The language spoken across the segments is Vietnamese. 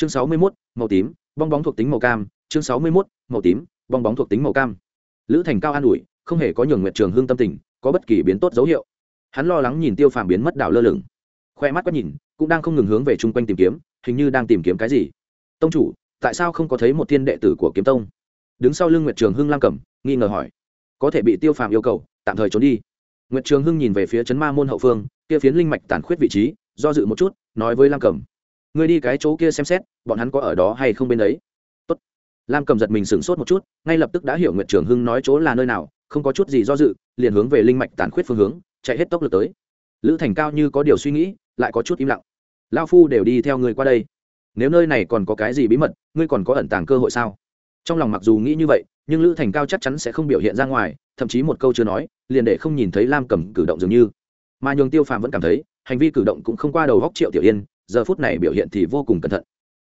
chương sáu mươi 61, màu tím bong bóng thuộc tính màu cam. Chương sáu mươi 61, màu tím bong bóng thuộc tính màu cam. Lữ thành cao an ủi không hề có nhường nguyện trường hương tâm tình có bất kỳ biến tốt dấu hiệu. Hắn lo lắng nhìn tiêu phàm biến mất đảo lơ lửng. Khoe mắt quét nhìn cũng đang không ngừng hướng về chung quanh tìm kiếm hình như đang tìm kiếm cái gì. Tông chủ tại sao không có thấy một thiên đệ tử của kiếm tông? Đứng sau lưng nguyệt trường hưng lam cẩm nghi ngờ hỏi. Có thể bị tiêu phàm yêu cầu tạm thời trốn đi. Nguyệt trường hưng nhìn về phía Trấn ma môn hậu phương kia phiến linh mạch tàn khuyết vị trí do dự một chút nói với lam cẩm ngươi đi cái chỗ kia xem xét, bọn hắn có ở đó hay không bên đấy Tốt. lam cầm giật mình sửng sốt một chút, ngay lập tức đã hiểu nguyệt trường hưng nói chỗ là nơi nào, không có chút gì do dự, liền hướng về linh mạch tàn khuyết phương hướng, chạy hết tốc lực tới. Lữ thành cao như có điều suy nghĩ, lại có chút im lặng. Lao phu đều đi theo ngươi qua đây. Nếu nơi này còn có cái gì bí mật, ngươi còn có ẩn tàng cơ hội sao? Trong lòng mặc dù nghĩ như vậy, nhưng lữ thành cao chắc chắn sẽ không biểu hiện ra ngoài, thậm chí một câu chưa nói, liền để không nhìn thấy lam cầm cử động dường như. Mà nhường tiêu phàm vẫn cảm thấy, hành vi cử động cũng không qua đầu góc triệu tiểu yên giờ phút này biểu hiện thì vô cùng cẩn thận.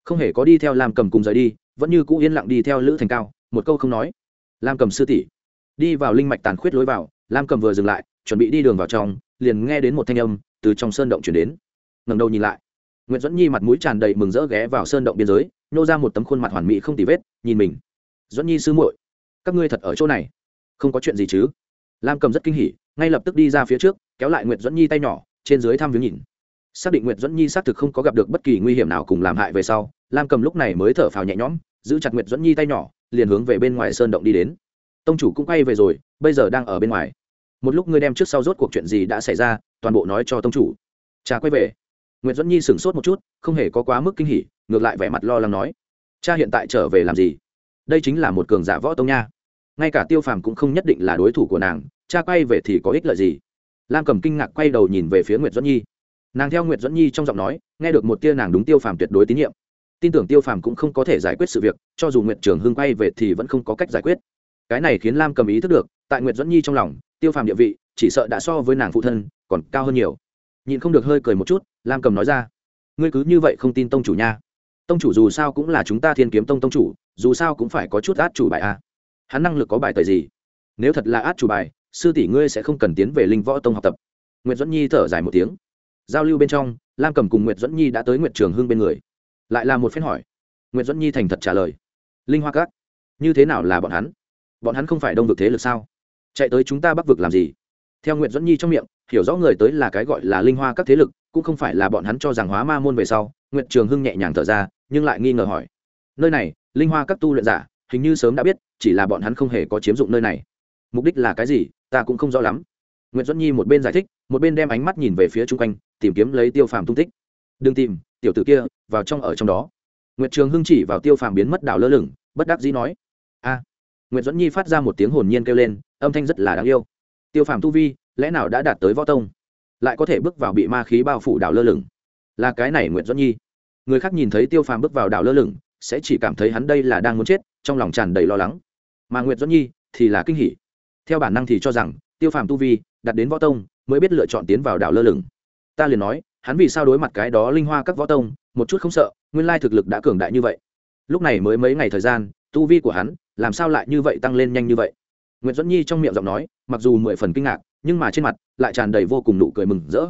Không hề có đi theo lam cầm cùng rời đi, vẫn như cũ yên lặng đi theo lữ thành cao, một câu không nói. Lam cầm sư tỷ, đi vào linh mạch tàn khuyết lối vào, lam cầm vừa dừng lại, chuẩn bị đi đường vào trong, liền nghe đến một thanh âm từ trong sơn động chuyển đến. Ngẩng đầu nhìn lại nguyễn dẫn nhi mặt mũi tràn đầy mừng rỡ ghé vào sơn động biên giới, nô ra một tấm khuôn mặt hoàn mỹ không tì vết, nhìn mình. Dẫn nhi sư muội, các ngươi thật ở chỗ này? Không có chuyện gì chứ? Lam cầm rất kinh hỉ, ngay lập tức đi ra phía trước, kéo lại nguyệt dẫn nhi tay nhỏ, trên dưới thăm viếng nhìn xác định nguyệt dẫn nhi xác thực không có gặp được bất kỳ nguy hiểm nào cùng làm hại về sau, lam cầm lúc này mới thở phào nhẹ nhõm, giữ chặt nguyệt dẫn nhi tay nhỏ, liền hướng về bên ngoài sơn động đi đến. Tông chủ cũng quay về rồi, bây giờ đang ở bên ngoài. Một lúc ngươi đem trước sau rốt cuộc chuyện gì đã xảy ra, toàn bộ nói cho tông chủ. Cha quay về. Nguyệt dẫn nhi sửng sốt một chút, không hề có quá mức kinh hỉ, ngược lại vẻ mặt lo lắng nói, cha hiện tại trở về làm gì? Đây chính là một cường giả võ tông nha. Ngay cả tiêu phàm cũng không nhất định là đối thủ của nàng, cha quay về thì có ích lợi gì? Lam cầm kinh ngạc quay đầu nhìn về phía nguyệt dẫn nhi nàng theo nguyệt dẫn nhi trong giọng nói, nghe được một tia nàng đúng tiêu phàm tuyệt đối tín nhiệm. Tin tưởng tiêu phàm cũng không có thể giải quyết sự việc, cho dù nguyệt trường hưng quay về thì vẫn không có cách giải quyết. Cái này khiến lam cầm ý thức được, tại nguyệt dẫn nhi trong lòng, tiêu phàm địa vị, chỉ sợ đã so với nàng phụ thân, còn cao hơn nhiều. Nhìn không được hơi cười một chút, lam cầm nói ra, ngươi cứ như vậy không tin tông chủ nha. Tông chủ dù sao cũng là chúng ta thiên kiếm tông tông chủ, dù sao cũng phải có chút át chủ bài a. À. hắn năng lực có bài tời gì? Nếu thật là át chủ bài, sư tỷ ngươi sẽ không cần tiến về linh võ tông học tập. Nguyễn duẫn nhi thở dài một tiếng giao lưu bên trong, lam cầm cùng Nguyệt Dẫn nhi đã tới nguyệt trường hưng bên người. Lại là một phen hỏi. Nguyệt Dẫn nhi thành thật trả lời. Linh hoa cát như thế nào là bọn hắn? Bọn hắn không phải đông vực thế lực sao? Chạy tới chúng ta bắc vực làm gì? Theo Nguyệt Dẫn nhi trong miệng, hiểu rõ người tới là cái gọi là linh hoa các thế lực, cũng không phải là bọn hắn cho rằng hóa ma môn về sau, Nguyệt trường hưng nhẹ nhàng thở ra, nhưng lại nghi ngờ hỏi. Nơi này, linh hoa các tu luyện giả, hình như sớm đã biết, chỉ là bọn hắn không hề có chiếm dụng nơi này. Mục đích là cái gì, ta cũng không rõ lắm nguyễn duẫn nhi một bên giải thích, một bên đem ánh mắt nhìn về phía chung quanh, tìm kiếm lấy tiêu phàm tung tích. Đừng tìm, tiểu tử kia, vào trong ở trong đó. Nguyễn trường hưng chỉ vào tiêu phàm biến mất đảo lơ lửng, bất đắc dĩ nói, a. Nguyễn duẫn nhi phát ra một tiếng hồn nhiên kêu lên, âm thanh rất là đáng yêu. Tiêu phàm tu vi, lẽ nào đã đạt tới võ tông? Lại có thể bước vào bị ma khí bao phủ đảo lơ lửng? Là cái này nguyễn duẫn nhi. Người khác nhìn thấy tiêu phàm bước vào đảo lơ lửng, sẽ chỉ cảm thấy hắn đây là đang muốn chết, trong lòng tràn đầy lo lắng. Mà nguyễn duẫn nhi thì là kinh hỉ. Theo bản năng thì cho rằng, tiêu phàm tu vi đặt đến võ tông, mới biết lựa chọn tiến vào đảo lơ lửng. Ta liền nói, hắn vì sao đối mặt cái đó linh hoa các võ tông, một chút không sợ, nguyên lai thực lực đã cường đại như vậy. Lúc này mới mấy ngày thời gian, tu vi của hắn, làm sao lại như vậy tăng lên nhanh như vậy? Nguyễn duẫn nhi trong miệng giọng nói, mặc dù mười phần kinh ngạc, nhưng mà trên mặt lại tràn đầy vô cùng nụ cười mừng rỡ.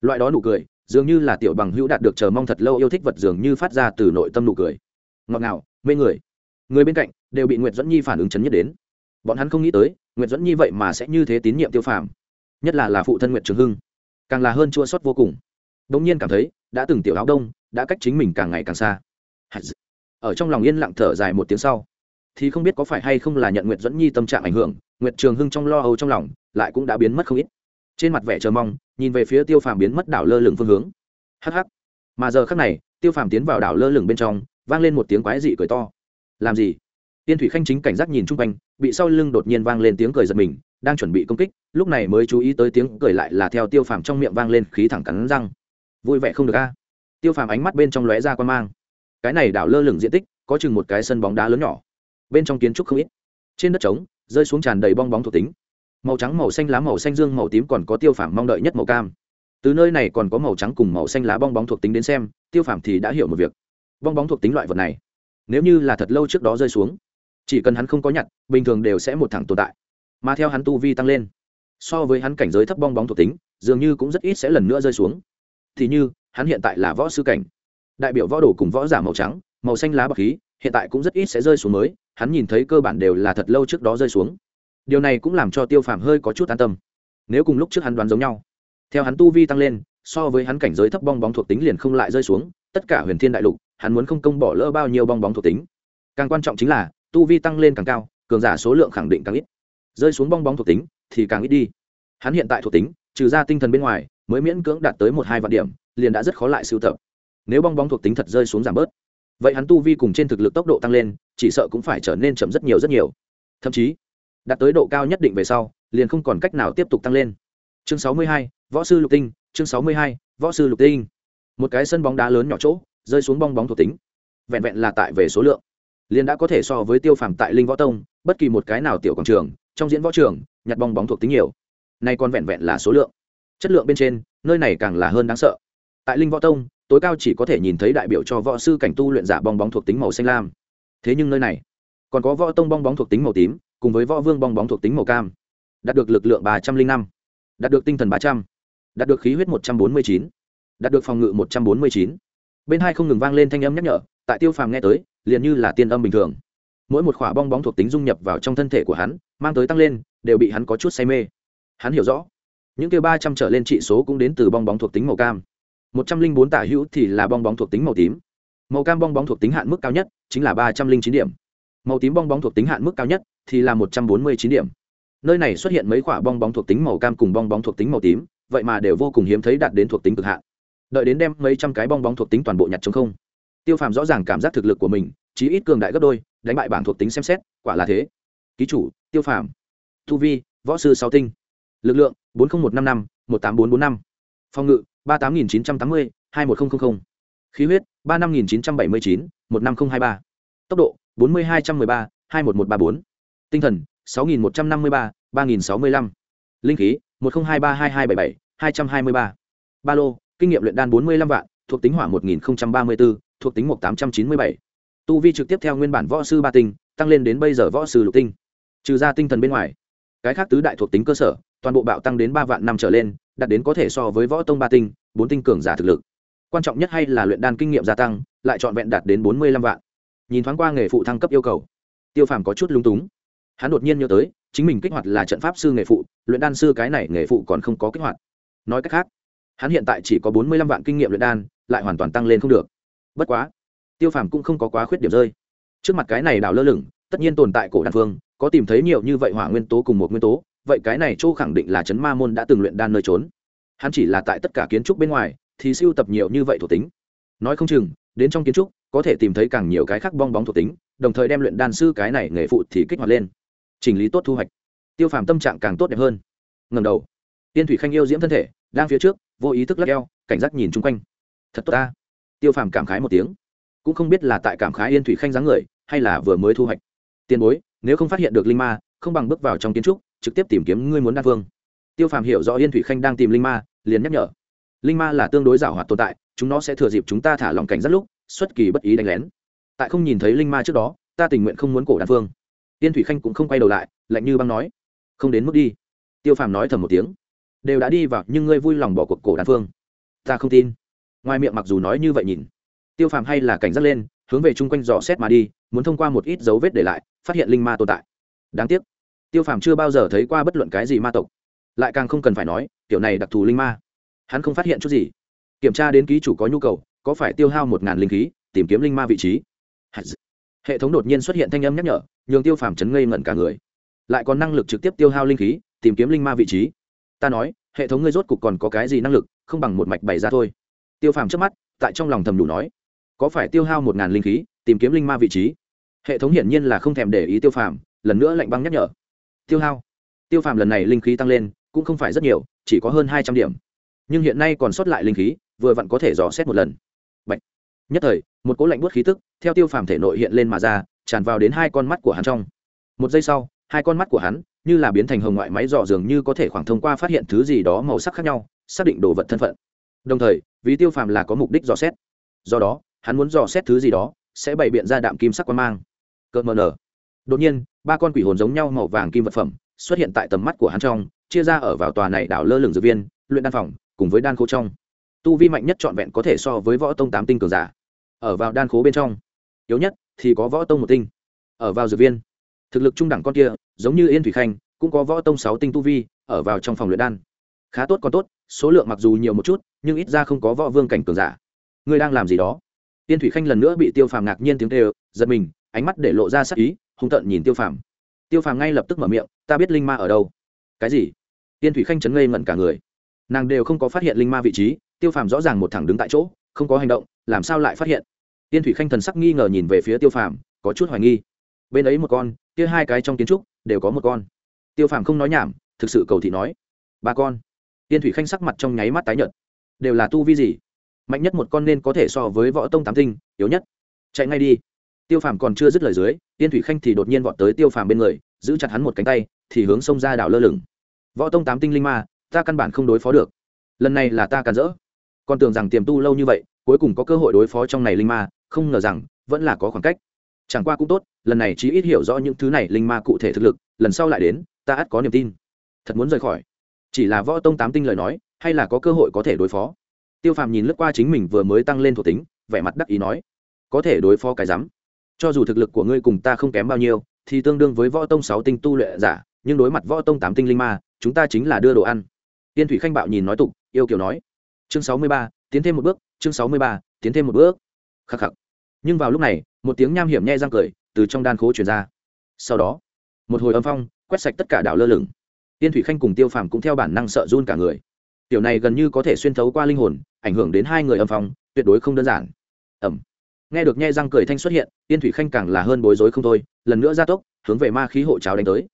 Loại đó nụ cười, dường như là tiểu bằng hữu đạt được chờ mong thật lâu yêu thích vật dường như phát ra từ nội tâm nụ cười. Ngọt ngào, mê người. Người bên cạnh đều bị nguyễn duẫn nhi phản ứng chấn nhất đến. Bọn hắn không nghĩ tới nguyễn duẫn nhi vậy mà sẽ như thế tín nhiệm tiêu phàm nhất là là phụ thân nguyệt trường hưng, càng là hơn chua sót vô cùng. Đ ỗ n g nhiên cảm thấy, đã từng tiểu áo đông, đã cách chính mình càng ngày càng xa. Ở trong lòng yên lặng thở dài một tiếng sau, thì không biết có phải hay không là nhận nguyệt dẫn nhi tâm trạng ảnh hưởng, nguyệt trường hưng trong lo âu trong lòng, lại cũng đã biến mất không ít. Trên mặt vẻ chờ mong, nhìn về phía tiêu phàm biến mất đảo lơ lửng phương hướng. Hh mà giờ khắc này, tiêu phàm tiến vào đảo lơ lửng bên trong, vang lên một tiếng quái dị cười to. Làm gì? Tiên thủy khanh chính cảnh giác nhìn chung quanh, bị sau lưng đột nhiên vang lên tiếng cười giật mình đang chuẩn bị công kích, lúc này mới chú ý tới tiếng cười lại là theo tiêu phàm trong miệng vang lên khí thẳng cắn răng. Vui vẻ không được a? Tiêu phàm ánh mắt bên trong lóe ra quan mang. Cái này đảo lơ lửng diện tích, có chừng một cái sân bóng đá lớn nhỏ. Bên trong kiến trúc không ít. Trên đất trống, rơi xuống tràn đầy bong bóng thuộc tính. Màu trắng, màu xanh lá, màu xanh dương, màu tím còn có tiêu phàm mong đợi nhất màu cam. Từ nơi này còn có màu trắng cùng màu xanh lá bong bóng thuộc tính đến xem, tiêu phàm thì đã hiểu một việc. Bong bóng thuộc tính loại vật này, nếu như là thật lâu trước đó rơi xuống, chỉ cần hắn không có nhặt, bình thường đều sẽ một thẳng tồn tại mà theo hắn tu vi tăng lên. So với hắn cảnh giới thấp bong bóng thuộc tính, dường như cũng rất ít sẽ lần nữa rơi xuống. Thì như, hắn hiện tại là võ sư cảnh. Đại biểu võ đồ cùng võ giả màu trắng, màu xanh lá bạc khí, hiện tại cũng rất ít sẽ rơi xuống mới, hắn nhìn thấy cơ bản đều là thật lâu trước đó rơi xuống. Điều này cũng làm cho tiêu phàm hơi có chút an tâm. Nếu cùng lúc trước hắn đoán giống nhau, theo hắn tu vi tăng lên, so với hắn cảnh giới thấp bong bóng thuộc tính liền không lại rơi xuống, tất cả huyền thiên đại lục, hắn muốn không công bỏ lỡ bao nhiêu bong bóng thuộc tính. Càng quan trọng chính là, tu vi tăng lên càng cao, cường giả số lượng khẳng định càng ít rơi xuống bong bóng thuộc tính thì càng ít đi. Hắn hiện tại thuộc tính, trừ ra tinh thần bên ngoài, mới miễn cưỡng đạt tới một hai vạn điểm, liền đã rất khó lại sưu tập. Nếu bong bóng thuộc tính thật rơi xuống giảm bớt, vậy hắn tu vi cùng trên thực lực tốc độ tăng lên, chỉ sợ cũng phải trở nên chậm rất nhiều rất nhiều. Thậm chí, đạt tới độ cao nhất định về sau, liền không còn cách nào tiếp tục tăng lên. Chương sáu mươi hai, võ sư lục tinh, chương sáu mươi hai, võ sư lục tinh. Một cái sân bóng đá lớn nhỏ chỗ, rơi xuống bong bóng thuộc tính. Vẹn vẹn là tại về số lượng, liền đã có thể so với tiêu phàm tại linh võ tông, bất kỳ một cái nào tiểu quảng trường trong diễn võ trường, nhặt bong bóng thuộc tính nhiều. Nay còn vẹn vẹn là số lượng. Chất lượng bên trên, nơi này càng là hơn đáng sợ. Tại linh võ tông, tối cao chỉ có thể nhìn thấy đại biểu cho võ sư cảnh tu luyện giả bong bóng thuộc tính màu xanh lam. Thế nhưng nơi này, còn có võ tông bong bóng thuộc tính màu tím, cùng với võ vương bong bóng thuộc tính màu cam. Đạt được lực lượng ba trăm linh năm, đạt được tinh thần ba trăm, đạt được khí huyết một trăm bốn mươi chín, đạt được phòng ngự một trăm bốn mươi chín. Bên hai không ngừng vang lên thanh âm nhắc nhở, tại tiêu phàm nghe tới, liền như là tiên âm bình thường. Mỗi một khỏa bong bóng thuộc tính dung nhập vào trong thân thể của hắn mang tới tăng lên, đều bị hắn có chút say mê. Hắn hiểu rõ, những kêu ba trăm trở lên trị số cũng đến từ bong bóng thuộc tính màu cam. Một trăm linh bốn tả hữu thì là bong bóng thuộc tính màu tím. Màu cam bong bóng thuộc tính hạn mức cao nhất chính là ba trăm linh chín điểm. Màu tím bong bóng thuộc tính hạn mức cao nhất thì là một trăm bốn mươi chín điểm. Nơi này xuất hiện mấy quả bong bóng thuộc tính màu cam cùng bong bóng thuộc tính màu tím, vậy mà đều vô cùng hiếm thấy đạt đến thuộc tính cực hạn. Đợi đến đem mấy trăm cái bong bóng thuộc tính toàn bộ nhặt chống không. Tiêu phàm rõ ràng cảm giác thực lực của mình, chí ít cường đại gấp đôi, đánh bại bảng thuộc tính xem xét, quả là thế ký chủ, tiêu phàm. Thu vi, võ sư sáu tinh. Lực lượng, bốn nghìn một năm năm, một tám bốn bốn năm. Phòng ngự, ba tám nghìn chín trăm tám mươi, hai một nghìn khí huyết, ba năm nghìn chín trăm bảy mươi chín, một năm nghìn hai ba. Tốc độ, bốn mươi hai trăm m ư ơ i ba, hai một một ba bốn. Tinh thần, sáu nghìn một trăm năm mươi ba ba nghìn sáu mươi năm linh khí, một nghìn hai ba hai hai bảy bảy, hai trăm hai mươi ba. Ba lô, kinh nghiệm luyện đan bốn mươi năm vạn, thuộc tính hỏa một nghìn ba mươi bốn thuộc tính một tám trăm chín mươi bảy. Tu vi trực tiếp theo nguyên bản võ sư ba tinh, tăng lên đến bây giờ võ sư lục tinh trừ ra tinh thần bên ngoài. Cái khác tứ đại thuộc tính cơ sở, toàn bộ bạo tăng đến ba vạn năm trở lên, đạt đến có thể so với võ tông ba tinh, bốn tinh cường giả thực lực. Quan trọng nhất hay là luyện đan kinh nghiệm gia tăng, lại trọn vẹn đạt đến bốn mươi lăm vạn. Nhìn thoáng qua nghề phụ thăng cấp yêu cầu, tiêu phàm có chút lung túng. Hắn đột nhiên nhớ tới, chính mình kích hoạt là trận pháp sư nghề phụ, luyện đan sư cái này nghề phụ còn không có kích hoạt. Nói cách khác, hắn hiện tại chỉ có bốn mươi lăm vạn kinh nghiệm luyện đan, lại hoàn toàn tăng lên không được. Bất quá, tiêu phàm cũng không có quá khuyết điểm rơi. Trước mặt cái này đảo lơ lửng, tất nhiên tồn tại cổ đan phương có tìm thấy nhiều như vậy hỏa nguyên tố cùng một nguyên tố, vậy cái này chỗ khẳng định là chấn ma môn đã từng luyện đan nơi trốn. Hắn chỉ là tại tất cả kiến trúc bên ngoài, thì siêu tập nhiều như vậy thuộc tính. Nói không chừng, đến trong kiến trúc, có thể tìm thấy càng nhiều cái khác bong bóng thuộc tính, đồng thời đem luyện đan sư cái này nghề phụ thì kích hoạt lên. Chỉnh lý tốt thu hoạch. Tiêu phàm tâm trạng càng tốt đẹp hơn. Ngầm đầu. Tiên thủy khanh yêu diễm thân thể, đang phía trước, vô ý thức lắc eo, cảnh giác nhìn chung quanh. Thật tốt ta. Tiêu phàm cảm khái một tiếng. Cũng không biết là tại cảm khái yên thủy khanh dáng người, hay là vừa mới thu hoạch. Tiền bối nếu không phát hiện được linh ma, không bằng bước vào trong kiến trúc, trực tiếp tìm kiếm ngươi muốn đa phương tiêu phàm hiểu rõ yên thủy khanh đang tìm linh ma, liền nhắc nhở. Linh ma là tương đối giảo hoạt tồn tại, chúng nó sẽ thừa dịp chúng ta thả lòng cảnh rất lúc, xuất kỳ bất ý đánh lén. Tại không nhìn thấy linh ma trước đó, ta tình nguyện không muốn cổ đan phương yên thủy khanh cũng không quay đầu lại, lạnh như băng nói. Không đến mức đi. Tiêu phàm nói thầm một tiếng. Đều đã đi vào, nhưng ngươi vui lòng bỏ cuộc cổ đan phương ta không tin. Ngoài miệng mặc dù nói như vậy nhìn. Tiêu phàm hay là cảnh giác lên, hướng về chung quanh dò xét mà đi, muốn thông qua một ít dấu vết để lại phát hiện linh ma tồn tại. Đáng tiếc, tiêu phàm chưa bao giờ thấy qua bất luận cái gì ma tộc. Lại càng không cần phải nói, kiểu này đặc thù linh ma, hắn không phát hiện chút gì. Kiểm tra đến ký chủ có nhu cầu, có phải tiêu hao một ngàn linh khí, tìm kiếm linh ma vị trí. Hệ thống đột nhiên xuất hiện thanh âm nhắc nhở, nhường tiêu phàm chấn ngây ngẩn cả người. Lại còn năng lực trực tiếp tiêu hao linh khí, tìm kiếm linh ma vị trí. Ta nói, hệ thống ngươi rốt cục còn có cái gì năng lực, không bằng một mạch bày ra thôi. Tiêu phàm trước mắt, tại trong lòng thầm đủ nói, có phải tiêu hao một ngàn linh khí, tìm kiếm linh ma vị trí? Hệ thống hiển nhiên là không thèm để ý tiêu phàm, lần nữa lạnh băng nhắc nhở. Tiêu hao. Tiêu phàm lần này linh khí tăng lên, cũng không phải rất nhiều, chỉ có hơn hai trăm điểm. Nhưng hiện nay còn sót lại linh khí, vừa vặn có thể dò xét một lần. Bạch. nhất thời, một cỗ lạnh buốt khí tức, theo tiêu phàm thể nội hiện lên mà ra, tràn vào đến hai con mắt của hắn trong. Một giây sau, hai con mắt của hắn, như là biến thành hồng ngoại máy dò dường như có thể khoảng thông qua phát hiện thứ gì đó màu sắc khác nhau, xác định đồ vật thân phận. Đồng thời, vì tiêu phàm là có mục đích dò xét. Do đó, hắn muốn dò xét thứ gì đó, sẽ bày biện ra đạm kim sắc quan mang cợt mờ nở. Đột nhiên, ba con quỷ hồn giống nhau màu vàng kim vật phẩm xuất hiện tại tầm mắt của hắn trong, chia ra ở vào tòa này đảo lơ lửng dược viên, luyện đan phòng, cùng với đan khô trong. Tu vi mạnh nhất trọn vẹn có thể so với võ tông tám tinh cường giả. Ở vào đan khố bên trong, yếu nhất thì có võ tông một tinh. Ở vào dược viên, thực lực trung đẳng con kia, giống như yên thủy khanh, cũng có võ tông sáu tinh tu vi, ở vào trong phòng luyện đan. Khá tốt còn tốt, số lượng mặc dù nhiều một chút, nhưng ít ra không có võ vương cảnh cường giả. Ngươi đang làm gì đó? Tiên thủy khanh lần nữa bị tiêu phàm ngạc nhiên tiếng kêu, giật mình ánh mắt để lộ ra sắc ý, hung tợn nhìn tiêu phàm. Tiêu phàm ngay lập tức mở miệng, ta biết linh ma ở đâu. Cái gì? Tiên thủy khanh chấn ngây ngẩn cả người. Nàng đều không có phát hiện linh ma vị trí, tiêu phàm rõ ràng một thẳng đứng tại chỗ, không có hành động, làm sao lại phát hiện? Tiên thủy khanh thần sắc nghi ngờ nhìn về phía tiêu phàm, có chút hoài nghi. Bên ấy một con, kia hai cái trong kiến trúc, đều có một con. Tiêu phàm không nói nhảm, thực sự cầu thị nói, ba con. Tiên thủy khanh sắc mặt trong nháy mắt tái nhợt. Đều là tu vi gì? Mạnh nhất một con nên có thể so với võ tông tám tinh, yếu nhất. Chạy ngay đi tiêu phàm còn chưa dứt lời dưới tiên thủy khanh thì đột nhiên vọt tới tiêu phàm bên người, giữ chặt hắn một cánh tay, thì hướng sông ra đảo lơ lửng. Võ tông tám tinh linh ma, ta căn bản không đối phó được. Lần này là ta càn rỡ. Còn tưởng rằng tiềm tu lâu như vậy, cuối cùng có cơ hội đối phó trong này linh ma, không ngờ rằng, vẫn là có khoảng cách. Chẳng qua cũng tốt, lần này chí ít hiểu rõ những thứ này linh ma cụ thể thực lực, lần sau lại đến, ta ắt có niềm tin. Thật muốn rời khỏi. Chỉ là võ tông tám tinh lời nói, hay là có cơ hội có thể đối phó? Tiêu phàm nhìn lướt qua chính mình vừa mới tăng lên thuộc tính, vẻ mặt đắc ý nói, có thể đối phó cái rắm cho dù thực lực của ngươi cùng ta không kém bao nhiêu, thì tương đương với võ tông sáu tinh tu luyện giả, nhưng đối mặt võ tông tám tinh linh ma, chúng ta chính là đưa đồ ăn. Tiên thủy khanh bạo nhìn nói tục, yêu kiểu nói. Chương sáu mươi ba, tiến thêm một bước, chương sáu mươi ba, tiến thêm một bước. Khắc khắc. Nhưng vào lúc này, một tiếng nham hiểm nhe răng cười từ trong đan khố chuyển ra. Sau đó, một hồi âm phong quét sạch tất cả đảo lơ lửng. Tiên thủy khanh cùng tiêu phàm cũng theo bản năng sợ run cả người. Tiểu này gần như có thể xuyên thấu qua linh hồn, ảnh hưởng đến hai người âm phong, tuyệt đối không đơn giản. Ẩm nghe được nhe răng cười thanh xuất hiện tiên thủy khanh càng là hơn bối rối không thôi, lần nữa ra tốc, hướng về ma khí hộ cháo đánh tới.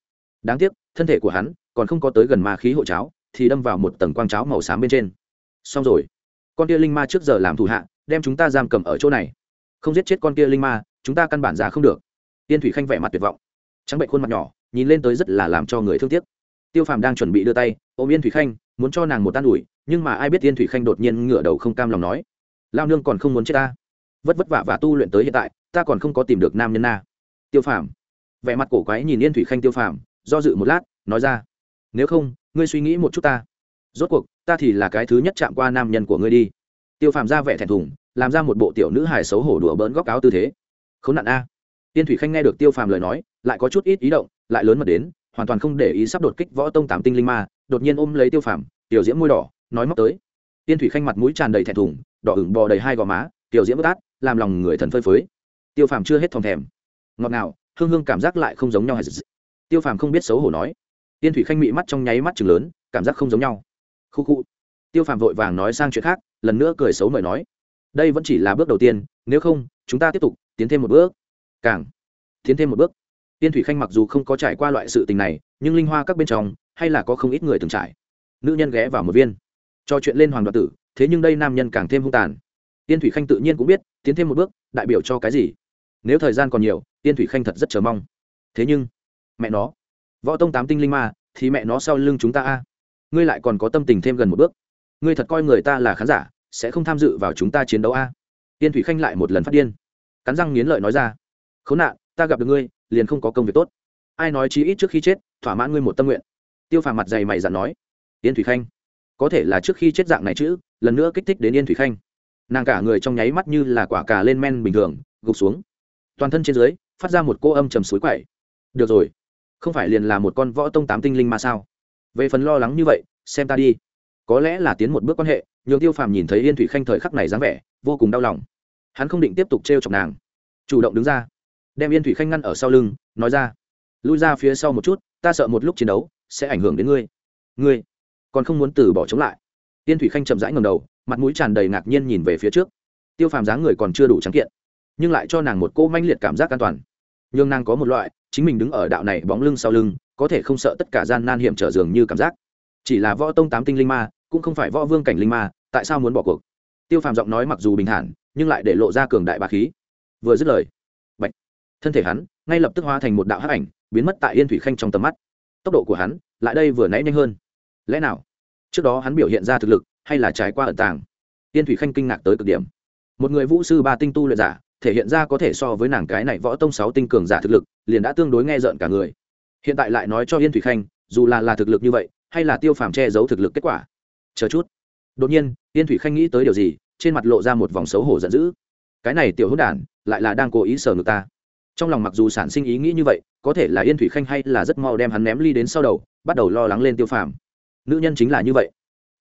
Đáng tiếc, thân thể của hắn còn không có tới gần ma khí hộ cháo, thì đâm vào một tầng quang cháo màu xám bên trên. Xong rồi, con kia linh ma trước giờ làm thủ hạ, đem chúng ta giam cầm ở chỗ này. Không giết chết con kia linh ma, chúng ta căn bản ra không được. Tiên thủy khanh vẻ mặt tuyệt vọng. Trắng bệnh khuôn mặt nhỏ, nhìn lên tới rất là làm cho người thương tiếc. Tiêu phàm đang chuẩn bị đưa tay, ôm yên thủy khanh, muốn cho nàng một tan ủi, nhưng mà ai biết yên thủy khanh đột nhiên ngửa đầu không cam lòng nói, lao nương còn không muốn chết ta? Vất vất vả và tu luyện tới hiện tại, ta còn không có tìm được nam nhân na. Tiêu phàm. Vẻ mặt cổ quái nhìn yên thủy khanh tiêu phàm, do dự một lát, nói ra, nếu không, ngươi suy nghĩ một chút ta. Rốt cuộc, ta thì là cái thứ nhất chạm qua nam nhân của ngươi đi. Tiêu phàm ra vẻ thẹn thùng, làm ra một bộ tiểu nữ hài xấu hổ đùa bỡn góc áo tư thế. K h ố n nạn a. Tiên thủy khanh nghe được tiêu phàm lời nói, lại có chút ít ý động, lại lớn mật đến, hoàn toàn không để ý sắp đột kích võ tông tám tinh linh ma, đột nhiên ôm lấy tiêu phàm, tiểu diễm môi đỏ, nói móc tới. Tiên thủy khanh mặt mũi tràn đầy thẹn thùng, đỏ ửng bò đầy hai gò má, tiểu diễm bất át làm lòng người thần phơi phới. Tiêu phàm chưa hết thòng thèm. Ngọt ngào, hương hương cảm giác lại không giống nhau tiêu phàm không biết xấu hổ nói. Tiên thủy khanh mị mắt trong nháy mắt chừng lớn, cảm giác không giống nhau. Khu khu. Tiêu phàm vội vàng nói sang chuyện khác, lần nữa cười xấu mời nói. Đây vẫn chỉ là bước đầu tiên, nếu không, chúng ta tiếp tục, tiến thêm một bước. Càng tiến thêm một bước. Tiên thủy khanh mặc dù không có trải qua loại sự tình này, nhưng linh hoa các bên trong, hay là có không ít người từng trải. Nữ nhân ghé vào một viên, cho chuyện lên hoàng đoạt tử, thế nhưng đây nam nhân càng thêm hung tàn. Tiên thủy khanh tự nhiên cũng biết tiến thêm một bước, đại biểu cho cái gì? Nếu thời gian còn nhiều tiên thủy khanh thật rất chờ mong. Thế nhưng, mẹ nó, võ tông tám tinh linh ma, thì mẹ nó sau lưng chúng ta a. Ngươi lại còn có tâm tình thêm gần một bước. Ngươi thật coi người ta là khán giả, sẽ không tham dự vào chúng ta chiến đấu a. Tiên thủy khanh lại một lần phát điên. Cắn răng nghiến lợi nói ra. Khốn nạn, ta gặp được ngươi, liền không có công việc tốt. Ai nói chí ít trước khi chết, thỏa mãn ngươi một tâm nguyện. Tiêu phàm mặt dày mày dặn nói. Yên thủy khanh, có thể là trước khi chết dạng này chữ lần nữa kích thích đến yên thủy khanh nàng cả người trong nháy mắt như là quả cà lên men bình thường, gục xuống. Toàn thân trên dưới, phát ra một cô âm trầm suối quậy. Được rồi, không phải liền là một con võ tông tám tinh linh mà sao? Về phần lo lắng như vậy, xem ta đi. Có lẽ là tiến một bước quan hệ nhường tiêu phàm nhìn thấy yên thủy khanh thời khắc này dáng vẻ, vô cùng đau lòng. Hắn không định tiếp tục t r e o chọc nàng. Chủ động đứng ra, đem yên thủy khanh ngăn ở sau lưng, nói ra, lui ra phía sau một chút, ta sợ một lúc chiến đấu sẽ ảnh hưởng đến ngươi. Ngươi còn không muốn từ bỏ chống lại. Yên thủy khanh chậm rãi ngầm đầu mặt mũi tràn đầy ngạc nhiên nhìn về phía trước. Tiêu phàm dáng người còn chưa đủ trắng kiện, nhưng lại cho nàng một cô manh liệt cảm giác an toàn. N h ư n g nàng có một loại, chính mình đứng ở đạo này bóng lưng sau lưng, có thể không sợ tất cả gian nan hiểm trở dường như cảm giác. Chỉ là võ tông tám tinh linh ma, cũng không phải võ vương cảnh linh ma, tại sao muốn bỏ cuộc? Tiêu phàm giọng nói mặc dù bình thản, nhưng lại để lộ ra cường đại bà khí. Vừa dứt lời bệnh thân thể hắn ngay lập tức hóa thành một đạo hắc ảnh, biến mất tại yên thủy khanh trong tầm mắt. Tốc độ của hắn lại đây vừa nãy nhanh hơn. Lẽ nào? Trước đó hắn biểu hiện ra thực lực hay là trải qua ẩn tàng? Tiên thủy khanh kinh ngạc tới cực điểm. Một người vũ sư ba tinh tu luyện giả, thể hiện ra có thể so với nàng cái này võ tông sáu tinh cường giả thực lực, liền đã tương đối nghe rợn cả người. Hiện tại lại nói cho yên thủy khanh, dù là là thực lực như vậy, hay là tiêu phàm che giấu thực lực kết quả. Chờ chút. Đột nhiên, yên thủy khanh nghĩ tới điều gì, trên mặt lộ ra một vòng xấu hổ giận dữ. Cái này tiểu hữu đản, lại là đang cố ý sờ ngược ta. Trong lòng mặc dù sản sinh ý nghĩ như vậy, có thể là yên thủy khanh hay là rất mau đem hắn ném ly đến sau đầu, bắt đầu lo lắng lên tiêu phàm. Nữ nhân chính là như vậy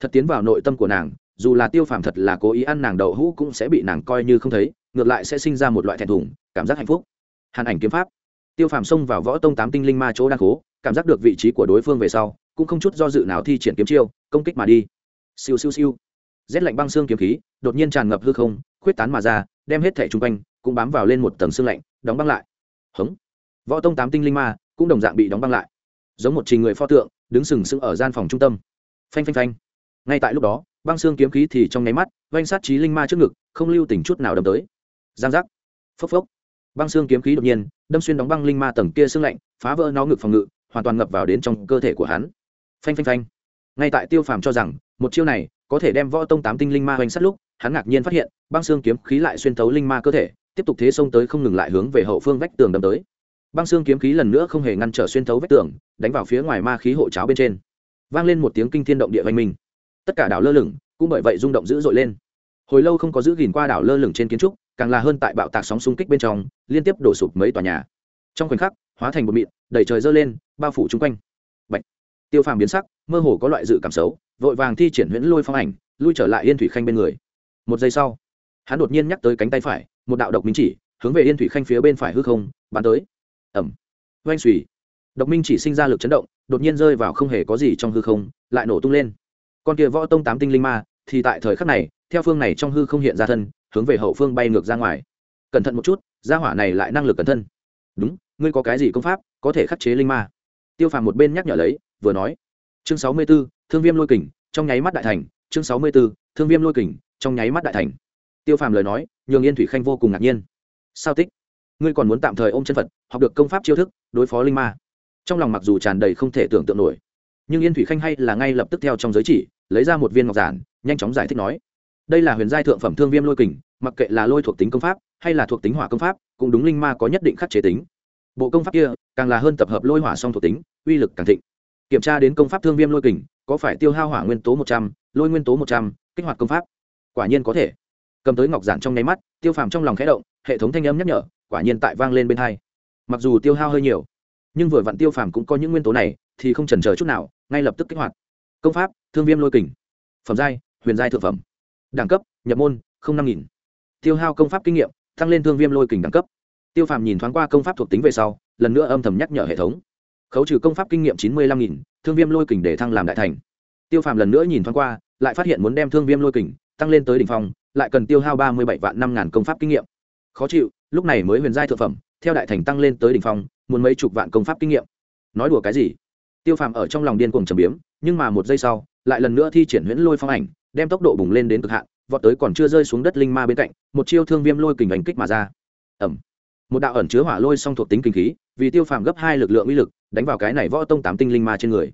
thật tiến vào nội tâm của nàng, dù là tiêu phàm thật là cố ý ăn nàng đậu hũ cũng sẽ bị nàng coi như không thấy, ngược lại sẽ sinh ra một loại thẹn thùng, cảm giác hạnh phúc. Hàn ảnh kiếm pháp. Tiêu phàm xông vào võ tông tám tinh linh ma chỗ đang cố, cảm giác được vị trí của đối phương về sau, cũng không chút do dự nào thi triển kiếm chiêu, công kích mà đi. Siêu siêu siêu. Rét lạnh băng xương kiếm khí, đột nhiên tràn ngập hư không, khuyết tán mà ra, đem hết thẻ chung quanh cũng bám vào lên một tầng xương lạnh, đóng băng lại. Hống. Võ tông tám tinh linh ma cũng đồng dạng bị đóng băng lại. Giống một trình người pho tượng, đứng sừng sững ở gian phòng trung tâm. Phanh phanh phanh ngay tại lúc đó, băng xương kiếm khí thì trong nháy mắt vanh sát trí linh ma trước ngực, không lưu tình chút nào đâm tới. Giang giác. Phốc phốc. Băng xương kiếm khí đột nhiên đâm xuyên đóng băng linh ma tầng kia xương lạnh, phá vỡ nó ngực phòng ngự, hoàn toàn ngập vào đến trong cơ thể của hắn. Phanh phanh phanh. Ngay tại tiêu phàm cho rằng, một chiêu này có thể đem võ tông tám tinh linh ma hoành sát lúc, hắn ngạc nhiên phát hiện, băng xương kiếm khí lại xuyên thấu linh ma cơ thể, tiếp tục thế xông tới không ngừng lại hướng về hậu phương vách tường đâm tới. Băng xương kiếm khí lần nữa không hề ngăn trở xuyên thấu vách tường, đánh vào phía ngoài ma khí hộ cháo bên trên. Vang lên một tiếng kinh thiên động địa vanh minh tất cả đảo lơ lửng cũng bởi vậy rung động dữ dội lên. Hồi lâu không có giữ gìn qua đảo lơ lửng trên kiến trúc, càng là hơn tại bạo tạc sóng xung kích bên trong, liên tiếp đổ sụp mấy tòa nhà. Trong khoảnh khắc, hóa thành bột mịn đẩy trời dơ lên, bao phủ chung quanh. Bạch. tiêu phàm biến sắc, mơ hồ có loại dự cảm xấu, vội vàng thi triển huyễn lôi phong ảnh, lui trở lại yên thủy khanh bên người. Một giây sau, hắn đột nhiên nhắc tới cánh tay phải, một đạo độc minh chỉ, hướng về yên thủy khanh phía bên phải hư không, bắn tới. Ẩm oanh xùy độc minh chỉ sinh ra lực chấn động, đột nhiên rơi vào không hề có gì trong hư không, lại nổ tung lên con kia võ tông tám tinh linh ma, thì tại thời khắc này, theo phương này trong hư không hiện ra thân, hướng về hậu phương bay ngược ra ngoài. Cẩn thận một chút, gia hỏa này lại năng lực cẩn thân đúng, ngươi có cái gì công pháp, có thể khắc chế linh ma? Tiêu phàm một bên nhắc nhở lấy, vừa nói. Chương sáu mươi b ố thương viêm lôi kình, trong nháy mắt đại thành. Chương sáu mươi b ố thương viêm lôi kình, trong nháy mắt đại thành. Tiêu phàm lời nói, nhường yên thủy khanh vô cùng ngạc nhiên. Sao tích? Ngươi còn muốn tạm thời ôm chân phật, học được công pháp chiêu thức, đối phó linh ma. Trong lòng mặc dù tràn đầy không thể tưởng tượng nổi nhưng yên thủy khanh hay là ngay lập tức theo trong giới chỉ, lấy ra một viên ngọc giản, nhanh chóng giải thích nói, đây là huyền giai thượng phẩm thương viêm lôi kình, mặc kệ là lôi thuộc tính công pháp, hay là thuộc tính hỏa công pháp, cũng đúng linh ma có nhất định khắc chế tính. Bộ công pháp kia, càng là hơn tập hợp lôi hỏa song thuộc tính, uy lực càng thịnh. Kiểm tra đến công pháp thương viêm lôi kình, có phải tiêu hao hỏa nguyên tố một trăm, lôi nguyên tố một trăm, kích hoạt công pháp? Quả nhiên có thể. Cầm tới ngọc giản trong nháy mắt, tiêu phàm trong lòng khẽ động, hệ thống thanh âm nhắc nhở, quả nhiên tại vang lên bên hai. Mặc dù tiêu hao hơi nhiều, nhưng vừa vặn tiêu phàm cũng có những nguyên tố này thì không chần chờ chút nào, ngay lập tức kích hoạt. Công pháp, thương viêm lôi kình. Phẩm giai, huyền giai thượng phẩm. Đẳng cấp, nhập môn, không năm nghìn. Tiêu hao công pháp kinh nghiệm, tăng lên thương viêm lôi kình đẳng cấp. Tiêu phàm nhìn thoáng qua công pháp thuộc tính về sau, lần nữa âm thầm nhắc nhở hệ thống. Khấu trừ công pháp kinh nghiệm chín mươi lăm nghìn, thương viêm lôi kình để thăng làm đại thành. Tiêu phàm lần nữa nhìn thoáng qua, lại phát hiện muốn đem thương viêm lôi kình tăng lên tới đ ỉ n h phong, lại cần tiêu hao ba mươi bảy vạn năm ngàn công pháp kinh nghiệm. Khó chịu, lúc này mới huyền giai thượng phẩm, theo đại thành tăng lên tới đ ỉ n h phong, muốn mấy chục vạn công pháp kinh nghiệm. Nói đùa cái gì? Tiêu phàm ở trong lòng điên cuồng trầm biếm, nhưng mà một giây sau, lại lần nữa thi triển huyễn lôi phong ảnh, đem tốc độ bùng lên đến cực hạn, vọt tới còn chưa rơi xuống đất linh ma bên cạnh, một chiêu thương viêm lôi kình đánh kích mà ra. Ẩm một đạo ẩn chứa hỏa lôi song thuộc tính kinh khí, vì tiêu phàm gấp hai lực lượng uy lực, đánh vào cái này võ tông tám tinh linh ma trên người.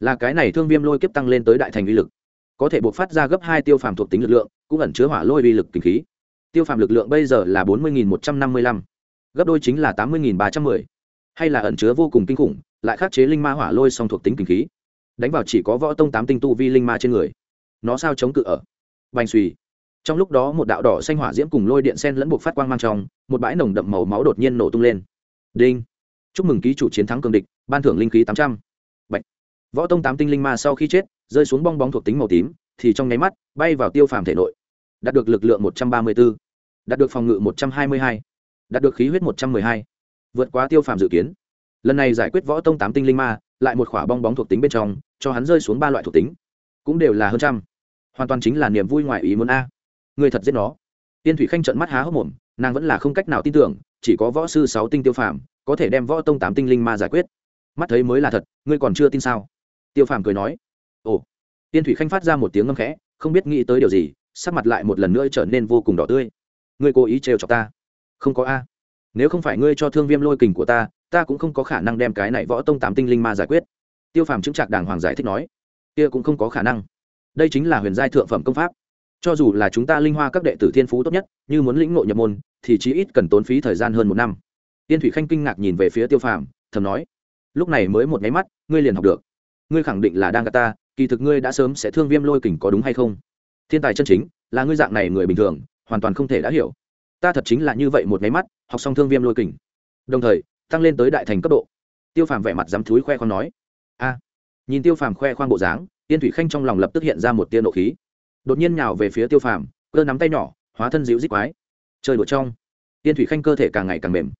Là cái này thương viêm lôi kiếp tăng lên tới đại thành uy lực. Có thể buộc phát ra gấp hai tiêu phàm thuộc tính lực lượng, cũng ẩn chứa hỏa lôi uy lực kinh khí. Tiêu phàm lực lượng bây giờ là bốn mươi một trăm năm mươi lăm, gấp đôi chính là tám mươi ba trăm mười hay là ẩn chứa vô cùng kinh khủng, lại khắc chế linh ma hỏa lôi song thuộc tính kinh khí. Đánh vào chỉ có võ tông tám tinh tu vi linh ma trên người. Nó sao chống cự ở? Bành suy trong lúc đó một đạo đỏ xanh hỏa diễm cùng lôi điện sen lẫn buộc phát quang mang trong, một bãi nồng đậm màu máu đột nhiên nổ tung lên. Đinh. Chúc mừng ký chủ chiến thắng cường địch, ban thưởng linh khí tám trăm. Bạch. võ tông tám tinh linh ma sau khi chết, rơi xuống bong bóng thuộc tính màu tím, thì trong nháy mắt, bay vào tiêu phàm thể nội. Đạt được lực lượng một trăm ba mươi b ố đạt được phòng ngự một trăm hai mươi hai. Đạt được khí huyết một trăm m ư ơ i hai vượt quá tiêu phàm dự kiến. Lần này giải quyết võ tông tám tinh linh ma, lại một khỏa bong bóng thuộc tính bên trong, cho hắn rơi xuống ba loại thuộc tính. Cũng đều là hơn trăm. Hoàn toàn chính là niềm vui ngoài ý muốn a. Người thật giết nó. Tiên thủy khanh trận mắt há hốc mồm, nàng vẫn là không cách nào tin tưởng, chỉ có võ sư sáu tinh tiêu phàm, có thể đem võ tông tám tinh linh ma giải quyết. Mắt thấy mới là thật, ngươi còn chưa tin sao? Tiêu phàm cười nói. Ồ. Tiên thủy khanh phát ra một tiếng ngâm khẽ, không biết nghĩ tới điều gì, sắc mặt lại một lần nữa trở nên vô cùng đỏ tươi. Ngươi cố ý trêu chọc ta. Không có a nếu không phải ngươi cho thương viêm lôi kình của ta ta cũng không có khả năng đem cái này võ tông tám tinh linh ma giải quyết. Tiêu phàm chứng trạc đàng hoàng giải thích nói, kia cũng không có khả năng. Đây chính là huyền giai thượng phẩm công pháp. Cho dù là chúng ta linh hoa các đệ tử thiên phú tốt nhất, như muốn lĩnh ngộ nhập môn, thì chí ít cần tốn phí thời gian hơn một năm. Tiên thủy khanh kinh ngạc nhìn về phía tiêu phàm, thầm nói, lúc này mới một máy mắt, ngươi liền học được. Ngươi khẳng định là đang gà ta, kỳ thực ngươi đã sớm sẽ thương viêm lôi kình có đúng hay không? Thiên tài chân chính, là ngươi dạng này người bình thường, hoàn toàn không thể đã hiểu ta thật chính là như vậy một máy mắt, học xong thương viêm lôi kình. Đồng thời, tăng lên tới đại thành cấp độ. Tiêu phàm vẻ mặt dám thúi khoe khoang nói. A, nhìn tiêu phàm khoe khoang bộ dáng tiên thủy khanh trong lòng lập tức hiện ra một tiên độ khí. Đột nhiên nhào về phía tiêu phàm, cơ nắm tay nhỏ, hóa thân dịu dích quái. Chơi đùa trong tiên thủy khanh cơ thể càng ngày càng mềm.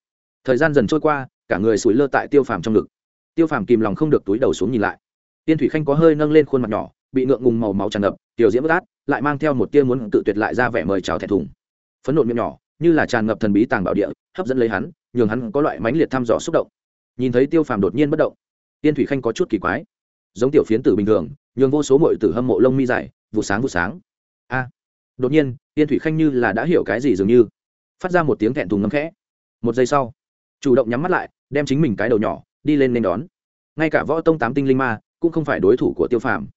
Thời gian dần trôi qua, cả người sủi lơ tại tiêu phàm trong ngực. Tiêu phàm kìm lòng không được túi đầu xuống nhìn lại. Tiên thủy khanh có hơi nâng lên khuôn mặt nhỏ, bị ngượng ngùng màu máu tràn ngập, tiểu diễm bất át, lại mang theo một tia muốn tự tuyệt lại ra vẻ mời chào thẻ thùng. Phấn nộn miệng nhỏ như là tràn ngập thần bí tàng bảo địa, hấp dẫn lấy hắn, nhường hắn có loại mãnh liệt thăm dò xúc động. Nhìn thấy tiêu phàm đột nhiên bất động, tiên thủy khanh có chút kỳ quái. Giống tiểu phiến tử bình thường, nhường vô số mọi tử hâm mộ lông mi dài, vụ sáng vụ sáng. A! Đột nhiên, tiên thủy khanh như là đã hiểu cái gì dường như, phát ra một tiếng thẹn thùng ngấm khẽ. Một giây sau, chủ động nhắm mắt lại, đem chính mình cái đầu nhỏ, đi lên nên đón. Ngay cả võ tông tám tinh linh ma, cũng không phải đối thủ của tiêu phàm.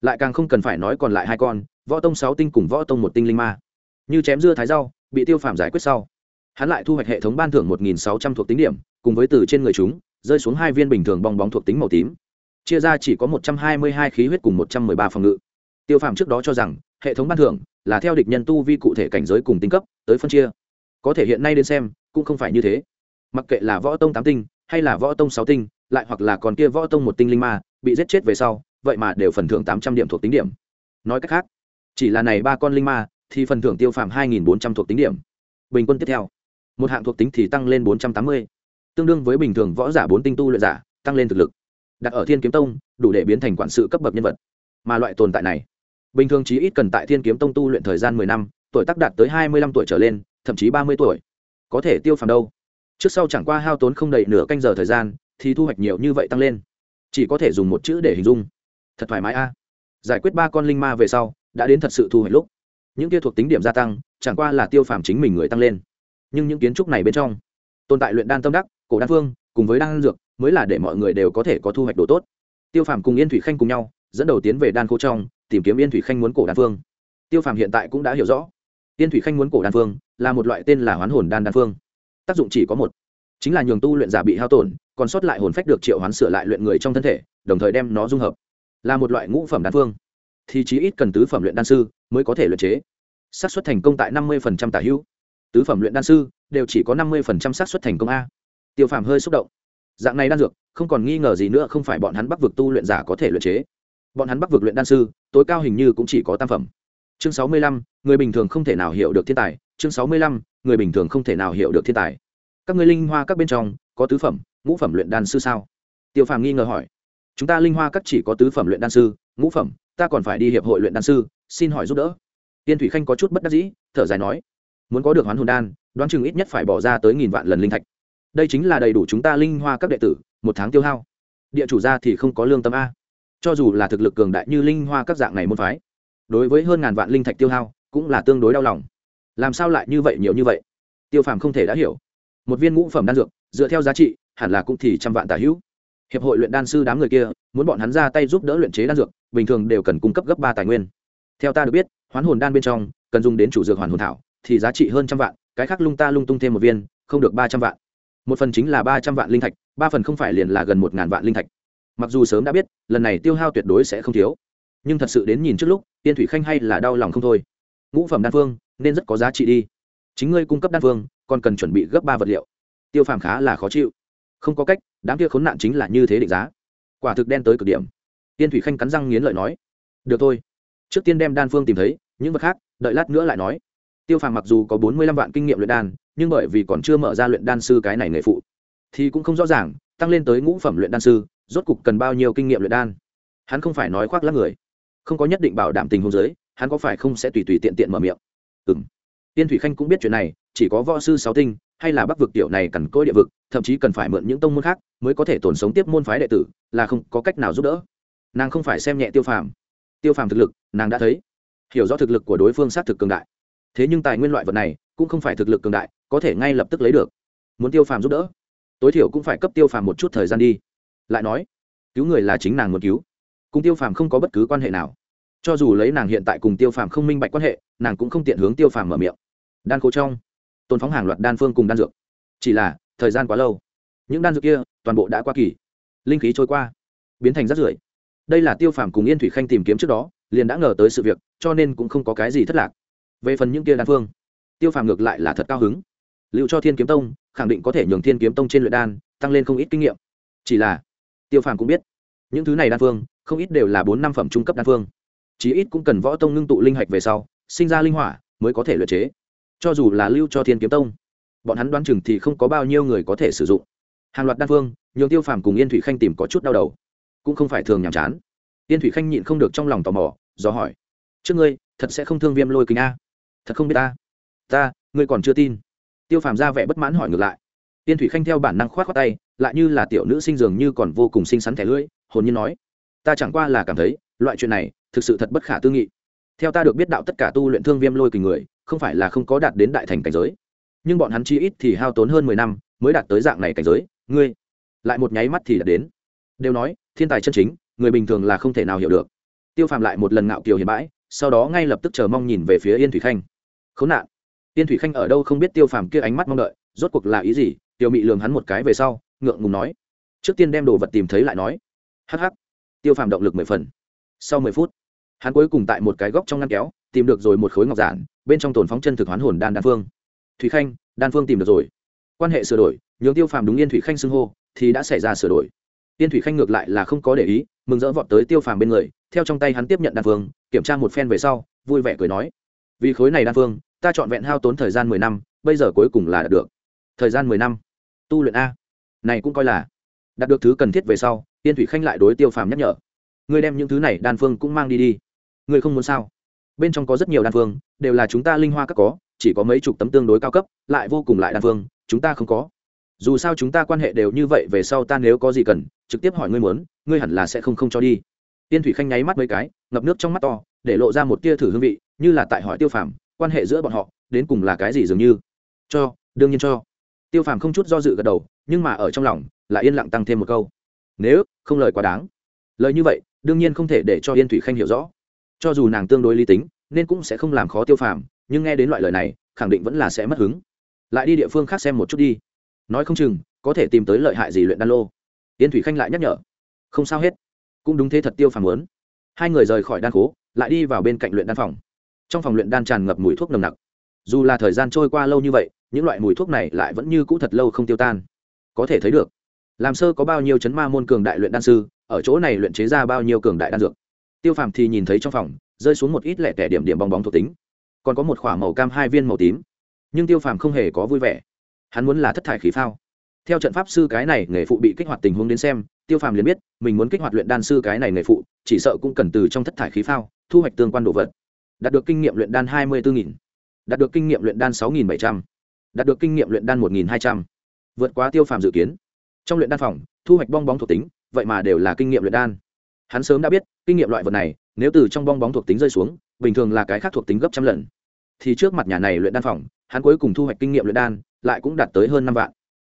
Lại càng không cần phải nói còn lại hai con, võ tông sáu tinh cùng võ tông một tinh linh ma. Như chém dưa thái rau bị tiêu phàm giải quyết sau. Hắn lại thu hoạch hệ thống ban thưởng một nghìn sáu trăm thuộc tính điểm, cùng với từ trên người chúng, rơi xuống hai viên bình thường bong bóng thuộc tính màu tím. Chia ra chỉ có một trăm hai mươi hai khí huyết cùng một trăm m ư ơ i ba phòng ngự. Tiêu phàm trước đó cho rằng, hệ thống ban thưởng là theo địch nhân tu vi cụ thể cảnh giới cùng tính cấp, tới phân chia. Có thể hiện nay đến xem, cũng không phải như thế. Mặc kệ là võ tông tám tinh, hay là võ tông sáu tinh, lại hoặc là còn kia võ tông một tinh linh ma, bị giết chết về sau, vậy mà đều phần thưởng tám trăm điểm thuộc tính điểm. Nói cách khác, chỉ là này ba con linh ma thì phần thưởng tiêu phàm hai nghìn bốn trăm thuộc tính điểm. Bình quân tiếp theo, một hạng thuộc tính thì tăng lên bốn trăm tám mươi. Tương đương với bình thường võ giả bốn tinh tu luyện giả, tăng lên thực lực. Đặt ở thiên kiếm tông, đủ để biến thành quản sự cấp bậc nhân vật. Mà loại tồn tại này, bình thường chí ít cần tại thiên kiếm tông tu luyện thời gian mười năm, tuổi tác đạt tới hai mươi lăm tuổi trở lên, thậm chí ba mươi tuổi. Có thể tiêu phàm đâu? Trước sau chẳng qua hao tốn không đầy nửa canh giờ thời gian, thì thu hoạch nhiều như vậy tăng lên. Chỉ có thể dùng một chữ để hình dung. Thật thoải mái a. Giải quyết ba con linh ma về sau, đã đến thật sự thu hoạch lúc những kia thuộc tính điểm gia tăng, chẳng qua là tiêu phàm chính mình người tăng lên. Nhưng những kiến trúc này bên trong, tồn tại luyện đan tâm đắc, cổ đan phương, cùng với đan dược, mới là để mọi người đều có thể có thu hoạch đồ tốt. Tiêu phàm cùng yên thủy khanh cùng nhau, dẫn đầu tiến về đan khô trong, tìm kiếm yên thủy khanh muốn cổ đan phương. Tiêu phàm hiện tại cũng đã hiểu rõ, yên thủy khanh muốn cổ đan phương, là một loại tên là hoán hồn đan đan phương. Tác dụng chỉ có một, chính là nhường tu luyện giả bị hao tổn, còn sót lại hồn phách được triệu hoán sửa lại luyện người trong thân thể, đồng thời đem nó dung hợp. Là một loại ngũ phẩm đan phương thì chí ít cần tứ phẩm luyện đan sư mới có thể luyện chế. Xác suất thành công tại năm mươi tả hữu. Tứ phẩm luyện đan sư đều chỉ có năm mươi xác suất thành công a. Tiêu phàm hơi xúc động. Dạng này đan dược, không còn nghi ngờ gì nữa không phải bọn hắn bắc vực tu luyện giả có thể luyện chế. Bọn hắn bắc vực luyện đan sư, tối cao hình như cũng chỉ có tam phẩm. Chương sáu mươi lăm, người bình thường không thể nào hiểu được thiên tài. Chương sáu mươi lăm, người bình thường không thể nào hiểu được thiên tài. Các người linh hoa các bên trong, có tứ phẩm, ngũ phẩm luyện đan sư sao? Tiêu phàm nghi ngờ hỏi. Chúng ta linh hoa các chỉ có tứ phẩm luyện đan sư ngũ phẩm, ta còn phải đi hiệp hội luyện đan sư, xin hỏi giúp đỡ. Tiên thủy khanh có chút bất đắc dĩ, thở dài nói, muốn có được hoán hồn đan, đoán chừng ít nhất phải bỏ ra tới nghìn vạn lần linh thạch. Đây chính là đầy đủ chúng ta linh hoa các đệ tử, một tháng tiêu hao. Địa chủ ra thì không có lương tâm a. Cho dù là thực lực cường đại như linh hoa các dạng này môn phái, đối với hơn ngàn vạn linh thạch tiêu hao, cũng là tương đối đau lòng. Làm sao lại như vậy nhiều như vậy? Tiêu phàm không thể đã hiểu. Một viên ngũ phẩm đan dược, dựa theo giá trị, hẳn là cũng thì trăm vạn tả hữu hiệp hội luyện đan sư đám người kia, muốn bọn hắn ra tay giúp đỡ luyện chế đan dược, bình thường đều cần cung cấp gấp ba tài nguyên. Theo ta được biết, hoán hồn đan bên trong, cần dùng đến chủ dược hoàn hồn thảo, thì giá trị hơn trăm vạn, cái khác lung ta lung tung thêm một viên, không được ba trăm vạn. Một phần chính là ba trăm vạn linh thạch, ba phần không phải liền là gần một ngàn vạn linh thạch. Mặc dù sớm đã biết, lần này tiêu hao tuyệt đối sẽ không thiếu. Nhưng thật sự đến nhìn trước lúc, tiên thủy khanh hay là đau lòng không thôi. Ngũ phẩm đan phương nên rất có giá trị đi. Chính ngươi cung cấp đan phương còn cần chuẩn bị gấp ba vật liệu. Tiêu phàm khá là khó chịu không có cách, đám kia khốn nạn chính là như thế định giá. Quả thực đen tới cực điểm. Tiên thủy khanh cắn răng nghiến lợi nói, được thôi. Trước tiên đem đan phương tìm thấy, những vật khác, đợi lát nữa lại nói. Tiêu phàm mặc dù có bốn mươi lăm vạn kinh nghiệm luyện đan, nhưng bởi vì còn chưa mở ra luyện đan sư cái này nghề phụ, thì cũng không rõ ràng, tăng lên tới ngũ phẩm luyện đan sư, rốt cục cần bao nhiêu kinh nghiệm luyện đan. Hắn không phải nói khoác lắc người, không có nhất định bảo đảm tình huống giới hắn có phải không sẽ tùy tùy tiện tiện mở miệng. Ừ m tiên thủy khanh cũng biết chuyện này, chỉ có võ sư sáu tinh hay là bắc vực tiểu này cần côi địa vực, thậm chí cần phải mượn những tông môn khác mới có thể tồn sống tiếp môn phái đệ tử, là không có cách nào giúp đỡ. Nàng không phải xem nhẹ tiêu phàm. Tiêu phàm thực lực, nàng đã thấy. Hiểu rõ thực lực của đối phương xác thực cường đại. Thế nhưng tài nguyên loại vật này cũng không phải thực lực cường đại, có thể ngay lập tức lấy được. Muốn tiêu phàm giúp đỡ, tối thiểu cũng phải cấp tiêu phàm một chút thời gian đi. Lại nói, cứu người là chính nàng muốn cứu. Cùng tiêu phàm không có bất cứ quan hệ nào. Cho dù lấy nàng hiện tại cùng tiêu phàm không minh bạch quan hệ, nàng cũng không tiện hướng tiêu phàm mở miệng. Đan cố trong tôn phóng hàng loạt đan phương cùng đan dược. Chỉ là, thời gian quá lâu. Những đan dược kia, toàn bộ đã qua kỳ. Linh khí trôi qua, biến thành rác rưởi. Đây là tiêu phàm cùng yên thủy khanh tìm kiếm trước đó, liền đã ngờ tới sự việc, cho nên cũng không có cái gì thất lạc. Về phần những kia đan phương, tiêu phàm ngược lại là thật cao hứng. Liệu cho thiên kiếm tông, khẳng định có thể nhường thiên kiếm tông trên luyện đan, tăng lên không ít kinh nghiệm. Chỉ là, tiêu phàm cũng biết, những thứ này đan phương, không ít đều là bốn năm phẩm trung cấp đan phương. Chí ít cũng cần võ tông ngưng tụ linh hạch về sau, sinh ra linh hỏa, mới có thể luyện chế cho dù là lưu cho thiên kiếm tông, bọn hắn đoán chừng thì không có bao nhiêu người có thể sử dụng. Hàng loạt đan phương, nhường tiêu phàm cùng yên thủy khanh tìm có chút đau đầu. Cũng không phải thường nhàm chán. Yên thủy khanh nhịn không được trong lòng tò mò, do hỏi, trước ngươi, thật sẽ không thương viêm lôi kính a? Thật không biết ta. Ta, ngươi còn chưa tin. Tiêu phàm ra vẻ bất mãn hỏi ngược lại. Yên thủy khanh theo bản năng k h o á t khoác tay, lại như là tiểu nữ sinh dường như còn vô cùng xinh xắn thẻ lưỡi, hồn nhiên nói, ta chẳng qua là cảm thấy, loại chuyện này thực sự thật bất khả tư nghị theo ta được biết đạo tất cả tu luyện thương viêm lôi kình người, không phải là không có đạt đến đại thành cảnh giới. Nhưng bọn hắn chi ít thì hao tốn hơn mười năm mới đạt tới dạng này cảnh giới. Ngươi lại một nháy mắt thì đạt đến. Đều nói, thiên tài chân chính, người bình thường là không thể nào hiểu được. Tiêu phàm lại một lần ngạo kiều hiền bãi, sau đó ngay lập tức chờ mong nhìn về phía yên thủy khanh. Khốn nạn! Yên thủy khanh ở đâu không biết tiêu phàm kia ánh mắt mong đợi, rốt cuộc là ý gì? Tiêu mị lường hắn một cái về sau, ngượng ngùng nói. Trước tiên đem đồ vật tìm thấy lại nói. Hh tiêu phàm động lực mười phần. Sau mười phút hắn cuối cùng tại một cái góc trong ngăn kéo, tìm được rồi một khối ngọc giản, bên trong tồn phóng chân thực hoán hồn đan đan phương. Thủy khanh, đan phương tìm được rồi. Quan hệ sửa đổi, nhường tiêu phàm đúng yên thủy khanh xưng hô, thì đã xảy ra sửa đổi. Yên thủy khanh ngược lại là không có để ý, mừng rỡ vọt tới tiêu phàm bên người, theo trong tay hắn tiếp nhận đan phương, kiểm tra một phen về sau, vui vẻ cười nói, vì khối này đan phương, ta chọn vẹn hao tốn thời gian mười năm, bây giờ cuối cùng là đạt được. Thời gian mười năm? Tu luyện a? Này cũng coi là đạt được thứ cần thiết về sau. Yên thủy khanh lại đối tiêu phàm nhắc nhở, ngươi đem những thứ này đan phương cũng mang đi đi ngươi không muốn sao? Bên trong có rất nhiều đan phương, đều là chúng ta linh hoa các có, chỉ có mấy chục tấm tương đối cao cấp, lại vô cùng lại đan phương, chúng ta không có. Dù sao chúng ta quan hệ đều như vậy về sau ta nếu có gì cần, trực tiếp hỏi ngươi muốn, ngươi hẳn là sẽ không không cho đi. Tiên thủy khanh nháy mắt mấy cái, ngập nước trong mắt to, để lộ ra một tia thử hương vị, như là tại hỏi tiêu phàm, quan hệ giữa bọn họ, đến cùng là cái gì dường như? Cho, đương nhiên cho. Tiêu phàm không chút do dự gật đầu, nhưng mà ở trong lòng, lại yên lặng tăng thêm một câu. Nếu không lời quá đáng. Lời như vậy, đương nhiên không thể để cho yên thủy khanh hiểu rõ cho dù nàng tương đối lý tính, nên cũng sẽ không làm khó tiêu phàm, nhưng nghe đến loại lời này, khẳng định vẫn là sẽ mất hứng. Lại đi địa phương khác xem một chút đi. Nói không chừng, có thể tìm tới lợi hại gì luyện đan lô. Yên thủy khanh lại nhắc nhở. Không sao hết. Cũng đúng thế thật tiêu phàm muốn. Hai người rời khỏi đan khố, lại đi vào bên cạnh luyện đan phòng. Trong phòng luyện đan tràn ngập mùi thuốc nồng nặc. Dù là thời gian trôi qua lâu như vậy, những loại mùi thuốc này lại vẫn như cũ thật lâu không tiêu tan. Có thể thấy được, làm sơ có bao nhiêu chấn ma môn cường đại luyện đan sư, ở chỗ này luyện chế ra bao nhiêu cường đại đan dược tiêu phàm thì nhìn thấy trong phòng, rơi xuống một ít lẻ tẻ điểm điểm bong bóng thuộc tính. Còn có một k h ỏ a màu cam hai viên màu tím. Nhưng tiêu phàm không hề có vui vẻ. Hắn muốn là thất thải khí phao. Theo trận pháp sư cái này, nghề phụ bị kích hoạt tình huống đến xem, tiêu phàm liền biết, mình muốn kích hoạt luyện đan sư cái này nghề phụ, chỉ sợ cũng cần từ trong thất thải khí phao, thu hoạch tương quan đồ vật. Đạt được kinh nghiệm luyện đan hai mươi bốn nghìn. Đạt được kinh nghiệm luyện đan sáu nghìn bảy trăm. Đạt được kinh nghiệm luyện đan một nghìn hai trăm. Vượt quá tiêu phàm dự kiến. Trong luyện đan phòng, thu hoạch bong bóng thuộc tính, vậy mà đều là kinh nghiệm luyện đan hắn sớm đã biết, kinh nghiệm loại vật này, nếu từ trong bong bóng thuộc tính rơi xuống, bình thường là cái khác thuộc tính gấp trăm lần. Thì trước mặt nhà này luyện đan phòng, hắn cuối cùng thu hoạch kinh nghiệm luyện đan, lại cũng đạt tới hơn năm vạn.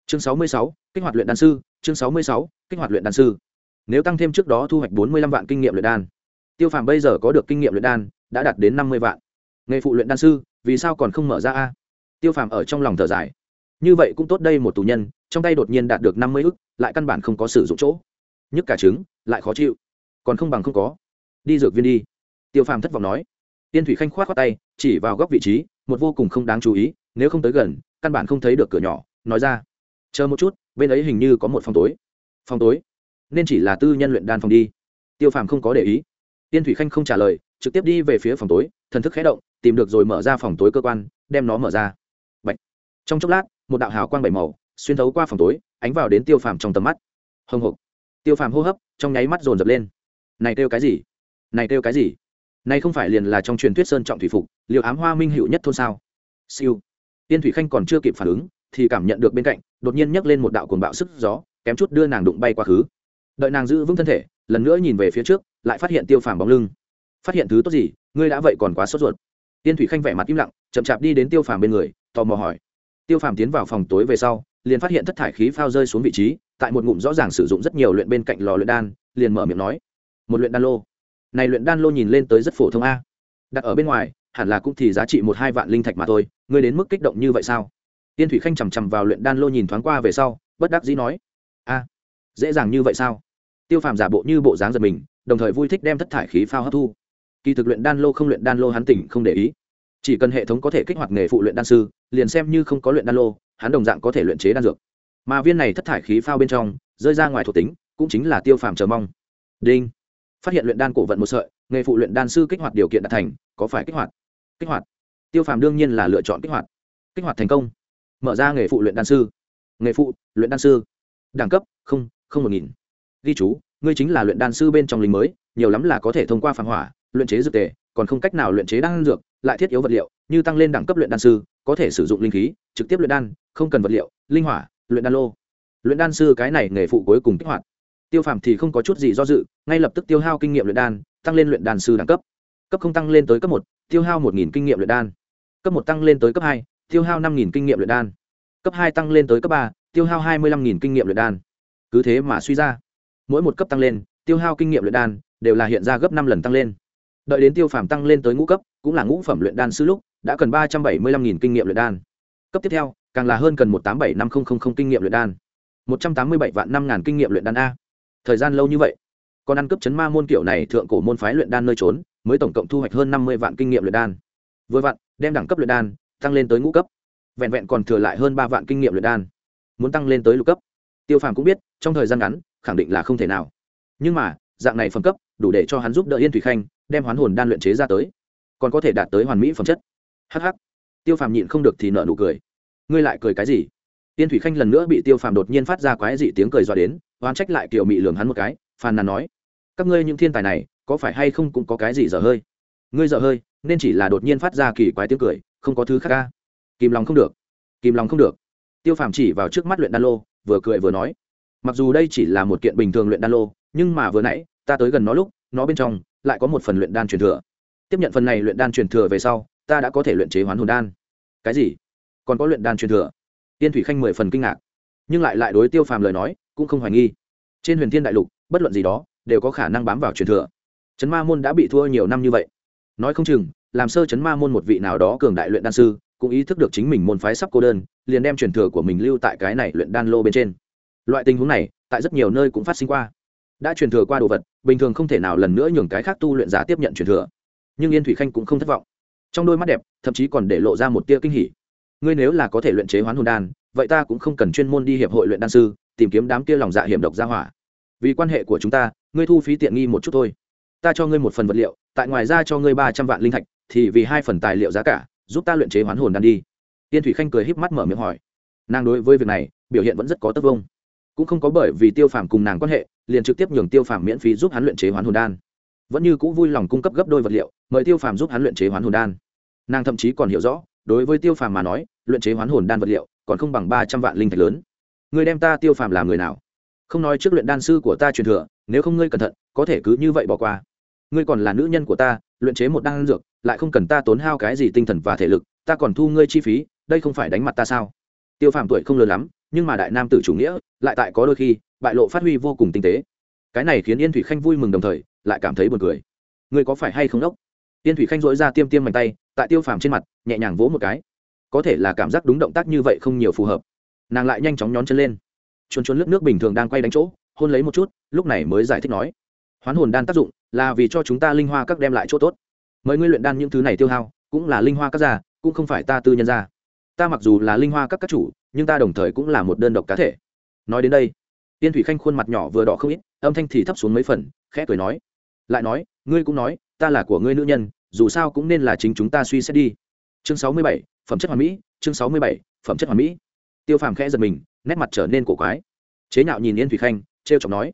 Chương sáu mươi sáu, kích hoạt luyện đan sư, chương sáu mươi sáu, kích hoạt luyện đan sư. Nếu tăng thêm trước đó thu hoạch bốn mươi lăm vạn kinh nghiệm luyện đan, tiêu phàm bây giờ có được kinh nghiệm luyện đan, đã đạt đến năm mươi vạn. Nghề phụ luyện đan sư, vì sao còn không mở ra a? Tiêu phàm ở trong lòng thở dài. Như vậy cũng tốt đây một tù nhân, trong tay đột nhiên đạt được năm mươi ức, lại căn bản không có sử dụng chỗ. Nhức cả trứng, lại khó chịu còn không bằng không có. Đi dược viên đi. Tiêu phàm thất vọng nói. Tiên thủy khanh k h o á t khoác tay, chỉ vào góc vị trí, một vô cùng không đáng chú ý, nếu không tới gần, căn bản không thấy được cửa nhỏ, nói ra. Chờ một chút, bên ấy hình như có một phòng tối. Phòng tối? Nên chỉ là tư nhân luyện đan phòng đi. Tiêu phàm không có để ý. Tiên thủy khanh không trả lời, trực tiếp đi về phía phòng tối, thần thức khé động, tìm được rồi mở ra phòng tối cơ quan, đem nó mở ra. Bạch. trong chốc lát, một đạo hào quang bảy màu, xuyên thấu qua phòng tối, ánh vào đến tiêu phàm trong tầm mắt. Hồng hộc. Tiêu phàm hô hấp, trong nháy mắt dồn dập lên này kêu cái gì? Này kêu cái gì? Này không phải liền là trong truyền thuyết sơn trọng thủy phục, liệu ám hoa minh hữu nhất thôn sao? Siêu. Tiên thủy khanh còn chưa kịp phản ứng, thì cảm nhận được bên cạnh, đột nhiên nhấc lên một đạo cuồng bạo sức gió, kém chút đưa nàng đụng bay qua khứ. Đợi nàng giữ vững thân thể, lần nữa nhìn về phía trước, lại phát hiện tiêu phàm bóng lưng. Phát hiện thứ tốt gì? Ngươi đã vậy còn quá sốt ruột. Tiên thủy khanh vẻ mặt im lặng, chậm chạp đi đến tiêu phàm bên người, tò mò hỏi. Tiêu phàm tiến vào phòng tối về sau, liền phát hiện thất thải khí phao rơi xuống vị trí, tại một ngụm rõ ràng sử dụng rất nhiều luyện bên cạnh lò luyện đan, liền mở miệng nói một luyện đan lô. Này luyện đan lô nhìn lên tới rất phổ thông a. Đặt ở bên ngoài, hẳn là cũng thì giá trị một hai vạn linh thạch mà thôi, ngươi đến mức kích động như vậy sao? Tiên thủy khanh chằm chằm vào luyện đan lô nhìn thoáng qua về sau, bất đắc dĩ nói, a, dễ dàng như vậy sao? Tiêu phàm giả bộ như bộ dáng giật mình, đồng thời vui thích đem thất thải khí phao hấp thu. Kỳ thực luyện đan lô không luyện đan lô hắn tỉnh không để ý. Chỉ cần hệ thống có thể kích hoạt nghề phụ luyện đan sư, liền xem như không có luyện đan lô, hắn đồng dạng có thể luyện chế đan dược. Mà viên này thất thải khí phao bên trong, rơi ra ngoài thuộc tính, cũng chính là tiêu phàm chờ mong. Đinh phát hiện luyện đan cổ vận một sợi, nghề phụ luyện đan sư kích hoạt điều kiện đạt thành, có phải kích hoạt? Kích hoạt. Tiêu phàm đương nhiên là lựa chọn kích hoạt. Kích hoạt thành công. Mở ra nghề phụ luyện đan sư. Nghề phụ, luyện đan sư. Đẳng cấp, không không một nghìn. Ghi chú, ngươi chính là luyện đan sư bên trong lính mới, nhiều lắm là có thể thông qua phản hỏa, luyện chế dược tề, còn không cách nào luyện chế đan dược, lại thiết yếu vật liệu, như tăng lên đẳng cấp luyện đan sư, có thể sử dụng linh khí, trực tiếp luyện đan, không cần vật liệu, linh hỏa, luyện đan lô. Luyện đan sư cái này nghề phụ cuối cùng kích hoạt tiêu phàm thì không có chút gì do dự, ngay lập tức tiêu hao kinh nghiệm luyện đan, tăng lên luyện đan sư đẳng cấp. Cấp không tăng lên tới cấp một, tiêu hao một kinh nghiệm luyện đan. Cấp một tăng lên tới cấp hai, tiêu hao năm kinh nghiệm luyện đan. Cấp hai tăng lên tới cấp ba, tiêu hao hai mươi năm kinh nghiệm luyện đan. Cứ thế mà suy ra. Mỗi một cấp tăng lên, tiêu hao kinh nghiệm luyện đan đều là hiện ra gấp năm lần tăng lên. Đợi đến tiêu phàm tăng lên tới ngũ cấp, cũng là ngũ phẩm luyện đan sư lúc, đã cần ba trăm bảy mươi năm kinh nghiệm luyện đan. Cấp tiếp theo, càng là hơn cần một tám bảy năm trăm kinh nghiệm luyện đan. một trăm tám mươi bảy vạn năm ngàn kinh nghiệm luyện đan a thời gian lâu như vậy. Còn ăn cướp chấn ma môn kiểu này thượng cổ môn phái luyện đan nơi trốn, mới tổng cộng thu hoạch hơn năm mươi vạn kinh nghiệm luyện đan. Vừa vặn, đem đẳng cấp luyện đan tăng lên tới ngũ cấp, vẹn vẹn còn thừa lại hơn ba vạn kinh nghiệm luyện đan. Muốn tăng lên tới lục cấp. Tiêu phàm cũng biết, trong thời gian ngắn, khẳng định là không thể nào. Nhưng mà, dạng này phẩm cấp, đủ để cho hắn giúp đỡ yên thủy khanh, đem hoán hồn đan luyện chế ra tới. Còn có thể đạt tới hoàn mỹ phẩm chất. Hh tiêu phàm nhịn không được thì nợ nụ cười. Ngươi lại cười cái gì? Yên thủy khanh lần nữa bị tiêu phàm đột nhiên phát ra quái dị tiếng cười dọa đến oán trách lại kiểu mị lường hắn một cái, phàn nàn nói, các ngươi những thiên tài này, có phải hay không cũng có cái gì dở hơi? Ngươi dở hơi, nên chỉ là đột nhiên phát ra kỳ quái tiếng cười, không có thứ khác ca kìm lòng không được, kìm lòng không được. Tiêu phàm chỉ vào trước mắt luyện đan lô, vừa cười vừa nói, mặc dù đây chỉ là một kiện bình thường luyện đan lô, nhưng mà vừa nãy, ta tới gần nó lúc, nó bên trong lại có một phần luyện đan truyền thừa. Tiếp nhận phần này luyện đan truyền thừa về sau, ta đã có thể luyện chế hoán hồn đan. Cái gì? Còn có luyện đan truyền thừa? Tiên thủy khanh mười phần kinh ngạc, nhưng lại lại đối tiêu phàm lời nói cũng không hoài nghi. Trên huyền thiên đại lục, bất luận gì đó, đều có khả năng bám vào truyền thừa. Trấn ma môn đã bị thua nhiều năm như vậy. Nói không chừng, làm sơ trấn ma môn một vị nào đó cường đại luyện đan sư, cũng ý thức được chính mình môn phái sắp cô đơn, liền đem truyền thừa của mình lưu tại cái này luyện đan lô bên trên. Loại tình huống này, tại rất nhiều nơi cũng phát sinh qua. Đã truyền thừa qua đồ vật, bình thường không thể nào lần nữa nhường cái khác tu luyện giả tiếp nhận truyền thừa. Nhưng yên thủy khanh cũng không thất vọng. Trong đôi mắt đẹp, thậm chí còn để lộ ra một tia kinh hỉ. Ngươi nếu là có thể luyện chế hoán hồn đan, vậy ta cũng không cần chuyên môn đi hiệp hội luyện đan sư tìm kiếm đám kia lòng dạ hiểm độc ra hỏa. Vì quan hệ của chúng ta, ngươi thu phí tiện nghi một chút thôi. Ta cho ngươi một phần vật liệu, tại ngoài ra cho ngươi ba trăm vạn linh thạch, thì vì hai phần tài liệu giá cả, giúp ta luyện chế hoán hồn đan đi. Tiên thủy khanh cười híp mắt mở miệng hỏi. Nàng đối với việc này, biểu hiện vẫn rất có tất vông cũng không có bởi vì tiêu phàm cùng nàng quan hệ, liền trực tiếp nhường tiêu phàm miễn phí giúp hắn luyện chế hoán hồn đan. Vẫn như c ũ vui lòng cung cấp gấp đôi vật liệu, mời tiêu phàm giúp hắn luyện chế hoán hồn đan. Nàng thậm chí còn hiểu rõ, đối với tiêu phàm mà nói, luyện chế hoán hồn đan vật liệu, còn không bằng ba trăm vạn linh thạch lớn. Ngươi đem ta tiêu phàm làm người nào? Không nói trước luyện đan sư của ta truyền thừa, nếu không ngươi cẩn thận, có thể cứ như vậy bỏ qua. Ngươi còn là nữ nhân của ta, luyện chế một đan dược, lại không cần ta tốn hao cái gì tinh thần và thể lực, ta còn thu ngươi chi phí, đây không phải đánh mặt ta sao? Tiêu phàm tuổi không lớn lắm, nhưng mà đại nam tử chủ nghĩa, lại tại có đôi khi, bại lộ phát huy vô cùng tinh tế. Cái này khiến yên thủy khanh vui mừng đồng thời, lại cảm thấy buồn cười. Ngươi có phải hay không đốc? Yên thủy khanh dỗi ra tiêm tiêm mạnh tay, tại tiêu phàm trên mặt, nhẹ nhàng vỗ một cái. Có thể là cảm giác đúng động tác như vậy không nhiều phù hợp nàng lại nhanh chóng nhón chân lên. Chuồn chuồn nước nước bình thường đang quay đánh chỗ, hôn lấy một chút, lúc này mới giải thích nói, hoán hồn đan tác dụng là vì cho chúng ta linh hoa các đem lại chỗ tốt. Mời ngươi luyện đan những thứ này tiêu hao, cũng là linh hoa các già cũng không phải ta tư nhân ra. ta mặc dù là linh hoa các các chủ, nhưng ta đồng thời cũng là một đơn độc cá thể. Nói đến đây, tiên thủy khanh khuôn mặt nhỏ vừa đỏ không ít, âm thanh thì thấp xuống mấy phần, khẽ cười nói, lại nói, ngươi cũng nói, ta là của ngươi nữ nhân, dù sao cũng nên là chính chúng ta suy xét đi. Chương sáu mươi bảy, phẩm chất hoàn mỹ, chương sáu mươi bảy, phẩm chất hoàn mỹ tiêu phàm khẽ giật mình, nét mặt trở nên cổ quái. Chế nhạo nhìn yên thủy khanh t r e o chọc nói,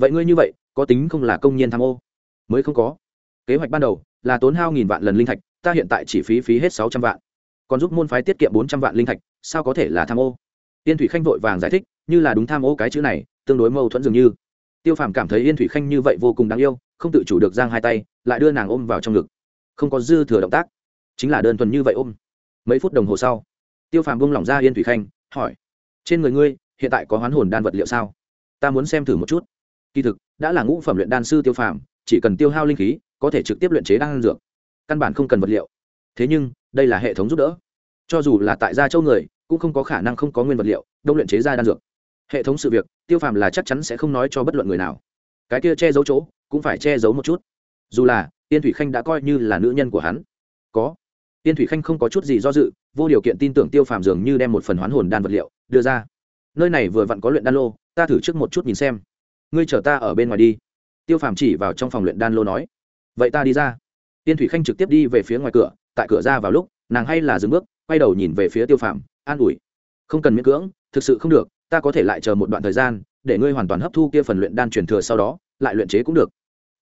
vậy ngươi như vậy, có tính không là công nhân tham ô? Mới không có. Kế hoạch ban đầu là tốn hao nghìn vạn lần linh thạch, ta hiện tại chỉ phí phí hết sáu trăm vạn. Còn giúp môn phái tiết kiệm bốn trăm vạn linh thạch, sao có thể là tham ô? Yên thủy khanh vội vàng giải thích, như là đúng tham ô cái chữ này, tương đối mâu thuẫn dường như. Tiêu phàm cảm thấy yên thủy khanh như vậy vô cùng đáng yêu, không tự chủ được giang hai tay, lại đưa nàng ôm vào trong ngực. Không có dư thừa động tác, chính là đơn thuần như vậy ôm. Mấy phút đồng hồ sau, tiêu phàm bông lỏng ra yên thủy khanh hỏi, trên người ngươi, hiện tại có hoán hồn đan vật liệu sao? Ta muốn xem thử một chút. Kỳ thực, đã là ngũ phẩm luyện đan sư tiêu phàm, chỉ cần tiêu hao linh khí, có thể trực tiếp luyện chế đan dược. Căn bản không cần vật liệu. Thế nhưng, đây là hệ thống giúp đỡ. Cho dù là tại gia châu người, cũng không có khả năng không có nguyên vật liệu, đông luyện chế ra đan dược. Hệ thống sự việc, tiêu phàm là chắc chắn sẽ không nói cho bất luận người nào. Cái kia che giấu chỗ, cũng phải che giấu một chút. Dù là tiên thủy khanh đã coi như là nữ nhân của hắn. Có. Tiên thủy khanh không có chút gì do dự vô điều kiện tin tưởng tiêu phàm dường như đem một phần hoán hồn đan vật liệu đưa ra. Nơi này vừa vặn có luyện đan lô, ta thử trước một chút nhìn xem. Ngươi chở ta ở bên ngoài đi. Tiêu phàm chỉ vào trong phòng luyện đan lô nói. Vậy ta đi ra. Tiên thủy khanh trực tiếp đi về phía ngoài cửa, tại cửa ra vào lúc, nàng hay là dừng bước, quay đầu nhìn về phía tiêu phàm, an ủi. Không cần miễn cưỡng, thực sự không được, ta có thể lại chờ một đoạn thời gian, để ngươi hoàn toàn hấp thu kia phần luyện đan truyền thừa sau đó, lại luyện chế cũng được.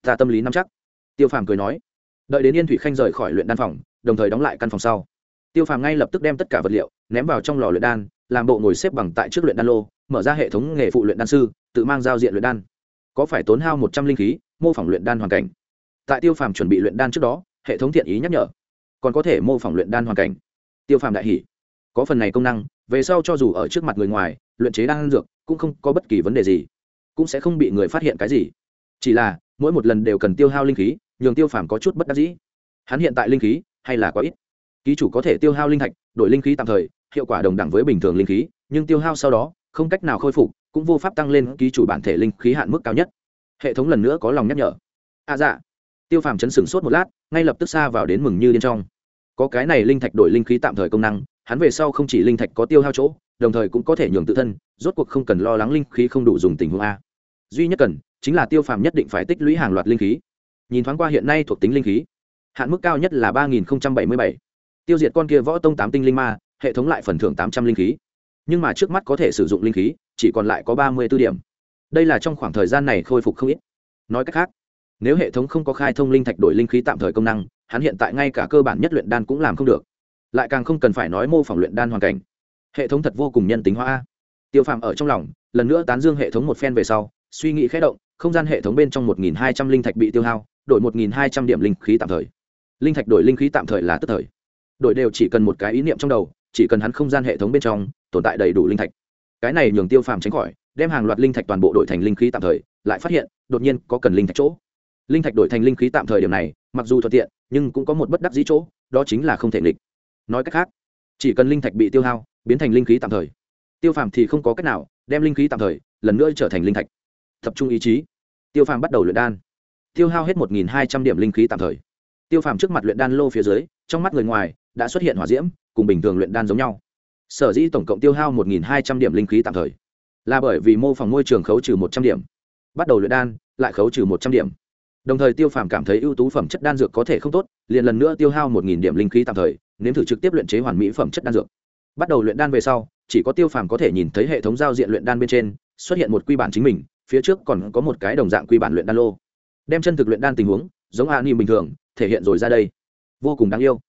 Ta tâm lý nắm chắc. Tiêu phàm cười nói. Đợi đến yên thủy khanh rời khỏi luyện đan phòng, đồng thời đóng lại căn phòng sau tiêu phàm ngay lập tức đem tất cả vật liệu ném vào trong lò luyện đan, làm bộ ngồi xếp bằng tại trước luyện đan lô, mở ra hệ thống nghề phụ luyện đan sư, tự mang giao diện luyện đan. Có phải tốn hao một trăm linh khí, mô phỏng luyện đan hoàn cảnh? Tại tiêu phàm chuẩn bị luyện đan trước đó, hệ thống thiện ý nhắc nhở. Còn có thể mô phỏng luyện đan hoàn cảnh. Tiêu phàm đại hỷ có phần này công năng, về sau cho dù ở trước mặt người ngoài, luyện chế đan dược cũng không có bất kỳ vấn đề gì. Cũng sẽ không bị người phát hiện cái gì. Chỉ là, mỗi một lần đều cần tiêu hao linh khí, nhường tiêu phàm có chút bất đắc dĩ. Hắn hiện tại linh khí hay là quá ít? Ký chủ có thể tiêu hao linh thạch, đổi linh khí tạm thời, hiệu quả đồng đẳng với bình thường linh khí, nhưng tiêu hao sau đó, không cách nào khôi phục, cũng vô pháp tăng lên ký chủ bản thể linh khí hạn mức cao nhất. Hệ thống lần nữa có lòng nhắc nhở. À dạ. Tiêu phàm chấn sửng sốt một lát, ngay lập tức xa vào đến mừng như điên trong. Có cái này linh thạch đổi linh khí tạm thời công năng, hắn về sau không chỉ linh thạch có tiêu hao chỗ, đồng thời cũng có thể nhường tự thân, rốt cuộc không cần lo lắng linh khí không đủ dùng tình huống a. Duy nhất cần, chính là tiêu phàm nhất định phải tích lũy hàng loạt linh khí. Nhìn thoáng qua hiện nay thuộc tính linh khí, hạn mức cao nhất là ba nghìn bảy mươi bảy tiêu diệt con kia võ tông tám tinh linh ma, hệ thống lại phần thưởng tám trăm linh khí. Nhưng mà trước mắt có thể sử dụng linh khí, chỉ còn lại có ba mươi b ố điểm. Đây là trong khoảng thời gian này khôi phục không ít. Nói cách khác, nếu hệ thống không có khai thông linh thạch đổi linh khí tạm thời công năng, hắn hiện tại ngay cả cơ bản nhất luyện đan cũng làm không được. Lại càng không cần phải nói mô phỏng luyện đan hoàn cảnh. Hệ thống thật vô cùng nhân tính hóa tiêu phàm ở trong lòng, lần nữa tán dương hệ thống một phen về sau, suy nghĩ khé động, không gian hệ thống bên trong một nghìn hai trăm linh thạch bị tiêu hao, đổi một nghìn hai trăm điểm linh khí tạm thời. Linh thạch đổi linh khí tạm thời là tức thời đổi đều chỉ cần một cái ý niệm trong đầu, chỉ cần hắn không gian hệ thống bên trong tồn tại đầy đủ linh thạch. Cái này nhường tiêu phàm tránh khỏi, đem hàng loạt linh thạch toàn bộ đổi thành linh khí tạm thời, lại phát hiện, đột nhiên có cần linh thạch chỗ. Linh thạch đổi thành linh khí tạm thời điểm này, mặc dù thuận tiện, nhưng cũng có một bất đắc dĩ chỗ, đó chính là không thể nghịch. Nói cách khác, chỉ cần linh thạch bị tiêu hao, biến thành linh khí tạm thời. Tiêu phàm thì không có cách nào đem linh khí tạm thời, lần nữa trở thành linh thạch. Tập trung ý chí. Tiêu phàm bắt đầu luyện đan. Tiêu hao hết một hai trăm điểm linh khí tạm thời. Tiêu phàm trước mặt luyện đan lô phía dưới, trong mắt người ngoài đã xuất hiện hỏa diễm, cùng bình thường luyện đan giống nhau. Sở dĩ tổng cộng tiêu hao một hai trăm điểm linh khí tạm thời, là bởi vì mô phỏng môi trường khấu trừ một trăm điểm. Bắt đầu luyện đan, lại khấu trừ một trăm điểm. Đồng thời tiêu phàm cảm thấy ưu tú phẩm chất đan dược có thể không tốt, liền lần nữa tiêu hao một điểm linh khí tạm thời, nếm thử trực tiếp luyện chế hoàn mỹ phẩm chất đan dược. Bắt đầu luyện đan về sau, chỉ có tiêu phàm có thể nhìn thấy hệ thống giao diện luyện đan bên trên, xuất hiện một quy bản chính mình, phía trước còn có một cái đồng dạng quy bản luyện đan lô. Đem chân thực luyện đan tình huống, giống a ni bình thường, thể hiện rồi ra đây. Vô cùng đáng yêu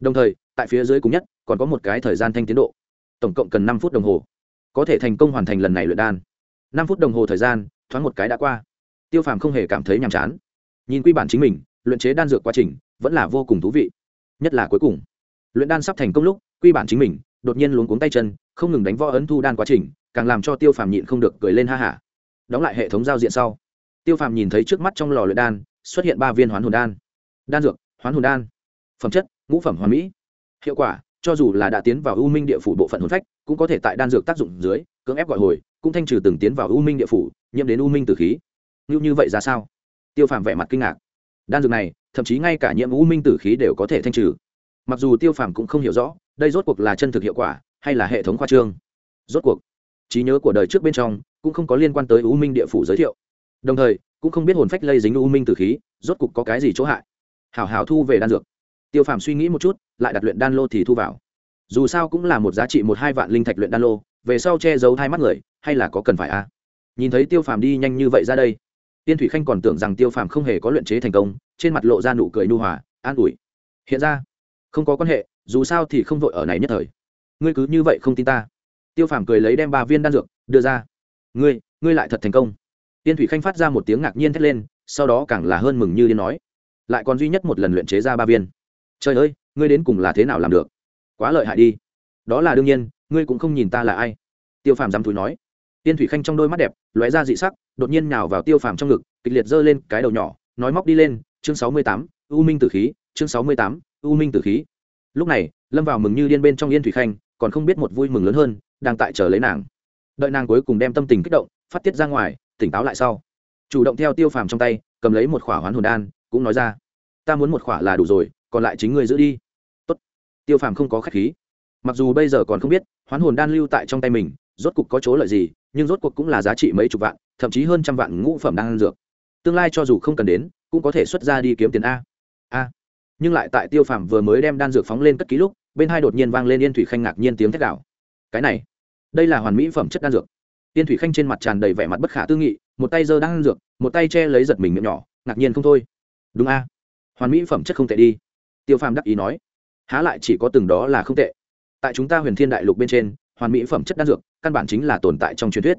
đồng thời, tại phía dưới cùng nhất, còn có một cái thời gian thanh tiến độ. Tổng cộng cần năm phút đồng hồ. Có thể thành công hoàn thành lần này luyện đan. Năm phút đồng hồ thời gian, thoáng một cái đã qua. Tiêu phàm không hề cảm thấy nhàm chán. Nhìn quy bản chính mình, luyện chế đan dược quá trình, vẫn là vô cùng thú vị. Nhất là cuối cùng. Luyện đan sắp thành công lúc, quy bản chính mình, đột nhiên luống cuống tay chân, không ngừng đánh võ ấn thu đan quá trình, càng làm cho tiêu phàm nhịn không được cười lên ha hả. Đóng lại hệ thống giao diện sau, tiêu phàm nhìn thấy trước mắt trong lò luyện đan, xuất hiện ba viên hoán hồn đan. Đan dược, hoán hồn đan. Phẩm chất ngũ phẩm hoàn mỹ. Hiệu quả, cho dù là đã tiến vào u minh địa phủ bộ phận hồn phách, cũng có thể tại đan dược tác dụng dưới, cưỡng ép gọi hồi, cũng thanh trừ từng tiến vào u minh địa phủ, nhiễm đến u minh Tử khí. Như như vậy ra sao? Tiêu phàm vẻ mặt kinh ngạc. Đan dược này, thậm chí ngay cả nhiễm u minh tử khí đều có thể thanh trừ. Mặc dù tiêu phàm cũng không hiểu rõ, đây rốt cuộc là chân thực hiệu quả, hay là hệ thống khoa trương. Rốt cuộc, trí nhớ của đời trước bên trong, cũng không có liên quan tới u minh địa phủ giới thiệu. Đồng thời, cũng không biết hồn phách lây dính u minh tử khí, rốt cuộc có cái gì chỗ hại. Hảo hảo thu về đan dược tiêu phàm suy nghĩ một chút, lại đặt luyện đan lô thì thu vào. Dù sao cũng là một giá trị một hai vạn linh thạch luyện đan lô, về sau che giấu hai mắt người, hay là có cần phải a à? nhìn thấy tiêu phàm đi nhanh như vậy ra đây, tiên thủy khanh còn tưởng rằng tiêu phàm không hề có luyện chế thành công, trên mặt lộ ra nụ cười nu hòa, an ủi. Hiện ra, không có quan hệ, dù sao thì không vội ở này nhất thời. Ngươi cứ như vậy không tin ta. Tiêu phàm cười lấy đem ba viên đan dược, đưa ra. Ngươi ngươi lại thật thành công. Tiên thủy khanh phát ra một tiếng ngạc nhiên thét lên, sau đó càng là hơn mừng như điên nói. Lại còn duy nhất một lần luyện chế ra ba viên trời ơi, ngươi đến cùng là thế nào làm được? Quá lợi hại đi. Đó là đương nhiên, ngươi cũng không nhìn ta là ai. Tiêu phàm dám thúi nói. Tiên thủy khanh trong đôi mắt đẹp, lóe ra dị sắc, đột nhiên nhào vào tiêu phàm trong ngực, kịch liệt giơ lên cái đầu nhỏ, nói móc đi lên, chương sáu mươi tám, u minh tử khí, chương sáu mươi tám, u minh tử khí. Lúc này, lâm vào mừng như điên bên trong yên thủy khanh, còn không biết một vui mừng lớn hơn, đang tại chờ lấy nàng. Đợi nàng cuối cùng đem tâm tình kích động, phát tiết ra ngoài, tỉnh táo lại sau. Chủ động theo tiêu phàm trong tay, cầm lấy một khỏa hoán hồn đan, cũng nói ra, ta muốn một khỏa là đủ rồi còn lại chính ngươi giữ đi. Tốt. tiêu phàm không có k h á c h khí. Mặc dù bây giờ còn không biết, hoán hồn đan lưu tại trong tay mình, rốt cục có chỗ lợi gì, nhưng rốt cuộc cũng là giá trị mấy chục vạn, thậm chí hơn trăm vạn ngũ phẩm đan dược. Tương lai cho dù không cần đến, cũng có thể xuất ra đi kiếm tiền a. A. Nhưng lại tại tiêu phàm vừa mới đem đan dược phóng lên cất ký lúc, bên hai đột nhiên vang lên yên thủy khanh ngạc nhiên tiếng thét đảo cái này, đây là hoàn mỹ phẩm chất đan dược. Yên thủy khanh trên mặt tràn đầy vẻ mặt bất khả tư nghị, một tay giơ đan dược, một tay che lấy giật mình miệng nhỏ, ngạc nhiên không thôi. Đúng a. Hoàn mỹ phẩm chất không tệ đi tiêu phàm đắc ý nói, há lại chỉ có từng đó là không tệ. Tại chúng ta huyền thiên đại lục bên trên, hoàn mỹ phẩm chất đan dược, căn bản chính là tồn tại trong truyền thuyết.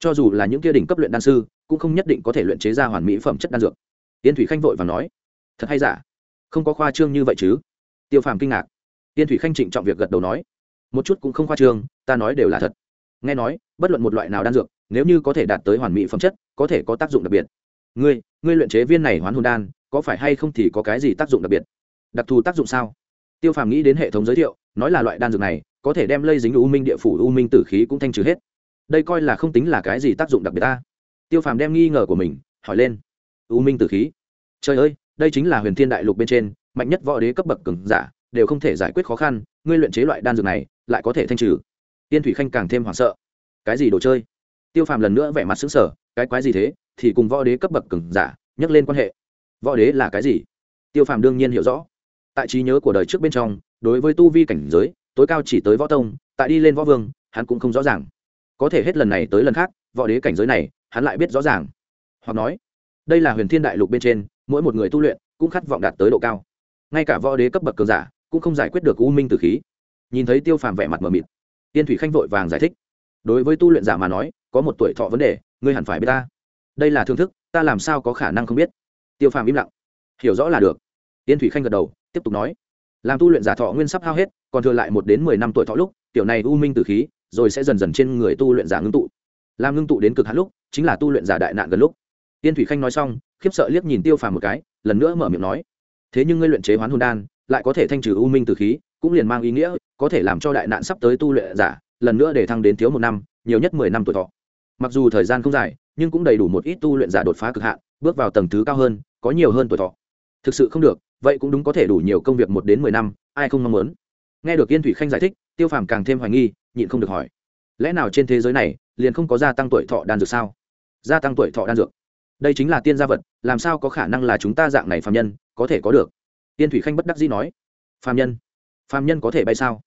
Cho dù là những kia đỉnh cấp luyện đan sư, cũng không nhất định có thể luyện chế ra hoàn mỹ phẩm chất đan dược. Tiên thủy khanh vội và nói, thật hay giả? Không có khoa trương như vậy chứ? Tiêu phàm kinh ngạc. Tiên thủy khanh trịnh trọng việc gật đầu nói, một chút cũng không khoa trương, ta nói đều là thật. Nghe nói, bất luận một loại nào đan dược, nếu như có thể đạt tới hoàn mỹ phẩm chất, có thể có tác dụng đặc biệt. Ngươi ngươi luyện chế viên này hoán hồn đan, có phải hay không thì có cái gì tác dụng đặc biệt? Đặc thù tác dụng sao? Tiêu phàm nghĩ đến hệ thống giới thiệu, nói là loại đan dược này, có thể đem lây dính u minh địa phủ u minh tử khí cũng thanh trừ hết. Đây coi là không tính là cái gì tác dụng đặc biệt ta. Tiêu phàm đem nghi ngờ của mình, hỏi lên. U minh tử khí? Trời ơi, đây chính là huyền thiên đại lục bên trên, mạnh nhất võ đế cấp bậc cường giả, đều không thể giải quyết khó khăn, ngươi luyện chế loại đan dược này, lại có thể thanh trừ. Tiên thủy khanh càng thêm hoảng sợ. Cái gì đồ chơi? Tiêu phàm lần nữa vẻ mặt xứng sở cái quái gì thế? Thì cùng võ đế cấp bậc cường giả nhắc lên quan hệ. Võ đế là cái gì? Tiêu phàm đương nhiên hiểu rõ tại trí nhớ của đời trước bên trong, đối với tu vi cảnh giới, tối cao chỉ tới võ tông, tại đi lên võ vương, hắn cũng không rõ ràng. Có thể hết lần này tới lần khác, võ đế cảnh giới này, hắn lại biết rõ ràng. Hoặc nói, đây là huyền thiên đại lục bên trên, mỗi một người tu luyện cũng khát vọng đạt tới độ cao. Ngay cả võ đế cấp bậc cường giả cũng không giải quyết được u minh từ khí. Nhìn thấy tiêu phàm vẻ mặt mờ mịt, tiên thủy khanh vội vàng giải thích. Đối với tu luyện giả mà nói, có một tuổi thọ vấn đề, ngươi hẳn phải biết ta. Đây là thương thức, ta làm sao có khả năng không biết? Tiêu phàm im lặng. Hiểu rõ là được. Tiên thủy khanh gật đầu tiếp tục nói. Làm tu luyện giả thọ nguyên sắp hao hết, còn thừa lại một đến mười năm tuổi thọ lúc, tiểu này u minh từ khí, rồi sẽ dần dần trên người tu luyện giả ngưng tụ. Làm ngưng tụ đến cực hạn lúc, chính là tu luyện giả đại nạn gần lúc. Tiên thủy khanh nói xong, khiếp sợ liếc nhìn tiêu phàm một cái, lần nữa mở miệng nói. Thế nhưng ngươi luyện chế hoán hồn đan, lại có thể thanh trừ u minh từ khí, cũng liền mang ý nghĩa, có thể làm cho đại nạn sắp tới tu luyện giả, lần nữa để thăng đến thiếu một năm, nhiều nhất mười năm tuổi thọ. Mặc dù thời gian không dài, nhưng cũng đầy đủ một ít tu luyện giả đột phá cực hạn, bước vào tầng thứ cao hơn, có nhiều hơn tuổi thọ. Thực sự không được vậy cũng đúng có thể đủ nhiều công việc một đến mười năm, ai không mong muốn? Nghe được yên thủy khanh giải thích, tiêu phàm càng thêm hoài nghi, nhịn không được hỏi. Lẽ nào trên thế giới này, liền không có gia tăng tuổi thọ đan dược sao? Gia tăng tuổi thọ đan dược? Đây chính là tiên gia vật, làm sao có khả năng là chúng ta dạng này phạm nhân, có thể có được? Tiên thủy khanh bất đắc dĩ nói. Phạm nhân? Phạm nhân có thể bay sao?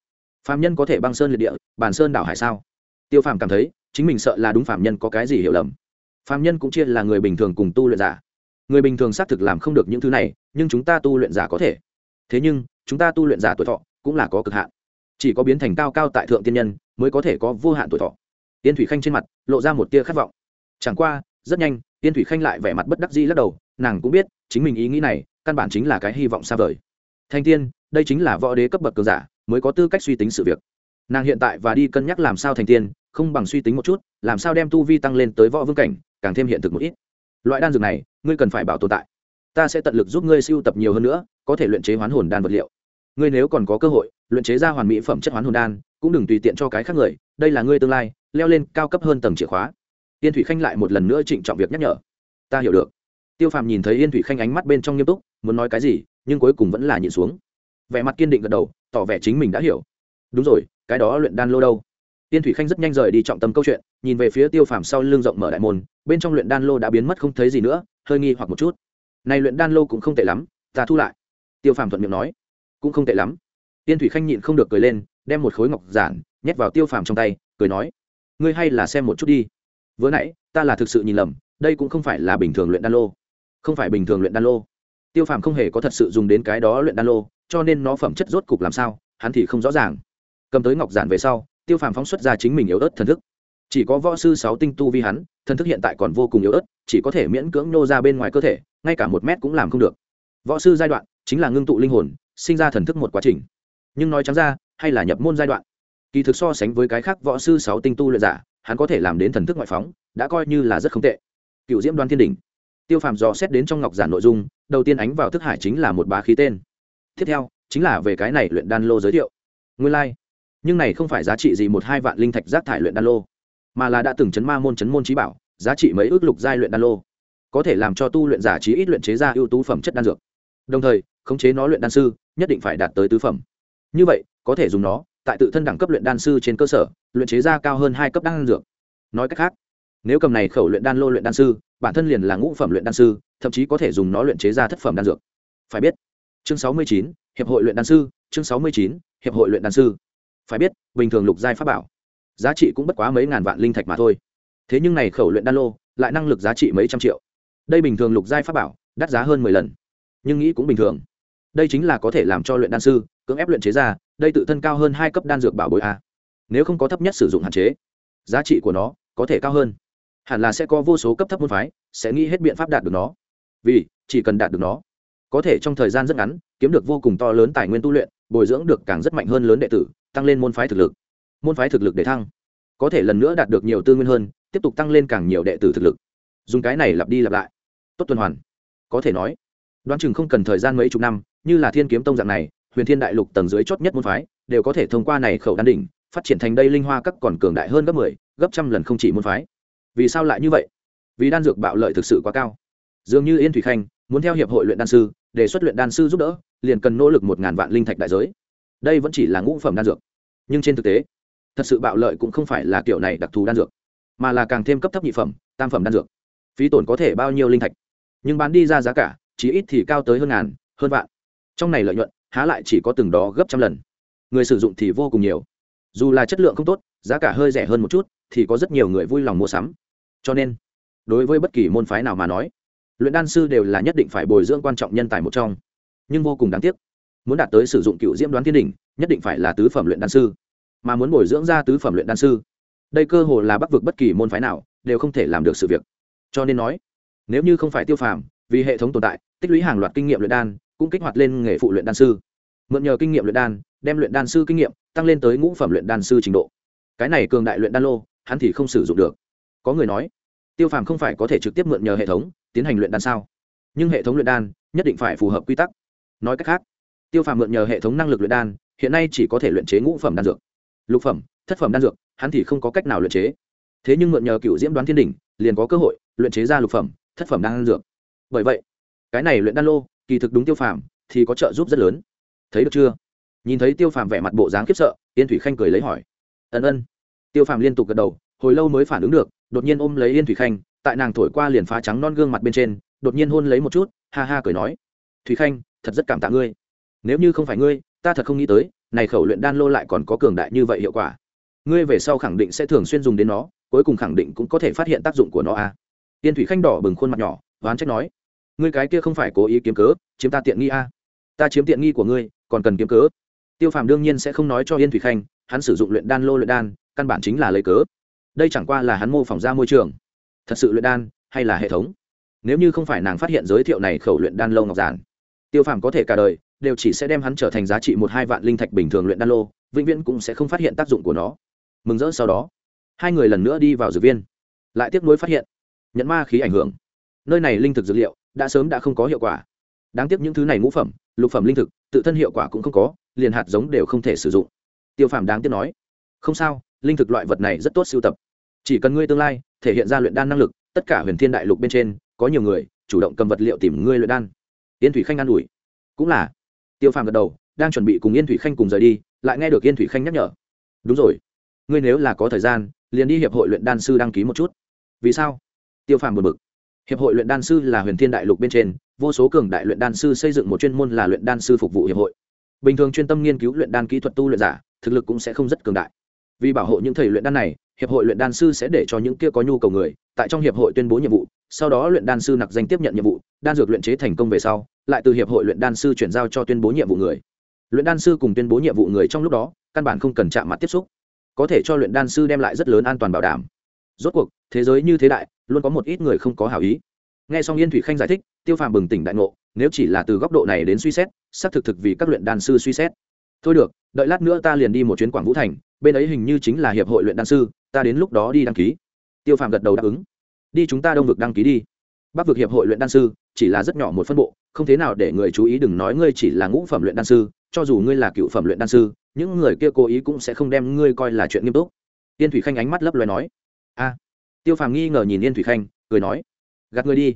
Phạm nhân có thể băng sơn liệt địa, bàn sơn đảo hải sao? Tiêu phàm cảm thấy, chính mình sợ là đúng phạm nhân có cái gì hiểu lầm. Phạm nhân cũng chia là người bình thường cùng tu luyện giả người bình thường xác thực làm không được những thứ này, nhưng chúng ta tu luyện giả có thể. Thế nhưng, chúng ta tu luyện giả tuổi thọ cũng là có cực hạn. Chỉ có biến thành cao cao tại thượng tiên nhân mới có thể có vô hạn tuổi thọ. Tiên thủy khanh trên mặt lộ ra một tia khát vọng. Chẳng qua, rất nhanh tiên thủy khanh lại vẻ mặt bất đắc dĩ lắc đầu, nàng cũng biết, chính mình ý nghĩ này, căn bản chính là cái hy vọng xa vời. Thanh tiên, đây chính là võ đế cấp bậc cường giả, mới có tư cách suy tính sự việc. Nàng hiện tại và đi cân nhắc làm sao thành tiên, không bằng suy tính một chút, làm sao đem tu vi tăng lên tới võ vương cảnh, càng thêm hiện thực một ít loại đan dược này, ngươi cần phải bảo tồn tại. Ta sẽ tận lực giúp ngươi siêu tập nhiều hơn nữa, có thể luyện chế hoán hồn đan vật liệu. Ngươi nếu còn có cơ hội, luyện chế ra hoàn mỹ phẩm chất hoán hồn đan, cũng đừng tùy tiện cho cái khác người, đây là ngươi tương lai, leo lên cao cấp hơn tầng chìa khóa. Yên thủy khanh lại một lần nữa trịnh trọng việc nhắc nhở. Ta hiểu được. Tiêu phàm nhìn thấy yên thủy khanh ánh mắt bên trong nghiêm túc, muốn nói cái gì, nhưng cuối cùng vẫn là nhịn xuống. Vẻ mặt kiên định gật đầu, tỏ vẻ chính mình đã hiểu. Đúng rồi, cái đó luyện đan lô đâu? Tiên thủy khanh rất nhanh rời đi trọng tâm câu chuyện, nhìn về phía tiêu phàm sau lưng rộng mở đại môn, bên trong luyện đan lô đã biến mất không thấy gì nữa, hơi nghi hoặc một chút. Này luyện đan lô cũng không tệ lắm, ta thu lại. Tiêu phàm thuận miệng nói. Cũng không tệ lắm. Tiên thủy khanh nhịn không được cười lên, đem một khối ngọc giản nhét vào tiêu phàm trong tay, cười nói, ngươi hay là xem một chút đi. Vừa nãy, ta là thực sự nhìn lầm, đây cũng không phải là bình thường luyện đan lô. Không phải bình thường luyện đan lô. Tiêu phàm không hề có thật sự dùng đến cái đó luyện đan lô, cho nên nó phẩm chất rốt cục làm sao, hắn thì không rõ ràng. Cầm tới ngọc giản về sau tiêu phàm phóng xuất ra chính mình yếu ớt thần thức. Chỉ có võ sư sáu tinh tu vi hắn, thần thức hiện tại còn vô cùng yếu ớt, chỉ có thể miễn cưỡng nô ra bên ngoài cơ thể, ngay cả một mét cũng làm không được. Võ sư giai đoạn chính là ngưng tụ linh hồn, sinh ra thần thức một quá trình. Nhưng nói trắng ra, hay là nhập môn giai đoạn? Kỳ thực so sánh với cái khác võ sư sáu tinh tu luyện giả, hắn có thể làm đến thần thức ngoại phóng, đã coi như là rất không tệ. Cựu diễm đoan thiên đình tiêu phàm dò xét đến trong ngọc giản nội dung, đầu tiên ánh vào thức hải chính là một bá khí tên. Tiếp theo, chính là về cái này luyện đan lô giới thiệu. Nguyên lai、like nhưng này không phải giá trị gì một hai vạn linh thạch rác thải luyện đan lô, mà là đã từng chấn ma môn chấn môn trí bảo, giá trị mấy ước lục giai luyện đan lô. Có thể làm cho tu luyện giả trí ít luyện chế ra ưu tú phẩm chất đan dược. Đồng thời, khống chế nó luyện đan sư, nhất định phải đạt tới tứ phẩm. Như vậy, có thể dùng nó tại tự thân đẳng cấp luyện đan sư trên cơ sở, luyện chế ra cao hơn hai cấp đan dược. Nói cách khác, nếu cầm này khẩu luyện đan lô luyện đan sư, bản thân liền là ngũ phẩm luyện đan sư, thậm chí có thể dùng nó luyện chế ra thất phẩm đan dược. Phải biết, chương sáu mươi chín, hiệp hội luyện đan sư, chương sáu mươi chín, hiệp hội luyện đan sư phải biết, bình thường lục giai pháp bảo, giá trị cũng bất quá mấy ngàn vạn linh thạch mà thôi. Thế nhưng này khẩu luyện đan lô, lại năng lực giá trị mấy trăm triệu. Đây bình thường lục giai pháp bảo, đắt giá hơn mười lần. Nhưng nghĩ cũng bình thường. Đây chính là có thể làm cho luyện đan sư, cưỡng ép luyện chế ra, đây tự thân cao hơn hai cấp đan dược bảo bối a. Nếu không có thấp nhất sử dụng hạn chế, giá trị của nó có thể cao hơn. Hẳn là sẽ có vô số cấp thấp môn phái, sẽ nghĩ hết biện pháp đạt được nó. Vì, chỉ cần đạt được nó, có thể trong thời gian rất ngắn, kiếm được vô cùng to lớn tài nguyên tu luyện, bồi dưỡng được càng rất mạnh hơn lớn đệ tử tăng lên môn phái thực lực. Môn phái thực lực để thăng có thể lần nữa đạt được nhiều tư nguyên hơn tiếp tục tăng lên càng nhiều đệ tử thực lực. Dùng cái này lặp đi lặp lại. Tốt tuần hoàn. Có thể nói đoán chừng không cần thời gian mấy chục năm như là thiên kiếm tông dạng này huyền thiên đại lục tầng dưới chót nhất môn phái đều có thể thông qua này khẩu đan đỉnh phát triển thành đây linh hoa các còn cường đại hơn gấp mười 10, gấp trăm lần không chỉ môn phái. Vì sao lại như vậy? Vì đan dược bạo lợi thực sự quá cao. Dường như yên thủy khanh muốn theo hiệp hội luyện đan sư đề xuất luyện đan sư giúp đỡ liền cần nỗ lực một ngàn vạn linh thạch đại giới đây vẫn chỉ là ngũ phẩm đan dược, nhưng trên thực tế, thật sự bạo lợi cũng không phải là kiểu này đặc thù đan dược, mà là càng thêm cấp thấp nhị phẩm, tam phẩm đan dược. Phí tổn có thể bao nhiêu linh thạch? Nhưng bán đi ra giá cả chỉ ít thì cao tới hơn ngàn, hơn vạn. Trong này lợi nhuận, há lại chỉ có từng đó gấp trăm lần. Người sử dụng thì vô cùng nhiều. Dù là chất lượng không tốt, giá cả hơi rẻ hơn một chút, thì có rất nhiều người vui lòng mua sắm. Cho nên, đối với bất kỳ môn phái nào mà nói, luyện đan sư đều là nhất định phải bồi dưỡng quan trọng nhân tài một trong. Nhưng vô cùng đáng tiếc muốn đạt tới sử dụng cựu diễm đoán thiên đỉnh, nhất định phải là tứ phẩm luyện đan sư. Mà muốn bồi dưỡng ra tứ phẩm luyện đan sư, đây cơ hồ là bắc vực bất kỳ môn phái nào đều không thể làm được sự việc. Cho nên nói, nếu như không phải tiêu phàm, vì hệ thống tồn tại, tích lũy hàng loạt kinh nghiệm luyện đan, cũng kích hoạt lên nghề phụ luyện đan sư. Mượn nhờ kinh nghiệm luyện đan, đem luyện đan sư kinh nghiệm tăng lên tới ngũ phẩm luyện đan sư trình độ. Cái này cường đại luyện đan lô, hắn thì không sử dụng được. Có người nói, tiêu phàm không phải có thể trực tiếp mượn nhờ hệ thống tiến hành luyện đan sao? Nhưng hệ thống luyện đan nhất định phải phù hợp quy tắc. Nói cách khác tiêu phàm mượn nhờ hệ thống năng lực luyện đan, hiện nay chỉ có thể luyện chế ngũ phẩm đan dược. Lục phẩm, thất phẩm đan dược, hắn thì không có cách nào luyện chế. Thế nhưng mượn nhờ cựu diễm đoán thiên đỉnh, liền có cơ hội luyện chế ra lục phẩm, thất phẩm đan dược. Bởi vậy, cái này luyện đan lô, kỳ thực đúng tiêu phàm, thì có trợ giúp rất lớn. Thấy được chưa? Nhìn thấy tiêu phàm vẻ mặt bộ dáng khiếp sợ, yên thủy khanh cười lấy hỏi. Ân ân. Tiêu phàm liên tục gật đầu, hồi lâu mới phản ứng được, đột nhiên ôm lấy yên thủy khanh, tại nàng thổi qua liền phá trắng non gương mặt bên trên, đột nhiên hôn lấy một chút, ha ha cười nói. Thủy khanh, thật rất cảm tạ ngươi nếu như không phải ngươi, ta thật không nghĩ tới, này khẩu luyện đan lô lại còn có cường đại như vậy hiệu quả. Ngươi về sau khẳng định sẽ thường xuyên dùng đến nó, cuối cùng khẳng định cũng có thể phát hiện tác dụng của nó à. Tiên thủy khanh đỏ bừng khuôn mặt nhỏ, oán trách nói. Ngươi cái kia không phải cố ý kiếm cớ, chiếm ta tiện nghi à. Ta chiếm tiện nghi của ngươi, còn cần kiếm cớ. Tiêu phàm đương nhiên sẽ không nói cho yên thủy khanh, hắn sử dụng luyện đan lô luyện đan, căn bản chính là lấy cớ. Đây chẳng qua là hắn mô phỏng ra môi trường. Thật sự luyện đan, hay là hệ thống? Nếu như không phải nàng phát hiện giới thiệu này khẩu luyện đan lâu ngọc giản, tiêu phàm có thể cả đời đều chỉ sẽ đem hắn trở thành giá trị một hai vạn linh thạch bình thường luyện đan lô, vĩnh viễn cũng sẽ không phát hiện tác dụng của nó. Mừng rỡ sau đó, hai người lần nữa đi vào dược viên. Lại tiếp nối phát hiện, nhận ma khí ảnh hưởng. Nơi này linh thực dược liệu đã sớm đã không có hiệu quả. Đáng tiếc những thứ này ngũ phẩm, lục phẩm linh thực, tự thân hiệu quả cũng không có, liền hạt giống đều không thể sử dụng. Tiêu phàm đáng tiếc nói, không sao, linh thực loại vật này rất tốt sưu tập. Chỉ cần ngươi tương lai thể hiện ra luyện đan năng lực, tất cả huyền thiên đại lục bên trên, có nhiều người chủ động cầm vật liệu tìm ngươi luyện đan. Yên thủy khanh an ủi, cũng là tiêu phàm gật đầu, đang chuẩn bị cùng yên thủy khanh cùng rời đi, lại nghe được yên thủy khanh nhắc nhở. Đúng rồi, ngươi nếu là có thời gian, liền đi hiệp hội luyện đan sư đăng ký một chút. Vì sao? Tiêu phàm buồn bực. Hiệp hội luyện đan sư là huyền thiên đại lục bên trên, vô số cường đại luyện đan sư xây dựng một chuyên môn là luyện đan sư phục vụ hiệp hội. Bình thường chuyên tâm nghiên cứu luyện đan kỹ thuật tu luyện giả, thực lực cũng sẽ không rất cường đại. Vì bảo hộ những thầy luyện đan này hiệp hội luyện đan sư sẽ để cho những kia có nhu cầu người, tại trong hiệp hội tuyên bố nhiệm vụ, sau đó luyện đan sư nặc danh tiếp nhận nhiệm vụ, đan dược luyện chế thành công về sau, lại từ hiệp hội luyện đan sư chuyển giao cho tuyên bố nhiệm vụ người. Luyện đan sư cùng tuyên bố nhiệm vụ người trong lúc đó, căn bản không cần chạm mặt tiếp xúc. Có thể cho luyện đan sư đem lại rất lớn an toàn bảo đảm. Rốt cuộc, thế giới như thế đại, luôn có một ít người không có hảo ý. Nghe xong yên thủy khanh giải thích, tiêu phàm bừng tỉnh đại ngộ, nếu chỉ là từ góc độ này đến suy xét, xác thực thực vì các luyện đan sư suy xét. Thôi được, đợi lát nữa ta liền đi một chuyến quảng vũ thành, bên ấy hình như chính là hiệp hội luyện đan sư ta đến lúc đó đi đăng ký. Tiêu phàm gật đầu đáp ứng. Đi chúng ta đông vực đăng ký đi. Bắc vực hiệp hội luyện đan sư, chỉ là rất nhỏ một phân bộ, không thế nào để người chú ý đừng nói ngươi chỉ là ngũ phẩm luyện đan sư, cho dù ngươi là cựu phẩm luyện đan sư, những người kia cố ý cũng sẽ không đem ngươi coi là chuyện nghiêm túc. Yên thủy khanh ánh mắt lấp loài nói. A. Tiêu phàm nghi ngờ nhìn yên thủy khanh, cười nói. Gạt ngươi đi.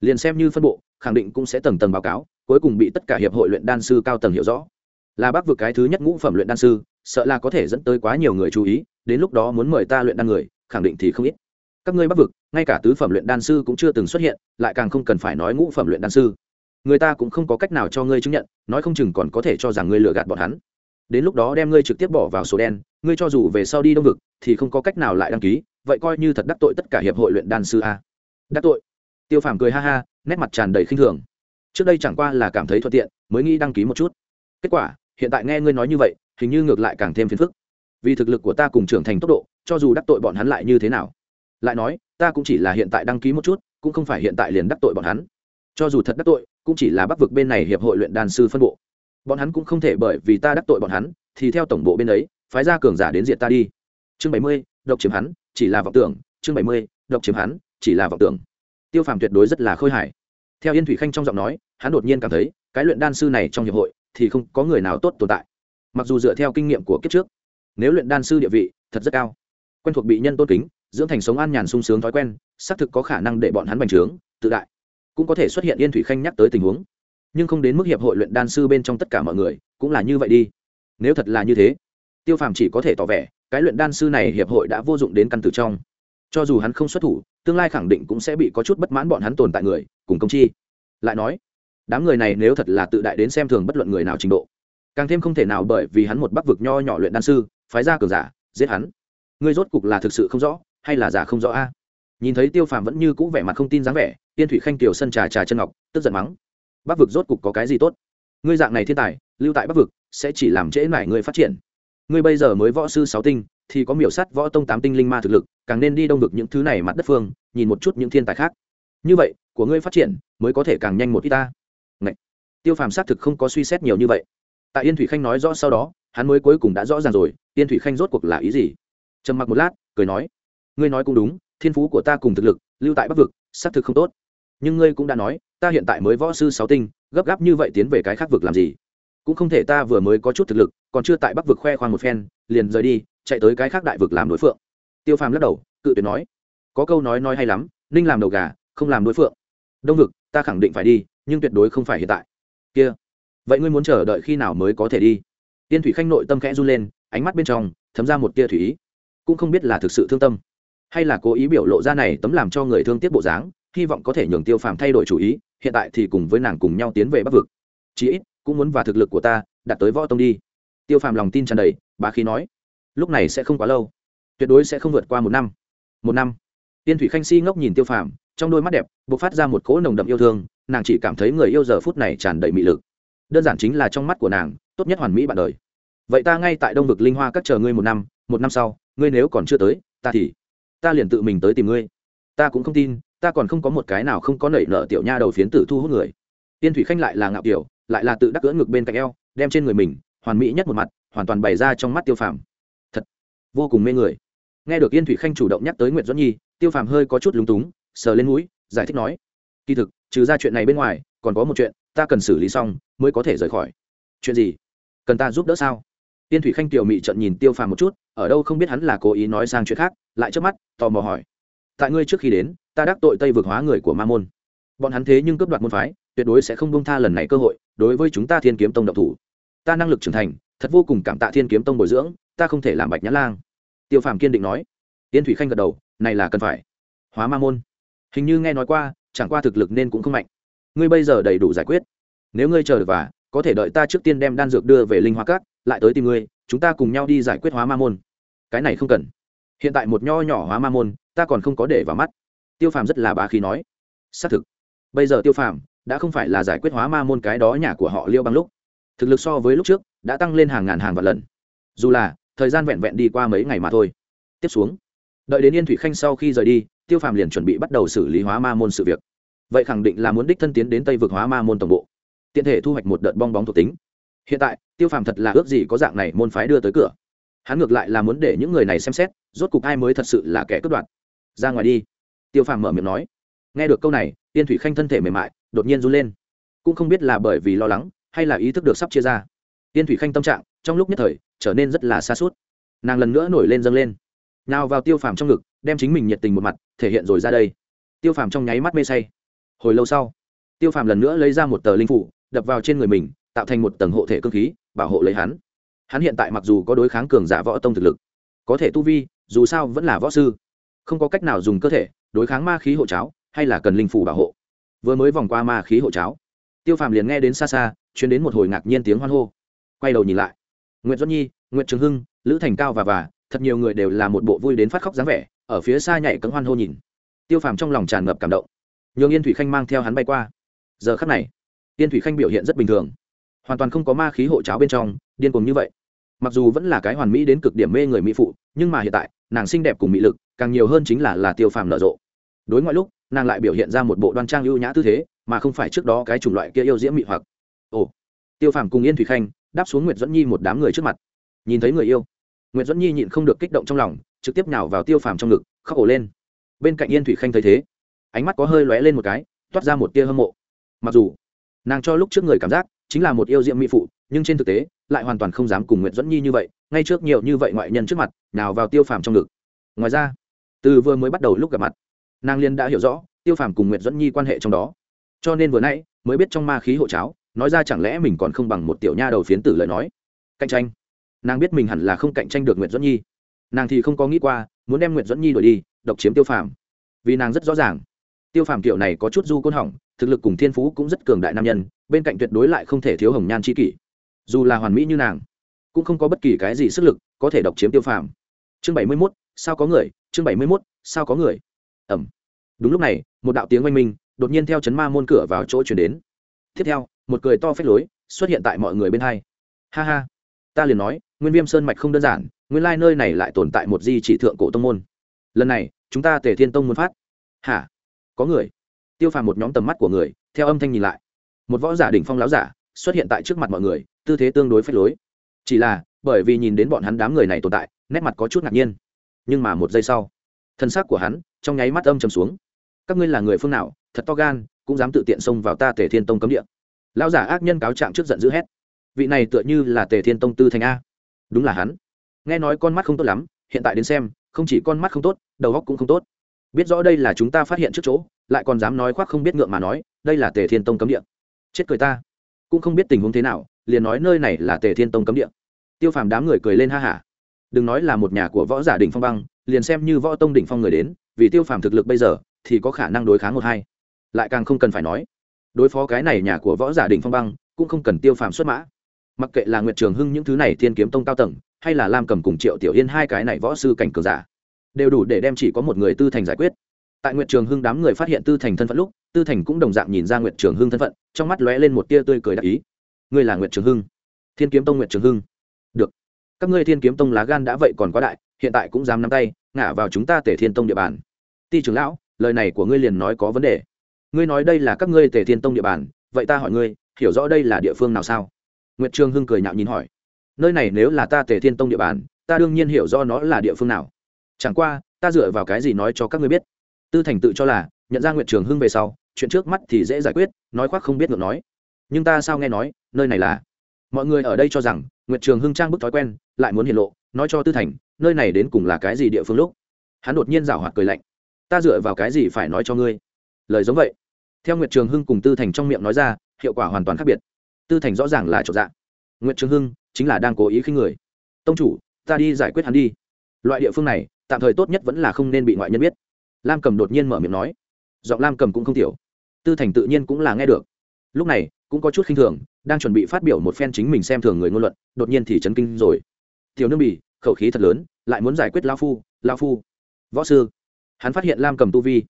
Liền xem như phân bộ, khẳng định cũng sẽ tầng tầng báo cáo, cuối cùng bị tất cả hiệp hội luyện đan sư cao tầng hiểu rõ. Là bác vực cái thứ nhất ngũ phẩm luyện đan sư sợ là có thể dẫn tới quá nhiều người chú ý, đến lúc đó muốn mời ta luyện đan người, khẳng định thì không ít. Các ngươi bắc vực, ngay cả tứ phẩm luyện đan sư cũng chưa từng xuất hiện, lại càng không cần phải nói ngũ phẩm luyện đan sư. Người ta cũng không có cách nào cho ngươi chứng nhận, nói không chừng còn có thể cho rằng ngươi lừa gạt bọn hắn. Đến lúc đó đem ngươi trực tiếp bỏ vào số đen, ngươi cho dù về sau đi đông vực, thì không có cách nào lại đăng ký, vậy coi như thật đắc tội tất cả hiệp hội luyện đan sư a. Đắc tội. Tiêu phàm cười ha ha, nét mặt tràn đầy khinh thường. Trước đây chẳng qua là cảm thấy thuận tiện, mới nghĩ đăng ký một chút. Kết quả, hiện tại nghe ngươi nói như vậy hình như ngược lại càng thêm phiền phức. Vì thực lực của ta cùng trưởng thành tốc độ, cho dù đắc tội bọn hắn lại như thế nào? Lại nói, ta cũng chỉ là hiện tại đăng ký một chút, cũng không phải hiện tại liền đắc tội bọn hắn. Cho dù thật đắc tội, cũng chỉ là bắc vực bên này hiệp hội luyện đan sư phân bộ. Bọn hắn cũng không thể bởi vì ta đắc tội bọn hắn, thì theo tổng bộ bên ấy, phái ra cường giả đến diện ta đi. Chương bảy mươi, độc chiếm hắn, chỉ là vọng tưởng. Chương bảy mươi, độc chiếm hắn, chỉ là vọng tưởng. Tiêu phàm tuyệt đối rất là khôi hài. Theo yên thủy khanh trong giọng nói, hắn đột nhiên cảm thấy, cái luyện đan sư này trong hiệp hội, thì không có người nào tốt tồn tại mặc dù dựa theo kinh nghiệm của kiếp trước, nếu luyện đan sư địa vị thật rất cao, quen thuộc bị nhân tôn kính, dưỡng thành sống an nhàn sung sướng thói quen, xác thực có khả năng để bọn hắn bành trướng, tự đại, cũng có thể xuất hiện yên thủy khanh nhắc tới tình huống. Nhưng không đến mức hiệp hội luyện đan sư bên trong tất cả mọi người cũng là như vậy đi. Nếu thật là như thế, tiêu phàm chỉ có thể tỏ vẻ, cái luyện đan sư này hiệp hội đã vô dụng đến căn tử trong. Cho dù hắn không xuất thủ, tương lai khẳng định cũng sẽ bị có chút bất mãn bọn hắn tồn tại người, cùng công chi. Lại nói, đám người này nếu thật là tự đại đến xem thường bất luận người nào trình độ càng thêm không thể nào bởi vì hắn một bắc vực nho nhỏ luyện đan sư, phái ra cường giả, giết hắn. Ngươi rốt cục là thực sự không rõ, hay là giả không rõ a? Nhìn thấy tiêu phàm vẫn như cũ vẻ mặt không tin dáng vẻ, tiên thủy khanh kiều sân trà trà chân ngọc, tức giận mắng. Bắc vực rốt cục có cái gì tốt? Ngươi dạng này thiên tài, lưu tại bắc vực, sẽ chỉ làm trễ mải ngươi phát triển. Ngươi bây giờ mới võ sư sáu tinh, thì có miểu sắt võ tông tám tinh linh ma thực lực, càng nên đi đông vực những thứ này mặt đất phương, nhìn một chút những thiên tài khác. Như vậy, của ngươi phát triển, mới có thể càng nhanh một ít ta. Ngậy! tiêu phàm xác thực không có suy xét nhiều như vậy tại yên thủy khanh nói rõ sau đó, hắn mới cuối cùng đã rõ ràng rồi, yên thủy khanh rốt cuộc là ý gì? Trầm mặc một lát, cười nói, ngươi nói cũng đúng, thiên phú của ta cùng thực lực, lưu tại bắc vực, xác thực không tốt. Nhưng ngươi cũng đã nói, ta hiện tại mới võ sư sáu tinh, gấp gáp như vậy tiến về cái khác vực làm gì? Cũng không thể ta vừa mới có chút thực lực, còn chưa tại bắc vực khoe khoang một phen, liền rời đi, chạy tới cái khác đại vực làm đối phượng. Tiêu phàm lắc đầu, cự tuyệt nói, có câu nói nói hay lắm, ninh làm đầu gà, không làm đối phượng. Đông vực, ta khẳng định phải đi, nhưng tuyệt đối không phải hiện tại. Kia vậy ngươi muốn chờ đợi khi nào mới có thể đi? Tiên thủy khanh nội tâm khẽ run lên, ánh mắt bên trong thấm ra một tia thủy ý. Cũng không biết là thực sự thương tâm, hay là cố ý biểu lộ ra này tấm làm cho người thương tiếc bộ dáng, hy vọng có thể nhường tiêu phàm thay đổi chủ ý, hiện tại thì cùng với nàng cùng nhau tiến về bắc vực. Chí ít, cũng muốn và thực lực của ta, đạt tới võ tông đi. Tiêu phàm lòng tin tràn đầy bà khí nói, lúc này sẽ không quá lâu, tuyệt đối sẽ không vượt qua một năm. Một năm. Tiên thủy khanh si ngốc nhìn tiêu phàm, trong đôi mắt đẹp b ộ c phát ra một cỗ nồng đậm yêu thương, nàng chỉ cảm thấy người yêu giờ phút này tràn đầy mị lực đơn giản chính là trong mắt của nàng, tốt nhất hoàn mỹ bạn đời. Vậy ta ngay tại đông vực linh hoa các chờ ngươi một năm một năm sau, ngươi nếu còn chưa tới, ta thì, ta liền tự mình tới tìm ngươi. Ta cũng không tin, ta còn không có một cái nào không có nảy nở tiểu nha đầu phiến tử thu hút người. Tiên thủy khanh lại là ngạo kiểu, lại là tự đắc cưỡng ngực bên cạnh eo, đem trên người mình, hoàn mỹ nhất một mặt, hoàn toàn bày ra trong mắt tiêu phàm. Thật, vô cùng mê người. Nghe được yên thủy khanh chủ động nhắc tới nguyễn doãn nhi, tiêu phàm hơi có chút lúng túng, sờ lên mũi, giải thích nói, kỳ thực, trừ ra chuyện này bên ngoài, còn có một chuyện ta cần xử lý xong mới có thể rời khỏi. Chuyện gì? Cần ta giúp đỡ sao? Tiên thủy khanh tiểu mị trận nhìn tiêu phàm một chút, ở đâu không biết hắn là cố ý nói sang chuyện khác, lại trước mắt, tò mò hỏi. Tại ngươi trước khi đến, ta đắc tội tây vực hóa người của ma môn. Bọn hắn thế nhưng cướp đoạt môn phái, tuyệt đối sẽ không bông tha lần này cơ hội, đối với chúng ta thiên kiếm tông độc thủ. Ta năng lực trưởng thành, thật vô cùng cảm tạ thiên kiếm tông bồi dưỡng, ta không thể làm bạch nhã lang. Tiêu phàm kiên định nói. Tiên thủy khanh gật đầu, này là cần phải. Hóa ma môn. Hình như nghe nói qua, chẳng qua thực lực nên cũng không mạnh ngươi bây giờ đầy đủ giải quyết. Nếu ngươi chờ được và, có thể đợi ta trước tiên đem đan dược đưa về linh hoa cát, lại tới tìm ngươi, chúng ta cùng nhau đi giải quyết hóa ma môn. Cái này không cần. Hiện tại một nho nhỏ hóa ma môn, ta còn không có để vào mắt. Tiêu phàm rất là bá khí nói. Xác thực. Bây giờ tiêu phàm đã không phải là giải quyết hóa ma môn cái đó nhà của họ liêu bằng lúc. Thực lực so với lúc trước, đã tăng lên hàng ngàn hàng vạn lần. Dù là, thời gian vẹn vẹn đi qua mấy ngày mà thôi. Tiếp xuống. Đợi đến yên thủy khanh sau khi rời đi, tiêu phàm liền chuẩn bị bắt đầu xử lý hóa ma môn sự việc vậy khẳng định là muốn đích thân tiến đến tây vực hóa ma môn tổng bộ. Tiện thể thu hoạch một đợt bong bóng thuộc tính. Hiện tại, tiêu phàm thật là ước gì có dạng này môn phái đưa tới cửa. Hắn ngược lại là muốn để những người này xem xét, rốt cục ai mới thật sự là kẻ cướp đoạt. Ra ngoài đi. Tiêu phàm mở miệng nói. Nghe được câu này tiên thủy khanh thân thể mềm mại, đột nhiên run lên. Cũng không biết là bởi vì lo lắng, hay là ý thức được sắp chia ra. Tiên thủy khanh tâm trạng, trong lúc nhất thời, trở nên rất là xa suốt nàng lần nữa nổi lên dâng lên. Nào vào tiêu phàm trong ngực, đem chính mình nhiệt tình một mặt, thể hiện rồi ra đây. Tiêu phàm trong nháy mắt mê say hồi lâu sau, tiêu phàm lần nữa lấy ra một tờ linh phủ, đập vào trên người mình, tạo thành một tầng hộ thể cơ khí, bảo hộ lấy hắn. Hắn hiện tại mặc dù có đối kháng cường giả võ tông thực lực, có thể tu vi, dù sao vẫn là võ sư. Không có cách nào dùng cơ thể đối kháng ma khí hộ cháo hay là cần linh phủ bảo hộ. Vừa mới vòng qua ma khí hộ cháo, tiêu phàm liền nghe đến xa xa chuyến đến một hồi ngạc nhiên tiếng hoan hô. Quay đầu nhìn lại nguyễn duẫn nhi nguyễn trường hưng, lữ thành cao và và thật nhiều người đều là một bộ vui đến phát khóc dáng vẻ, ở phía xa nhảy cấm hoan hô nhìn. Tiêu phàm trong lòng tràn ngập cảm động nhường yên thủy khanh mang theo hắn bay qua. Giờ khắc này, yên thủy khanh biểu hiện rất bình thường. Hoàn toàn không có ma khí hộ cháo bên trong, điên cùng như vậy. Mặc dù vẫn là cái hoàn mỹ đến cực điểm mê người mỹ phụ, nhưng mà hiện tại, nàng xinh đẹp cùng mỹ lực, càng nhiều hơn chính là là tiêu phàm nở rộ. Đối ngoại lúc, nàng lại biểu hiện ra một bộ đoan trang ưu nhã tư thế, mà không phải trước đó cái chủng loại kia yêu diễm mị hoặc. Ồ, tiêu phàm cùng yên thủy khanh, đáp xuống nguyệt dẫn nhi một đám người trước mặt. Nhìn thấy người yêu, nguyệt dẫn nhi nhịn không được kích động trong lòng, trực tiếp nhào vào tiêu phàm trong ngực, khóc ổ lên. Bên cạnh yên thủy khanh thấy thế ánh mắt có hơi lóe lên một cái, toát ra một tia hâm mộ. Mặc dù, nàng cho lúc trước người cảm giác chính là một yêu diệm mỹ phụ, nhưng trên thực tế, lại hoàn toàn không dám cùng nguyệt dẫn nhi như vậy, ngay trước nhiều như vậy ngoại nhân trước mặt, nào vào tiêu phàm trong ngực. Ngoài ra, từ vừa mới bắt đầu lúc gặp mặt, nàng liên đã hiểu rõ tiêu phàm cùng nguyệt dẫn nhi quan hệ trong đó. Cho nên vừa nãy, mới biết trong ma khí hộ cháo, nói ra chẳng lẽ mình còn không bằng một tiểu nha đầu phiến tử lời nói. Cạnh tranh. Nàng biết mình hẳn là không cạnh tranh được nguyệt dẫn nhi. Nàng thì không có nghĩ qua, muốn đem nguyệt dẫn nhi đổi đi, độc chiếm tiêu phàm. Vì nàng rất rõ ràng tiêu phàm kiểu này có chút du côn hỏng, thực lực cùng thiên phú cũng rất cường đại nam nhân, bên cạnh tuyệt đối lại không thể thiếu hồng nhan c kỷ. Dù là hoàn mỹ như nàng, cũng không có bất kỳ cái gì sức lực có thể độc chiếm tiêu phàm. Chương bảy mươi mốt, sao có người? Chương bảy mươi mốt, sao có người? Ẩm. Đúng lúc này, một đạo tiếng oanh minh đột nhiên theo chấn ma môn cửa vào chỗ chuyển đến. Tiếp theo, một cười to phách lối xuất hiện tại mọi người bên hai. Ha ha. Ta liền nói, nguyên viêm sơn mạch không đơn giản, nguyên lai nơi này lại tồn tại một di chỉ thượng cổ tông môn. Lần này, chúng ta tề thiên tông muốn phát. Hả? Có người. Tiêu phàm một nhóm tầm mắt của người, theo âm thanh nhìn lại. Một võ giả đỉnh phong láo giả xuất hiện tại trước mặt mọi người, tư thế tương đối phách lối. Chỉ là, bởi vì nhìn đến bọn hắn đám người này tồn tại, nét mặt có chút ngạc nhiên. Nhưng mà một giây sau, thân xác của hắn trong nháy mắt âm trầm xuống. Các ngươi là người phương nào, thật to gan, cũng dám tự tiện xông vào ta tề thiên tông cấm địa. Lão giả ác nhân cáo trạng trước giận dữ hét. Vị này tựa như là tề thiên tông tư thành a. Đúng là hắn. Nghe nói con mắt không tốt lắm, hiện tại đến xem, không chỉ con mắt không tốt, đầu óc cũng không tốt biết rõ đây là chúng ta phát hiện trước chỗ, lại còn dám nói khoác không biết ngượng mà nói, đây là tề thiên tông cấm địa. Chết cười ta. Cũng không biết tình huống thế nào, liền nói nơi này là tề thiên tông cấm địa. Tiêu phàm đám người cười lên ha hả đừng nói là một nhà của võ giả đỉnh phong băng, liền xem như võ tông đỉnh phong người đến, vì tiêu phàm thực lực bây giờ, thì có khả năng đối kháng một hai. Lại càng không cần phải nói. Đối phó cái này nhà của võ giả đỉnh phong băng, cũng không cần tiêu phàm xuất mã. Mặc kệ là nguyệt trường hưng những thứ này thiên kiếm tông cao tầng, hay là lam cầm cùng triệu tiểu yên hai cái này võ sư cảnh cường giả đều đủ để đem chỉ có một người tư thành giải quyết. Tại nguyệt trường hưng đám người phát hiện tư thành thân phận lúc, tư thành cũng đồng dạng nhìn ra nguyệt trường hưng thân phận, trong mắt lóe lên một tia tươi cười đặc ý. Ngươi là nguyệt trường hưng. Thiên kiếm tông nguyệt trường hưng. Được. Các ngươi thiên kiếm tông lá gan đã vậy còn quá đại, hiện tại cũng dám nắm tay, ngả vào chúng ta tể thiên tông địa bàn. Ti trưởng lão, lời này của ngươi liền nói có vấn đề. Ngươi nói đây là các ngươi tể thiên tông địa bàn, vậy ta hỏi ngươi, hiểu rõ đây là địa phương nào sao? Nguyệt trường hưng cười nhạo nhìn hỏi. Nơi này nếu là ta tể thiên tông địa bàn, ta đương nhiên hiểu rõ nó là địa phương nào chẳng qua, ta dựa vào cái gì nói cho các ngươi biết? Tư thành tự cho là, nhận ra nguyệt trường hưng về sau, chuyện trước mắt thì dễ giải quyết, nói khoác không biết ngược nói. Nhưng ta sao nghe nói, nơi này là? Mọi người ở đây cho rằng, nguyệt trường hưng trang bức thói quen, lại muốn hiện lộ, nói cho tư thành, nơi này đến cùng là cái gì địa phương lúc? Hắn đột nhiên rảo hoạt cười lạnh. Ta dựa vào cái gì phải nói cho ngươi? Lời giống vậy. Theo nguyệt trường hưng cùng tư thành trong miệng nói ra, hiệu quả hoàn toàn khác biệt. Tư thành rõ ràng là trọn dạng nguyệt trường hưng chính là đang cố ý khinh người. Tông chủ, ta đi giải quyết hắn đi. Loại địa phương này tạm thời tốt nhất vẫn là không nên bị ngoại nhân biết. Lam cầm đột nhiên mở miệng nói. Giọng lam cầm cũng không tiểu tư thành tự nhiên cũng là nghe được. Lúc này, cũng có chút khinh thường, đang chuẩn bị phát biểu một phen chính mình xem thường người ngôn luận, đột nhiên thì chấn kinh rồi. Tiểu nương bỉ khẩu khí thật lớn, lại muốn giải quyết lao phu lao phu. Võ sư, hắn phát hiện lam cầm tu vi.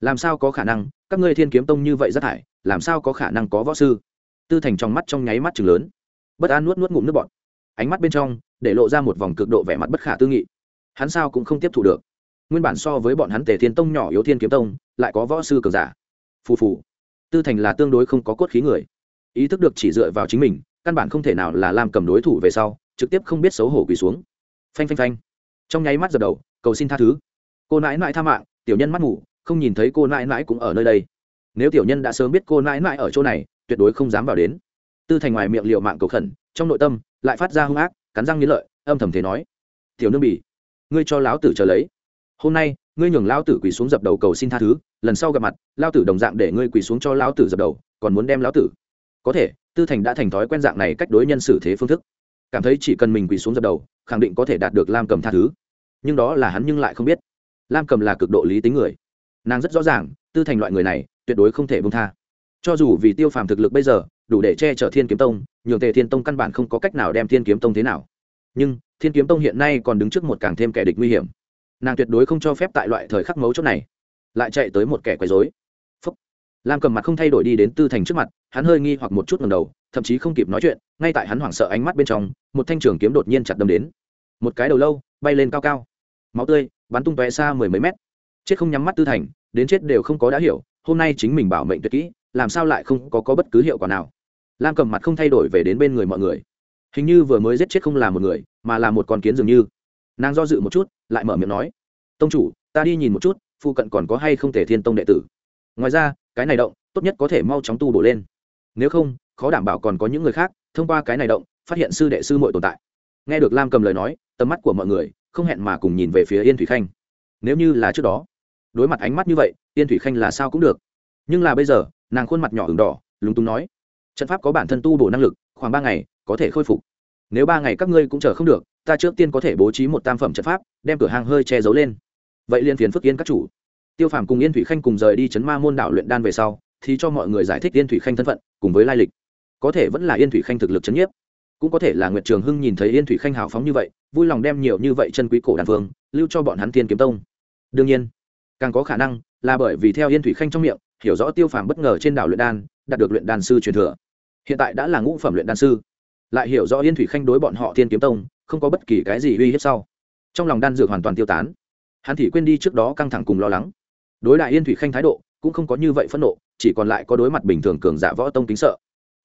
Làm sao có khả năng, các ngươi thiên kiếm tông như vậy rất thải, làm sao có khả năng có võ sư? Tư thành trong mắt trong nháy mắt chừng lớn. Bất an nuốt nuốt ngụm nước bọt. Ánh mắt bên trong, để lộ ra một vòng cực độ vẻ mặt bất khả tư nghị hắn sao cũng không tiếp thu được. Nguyên bản so với bọn hắn tề thiên tông nhỏ yếu thiên kiếm tông, lại có võ sư cường giả. Phù phù. Tư thành là tương đối không có cốt khí người. Ý thức được chỉ dựa vào chính mình, căn bản không thể nào là làm cầm đối thủ về sau, trực tiếp không biết xấu hổ quỳ xuống. Phanh phanh phanh. Trong nháy mắt dập đầu, cầu xin tha thứ. Cô nãi nãi tha mạng, tiểu nhân mắt ngủ, không nhìn thấy cô nãi nãi cũng ở nơi đây. Nếu tiểu nhân đã sớm biết cô nãi nãi ở chỗ này, tuyệt đối không dám vào đến. Tư thành ngoài miệng liệu mạng cầu khẩn, trong nội tâm lại phát ra hung ác, cắn răng nghĩ lợi, âm thầm thế nói. Tiểu nương bỉ ngươi cho lão tử chờ lấy. Hôm nay, ngươi nhường lão tử quỳ xuống dập đầu cầu xin tha thứ, lần sau gặp mặt, lão tử đồng dạng để ngươi quỳ xuống cho lão tử dập đầu, còn muốn đem lão tử. Có thể, tư thành đã thành thói quen dạng này cách đối nhân xử thế phương thức. Cảm thấy chỉ cần mình quỳ xuống dập đầu, khẳng định có thể đạt được lam cầm tha thứ. Nhưng đó là hắn nhưng lại không biết. Lam cầm là cực độ lý tính người. Nàng rất rõ ràng, tư thành loại người này, tuyệt đối không thể bông tha. Cho dù vì tiêu phàm thực lực bây giờ, đủ để che chở thiên kiếm tông, nhường tề thiên tông căn bản không có cách nào đem thiên kiếm tông thế nào. Nhưng thiên kiếm tông hiện nay còn đứng trước một càng thêm kẻ địch nguy hiểm. Nàng tuyệt đối không cho phép tại loại thời khắc mấu chốt này lại chạy tới một kẻ quấy dối Phúc. lam cầm mặt không thay đổi đi đến tư thành trước mặt hắn hơi nghi hoặc một chút ngầm đầu thậm chí không kịp nói chuyện ngay tại hắn hoảng sợ ánh mắt bên trong một thanh trường kiếm đột nhiên chặt đâm đến. Một cái đầu lâu bay lên cao cao. Máu tươi bắn tung tóe xa mười mấy mét. Chết không nhắm mắt tư thành đến chết đều không có đã hiểu hôm nay chính mình bảo mệnh tuyệt kỹ làm sao lại không có, có bất cứ hiệu quả nào. Lam cầm mặt không thay đổi về đến bên người mọi người hình như vừa mới giết chết không là một người mà là một con kiến dường như nàng do dự một chút lại mở miệng nói tông chủ ta đi nhìn một chút phụ cận còn có hay không thể thiên tông đệ tử ngoài ra cái này động tốt nhất có thể mau chóng tu bổ lên nếu không khó đảm bảo còn có những người khác thông qua cái này động phát hiện sư đệ sư muội tồn tại nghe được lam cầm lời nói tầm mắt của mọi người không hẹn mà cùng nhìn về phía yên thủy khanh nếu như là trước đó đối mặt ánh mắt như vậy yên thủy khanh là sao cũng được nhưng là bây giờ nàng khuôn mặt nhỏ h đỏ lúng túng nói trận pháp có bản thân tu bổ năng lực khoảng ba ngày, có thể khôi phục. Nếu ba ngày các ngươi cũng chờ không được, ta trước tiên có thể bố trí một tam phẩm trận pháp, đem cửa hàng hơi che giấu lên. Vậy liên phiền phức yên các chủ. Tiêu phàm cùng yên thủy khanh cùng rời đi chấn ma môn đạo luyện đan về sau, thì cho mọi người giải thích yên thủy khanh thân phận, cùng với lai lịch. Có thể vẫn là yên thủy khanh thực lực chấn nhiếp. Cũng có thể là nguyệt trường hưng nhìn thấy yên thủy khanh hào phóng như vậy, vui lòng đem nhiều như vậy chân quý cổ đàn phương lưu cho bọn hắn tiên kiếm tông. Đương nhiên, càng có khả năng là bởi vì theo yên thủy khanh trong miệng, hiểu rõ tiêu phàm bất ngờ trên đảo luyện đan, đạt được luyện đan sư truyền thừa hiện tại đã là ngũ phẩm luyện đan sư. Lại hiểu rõ yên thủy khanh đối bọn họ thiên kiếm tông, không có bất kỳ cái gì uy hiếp sau. Trong lòng đan dược hoàn toàn tiêu tán. Hắn thì quên đi trước đó căng thẳng cùng lo lắng. Đối đại yên thủy khanh thái độ, cũng không có như vậy phẫn nộ, chỉ còn lại có đối mặt bình thường cường giả võ tông kính sợ.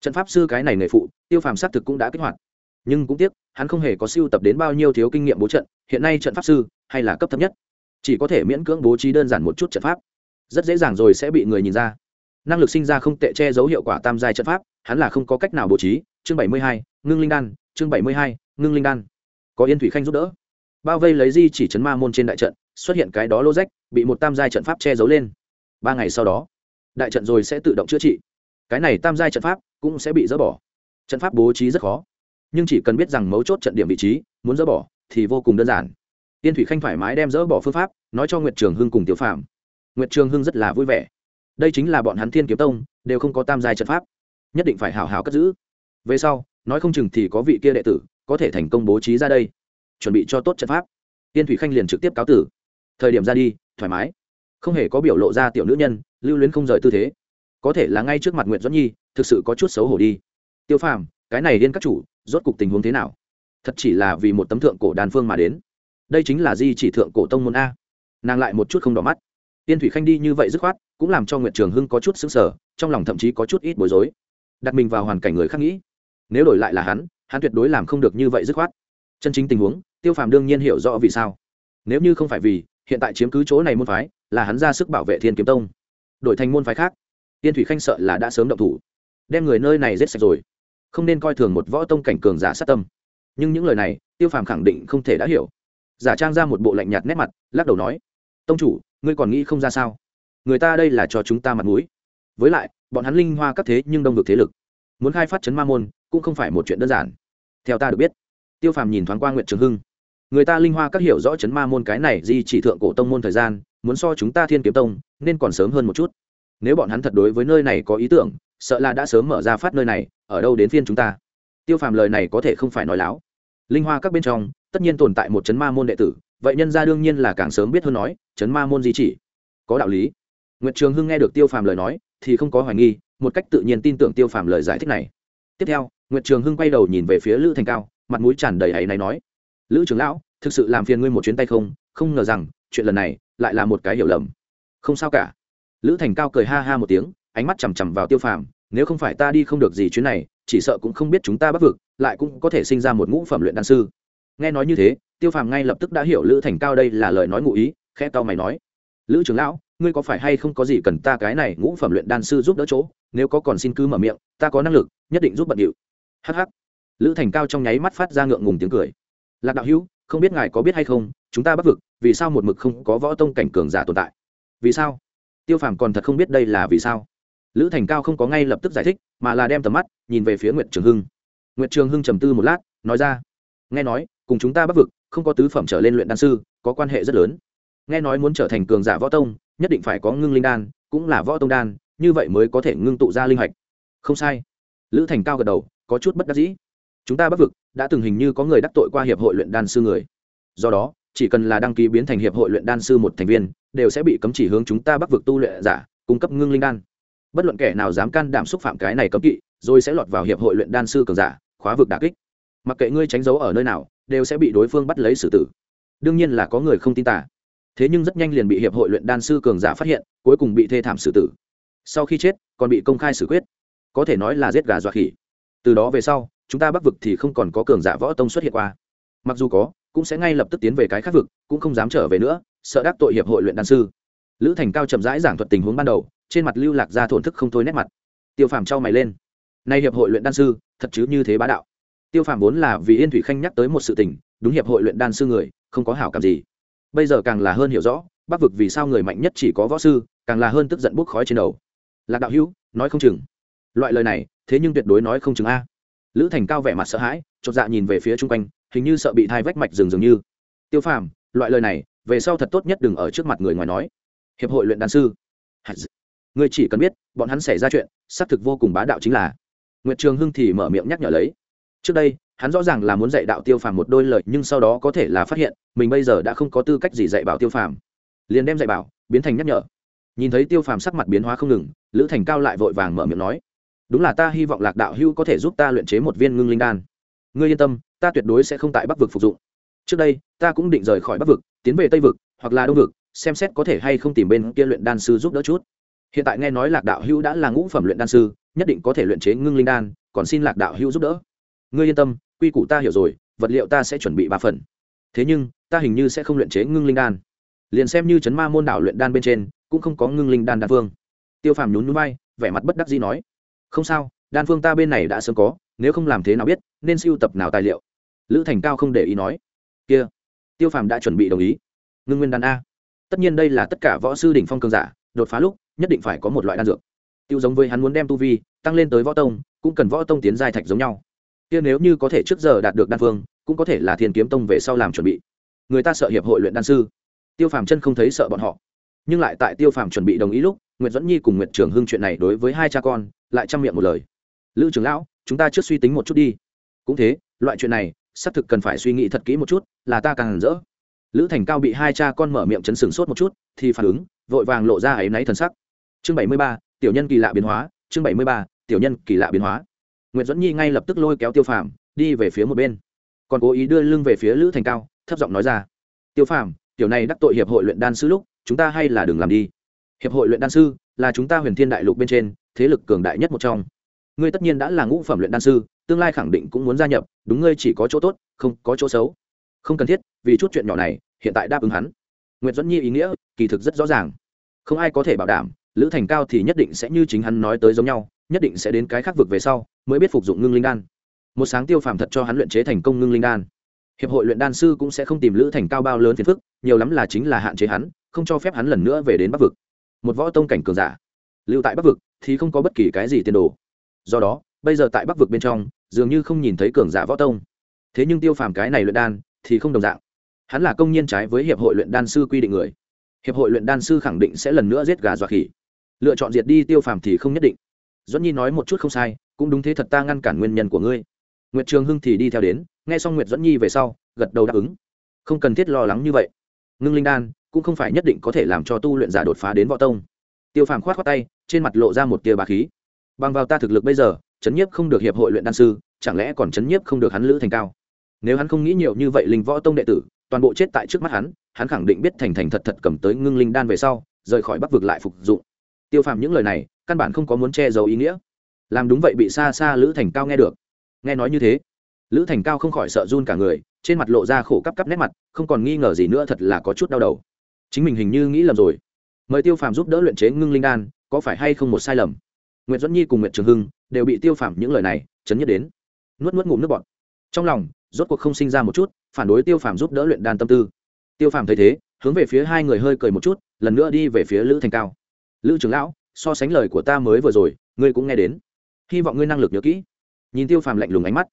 Trận pháp sư cái này nghề phụ, tiêu phàm xác thực cũng đã kích hoạt. Nhưng cũng tiếc, hắn không hề có siêu tập đến bao nhiêu thiếu kinh nghiệm bố trận, hiện nay trận pháp sư, hay là cấp thấp nhất. Chỉ có thể miễn cưỡng bố trí đơn giản một chút trận pháp. Rất dễ dàng rồi sẽ bị người nhìn ra năng lực sinh ra không tệ che giấu hiệu quả tam giai trận pháp, hắn là không có cách nào bố trí. Chương bảy mươi hai, ngưng linh đan, chương bảy mươi hai, ngưng linh đan. Có yên thủy khanh giúp đỡ. Bao vây lấy di chỉ chấn ma môn trên đại trận, xuất hiện cái đó lô rách, bị một tam giai trận pháp che giấu lên. Ba ngày sau đó, đại trận rồi sẽ tự động chữa trị. Cái này tam giai trận pháp cũng sẽ bị dỡ bỏ. Trận pháp bố trí rất khó, nhưng chỉ cần biết rằng mấu chốt trận điểm vị trí, muốn dỡ bỏ thì vô cùng đơn giản. Tiên thủy khanh thoải mái đem dỡ bỏ phương pháp, nói cho nguyệt trường hưng cùng tiểu phạm nguyệt trường hưng rất là vui vẻ đây chính là bọn hắn thiên kiếm tông, đều không có tam giai trận pháp. Nhất định phải hào hào cất giữ. Về sau, nói không chừng thì có vị kia đệ tử có thể thành công bố trí ra đây. Chuẩn bị cho tốt trận pháp. Tiên thủy khanh liền trực tiếp cáo tử. Thời điểm ra đi, thoải mái. Không hề có biểu lộ ra tiểu nữ nhân, lưu luyến không rời tư thế. Có thể là ngay trước mặt nguyệt doãn nhi, thực sự có chút xấu hổ đi. Tiêu phàm, cái này điên các chủ, rốt cục tình huống thế nào? Thật chỉ là vì một tấm thượng cổ đàn phương mà đến. Đây chính là di chỉ thượng cổ tông môn a. Nàng lại một chút không đỏ mắt tiên thủy khanh đi như vậy dứt khoát, cũng làm cho nguyệt trường hưng có chút xứng sở trong lòng thậm chí có chút ít bối rối. Đặt mình vào hoàn cảnh người khác nghĩ, nếu đổi lại là hắn hắn tuyệt đối làm không được như vậy dứt khoát. Chân chính tình huống, tiêu phàm đương nhiên hiểu rõ vì sao. Nếu như không phải vì, hiện tại chiếm cứ chỗ này môn phái, là hắn ra sức bảo vệ thiên kiếm tông. Đổi thành môn phái khác, tiên thủy khanh sợ là đã sớm động thủ, đem người nơi này giết sạch rồi. Không nên coi thường một võ tông cảnh cường giả sát tâm. Nhưng những lời này, tiêu phàm khẳng định không thể đã hiểu. Giả trang ra một bộ lạnh nhạt nét mặt, lắc đầu nói, tông chủ ngươi còn nghĩ không ra sao? Người ta đây là cho chúng ta mặt mũi. Với lại, bọn hắn linh hoa các thế nhưng đông được thế lực. Muốn khai phát chấn ma môn, cũng không phải một chuyện đơn giản. Theo ta được biết, tiêu phàm nhìn thoáng qua nguyện trường hưng. Người ta linh hoa các hiểu rõ chấn ma môn cái này di chỉ thượng cổ tông môn thời gian, muốn so chúng ta thiên kiếm tông, nên còn sớm hơn một chút. Nếu bọn hắn thật đối với nơi này có ý tưởng, sợ là đã sớm mở ra phát nơi này, ở đâu đến phiên chúng ta? Tiêu phàm lời này có thể không phải nói láo. Linh hoa các bên trong, tất nhiên tồn tại một chấn ma môn đệ tử vậy nhân ra đương nhiên là càng sớm biết hơn nói, chấn ma môn di chỉ. Có đạo lý. Nguyệt trường hưng nghe được tiêu phàm lời nói, thì không có hoài nghi, một cách tự nhiên tin tưởng tiêu phàm lời giải thích này. Tiếp theo, nguyệt trường hưng quay đầu nhìn về phía lữ thành cao, mặt mũi tràn đầy hãy này nói, lữ trưởng lão, thực sự làm phiền ngươi một chuyến tay không? Không ngờ rằng, chuyện lần này lại là một cái hiểu lầm. Không sao cả. Lữ thành cao cười ha ha một tiếng, ánh mắt chằm chằm vào tiêu phàm, nếu không phải ta đi không được gì chuyến này, chỉ sợ cũng không biết chúng ta bắt vực, lại cũng có thể sinh ra một ngũ phẩm luyện đan sư nghe nói như thế, tiêu phàm ngay lập tức đã hiểu lữ thành cao đây là lời nói ngụ ý khe tao mày nói, lữ trưởng lão, ngươi có phải hay không có gì cần ta cái này ngũ phẩm luyện đan sư giúp đỡ chỗ? Nếu có còn xin cứ mở miệng, ta có năng lực, nhất định giúp bận điệu. Hh lữ thành cao trong nháy mắt phát ra ngượng ngùng tiếng cười. Lạc đạo hữu, không biết ngài có biết hay không, chúng ta bắc vực, vì sao một mực không có võ tông cảnh cường giả tồn tại? Vì sao? Tiêu phàm còn thật không biết đây là vì sao. Lữ thành cao không có ngay lập tức giải thích, mà là đem tầm mắt nhìn về phía nguyệt trường hưng. Nguyệt trường hưng trầm tư một lát, nói ra, nghe nói cùng chúng ta bắc vực, không có tứ phẩm trở lên luyện đan sư, có quan hệ rất lớn. Nghe nói muốn trở thành cường giả võ tông, nhất định phải có ngưng linh đan, cũng là võ tông đan, như vậy mới có thể ngưng tụ ra linh hạch. Không sai. Lữ thành cao gật đầu, có chút bất đắc dĩ. Chúng ta bắc vực, đã từng hình như có người đắc tội qua hiệp hội luyện đan sư người. Do đó, chỉ cần là đăng ký biến thành hiệp hội luyện đan sư một thành viên, đều sẽ bị cấm chỉ hướng chúng ta bắc vực tu luyện giả, cung cấp ngưng linh đan. Bất luận kẻ nào dám can đảm xúc phạm cái này cấm kỵ, rồi sẽ lọt vào hiệp hội luyện đan sư cường giả, khóa vực đà kích mặc kệ ngươi tránh giấu ở nơi nào, đều sẽ bị đối phương bắt lấy xử tử. Đương nhiên là có người không tin tả thế nhưng rất nhanh liền bị hiệp hội luyện đan sư cường giả phát hiện, cuối cùng bị thê thảm xử tử. Sau khi chết, còn bị công khai xử quyết. Có thể nói là giết gà dọa khỉ. Từ đó về sau, chúng ta bắc vực thì không còn có cường giả võ tông xuất hiện qua. Mặc dù có, cũng sẽ ngay lập tức tiến về cái khác vực, cũng không dám trở về nữa, sợ đắc tội hiệp hội luyện đan sư. Lữ thành cao chậm rãi giảng thuật tình huống ban đầu, trên mặt lưu lạc ra thổn thức không thôi nét mặt. Tiêu phàm trao mày lên. Nay hiệp hội luyện đan sư, thật chứ như thế bá đạo tiêu phàm vốn là vì yên thủy khanh nhắc tới một sự tình, đúng hiệp hội luyện đan sư người, không có hảo cảm gì. Bây giờ càng là hơn hiểu rõ, bắc vực vì sao người mạnh nhất chỉ có võ sư, càng là hơn tức giận bốc khói trên đầu. Lạc đạo hữu, nói không chừng. Loại lời này, thế nhưng tuyệt đối nói không chừng a. Lữ thành cao vẻ mặt sợ hãi, chột dạ nhìn về phía chung quanh, hình như sợ bị thai vách mạch rừng dường như. Tiêu phàm, loại lời này, về sau thật tốt nhất đừng ở trước mặt người ngoài nói. Hiệp hội luyện đan sư. Người chỉ cần biết, bọn hắn xảy ra chuyện, xác thực vô cùng bá đạo chính là. Nguyệt trường hưng thì mở miệng nhắc nhở lấy trước đây, hắn rõ ràng là muốn dạy đạo tiêu phàm một đôi lời, nhưng sau đó có thể là phát hiện, mình bây giờ đã không có tư cách gì dạy bảo tiêu phàm. Liền đem dạy bảo biến thành nhắc nhở. Nhìn thấy tiêu phàm sắc mặt biến hóa không ngừng, lữ thành cao lại vội vàng mở miệng nói, đúng là ta hy vọng lạc đạo hưu có thể giúp ta luyện chế một viên ngưng linh đan. Ngươi yên tâm, ta tuyệt đối sẽ không tại bắc vực phục dụng. Trước đây, ta cũng định rời khỏi bắc vực, tiến về tây vực, hoặc là đông vực, xem xét có thể hay không tìm bên kia luyện đan sư giúp đỡ chút. Hiện tại nghe nói lạc đạo hưu đã là ngũ phẩm luyện đan sư, nhất định có thể luyện chế ngưng linh đan, còn xin lạc đạo hưu giúp đỡ ngươi yên tâm, quy củ ta hiểu rồi, vật liệu ta sẽ chuẩn bị ba phần. Thế nhưng, ta hình như sẽ không luyện chế ngưng linh đan. Liền xem như chấn ma môn đảo luyện đan bên trên, cũng không có ngưng linh đan đan phương tiêu phàm nhún núi bay vẻ mặt bất đắc dĩ nói, không sao, đan phương ta bên này đã sớm có, nếu không làm thế nào biết, nên siêu tập nào tài liệu. Lữ thành cao không để ý nói, kia, tiêu phàm đã chuẩn bị đồng ý. Ngưng nguyên đan a. Tất nhiên đây là tất cả võ sư đỉnh phong cường giả, đột phá lúc, nhất định phải có một loại đan dược. Tiêu giống với hắn muốn đem tu vi, tăng lên tới võ tông, cũng cần võ tông tiến giai thạch giống nhau kia nếu như có thể trước giờ đạt được đan phương, cũng có thể là thiên kiếm tông về sau làm chuẩn bị. Người ta sợ hiệp hội luyện đan sư. Tiêu phàm chân không thấy sợ bọn họ. Nhưng lại tại tiêu phàm chuẩn bị đồng ý lúc nguyễn dẫn nhi cùng nguyệt trường hưng chuyện này đối với hai cha con, lại chăm miệng một lời. Lữ trưởng lão, chúng ta trước suy tính một chút đi. Cũng thế, loại chuyện này, xác thực cần phải suy nghĩ thật kỹ một chút, là ta càng rỡ. Lữ thành cao bị hai cha con mở miệng chấn sừng sốt một chút, thì phản ứng, vội vàng lộ ra áy náy thần sắc. Chương bảy mươi ba, tiểu nhân kỳ lạ biến hóa, chương bảy mươi ba, tiểu nhân kỳ lạ biến hóa nguyễn dẫn nhi ngay lập tức lôi kéo tiêu phàm, đi về phía một bên. Còn cố ý đưa lưng về phía lữ thành cao, thấp giọng nói ra, tiêu phàm, tiểu này đắc tội hiệp hội luyện đan sư lúc, chúng ta hay là đừng làm đi. Hiệp hội luyện đan sư là chúng ta huyền thiên đại lục bên trên, thế lực cường đại nhất một trong. Ngươi tất nhiên đã là ngũ phẩm luyện đan sư, tương lai khẳng định cũng muốn gia nhập, đúng ngươi chỉ có chỗ tốt, không có chỗ xấu. Không cần thiết, vì chút chuyện nhỏ này, hiện tại đáp ứng hắn. Nguyễn duẫn nhi ý nghĩa, kỳ thực rất rõ ràng. Không ai có thể bảo đảm, lữ thành cao thì nhất định sẽ như chính hắn nói tới giống nhau, nhất định sẽ đến cái khác vực về sau mới biết phục dụng ngưng linh đan. Một sáng tiêu phàm thật cho hắn luyện chế thành công ngưng linh đan. Hiệp hội luyện đan sư cũng sẽ không tìm lữ thành cao bao lớn phiền phức, nhiều lắm là chính là hạn chế hắn, không cho phép hắn lần nữa về đến bắc vực. Một võ tông cảnh cường giả, lưu tại bắc vực thì không có bất kỳ cái gì tiền đồ. Do đó, bây giờ tại bắc vực bên trong, dường như không nhìn thấy cường giả võ tông. Thế nhưng tiêu phàm cái này luyện đan thì không đồng dạng. Hắn là công nhân trái với hiệp hội luyện đan sư quy định người. Hiệp hội luyện đan sư khẳng định sẽ lần nữa giết gà dọa khỉ. Lựa chọn diệt đi tiêu phàm thì không nhất định. Doãn nhi nói một chút không sai cũng đúng thế thật ta ngăn cản nguyên nhân của ngươi. Nguyệt trường hưng thì đi theo đến, nghe xong nguyệt dẫn nhi về sau, gật đầu đáp ứng. Không cần thiết lo lắng như vậy. Ngưng linh đan cũng không phải nhất định có thể làm cho tu luyện giả đột phá đến võ tông. Tiêu phàm khoát khoát tay, trên mặt lộ ra một tia bà khí. Bằng vào ta thực lực bây giờ, chấn nhiếp không được hiệp hội luyện đan sư, chẳng lẽ còn chấn nhiếp không được hắn lữ thành cao? Nếu hắn không nghĩ nhiều như vậy linh võ tông đệ tử, toàn bộ chết tại trước mắt hắn hắn khẳng định biết thành thành thật thật cầm tới ngưng linh đan về sau, rời khỏi bắc vực lại phục dụng. Tiêu phàm những lời này, căn bản không có muốn che giấu ý nghĩa làm đúng vậy bị xa xa lữ thành cao nghe được. Nghe nói như thế, lữ thành cao không khỏi sợ run cả người, trên mặt lộ ra khổ cắp cắp nét mặt, không còn nghi ngờ gì nữa thật là có chút đau đầu. Chính mình hình như nghĩ lầm rồi. Mời tiêu phàm giúp đỡ luyện chế ngưng linh đan, có phải hay không một sai lầm? Nguyễn duẫn nhi cùng nguyễn trường hưng đều bị tiêu phàm những lời này chấn nhất đến. Nuốt nuốt ngụm nước bọt. Trong lòng, rốt cuộc không sinh ra một chút phản đối tiêu phàm giúp đỡ luyện đan tâm tư. Tiêu phàm thấy thế, hướng về phía hai người hơi cười một chút, lần nữa đi về phía lữ thành cao. Lữ trưởng lão, so sánh lời của ta mới vừa rồi, ngươi cũng nghe đến hy vọng ngươi năng lực nhớ kỹ. Nhìn tiêu phàm lạnh lùng ánh mắt,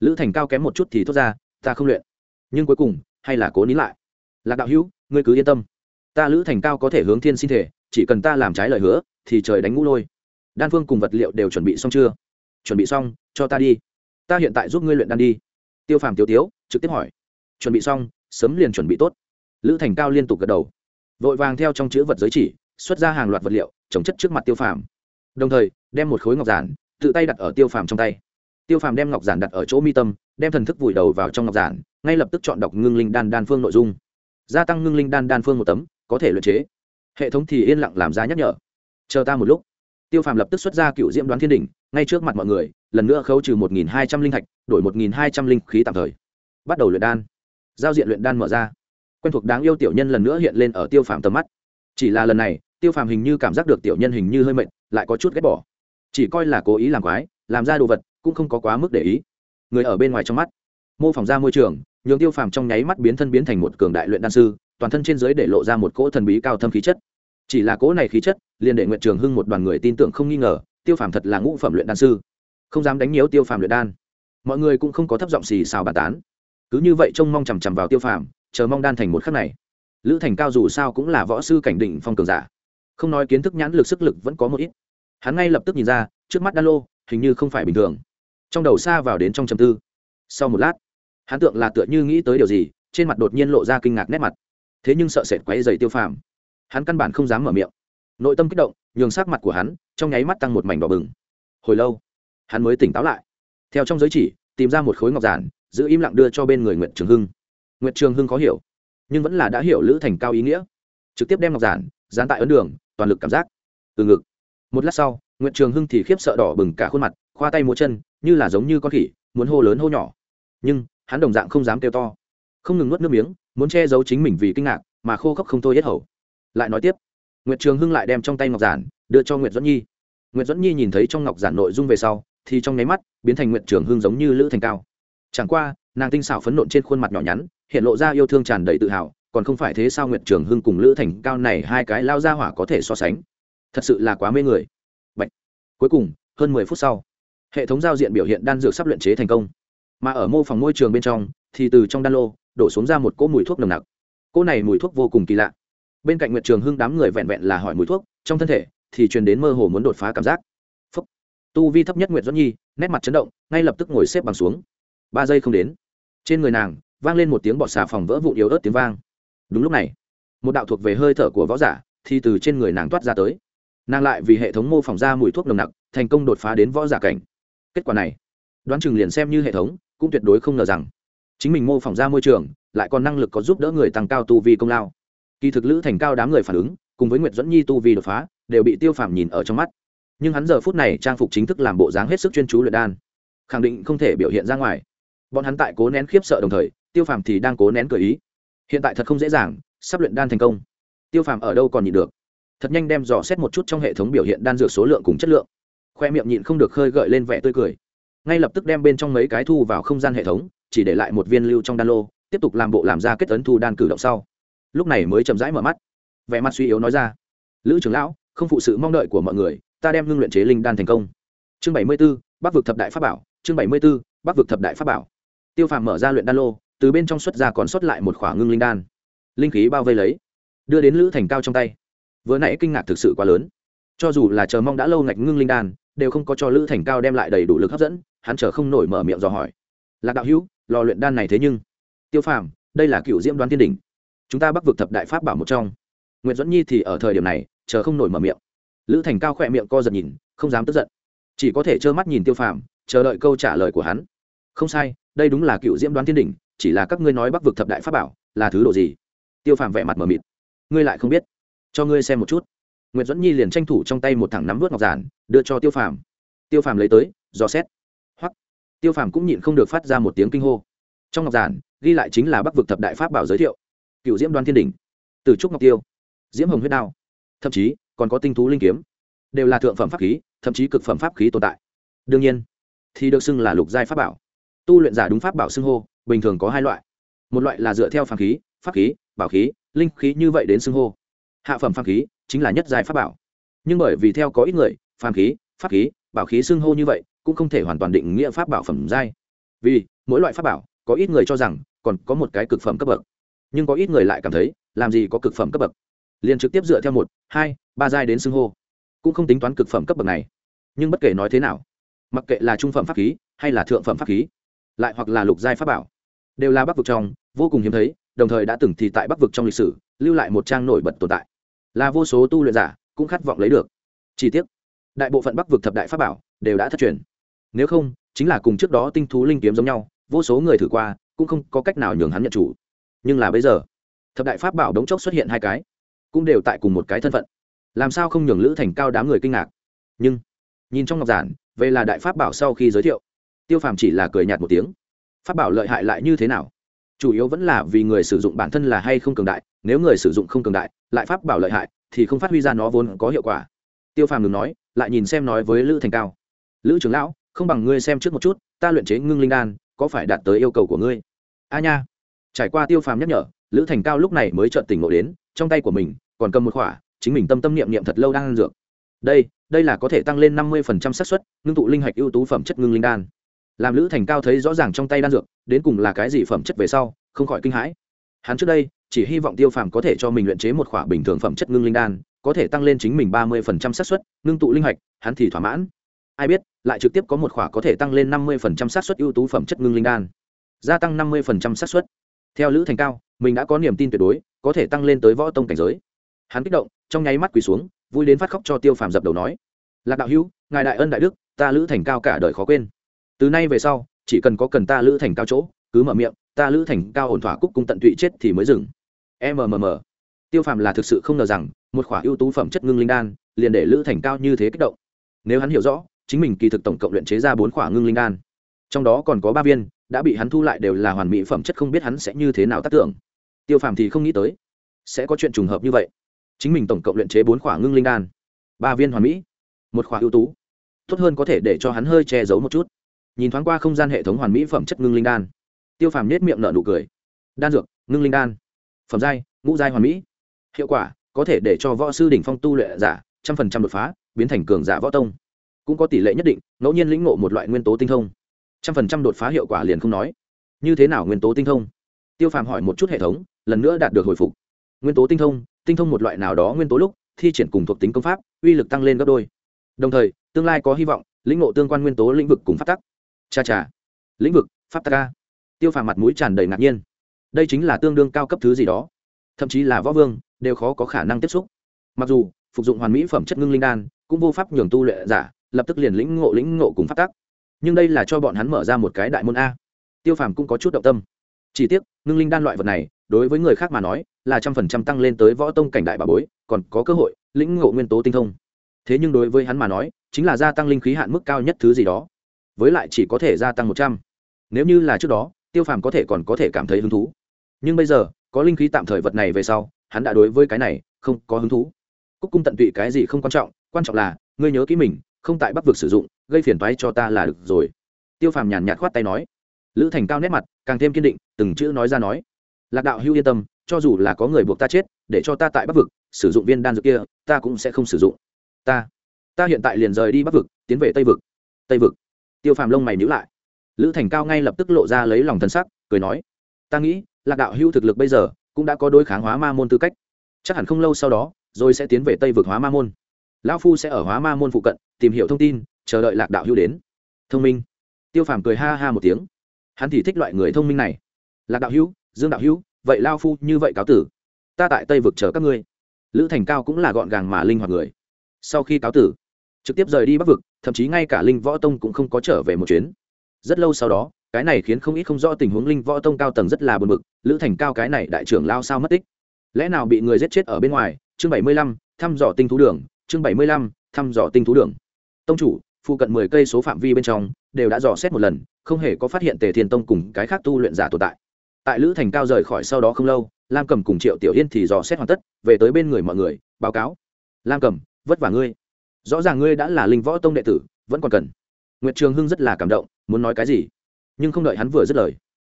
lữ thành cao kém một chút thì thốt ra, ta không luyện. Nhưng cuối cùng, hay là cố nín lại. Lạc đạo hữu, ngươi cứ yên tâm. Ta lữ thành cao có thể hướng thiên sinh thể, chỉ cần ta làm trái lời hứa, thì trời đánh ngũ lôi. Đan phương cùng vật liệu đều chuẩn bị xong chưa? Chuẩn bị xong, cho ta đi. Ta hiện tại giúp ngươi luyện đan đi. Tiêu phàm tiêu tiếu, trực tiếp hỏi. Chuẩn bị xong, sớm liền chuẩn bị tốt. Lữ thành cao liên tục gật đầu. Vội vàng theo trong chữ vật giới chỉ, xuất ra hàng loạt vật liệu chống chất trước mặt tiêu phàm. Đồng thời, đem một khối ngọc giản tự tay đặt ở tiêu phàm trong tay. Tiêu phàm đem ngọc giản đặt ở chỗ mi tâm, đem thần thức vùi đầu vào trong ngọc giản, ngay lập tức chọn đọc ngưng linh đan đan phương nội dung. Gia tăng ngưng linh đan đan phương một tấm, có thể luyện chế. Hệ thống thì yên lặng làm ra nhắc nhở. Chờ ta một lúc. Tiêu phàm lập tức xuất ra cựu diễm đoán thiên đỉnh, ngay trước mặt mọi người, lần nữa khấu trừ một nghìn hai trăm linh thạch đổi một nghìn hai trăm linh khí tạm thời. Bắt đầu luyện đan. Giao diện luyện đan mở ra. Quen thuộc đáng yêu tiểu nhân lần nữa hiện lên ở tiêu phàm tầm mắt. Chỉ là lần này, tiêu phàm hình như cảm giác được tiểu nhân hình như hơi mệt, lại có chút ghét bỏ chỉ coi là cố ý làm quái, làm ra đồ vật, cũng không có quá mức để ý. Người ở bên ngoài trong mắt, mô phỏng ra môi trường, nhường tiêu phàm trong nháy mắt biến thân biến thành một cường đại luyện đan sư, toàn thân trên giới để lộ ra một cỗ thần bí cao thâm khí chất. Chỉ là cỗ này khí chất, liền để nguyện trường hưng một đoàn người tin tưởng không nghi ngờ, tiêu phàm thật là ngũ phẩm luyện đan sư. Không dám đánh nhiễu tiêu phàm luyện đan. Mọi người cũng không có thấp giọng xì xào bàn tán. Cứ như vậy trông mong chằm chằm vào tiêu phàm, chờ mong đan thành một khắc này. Lữ thành cao dù sao cũng là võ sư cảnh định phong cường giả. Không nói kiến thức nhãn lực sức lực vẫn có một ít hắn ngay lập tức nhìn ra, trước mắt đan lô, hình như không phải bình thường. Trong đầu xa vào đến trong trầm tư. Sau một lát, hắn tượng là tựa như nghĩ tới điều gì, trên mặt đột nhiên lộ ra kinh ngạc nét mặt. Thế nhưng sợ sệt quáy dày tiêu phàm. Hắn căn bản không dám mở miệng. Nội tâm kích động, nhường sắc mặt của hắn, trong nháy mắt tăng một mảnh đỏ bừng. Hồi lâu, hắn mới tỉnh táo lại. Theo trong giới chỉ, tìm ra một khối ngọc giản, giữ im lặng đưa cho bên người nguyệt trường hưng. Nguyệt trường hưng khó hiểu, nhưng vẫn là đã hiểu lữ thành cao ý nghĩa. Trực tiếp đem ngọc giản, dán tại ấn đường, toàn lực cảm giác. Từ ngực một lát sau, nguyệt trường hưng thì khiếp sợ đỏ bừng cả khuôn mặt, khoa tay múa chân, như là giống như con khỉ, muốn hô lớn hô nhỏ. Nhưng, hắn đồng dạng không dám kêu to. Không ngừng nuốt nước miếng, muốn che giấu chính mình vì kinh ngạc, mà khô khốc không thôi hết hầu. Lại nói tiếp, nguyệt trường hưng lại đem trong tay ngọc giản, đưa cho nguyệt dẫn nhi. Nguyệt dẫn nhi nhìn thấy trong ngọc giản nội dung về sau, thì trong nháy mắt, biến thành nguyệt trường hưng giống như lữ thành cao. Chẳng qua, nàng tinh xảo phấn nộn trên khuôn mặt nhỏ nhắn, hiện lộ ra yêu thương tràn đầy tự hào, còn không phải thế sao nguyệt trường hưng cùng lữ thành cao này hai cái lao ra hỏa có thể so sánh thật sự là quá mê người. Bạch. cuối cùng, hơn mười phút sau, hệ thống giao diện biểu hiện đan dược sắp luyện chế thành công. Mà ở mô phòng môi trường bên trong, thì từ trong đan lô, đổ xuống ra một cỗ mùi thuốc nồng nặc. Cỗ này mùi thuốc vô cùng kỳ lạ. Bên cạnh nguyệt trường hưng đám người vẹn vẹn là hỏi mùi thuốc, trong thân thể thì truyền đến mơ hồ muốn đột phá cảm giác. Phúc. tu vi thấp nhất nguyệt doãn nhi, nét mặt chấn động, ngay lập tức ngồi xếp bằng xuống. Ba giây không đến, trên người nàng vang lên một tiếng bọt xà phòng vỡ vụn yếu ớt tiếng vang. Đúng lúc này, một đạo thuộc về hơi thở của võ giả thì từ trên người nàng toát ra tới nàng lại vì hệ thống mô phỏng ra mùi thuốc nồng nặc, thành công đột phá đến võ giả cảnh. Kết quả này, đoán chừng liền xem như hệ thống, cũng tuyệt đối không ngờ rằng, chính mình mô phỏng ra môi trường, lại còn năng lực có giúp đỡ người tăng cao tu vi công lao. Kỳ thực lữ thành cao đám người phản ứng, cùng với nguyệt dẫn nhi tu vi đột phá, đều bị tiêu phàm nhìn ở trong mắt. Nhưng hắn giờ phút này trang phục chính thức làm bộ dáng hết sức chuyên chú luyện đan, khẳng định không thể biểu hiện ra ngoài. Bọn hắn tại cố nén khiếp sợ đồng thời, tiêu phàm thì đang cố nén cởi ý. Hiện tại thật không dễ dàng, sắp luyện đan thành công. Tiêu phàm ở đâu còn nhịn được? Thật nhanh đem dò xét một chút trong hệ thống biểu hiện đan dược số lượng cùng chất lượng. Khoe miệng nhịn không được khơi gợi lên vẻ tươi cười. Ngay lập tức đem bên trong mấy cái thu vào không gian hệ thống, chỉ để lại một viên lưu trong đan lô, tiếp tục làm bộ làm ra kết ấn thu đan cử động sau. Lúc này mới chậm rãi mở mắt. Vẻ mặt suy yếu nói ra, lữ trưởng lão, không phụ sự mong đợi của mọi người, ta đem ngưng luyện chế linh đan thành công. Chương bảy mươi b ố bắc vực thập đại pháp bảo, chương bảy mươi b ố bắc vực thập đại pháp bảo. Tiêu phàm mở ra luyện đan lô, từ bên trong xuất ra còn xuất lại một khỏa ngưng linh đan. Linh khí bao vây lấy, đưa đến lữ thành cao trong tay vừa nãy kinh ngạc thực sự quá lớn. Cho dù là chờ mong đã lâu ngạch ngưng linh đan, đều không có cho lữ thành cao đem lại đầy đủ lực hấp dẫn, hắn chờ không nổi mở miệng dò hỏi. Lạc đạo hữu, lò luyện đan này thế nhưng, tiêu phàm, đây là cựu diễm đoán tiên đỉnh. Chúng ta bắc vực thập đại pháp bảo một trong. Nguyễn dẫn nhi thì ở thời điểm này, chờ không nổi mở miệng. Lữ thành cao khỏe miệng co giật nhìn, không dám tức giận. Chỉ có thể trơ mắt nhìn tiêu phàm, chờ đợi câu trả lời của hắn. Không sai, đây đúng là cựu diễm đoán tiên đỉnh, chỉ là các ngươi nói bắc vực thập đại pháp bảo, là thứ đồ gì? Tiêu phàm vẻ mặt mờ mịt. Ngươi lại không biết cho ngươi xem một chút. Nguyễn dẫn nhi liền tranh thủ trong tay một thẳng nắm vớt ngọc giản, đưa cho tiêu phàm. Tiêu phàm lấy tới, dò xét. Hoặc tiêu phàm cũng nhịn không được phát ra một tiếng kinh hô. Trong ngọc giản, ghi lại chính là bắc vực thập đại pháp bảo giới thiệu. Cựu diễm đoan thiên đình từ trúc ngọc tiêu, diễm hồng huyết đao, thậm chí còn có tinh thú linh kiếm. Đều là thượng phẩm pháp khí, thậm chí cực phẩm pháp khí tồn tại. Đương nhiên, thì được xưng là lục giai pháp bảo. Tu luyện giả đúng pháp bảo xưng hô, bình thường có hai loại. Một loại là dựa theo phàm khí, pháp khí, bảo khí, linh khí như vậy đến xưng hô hạ phẩm phàm khí chính là nhất giai pháp bảo. Nhưng bởi vì theo có ít người, phàm khí, pháp khí, bảo khí xưng hô như vậy, cũng không thể hoàn toàn định nghĩa pháp bảo phẩm giai. Vì mỗi loại pháp bảo, có ít người cho rằng còn có một cái cực phẩm cấp bậc. Nhưng có ít người lại cảm thấy, làm gì có cực phẩm cấp bậc? Liền trực tiếp dựa theo một, hai, ba giai đến xưng hô. Cũng không tính toán cực phẩm cấp bậc này. Nhưng bất kể nói thế nào, mặc kệ là trung phẩm pháp khí hay là thượng phẩm pháp khí, lại hoặc là lục giai pháp bảo, đều là bắc vực trong, vô cùng hiếm thấy, đồng thời đã từng thì tại bắc vực trong lịch sử, lưu lại một trang nổi bật tồn tại là vô số tu luyện giả cũng khát vọng lấy được. Chi tiết đại bộ phận bắc vực thập đại pháp bảo đều đã thất truyền. Nếu không, chính là cùng trước đó tinh thú linh kiếm giống nhau, vô số người thử qua cũng không có cách nào nhường hắn nhận chủ. Nhưng là bây giờ, thập đại pháp bảo đống chốc xuất hiện hai cái, cũng đều tại cùng một cái thân phận. Làm sao không nhường lữ thành cao đám người kinh ngạc? Nhưng, nhìn trong ngọc giản, về là đại pháp bảo sau khi giới thiệu, tiêu phàm chỉ là cười nhạt một tiếng. Pháp bảo lợi hại lại như thế nào? Chủ yếu vẫn là vì người sử dụng bản thân là hay không cường đại nếu người sử dụng không cường đại, lại pháp bảo lợi hại, thì không phát huy ra nó vốn có hiệu quả. Tiêu phàm ngừng nói, lại nhìn xem nói với lữ thành cao. Lữ trưởng lão, không bằng ngươi xem trước một chút, ta luyện chế ngưng linh đan, có phải đạt tới yêu cầu của ngươi? A nha. Trải qua tiêu phàm nhắc nhở, lữ thành cao lúc này mới trợn tỉnh ngộ đến, trong tay của mình còn cầm một khỏa, chính mình tâm tâm niệm niệm thật lâu đang ăn dược. Đây đây là có thể tăng lên năm mươi phần trăm xác suất, ngưng tụ linh hạch ưu tú phẩm chất ngưng linh đan. Làm lữ thành cao thấy rõ ràng trong tay đan dược, đến cùng là cái gì phẩm chất về sau, không khỏi kinh hãi. Hắn trước đây chỉ hy vọng tiêu phàm có thể cho mình luyện chế một khỏa bình thường phẩm chất ngưng linh đan, có thể tăng lên chính mình ba mươi phần trăm xác suất, ngưng tụ linh hạch, hắn thì thỏa mãn. Ai biết, lại trực tiếp có một khỏa có thể tăng lên năm mươi phần trăm xác suất ưu tú phẩm chất ngưng linh đan. Gia tăng năm mươi phần trăm xác suất. Theo lữ thành cao, mình đã có niềm tin tuyệt đối, có thể tăng lên tới võ tông cảnh giới. Hắn kích động, trong nháy mắt quỳ xuống, vui đến phát khóc cho tiêu phàm dập đầu nói. Lạc đạo hữu, ngài đại ân đại đức, ta lữ thành cao cả đời khó quên. Từ nay về sau, chỉ cần có cần ta lữ thành cao chỗ, cứ mở miệng, ta lữ thành cao ổn thỏa cúc cung tận tụy chết thì mới dừng mmm tiêu phàm là thực sự không ngờ rằng, một khỏa ưu tú phẩm chất ngưng linh đan liền để lữ thành cao như thế kích động. Nếu hắn hiểu rõ, chính mình kỳ thực tổng cộng luyện chế ra bốn khỏa ngưng linh đan. Trong đó còn có ba viên, đã bị hắn thu lại đều là hoàn mỹ phẩm chất không biết hắn sẽ như thế nào tác tưởng. Tiêu phàm thì không nghĩ tới, sẽ có chuyện trùng hợp như vậy. Chính mình tổng cộng luyện chế bốn khỏa ngưng linh đan, ba viên hoàn mỹ, một khỏa ưu tú. Tốt hơn có thể để cho hắn hơi che giấu một chút. Nhìn thoáng qua không gian hệ thống hoàn mỹ phẩm chất ngưng linh đan, tiêu phàm nết miệng nở nụ cười. Đan dược, ngưng linh đan phẩm giai, ngũ giai hoàn mỹ. Hiệu quả, có thể để cho võ sư đỉnh phong tu luyện giả trăm phần trăm đột phá, biến thành cường giả võ tông. Cũng có tỷ lệ nhất định, ngẫu nhiên lĩnh ngộ một loại nguyên tố tinh thông. Trăm phần trăm đột phá hiệu quả liền không nói. Như thế nào nguyên tố tinh thông? Tiêu phàm hỏi một chút hệ thống, lần nữa đạt được hồi phục. Nguyên tố tinh thông tinh thông một loại nào đó nguyên tố lúc, thi triển cùng thuộc tính công pháp, uy lực tăng lên gấp đôi. Đồng thời, tương lai có hy vọng, lĩnh ngộ tương quan nguyên tố lĩnh vực cùng phát tắc. Cha cha. Lĩnh vực, pháp tắc ca tiêu phàm mặt mũi tràn đầy ngạc nhiên đây chính là tương đương cao cấp thứ gì đó. Thậm chí là võ vương, đều khó có khả năng tiếp xúc. Mặc dù, phục dụng hoàn mỹ phẩm chất ngưng linh đan, cũng vô pháp nhường tu luyện giả, lập tức liền lĩnh ngộ lĩnh ngộ cùng phát tác nhưng đây là cho bọn hắn mở ra một cái đại môn a. Tiêu phàm cũng có chút động tâm. Chỉ tiếc, ngưng linh đan loại vật này, đối với người khác mà nói, là trăm phần trăm tăng lên tới võ tông cảnh đại bà bối, còn có cơ hội, lĩnh ngộ nguyên tố tinh thông. Thế nhưng đối với hắn mà nói, chính là gia tăng linh khí hạn mức cao nhất thứ gì đó. Với lại chỉ có thể gia tăng một trăm. Nếu như là trước đó tiêu phàm có thể còn có thể cảm thấy hứng thú. Nhưng bây giờ, có linh khí tạm thời vật này về sau, hắn đã đối với cái này không có hứng thú. Cúc cung tận tụy cái gì không quan trọng quan trọng là, ngươi nhớ kỹ mình, không tại bắc vực sử dụng, gây phiền toái cho ta là được rồi. Tiêu phàm nhàn nhạt khoát tay nói. Lữ thành cao nét mặt, càng thêm kiên định, từng chữ nói ra nói. Lạc đạo hưu yên tâm, cho dù là có người buộc ta chết, để cho ta tại bắc vực, sử dụng viên đan dược kia, ta cũng sẽ không sử dụng. Ta ta hiện tại liền rời đi bắc vực, tiến về tây vực. Tây vực. Tiêu phàm lông mày nhữ lại lữ thành cao ngay lập tức lộ ra lấy lòng thân sắc, cười nói, ta nghĩ, lạc đạo hưu thực lực bây giờ cũng đã có đối kháng hóa ma môn tư cách. Chắc hẳn không lâu sau đó, rồi sẽ tiến về tây vực hóa ma môn. Lão phu sẽ ở hóa ma môn phụ cận, tìm hiểu thông tin, chờ đợi lạc đạo hưu đến. Thông minh. Tiêu phàm cười ha ha một tiếng. Hắn thì thích loại người thông minh này. Lạc đạo hưu dương đạo hưu vậy lao phu như vậy cáo tử. Ta tại tây vực chờ các ngươi. Lữ thành cao cũng là gọn gàng mà linh hoạt người. Sau khi cáo tử, trực tiếp rời đi bắc vực, thậm chí ngay cả linh võ tông cũng không có trở về một chuyến rất lâu sau đó, cái này khiến không ít không rõ tình huống linh võ tông cao tầng rất là buồn bực, lữ thành cao cái này đại trưởng lao sao mất tích? Lẽ nào bị người giết chết ở bên ngoài? Chương bảy mươi lăm, thăm dò tinh thú đường, chương bảy mươi lăm, thăm dò tinh thú đường. Tông chủ, phụ cận mười cây số phạm vi bên trong, đều đã dò xét một lần, không hề có phát hiện tề thiên tông cùng cái khác tu luyện giả tồn tại. Tại lữ thành cao rời khỏi sau đó không lâu, lam cầm cùng triệu tiểu yên thì dò xét hoàn tất, về tới bên người mọi người, báo cáo. Lam cầm vất vả ngươi. Rõ ràng ngươi đã là linh võ tông đệ tử, vẫn còn cần. Nguyệt trường hưng rất là cảm động muốn nói cái gì? Nhưng không đợi hắn vừa dứt lời,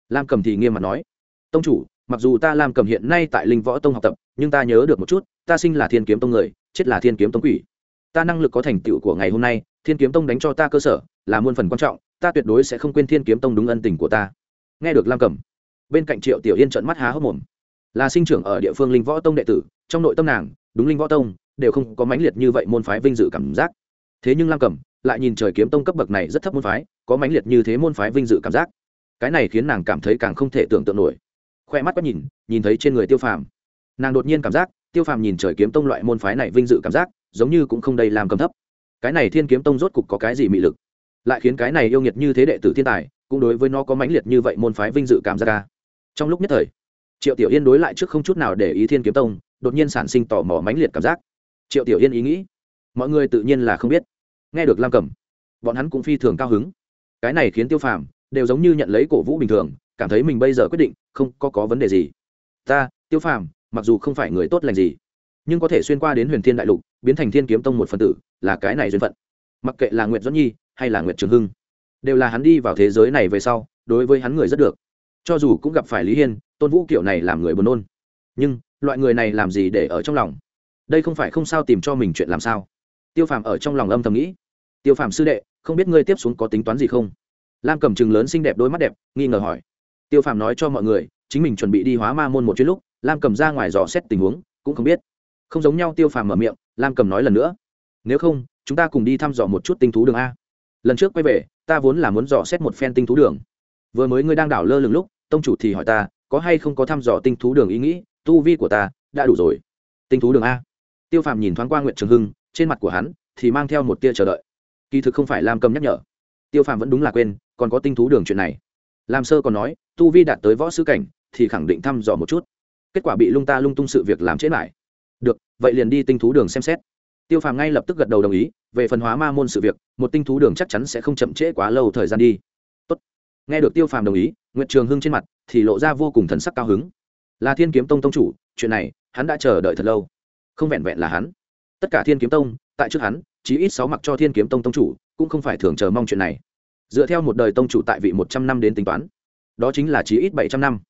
lam cầm thì nghiêm mặt nói, tông chủ, mặc dù ta lam cầm hiện nay tại linh võ tông học tập, nhưng ta nhớ được một chút, ta sinh là thiên kiếm tông người, chết là thiên kiếm tông quỷ. Ta năng lực có thành tựu của ngày hôm nay, thiên kiếm tông đánh cho ta cơ sở, là muôn phần quan trọng, ta tuyệt đối sẽ không quên thiên kiếm tông đúng ân tình của ta. Nghe được lam cầm, bên cạnh triệu tiểu yên trận mắt há hốc mồm. Là sinh trưởng ở địa phương linh võ tông đệ tử, trong nội tâm nàng, đúng linh võ tông, đều không có mãnh liệt như vậy môn phái vinh dự cảm giác thế nhưng lam cầm lại nhìn trời kiếm tông cấp bậc này rất thấp môn phái, có mãnh liệt như thế môn phái vinh dự cảm giác. Cái này khiến nàng cảm thấy càng không thể tưởng tượng nổi. Khoe mắt quá nhìn nhìn thấy trên người tiêu phàm. Nàng đột nhiên cảm giác, tiêu phàm nhìn trời kiếm tông loại môn phái này vinh dự cảm giác, giống như cũng không đầy làm cầm thấp. Cái này thiên kiếm tông rốt cục có cái gì mị lực? Lại khiến cái này yêu nghiệt như thế đệ tử thiên tài, cũng đối với nó có mãnh liệt như vậy môn phái vinh dự cảm giác ca trong lúc nhất thời, triệu tiểu yên đối lại trước không chút nào để ý thiên kiếm tông, đột nhiên sản sinh tò mò mãnh liệt cảm giác. Triệu tiểu yên ý nghĩ mọi người tự nhiên là không biết. Nghe được lam cẩm, bọn hắn cũng phi thường cao hứng. Cái này khiến tiêu phàm đều giống như nhận lấy cổ vũ bình thường, cảm thấy mình bây giờ quyết định không có có vấn đề gì. Ta, tiêu phàm, mặc dù không phải người tốt lành gì, nhưng có thể xuyên qua đến huyền thiên đại lục, biến thành thiên kiếm tông một phần tử, là cái này duyên phận. Mặc kệ là nguyệt doãn nhi hay là nguyệt trường hưng, đều là hắn đi vào thế giới này về sau, đối với hắn người rất được. Cho dù cũng gặp phải lý hiên, tôn vũ kiểu này làm người buồn nôn. Nhưng, loại người này làm gì để ở trong lòng? Đây không phải không sao tìm cho mình chuyện làm sao? Tiêu phàm ở trong lòng âm thầm nghĩ. Tiêu phàm sư đệ, không biết ngươi tiếp xuống có tính toán gì không? Lam cầm chừng lớn xinh đẹp đôi mắt đẹp, nghi ngờ hỏi. Tiêu phàm nói cho mọi người, chính mình chuẩn bị đi hóa ma môn một chuyến lúc, lam cầm ra ngoài dò xét tình huống, cũng không biết. Không giống nhau, tiêu phàm mở miệng, lam cầm nói lần nữa. Nếu không, chúng ta cùng đi thăm dò một chút tinh thú đường a. Lần trước quay về, ta vốn là muốn dò xét một phen tinh thú đường. Vừa mới ngươi đang đảo lơ lửng lúc, tông chủ thì hỏi ta, có hay không có thăm dò tinh thú đường ý nghĩ, tu vi của ta đã đủ rồi. Tinh thú đường a. Tiêu phàm nhìn thoáng qua nguyện trường hưng trên mặt của hắn thì mang theo một tia chờ đợi. Kỳ thực không phải lam cầm nhắc nhở. Tiêu phàm vẫn đúng là quên, còn có tinh thú đường chuyện này. Làm sơ còn nói, tu vi đạt tới võ sư cảnh thì khẳng định thăm dò một chút. Kết quả bị lung ta lung tung sự việc làm chết lại. Được, vậy liền đi tinh thú đường xem xét. Tiêu phàm ngay lập tức gật đầu đồng ý, về phần hóa ma môn sự việc, một tinh thú đường chắc chắn sẽ không chậm trễ quá lâu thời gian đi. Tốt. nghe được tiêu phàm đồng ý, nguyệt trường hưng trên mặt thì lộ ra vô cùng thần sắc cao hứng. Là thiên kiếm tông tông chủ, chuyện này hắn đã chờ đợi thật lâu, không vẹn vẹn là hắn tất cả thiên kiếm tông, tại trước hắn, chí ít sáu mặc cho thiên kiếm tông tông chủ, cũng không phải thường chờ mong chuyện này. Dựa theo một đời tông chủ tại vị một trăm năm đến tính toán, đó chính là chí ít bảy trăm năm.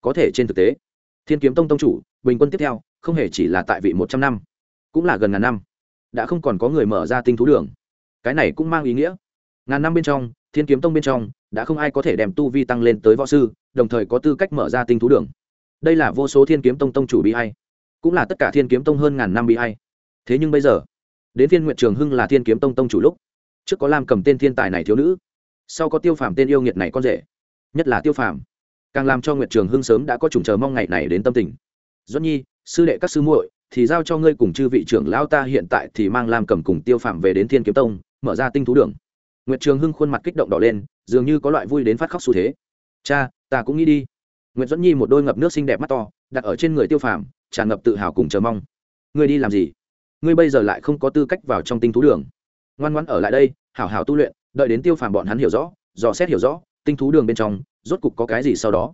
Có thể trên thực tế, thiên kiếm tông tông chủ, bình quân tiếp theo, không hề chỉ là tại vị một trăm năm, cũng là gần ngàn năm. Đã không còn có người mở ra tinh thú đường. Cái này cũng mang ý nghĩa. Ngàn năm bên trong, thiên kiếm tông bên trong, đã không ai có thể đem tu vi tăng lên tới võ sư, đồng thời có tư cách mở ra tinh thú đường. Đây là vô số thiên kiếm tông tông chủ bi hay cũng là tất cả thiên kiếm tông hơn ngàn năm bi hay thế nhưng bây giờ, đến thiên nguyện trường hưng là thiên kiếm tông tông chủ lúc, trước có lam cầm tên thiên tài này thiếu nữ, sau có tiêu phàm tên yêu nghiệt này con rể, nhất là tiêu phàm, càng làm cho nguyệt trường hưng sớm đã có chủng chờ mong ngày này đến tâm tình. Doãn nhi, sư đệ các sư muội, thì giao cho ngươi cùng chư vị trưởng lão ta hiện tại thì mang lam cầm cùng tiêu phàm về đến thiên kiếm tông, mở ra tinh thú đường. Nguyệt trường hưng khuôn mặt kích động đỏ lên, dường như có loại vui đến phát khóc xu thế. Cha, ta cũng nghĩ đi. Nguyệt dẫn nhi một đôi ngập nước xinh đẹp mắt to, đặt ở trên người tiêu phàm, tràn ngập tự hào cùng chờ mong. Ngươi đi làm gì? Ngươi bây giờ lại không có tư cách vào trong tinh thú đường. Ngoan ngoãn ở lại đây, hảo hảo tu luyện, đợi đến tiêu phàm bọn hắn hiểu rõ, dò xét hiểu rõ, tinh thú đường bên trong, rốt cục có cái gì sau đó.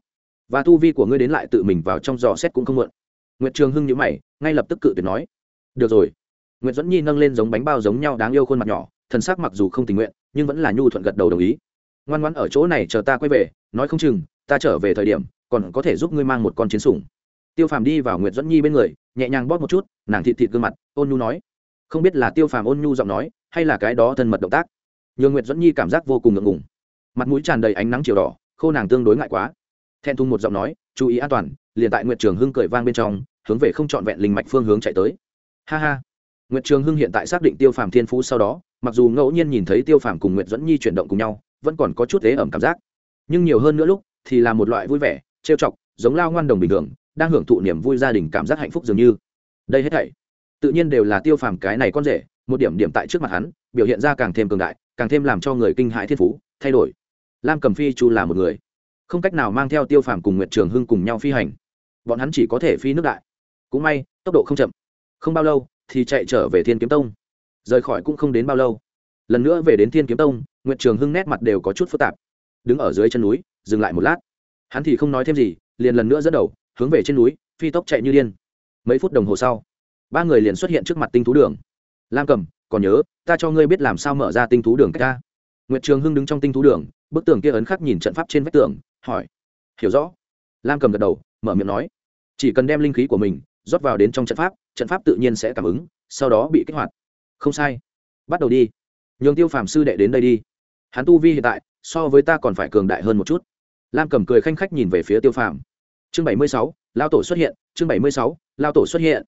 Và tu vi của ngươi đến lại tự mình vào trong dò xét cũng không muộn. Nguyệt trường hưng nhữ mày, ngay lập tức cự tuyệt nói, được rồi. Nguyệt dẫn nhi nâng lên giống bánh bao giống nhau đáng yêu khuôn mặt nhỏ, thần sắc mặc dù không tình nguyện, nhưng vẫn là nhu thuận gật đầu đồng ý. Ngoan ngoãn ở chỗ này chờ ta quay về, nói không chừng, ta trở về thời điểm, còn có thể giúp ngươi mang một con chiến sủng tiêu phàm đi vào nguyệt dẫn nhi bên người, nhẹ nhàng bóp một chút, nàng thịt thịt gương mặt, ôn nhu nói. Không biết là tiêu phàm ôn nhu giọng nói, hay là cái đó thân mật động tác. Nhường nguyệt dẫn nhi cảm giác vô cùng ngượng ngùng. Mặt mũi tràn đầy ánh nắng chiều đỏ, khô nàng tương đối ngại quá. Thẹn thùng một giọng nói, chú ý an toàn. Liền tại nguyệt trường hưng cười vang bên trong, hướng về không trọn vẹn linh mạch phương hướng chạy tới. Ha ha. Nguyệt trường hưng hiện tại xác định tiêu phàm thiên phú sau đó, mặc dù ngẫu nhiên nhìn thấy tiêu phàm cùng nguyệt dẫn nhi chuyển động cùng nhau, vẫn còn có chút thế ẩm cảm giác. Nhưng nhiều hơn nữa lúc, thì là một loại vui vẻ, trêu chọc, giống lao ngoan đồng bình thường đang hưởng thụ niềm vui gia đình cảm giác hạnh phúc dường như. Đây hết thảy, tự nhiên đều là tiêu phàm cái này con rể, một điểm điểm tại trước mặt hắn, biểu hiện ra càng thêm cường đại, càng thêm làm cho người kinh hãi thiên phú, thay đổi. Lam cầm phi chu là một người, không cách nào mang theo tiêu phàm cùng nguyệt trường hưng cùng nhau phi hành. Bọn hắn chỉ có thể phi nước đại. Cũng may, tốc độ không chậm. Không bao lâu, thì chạy trở về thiên kiếm tông. Rời khỏi cũng không đến bao lâu. Lần nữa về đến thiên kiếm tông, nguyệt trường hưng nét mặt đều có chút phức tạp. Đứng ở dưới chân núi, dừng lại một lát. Hắn thì không nói thêm gì, liền lần nữa dẫn đầu hướng về trên núi, phi tốc chạy như điên. Mấy phút đồng hồ sau, ba người liền xuất hiện trước mặt tinh thú đường. Lam cầm còn nhớ, ta cho ngươi biết làm sao mở ra tinh thú đường cách ta. Nguyệt trường hưng đứng trong tinh thú đường, bức tường kia ấn khắc nhìn trận pháp trên vách tường, hỏi. Hiểu rõ. Lam cầm gật đầu, mở miệng nói. Chỉ cần đem linh khí của mình rót vào đến trong trận pháp trận pháp tự nhiên sẽ cảm ứng, sau đó bị kích hoạt. Không sai. Bắt đầu đi. Nhường tiêu phàm sư đệ đến đây đi. Hắn tu vi hiện tại, so với ta còn phải cường đại hơn một chút. Lam cầm cười khanh khách nhìn về phía tiêu phàm chương bảy mươi sáu, lao tổ xuất hiện, chương bảy mươi sáu, lao tổ xuất hiện.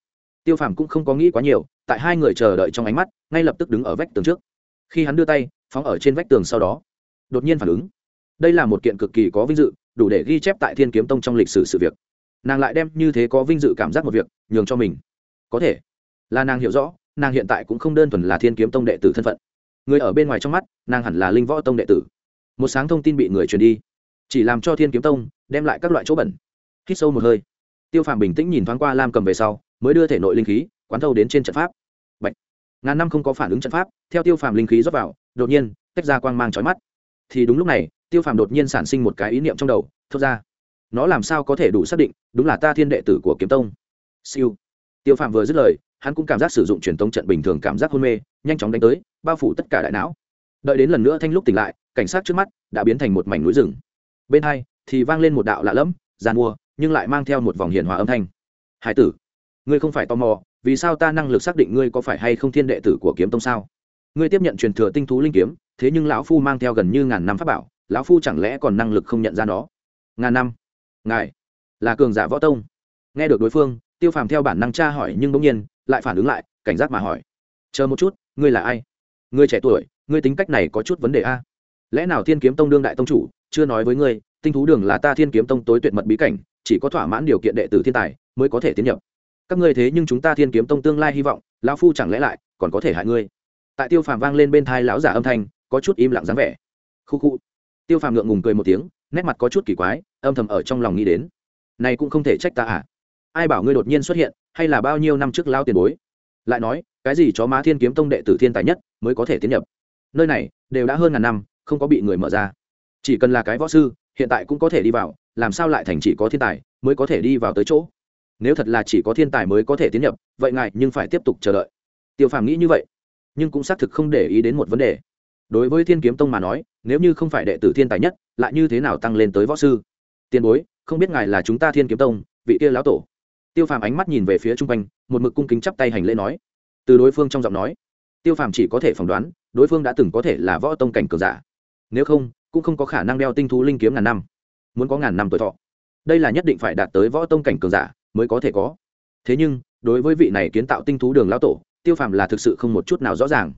Tiêu phàm cũng không có nghĩ quá nhiều, tại hai người chờ đợi trong ánh mắt, ngay lập tức đứng ở vách tường trước. Khi hắn đưa tay, phóng ở trên vách tường sau đó, đột nhiên phản ứng. Đây là một kiện cực kỳ có vinh dự, đủ để ghi chép tại thiên kiếm tông trong lịch sử sự việc. Nàng lại đem như thế có vinh dự cảm giác một việc, nhường cho mình. Có thể, là nàng hiểu rõ, nàng hiện tại cũng không đơn thuần là thiên kiếm tông đệ tử thân phận. Người ở bên ngoài trong mắt, nàng hẳn là linh võ tông đệ tử. Một sáng thông tin bị người truyền đi, chỉ làm cho thiên kiếm tông đem lại các loại chỗ bẩn hít sâu một hơi. Tiêu phàm bình tĩnh nhìn thoáng qua lam cầm về sau, mới đưa thể nội linh khí, quán thâu đến trên trận pháp. Bạch. ngàn năm không có phản ứng trận pháp, theo tiêu phàm linh khí rót vào, đột nhiên, tách ra quang mang trói mắt. Thì đúng lúc này, tiêu phàm đột nhiên sản sinh một cái ý niệm trong đầu, thốt ra. Nó làm sao có thể đủ xác định, đúng là ta thiên đệ tử của kiếm tông? Siêu. Tiêu phàm vừa dứt lời, hắn cũng cảm giác sử dụng truyền tống trận bình thường cảm giác hôn mê, nhanh chóng đánh tới, bao phủ tất cả đại não. Đợi đến lần nữa thanh lúc tỉnh lại, cảnh sát trước mắt đã biến thành một mảnh núi rừng. Bên hai, thì vang lên một đạo lạ lẫm, giàn mua nhưng lại mang theo một vòng hiền hòa âm thanh. Hải tử, ngươi không phải tò mò, vì sao ta năng lực xác định ngươi có phải hay không thiên đệ tử của kiếm tông sao? Ngươi tiếp nhận truyền thừa tinh thú linh kiếm, thế nhưng lão phu mang theo gần như ngàn năm pháp bảo, lão phu chẳng lẽ còn năng lực không nhận ra nó? Ngàn năm? Ngài là cường giả võ tông. Nghe được đối phương, tiêu phàm theo bản năng tra hỏi nhưng bỗng nhiên lại phản ứng lại, cảnh giác mà hỏi. Chờ một chút, ngươi là ai? Ngươi trẻ tuổi, ngươi tính cách này có chút vấn đề a. Lẽ nào thiên kiếm tông đương đại tông chủ, chưa nói với ngươi, tinh thú đường là ta thiên kiếm tông tối tuyệt mật bí cảnh chỉ có thỏa mãn điều kiện đệ tử thiên tài mới có thể tiến nhập. Các ngươi thế nhưng chúng ta thiên kiếm tông tương lai hy vọng, lão phu chẳng lẽ lại còn có thể hại ngươi? Tại tiêu phàm vang lên bên thai lão giả âm thanh, có chút im lặng dáng vẻ. Khu khu. Tiêu phàm ngượng ngùng cười một tiếng, nét mặt có chút kỳ quái, âm thầm ở trong lòng nghĩ đến. Này cũng không thể trách ta à? Ai bảo ngươi đột nhiên xuất hiện, hay là bao nhiêu năm trước lao tiền bối? Lại nói, cái gì chó má thiên kiếm tông đệ tử thiên tài nhất mới có thể tiến nhập? Nơi này đều đã hơn ngàn năm, không có bị người mở ra. Chỉ cần là cái võ sư hiện tại cũng có thể đi vào, làm sao lại thành chỉ có thiên tài mới có thể đi vào tới chỗ? Nếu thật là chỉ có thiên tài mới có thể tiến nhập, vậy ngài nhưng phải tiếp tục chờ đợi. Tiêu phàm nghĩ như vậy, nhưng cũng xác thực không để ý đến một vấn đề. Đối với thiên kiếm tông mà nói, nếu như không phải đệ tử thiên tài nhất, lại như thế nào tăng lên tới võ sư? Tiền bối, không biết ngài là chúng ta thiên kiếm tông, vị kia lão tổ. Tiêu phàm ánh mắt nhìn về phía chung quanh, một mực cung kính chắp tay hành lễ nói. Từ đối phương trong giọng nói, tiêu phàm chỉ có thể phỏng đoán, đối phương đã từng có thể là võ tông cảnh cường giả. Nếu không cũng không có khả năng đeo tinh thú linh kiếm ngàn năm. Muốn có ngàn năm tuổi thọ. Đây là nhất định phải đạt tới võ tông cảnh cường giả mới có thể có. Thế nhưng, đối với vị này kiến tạo tinh thú đường lão tổ, tiêu phàm là thực sự không một chút nào rõ ràng.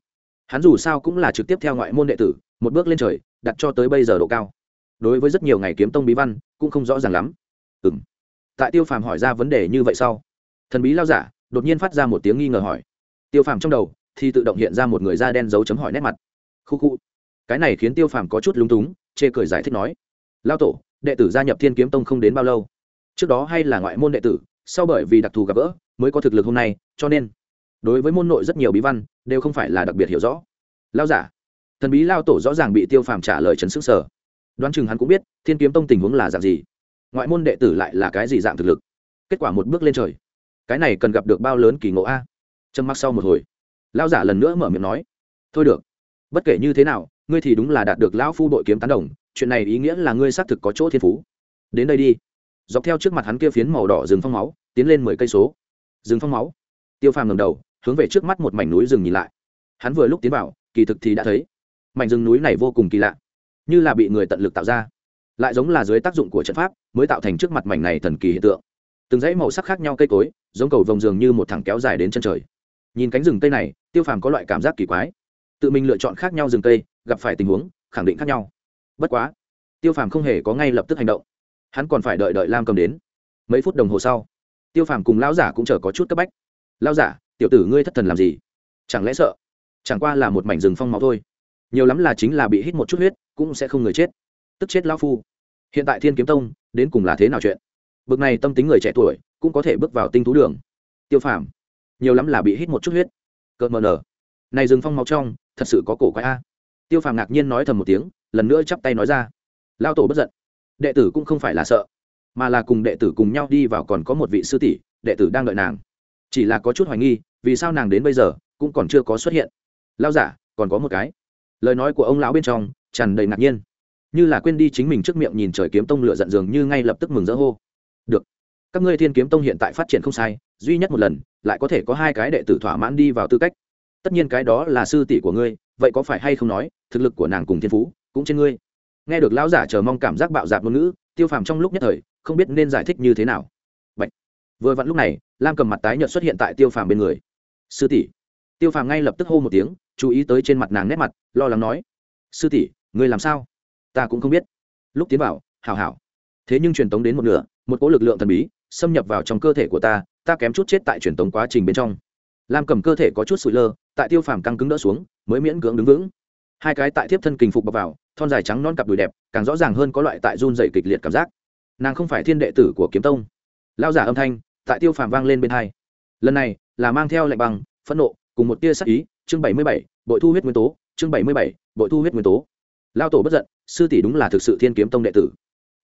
Hắn dù sao cũng là trực tiếp theo ngoại môn đệ tử, một bước lên trời, đặt cho tới bây giờ độ cao. Đối với rất nhiều ngày kiếm tông bí văn, cũng không rõ ràng lắm. Ừ m tại tiêu phàm hỏi ra vấn đề như vậy sau, thần bí lao giả đột nhiên phát ra một tiếng nghi ngờ hỏi. Tiêu phàm trong đầu thì tự động hiện ra một người da đen dấu chấm hỏi nét mặt. Khu khu cái này khiến tiêu phàm có chút lúng túng, chê cười giải thích nói lao tổ, đệ tử gia nhập thiên kiếm tông không đến bao lâu? Trước đó hay là ngoại môn đệ tử, sau bởi vì đặc thù gặp gỡ mới có thực lực hôm nay, cho nên đối với môn nội rất nhiều bí văn đều không phải là đặc biệt hiểu rõ. Lao giả? Thần bí lao tổ rõ ràng bị tiêu phàm trả lời chấn sức sở đoán chừng hắn cũng biết thiên kiếm tông tình huống là dạng gì, ngoại môn đệ tử lại là cái gì dạng thực lực. Kết quả một bước lên trời, cái này cần gặp được bao lớn kỳ ngộ a? Trầm mặc sau một hồi lao giả lần nữa mở miệng nói, thôi được, bất kể như thế nào ngươi thì đúng là đạt được lão phu đội kiếm tán đồng, chuyện này ý nghĩa là ngươi xác thực có chỗ thiên phú. Đến đây đi. Dọc theo trước mặt hắn kia phiến màu đỏ rừng phong máu, tiến lên mười cây số. Rừng phong máu. Tiêu phàm ngầm đầu, hướng về trước mắt một mảnh núi rừng nhìn lại. Hắn vừa lúc tiến vào, kỳ thực thì đã thấy. Mảnh rừng núi này vô cùng kỳ lạ, như là bị người tận lực tạo ra. Lại giống là dưới tác dụng của trận pháp, mới tạo thành trước mặt mảnh này thần kỳ hiện tượng. Từng dãy màu sắc khác nhau cây cối, giống cầu vồng dường như một thẳng kéo dài đến chân trời. Nhìn cánh rừng cây này, tiêu phàm có loại cảm giác kỳ quái tự mình lựa chọn khác nhau rừng cây, gặp phải tình huống, khẳng định khác nhau. Bất quá, tiêu phàm không hề có ngay lập tức hành động. Hắn còn phải đợi đợi lam cầm đến. Mấy phút đồng hồ sau, tiêu phàm cùng lão giả cũng chờ có chút cấp bách. Lão giả, tiểu tử ngươi thất thần làm gì? Chẳng lẽ sợ? Chẳng qua là một mảnh rừng phong máu thôi. Nhiều lắm là chính là bị hít một chút huyết, cũng sẽ không người chết. Tức chết lão phu. Hiện tại thiên kiếm tông, đến cùng là thế nào chuyện? Bực này tâm tính người trẻ tuổi, cũng có thể bước vào tinh thú đường. Tiêu phàm. Nhiều lắm là bị hít một chút huyết. Cợt mờ nở. Này rừng phong máu trong thật sự có cổ quái a. Tiêu phàm ngạc nhiên nói thầm một tiếng, lần nữa chắp tay nói ra. Lao tổ bất giận. Đệ tử cũng không phải là sợ, mà là cùng đệ tử cùng nhau đi vào còn có một vị sư tỷ, đệ tử đang đợi nàng. Chỉ là có chút hoài nghi, vì sao nàng đến bây giờ cũng còn chưa có xuất hiện. Lao giả, còn có một cái. Lời nói của ông lão bên trong tràn đầy ngạc nhiên. Như là quên đi chính mình trước miệng nhìn trời kiếm tông lựa giận dường như ngay lập tức mừng rỡ hô. Được. Các ngươi thiên kiếm tông hiện tại phát triển không sai, duy nhất một lần, lại có thể có hai cái đệ tử thỏa mãn đi vào tư cách tất nhiên cái đó là sư tỷ của ngươi, vậy có phải hay không nói, thực lực của nàng cùng thiên phú, cũng trên ngươi. Nghe được lão giả chờ mong cảm giác bạo dạp ngôn ngữ, tiêu phàm trong lúc nhất thời, không biết nên giải thích như thế nào. Bạch. vừa vặn lúc này, lam cầm mặt tái nhợt xuất hiện tại tiêu phàm bên người. Sư tỷ. Tiêu phàm ngay lập tức hô một tiếng, chú ý tới trên mặt nàng nét mặt, lo lắng nói. Sư tỷ, ngươi làm sao? Ta cũng không biết. Lúc tiến vào, hảo hảo. Thế nhưng truyền tống đến một nửa, một cỗ lực lượng thần bí, xâm nhập vào trong cơ thể của ta ta kém chút chết tại truyền tống quá trình bên trong lam cầm cơ thể có chút sụi lơ, tại tiêu phàm căng cứng đỡ xuống, mới miễn cưỡng đứng vững. Hai cái tại tiếp thân kình phục bọc vào, thon dài trắng non cặp đùi đẹp, càng rõ ràng hơn có loại tại run dày kịch liệt cảm giác. Nàng không phải thiên đệ tử của kiếm tông. Lao giả âm thanh, tại tiêu phàm vang lên bên hai. Lần này, là mang theo lệnh bằng, phẫn nộ, cùng một tia sắc ý, chương bảy mươi bảy, bội thu huyết nguyên tố, chương bảy mươi bảy, bội thu huyết nguyên tố. Lao tổ bất giận, sư tỷ đúng là thực sự thiên kiếm tông đệ tử.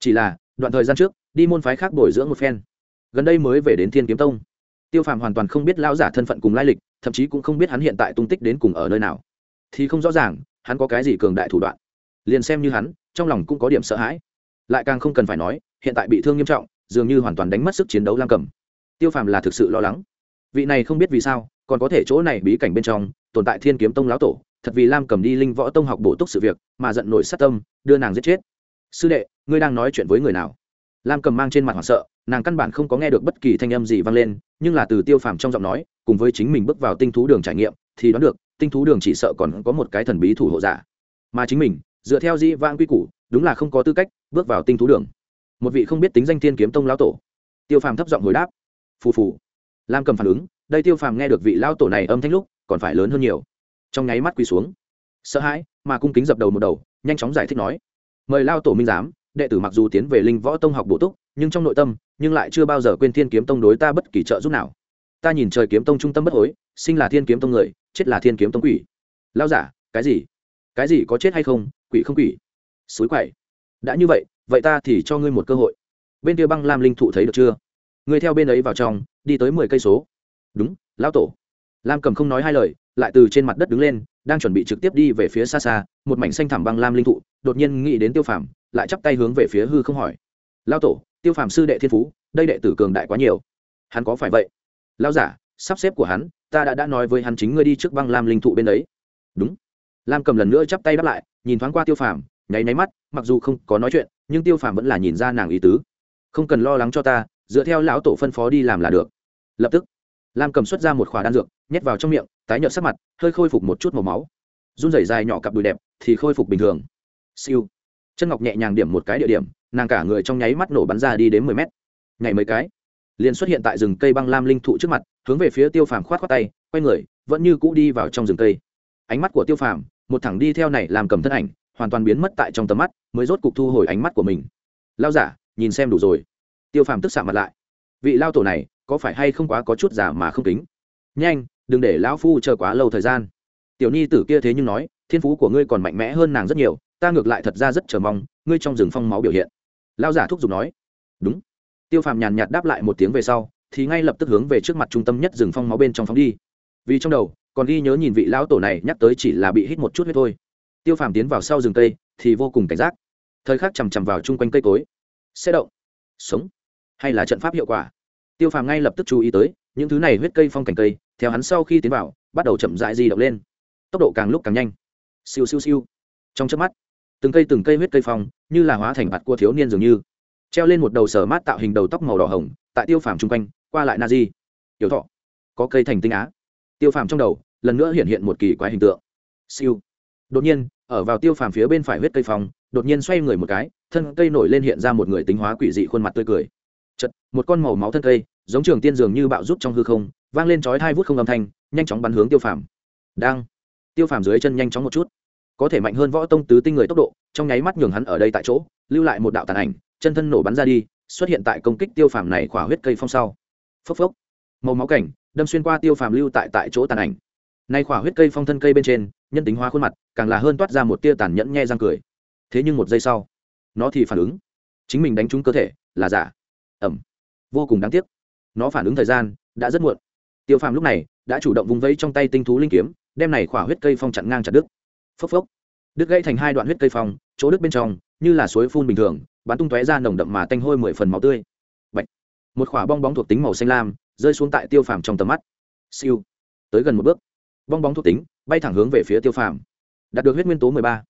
Chỉ là, đoạn thời gian trước, đi môn phái khác bồi dưỡng một phen. Gần đây mới về đến thiên kiếm tông tiêu phàm hoàn toàn không biết lao giả thân phận cùng lai lịch, thậm chí cũng không biết hắn hiện tại tung tích đến cùng ở nơi nào. Thì không rõ ràng, hắn có cái gì cường đại thủ đoạn. Liền xem như hắn, trong lòng cũng có điểm sợ hãi. Lại càng không cần phải nói, hiện tại bị thương nghiêm trọng, dường như hoàn toàn đánh mất sức chiến đấu lam cầm. Tiêu phàm là thực sự lo lắng. Vị này không biết vì sao, còn có thể chỗ này bí cảnh bên trong, tồn tại thiên kiếm tông lão tổ, thật vì lam cầm đi linh võ tông học bổ túc sự việc, mà giận nổi sát tâm, đưa nàng giết chết. Sư đệ, ngươi đang nói chuyện với người nào? Lam cầm mang trên mặt hoảng sợ, nàng căn bản không có nghe được bất kỳ thanh âm gì vang lên, nhưng là từ tiêu phàm trong giọng nói, cùng với chính mình bước vào tinh thú đường trải nghiệm, thì đoán được, tinh thú đường chỉ sợ còn có một cái thần bí thủ hộ giả. Mà chính mình, dựa theo di vãng quy củ, đúng là không có tư cách bước vào tinh thú đường. Một vị không biết tính danh thiên kiếm tông lão tổ. Tiêu phàm thấp giọng hồi đáp. Phù phù. Lam cầm phản ứng, đây tiêu phàm nghe được vị lão tổ này âm thanh lúc, còn phải lớn hơn nhiều. Trong nháy mắt quỳ xuống. Sợ hãi, mà cung kính dập đầu một đầu, nhanh chóng giải thích nói. Mời lao tổ minh giám đệ tử mặc dù tiến về linh võ tông học bổ túc, nhưng trong nội tâm, nhưng lại chưa bao giờ quên thiên kiếm tông đối ta bất kỳ trợ giúp nào. Ta nhìn trời kiếm tông trung tâm bất hối, sinh là thiên kiếm tông người, chết là thiên kiếm tông quỷ. Lao giả, cái gì? Cái gì có chết hay không, quỷ không quỷ? Suối quậy. Đã như vậy vậy ta thì cho ngươi một cơ hội. Bên kia băng lam linh thụ thấy được chưa? Ngươi theo bên ấy vào trong, đi tới mười cây số. Đúng, lão tổ. Lam cầm không nói hai lời, lại từ trên mặt đất đứng lên, đang chuẩn bị trực tiếp đi về phía xa xa, một mảnh xanh thẳm băng lam linh thụ, đột nhiên nghĩ đến tiêu phàm lại chắp tay hướng về phía hư không hỏi. Lao tổ, tiêu phàm sư đệ thiên phú, đây đệ tử cường đại quá nhiều. Hắn có phải vậy? Lao giả, sắp xếp của hắn, ta đã đã nói với hắn chính ngươi đi trước băng lam linh thụ bên đấy. Đúng. Lam cầm lần nữa chắp tay đáp lại, nhìn thoáng qua tiêu phàm, nháy nháy mắt, mặc dù không có nói chuyện, nhưng tiêu phàm vẫn là nhìn ra nàng ý tứ. Không cần lo lắng cho ta, dựa theo lão tổ phân phó đi làm là được. Lập tức, lam cầm xuất ra một khỏa đan dược, nhét vào trong miệng, tái nhợt sắc mặt, hơi khôi phục một chút màu máu. Run rẩy dài nhỏ cặp đùi đẹp, thì khôi phục bình thường. Siêu chân ngọc nhẹ nhàng điểm một cái địa điểm, nàng cả người trong nháy mắt nổ bắn ra đi đến mười mét. Nhảy mấy cái, liền xuất hiện tại rừng cây băng lam linh thụ trước mặt, hướng về phía tiêu phàm khoát khoát tay, quay người, vẫn như cũ đi vào trong rừng cây. Ánh mắt của tiêu phàm, một thẳng đi theo này làm cầm thân ảnh, hoàn toàn biến mất tại trong tầm mắt, mới rốt cục thu hồi ánh mắt của mình. Lao giả, nhìn xem đủ rồi. Tiêu phàm tức xạ mặt lại. Vị lao tổ này, có phải hay không quá có chút giả mà không kính? Nhanh, đừng để lão phu chờ quá lâu thời gian. Tiểu nhi tử kia thế nhưng nói, thiên phú của ngươi còn mạnh mẽ hơn nàng rất nhiều ta ngược lại thật ra rất chờ mong, ngươi trong rừng phong máu biểu hiện. Lao giả thúc giục nói. Đúng. Tiêu phàm nhàn nhạt đáp lại một tiếng về sau, thì ngay lập tức hướng về trước mặt trung tâm nhất rừng phong máu bên trong phóng đi. Vì trong đầu, còn ghi nhớ nhìn vị lão tổ này nhắc tới chỉ là bị hít một chút huyết thôi. Tiêu phàm tiến vào sau rừng cây, thì vô cùng cảnh giác. Thời khắc chằm chằm vào chung quanh cây cối. Xe động. Sống. Hay là trận pháp hiệu quả? Tiêu phàm ngay lập tức chú ý tới, những thứ này huyết cây phong cảnh cây, theo hắn sau khi tiến vào, bắt đầu chậm dại di động lên. Tốc độ càng lúc càng nhanh. Siêu siêu siêu. Trong chớp mắt từng cây từng cây huyết cây phong, như là hóa thành mặt cua thiếu niên dường như. Treo lên một đầu sở mát tạo hình đầu tóc màu đỏ hồng, tại tiêu phàm chung quanh, qua lại na di tiểu thọ, có cây thành tinh á. Tiêu phàm trong đầu, lần nữa hiện hiện một kỳ quái hình tượng. Siêu. Đột nhiên, ở vào tiêu phàm phía bên phải huyết cây phong, đột nhiên xoay người một cái, thân cây nổi lên hiện ra một người tính hóa quỷ dị khuôn mặt tươi cười. Chật, một con màu máu thân cây, giống trường tiên dường như bạo rút trong hư không, vang lên chói hai vút không âm thanh, nhanh chóng bắn hướng tiêu phàm. Đang. Tiêu phàm dưới chân nhanh chóng một chút có thể mạnh hơn võ tông tứ tinh người tốc độ, trong nháy mắt nhường hắn ở đây tại chỗ, lưu lại một đạo tàn ảnh, chân thân nổ bắn ra đi, xuất hiện tại công kích tiêu phàm này khỏa huyết cây phong sau. Phốc phốc. Màu máu cảnh, đâm xuyên qua tiêu phàm lưu tại tại chỗ tàn ảnh. Nay khỏa huyết cây phong thân cây bên trên, nhân tính hóa khuôn mặt, càng là hơn toát ra một tia tàn nhẫn nhe răng cười. Thế nhưng một giây sau, nó thì phản ứng. Chính mình đánh trúng cơ thể, là giả. Ẩm. Vô cùng đáng tiếc. Nó phản ứng thời gian, đã rất muộn. Tiêu phàm lúc này, đã chủ động vùng vẫy trong tay tinh thú linh kiếm, đem này khỏa huyết cây phong chặn ngang chặt đứt phốc phốc. Đứt gãy thành hai đoạn huyết cây phong, chỗ đứt bên trong, như là suối phun bình thường, bắn tung tóe ra nồng đậm mà tanh hôi mười phần máu tươi. Bạch. một quả bong bóng thuộc tính màu xanh lam, rơi xuống tại tiêu phàm trong tầm mắt. Siêu. Tới gần một bước. Bong bóng thuộc tính, bay thẳng hướng về phía tiêu phàm. Đạt được huyết nguyên tố mười ba.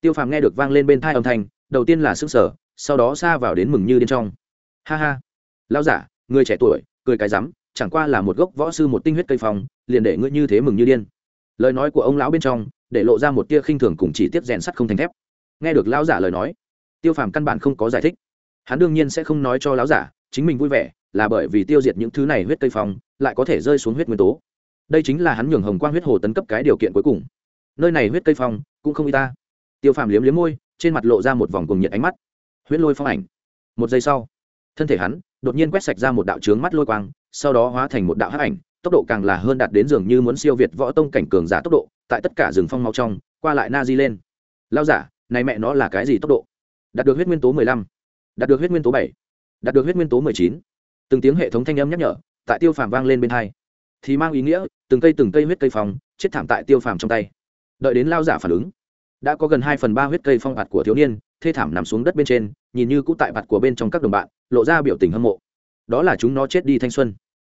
Tiêu phàm nghe được vang lên bên thai âm thanh, đầu tiên là s ư n g sở sau đó xa vào đến mừng như điên trong. Ha ha. Lao giả, người trẻ tuổi, cười cái rắm, chẳng qua là một gốc võ sư một tinh huyết cây phong, liền để ngươi như thế mừng như điên. Lời nói của ông lão bên trong để lộ ra một tia khinh thường cùng chỉ tiếp rèn sắt không thành thép. Nghe được lão giả lời nói, tiêu phàm căn bản không có giải thích. Hắn đương nhiên sẽ không nói cho lão giả, chính mình vui vẻ là bởi vì tiêu diệt những thứ này huyết cây phong, lại có thể rơi xuống huyết nguyên tố. Đây chính là hắn nhường hồng quang huyết hồ tấn cấp cái điều kiện cuối cùng. Nơi này huyết cây phong cũng không y ta. Tiêu phàm liếm liếm môi, trên mặt lộ ra một vòng cùng nhiệt ánh mắt. Huyết lôi phong ảnh. Một giây sau, thân thể hắn đột nhiên quét sạch ra một đạo trướng mắt lôi quang, sau đó hóa thành một đạo hắc ảnh, tốc độ càng là hơn đạt đến dường như muốn siêu việt võ tông cảnh cường giả tốc độ tại tất cả rừng phong mau trong, qua lại na di lên. Lao giả, này mẹ nó là cái gì tốc độ? Đạt được huyết nguyên tố mười lăm, đạt được huyết nguyên tố bảy, đạt được huyết nguyên tố mười chín. Từng tiếng hệ thống thanh âm nhắc nhở, tại tiêu phàm vang lên bên hai. Thì mang ý nghĩa, từng cây từng cây huyết cây phong, chết thảm tại tiêu phàm trong tay. Đợi đến lao giả phản ứng, đã có gần hai phần ba huyết cây phong bạt của thiếu niên, thê thảm nằm xuống đất bên trên, nhìn như cũ tại bạt của bên trong các đồng bạn, lộ ra biểu tình hâm mộ. Đó là chúng nó chết đi thanh xuân.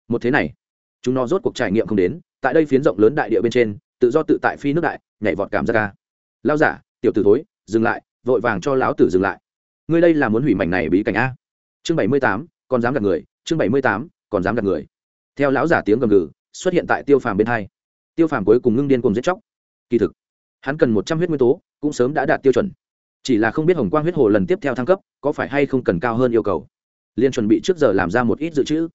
Một thế này, chúng nó rốt cuộc trải nghiệm không đến, tại đây phiến rộng lớn đại địa bên trên tự do tự tại phi nước đại, nhảy vọt cảm giác ca. Lao giả, tiểu tử thối, dừng lại, vội vàng cho lão tử dừng lại. Ngươi đây là muốn hủy mảnh này bí cảnh a. Chương bảy mươi tám, còn dám gạt người. Chương bảy mươi tám, còn dám gạt người. Theo lão giả tiếng gầm gừ, xuất hiện tại tiêu phàm bên hai. Tiêu phàm cuối cùng ngưng điên cùng giết chóc. Kỳ thực, hắn cần một trăm huyết nguyên tố, cũng sớm đã đạt tiêu chuẩn. Chỉ là không biết hồng quang huyết hồ lần tiếp theo thăng cấp, có phải hay không cần cao hơn yêu cầu. Liên chuẩn bị trước giờ làm ra một ít dự trữ.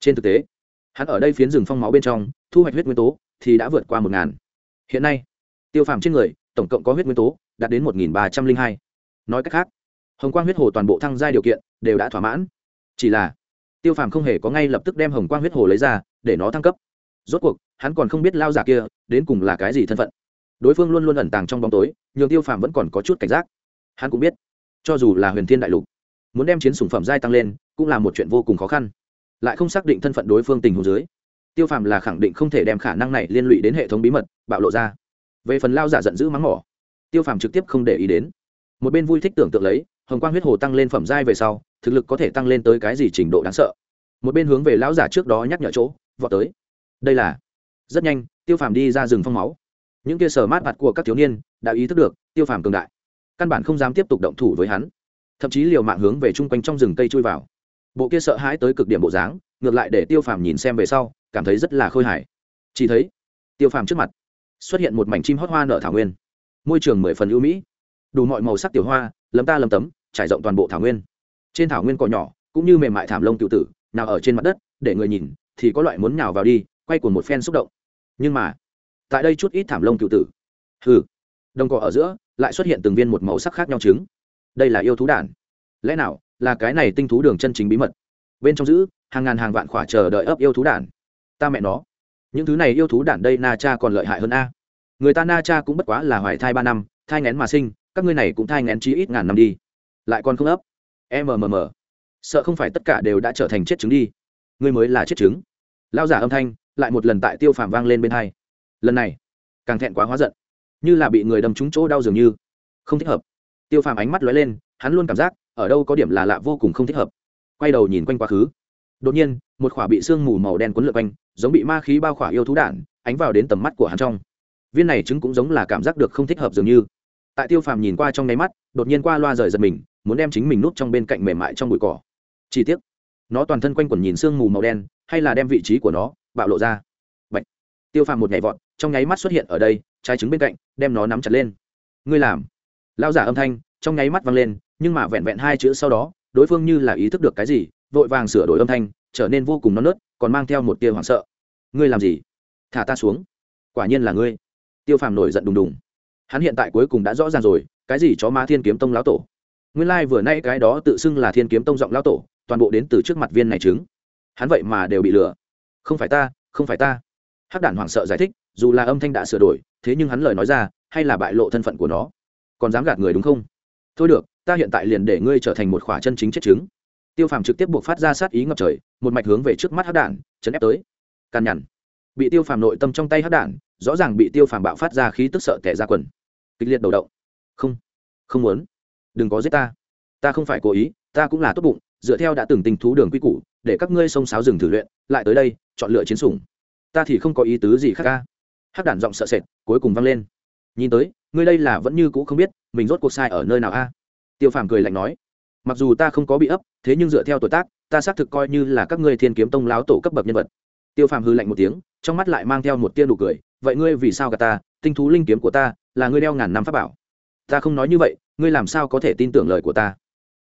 Trên thực tế, hắn ở đây phiến rừng phong máu bên trong, thu hoạch huyết nguyên tố thì đã vượt qua một ngàn hiện nay, tiêu phàm trên người, tổng cộng có huyết nguyên tố, đạt đến một nghìn ba trăm linh hai. Nói cách khác, hồng quang huyết hồ toàn bộ thăng giai điều kiện đều đã thỏa mãn. Chỉ là, tiêu phàm không hề có ngay lập tức đem hồng quang huyết hồ lấy ra, để nó thăng cấp. Rốt cuộc, hắn còn không biết lao giả kia đến cùng là cái gì thân phận. Đối phương luôn luôn ẩn tàng trong bóng tối, nhường tiêu phàm vẫn còn có chút cảnh giác. Hắn cũng biết, cho dù là huyền thiên đại lục, muốn đem chiến sủng phẩm giai tăng lên, cũng là một chuyện vô cùng khó khăn. Lại không xác định thân phận đối phương tình hồ dưới tiêu phàm là khẳng định không thể đem khả năng này liên lụy đến hệ thống bí mật, bạo lộ ra. Về phần lao giả giận dữ mắng mỏ, tiêu phàm trực tiếp không để ý đến. Một bên vui thích tưởng tượng lấy, hồng quang huyết hồ tăng lên phẩm giai về sau, thực lực có thể tăng lên tới cái gì trình độ đáng sợ. Một bên hướng về lão giả trước đó nhắc nhở chỗ, vọt tới. Đây là, rất nhanh, tiêu phàm đi ra rừng phong máu. Những kia sở mát mặt của các thiếu niên, đã ý thức được, tiêu phàm cường đại. Căn bản không dám tiếp tục động thủ với hắn. Thậm chí liều mạng hướng về chung quanh trong rừng cây chui vào. Bộ kia sợ hãi tới cực điểm bộ dáng ngược lại để tiêu phàm nhìn xem về sau, cảm thấy rất là khôi hài. Chỉ thấy, tiêu phàm trước mặt, xuất hiện một mảnh chim hót hoa nở thảo nguyên. Môi trường mười phần ưu mỹ. Đủ mọi màu sắc tiểu hoa, lấm ta lấm tấm, trải rộng toàn bộ thảo nguyên. Trên thảo nguyên cỏ nhỏ, cũng như mềm mại thảm lông tự tử, nào ở trên mặt đất, để người nhìn, thì có loại muốn nhào vào đi, quay của một phen xúc động. Nhưng mà, tại đây chút ít thảm lông tự tử. Hừ, đồng cỏ ở giữa, lại xuất hiện từng viên một màu sắc khác nhau trứng. Đây là yêu thú đản. Lẽ nào, là cái này tinh thú đường chân chính bí mật? Bên trong giữ hàng ngàn hàng vạn khỏa chờ đợi ấp yêu thú đản. Ta mẹ nó, những thứ này yêu thú đản đây na cha còn lợi hại hơn a. Người ta na cha cũng bất quá là hoài thai ba năm, thai ngén mà sinh, các ngươi này cũng thai ngén chí ít ngàn năm đi. Lại còn không ấp. Mmm sợ không phải tất cả đều đã trở thành chết trứng đi. Ngươi mới là chết trứng lao giả âm thanh lại một lần tại tiêu phàm vang lên bên hai. Lần này, càng thẹn quá hóa giận. Như là bị người đâm trúng chỗ đau dường như. Không thích hợp. Tiêu phàm ánh mắt lóe lên, hắn luôn cảm giác ở đâu có điểm là lạ vô cùng không thích hợp. Quay đầu nhìn quanh quá khứ đột nhiên, một khỏa bị sương mù màu đen cuốn lượt quanh, giống bị ma khí bao khỏa yêu thú đạn, ánh vào đến tầm mắt của hắn trong. Viên này chứng cũng giống là cảm giác được không thích hợp dường như. Tại tiêu phàm nhìn qua trong nháy mắt, đột nhiên qua loa rời giật mình, muốn đem chính mình nút trong bên cạnh mềm mại trong bụi cỏ. Chi tiết nó toàn thân quanh quẩn nhìn sương mù màu đen, hay là đem vị trí của nó bạo lộ ra. Bạch. tiêu phàm một nhảy vọt, trong nháy mắt xuất hiện ở đây, trái trứng bên cạnh, đem nó nắm chặt lên. Ngươi làm. Lao giả âm thanh, trong nháy mắt vang lên, nhưng mà vẹn vẹn hai chữ sau đó, đối phương như là ý thức được cái gì vội vàng sửa đổi âm thanh, trở nên vô cùng non nớt, còn mang theo một tia hoảng sợ. Ngươi làm gì? Thả ta xuống. Quả nhiên là ngươi. Tiêu phàm nổi giận đùng đùng. Hắn hiện tại cuối cùng đã rõ ràng rồi, cái gì chó ma thiên kiếm tông lão tổ? Nguyên lai vừa nay cái đó tự xưng là thiên kiếm tông giọng lão tổ, toàn bộ đến từ trước mặt viên này chứng. hắn vậy mà đều bị lừa. Không phải ta, không phải ta. Hắc đản hoảng sợ giải thích, dù là âm thanh đã sửa đổi, thế nhưng hắn lời nói ra, hay là bại lộ thân phận của nó. Còn dám gạt người đúng không? Thôi được, ta hiện tại liền để ngươi trở thành một khỏa chân chính chết chứng tiêu phàm trực tiếp buộc phát ra sát ý ngập trời, một mạch hướng về trước mắt hắc đản, chấn ép tới. Càn nhằn. Bị tiêu phàm nội tâm trong tay hắc đản, rõ ràng bị tiêu phàm bạo phát ra khí tức sợ tẻ ra quần. Kịch liệt đầu động. Không không muốn. Đừng có giết ta. Ta không phải cố ý, ta cũng là tốt bụng, dựa theo đã từng tình thú đường quy củ, để các ngươi xông sáo rừng thử luyện, lại tới đây, chọn lựa chiến sủng. Ta thì không có ý tứ gì khác ca hắc đản giọng sợ sệt, cuối cùng vang lên. Nhìn tới, ngươi đây là vẫn như cũ không biết, mình rốt cuộc sai ở nơi nào a? Tiêu phàm cười lạnh nói mặc dù ta không có bị ấp, thế nhưng dựa theo tuổi tác, ta xác thực coi như là các ngươi thiên kiếm tông láo tổ cấp bậc nhân vật. Tiêu phàm hư lạnh một tiếng, trong mắt lại mang theo một tia nụ cười, vậy ngươi vì sao gà ta? Tinh thú linh kiếm của ta là ngươi đeo ngàn năm pháp bảo. Ta không nói như vậy, ngươi làm sao có thể tin tưởng lời của ta?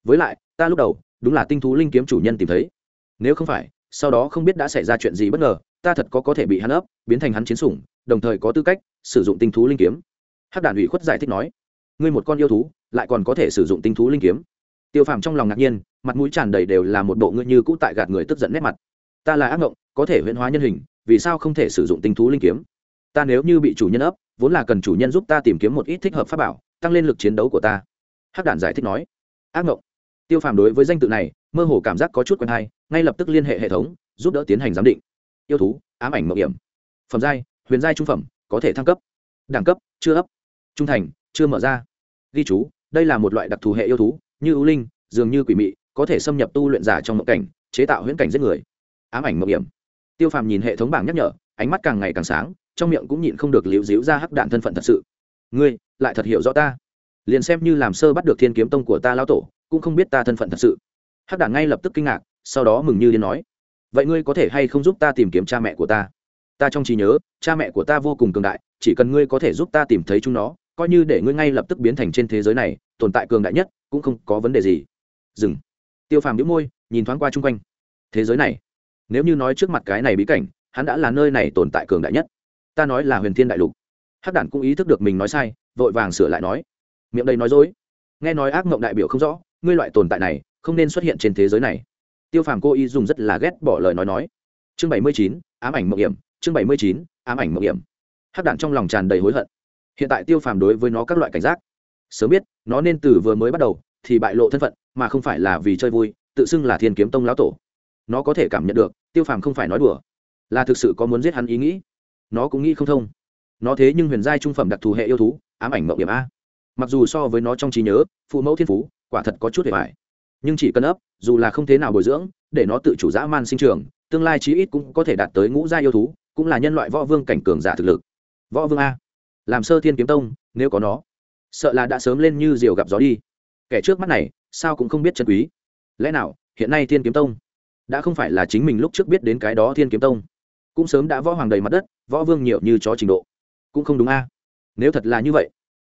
Với lại, ta lúc đầu, đúng là tinh thú linh kiếm chủ nhân tìm thấy. Nếu không phải, sau đó không biết đã xảy ra chuyện gì bất ngờ, ta thật có có thể bị hắn ấp, biến thành hắn chiến sủng, đồng thời có tư cách sử dụng tinh thú linh kiếm. Hắc đản ủy khuất giải thích nói, ngươi một con yêu thú, lại còn có thể sử dụng tinh thú linh kiếm tiêu phàm trong lòng ngạc nhiên, mặt mũi tràn đầy đều là một bộ ngươi như cũ tại gạt người tức giận nét mặt. Ta là ác ngộng, có thể huyễn hóa nhân hình, vì sao không thể sử dụng tinh thú linh kiếm? Ta nếu như bị chủ nhân ấp, vốn là cần chủ nhân giúp ta tìm kiếm một ít thích hợp pháp bảo, tăng lên lực chiến đấu của ta. Hắc đản giải thích nói. Ác ngộng. Tiêu phàm đối với danh tự này, mơ hồ cảm giác có chút quen hay, ngay lập tức liên hệ hệ thống, giúp đỡ tiến hành giám định. Yêu thú, ám ảnh mộng hiểm. Phẩm giai, huyền giai trung phẩm, có thể thăng cấp. Đẳng cấp, chưa ấp. Trung thành, chưa mở ra. Ghi chú, đây là một loại đặc thù hệ yêu thú như ưu linh, dường như quỷ mị, có thể xâm nhập tu luyện giả trong mộng cảnh, chế tạo huyễn cảnh giết người. Ám ảnh mộng hiểm. Tiêu phàm nhìn hệ thống bảng nhắc nhở, ánh mắt càng ngày càng sáng, trong miệng cũng nhịn không được liễu díu ra hắc đạn thân phận thật sự. Ngươi, lại thật hiểu rõ ta. Liền xem như làm sơ bắt được thiên kiếm tông của ta lao tổ, cũng không biết ta thân phận thật sự. Hắc đạn ngay lập tức kinh ngạc, sau đó mừng như điên nói, vậy ngươi có thể hay không giúp ta tìm kiếm cha mẹ của ta? Ta trong trí nhớ, cha mẹ của ta vô cùng cường đại, chỉ cần ngươi có thể giúp ta tìm thấy chúng nó, coi như để ngươi ngay lập tức biến thành trên thế giới này, tồn tại cường đại nhất cũng không có vấn đề gì. Dừng. Tiêu phàm đĩu môi, nhìn thoáng qua chung quanh. Thế giới này, nếu như nói trước mặt cái này bí cảnh, hắn đã là nơi này tồn tại cường đại nhất. Ta nói là huyền thiên đại lục. Hắc đản cũng ý thức được mình nói sai, vội vàng sửa lại nói. Miệng đây nói dối. Nghe nói ác mộng đại biểu không rõ, ngươi loại tồn tại này, không nên xuất hiện trên thế giới này. Tiêu phàm cô y dùng rất là ghét bỏ lời nói nói. Chương bảy mươi chín, ám ảnh mộng hiểm. Chương bảy mươi chín, ám ảnh mộng hiểm. Hắc đản trong lòng tràn đầy hối hận. Hiện tại tiêu phàm đối với nó các loại cảnh giác sớm biết, nó nên từ vừa mới bắt đầu, thì bại lộ thân phận, mà không phải là vì chơi vui, tự xưng là thiên kiếm tông lão tổ. Nó có thể cảm nhận được, tiêu phàm không phải nói đùa, là thực sự có muốn giết hắn ý nghĩ. Nó cũng nghĩ không thông. Nó thế nhưng huyền giai trung phẩm đặc thù hệ yêu thú, ám ảnh mộng điểm a. Mặc dù so với nó trong trí nhớ, phụ mẫu thiên phú, quả thật có chút để vải nhưng chỉ cần ấp, dù là không thế nào bồi dưỡng, để nó tự chủ dã man sinh trường tương lai chí ít cũng có thể đạt tới ngũ gia yêu thú, cũng là nhân loại võ vương cảnh cường giả thực lực. Võ vương a. Làm sơ thiên kiếm tông, nếu có nó sợ là đã sớm lên như diều gặp gió đi. Kẻ trước mắt này, sao cũng không biết chân quý. Lẽ nào, hiện nay thiên kiếm tông đã không phải là chính mình lúc trước biết đến cái đó thiên kiếm tông? Cũng sớm đã võ hoàng đầy mặt đất, võ vương nhiều như chó trình độ. Cũng không đúng a. Nếu thật là như vậy,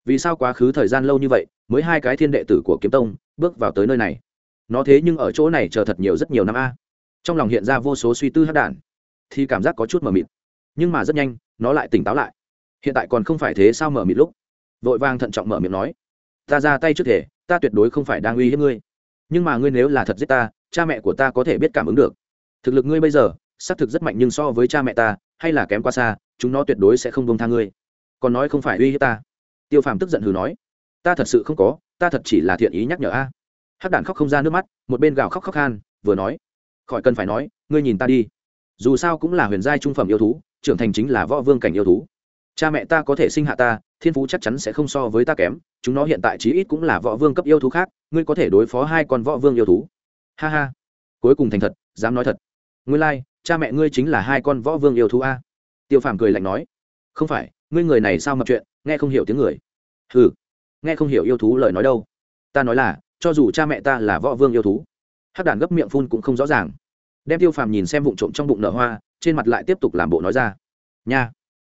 vì sao quá khứ thời gian lâu như vậy mới hai cái thiên đệ tử của kiếm tông bước vào tới nơi này? Nó thế nhưng ở chỗ này chờ thật nhiều rất nhiều năm a. Trong lòng hiện ra vô số suy tư hát đản, thì cảm giác có chút mờ mịt. Nhưng mà rất nhanh, nó lại tỉnh táo lại. Hiện tại còn không phải thế sao mở mịt lúc? Vội vàng thận trọng mở miệng nói, ta ra tay trước thể, ta tuyệt đối không phải đang uy hiếp ngươi. Nhưng mà ngươi nếu là thật giết ta, cha mẹ của ta có thể biết cảm ứng được. Thực lực ngươi bây giờ, xác thực rất mạnh nhưng so với cha mẹ ta, hay là kém quá xa, chúng nó tuyệt đối sẽ không bông tha ngươi. Còn nói không phải uy hiếp ta. Tiêu phàm tức giận hừ nói, ta thật sự không có, ta thật chỉ là thiện ý nhắc nhở a. À. hắc đản khóc không ra nước mắt, một bên gào khóc khóc khan, vừa nói, khỏi cần phải nói, ngươi nhìn ta đi. Dù sao cũng là huyền giai trung phẩm yêu thú, trưởng thành chính là võ vương cảnh yêu thú cha mẹ ta có thể sinh hạ ta thiên phú chắc chắn sẽ không so với ta kém chúng nó hiện tại chí ít cũng là võ vương cấp yêu thú khác ngươi có thể đối phó hai con võ vương yêu thú. Ha ha. Cuối cùng thành thật dám nói thật. Ngươi lai、like, cha mẹ ngươi chính là hai con võ vương yêu thú a. Tiêu phàm cười lạnh nói. Không phải ngươi người này sao mập chuyện nghe không hiểu tiếng người. Ừ nghe không hiểu yêu thú lời nói đâu. Ta nói là cho dù cha mẹ ta là võ vương yêu thú hắc đàn gấp miệng phun cũng không rõ ràng. Đem tiêu phàm nhìn xem vụ trộm trong bụng nở hoa trên mặt lại tiếp tục làm bộ nói ra. Nha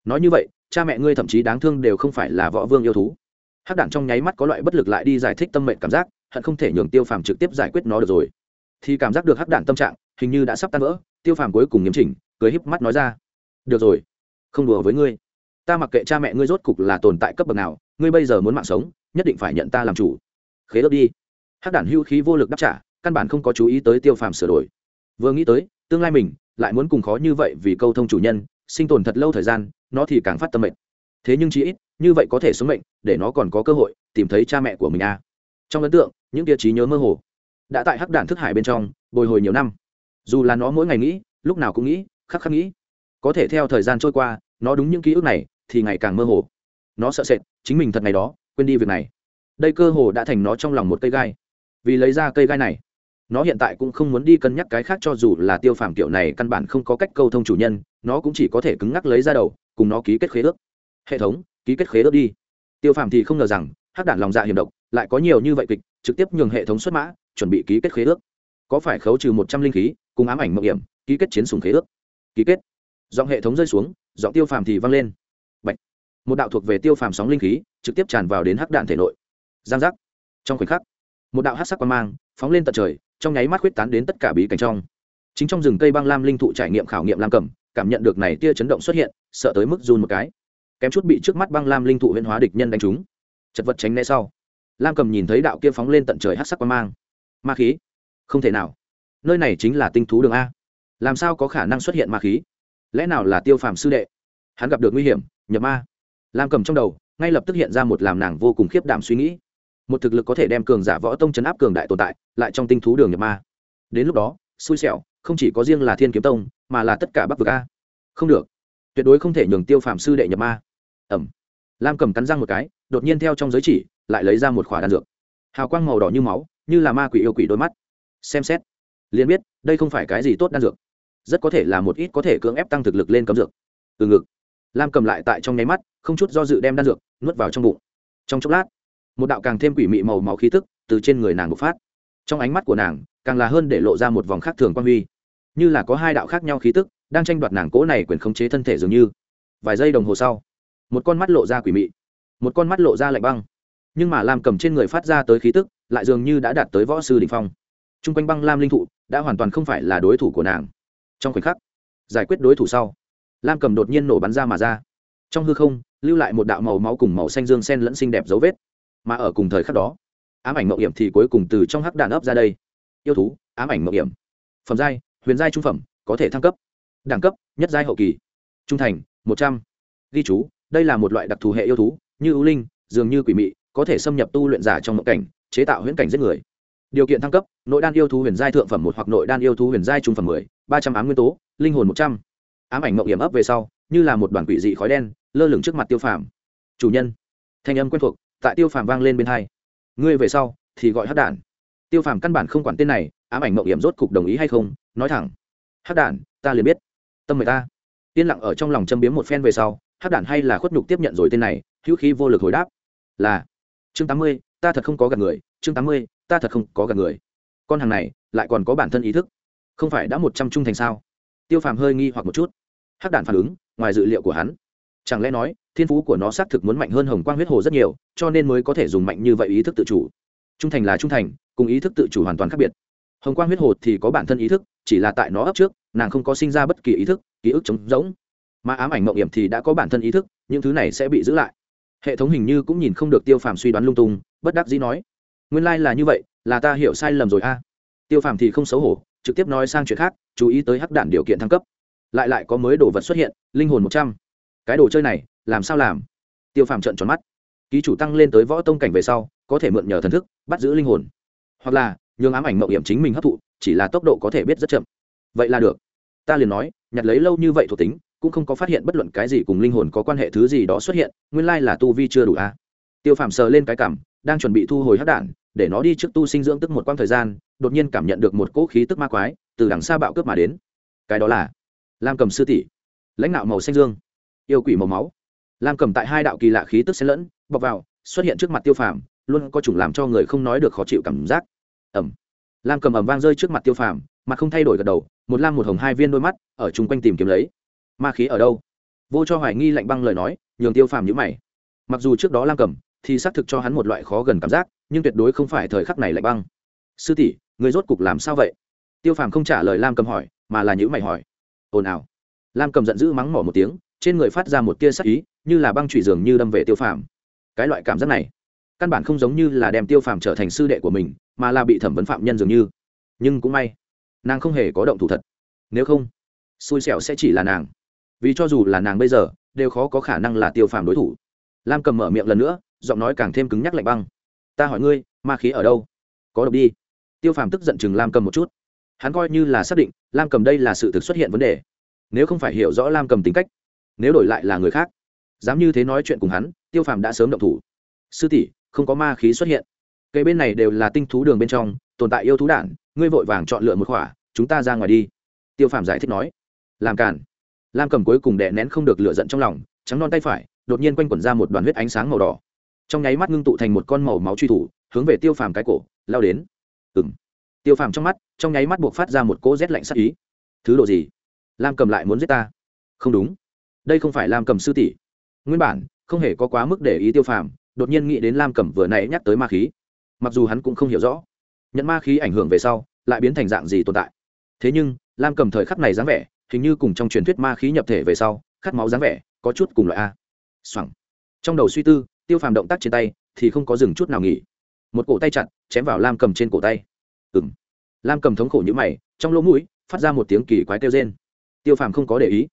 nói như vậy cha mẹ ngươi thậm chí đáng thương đều không phải là võ vương yêu thú. Hắc đản trong nháy mắt có loại bất lực lại đi giải thích tâm mệnh cảm giác, hận không thể nhường tiêu phàm trực tiếp giải quyết nó được rồi. Thì cảm giác được hắc đản tâm trạng, hình như đã sắp tan vỡ, tiêu phàm cuối cùng nghiêm chỉnh, cười híp mắt nói ra. Được rồi, không đùa với ngươi. Ta mặc kệ cha mẹ ngươi rốt cục là tồn tại cấp bậc nào, ngươi bây giờ muốn mạng sống, nhất định phải nhận ta làm chủ. Khế ớt đi. Hắc đản hưu khí vô lực đáp trả, căn bản không có chú ý tới tiêu phàm sửa đổi. Vừa nghĩ tới, tương lai mình lại muốn cùng khó như vậy vì câu thông chủ nhân sinh tồn thật lâu thời gian, nó thì càng phát tâm mệnh. Thế nhưng chí ít, như vậy có thể sống mệnh, để nó còn có cơ hội tìm thấy cha mẹ của mình a à. trong ấn tượng, những tiêu trí nhớ mơ hồ đã tại hắc đản thức hải bên trong bồi hồi nhiều năm. Dù là nó mỗi ngày nghĩ, lúc nào cũng nghĩ, khắc khắc nghĩ, có thể theo thời gian trôi qua, nó đúng những ký ức này thì ngày càng mơ hồ. Nó sợ sệt, chính mình thật ngày đó, quên đi việc này. Đây cơ hồ đã thành nó trong lòng một cây gai. Vì lấy ra cây gai này nó hiện tại cũng không muốn đi cân nhắc cái khác cho dù là tiêu phàm kiểu này căn bản không có cách câu thông chủ nhân, nó cũng chỉ có thể cứng ngắc lấy ra đầu, cùng nó ký kết khế ước. Hệ thống, ký kết khế ước đi. Tiêu phàm thì không ngờ rằng, hắc đản lòng dạ hiểm độc, lại có nhiều như vậy kịch, trực tiếp nhường hệ thống xuất mã, chuẩn bị ký kết khế ước. Có phải khấu trừ một trăm linh khí, cùng ám ảnh mộng hiểm, ký kết chiến sùng khế ước? Ký kết. Giọng hệ thống rơi xuống, giọng tiêu phàm thì vang lên. Bạch. một đạo thuộc về tiêu phàm sóng linh khí, trực tiếp tràn vào đến hắc đạn thể nội. Giang giác. Trong khoảnh khắc, một đạo hát sắc quan mang, phóng lên tận trời trong nháy mắt huyết tán đến tất cả bí cảnh trong. Chính trong rừng cây băng lam linh thụ trải nghiệm khảo nghiệm lam cầm, cảm nhận được này tia chấn động xuất hiện, sợ tới mức run một cái. Kém chút bị trước mắt băng lam linh thụ huyên hóa địch nhân đánh trúng. Chật vật tránh né sau, lam cầm nhìn thấy đạo kia phóng lên tận trời hát sắc quan mang. Ma khí? Không thể nào. Nơi này chính là tinh thú đường a. Làm sao có khả năng xuất hiện ma khí? Lẽ nào là tiêu phàm sư đệ? Hắn gặp được nguy hiểm, nhập ma. Lam cầm trong đầu, ngay lập tức hiện ra một làm nàng vô cùng khiếp đảm suy nghĩ một thực lực có thể đem cường giả võ tông chấn áp cường đại tồn tại, lại trong tinh thú đường nhập ma. Đến lúc đó, xui xẻo, không chỉ có riêng là thiên kiếm tông, mà là tất cả bắc vực a. Không được. Tuyệt đối không thể nhường tiêu phàm sư đệ nhập ma. Ẩm. Lam cầm cắn răng một cái, đột nhiên theo trong giới chỉ, lại lấy ra một khỏa đan dược. Hào quang màu đỏ như máu, như là ma quỷ yêu quỷ đôi mắt. Xem xét, liền biết, đây không phải cái gì tốt đan dược. Rất có thể là một ít có thể cưỡng ép tăng thực lực lên cấm dược. Từ ngực, lam cầm lại tại trong nháy mắt, không chút do dự đem đan dược nuốt vào trong bụng. Trong chốc lát một đạo càng thêm quỷ mị màu máu khí tức từ trên người nàng bộc phát. Trong ánh mắt của nàng, càng là hơn để lộ ra một vòng khác thường quan huy. Như là có hai đạo khác nhau khí tức, đang tranh đoạt nàng cỗ này quyền khống chế thân thể dường như. Vài giây đồng hồ sau, một con mắt lộ ra quỷ mị, một con mắt lộ ra lạnh băng. Nhưng mà lam cầm trên người phát ra tới khí tức, lại dường như đã đạt tới võ sư đình phong. T r u n g quanh băng lam linh thụ đã hoàn toàn không phải là đối thủ của nàng. Trong khoảnh khắc, giải quyết đối thủ sau, lam cầm đột nhiên nổ bắn ra mà ra. Trong hư không, lưu lại một đạo màu máu cùng màu xanh dương sen lẫn xinh đẹp dấu vết mà ở cùng thời khắc đó, ám ảnh mậu hiểm thì cuối cùng từ trong hắc đạn ấp ra đây. Yêu thú, ám ảnh mậu hiểm. Phẩm giai, huyền giai trung phẩm, có thể thăng cấp. Đẳng cấp, nhất giai hậu kỳ. Trung thành, một trăm. Ghi chú, đây là một loại đặc thù hệ yêu thú, như ưu linh, dường như quỷ mị, có thể xâm nhập tu luyện giả trong mộng cảnh, chế tạo huyễn cảnh giết người. Điều kiện thăng cấp, nội đan yêu thú huyền giai thượng phẩm một hoặc nội đan yêu thú huyền giai trung phẩm mười, ba trăm ám nguyên tố, linh hồn một trăm. Ám ảnh mộng hiểm ấp về sau, như là một đoàn quỷ dị khói đen, lơ lửng trước mặt tiêu phàm. Chủ nhân. Thanh âm quen thuộc tại tiêu phàm vang lên bên hai. Ngươi về sau, thì gọi hát đản. Tiêu phàm căn bản không quản tên này, ám ảnh mậu hiểm rốt cục đồng ý hay không, nói thẳng. Hát đản, ta liền biết. Tâm mời ta. Yên lặng ở trong lòng châm biếm một phen về sau hát đản hay là khuất nhục tiếp nhận rồi tên này, hữu khí vô lực hồi đáp. Là, chương tám mươi, ta thật không có gặp người, chương tám mươi, ta thật không có gặp người. Con hàng này, lại còn có bản thân ý thức. Không phải đã một trăm trung thành sao? Tiêu phàm hơi nghi hoặc một chút. Hắc đản phản ứng, ngoài dự liệu của hắn chẳng lẽ nói, thiên phú của nó xác thực muốn mạnh hơn hồng quang huyết hồ rất nhiều, cho nên mới có thể dùng mạnh như vậy ý thức tự chủ. Trung thành là trung thành, cùng ý thức tự chủ hoàn toàn khác biệt. Hồng quang huyết hồ thì có bản thân ý thức, chỉ là tại nó ấp trước, nàng không có sinh ra bất kỳ ý thức, ký ức trống rỗng. Mà ám ảnh mộng hiểm thì đã có bản thân ý thức, những thứ này sẽ bị giữ lại. Hệ thống hình như cũng nhìn không được tiêu phàm suy đoán lung tung, bất đắc dĩ nói, nguyên lai、like、là như vậy, là ta hiểu sai lầm rồi a. Tiêu phàm thì không xấu hổ, trực tiếp nói sang chuyện khác, chú ý tới hắc đản điều kiện thăng cấp. Lại lại có mới đồ vật xuất hiện, linh hồn một trăm cái đồ chơi này, làm sao làm? Tiêu phàm trận tròn mắt. Ký chủ tăng lên tới võ tông cảnh về sau, có thể mượn nhờ thần thức, bắt giữ linh hồn. Hoặc là, nhường ám ảnh mậu hiểm chính mình hấp thụ, chỉ là tốc độ có thể biết rất chậm. Vậy là được. Ta liền nói, nhặt lấy lâu như vậy thuộc tính, cũng không có phát hiện bất luận cái gì cùng linh hồn có quan hệ thứ gì đó xuất hiện, nguyên lai là tu vi chưa đủ a à. tiêu phàm sờ lên cái cảm, đang chuẩn bị thu hồi hắc đạn, để nó đi trước tu sinh dưỡng tức một quãng thời gian, đột nhiên cảm nhận được một cỗ khí tức ma quái, từ đằng xa bạo cướp mà đến. Cái đó là lam cầm sư tỷ, lãnh đạo màu xanh dương yêu quỷ màu máu. Lam cầm tại hai đạo kỳ lạ khí tức xen lẫn, bọc vào, xuất hiện trước mặt tiêu phàm, luôn có chủng làm cho người không nói được khó chịu cảm giác. Ẩm. Lam cầm ẩm vang rơi trước mặt tiêu phàm, mặt không thay đổi gật đầu, một lam một hồng hai viên đôi mắt, ở chung quanh tìm kiếm lấy. Ma khí ở đâu? Vô cho hoài nghi lạnh băng lời nói, nhường tiêu phàm nhữ mày. Mặc dù trước đó lam cầm, thì xác thực cho hắn một loại khó gần cảm giác, nhưng tuyệt đối không phải thời khắc này lạnh băng. Sư tỷ, người rốt cục làm sao vậy? Tiêu phàm không trả lời lam cầm hỏi, mà là nhữ mày hỏi. Ồn ào. Lam cầm giận dữ mắng mỏ một tiếng trên người phát ra một tia sắc ý, như là băng trụy dường như đâm về tiêu phàm. Cái loại cảm giác này, căn bản không giống như là đem tiêu phàm trở thành sư đệ của mình, mà là bị thẩm vấn phạm nhân dường như. Nhưng cũng may, nàng không hề có động thủ thật. Nếu không, xui xẻo sẽ chỉ là nàng. Vì cho dù là nàng bây giờ, đều khó có khả năng là tiêu phàm đối thủ. Lam cầm mở miệng lần nữa, giọng nói càng thêm cứng nhắc lạnh băng. Ta hỏi ngươi, ma khí ở đâu? Có độc đi. Tiêu phàm tức giận chừng lam cầm một chút. Hắn coi như là xác định, lam cầm đây là sự thực xuất hiện vấn đề. Nếu không phải hiểu rõ lam cầm tính cách nếu đổi lại là người khác, dám như thế nói chuyện cùng hắn, tiêu phàm đã sớm động thủ. Sư tỷ, không có ma khí xuất hiện. Cây bên này đều là tinh thú đường bên trong, tồn tại yêu thú đản ngươi vội vàng chọn lựa một khỏa, chúng ta ra ngoài đi. Tiêu phàm giải thích nói. Làm cản lam cầm cuối cùng đè nén không được lựa giận trong lòng, trắng non tay phải, đột nhiên quanh quẩn ra một đoàn huyết ánh sáng màu đỏ. Trong nháy mắt ngưng tụ thành một con màu máu truy thủ, hướng về tiêu phàm cái cổ, lao đến. Ừng tiêu phàm trong mắt, trong nháy mắt buộc phát ra một cỗ rét lạnh sắc ý. Thứ độ gì? Lam cầm lại muốn giết ta. Không đúng đây không phải lam cầm sư tỷ. Nguyên bản, không hề có quá mức để ý tiêu phàm, đột nhiên nghĩ đến lam cầm vừa nãy nhắc tới ma khí. Mặc dù hắn cũng không hiểu rõ, nhận ma khí ảnh hưởng về sau, lại biến thành dạng gì tồn tại. Thế nhưng, lam cầm thời khắc này dáng vẻ, hình như cùng trong truyền thuyết ma khí nhập thể về sau, khát máu dáng vẻ, có chút cùng loại a. Xoẳng trong đầu suy tư, tiêu phàm động tác trên tay, thì không có dừng chút nào nghỉ. Một cổ tay chặt, chém vào lam cầm trên cổ tay. Ừng lam cầm thống khổ như mày, trong lỗ mũi, phát ra một tiếng kỳ quái kêu rên. Tiêu phàm không có để ý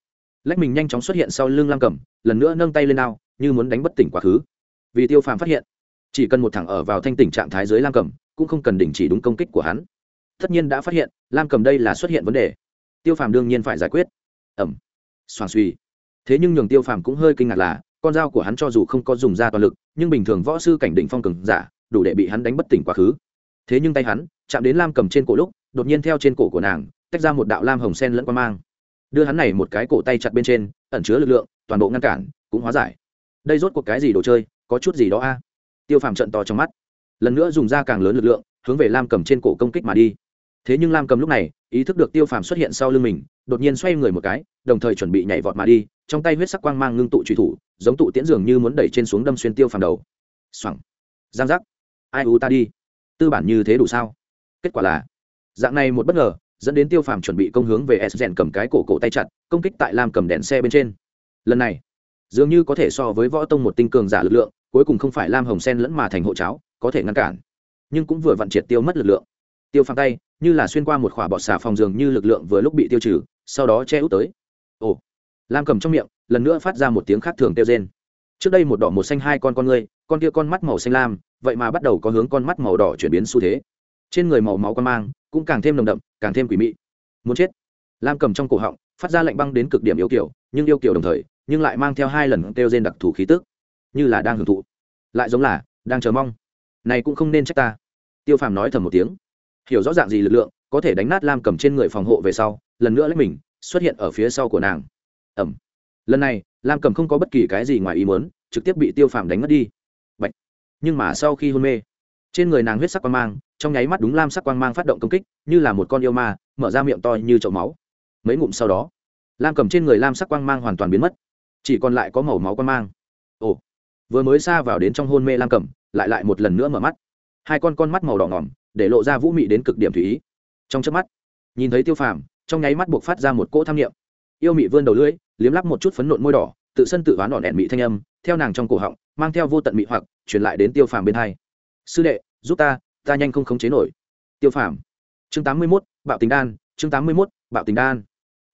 lách mình nhanh chóng xuất hiện sau lưng lam cầm lần nữa nâng tay lên ao, như muốn đánh bất tỉnh quá khứ. Vì tiêu phàm phát hiện, chỉ cần một thẳng ở vào thanh tỉnh trạng thái dưới lam cầm cũng không cần đình chỉ đúng công kích của hắn. Tất nhiên đã phát hiện, lam cầm đây là xuất hiện vấn đề. Tiêu phàm đương nhiên phải giải quyết. Ẩm. Xoàng suy. Thế nhưng nhường tiêu phàm cũng hơi kinh ngạc là, con dao của hắn cho dù không có dùng ra toàn lực, nhưng bình thường võ sư cảnh đỉnh phong cường giả, đủ để bị hắn đánh bất tỉnh quá khứ. Thế nhưng tay hắn, chạm đến lam cầm trên cổ lúc, đột nhiên theo trên cổ của nàng, tách ra một đạo lam hồng sen lẫn qua mang đưa hắn này một cái cổ tay chặt bên trên, ẩn chứa lực lượng, toàn bộ ngăn cản, cũng hóa giải. Đây rốt cuộc cái gì đồ chơi, có chút gì đó a? Tiêu phàm trận to trong mắt. Lần nữa dùng ra càng lớn lực lượng, hướng về lam cầm trên cổ công kích mà đi. Thế nhưng lam cầm lúc này, ý thức được tiêu phàm xuất hiện sau lưng mình, đột nhiên xoay người một cái, đồng thời chuẩn bị nhảy vọt mà đi, trong tay huyết sắc quang mang ngưng tụ truy thủ, giống tụ tiễn dường như muốn đẩy trên xuống đâm xuyên tiêu phàm đầu. Xoẳng giang giác. Ai u ta đi. Tư bản như thế đủ sao? Kết quả là, dạng này một bất ngờ dẫn đến tiêu phàm chuẩn bị công hướng về s rèn cầm cái cổ cổ tay chặt, công kích tại lam cầm đèn xe bên trên. Lần này, dường như có thể so với võ tông một tinh cường giả lực lượng, cuối cùng không phải lam hồng sen lẫn mà thành hộ cháo, có thể ngăn cản. Nhưng cũng vừa vặn triệt tiêu mất lực lượng. Tiêu phàm tay, như là xuyên qua một khỏa bọt xà phòng dường như lực lượng vừa lúc bị tiêu trừ, sau đó che út tới. Ồ, lam cầm trong miệng, lần nữa phát ra một tiếng khác thường tiêu rên. Trước đây một đỏ một xanh hai con con ngươi, con kia con mắt màu xanh lam, vậy mà bắt đầu có hướng con mắt màu đỏ chuyển biến xu thế trên người màu máu quan mang cũng càng thêm nồng đậm, càng thêm quỷ mị. Muốn chết. Lam cầm trong cổ họng, phát ra lạnh băng đến cực điểm yêu kiểu nhưng yêu kiểu đồng thời, nhưng lại mang theo hai lần kêu trên đặc thù khí tức. Như là đang hưởng thụ. Lại giống là đang chờ mong. Này cũng không nên trách ta. Tiêu phàm nói thầm một tiếng. Hiểu rõ ràng gì lực lượng, có thể đánh nát lam cầm trên người phòng hộ về sau, lần nữa lấy mình, xuất hiện ở phía sau của nàng. Ẩm lần này, lam cầm không có bất kỳ cái gì ngoài ý muốn, trực tiếp bị tiêu phàm đánh mất đi. Bạch. nhưng mà sau khi hôn mê trên người nàng huyết sắc quang mang, trong nháy mắt đúng lam sắc quang mang phát động công kích, như là một con yêu ma, mở ra miệng to như chậu máu. Mấy ngụm sau đó, lam cầm trên người lam sắc quang mang hoàn toàn biến mất. Chỉ còn lại có màu máu quang mang. Ồ, vừa mới xa vào đến trong hôn mê lam cầm, lại lại một lần nữa mở mắt. Hai con con mắt màu đỏ ngỏm, để lộ ra vũ mị đến cực điểm thủy ý. Trong chớp mắt, nhìn thấy tiêu phàm, trong nháy mắt buộc phát ra một cỗ tham nghiệm yêu mị vươn đầu lưỡi, liếm lắp một chút phấn nộn môi đỏ, tự sân tự ván đỏ đèn mị thanh âm, theo nàng trong cổ họng, mang theo vô tận mị hoặc, truyền lại đến tiêu phàm bên hai sư đệ, giúp ta ta nhanh không khống chế nổi. Tiêu phàm. Chương tám mươi mốt, bạo tình đan, chương tám mươi mốt, bạo tình đan.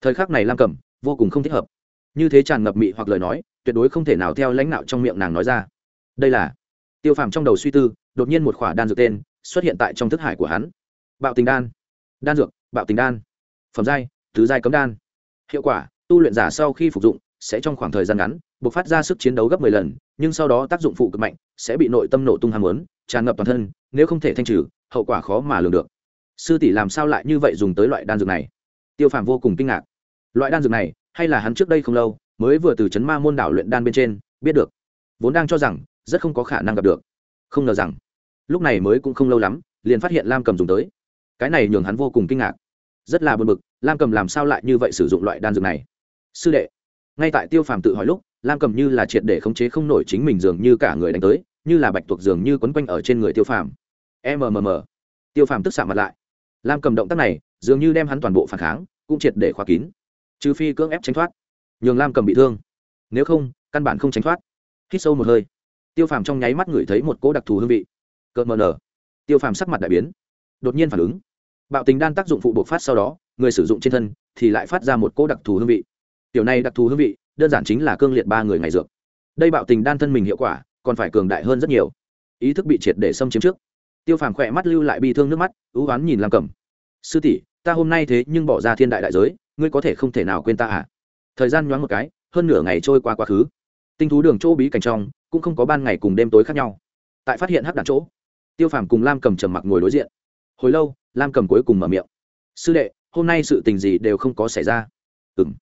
Thời khắc này lam cẩm, vô cùng không thích hợp. Như thế tràn ngập mị hoặc lời nói, tuyệt đối không thể nào theo lãnh đạo trong miệng nàng nói ra. Đây là tiêu phàm trong đầu suy tư, đột nhiên một khỏa đan dược tên xuất hiện tại trong thức hải của hắn. Bạo tình đan. Đan dược, bạo tình đan. Phẩm giai thứ giai cấm đan. Hiệu quả, tu luyện giả sau khi phục dụng, sẽ trong khoảng thời gian ngắn buộc phát ra sức chiến đấu gấp 10 lần, nhưng sau đó tác dụng phụ cực mạnh, sẽ bị nội tâm nổ tung ham muốn tràn ngập toàn thân, nếu không thể thanh trừ, hậu quả khó mà lường được. Sư tỷ làm sao lại như vậy dùng tới loại đan dược này? Tiêu phàm vô cùng kinh ngạc. Loại đan dược này, hay là hắn trước đây không lâu, mới vừa từ chấn ma môn đảo luyện đan bên trên, biết được. Vốn đang cho rằng, rất không có khả năng gặp được. Không ngờ rằng, lúc này mới cũng không lâu lắm, liền phát hiện lam cầm dùng tới. Cái này nhường hắn vô cùng kinh ngạc. Rất là buồn bực, lam cầm làm sao lại như vậy sử dụng loại đan dược này? Sư đệ, ngay tại tiêu phàm tự hỏi lúc, lam cầm như là triệt để khống chế không nổi chính mình dường như cả người đánh tới như là bạch tuộc dường như quấn quanh ở trên người tiêu phàm. Mmm tiêu phàm tức xạ mặt lại. Lam cầm động tác này, dường như đem hắn toàn bộ phản kháng, cũng triệt để khóa kín. Trừ phi cưỡng ép tránh thoát. Nhường lam cầm bị thương. Nếu không, căn bản không tránh thoát. Hít sâu một hơi. Tiêu phàm trong nháy mắt ngửi thấy một cỗ đặc thù hương vị. Cợt mờ nở. Tiêu phàm sắc mặt đại biến. Đột nhiên phản ứng. Bạo tình đan tác dụng phụ bộc phát sau đó, người sử dụng trên thân thì lại phát ra một cỗ đặc thù hương vị. Tiểu này đặc thù hương vị, đơn giản chính là cương liệt ba người ngày dược. Đây bạo tình đan thân mình hiệu quả còn phải cường đại hơn rất nhiều. Ý thức bị triệt để xâm chiếm trước. Tiêu phàm khỏe mắt lưu lại bi thương nước mắt, ưu oán nhìn Lam cầm sư tỷ, ta hôm nay thế nhưng bỏ ra thiên đại đại giới, ngươi có thể không thể nào quên ta à? Thời gian nhoáng một cái, hơn nửa ngày trôi qua quá khứ. Tinh thú đường chỗ bí cảnh trong, cũng không có ban ngày cùng đêm tối khác nhau. Tại phát hiện hắc đạn chỗ, tiêu phàm cùng lam cầm trầm mặc ngồi đối diện. Hồi lâu, lam cầm cuối cùng mở miệng. Sư đệ, hôm nay sự tình gì đều không có xảy ra. Ừ m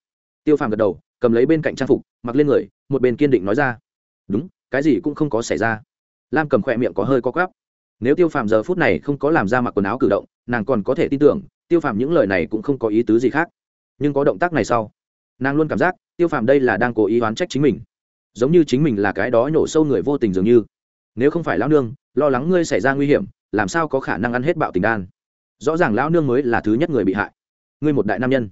tiêu phàm gật đầu, cầm lấy bên cạnh trang phục, mặc lên người, một bên kiên định nói ra. Đúng cái gì cũng không có xảy ra. Lam cầm khỏe miệng có hơi có gắp nếu tiêu phàm giờ phút này không có làm ra mặc quần áo cử động, nàng còn có thể tin tưởng, tiêu phàm những lời này cũng không có ý tứ gì khác. Nhưng có động tác này sau, nàng luôn cảm giác tiêu phàm đây là đang cố ý oán trách chính mình. Giống như chính mình là cái đó nhổ sâu người vô tình dường như. Nếu không phải lão nương, lo lắng ngươi xảy ra nguy hiểm, làm sao có khả năng ăn hết bạo tình đan? Rõ ràng lão nương mới là thứ nhất người bị hại. Ngươi một đại nam nhân,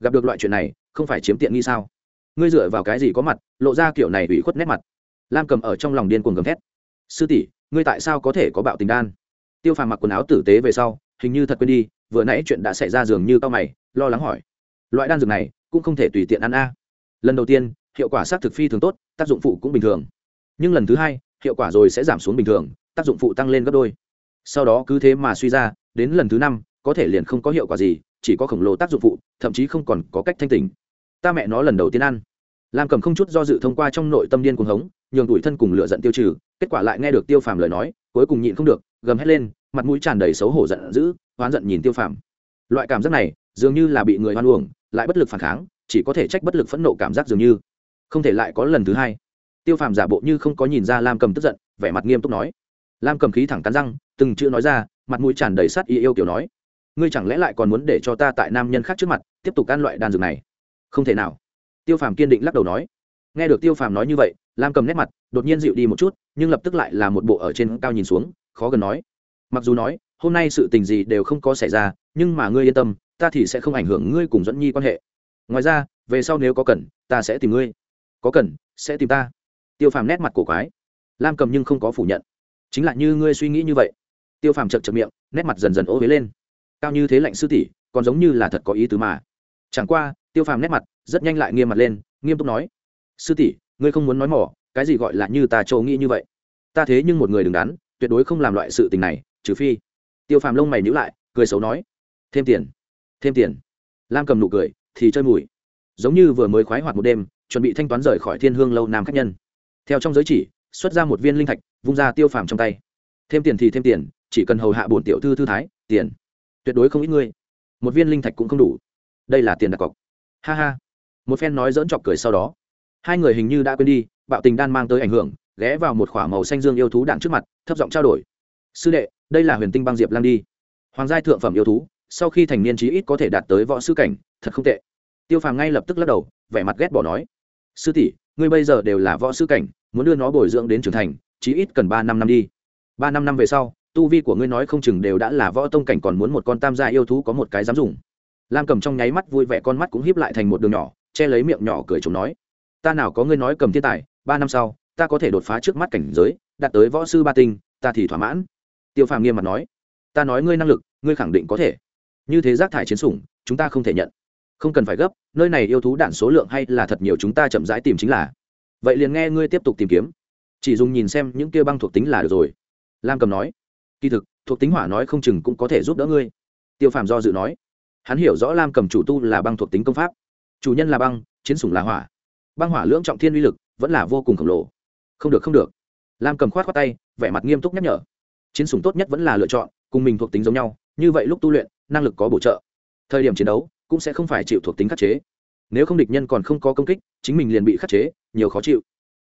gặp được loại chuyện này, không phải chiếm tiện nghi sao? Ngươi dựa vào cái gì có mặt, lộ ra kiểu này ủy khuất nét mặt? Lam cầm ở trong lòng điên cuồng gầm thét. Sư tỷ, ngươi tại sao có thể có bạo tình đan? Tiêu phàm mặc quần áo tử tế về sau, hình như thật quên đi, vừa nãy chuyện đã xảy ra dường như cao mày, lo lắng hỏi. Loại đan dược này cũng không thể tùy tiện ăn a. Lần đầu tiên, hiệu quả xác thực phi thường tốt, tác dụng phụ cũng bình thường. Nhưng lần thứ hai, hiệu quả rồi sẽ giảm xuống bình thường, tác dụng phụ tăng lên gấp đôi. Sau đó cứ thế mà suy ra, đến lần thứ năm, có thể liền không có hiệu quả gì, chỉ có khổng lồ tác dụng phụ, thậm chí không còn có cách thanh tỉnh. Ta mẹ nó lần đầu tiên ăn. Lam cầm không chút do dự thông qua trong nội tâm điên cuồng hống nhường tuổi thân cùng lựa giận tiêu trừ, kết quả lại nghe được tiêu phàm lời nói, cuối cùng nhịn không được, gầm hét lên, mặt mũi tràn đầy xấu hổ giận dữ, oán giận nhìn tiêu phàm. Loại cảm giác này, dường như là bị người hoan uổng, lại bất lực phản kháng, chỉ có thể trách bất lực phẫn nộ cảm giác dường như. Không thể lại có lần thứ hai. Tiêu phàm giả bộ như không có nhìn ra lam cầm tức giận, vẻ mặt nghiêm túc nói. Lam cầm khí thẳng cắn răng, từng chữ nói ra, mặt mũi tràn đầy sát y yêu kiểu nói. Ngươi chẳng lẽ lại còn muốn để cho ta tại nam nhân khác trước mặt, tiếp tục ăn loại đan dược này? Không thể nào. Tiêu phàm kiên định lắc đầu nói. Nghe được tiêu phàm nói như vậy lam cầm nét mặt, đột nhiên dịu đi một chút, nhưng lập tức lại là một bộ ở trên cao nhìn xuống, khó gần nói. Mặc dù nói, hôm nay sự tình gì đều không có xảy ra, nhưng mà ngươi yên tâm, ta thì sẽ không ảnh hưởng ngươi cùng dẫn nhi quan hệ. Ngoài ra, về sau nếu có cần, ta sẽ tìm ngươi. Có cần, sẽ tìm ta. Tiêu phàm nét mặt cổ quái. Lam cầm nhưng không có phủ nhận. Chính là như ngươi suy nghĩ như vậy. Tiêu phàm chật chật miệng, nét mặt dần dần ô huế lên. Cao như thế lạnh sư tỷ, còn giống như là thật có ý tứ mà. Chẳng qua, tiêu phàm nét mặt, rất nhanh lại nghiêm mặt lên, nghiêm túc nói. Sư tỷ ngươi không muốn nói mỏ, cái gì gọi là như ta châu nghĩ như vậy? Ta thế nhưng một người đứng đắn, tuyệt đối không làm loại sự tình này, trừ phi. Tiêu phàm lông mày nhữ lại, cười xấu nói, thêm tiền thêm tiền. Lam cầm nụ cười, thì chơi mùi. Giống như vừa mới khoái hoạt một đêm, chuẩn bị thanh toán rời khỏi thiên hương lâu nam khách nhân. Theo trong giới chỉ, xuất ra một viên linh thạch, vung ra tiêu phàm trong tay. Thêm tiền thì thêm tiền, chỉ cần hầu hạ bổn tiểu thư thư thái, tiền. Tuyệt đối không ít ngươi một viên linh thạch cũng không đủ. Đây là tiền đặt cọc. Ha ha. Một phen nói dỡn chọc cười sau đó hai người hình như đã quên đi, bạo tình đan mang tới ảnh hưởng, ghé vào một k h ỏ a màu xanh dương yêu thú đạn trước mặt, thấp giọng trao đổi. Sư đệ, đây là huyền tinh băng diệp lang đi. Hoàng giai thượng phẩm yêu thú, sau khi thành niên trí ít có thể đạt tới võ sư cảnh, thật không tệ. Tiêu phàm ngay lập tức lắc đầu, vẻ mặt ghét bỏ nói, sư tỷ, ngươi bây giờ đều là võ sư cảnh, muốn đưa nó bồi dưỡng đến trưởng thành, chí ít cần ba năm năm đi. Ba năm năm về sau, tu vi của ngươi nói không chừng đều đã là võ tông cảnh còn muốn một con tam gia yêu thú có một cái dám dùng. Lam cầm trong nháy mắt vui vẻ con mắt cũng híp lại thành một đường nhỏ, che lấy miệng nhỏ cười chúng nói ta nào có ngươi nói cầm thiên tài, ba năm sau, ta có thể đột phá trước mắt cảnh giới, đạt tới võ sư ba tinh, ta thì thỏa mãn. Tiêu phàm nghiêm mặt nói. Ta nói ngươi năng lực, ngươi khẳng định có thể. Như thế rác thải chiến sủng, chúng ta không thể nhận. Không cần phải gấp, nơi này yêu thú đạn số lượng hay là thật nhiều chúng ta chậm rãi tìm chính là. Vậy liền nghe ngươi tiếp tục tìm kiếm. Chỉ dùng nhìn xem những kia băng thuộc tính là được rồi. Lam cầm nói. Kỳ thực, thuộc tính hỏa nói không chừng cũng có thể giúp đỡ ngươi. Tiêu phàm do dự nói. Hắn hiểu rõ lam cầm chủ tu là băng thuộc tính công pháp. Chủ nhân là băng, chiến sủng là hỏa băng hỏa lưỡng trọng thiên uy lực vẫn là vô cùng khổng lồ. Không được không được. Lam cầm khoát khoát tay, vẻ mặt nghiêm túc nhắc nhở. Chiến sủng tốt nhất vẫn là lựa chọn, cùng mình thuộc tính giống nhau, như vậy lúc tu luyện, năng lực có bổ trợ. Thời điểm chiến đấu cũng sẽ không phải chịu thuộc tính khắc chế. Nếu không địch nhân còn không có công kích, chính mình liền bị khắc chế, nhiều khó chịu.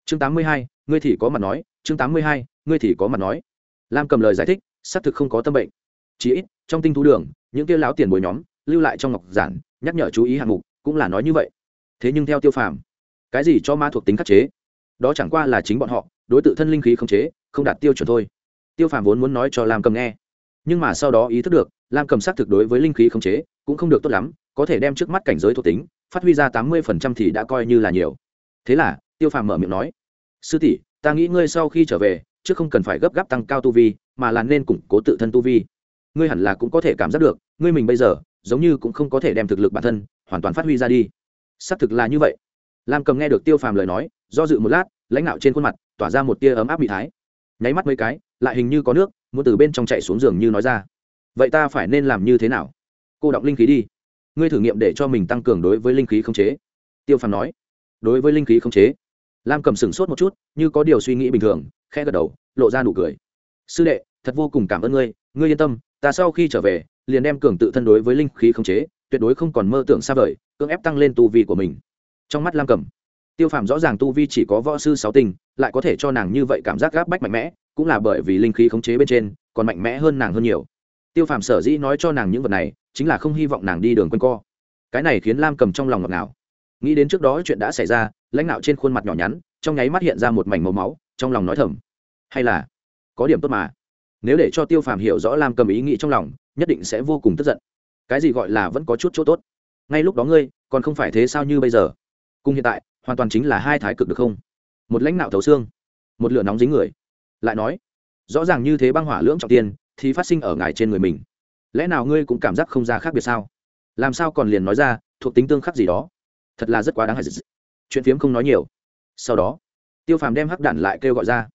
Chương tám mươi hai, ngươi thì có mặt nói, chương tám mươi hai, ngươi thì có mặt nói. Lam cầm lời giải thích, xác thực không có tâm bệnh. Chỉ ít, trong tinh thú đường, những kia láo tiền bồi nhóm, lưu lại trong ngọc giản, nhắc nhở chú ý hạng mục, cũng là nói như vậy. Thế nhưng theo tiêu phàm cái gì cho ma thuộc tính khắc chế? Đó chẳng qua là chính bọn họ, đối tượng thân linh khí không chế, không đạt tiêu chuẩn thôi. Tiêu phàm vốn muốn nói cho lam cầm nghe. Nhưng mà sau đó ý thức được, lam cầm xác thực đối với linh khí không chế cũng không được tốt lắm, có thể đem trước mắt cảnh giới thuộc tính, phát huy ra tám mươi phần trăm thì đã coi như là nhiều. Thế là, tiêu phàm mở miệng nói, sư tỷ, ta nghĩ ngươi sau khi trở về, chứ không cần phải gấp gáp tăng cao tu vi, mà là nên củng cố tự thân tu vi. Ngươi hẳn là cũng có thể cảm giác được, ngươi mình bây giờ, giống như cũng không có thể đem thực lực bản thân hoàn toàn phát huy ra đi. Xác thực là như vậy lam cầm nghe được tiêu phàm lời nói, do dự một lát, lãnh đạo trên khuôn mặt, tỏa ra một tia ấm áp bị thái. Nháy mắt mấy cái, lại hình như có nước, muốn từ bên trong chạy xuống giường như nói ra. Vậy ta phải nên làm như thế nào? Cô đọc linh khí đi. Ngươi thử nghiệm để cho mình tăng cường đối với linh khí khống chế. Tiêu phàm nói. Đối với linh khí khống chế. Lam cầm sửng sốt một chút, như có điều suy nghĩ bình thường khe gật đầu, lộ ra nụ cười. Sư đệ, thật vô cùng cảm ơn ngươi. Ngươi yên tâm, ta sau khi trở về, liền đem cường tự thân đối với linh khí khống chế, tuyệt đối không còn mơ tưởng xa vời, cưỡng ép tăng lên tu vi của mình trong mắt lam cầm. Tiêu phàm rõ ràng tu vi chỉ có võ sư sáu tinh, lại có thể cho nàng như vậy cảm giác gáp bách mạnh mẽ, cũng là bởi vì linh khí khống chế bên trên, còn mạnh mẽ hơn nàng hơn nhiều. Tiêu phàm sở dĩ nói cho nàng những vật này, chính là không hy vọng nàng đi đường q u a n co. Cái này khiến lam cầm trong lòng ngọt ngào. Nghĩ đến trước đó chuyện đã xảy ra, lãnh đạo trên khuôn mặt nhỏ nhắn, trong nháy mắt hiện ra một mảnh màu máu, trong lòng nói thầm. Hay là, có điểm tốt mà. Nếu để cho tiêu phàm hiểu rõ lam cầm ý nghĩ trong lòng, nhất định sẽ vô cùng tức giận. Cái gì gọi là vẫn có chút chỗ tốt. Ngay lúc đó ngươi, còn không phải thế sao như bây giờ? Cùng hiện tại, hoàn toàn chính là hai thái cực được không? Một lãnh đạo thấu xương, một lửa nóng dính người. Lại nói, rõ ràng như thế băng hỏa lưỡng trọng tiên thì phát sinh ở ngài trên người mình. Lẽ nào ngươi cũng cảm giác không ra khác biệt sao? Làm sao còn liền nói ra, thuộc tính tương khắc gì đó? Thật là rất quá đáng hại. Chuyện phiếm không nói nhiều. Sau đó, tiêu phàm đem hắc đản lại kêu gọi ra.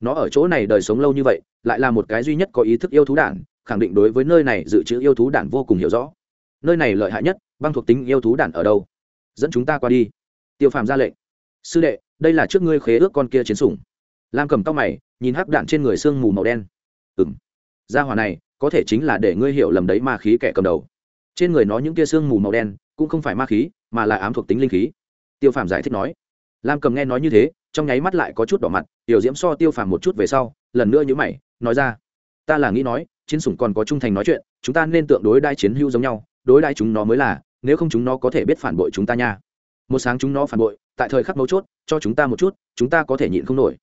Nó ở chỗ này đời sống lâu như vậy, lại là một cái duy nhất có ý thức yêu thú đản, khẳng định đối với nơi này dự trữ yêu thú đản vô cùng hiểu rõ. Nơi này lợi hại nhất, băng thuộc tính yêu thú đản ở đâu? Dẫn chúng ta qua đi tiêu phàm ra lệnh. Sư đệ, đây là trước ngươi khế ước con kia chiến sủng. Lam cầm tóc mày, nhìn hắc đạn trên người sương mù màu đen. Ừng gia hỏa này, có thể chính là để ngươi hiểu lầm đấy ma khí kẻ cầm đầu. Trên người nó những kia sương mù màu đen, cũng không phải ma khí, mà là ám thuộc tính linh khí. Tiêu phàm giải thích nói. Lam cầm nghe nói như thế, trong nháy mắt lại có chút đỏ mặt, tiểu diễm so tiêu phàm một chút về sau, lần nữa nhữ mày, nói ra. Ta là nghĩ nói, chiến sủng còn có trung thành nói chuyện, chúng ta nên tượng đối đai chiến hưu giống nhau, đối đai chúng nó mới là, nếu không chúng nó có thể biết phản bội chúng ta nha một sáng chúng nó phản bội, tại thời khắc mấu chốt, cho chúng ta một chút, chúng ta có thể nhịn không nổi.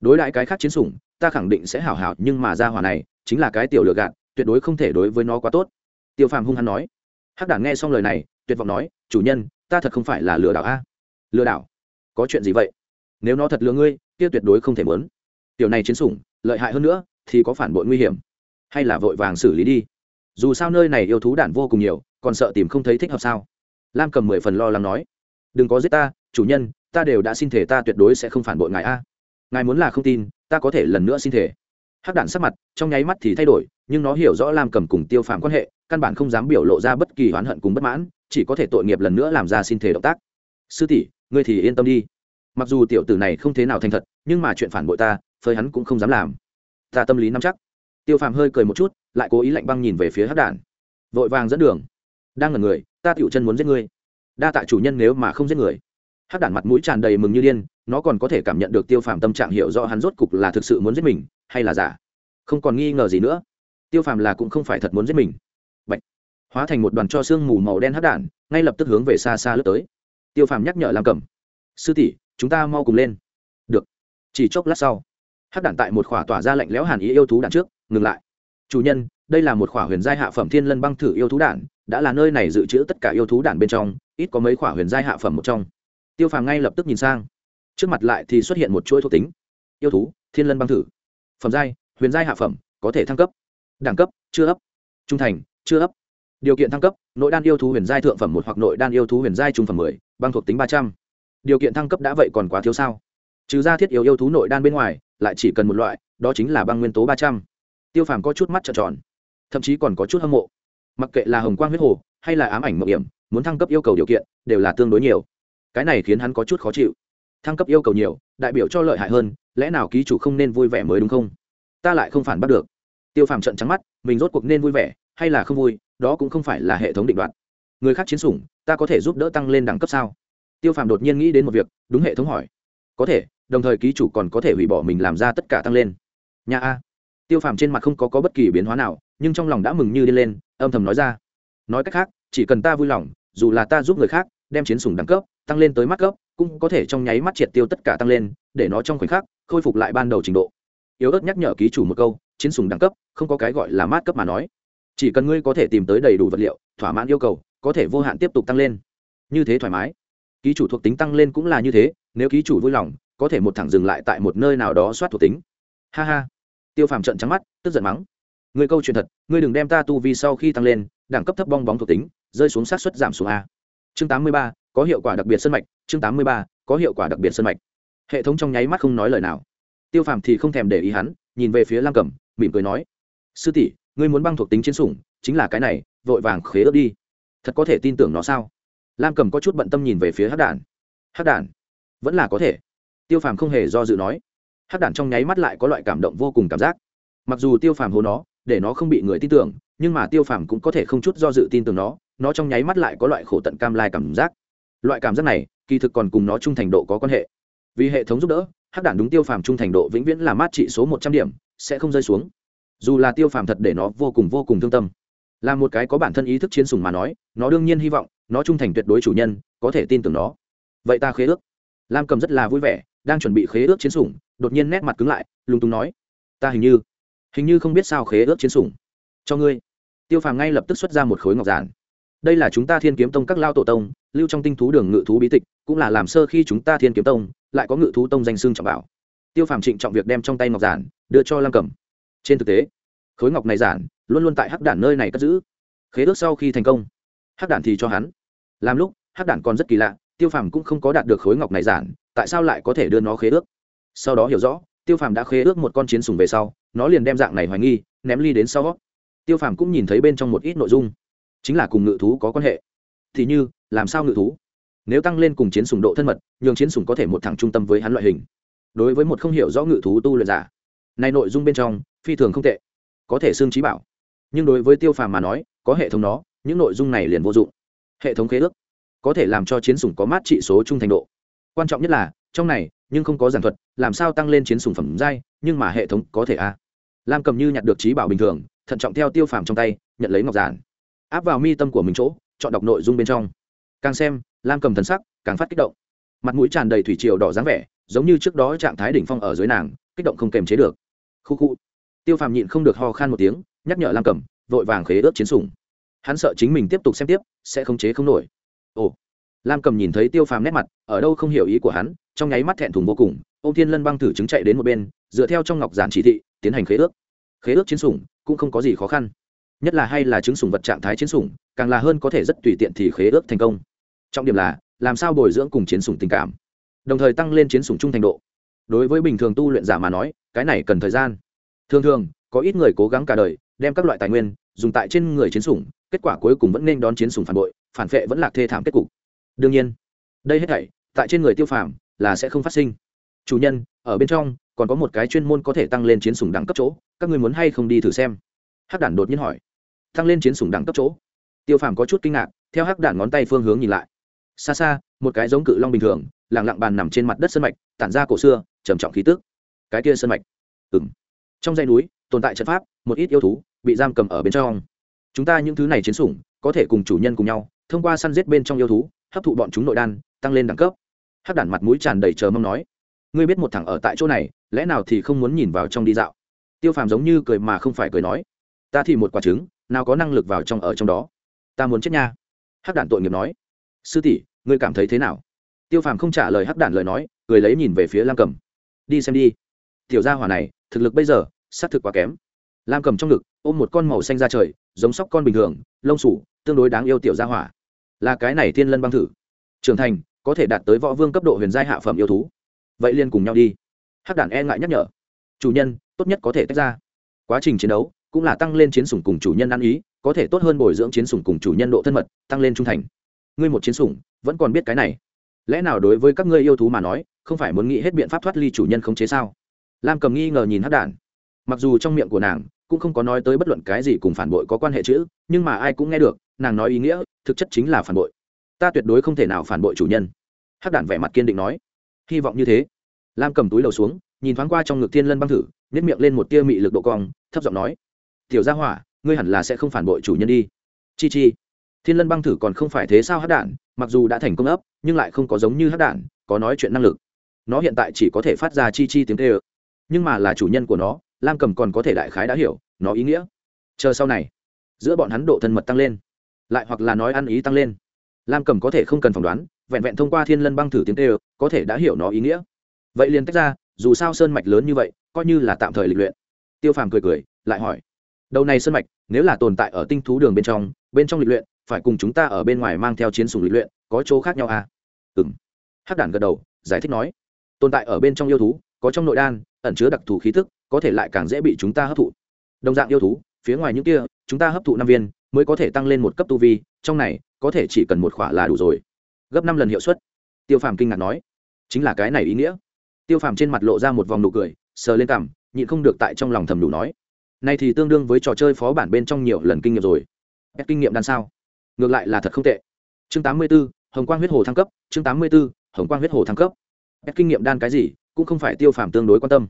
Đối lại cái khác chiến sủng, ta khẳng định sẽ hảo hảo, nhưng mà ra hỏa này, chính là cái tiểu lừa gạt, tuyệt đối không thể đối với nó quá tốt. Tiêu phàm hung hăng nói. Hắc đản nghe xong lời này, tuyệt vọng nói, chủ nhân, ta thật không phải là lừa đảo a. Lừa đảo? Có chuyện gì vậy? Nếu nó thật lừa ngươi, kia tuyệt đối không thể mớn tiểu này chiến sủng, lợi hại hơn nữa, thì có phản bội nguy hiểm. Hay là vội vàng xử lý đi. Dù sao nơi này yêu thú đản vô cùng nhiều, còn sợ tìm không thấy thích hợp sao? Lam cầm mười phần lo lắng nói đừng có giết ta, chủ nhân, ta đều đã xin thể ta tuyệt đối sẽ không phản bội ngài a. Ngài muốn là không tin, ta có thể lần nữa xin thể. Hắc Đản sắc mặt, trong nháy mắt thì thay đổi, nhưng nó hiểu rõ lam cầm cùng tiêu phàm quan hệ, căn bản không dám biểu lộ ra bất kỳ oán hận cùng bất mãn, chỉ có thể tội nghiệp lần nữa làm ra xin thể động tác. Sư tỷ, ngươi thì yên tâm đi. Mặc dù tiểu tử này không thế nào thành thật, nhưng mà chuyện phản bội ta, phơi hắn cũng không dám làm. Ta tâm lý nắm chắc. Tiêu phàm hơi cười một chút, lại cố ý lạnh băng nhìn về phía hắc đản vội vàng dẫn đường. Đang ngần người, ta tiểu chân muốn giết ngươi đa tạ chủ nhân nếu mà không giết người. Hắc đản mặt mũi tràn đầy mừng như điên, nó còn có thể cảm nhận được tiêu phàm tâm trạng hiểu rõ hắn rốt cục là thực sự muốn giết mình, hay là giả. Không còn nghi ngờ gì nữa. Tiêu phàm là cũng không phải thật muốn giết mình. Bạch. hóa thành một đoàn cho sương mù màu đen hắc đản, ngay lập tức hướng về xa xa lướt tới. Tiêu phàm nhắc nhở làm cầm sư tỷ, chúng ta mau cùng lên. Được. Chỉ chốc lát sau, hắc đản tại một khỏa tỏa ra lạnh lẽo hàn ý yêu thú đạn trước, ngừng lại chủ nhân, đây là một khỏa huyền giai hạ phẩm thiên lân băng thử yêu thú đản, đã là nơi này dự trữ tất cả yêu thú đản bên trong, ít có mấy khỏa huyền giai hạ phẩm một trong. Tiêu phàm ngay lập tức nhìn sang. Trước mặt lại thì xuất hiện một chuỗi thuộc tính. Yêu thú, thiên lân băng thử. Phẩm giai, huyền giai hạ phẩm, có thể thăng cấp. Đẳng cấp, chưa ấp. Trung thành, chưa ấp. Điều kiện thăng cấp, nội đan yêu thú huyền giai thượng phẩm một hoặc nội đan yêu thú huyền giai trung phẩm mười, băng thuộc tính ba trăm. Điều kiện thăng cấp đã vậy còn quá thiếu sao? Trừ ra thiết yếu yêu thú nội đan bên ngoài, lại chỉ cần một loại, đó chính là băng nguyên tố ba trăm tiêu phàm có chút mắt trợn tròn, thậm chí còn có chút hâm mộ. Mặc kệ là hồng quang huyết hồ hay là ám ảnh mậu hiểm, muốn thăng cấp yêu cầu điều kiện đều là tương đối nhiều. Cái này khiến hắn có chút khó chịu. Thăng cấp yêu cầu nhiều, đại biểu cho lợi hại hơn, lẽ nào ký chủ không nên vui vẻ mới đúng không? Ta lại không phản bắt được. Tiêu phàm trận trắng mắt, mình rốt cuộc nên vui vẻ hay là không vui, đó cũng không phải là hệ thống định đoạt. Người khác chiến sủng, ta có thể giúp đỡ tăng lên đẳng cấp sao? Tiêu phàm đột nhiên nghĩ đến một việc, đúng hệ thống hỏi. Có thể, đồng thời ký chủ còn có thể hủy bỏ mình làm ra tất cả tăng lên. Nhà a tiêu phàm trên mặt không có, có bất kỳ biến hóa nào nhưng trong lòng đã mừng như đi lên âm thầm nói ra. Nói cách khác chỉ cần ta vui lòng dù là ta giúp người khác đem chiến sủng đẳng cấp tăng lên tới mắt cấp cũng có thể trong nháy mắt triệt tiêu tất cả tăng lên để nó trong khoảnh khắc khôi phục lại ban đầu trình độ. Yếu ớt nhắc nhở ký chủ một câu chiến sủng đẳng cấp không có cái gọi là mát cấp mà nói. Chỉ cần ngươi có thể tìm tới đầy đủ vật liệu thỏa mãn yêu cầu có thể vô hạn tiếp tục tăng lên. Như thế thoải mái. Ký chủ thuộc tính tăng lên cũng là như thế nếu ký chủ vui lòng có thể một thẳng dừng lại tại một nơi nào đó soát thuộc tính. Ha ha tiêu phàm trận trắng mắt, tức giận mắng. Người câu chuyện thật, ngươi đừng đem ta tu vi sau khi tăng lên, đẳng cấp thấp bong bóng thuộc tính, rơi xuống sát xuất giảm xuống a. Chương tám mươi ba, có hiệu quả đặc biệt sân mạch, chương tám mươi ba, có hiệu quả đặc biệt sân mạch. Hệ thống trong nháy mắt không nói lời nào. Tiêu phàm thì không thèm để ý hắn, nhìn về phía lam cẩm, mỉm cười nói, sư tỷ, ngươi muốn băng thuộc tính chiến sủng, chính là cái này, vội vàng khế ước đi. Thật có thể tin tưởng nó sao? Lam cầm có chút bận tâm nhìn về phía hát đản. Hát đản? Vẫn là có thể. Tiêu phàm không hề do dự nói Hắc đản trong nháy mắt lại có loại cảm động vô cùng cảm giác. Mặc dù tiêu phàm hố nó, để nó không bị người tin tưởng, nhưng mà tiêu phàm cũng có thể không chút do dự tin tưởng nó nó trong nháy mắt lại có loại khổ tận cam lai cảm giác. Loại cảm giác này, kỳ thực còn cùng nó trung thành độ có quan hệ. Vì hệ thống giúp đỡ hắc đản đúng tiêu phàm trung thành độ vĩnh viễn là mát trị số một trăm điểm, sẽ không rơi xuống. Dù là tiêu phàm thật để nó vô cùng vô cùng thương tâm, là một cái có bản thân ý thức chiến sùng mà nói, nó đương nhiên hy vọng, nó trung thành tuyệt đối chủ nhân, có thể tin tưởng nó. Vậy ta khế ước. Lam cầm rất là vui vẻ, đang chuẩn bị khế ước chiến sủng đột nhiên nét mặt cứng lại, lúng túng nói, ta hình như hình như không biết sao khế ước chiến sủng. Cho ngươi. Tiêu phàm ngay lập tức xuất ra một khối ngọc giản. Đây là chúng ta thiên kiếm tông các lao tổ tông, lưu trong tinh thú đường ngự thú bí tịch, cũng là làm sơ khi chúng ta thiên kiếm tông, lại có ngự thú tông danh xưng trọng bảo. Tiêu phàm trịnh trọng việc đem trong tay ngọc giản, đưa cho lam cầm trên thực tế, khối ngọc này giản luôn luôn tại hắc đản nơi này cất giữ. Khế ước sau khi thành công, hắc đản thì cho hắn. Làm lúc, hắc đản còn rất kỳ lạ, tiêu phàm cũng không có đạt được khối ngọc này giản, tại sao lại có thể đưa nó khế ước? Sau đó hiểu rõ, tiêu phàm đã khế ước một con chiến sùng về sau, nó liền đem dạng này hoài nghi, ném ly đến sau tiêu phàm cũng nhìn thấy bên trong một ít nội dung, chính là cùng ngự thú có quan hệ. Thì như, làm sao ngự thú? Nếu tăng lên cùng chiến sùng độ thân mật, nhường chiến sùng có thể một thẳng trung tâm với hắn loại hình. Đối với một không hiểu rõ ngự thú tu luyện giả, này nội dung bên trong, phi thường không tệ, có thể xương trí bảo. Nhưng đối với tiêu phàm mà nói, có hệ thống nó, những nội dung này liền vô dụng. Hệ thống khế ước, có thể làm cho chiến sủng có mát trị số trung thành độ quan trọng nhất là, trong này, nhưng không có giản thuật, làm sao tăng lên chiến sùng phẩm giai, nhưng mà hệ thống có thể a. Lam cầm như nhặt được trí bảo bình thường, thận trọng theo tiêu phàm trong tay, nhận lấy ngọc giản. Áp vào mi tâm của mình chỗ, chọn đọc nội dung bên trong. Càng xem, lam cầm thần sắc càng phát kích động. Mặt mũi tràn đầy thủy triều đỏ dáng vẻ, giống như trước đó trạng thái đỉnh phong ở dưới nàng, kích động không kềm chế được. Khu khu. Tiêu phàm nhịn không được ho khan một tiếng, nhắc nhở lam cầm, vội vàng khế ướp chiến sủng. Hắn sợ chính mình tiếp tục xem tiếp, sẽ không chế không nổi. Ồ lam cầm nhìn thấy tiêu phàm nét mặt, ở đâu không hiểu ý của hắn, trong nháy mắt thẹn thùng vô cùng ô thiên lân băng thử chứng chạy đến một bên, dựa theo trong ngọc giản chỉ thị, tiến hành khế ước. Khế ước chiến sủng, cũng không có gì khó khăn. Nhất là hay là chứng sủng vật trạng thái chiến sủng, càng là hơn có thể rất tùy tiện thì khế ước thành công. Trọng điểm là, làm sao bồi dưỡng cùng chiến sủng tình cảm. Đồng thời tăng lên chiến sủng trung thành độ. Đối với bình thường tu luyện giả mà nói, cái này cần thời gian. Thường thường, có ít người cố gắng cả đời, đem các loại tài nguyên, dùng tại trên người chiến sủng, kết quả cuối cùng vẫn nên đón chiến sủng phản bội, phản vệ vẫn là thê thảm kết cục đương nhiên, đây hết thảy, tại trên người tiêu phàm là sẽ không phát sinh. Chủ nhân, ở bên trong, còn có một cái chuyên môn có thể tăng lên chiến sủng đẳng cấp chỗ, các người muốn hay không đi thử xem? Hắc đản đột nhiên hỏi. Tăng lên chiến sủng đẳng cấp chỗ? Tiêu phàm có chút kinh ngạc, theo hắc đản ngón tay phương hướng nhìn lại. Xa xa, một cái giống cự long bình thường lẳng lặng bàn nằm trên mặt đất sân mạch, tản ra cổ xưa, trầm trọng khí tức. Cái kia sân mạch. Ừng trong dãy núi, tồn tại trận pháp, một ít yêu thú, bị giam cầm ở bên trong. Chúng ta những thứ này chiến sủng, có thể cùng chủ nhân cùng nhau, thông qua săn giết bên trong yêu thú hấp thụ bọn chúng nội đan, tăng lên đẳng cấp. Hắc đản mặt mũi tràn đầy chờ mong nói, ngươi biết một thằng ở tại chỗ này, lẽ nào thì không muốn nhìn vào trong đi dạo? Tiêu phàm giống như cười mà không phải cười nói, ta thì một quả trứng, nào có năng lực vào trong ở trong đó. Ta muốn chết nha. Hắc đản tội nghiệp nói, sư tỷ, ngươi cảm thấy thế nào? Tiêu phàm không trả lời hắc đản lời nói, cười lấy nhìn về phía lam cầm. Đi xem đi. Tiểu gia hỏa này, thực lực bây giờ, xác thực quá kém. Lam cầm trong ngực, ôm một con màu xanh ra trời, giống sóc con bình thường, lông sủ, tương đối đáng yêu tiểu gia hỏa là cái này thiên lân băng thử. Trưởng thành, có thể đạt tới võ vương cấp độ huyền giai hạ phẩm yêu thú. Vậy liên cùng nhau đi. Hắc đản e ngại nhắc nhở. Chủ nhân, tốt nhất có thể tách ra. Quá trình chiến đấu cũng là tăng lên chiến sủng cùng chủ nhân ăn ý, có thể tốt hơn bồi dưỡng chiến sủng cùng chủ nhân độ thân mật, tăng lên trung thành. Ngươi một chiến sủng, vẫn còn biết cái này. Lẽ nào đối với các ngươi yêu thú mà nói, không phải muốn nghĩ hết biện pháp thoát ly chủ nhân khống chế sao? Lam cầm nghi ngờ nhìn hắc đản. Mặc dù trong miệng của nàng cũng không có nói tới bất luận cái gì cùng phản bội có quan hệ chữ, nhưng mà ai cũng nghe được nàng nói ý nghĩa, thực chất chính là phản bội. Ta tuyệt đối không thể nào phản bội chủ nhân. Hắc đản vẻ mặt kiên định nói. Hy vọng như thế. Lam cầm túi đầu xuống, nhìn thoáng qua trong ngực thiên lân băng thử nhét miệng lên một tia mị lực độ cong, thấp giọng nói, tiểu gia hỏa, ngươi hẳn là sẽ không phản bội chủ nhân đi. Chi chi. Thiên lân băng thử còn không phải thế sao hắc đản, mặc dù đã thành công ấp, nhưng lại không có giống như hắc đản, có nói chuyện năng lực. Nó hiện tại chỉ có thể phát ra chi chi tiếng tê ơ nhưng mà là chủ nhân của nó, lam cầm còn có thể đại khái đã hiểu, nó ý nghĩa. Chờ sau này, giữa bọn hắn độ thân mật tăng lên lại hoặc là nói ăn ý tăng lên. Lam cầm có thể không cần phỏng đoán, vẹn vẹn thông qua thiên lân băng thử tiếng tê ơ có thể đã hiểu nó ý nghĩa. Vậy liền tách ra, dù sao sơn mạch lớn như vậy, coi như là tạm thời lịch luyện. Tiêu phàm cười cười, lại hỏi, đầu này sơn mạch, nếu là tồn tại ở tinh thú đường bên trong bên trong lịch luyện, phải cùng chúng ta ở bên ngoài mang theo chiến sùng lịch luyện, có chỗ khác nhau à? Ừ m hắc đản gật đầu, giải thích nói, tồn tại ở bên trong yêu thú, có trong nội đan, ẩn chứa đặc thù khí thức có thể lại càng dễ bị chúng ta hấp thụ. Đồng dạng yêu thú, phía ngoài những kia, chúng ta hấp thụ năm viên mới có thể tăng lên một cấp tu vi trong này có thể chỉ cần một khỏa là đủ rồi. Gấp năm lần hiệu suất. Tiêu phàm kinh ngạc nói. Chính là cái này ý nghĩa. Tiêu phàm trên mặt lộ ra một vòng nụ cười sờ lên cằm nhịn không được tại trong lòng thầm đủ nói. Này thì tương đương với trò chơi phó bản bên trong nhiều lần kinh nghiệm rồi. Ép kinh nghiệm đằng sao? Ngược lại là thật không tệ. Chương tám mươi 84, hồng quang huyết hồ thăng cấp. Chương tám mươi 84, hồng quang huyết hồ thăng cấp. Ép kinh nghiệm đan cái gì cũng không phải tiêu phàm tương đối quan tâm.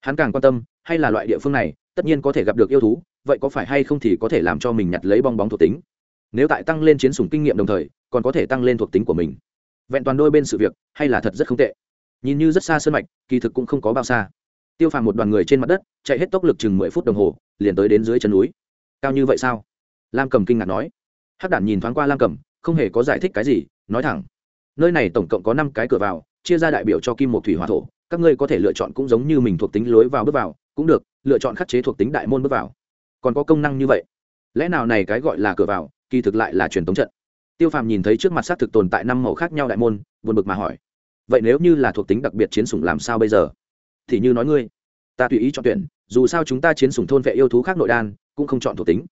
Hắn càng quan tâm hay là loại địa phương này tất nhiên có thể gặp được yêu thú vậy có phải hay không thì có thể làm cho mình nhặt lấy bong bóng thuộc tính? Nếu tại tăng lên chiến sủng kinh nghiệm đồng thời, còn có thể tăng lên thuộc tính của mình. Vẹn toàn đôi bên sự việc, hay là thật rất không tệ. Nhìn như rất xa sân mạch, kỳ thực cũng không có bao xa. Tiêu phàm một đoàn người trên mặt đất, chạy hết tốc lực chừng mười phút đồng hồ, liền tới đến dưới chân núi. Cao như vậy sao? Lam cầm kinh ngạc nói. Hắc đản nhìn thoáng qua lam cầm không hề có giải thích cái gì, nói thẳng. Nơi này tổng cộng có năm cái cửa vào, chia ra đại biểu cho kim một thủy hỏa thổ, các ngươi có thể lựa chọn cũng giống như mình thuộc tính lối vào bước vào, cũng được, lựa chọn khắc chế thuộc tính đại môn bước vào còn có công năng như vậy. Lẽ nào này cái gọi là cửa vào, kỳ thực lại là truyền thống trận. Tiêu phàm nhìn thấy trước mặt xác thực tồn tại năm màu khác nhau đại môn, buồn bực mà hỏi, vậy nếu như là thuộc tính đặc biệt chiến sủng làm sao bây giờ? Thì như nói ngươi, ta tùy ý chọn tuyển, dù sao chúng ta chiến sủng thôn vệ yêu thú khác nội đan, cũng không chọn thuộc tính.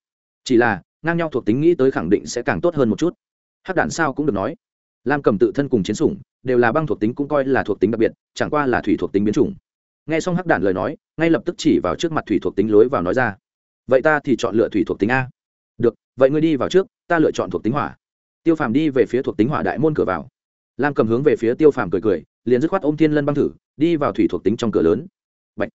Chỉ là, ngang nhau thuộc tính nghĩ tới khẳng định sẽ càng tốt hơn một chút. Hắc đạn sao cũng được nói, lam cầm tự thân cùng chiến sủng, đều là băng thuộc tính cũng coi là thuộc tính đặc biệt, chẳng qua là thủy thuộc tính biến chủng. Nghe xong hắc Đản lời nói, ngay lập tức chỉ vào trước mặt thủy thuộc tính lối vào nói ra vậy ta thì chọn lựa thủy thuộc tính a. Được, vậy ngươi đi vào trước, ta lựa chọn thuộc tính hỏa. Tiêu phàm đi về phía thuộc tính hỏa đại môn cửa vào. Lam cầm hướng về phía tiêu phàm cười cười, liền dứt khoát ôm thiên lân băng thử, đi vào thủy thuộc tính trong cửa lớn. Bạch.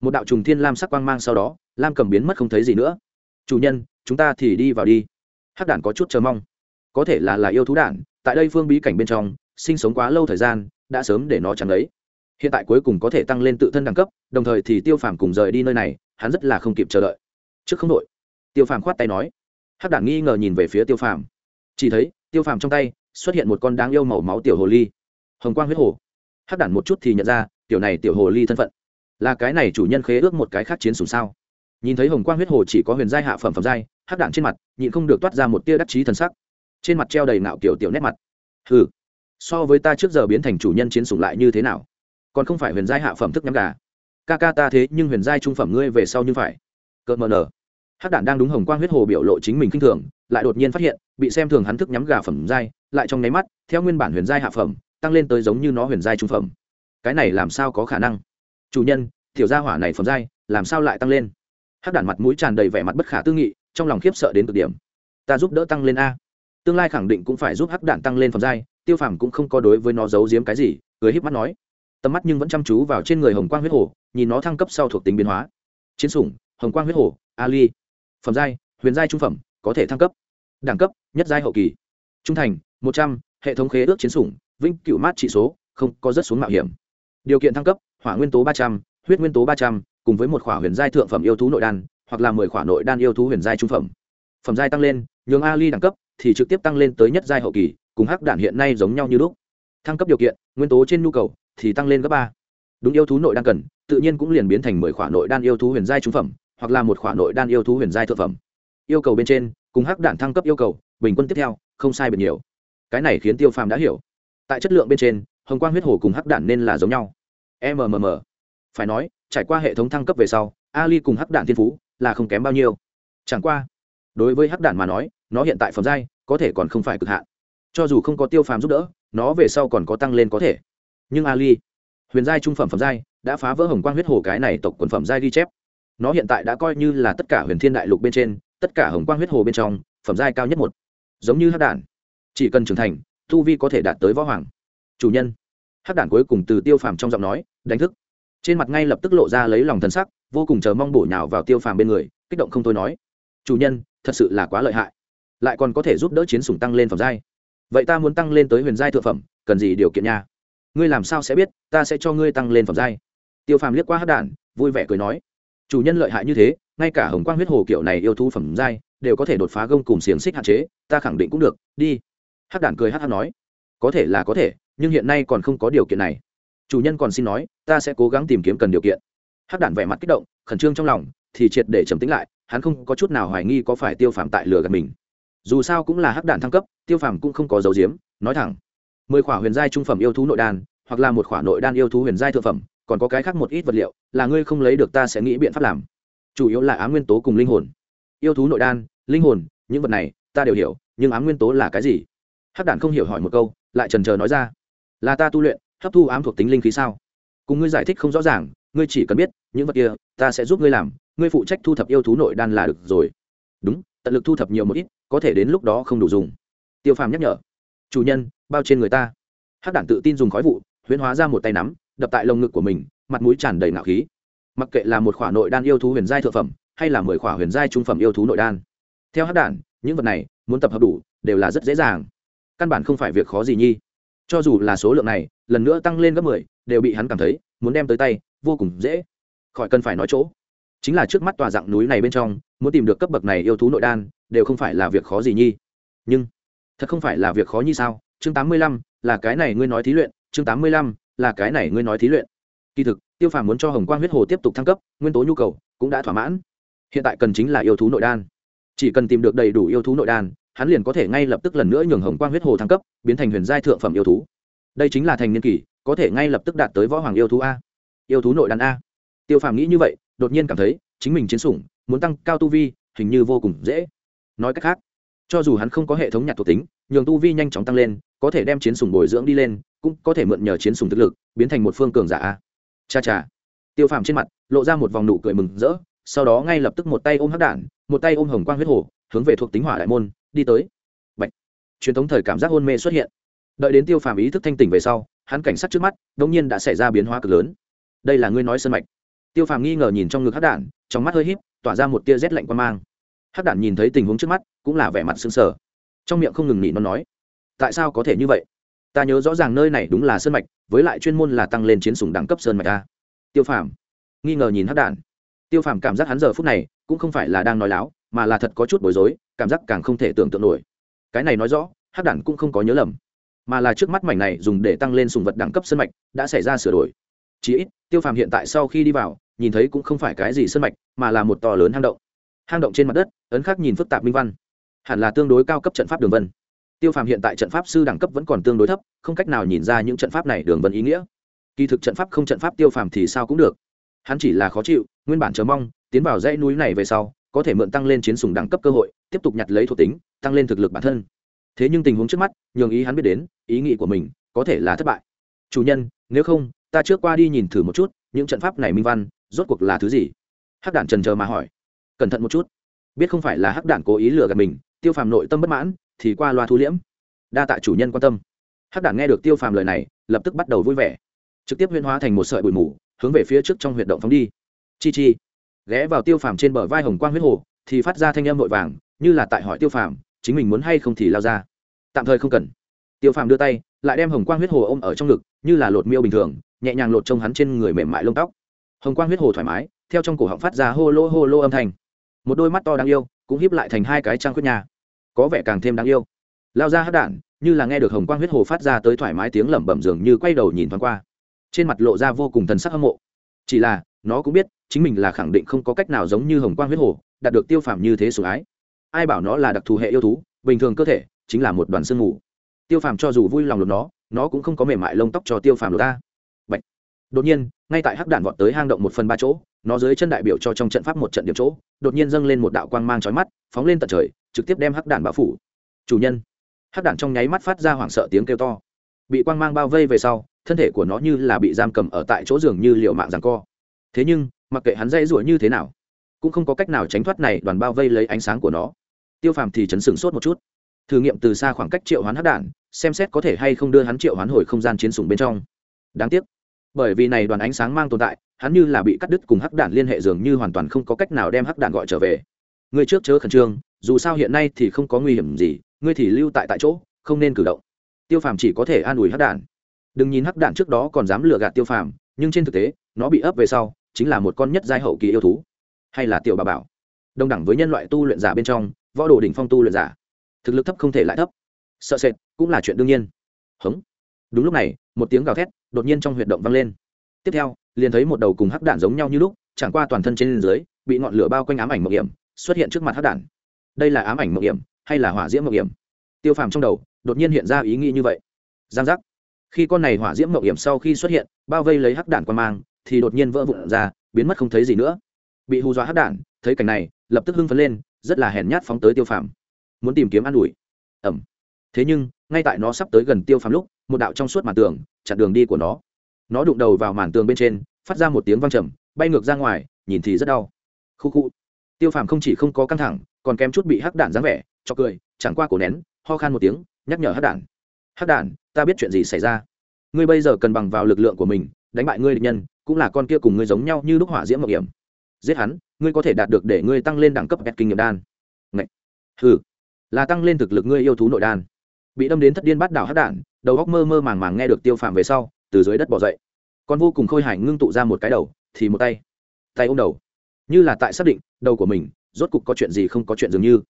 một đạo trùng thiên lam sắc quang mang sau đó, lam cầm biến mất không thấy gì nữa. Chủ nhân, chúng ta thì đi vào đi. Hắc đản có chút chờ mong. Có thể là là yêu thú đản, tại đây phương bí cảnh bên trong, sinh sống quá lâu thời gian, đã sớm để nó chẳng lấy hiện tại cuối cùng có thể tăng lên tự thân đẳng cấp, đồng thời thì tiêu phàm cùng rời đi nơi này, hắn rất là không kịp chờ đợi trước không đội. Tiêu phàm khoát tay nói. Hắc đản nghi ngờ nhìn về phía tiêu phàm. Chỉ thấy tiêu phàm trong tay xuất hiện một con đáng yêu màu máu tiểu hồ ly. Hồng quang huyết hồ. Hắc đản một chút thì nhận ra tiểu này tiểu hồ ly thân phận. Là cái này chủ nhân khế ước một cái khác chiến sùng sao? Nhìn thấy hồng quang huyết hồ chỉ có huyền giai hạ phẩm phẩm giai hắc đản trên mặt nhịn không được toát ra một tia đắc chí thần sắc. Trên mặt treo đầy nạo kiểu tiểu nét mặt. Hừ, so với ta trước giờ biến thành chủ nhân chiến sủng lại như thế nào? Còn không phải huyền giai hạ phẩm thức nhắm gà. Ca ca ta thế nhưng huyền giai trung phẩm ngươi về sau như phải. Cợt mờ nở hắc đản đang đúng hồng quang huyết hồ biểu lộ chính mình kinh thường, lại đột nhiên phát hiện, bị xem thường hắn thức nhắm gà phẩm giai, lại trong nháy mắt, theo nguyên bản huyền giai hạ phẩm, tăng lên tới giống như nó huyền giai trung phẩm. Cái này làm sao có khả năng? Chủ nhân, tiểu gia hỏa này phẩm giai, làm sao lại tăng lên? Hắc đản mặt mũi tràn đầy vẻ mặt bất khả tư nghị, trong lòng khiếp sợ đến cực điểm. Ta giúp đỡ tăng lên a. Tương lai khẳng định cũng phải giúp hắc đản tăng lên phẩm giai, tiêu phàm cũng không có đối với nó giấu giếm cái gì, cười híp mắt nói. Tầm mắt nhưng vẫn chăm chú vào trên người hồng quang huyết hồ, nhìn nó thăng cấp sau thuộc tính biến hóa. Chiến sủng, hồng quang huyết hồ, ali phẩm giai, huyền giai trung phẩm, có thể thăng cấp. Đẳng cấp, nhất giai hậu kỳ. Trung thành, một trăm, hệ thống khế ước chiến sủng, vĩnh cựu mát trị số, không có rất xuống mạo hiểm. Điều kiện thăng cấp, hỏa nguyên tố ba trăm, huyết nguyên tố ba trăm, cùng với một khỏa huyền giai thượng phẩm yêu thú nội đan, hoặc là mười khỏa nội đan yêu thú huyền giai trung phẩm. Phẩm giai tăng lên, nhường ali đẳng cấp thì trực tiếp tăng lên tới nhất giai hậu kỳ, cùng hắc đản hiện nay giống nhau như lúc. Thăng cấp điều kiện, nguyên tố trên nhu cầu thì tăng lên gấp ba. Đúng yêu thú nội đan cần, tự nhiên cũng liền biến thành mười khỏa nội đan yêu thú huyền giai trung phẩm hoặc là một khoản nội đan yêu thú huyền giai thượng phẩm. Yêu cầu bên trên, cùng hắc đản thăng cấp yêu cầu, bình quân tiếp theo, không sai biệt nhiều. Cái này khiến tiêu phàm đã hiểu. Tại chất lượng bên trên, hồng quang huyết hồ cùng hắc đản nên là giống nhau. Mmm phải nói, trải qua hệ thống thăng cấp về sau, ali cùng hắc đản thiên phú là không kém bao nhiêu. Chẳng qua, đối với hắc đản mà nói, nó hiện tại phẩm giai có thể còn không phải cực hạn. Cho dù không có tiêu phàm giúp đỡ, nó về sau còn có tăng lên có thể. Nhưng ali, huyền giai trung phẩm phẩm giai, đã phá vỡ hồng quang huyết hồ cái này tộc quần phẩm giai ghi chép nó hiện tại đã coi như là tất cả huyền thiên đại lục bên trên, tất cả hồng quang huyết hồ bên trong, phẩm giai cao nhất một. Giống như hắc đản. Chỉ cần trưởng thành, tu vi có thể đạt tới võ hoàng. Chủ nhân. Hắc đản cuối cùng từ tiêu phàm trong giọng nói, đánh thức. Trên mặt ngay lập tức lộ ra lấy lòng thân sắc, vô cùng chờ mong bổ nhào vào tiêu phàm bên người, kích động không thôi nói, chủ nhân, thật sự là quá lợi hại. Lại còn có thể giúp đỡ chiến sủng tăng lên phẩm giai. Vậy ta muốn tăng lên tới huyền giai thượng phẩm, cần gì điều kiện nha? Ngươi làm sao sẽ biết, ta sẽ cho ngươi tăng lên phẩm giai. Tiêu phàm liếc qua hát đản, vui vẻ cười nói chủ nhân lợi hại như thế, ngay cả hồng quang huyết hồ kiểu này yêu thú phẩm giai, đều có thể đột phá gông cùng xiềng xích hạn chế, ta khẳng định cũng được, đi. Hắc đản cười hắc hắc nói. Có thể là có thể, nhưng hiện nay còn không có điều kiện này. Chủ nhân còn xin nói, ta sẽ cố gắng tìm kiếm cần điều kiện. Hắc đản vẻ mặt kích động, khẩn trương trong lòng, thì triệt để trầm tính lại, hắn không có chút nào hoài nghi có phải tiêu phàm tại lừa gạt mình. Dù sao cũng là hắc đản thăng cấp, tiêu phàm cũng không có dấu diếm, nói thẳng. Mười khỏa huyền giai trung phẩm yêu thú nội đan, hoặc là một khỏa nội đan yêu thú huyền giai thượng phẩm còn có cái khác một ít vật liệu, là ngươi không lấy được ta sẽ nghĩ biện pháp làm. Chủ yếu là ám nguyên tố cùng linh hồn. Yêu thú nội đan, linh hồn, những vật này, ta đều hiểu, nhưng ám nguyên tố là cái gì? Hắc đản không hiểu hỏi một câu, lại trần trờ nói ra. Là ta tu luyện, hấp thu ám thuộc tính linh khí sao? Cùng ngươi giải thích không rõ ràng, ngươi chỉ cần biết, những vật kia, ta sẽ giúp ngươi làm, ngươi phụ trách thu thập yêu thú nội đan là được rồi. Đúng, tận lực thu thập nhiều một ít, có thể đến lúc đó không đủ dùng. Tiêu phàm nhắc nhở. Chủ nhân, bao trên người ta. Hắc đản tự tin dùng khói vụ, huyễn hóa ra một tay nắm đập tại lồng ngực của mình, mặt mũi tràn đầy ngạo khí. Mặc kệ là một khỏa nội đan yêu thú huyền giai thượng phẩm, hay là mười khỏa huyền giai trung phẩm yêu thú nội đan. Theo hát đản những vật này, muốn tập hợp đủ, đều là rất dễ dàng. Căn bản không phải việc khó gì nhi. Cho dù là số lượng này, lần nữa tăng lên gấp mười, đều bị hắn cảm thấy, muốn đem tới tay, vô cùng dễ. Khỏi cần phải nói chỗ. Chính là trước mắt tòa dạng núi này bên trong, muốn tìm được cấp bậc này yêu thú nội đan, đều không phải là việc khó gì nhi. Nhưng, thật không phải là việc khó như sao? Chương tám mươi lăm, là cái này ngươi nói thí luyện. Chương tám mươi lăm là cái này ngươi nói thí luyện. Kỳ thực, tiêu phàm muốn cho hồng quang huyết hồ tiếp tục thăng cấp, nguyên tố nhu cầu cũng đã thỏa mãn. Hiện tại cần chính là yêu thú nội đan. Chỉ cần tìm được đầy đủ yêu thú nội đan, hắn liền có thể ngay lập tức lần nữa nhường hồng quang huyết hồ thăng cấp, biến thành huyền giai thượng phẩm yêu thú. Đây chính là thành niên kỷ có thể ngay lập tức đạt tới võ hoàng yêu thú a. Yêu thú nội đan a. Tiêu phàm nghĩ như vậy, đột nhiên cảm thấy, chính mình chiến sủng, muốn tăng cao tu vi, hình như vô cùng dễ. Nói cách khác, cho dù hắn không có hệ thống nhặt thuộc tính, nhường tu vi nhanh chóng tăng lên, có thể đem chiến sủng bồi dưỡng đi lên cũng có thể mượn nhờ chiến sùng thực lực, biến thành một phương cường giả cha cha. Tiêu phàm trên mặt, lộ ra một vòng nụ cười mừng rỡ, sau đó ngay lập tức một tay ôm hắc đản, một tay ôm hồng quang huyết hồ, hướng về thuộc tính hỏa đại môn, đi tới. Bạch. truyền thống thời cảm giác hôn mê xuất hiện. Đợi đến tiêu phàm ý thức thanh tỉnh về sau, hắn cảnh sát trước mắt, đống nhiên đã xảy ra biến hóa cực lớn. Đây là ngươi nói sân mạch. Tiêu phàm nghi ngờ nhìn trong ngực hắc đản, trong mắt hơi híp, tỏa ra một tia rét lạnh quan mang. Hắc đản nhìn thấy tình huống trước mắt, cũng là vẻ mặt sưng sờ. Trong miệng không ngừng nghỉ nó nói, tại sao có thể như vậy? Ta nhớ rõ ràng nơi này đúng là sơn mạch, với lại chuyên môn là tăng lên chiến sủng đẳng cấp sơn mạch ta tiêu phàm. Nghi ngờ nhìn hắc đản. Tiêu phàm cảm giác hắn giờ phút này cũng không phải là đang nói láo, mà là thật có chút bối rối, cảm giác càng không thể tưởng tượng nổi. Cái này nói rõ, hắc đản cũng không có nhớ lầm, mà là trước mắt mảnh này dùng để tăng lên sùng vật đẳng cấp sân mạch đã xảy ra sửa đổi. Chí ít, tiêu phàm hiện tại sau khi đi vào, nhìn thấy cũng không phải cái gì sân mạch, mà là một to lớn hang động. Hang động trên mặt đất, ấn khắc nhìn phức tạp minh văn. Hẳn là tương đối cao cấp trận pháp đường vân tiêu phàm hiện tại trận pháp sư đẳng cấp vẫn còn tương đối thấp, không cách nào nhìn ra những trận pháp này đường vân ý nghĩa. Kỳ thực trận pháp không trận pháp tiêu phàm thì sao cũng được. Hắn chỉ là khó chịu, nguyên bản chờ mong, tiến vào dãy núi này về sau, có thể mượn tăng lên chiến sùng đẳng cấp cơ hội, tiếp tục nhặt lấy thuộc tính, tăng lên thực lực bản thân. Thế nhưng tình huống trước mắt, nhường ý hắn biết đến, ý nghĩ của mình có thể là thất bại. Chủ nhân, nếu không, ta trước qua đi nhìn thử một chút, những trận pháp này minh văn, rốt cuộc là thứ gì? Hắc đản trần chờ mà hỏi. Cẩn thận một chút. Biết không phải là hắc đản cố ý lừa gạt mình, tiêu phàm nội tâm bất mãn thì qua loa thu liễm. Đa tạ chủ nhân quan tâm. Hắc đản nghe được tiêu phàm lời này, lập tức bắt đầu vui vẻ. Trực tiếp huyên hóa thành một sợi bụi mù, hướng về phía trước trong huyệt động phóng đi. Chi chi. Ghé vào tiêu phàm trên bờ vai hồng quang huyết hồ, thì phát ra thanh âm vội vàng, như là tại hỏi tiêu phàm, chính mình muốn hay không thì lao ra. Tạm thời không cần. Tiêu phàm đưa tay, lại đem hồng quang huyết hồ ôm ở trong ngực, như là lột miêu bình thường, nhẹ nhàng lột trông hắn trên người mềm mại lông tóc. Hồng quang huyết hồ thoải mái, theo trong cổ họng phát ra hô lô hô lô âm thanh. Một đôi mắt to đáng yêu, cũng hiếp lại thành hai cái trang khuyết nhà có vẻ càng thêm đáng yêu. Lao ra hát đản như là nghe được hồng quang huyết hồ phát ra tới thoải mái tiếng lẩm bẩm dường như quay đầu nhìn thoáng qua. Trên mặt lộ ra vô cùng thần sắc hâm mộ. Chỉ là, nó cũng biết, chính mình là khẳng định không có cách nào giống như hồng quang huyết hồ, đạt được tiêu phàm như thế sủng ái. Ai bảo nó là đặc thù hệ yêu thú, bình thường cơ thể chính là một đoàn sương mù. Tiêu phàm cho dù vui lòng lột nó nó cũng không có mềm mại lông tóc cho tiêu phàm lột ta. Bạch. đột nhiên, ngay tại hắc đạn vọt tới hang động một phần ba chỗ, nó dưới chân đại biểu cho trong trận pháp một trận điểm chỗ, đột nhiên dâng lên một đạo quang mang trói mắt, phóng lên tận trời trực tiếp đem hắc đạn bao phủ. Chủ nhân. Hắc đạn trong nháy mắt phát ra hoảng sợ tiếng kêu to. Bị quang mang bao vây về sau, thân thể của nó như là bị giam cầm ở tại chỗ giường như liệu mạng rằng co. Thế nhưng, mặc kệ hắn dây rủa như thế nào, cũng không có cách nào tránh thoát này đoàn bao vây lấy ánh sáng của nó. Tiêu phàm thì chấn sửng sốt một chút. Thử nghiệm từ xa khoảng cách triệu hoán hắc đạn xem xét có thể hay không đưa hắn triệu hoán hồi không gian chiến sủng bên trong. Đáng tiếc, bởi vì này đoàn ánh sáng mang tồn tại, hắn như là bị cắt đứt cùng hắc đạn liên hệ dường như hoàn toàn không có cách nào đem hắc đạn gọi trở về. Người trước chớ khẩn trương dù sao hiện nay thì không có nguy hiểm gì, ngươi thì lưu tại tại chỗ, không nên cử động. Tiêu phàm chỉ có thể an ủi hắc Đản. đừng nhìn hắc Đản trước đó còn dám lừa gạt tiêu phàm, nhưng trên thực tế, nó bị ấp về sau, chính là một con nhất giai hậu kỳ yêu thú. Hay là tiểu bà bảo. Đồng đẳng với nhân loại tu luyện giả bên trong, võ đồ đỉnh phong tu luyện giả. Thực lực thấp không thể lại thấp. Sợ sệt, cũng là chuyện đương nhiên. Hống. Đúng lúc này, một tiếng gào thét đột nhiên trong huyệt động vang lên. Tiếp theo, liền thấy một đầu cùng hắc Đản giống nhau như lúc, chẳng qua toàn thân trên dưới, bị ngọn lửa bao quanh ám ảnh mộng hiểm, xuất hiện trước mặt hắc Đản đây là ám ảnh mộng hiểm hay là hỏa diễm mộng hiểm? Tiêu phàm trong đầu đột nhiên hiện ra ý nghĩ như vậy. Giang giác. Khi con này hỏa diễm mộng hiểm sau khi xuất hiện, bao vây lấy hắc đản qua mang, thì đột nhiên vỡ vụn ra, biến mất không thấy gì nữa. Bị hù dọa hắc đản, thấy cảnh này, lập tức hưng phấn lên, rất là hèn nhát phóng tới tiêu phàm. Muốn tìm kiếm an ủi. Ẩm thế nhưng, ngay tại nó sắp tới gần tiêu phàm lúc, một đạo trong suốt màn tường, chặn đường đi của nó. Nó đụng đầu vào màn tường bên trên, phát ra một tiếng văng trầm, bay ngược ra ngoài, nhìn thì rất đau. Khu khu tiêu phàm không chỉ không có căng thẳng còn kém chút bị hắc Đản dáng vẻ cho cười chẳng qua cổ nén ho khan một tiếng nhắc nhở hắc Đản. hắc Đản, ta biết chuyện gì xảy ra. Ngươi bây giờ cần bằng vào lực lượng của mình đánh bại ngươi địch nhân cũng là con kia cùng ngươi giống nhau như lúc hỏa diễm mộng hiểm. Giết hắn ngươi có thể đạt được để ngươi tăng lên đẳng cấp bẹt kinh nghiệm đan. Ngậy. ừ là tăng lên thực lực ngươi yêu thú nội đan. Bị đâm đến thất điên bắt đảo Hắc Đản, đầu góc mơ mơ màng màng nghe được tiêu phàm về sau từ dưới đất bỏ dậy. Con vô cùng khôi hài ngưng tụ ra một cái đầu thì một tay tay ôm đầu. Như là tại xác định đầu của mình, rốt cục có chuyện gì không có chuyện dường như.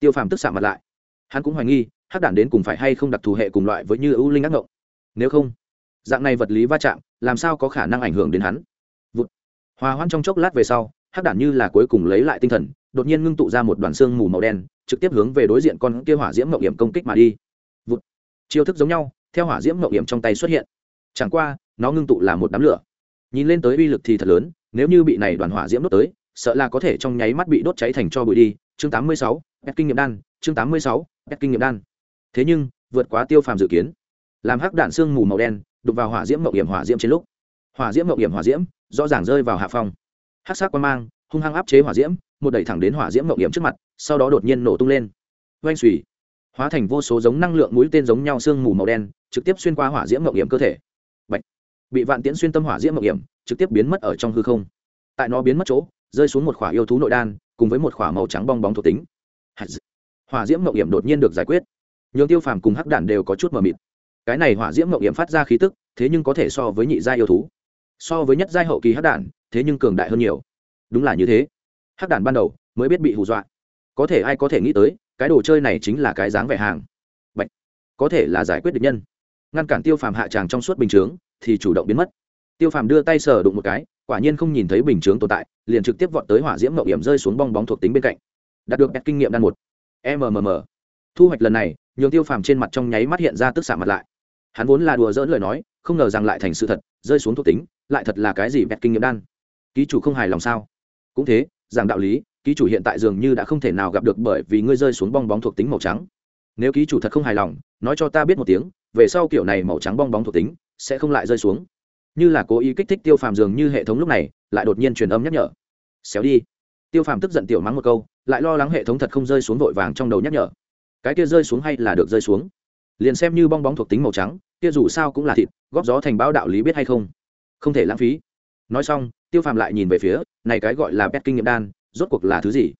Tiêu phàm tức xạ mặt lại. Hắn cũng hoài nghi, hắc đản đến cùng phải hay không đặc thù hệ cùng loại với như ưu linh ác ngộng. Nếu không, dạng này vật lý va chạm, làm sao có khả năng ảnh hưởng đến hắn? Vụt. hòa hoãn trong chốc lát về sau, hắc đản như là cuối cùng lấy lại tinh thần, đột nhiên ngưng tụ ra một đoàn xương mù màu đen, trực tiếp hướng về đối diện con kia hỏa diễm mậu hiểm công kích mà đi. Vụt. chiêu thức giống nhau, theo hỏa diễm mậu hiểm trong tay xuất hiện. Chẳng qua, nó ngưng tụ là một đám lửa. Nhìn lên tới uy lực thì thật lớn, nếu như bị này đoàn hỏa diễm đốt tới sợ là có thể trong nháy mắt bị đốt cháy thành cho bụi đi. Chương 86, Bắc kinh nghiệm đan. Chương 86, Bắc kinh nghiệm đan. Thế nhưng vượt quá tiêu phàm dự kiến. Làm hắc đạn xương mù màu đen đục vào hỏa diễm mậu hiểm hỏa diễm trên lúc. Hỏa diễm mậu hiểm hỏa diễm rõ ràng rơi vào hạ phong. Hắc sắc quan mang hung hăng áp chế hỏa diễm một đẩy thẳng đến hỏa diễm mậu hiểm trước mặt sau đó đột nhiên nổ tung lên. Oanh xùy hóa thành vô số giống năng lượng mũi tên giống nhau xương mù màu đen trực tiếp xuyên qua hỏa diễm mậu hiểm cơ thể. Bạch. bị vạn tiễn xuyên tâm hỏa diễm mậu hiểm trực tiếp biến mất ở trong hư không. Tại nó biến mất chỗ rơi xuống một khỏa yêu thú nội đan, cùng với một khỏa màu trắng bong bóng thuộc tính. Hỏa diễm mậu hiểm đột nhiên được giải quyết. Nhường tiêu phàm cùng hắc đản đều có chút mờ mịt. Cái này hỏa diễm mậu hiểm phát ra khí tức, thế nhưng có thể so với nhị gia yêu thú. So với nhất giai hậu kỳ hắc đản, thế nhưng cường đại hơn nhiều. Đúng là như thế. Hắc đản ban đầu mới biết bị hù dọa. Có thể ai có thể nghĩ tới, cái đồ chơi này chính là cái dáng vẻ hàng. Bạch. có thể là giải quyết được nhân. Ngăn cản tiêu phàm hạ tràng trong suốt bình chướng, thì chủ động biến mất. Tiêu phàm đưa tay sờ đụng một cái quả nhiên không nhìn thấy bình chướng tồn tại, liền trực tiếp vọt tới hỏa diễm mậu hiểm rơi xuống bong bóng thuộc tính bên cạnh. Đạt được kinh nghiệm đan một. Mmm thu hoạch lần này, nhường tiêu phàm trên mặt trong nháy mắt hiện ra tức xạ mặt lại. Hắn vốn là đùa dỡn lời nói, không ngờ rằng lại thành sự thật, rơi xuống thuộc tính, lại thật là cái gì bẹt kinh nghiệm đan. Ký chủ không hài lòng sao? Cũng thế rằng đạo lý, ký chủ hiện tại dường như đã không thể nào gặp được bởi vì ngươi rơi xuống bong bóng thuộc tính màu trắng. Nếu ký chủ thật không hài lòng, nói cho ta biết một tiếng, về sau kiểu này màu trắng bong bóng thuộc tính sẽ không lại rơi xuống như là cố ý kích thích tiêu phàm dường như hệ thống lúc này, lại đột nhiên truyền âm nhắc nhở. Xéo đi. Tiêu phàm tức giận tiểu mắng một câu, lại lo lắng hệ thống thật không rơi xuống vội vàng trong đầu nhắc nhở. Cái kia rơi xuống hay là được rơi xuống? Liền xem như bong bóng thuộc tính màu trắng, kia dù sao cũng là thịt, góp gió thành báo đạo lý biết hay không? Không thể lãng phí. Nói xong, tiêu phàm lại nhìn về phía, này cái gọi là pet kinh nghiệm đan, rốt cuộc là thứ gì?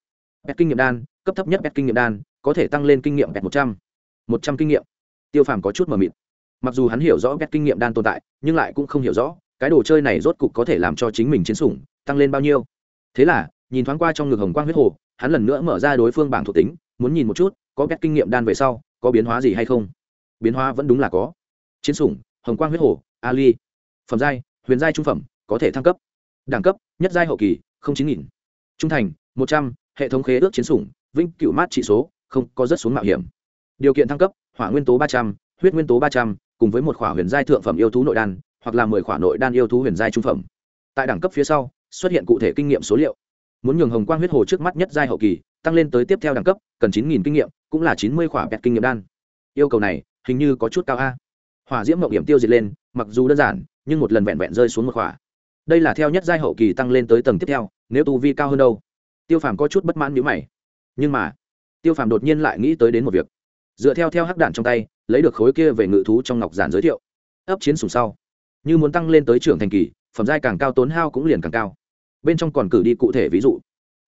Pet kinh nghiệm đan, cấp thấp nhất pet kinh nghiệm đan, có thể tăng lên kinh nghiệm pet một trăm. Một trăm kinh nghiệm. Tiêu phàm có chút mờ mịt mặc dù hắn hiểu rõ pet kinh nghiệm đan tồn tại, nhưng lại cũng không hiểu rõ, cái đồ chơi này rốt cục có thể làm cho chính mình chiến sủng, tăng lên bao nhiêu. Thế là, nhìn thoáng qua trong ngực hồng quang huyết hồ, hắn lần nữa mở ra đối phương bảng thuộc tính, muốn nhìn một chút, có pet kinh nghiệm đan về sau, có biến hóa gì hay không? Biến hóa vẫn đúng là có. Chiến sủng, hồng quang huyết hồ, ali. Phẩm giai, huyền giai trung phẩm, có thể thăng cấp. Đẳng cấp, nhất giai hậu kỳ, không chín nghìn. Trung thành, một trăm, hệ thống khế ước chiến sủng, vĩnh cựu mát trị số, không, có rất xuống mạo hiểm. Điều kiện thăng cấp, hỏa nguyên tố ba trăm, huyết nguyên tố ba trăm cùng với một khỏa huyền giai thượng phẩm yêu thú nội đan, hoặc là mười khỏa nội đan yêu thú huyền giai trung phẩm. Tại đẳng cấp phía sau, xuất hiện cụ thể kinh nghiệm số liệu. Muốn nhường hồng quang huyết hồ trước mắt nhất giai hậu kỳ, tăng lên tới tiếp theo đẳng cấp, cần chín nghìn kinh nghiệm, cũng là chín mươi khỏa bẹt kinh nghiệm đan. Yêu cầu này, hình như có chút cao a. Hỏa diễm mậu điểm tiêu diệt lên, mặc dù đơn giản, nhưng một lần vẹn vẹn rơi xuống một khỏa. Đây là theo nhất giai hậu kỳ tăng lên tới tầng tiếp theo, nếu tu vi cao hơn đâu. Tiêu phàm có chút bất mãn nhữ mày. Nhưng mà, tiêu phàm đột nhiên lại nghĩ tới đến một việc. Dựa theo theo hắc đạn trong tay lấy được khối kia về ngự thú trong ngọc giản giới thiệu. Ấp chiến sùng sau, như muốn tăng lên tới trưởng thành kỳ, phẩm giai càng cao tốn hao cũng liền càng cao. Bên trong còn cử đi cụ thể ví dụ.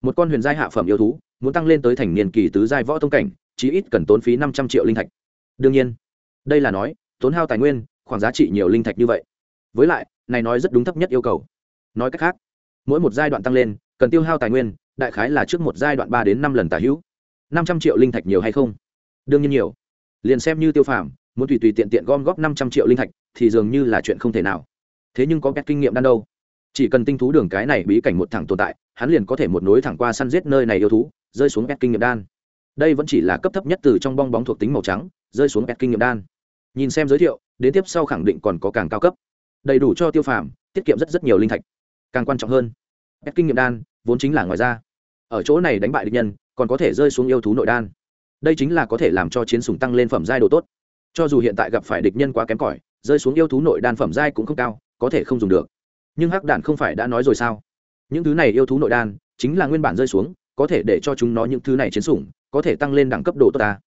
Một con huyền giai hạ phẩm yêu thú, muốn tăng lên tới thành niên kỳ tứ giai võ tông cảnh, chí ít cần tốn phí năm trăm triệu linh thạch. Đương nhiên, đây là nói, tốn hao tài nguyên, khoảng giá trị nhiều linh thạch như vậy. Với lại, này nói rất đúng thấp nhất yêu cầu. Nói cách khác, mỗi một giai đoạn tăng lên, cần tiêu hao tài nguyên, đại khái là trước một giai đoạn ba đến năm lần tả hữu. Năm trăm triệu linh thạch nhiều hay không? Đương nhiên nhiều liền xem như tiêu phàm, muốn tùy tùy tiện tiện gom góp năm trăm triệu linh thạch, thì dường như là chuyện không thể nào. Thế nhưng có két kinh nghiệm đan đâu. Chỉ cần tinh thú đường cái này bí cảnh một thẳng tồn tại, hắn liền có thể một nối thẳng qua săn giết nơi này yêu thú, rơi xuống két kinh nghiệm đan. Đây vẫn chỉ là cấp thấp nhất từ trong bong bóng thuộc tính màu trắng, rơi xuống két kinh nghiệm đan. Nhìn xem giới thiệu, đến tiếp sau khẳng định còn có càng cao cấp. Đầy đủ cho tiêu phàm, tiết kiệm rất rất nhiều linh thạch. Càng quan trọng hơn két kinh nghiệm đan vốn chính là ngoài ra. Ở chỗ này đánh bại địch nhân, còn có thể rơi xuống yêu thú nội đan đây chính là có thể làm cho chiến sủng tăng lên phẩm giai độ tốt. Cho dù hiện tại gặp phải địch nhân quá kém cỏi, rơi xuống yêu thú nội đan phẩm giai cũng không cao, có thể không dùng được. Nhưng hắc đản không phải đã nói rồi sao? Những thứ này yêu thú nội đan, chính là nguyên bản rơi xuống, có thể để cho chúng nó những thứ này chiến sủng, có thể tăng lên đẳng cấp độ tốt ta.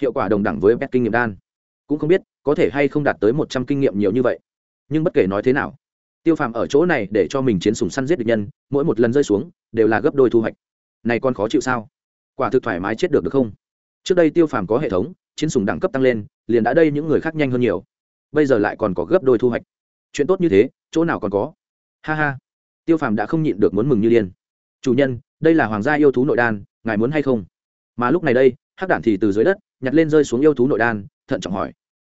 Hiệu quả đồng đẳng với pet kinh nghiệm đan. Cũng không biết, có thể hay không đạt tới một trăm kinh nghiệm nhiều như vậy. Nhưng bất kể nói thế nào, tiêu phàm ở chỗ này để cho mình chiến sủng săn giết địch nhân, mỗi một lần rơi xuống, đều là gấp đôi thu hoạch. Này còn khó chịu sao? Quả thực thoải mái chết được được không? Trước đây tiêu phàm có hệ thống, chiến sùng đẳng cấp tăng lên, liền đã đây những người khác nhanh hơn nhiều. Bây giờ lại còn có gấp đôi thu hoạch. Chuyện tốt như thế, chỗ nào còn có? Ha ha. Tiêu phàm đã không nhịn được muốn mừng như điên. Chủ nhân, đây là hoàng gia yêu thú nội đan, ngài muốn hay không? Mà lúc này đây, hắc đản thì từ dưới đất, nhặt lên rơi xuống yêu thú nội đan, thận trọng hỏi.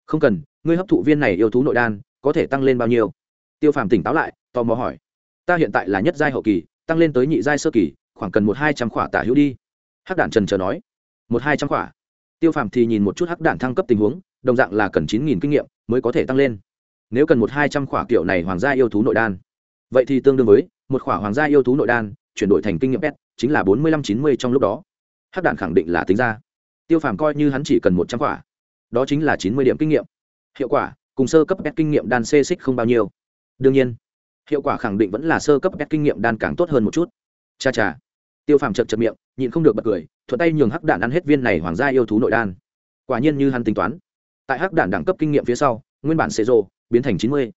Không cần, ngươi hấp thụ viên này yêu thú nội đan, có thể tăng lên bao nhiêu? Tiêu phàm tỉnh táo lại, tò mò hỏi. Ta hiện tại là nhất giai hậu kỳ, tăng lên tới nhị giai sơ kỳ, khoảng cần một hai trăm khỏa tả hữu đi. Hắc đản trần chờ nói một hai trăm quả, tiêu phàm thì nhìn một chút hắc đản thăng cấp tình huống đồng dạng là cần chín nghìn kinh nghiệm mới có thể tăng lên. Nếu cần một hai trăm quả kiểu này hoàng gia yêu thú nội đan. Vậy thì tương đương với một khỏa hoàng gia yêu thú nội đan chuyển đổi thành kinh nghiệm s chính là bốn mươi lăm chín mươi trong lúc đó. Hắc đản khẳng định là tính ra. Tiêu phàm coi như hắn chỉ cần một trăm quả, đó chính là chín mươi điểm kinh nghiệm. Hiệu quả cùng sơ cấp s kinh nghiệm đan xê xích không bao nhiêu. Đương nhiên hiệu quả khẳng định vẫn là sơ cấp s kinh nghiệm đan càng tốt hơn một chút. Cha cha tiêu phàm chật chật miệng, nhịn không được bật cười, thuận tay nhường hắc đản ăn hết viên này hoàng gia yêu thú nội đan. Quả nhiên như hắn tính toán. Tại hắc đản đẳng cấp kinh nghiệm phía sau, nguyên bản xế rô biến thành chín mươi.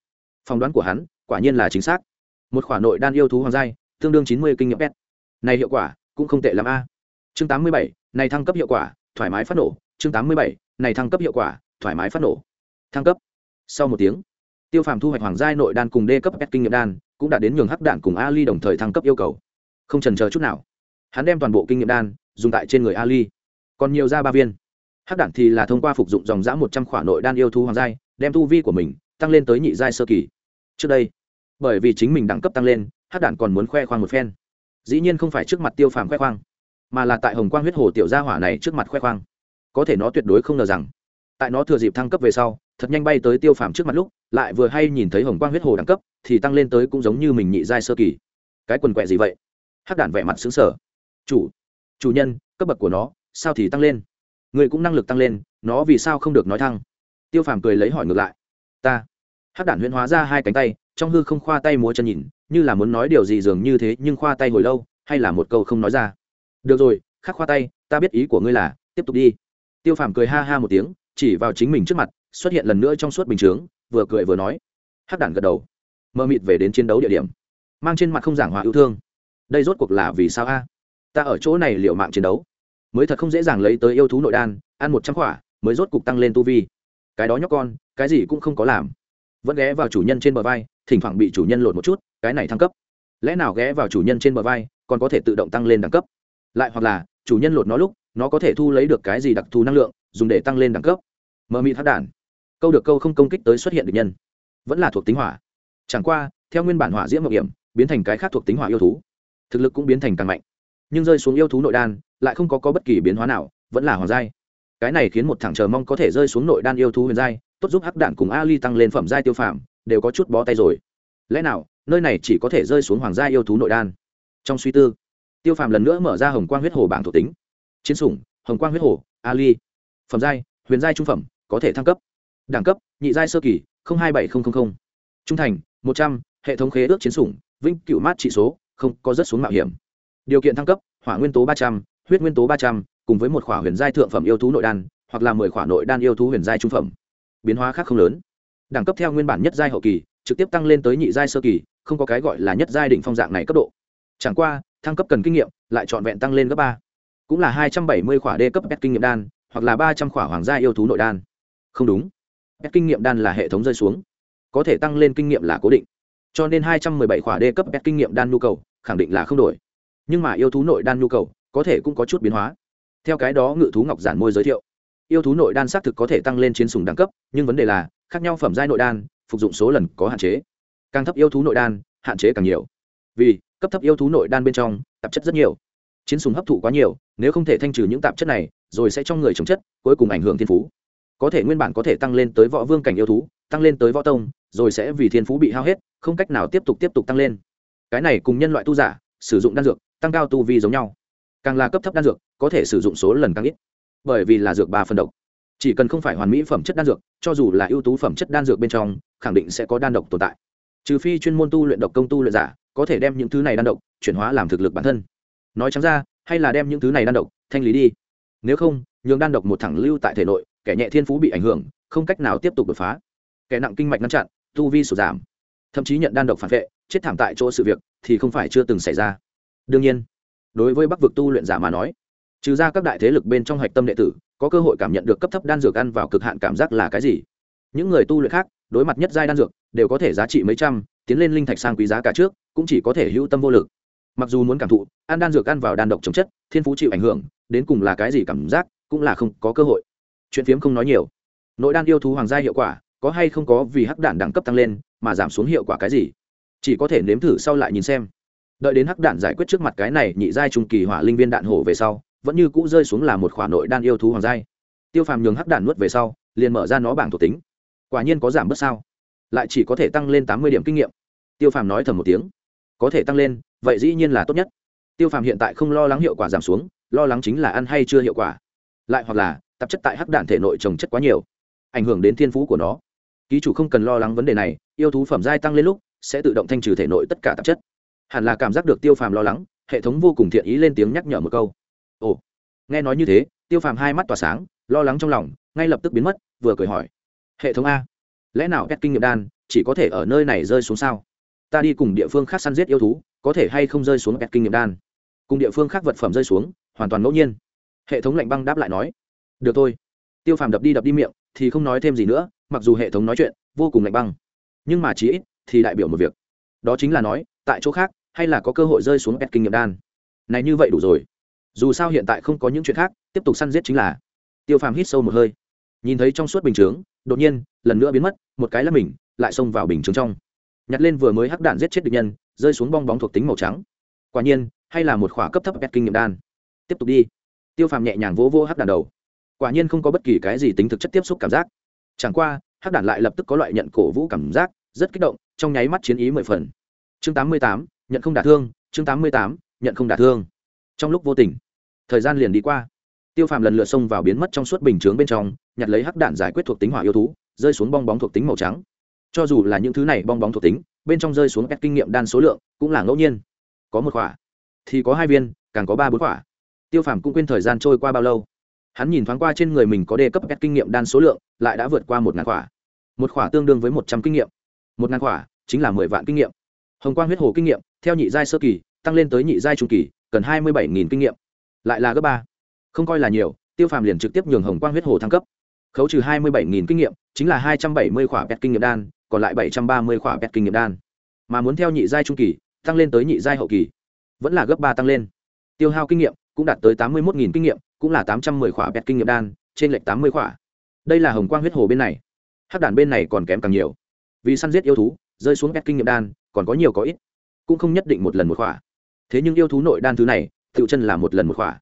Phỏng đoán của hắn, quả nhiên là chính xác. Một khoản nội đan yêu thú hoàng giai, tương đương chín mươi kinh nghiệm s này hiệu quả, cũng không tệ l a. Chương tám mươi bảy, này thăng cấp hiệu quả, thoải mái phát nổ. Chương tám mươi bảy, này thăng cấp hiệu quả, thoải mái phát nổ. Thăng cấp. Sau một tiếng, tiêu phàm thu hoạch hoàng giai nội đan cùng d cấp s kinh nghiệm đan, cũng đã đến nhường hắc đạn cùng ali đồng thời thăng cấp yêu cầu. Không trần chờ chút nào hắn đem toàn bộ kinh nghiệm đan dùng tại trên người ali. Còn nhiều ra ba viên. Hắc Đản thì là thông qua phục dụng dòng giã một trăm khỏa nội đan yêu thú hoàng giai, đem tu vi của mình tăng lên tới nhị giai sơ kỳ. Trước đây, bởi vì chính mình đẳng cấp tăng lên, hắc Đản còn muốn khoe khoang một phen. Dĩ nhiên không phải trước mặt tiêu phàm khoe khoang, mà là tại hồng quang huyết hồ tiểu gia hỏa này trước mặt khoe khoang. Có thể nó tuyệt đối không ngờ rằng, tại nó thừa dịp thăng cấp về sau, thật nhanh bay tới tiêu phàm trước mặt lúc, lại vừa hay nhìn thấy hồng quang huyết hồ đẳng cấp, thì tăng lên tới cũng giống như mình nhị giai sơ kỳ. Cái quần quẹ gì vậy? Hắc đản vẻ mặt xứng sở chủ chủ nhân, cấp bậc của nó, sao thì tăng lên? Người cũng năng lực tăng lên, nó vì sao không được nói thăng? Tiêu phàm cười lấy hỏi ngược lại. Ta, hắc đản huyễn hóa ra hai cánh tay, trong hư không khoa tay múa chân nhìn, như là muốn nói điều gì dường như thế, nhưng khoa tay hồi lâu, hay là một câu không nói ra. Được rồi, khắc khoa tay, ta biết ý của ngươi là, tiếp tục đi. Tiêu phàm cười ha ha một tiếng, chỉ vào chính mình trước mặt, xuất hiện lần nữa trong suốt bình chướng, vừa cười vừa nói. Hắc đản gật đầu. Mơ mịt về đến chiến đấu địa điểm. Mang trên mặt không giảng hòa yêu thương. Đây rốt cuộc là vì sao a? Ta ở chỗ này liệu mạng chiến đấu. Mới thật không dễ dàng lấy tới yêu thú nội đan, ăn một trăm quả, mới rốt cục tăng lên tu vi. Cái đó nhóc con, cái gì cũng không có làm. Vẫn ghé vào chủ nhân trên bờ vai, thỉnh thoảng bị chủ nhân lột một chút, cái này thăng cấp. Lẽ nào ghé vào chủ nhân trên bờ vai, còn có thể tự động tăng lên đẳng cấp? Lại hoặc là, chủ nhân lột nó lúc, nó có thể thu lấy được cái gì đặc thù năng lượng, dùng để tăng lên đẳng cấp? Mờ mị thác đản. Câu được câu không công kích tới xuất hiện được nhân. Vẫn là thuộc tính hỏa. Chẳng qua, theo nguyên bản hỏa diễm mộng hiểm, biến thành cái khác thuộc tính hỏa yêu thú. Thực lực cũng biến thành càng mạnh nhưng rơi xuống yêu thú nội đan lại không có, có bất kỳ biến hóa nào vẫn là hoàng giai. Cái này khiến một thằng chờ mong có thể rơi xuống nội đan yêu thú huyền giai tốt giúp hắc đạn cùng ali tăng lên phẩm giai tiêu phạm đều có chút bó tay rồi. Lẽ nào nơi này chỉ có thể rơi xuống hoàng gia yêu thú nội đan? Trong suy tư tiêu phàm lần nữa mở ra hồng quang huyết hồ bảng thuộc tính. Chiến sủng hồng quang huyết hồ ali phẩm giai huyền giai trung phẩm có thể thăng cấp. Đẳng cấp nhị giai sơ kỳ hai bảy nghìn trung thành một trăm h ệ thống khế ước chiến sủng vĩnh cựu mát trị số không có rất xuống mạo hiểm điều kiện thăng cấp, hỏa nguyên tố ba trăm h huyết nguyên tố ba trăm, cùng với một khỏa huyền giai thượng phẩm yêu thú nội đan, hoặc là mười khỏa nội đan yêu thú huyền giai trung phẩm. Biến hóa khác không lớn. Đẳng cấp theo nguyên bản nhất giai hậu kỳ, trực tiếp tăng lên tới nhị giai sơ kỳ, không có cái gọi là nhất giai đỉnh phong dạng này cấp độ. Chẳng qua, thăng cấp cần kinh nghiệm, lại trọn vẹn tăng lên gấp ba. Cũng là hai trăm bảy mươi khỏa đê cấp s kinh nghiệm đan, hoặc là ba trăm khỏa hoàng gia yêu thú nội đan. Không đúng. S kinh nghiệm đan là hệ thống rơi xuống. Có thể tăng lên kinh nghiệm là cố định. Cho nên hai trăm mười bảy khỏa đê cấp s kinh nghiệm đan nhu cầu, khẳng định là không đổi nhưng mà yêu thú nội đan nhu cầu có thể cũng có chút biến hóa. Theo cái đó ngự thú ngọc giản môi giới thiệu, yêu thú nội đan xác thực có thể tăng lên chiến sùng đẳng cấp, nhưng vấn đề là, khác nhau phẩm giai nội đan, phục dụng số lần có hạn chế. Càng thấp yêu thú nội đan, hạn chế càng nhiều. Vì, cấp thấp yêu thú nội đan bên trong, tạp chất rất nhiều. Chiến sùng hấp thụ quá nhiều, nếu không thể thanh trừ những tạp chất này, rồi sẽ trong người chống chất, cuối cùng ảnh hưởng thiên phú. Có thể nguyên bản có thể tăng lên tới võ vương cảnh yêu thú, tăng lên tới võ tông, rồi sẽ vì thiên phú bị hao hết, không cách nào tiếp tục tiếp tục tăng lên. Cái này cùng nhân loại tu giả, sử dụng đan dược tăng cao tu vi giống nhau. Càng là cấp thấp đan dược, có thể sử dụng số lần càng ít. Bởi vì là dược ba phần độc. Chỉ cần không phải hoàn mỹ phẩm chất đan dược, cho dù là ưu tú phẩm chất đan dược bên trong, khẳng định sẽ có đan độc tồn tại. Trừ phi chuyên môn tu luyện độc công tu luyện giả, có thể đem những thứ này đan độc chuyển hóa làm thực lực bản thân. Nói chẳng ra, hay là đem những thứ này đan độc thanh lý đi. Nếu không, nhường đan độc một thẳng lưu tại thể nội, kẻ nhẹ thiên phú bị ảnh hưởng, không cách nào tiếp tục đột phá. Kẻ nặng kinh mạch ngăn chặn, tu vi sụt giảm. Thậm chí nhận đan độc phản vệ, chết thảm tại chỗ sự việc thì không phải chưa từng xảy ra đương nhiên, đối với bắc vực tu luyện giả mà nói, trừ ra các đại thế lực bên trong hạch tâm đệ tử, có cơ hội cảm nhận được cấp thấp đan dược ăn vào cực hạn cảm giác là cái gì. Những người tu luyện khác, đối mặt nhất giai đan dược, đều có thể giá trị mấy trăm, tiến lên linh thạch sang quý giá cả trước, cũng chỉ có thể hữu tâm vô lực. Mặc dù muốn cảm thụ, ăn đan dược ăn vào đan độc chống chất, thiên phú chịu ảnh hưởng, đến cùng là cái gì cảm giác, cũng là không có cơ hội. Chuyện phiếm không nói nhiều. Nội đan yêu thú hoàng gia hiệu quả, có hay không có vì hắc đản đẳng cấp tăng lên, mà giảm xuống hiệu quả cái gì? Chỉ có thể nếm thử sau lại nhìn xem đợi đến hắc đạn giải quyết trước mặt cái này nhị giai trung kỳ hỏa linh viên đạn hổ về sau, vẫn như cũ rơi xuống là một khoản nội đan yêu thú hoàng giai. Tiêu phàm nhường hắc đạn nuốt về sau, liền mở ra nó bảng thuộc tính. Quả nhiên có giảm bớt sao? Lại chỉ có thể tăng lên tám mươi điểm kinh nghiệm. Tiêu phàm nói thầm một tiếng. Có thể tăng lên, vậy dĩ nhiên là tốt nhất. Tiêu phàm hiện tại không lo lắng hiệu quả giảm xuống, lo lắng chính là ăn hay chưa hiệu quả. Lại hoặc là, tạp chất tại hắc đạn thể nội trồng chất quá nhiều, ảnh hưởng đến thiên phú của nó. Ký chủ không cần lo lắng vấn đề này, yêu thú phẩm giai tăng lên lúc, sẽ tự động thanh trừ thể nội tất cả tạp chất hẳn là cảm giác được tiêu phàm lo lắng, hệ thống vô cùng thiện ý lên tiếng nhắc nhở một câu. Ồ, nghe nói như thế, tiêu phàm hai mắt tỏa sáng, lo lắng trong lòng, ngay lập tức biến mất, vừa cười hỏi. Hệ thống a, lẽ nào pet kinh nghiệm đan chỉ có thể ở nơi này rơi xuống sao? Ta đi cùng địa phương khác săn giết yêu thú, có thể hay không rơi xuống pet kinh nghiệm đan? Cùng địa phương khác vật phẩm rơi xuống, hoàn toàn ngẫu nhiên. Hệ thống lạnh băng đáp lại nói. Được thôi. Tiêu phàm đập đi đập đi miệng, thì không nói thêm gì nữa, mặc dù hệ thống nói chuyện, vô cùng lạnh băng. Nhưng mà chỉ ít, thì đại biểu một việc đó chính là nói, tại chỗ khác, hay là có cơ hội rơi xuống pet kinh nghiệm đan. Này như vậy đủ rồi. Dù sao hiện tại không có những chuyện khác, tiếp tục săn giết chính là. Tiêu phàm hít sâu một hơi. Nhìn thấy trong suốt bình chướng, đột nhiên, lần nữa biến mất, một cái là mình, lại xông vào bình chướng trong. Nhặt lên vừa mới hắc đạn giết chết địch nhân, rơi xuống bong bóng thuộc tính màu trắng. Quả nhiên, hay là một khỏa cấp thấp pet kinh nghiệm đan. Tiếp tục đi. Tiêu phàm nhẹ nhàng vỗ vỗ hắc đạn đầu. Quả nhiên không có bất kỳ cái gì tính thực chất tiếp xúc cảm giác. Chẳng qua, hắc đạn lại lập tức có loại nhận cổ vũ cảm giác rất kích động trong nháy mắt chiến ý mười phần. Chương tám mươi tám nhận không đả thương chương tám mươi tám nhận không đả thương. Trong lúc vô tình thời gian liền đi qua. Tiêu phàm lần lượt xông vào biến mất trong suốt bình chướng bên trong nhặt lấy hắc đạn giải quyết thuộc tính hỏa yêu thú rơi xuống bong bóng thuộc tính màu trắng. Cho dù là những thứ này bong bóng thuộc tính bên trong rơi xuống các kinh nghiệm đan số lượng cũng là ngẫu nhiên. Có một quả, thì có hai viên càng có ba bốn quả, tiêu phàm cũng quên thời gian trôi qua bao lâu. Hắn nhìn thoáng qua trên người mình có đề cấp các kinh nghiệm đan số lượng lại đã vượt qua một ngàn quả, một quả tương đương với một trăm kinh nghiệm một ngàn quả, chính là mười vạn kinh nghiệm. Hồng quang huyết hồ kinh nghiệm, theo nhị giai sơ kỳ, tăng lên tới nhị giai trung kỳ, cần hai mươi bảy nghìn kinh nghiệm. Lại là gấp ba. Không coi là nhiều, tiêu phàm liền trực tiếp nhường hồng quang huyết hồ thăng cấp. Khấu trừ hai mươi bảy nghìn kinh nghiệm, chính là hai trăm bảy mươi khỏa pet kinh nghiệm đan, còn lại bảy trăm ba mươi khỏa pet kinh nghiệm đan. Mà muốn theo nhị giai trung kỳ, tăng lên tới nhị giai hậu kỳ, vẫn là gấp ba tăng lên. Tiêu hao kinh nghiệm cũng đạt tới tám mươi một kinh nghiệm, cũng là tám trăm mười khỏa pet kinh nghiệm đan, trên lệch tám mươi khỏa đây là hồng quang huyết hồ bên này. Hắc đàn bên này còn kém càng nhiều vì săn giết yêu thú, rơi xuống ép kinh nghiệm đan, còn có nhiều có ít. Cũng không nhất định một lần một khỏa. Thế nhưng yêu thú nội đan thứ này tự chân là một lần một khỏa.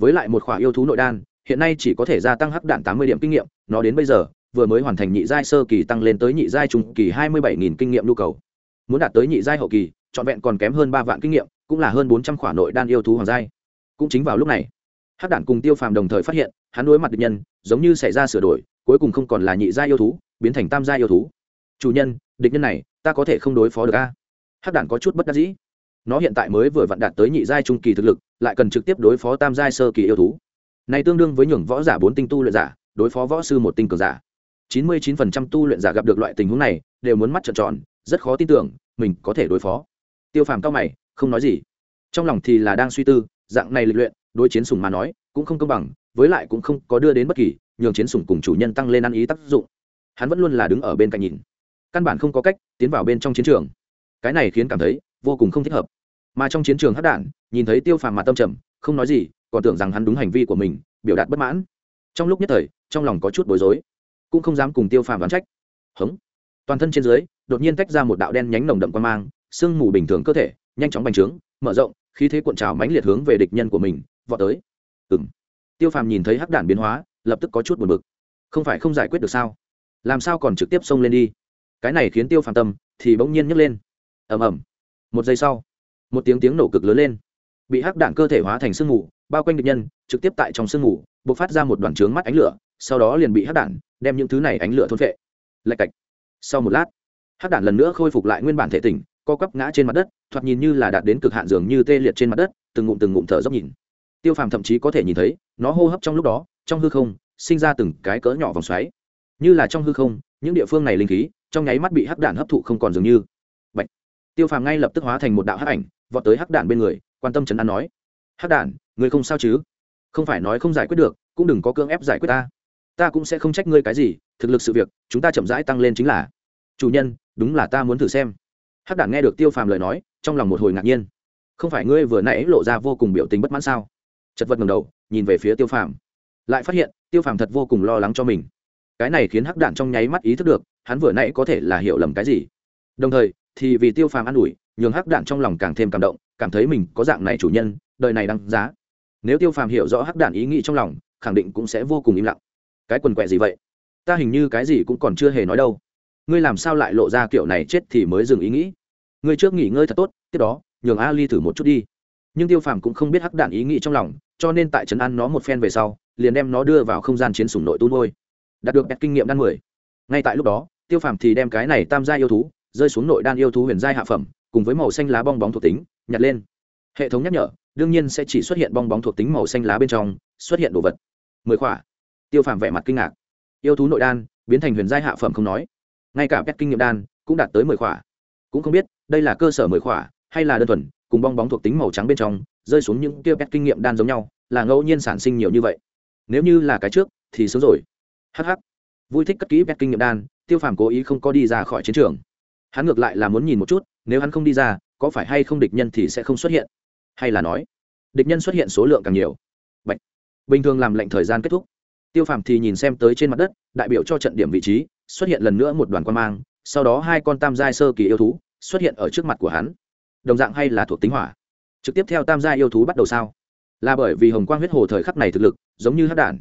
Với lại một khỏa yêu thú nội đan, hiện nay chỉ có thể gia tăng hắc đạn tám mươi điểm kinh nghiệm, nó đến bây giờ, vừa mới hoàn thành nhị giai sơ kỳ tăng lên tới nhị giai trung kỳ hai mươi bảy nghìn kinh nghiệm nhu cầu. Muốn đạt tới nhị giai hậu kỳ, trọn vẹn còn kém hơn ba vạn kinh nghiệm, cũng là hơn bốn trăm khỏa nội đan yêu thú hoàng giai. Cũng chính vào lúc này, hắc đạn cùng tiêu phàm đồng thời phát hiện, hắn đối mặt địch nhân, giống như xảy ra sửa đổi, cuối cùng không còn là nhị giai yêu thú, biến thành tam giai yêu thú chủ nhân, địch nhân này, ta có thể không đối phó được a. Hắc đản có chút bất đắc dĩ. Nó hiện tại mới vừa vặn đạt tới nhị giai trung kỳ thực lực, lại cần trực tiếp đối phó tam giai sơ kỳ yêu thú. Này tương đương với nhường võ giả bốn tinh tu luyện giả, đối phó võ sư một tinh cường giả. Chín mươi chín phần trăm tu luyện giả gặp được loại tình huống này, đều muốn mắt trợn tròn, rất khó tin tưởng, mình có thể đối phó. Tiêu phàm cao mày, không nói gì. Trong lòng thì là đang suy tư, dạng này lịch luyện, đối chiến sùng mà nói, cũng không công bằng, với lại cũng không có đưa đến bất kỳ, nhường chiến sùng cùng chủ nhân tăng lên ăn ý tác dụng. Hắn vẫn luôn là đứng ở bên cạnh nhìn căn bản không có cách tiến vào bên trong chiến trường. Cái này khiến cảm thấy vô cùng không thích hợp. Mà trong chiến trường hắc đản, nhìn thấy tiêu phàm mặt tâm trầm, không nói gì, còn tưởng rằng hắn đúng hành vi của mình, biểu đạt bất mãn. Trong lúc nhất thời, trong lòng có chút bối rối, cũng không dám cùng tiêu phàm đoán trách. Hống. Toàn thân trên dưới, đột nhiên tách ra một đạo đen nhánh nồng đậm quan mang, sương mù bình thường cơ thể, nhanh chóng bành trướng, mở rộng, khí thế cuộn trào mãnh liệt hướng về địch nhân của mình, vọt tới. Ừ m tiêu phàm nhìn thấy hắc đản biến hóa, lập tức có chút buồn bực. Không phải không giải quyết được sao? Làm sao còn trực tiếp xông lên đi? Cái này khiến tiêu phàm tâm thì bỗng nhiên nhấc lên. Ầm ầm. Một giây sau, một tiếng tiếng nổ cực lớn lên. Bị hắc đạn cơ thể hóa thành sương mù, bao quanh địch nhân, trực tiếp tại trong sương mù b ộ c phát ra một đoàn trướng mắt ánh lửa, sau đó liền bị hắc đạn đem những thứ này ánh lửa thôn vệ lạch cạch. Sau một lát, hắc đạn lần nữa khôi phục lại nguyên bản thể tỉnh, co quắp ngã trên mặt đất, thoạt nhìn như là đạt đến cực hạn dường như tê liệt trên mặt đất, từng ngụm từng ngụm thở dốc nhìn. Tiêu phàm thậm chí có thể nhìn thấy, nó hô hấp trong lúc đó, trong hư không, sinh ra từng cái cỡ nhỏ vòng xoáy. Như là trong hư không, những địa phương này linh khí trong nháy mắt bị hắc đản hấp thụ không còn dường như. Bạch. tiêu phàm ngay lập tức hóa thành một đạo hắc ảnh, vọt tới hắc đản bên người, quan tâm chấn an nói, hắc đản người không sao chứ? Không phải nói không giải quyết được, cũng đừng có cưỡng ép giải quyết ta. Ta cũng sẽ không trách ngươi cái gì, thực lực sự việc, chúng ta chậm rãi tăng lên chính là chủ nhân, đúng là ta muốn thử xem. Hắc đản nghe được tiêu phàm lời nói, trong lòng một hồi ngạc nhiên. Không phải ngươi vừa nãy lộ ra vô cùng biểu tình bất mãn sao? Chật vật ngầm đầu, nhìn về phía tiêu phàm. Lại phát hiện, tiêu phàm thật vô cùng lo lắng cho mình cái này khiến hắc đản trong nháy mắt ý thức được, hắn vừa nãy có thể là hiểu lầm cái gì. Đồng thời, thì vì tiêu phàm an ủi, nhường hắc đản trong lòng càng thêm cảm động, cảm thấy mình có dạng này chủ nhân, đời này đăng giá. Nếu tiêu phàm hiểu rõ hắc đản ý nghĩ trong lòng, khẳng định cũng sẽ vô cùng im lặng. Cái quần quẹ gì vậy? Ta hình như cái gì cũng còn chưa hề nói đâu. Ngươi làm sao lại lộ ra kiểu này chết thì mới dừng ý nghĩ? Ngươi trước nghỉ ngơi thật tốt, tiếp đó, nhường ali thử một chút đi. Nhưng tiêu phàm cũng không biết hắc đạn ý nghĩ trong lòng, cho nên tại trấn an nó một phen về sau, liền đem nó đưa vào không gian chiến sủng nội tu nuôi đạt được bẹt kinh nghiệm đan mười. Ngay tại lúc đó, tiêu phàm thì đem cái này tam gia yêu thú rơi xuống nội đan yêu thú huyền giai hạ phẩm, cùng với màu xanh lá bong bóng thuộc tính, nhặt lên. Hệ thống nhắc nhở, đương nhiên sẽ chỉ xuất hiện bong bóng thuộc tính màu xanh lá bên trong, xuất hiện đồ vật. Mười khỏa. Tiêu phàm vẻ mặt kinh ngạc. Yêu thú nội đan, biến thành huyền giai hạ phẩm không nói. Ngay cả pet kinh nghiệm đan, cũng đạt tới mười khỏa. Cũng không biết, đây là cơ sở mười khỏa, hay là đơn thuần, cùng bong bóng thuộc tính màu trắng bên trong, rơi xuống những kia pet kinh nghiệm đan giống nhau, là ngẫu nhiên sản sinh nhiều như vậy. Nếu như là cái trước, thì sớm rồi hh vui thích cất kỹ pet kinh nghiệm đan, tiêu phàm cố ý không có đi ra khỏi chiến trường. Hắn ngược lại là muốn nhìn một chút, nếu hắn không đi ra, có phải hay không địch nhân thì sẽ không xuất hiện? Hay là nói, địch nhân xuất hiện số lượng càng nhiều. Bạch. bình thường làm lệnh thời gian kết thúc. Tiêu phàm thì nhìn xem tới trên mặt đất, đại biểu cho trận điểm vị trí, xuất hiện lần nữa một đoàn quan mang, sau đó hai con tam giai sơ kỳ yêu thú xuất hiện ở trước mặt của hắn. Đồng dạng hay là thuộc tính hỏa? Trực tiếp theo tam giai yêu thú bắt đầu sao? Là bởi vì hồng quang huyết hồ thời khắc này thực lực, giống như hát đản.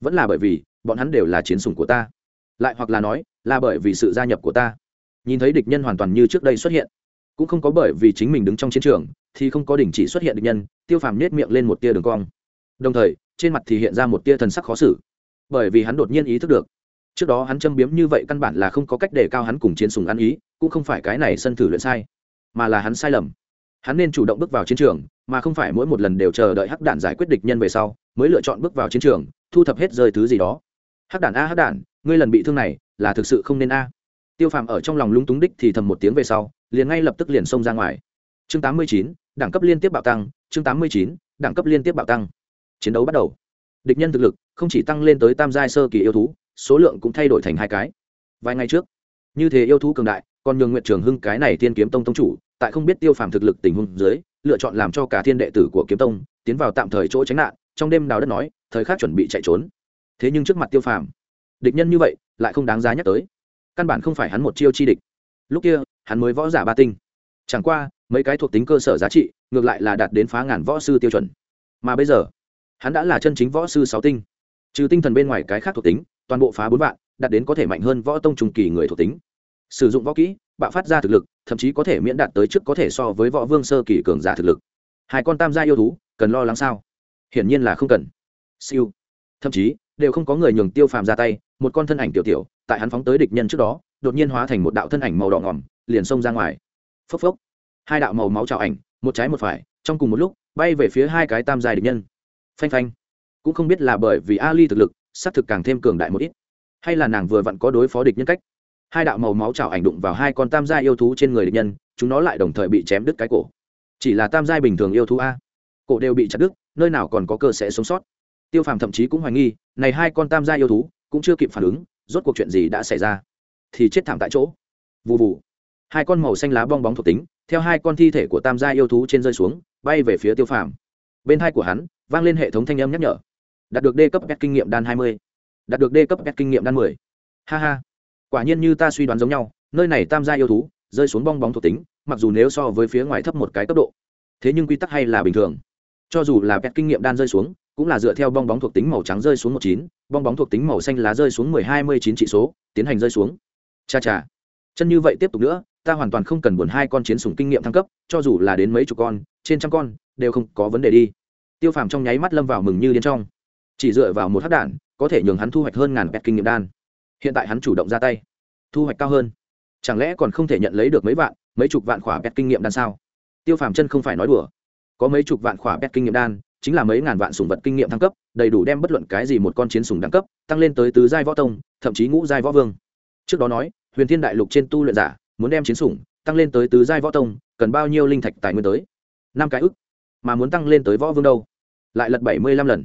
Vẫn là bởi vì bọn hắn đều là chiến sủng của ta. Lại hoặc là nói, là bởi vì sự gia nhập của ta. Nhìn thấy địch nhân hoàn toàn như trước đây xuất hiện, cũng không có bởi vì chính mình đứng trong chiến trường, thì không có đình chỉ xuất hiện địch nhân, tiêu phàm nết miệng lên một tia đường cong. Đồng thời, trên mặt thì hiện ra một tia thần sắc khó xử, bởi vì hắn đột nhiên ý thức được, trước đó hắn châm biếm như vậy căn bản là không có cách để cao hắn cùng chiến sùng ăn ý, cũng không phải cái này sân thử luyện sai, mà là hắn sai lầm. Hắn nên chủ động bước vào chiến trường, mà không phải mỗi một lần đều chờ đợi hắc đạn giải quyết địch nhân về sau, mới lựa chọn bước vào chiến trường, thu thập hết rơi thứ gì đó hắc đạn a hắc đạn ngươi lần bị thương này là thực sự không nên a. Tiêu phàm ở trong lòng lúng túng đích thì thầm một tiếng về sau liền ngay lập tức liền xông ra ngoài. Chương 89, đẳng cấp liên tiếp bạo tăng chương 89, đẳng cấp liên tiếp bạo tăng. Chiến đấu bắt đầu. Địch nhân thực lực không chỉ tăng lên tới tam giai sơ kỳ yêu thú số lượng cũng thay đổi thành hai cái. Vài ngày trước như thế yêu thú cường đại còn nhường nguyện trường hưng cái này tiên kiếm tông tông chủ tại không biết tiêu phàm thực lực tình huống dưới lựa chọn làm cho cả thiên đệ tử của kiếm tông tiến vào tạm thời chỗ tránh nạn trong đêm đào đất nói thời khắc chuẩn bị chạy trốn thế nhưng trước mặt tiêu phàm, địch nhân như vậy lại không đáng giá nhắc tới. Căn bản không phải hắn một chiêu chi địch. Lúc kia, hắn mới võ giả ba tinh. Chẳng qua, mấy cái thuộc tính cơ sở giá trị, ngược lại là đạt đến phá ngàn võ sư tiêu chuẩn. Mà bây giờ, hắn đã là chân chính võ sư sáu tinh. Trừ tinh thần bên ngoài cái khác thuộc tính, toàn bộ phá bốn vạn, đạt đến có thể mạnh hơn võ tông trùng kỳ người thuộc tính. Sử dụng võ kỹ, bạo phát ra thực lực, thậm chí có thể miễn đạt tới trước có thể so với võ vương sơ kỳ cường giả thực lực. Hai con tam gia yêu thú, cần lo lắng sao? Hiển nhiên là không cần. Siêu. Thậm chí đều không có người nhường tiêu phàm ra tay, một con thân ảnh tiểu tiểu, tại hắn phóng tới địch nhân trước đó, đột nhiên hóa thành một đạo thân ảnh màu đỏ ngỏm liền xông ra ngoài. Phốc phốc. Hai đạo màu máu trào ảnh, một trái một phải, trong cùng một lúc, bay về phía hai cái tam dài địch nhân. Phanh phanh. Cũng không biết là bởi vì ali thực lực xác thực càng thêm cường đại một ít, hay là nàng vừa vặn có đối phó địch nhân cách. Hai đạo màu máu trào ảnh đụng vào hai con tam gia yêu thú trên người địch nhân, chúng nó lại đồng thời bị chém đứt cái cổ. Chỉ là tam gia bình thường yêu thú a, cổ đều bị chặt đứt, nơi nào còn có cơ sẽ sống sót tiêu phàm thậm chí cũng hoài nghi, này hai con tam gia yêu thú cũng chưa kịp phản ứng, rốt cuộc chuyện gì đã xảy ra? Thì chết thảm tại chỗ. Vụ vụ hai con màu xanh lá bong bóng thuộc tính, theo hai con thi thể của tam gia yêu thú trên rơi xuống, bay về phía tiêu phàm. Bên hai của hắn, vang lên hệ thống thanh âm nhắc nhở. Đạt được d cấp pet kinh nghiệm đan hai mươi. Đạt được d cấp pet kinh nghiệm đan mười. Ha ha. Quả nhiên như ta suy đoán giống nhau, nơi này tam gia yêu thú rơi xuống bong bóng thuộc tính, mặc dù nếu so với phía ngoài thấp một cái cấp độ, thế nhưng quy tắc hay là bình thường. Cho dù là pet kinh nghiệm đan rơi xuống cũng là dựa theo bong bóng thuộc tính màu trắng rơi xuống một chín, bong bóng thuộc tính màu xanh lá rơi xuống mười hai mươi chín trị số, tiến hành rơi xuống. Cha cha. Chân như vậy tiếp tục nữa, ta hoàn toàn không cần buồn hai con chiến sủng kinh nghiệm thăng cấp, cho dù là đến mấy chục con, trên trăm con, đều không có vấn đề đi. Tiêu phàm trong nháy mắt lâm vào mừng như điên trong. Chỉ dựa vào một hát đạn, có thể nhường hắn thu hoạch hơn ngàn pet kinh nghiệm đan. Hiện tại hắn chủ động ra tay, thu hoạch cao hơn. Chẳng lẽ còn không thể nhận lấy được mấy vạn, mấy chục vạn khỏa pet kinh nghiệm đan sao? Tiêu phàm chân không phải nói đùa. Có mấy chục vạn khỏa pet kinh nghiệm đan chính là mấy ngàn vạn sủng vật kinh nghiệm thăng cấp, đầy đủ đem bất luận cái gì một con chiến sủng đẳng cấp, tăng lên tới tứ giai võ tông, thậm chí ngũ giai võ vương. Trước đó nói, huyền thiên đại lục trên tu luyện giả, muốn đem chiến sủng, tăng lên tới tứ giai võ tông, cần bao nhiêu linh thạch tài nguyên tới? Năm cái ức, mà muốn tăng lên tới võ vương đâu? Lại lật bảy mươi lăm lần.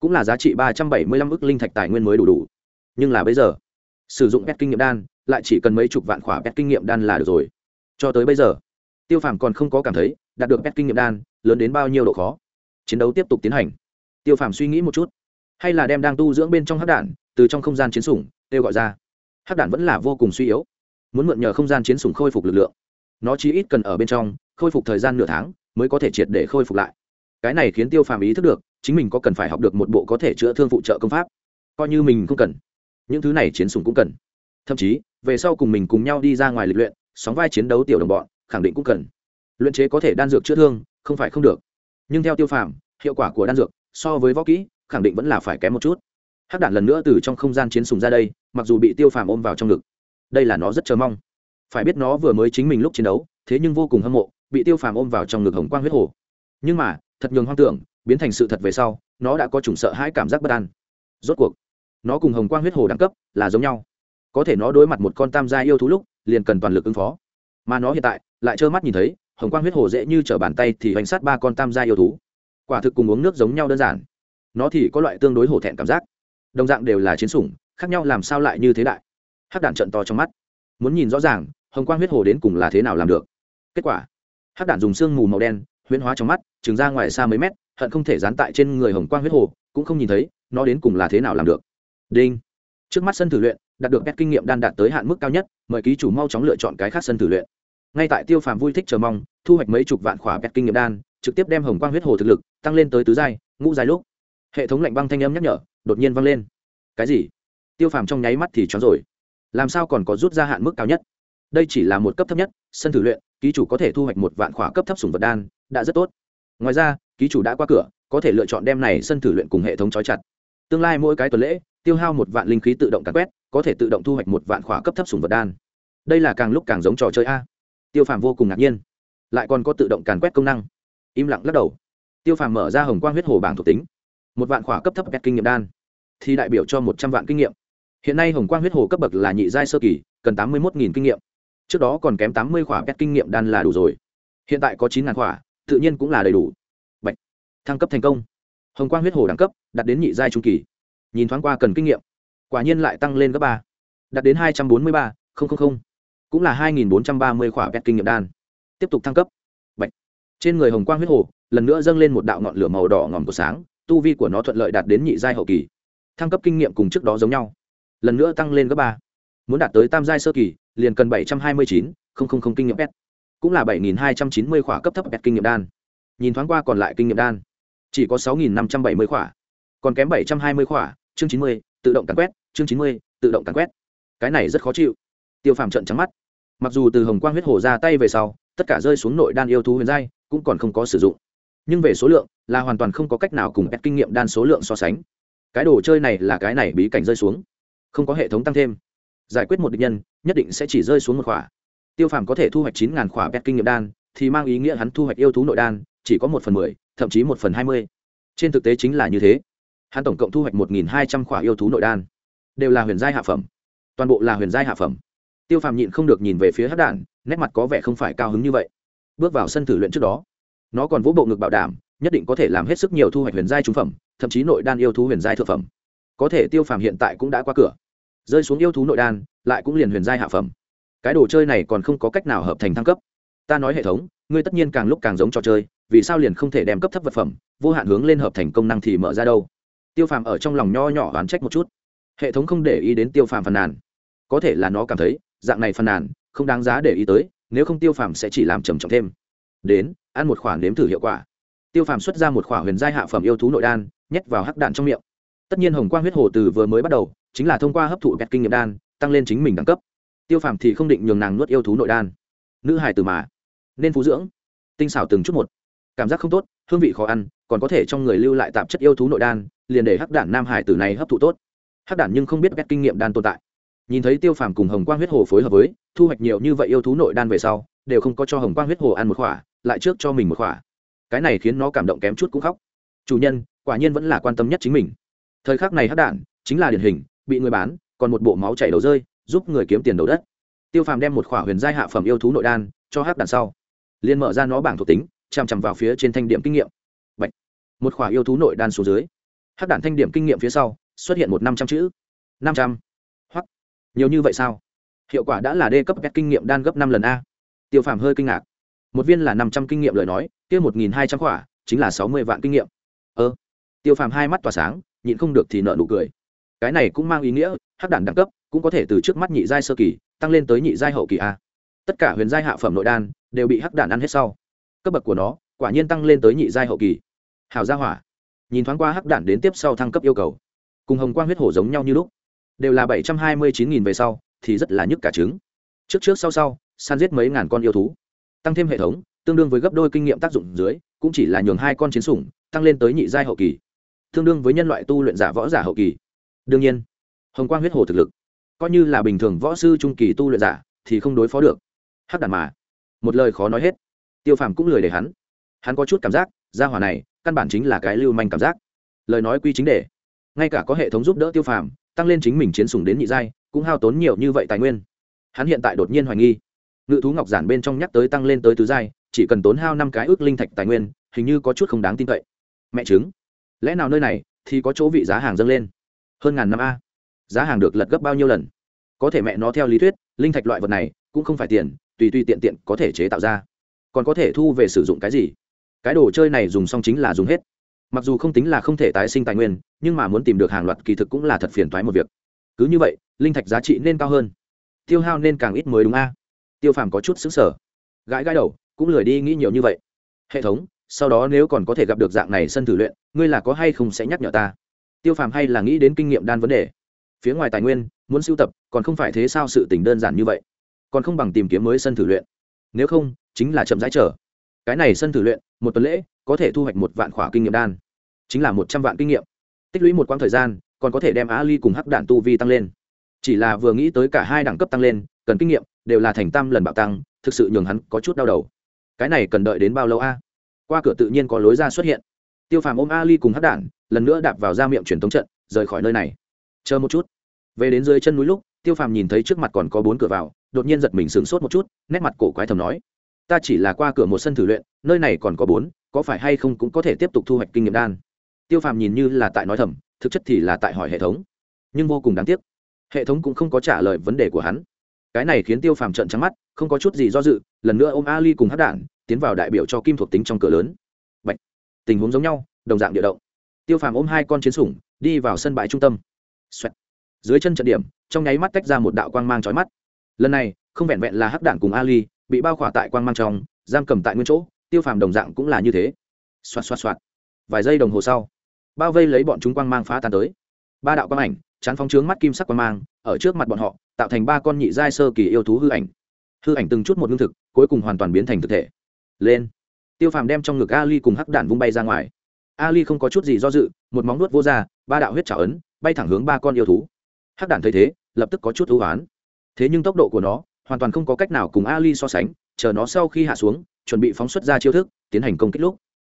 Cũng là giá trị ba trăm bảy mươi lăm ức linh thạch tài nguyên mới đủ đủ. Nhưng là bây giờ, sử dụng pet kinh nghiệm đan, lại chỉ cần mấy chục vạn khỏa pet kinh nghiệm đan là được rồi. Cho tới bây giờ, tiêu phàm còn không có cảm thấy, đạt được pet kinh nghiệm đan, lớn đến bao nhiêu độ khó chiến đấu tiếp tục tiến hành. Tiêu phàm suy nghĩ một chút, hay là đem đang tu dưỡng bên trong hắc đản từ trong không gian chiến sủng kêu gọi ra. Hắc đản vẫn là vô cùng suy yếu, muốn mượn nhờ không gian chiến sủng khôi phục lực lượng. Nó chỉ ít cần ở bên trong khôi phục thời gian nửa tháng mới có thể triệt để khôi phục lại. Cái này khiến tiêu phàm ý thức được, chính mình có cần phải học được một bộ có thể chữa thương phụ trợ công pháp. Coi như mình không cần, những thứ này chiến sủng cũng cần. Thậm chí, về sau cùng mình cùng nhau đi ra ngoài lịch luyện, sóng vai chiến đấu tiểu đồng bọn, khẳng định cũng cần. Luyện chế có thể đan dược chữa thương, không phải không được nhưng theo tiêu phàm, hiệu quả của đan dược so với võ kỹ khẳng định vẫn là phải kém một chút. Hắc đạn lần nữa từ trong không gian chiến sùng ra đây, mặc dù bị tiêu phàm ôm vào trong ngực, đây là nó rất chờ mong. Phải biết nó vừa mới chính mình lúc chiến đấu, thế nhưng vô cùng hâm mộ, bị tiêu phàm ôm vào trong ngực hồng quang huyết hồ. Nhưng mà, thật nhường hoang tưởng, biến thành sự thật về sau, nó đã có chủng sợ hãi cảm giác bất an. Rốt cuộc, nó cùng hồng quang huyết hồ đẳng cấp là giống nhau. Có thể nó đối mặt một con tam gia yêu thú lúc, liền cần toàn lực ứng phó. Mà nó hiện tại lại trơ mắt nhìn thấy hồng quang huyết hồ dễ như t bàn tay thì hoành sát ba con tam gia yêu thú. Quả thực cùng uống nước giống nhau đơn giản. Nó thì có loại tương đối hổ thẹn cảm giác. Đồng dạng đều là chiến sủng, khác nhau làm sao lại như thế đại? Hắc Đản trận to trong mắt. Muốn nhìn rõ ràng, hồng quang huyết hồ đến cùng là thế nào làm được. Kết quả, hắc Đản dùng sương mù màu đen, huyễn hóa trong mắt, trừng ra ngoài xa mấy mét, hận không thể dán tại trên người hồng quang huyết hồ, cũng không nhìn thấy, nó đến cùng là thế nào làm được. Đinh. Trước mắt sân thử luyện, đạt được các kinh nghiệm đan đạt tới hạn mức cao nhất, mời ký chủ mau chóng lựa chọn cái khác sân thử luyện ngay tại tiêu phàm vui thích chờ mong, thu hoạch mấy chục vạn khỏa pet kinh nghiệm đan, trực tiếp đem hồng quang huyết hồ thực lực tăng lên tới tứ giai, ngũ giai lúc. Hệ thống lạnh băng thanh âm nhắc nhở, đột nhiên vang lên. Cái gì? Tiêu phàm trong nháy mắt thì chó rồi. Làm sao còn có rút ra hạn mức cao nhất? Đây chỉ là một cấp thấp nhất, sân thử luyện, ký chủ có thể thu hoạch một vạn khỏa cấp thấp sùng vật đan, đã rất tốt. Ngoài ra, ký chủ đã qua cửa, có thể lựa chọn đem này sân thử luyện cùng hệ thống trói chặt. Tương lai mỗi cái tuần lễ, tiêu hao một vạn linh khí tự động cắn quét, có thể tự động thu hoạch một vạn khỏa cấp thấp sùng vật đan. Đây là càng lúc càng giống trò chơi a tiêu phàm vô cùng ngạc nhiên. Lại còn có tự động càn quét công năng. Im lặng lắc đầu. Tiêu phàm mở ra hồng quang huyết hồ bảng thuộc tính. Một vạn khỏa cấp thấp pet kinh nghiệm đan. Thì đại biểu cho một trăm vạn kinh nghiệm. Hiện nay hồng quang huyết hồ cấp bậc là nhị giai sơ kỳ, cần tám mươi một kinh nghiệm. Trước đó còn kém tám mươi khỏa pet kinh nghiệm đan là đủ rồi. Hiện tại có chín ngàn khỏa, tự nhiên cũng là đầy đủ. Bạch. thăng cấp thành công. Hồng quang huyết hồ đẳng cấp, đạt đến nhị giai trung kỳ. Nhìn thoáng qua cần kinh nghiệm. Quả nhiên lại tăng lên gấp ba. Đạt đến hai trăm bốn mươi ba cũng là hai nghìn bốn trăm ba mươi khỏa pet kinh nghiệm đan. Tiếp tục thăng cấp. Bạch. trên người hồng quang huyết hồ, lần nữa dâng lên một đạo ngọn lửa màu đỏ ngòm của sáng, tu vi của nó thuận lợi đạt đến nhị giai hậu kỳ. Thăng cấp kinh nghiệm cùng trước đó giống nhau. Lần nữa tăng lên gấp ba. Muốn đạt tới tam giai sơ kỳ, liền cần bảy trăm hai mươi chín kinh nghiệm pet. Cũng là bảy nghìn hai trăm chín mươi khỏa cấp thấp pet kinh nghiệm đan. Nhìn thoáng qua còn lại kinh nghiệm đan. Chỉ có sáu nghìn năm trăm bảy mươi khỏa. Còn kém bảy trăm hai mươi khỏa, chương chín mươi, tự động càn quét, chương chín mươi, tự động càn quét. Cái này rất khó chịu. Tiêu phàm trận trắng mắt mặc dù từ hồng quang huyết hổ ra tay về sau, tất cả rơi xuống nội đan yêu thú huyền giai, cũng còn không có sử dụng. Nhưng về số lượng, là hoàn toàn không có cách nào cùng ép kinh nghiệm đan số lượng so sánh. Cái đồ chơi này là cái này bí cảnh rơi xuống. Không có hệ thống tăng thêm. Giải quyết một địch nhân, nhất định sẽ chỉ rơi xuống một khỏa. Tiêu phàm có thể thu hoạch chín ngàn khỏa pet kinh nghiệm đan, thì mang ý nghĩa hắn thu hoạch yêu thú nội đan, chỉ có một phần mười, thậm chí một phần hai mươi. Trên thực tế chính là như thế. Hắn tổng cộng thu hoạch một nghìn hai trăm khỏa yêu thú nội đan. Đều là huyền giai hạ phẩm. Toàn bộ là huyền giai hạ phẩm tiêu phàm nhịn không được nhìn về phía hát đản, nét mặt có vẻ không phải cao hứng như vậy. Bước vào sân thử luyện trước đó, nó còn vỗ bộ ngực bảo đảm, nhất định có thể làm hết sức nhiều thu hoạch huyền giai trung phẩm, thậm chí nội đan yêu thú huyền giai thượng phẩm. Có thể tiêu phàm hiện tại cũng đã qua cửa. Rơi xuống yêu thú nội đan, lại cũng liền huyền giai hạ phẩm. Cái đồ chơi này còn không có cách nào hợp thành thăng cấp. Ta nói hệ thống, ngươi tất nhiên càng lúc càng giống trò chơi, vì sao liền không thể đem cấp thấp vật phẩm, vô hạn hướng lên hợp thành công năng thì mở ra đâu? Tiêu phàm ở trong lòng nho nhỏ oán trách một chút. Hệ thống không để ý đến tiêu phàm phàn nàn. Có thể là nó cảm thấy dạng này phàn nàn, không đáng giá để ý tới, nếu không tiêu phàm sẽ chỉ làm trầm trọng thêm. Đến, ăn một khoản nếm thử hiệu quả. Tiêu phàm xuất ra một khoản huyền giai hạ phẩm yêu thú nội đan, nhét vào hắc đạn trong miệng. Tất nhiên hồng quang huyết hồ từ vừa mới bắt đầu, chính là thông qua hấp thụ bẹt kinh nghiệm đan, tăng lên chính mình đẳng cấp. Tiêu phàm thì không định nhường nàng nuốt yêu thú nội đan. Nữ hải từ mà. Nên phú dưỡng. Tinh xảo từng chút một. Cảm giác không tốt, hương vị khó ăn, còn có thể trong người lưu lại tạp chất yêu thú nội đan, liền để hắc đản nam hải tử này hấp thụ tốt. Hắc đản nhưng không biết bét kinh nghiệm đan tồn tại nhìn thấy tiêu phàm cùng hồng quang huyết hồ phối hợp với, thu hoạch nhiều như vậy yêu thú nội đan về sau, đều không có cho hồng quang huyết hồ ăn một khỏa, lại trước cho mình một khỏa. Cái này khiến nó cảm động kém chút cũng khóc. Chủ nhân, quả nhiên vẫn là quan tâm nhất chính mình. Thời khắc này hát đản chính là điển hình, bị người bán, còn một bộ máu chảy đầu rơi, giúp người kiếm tiền đầu đất. Tiêu phàm đem một khỏa huyền giai hạ phẩm yêu thú nội đan cho hát đạn sau, liền mở ra nó bảng thuộc tính chằm chằm vào phía trên thanh điểm kinh nghiệm. Bạch. một khỏa yêu thú nội đan xuống dưới. Hát đạn thanh điểm kinh nghiệm phía sau, xuất hiện một năm trăm chữ. Năm trăm nhiều như vậy sao? Hiệu quả đã là đê cấp kinh nghiệm đan gấp năm lần a. Tiêu phàm hơi kinh ngạc. Một viên là năm trăm kinh nghiệm lời nói kia một nghìn hai trăm quả, chính là sáu mươi vạn kinh nghiệm. Ơ. Tiêu phàm hai mắt tỏa sáng nhịn không được thì nợ nụ cười. Cái này cũng mang ý nghĩa hắc đản đẳng cấp cũng có thể từ trước mắt nhị giai sơ kỳ tăng lên tới nhị giai hậu kỳ a. Tất cả huyền giai hạ phẩm nội đan đều bị hắc đản ăn hết sau. Cấp bậc của nó quả nhiên tăng lên tới nhị giai hậu kỳ. Hào gia hỏa. Nhìn thoáng qua hắc đản đến tiếp sau thăng cấp yêu cầu. Cùng hồng quang huyết hổ giống nhau như lúc đều là bảy trăm hai mươi chín nghìn về sau, thì rất là nhức cả trứng. Trước trước sau sau san giết mấy ngàn con yêu thú. Tăng thêm hệ thống, tương đương với gấp đôi kinh nghiệm tác dụng dưới, cũng chỉ là nhường hai con chiến sủng, tăng lên tới nhị giai hậu kỳ. Tương đương với nhân loại tu luyện giả võ giả hậu kỳ. Đương nhiên, hồng quang huyết hồ thực lực, coi như là bình thường võ sư trung kỳ tu luyện giả, thì không đối phó được. Hắc đàn mà. Một lời khó nói hết. Tiêu phàm cũng lười để hắn. Hắn có chút cảm giác, gia hỏa này, căn bản chính là cái lưu manh cảm giác. Lời nói quy chính đề. Ngay cả có hệ thống giúp đỡ tiêu phàm tăng lên chính mình chiến sủng đến nhị giai, cũng hao tốn nhiều như vậy tài nguyên. Hắn hiện tại đột nhiên hoài nghi. Ngự thú ngọc giản bên trong nhắc tới tăng lên tới tứ giai, chỉ cần tốn hao năm cái ước linh thạch tài nguyên, hình như có chút không đáng tin cậy. Mẹ chứng lẽ nào nơi này thì có chỗ vị giá hàng dâng lên? Hơn ngàn năm a. Giá hàng được lật gấp bao nhiêu lần? Có thể mẹ nó theo lý thuyết, linh thạch loại vật này cũng không phải tiền, tùy tùy tiện tiện có thể chế tạo ra. Còn có thể thu về sử dụng cái gì? Cái đồ chơi này dùng xong chính là dùng hết mặc dù không tính là không thể tái sinh tài nguyên, nhưng mà muốn tìm được hàng loạt kỳ thực cũng là thật phiền toái một việc. Cứ như vậy, linh thạch giá trị nên cao hơn. Tiêu hao nên càng ít mới đúng a? Tiêu phàm có chút xứng sở gãi gãi đầu, cũng lười đi nghĩ nhiều như vậy. Hệ thống, sau đó nếu còn có thể gặp được dạng này sân thử luyện, ngươi là có hay không sẽ nhắc nhở ta? Tiêu phàm hay là nghĩ đến kinh nghiệm đan vấn đề. Phía ngoài tài nguyên, muốn sưu tập, còn không phải thế sao sự tình đơn giản như vậy? Còn không bằng tìm kiếm mới sân thử luyện. Nếu không, chính là chậm rãi trở cái này sân thử luyện, một tuần lễ, có thể thu hoạch một vạn khỏa kinh nghiệm đan chính là một trăm vạn kinh nghiệm. Tích lũy một quãng thời gian, còn có thể đem á ly cùng hắc đạn tu vi tăng lên. Chỉ là vừa nghĩ tới cả hai đẳng cấp tăng lên, cần kinh nghiệm, đều là thành tam lần bạo tăng, thực sự nhường hắn có chút đau đầu. Cái này cần đợi đến bao lâu a? Qua cửa tự nhiên có lối ra xuất hiện. Tiêu phàm ôm ali cùng hắc đản, lần nữa đạp vào ra miệng truyền thống trận, rời khỏi nơi này. Chờ một chút. Về đến dưới chân núi lúc, tiêu phàm nhìn thấy trước mặt còn có bốn cửa vào, đột nhiên giật mình sửng sốt một chút, nét mặt cổ quái thầm nói, ta chỉ là qua cửa một sân thử luyện, nơi này còn có bốn, có phải hay không cũng có thể tiếp tục thu hoạch kinh nghiệm đan? Tiêu phàm nhìn như là tại nói thầm, thực chất thì là tại hỏi hệ thống. Nhưng vô cùng đáng tiếc, hệ thống cũng không có trả lời vấn đề của hắn. Cái này khiến tiêu phàm trận trắng mắt, không có chút gì do dự, lần nữa ôm ali cùng hát đản tiến vào đại biểu cho kim thuộc tính trong cửa lớn. Bạch. tình huống giống nhau, đồng dạng địa động. Tiêu phàm ôm hai con chiến sủng, đi vào sân bãi trung tâm、Xoẹt. Dưới chân trận điểm, trong nháy mắt tách ra một đạo quang mang trói mắt. Lần này, không vẹn vẹn là hắc đản cùng ali, bị bao khỏa tại quang mang trong, giam cầm tại nguyên chỗ, tiêu phàm đồng dạng cũng là như thế. Xoạt xoạt xoạt vài giây đồng hồ sau bao vây lấy bọn chúng quang mang phá tan tới. Ba đạo quang ảnh chán phóng trướng mắt kim sắc quang mang, ở trước mặt bọn họ, tạo thành ba con nhị giai sơ kỳ yêu thú hư ảnh. Hư ảnh từng chút một lương thực, cuối cùng hoàn toàn biến thành thực thể. Lên. Tiêu phàm đem trong ngực ali cùng hắc đản vung bay ra ngoài. Ali không có chút gì do dự, một móng nuốt vô ra, ba đạo huyết trả ấn, bay thẳng hướng ba con yêu thú. Hắc đản thấy thế, lập tức có chút thú oán. Thế nhưng tốc độ của nó, hoàn toàn không có cách nào cùng ali so sánh, chờ nó sau khi hạ xuống, chuẩn bị phóng xuất ra chiêu thức, tiến hành công kích lúc.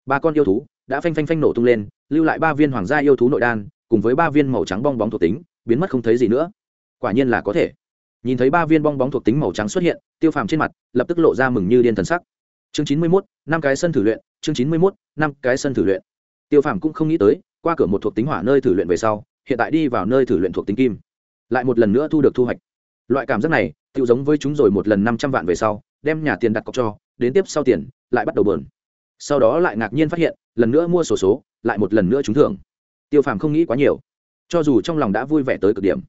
Ba con yêu thú đã phanh phanh phanh nổ tung lên, lưu lại ba viên hoàng gia yêu thú nội đan, cùng với ba viên màu trắng bong bóng thuộc tính, biến mất không thấy gì nữa. Quả nhiên là có thể. Nhìn thấy ba viên bong bóng thuộc tính màu trắng xuất hiện, tiêu phàm trên mặt lập tức lộ ra mừng như điên thần sắc. Chương chín mươi mốt, năm cái sân thử luyện, chương chín mươi mốt, năm cái sân thử luyện. Tiêu phàm cũng không nghĩ tới, qua cửa một thuộc tính hỏa nơi thử luyện về sau, hiện tại đi vào nơi thử luyện thuộc tính kim. Lại một lần nữa thu được thu hoạch. Loại cảm giác này tự giống với chúng rồi một lần năm trăm vạn về sau, đem nhà tiền đặt cọc cho, đến tiếp sau tiền, lại bắt đầu bờn sau đó lại ngạc nhiên phát hiện lần nữa mua sổ số, số lại một lần nữa trúng thưởng. Tiêu phàm không nghĩ quá nhiều cho dù trong lòng đã vui vẻ tới cực điểm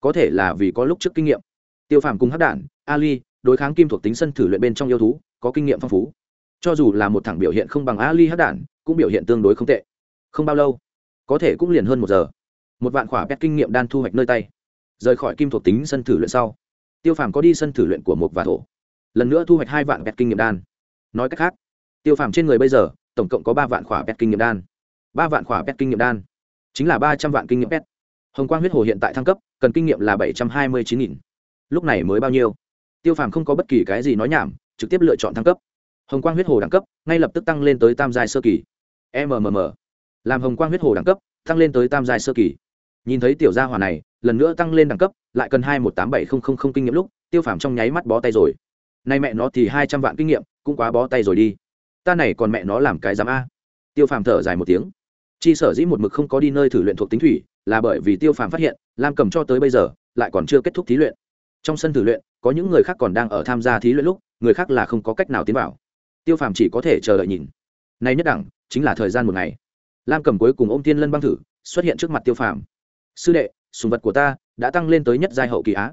có thể là vì có lúc trước kinh nghiệm. Tiêu phàm cùng hát đản ali đối kháng kim thuộc tính sân thử luyện bên trong yêu thú có kinh nghiệm phong phú. Cho dù là một thằng biểu hiện không bằng ali hát đản cũng biểu hiện tương đối không tệ. Không bao lâu có thể cũng liền hơn một giờ. Một vạn khỏa pet kinh nghiệm đan thu hoạch nơi tay. Rời khỏi kim thuộc tính sân thử luyện sau tiêu phàm có đi sân thử luyện của một và thổ. Lần nữa thu hoạch hai vạn pet kinh nghiệm đan. Nói cách khác tiêu phàm trên người bây giờ, tổng cộng có ba vạn khỏa pet kinh nghiệm đan. Ba vạn khỏa pet kinh nghiệm đan. Chính là ba trăm vạn kinh nghiệm pet. Hồng quang huyết hồ hiện tại thăng cấp, cần kinh nghiệm là bảy trăm hai mươi chín nghìn. Lúc này mới bao nhiêu? Tiêu phàm không có bất kỳ cái gì nói nhảm, trực tiếp lựa chọn thăng cấp. Hồng quang huyết hồ đẳng cấp, ngay lập tức tăng lên tới tam giai sơ kỳ. Mmm làm hồng quang huyết hồ đẳng cấp, tăng lên tới tam giai sơ kỳ. Nhìn thấy tiểu gia hỏa này, lần nữa tăng lên đẳng cấp, lại cần hai một tám bảy không không không kinh nghiệm lúc, tiêu phàm trong nháy mắt bó tay rồi. Nay mẹ nó thì hai trăm vạn kinh nghiệm, cũng quá bó tay rồi đi ta này còn mẹ nó làm cái dám a. Tiêu phàm thở dài một tiếng. Chi sở dĩ một mực không có đi nơi thử luyện thuộc tính thủy, là bởi vì tiêu phàm phát hiện, lam cầm cho tới bây giờ, lại còn chưa kết thúc thí luyện. Trong sân thử luyện, có những người khác còn đang ở tham gia thí luyện lúc, người khác là không có cách nào tiến vào. Tiêu phàm chỉ có thể chờ đợi nhìn. Nay nhất đẳng, chính là thời gian một ngày. Lam cầm cuối cùng ôm tiên lân băng thử, xuất hiện trước mặt tiêu phàm. Sư đệ, sùng vật của ta đã tăng lên tới nhất giai hậu kỳ á.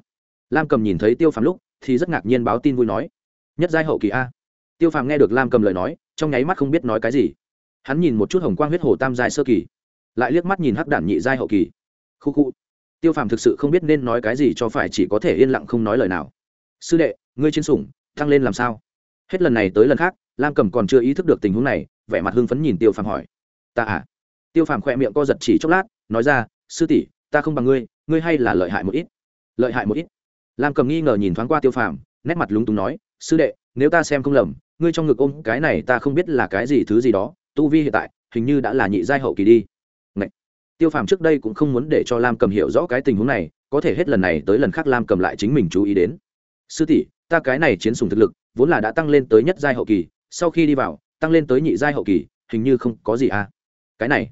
Lam cầm nhìn thấy tiêu phàm lúc, thì rất ngạc nhiên báo tin vui nói, nhất giai hậu kỳ a? Tiêu phàm nghe được lam cầm lời nói, trong nháy mắt không biết nói cái gì. Hắn nhìn một chút hồng quang huyết hồ tam giai sơ kỳ, lại liếc mắt nhìn hắc đản nhị giai hậu kỳ. Khu khu. Tiêu phàm thực sự không biết nên nói cái gì cho phải chỉ có thể yên lặng không nói lời nào. Sư đệ, ngươi chiến sủng tăng lên làm sao? Hết lần này tới lần khác, lam cầm còn chưa ý thức được tình huống này, vẻ mặt hưng phấn nhìn tiêu phàm hỏi. Ta à? Tiêu phàm khỏe miệng co giật chỉ chốc lát, nói ra, sư tỷ, ta không bằng ngươi ngươi hay là lợi hại một ít. Lợi hại một ít? Lam cầm nghi ngờ nhìn thoáng qua tiêu phàm, nét mặt lúng túng nói, sư đệ nếu ta xem không lầm, ngươi trong ngực ôm cái này ta không biết là cái gì thứ gì đó, tu vi hiện tại, hình như đã là nhị giai hậu kỳ đi. Ngậy. tiêu phàm trước đây cũng không muốn để cho lam cầm hiểu rõ cái tình huống này, có thể hết lần này tới lần khác lam cầm lại chính mình chú ý đến. Sư tỷ, ta cái này chiến sùng thực lực, vốn là đã tăng lên tới nhất giai hậu kỳ, sau khi đi vào, tăng lên tới nhị giai hậu kỳ, hình như không có gì à. Cái này.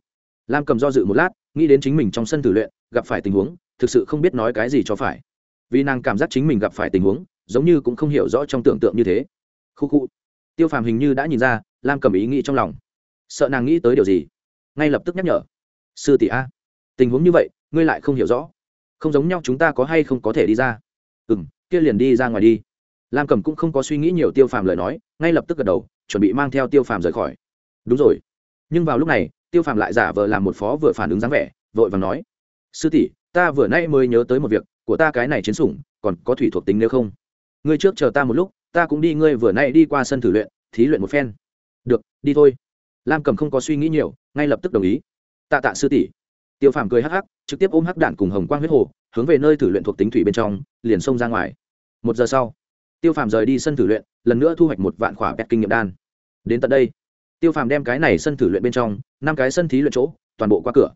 Lam cầm do dự một lát, nghĩ đến chính mình trong sân tử luyện, gặp phải tình huống, thực sự không biết nói cái gì cho phải. Vì nàng cảm giác chính mình gặp phải tình huống giống như cũng không hiểu rõ trong tưởng tượng như thế. Khu khu. Tiêu phàm hình như đã nhìn ra, lam cầm ý nghĩ trong lòng. Sợ nàng nghĩ tới điều gì? Ngay lập tức nhắc nhở. Sư tỷ a, tình huống như vậy, ngươi lại không hiểu rõ. Không giống nhau chúng ta có hay không có thể đi ra. Ừ m kia liền đi ra ngoài đi. Lam cầm cũng không có suy nghĩ nhiều tiêu phàm lời nói, ngay lập tức gật đầu, chuẩn bị mang theo tiêu phàm rời khỏi. Đúng rồi. Nhưng vào lúc này, tiêu phàm lại giả vờ làm một phó vừa phản ứng dáng vẻ, vội và nói, sư tỷ, ta vừa nay mới nhớ tới một việc, của ta cái này chiến sủng, còn có thủy thuộc tính nếu không? Ngươi trước chờ ta một lúc, ta cũng đi, ngươi vừa nay đi qua sân thử luyện, thí luyện một phen. Được, đi thôi. Lam cầm không có suy nghĩ nhiều, ngay lập tức đồng ý. Tạ tạ sư tỷ. Tiêu phàm cười hắc hắc, trực tiếp ôm hắc đạn cùng hồng quang huyết hồ, hướng về nơi thử luyện thuộc tính thủy bên trong, liền xông ra ngoài. Một giờ sau, tiêu phàm rời đi sân thử luyện, lần nữa thu hoạch một vạn khỏa bẹt kinh nghiệm đan. Đến tận đây, tiêu phàm đem cái này sân thử luyện bên trong, năm cái sân thí luyện chỗ, toàn bộ qua cửa.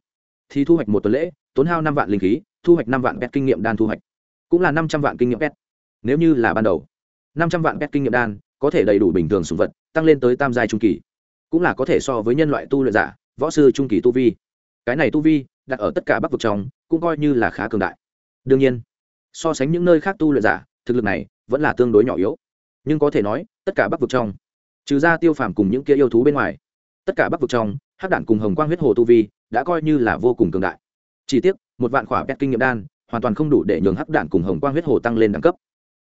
Thì thu hoạch một tuần lễ, tốn hao năm vạn linh khí, thu hoạch năm vạn bẹt kinh nghiệm đan thu hoạch. Cũng là năm trăm vạn kinh nghiệm bẹt nếu như là ban đầu, năm trăm vạn pet kinh nghiệm đan có thể đầy đủ bình thường sùng vật, tăng lên tới tam giai trung kỳ. Cũng là có thể so với nhân loại tu luyện giả, võ sư trung kỳ tu vi. Cái này tu vi, đặt ở tất cả bắc vực trong, cũng coi như là khá cường đại. Đương nhiên, so sánh những nơi khác tu luyện giả, thực lực này vẫn là tương đối nhỏ yếu. Nhưng có thể nói, tất cả bắc vực trong, trừ ra tiêu phàm cùng những kia yêu thú bên ngoài, tất cả bắc vực trong hát đản cùng hồng quang huyết hồ tu vi đã coi như là vô cùng cường đại. Chỉ tiếc, một vạn khỏa pet kinh nghiệm đan hoàn toàn không đủ để nhường hắc đản cùng hồng quang huyết hồ tăng lên đẳng cấp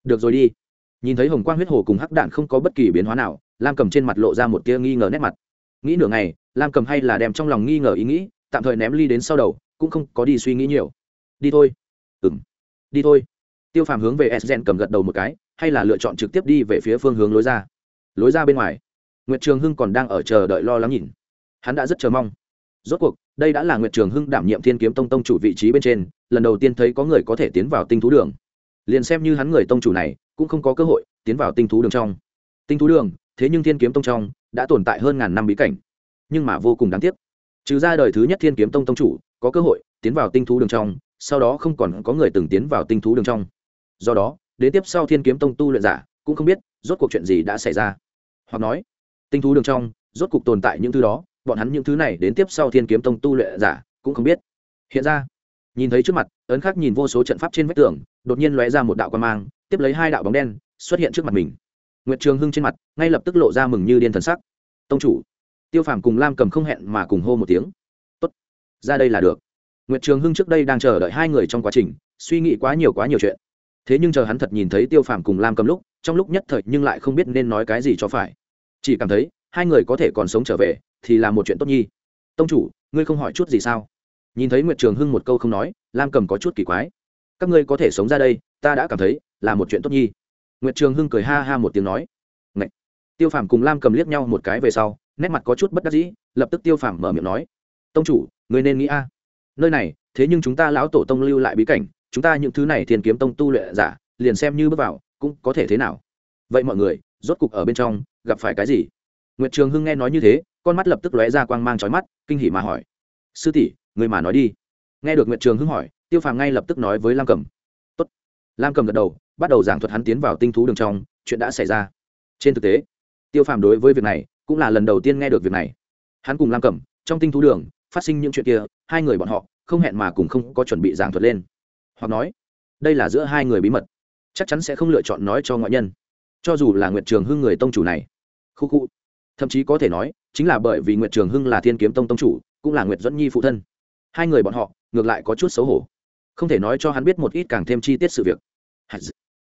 được rồi đi. Nhìn thấy hồng quang huyết hồ cùng hắc đản không có bất kỳ biến hóa nào, lam cầm trên mặt lộ ra một tia nghi ngờ nét mặt. Nghĩ nửa ngày, lam cầm hay là đem trong lòng nghi ngờ ý nghĩ, tạm thời ném ly đến sau đầu, cũng không có đi suy nghĩ nhiều. Đi thôi. Ừ m đi thôi. Tiêu phàm hướng về s gen cầm gật đầu một cái, hay là lựa chọn trực tiếp đi về phía phương hướng lối ra. Lối ra bên ngoài. Nguyệt trường hưng còn đang ở chờ đợi lo lắng nhìn. Hắn đã rất chờ mong. Rốt cuộc, đây đã là nguyệt trường hưng đảm nhiệm thiên kiếm tông tông chủ vị trí bên trên, lần đầu tiên thấy có người có thể tiến vào tinh thú đường liền xem như hắn người tông chủ này, cũng không có cơ hội tiến vào tinh thú đường trong. Tinh thú đường, thế nhưng thiên kiếm tông trong, đã tồn tại hơn ngàn năm bí cảnh. Nhưng mà vô cùng đáng tiếc. Trừ ra đời thứ nhất thiên kiếm tông tông chủ, có cơ hội tiến vào tinh thú đường trong, sau đó không còn có người từng tiến vào tinh thú đường trong. Do đó, đến tiếp sau thiên kiếm tông tu luyện giả cũng không biết rốt cuộc chuyện gì đã xảy ra. Hoặc nói, tinh thú đường trong, rốt cuộc tồn tại những thứ đó, bọn hắn những thứ này đến tiếp sau thiên kiếm tông tu luyện giả cũng không biết. Hiện ra nhìn thấy trước mặt, ấn khắc nhìn vô số trận pháp trên vách tường, đột nhiên lóe ra một đạo quan mang, tiếp lấy hai đạo bóng đen xuất hiện trước mặt mình. Nguyệt trường hưng trên mặt, ngay lập tức lộ ra mừng như điên thần sắc. Tông chủ. Tiêu phàm cùng lam cầm không hẹn mà cùng hô một tiếng. Tốt, ra đây là được. Nguyệt trường hưng trước đây đang chờ đợi hai người trong quá trình, suy nghĩ quá nhiều quá nhiều chuyện. Thế nhưng chờ hắn thật nhìn thấy tiêu phàm cùng lam cầm lúc, trong lúc nhất thời nhưng lại không biết nên nói cái gì cho phải. Chỉ cảm thấy, hai người có thể còn sống trở về, thì là một chuyện tốt nhi. Tông chủ, ngươi không hỏi chút gì sao? Nhìn thấy nguyệt trường hưng một câu không nói, lam cầm có chút kỳ quái. Các ngươi có thể sống ra đây, ta đã cảm thấy là một chuyện tốt nhi. Nguyệt trường hưng cười ha ha một tiếng nói. Ngậy. tiêu phàm cùng lam cầm liếc nhau một cái về sau, nét mặt có chút bất đắc dĩ, lập tức tiêu phàm mở miệng nói. Tông chủ người nên nghĩ a. Nơi này, thế nhưng chúng ta lão tổ tông lưu lại bí cảnh, chúng ta những thứ này thiền kiếm tông tu luyện giả, liền xem như bước vào, cũng có thể thế nào? Vậy mọi người, rốt cục ở bên trong, gặp phải cái gì? Nguyệt trường hưng nghe nói như thế, con mắt lập tức lóe ra quang mang trói mắt, kinh hỉ mà hỏi. Sư tỷ người mà nói đi. Nghe được nguyệt trường hưng hỏi, tiêu phàm ngay lập tức nói với lam cầm. Tốt. lam cầm gật đầu, bắt đầu giảng thuật hắn tiến vào tinh thú đường trong, chuyện đã xảy ra. Trên thực tế, tiêu phàm đối với việc này cũng là lần đầu tiên nghe được việc này. Hắn cùng lam cầm, trong tinh thú đường, phát sinh những chuyện kia, hai người bọn họ không hẹn mà cùng không có chuẩn bị giảng thuật lên. Hoặc nói, đây là giữa hai người bí mật. Chắc chắn sẽ không lựa chọn nói cho ngoại nhân. Cho dù là nguyệt trường hưng người tông chủ này. Khu khu. Thậm chí có thể nói, chính là bởi vì nguyệt trường hưng là thiên kiếm tông tông chủ, cũng là nguyệt dẫn nhi phụ thân hai người bọn họ, ngược lại có chút xấu hổ. Không thể nói cho hắn biết một ít càng thêm chi tiết sự việc.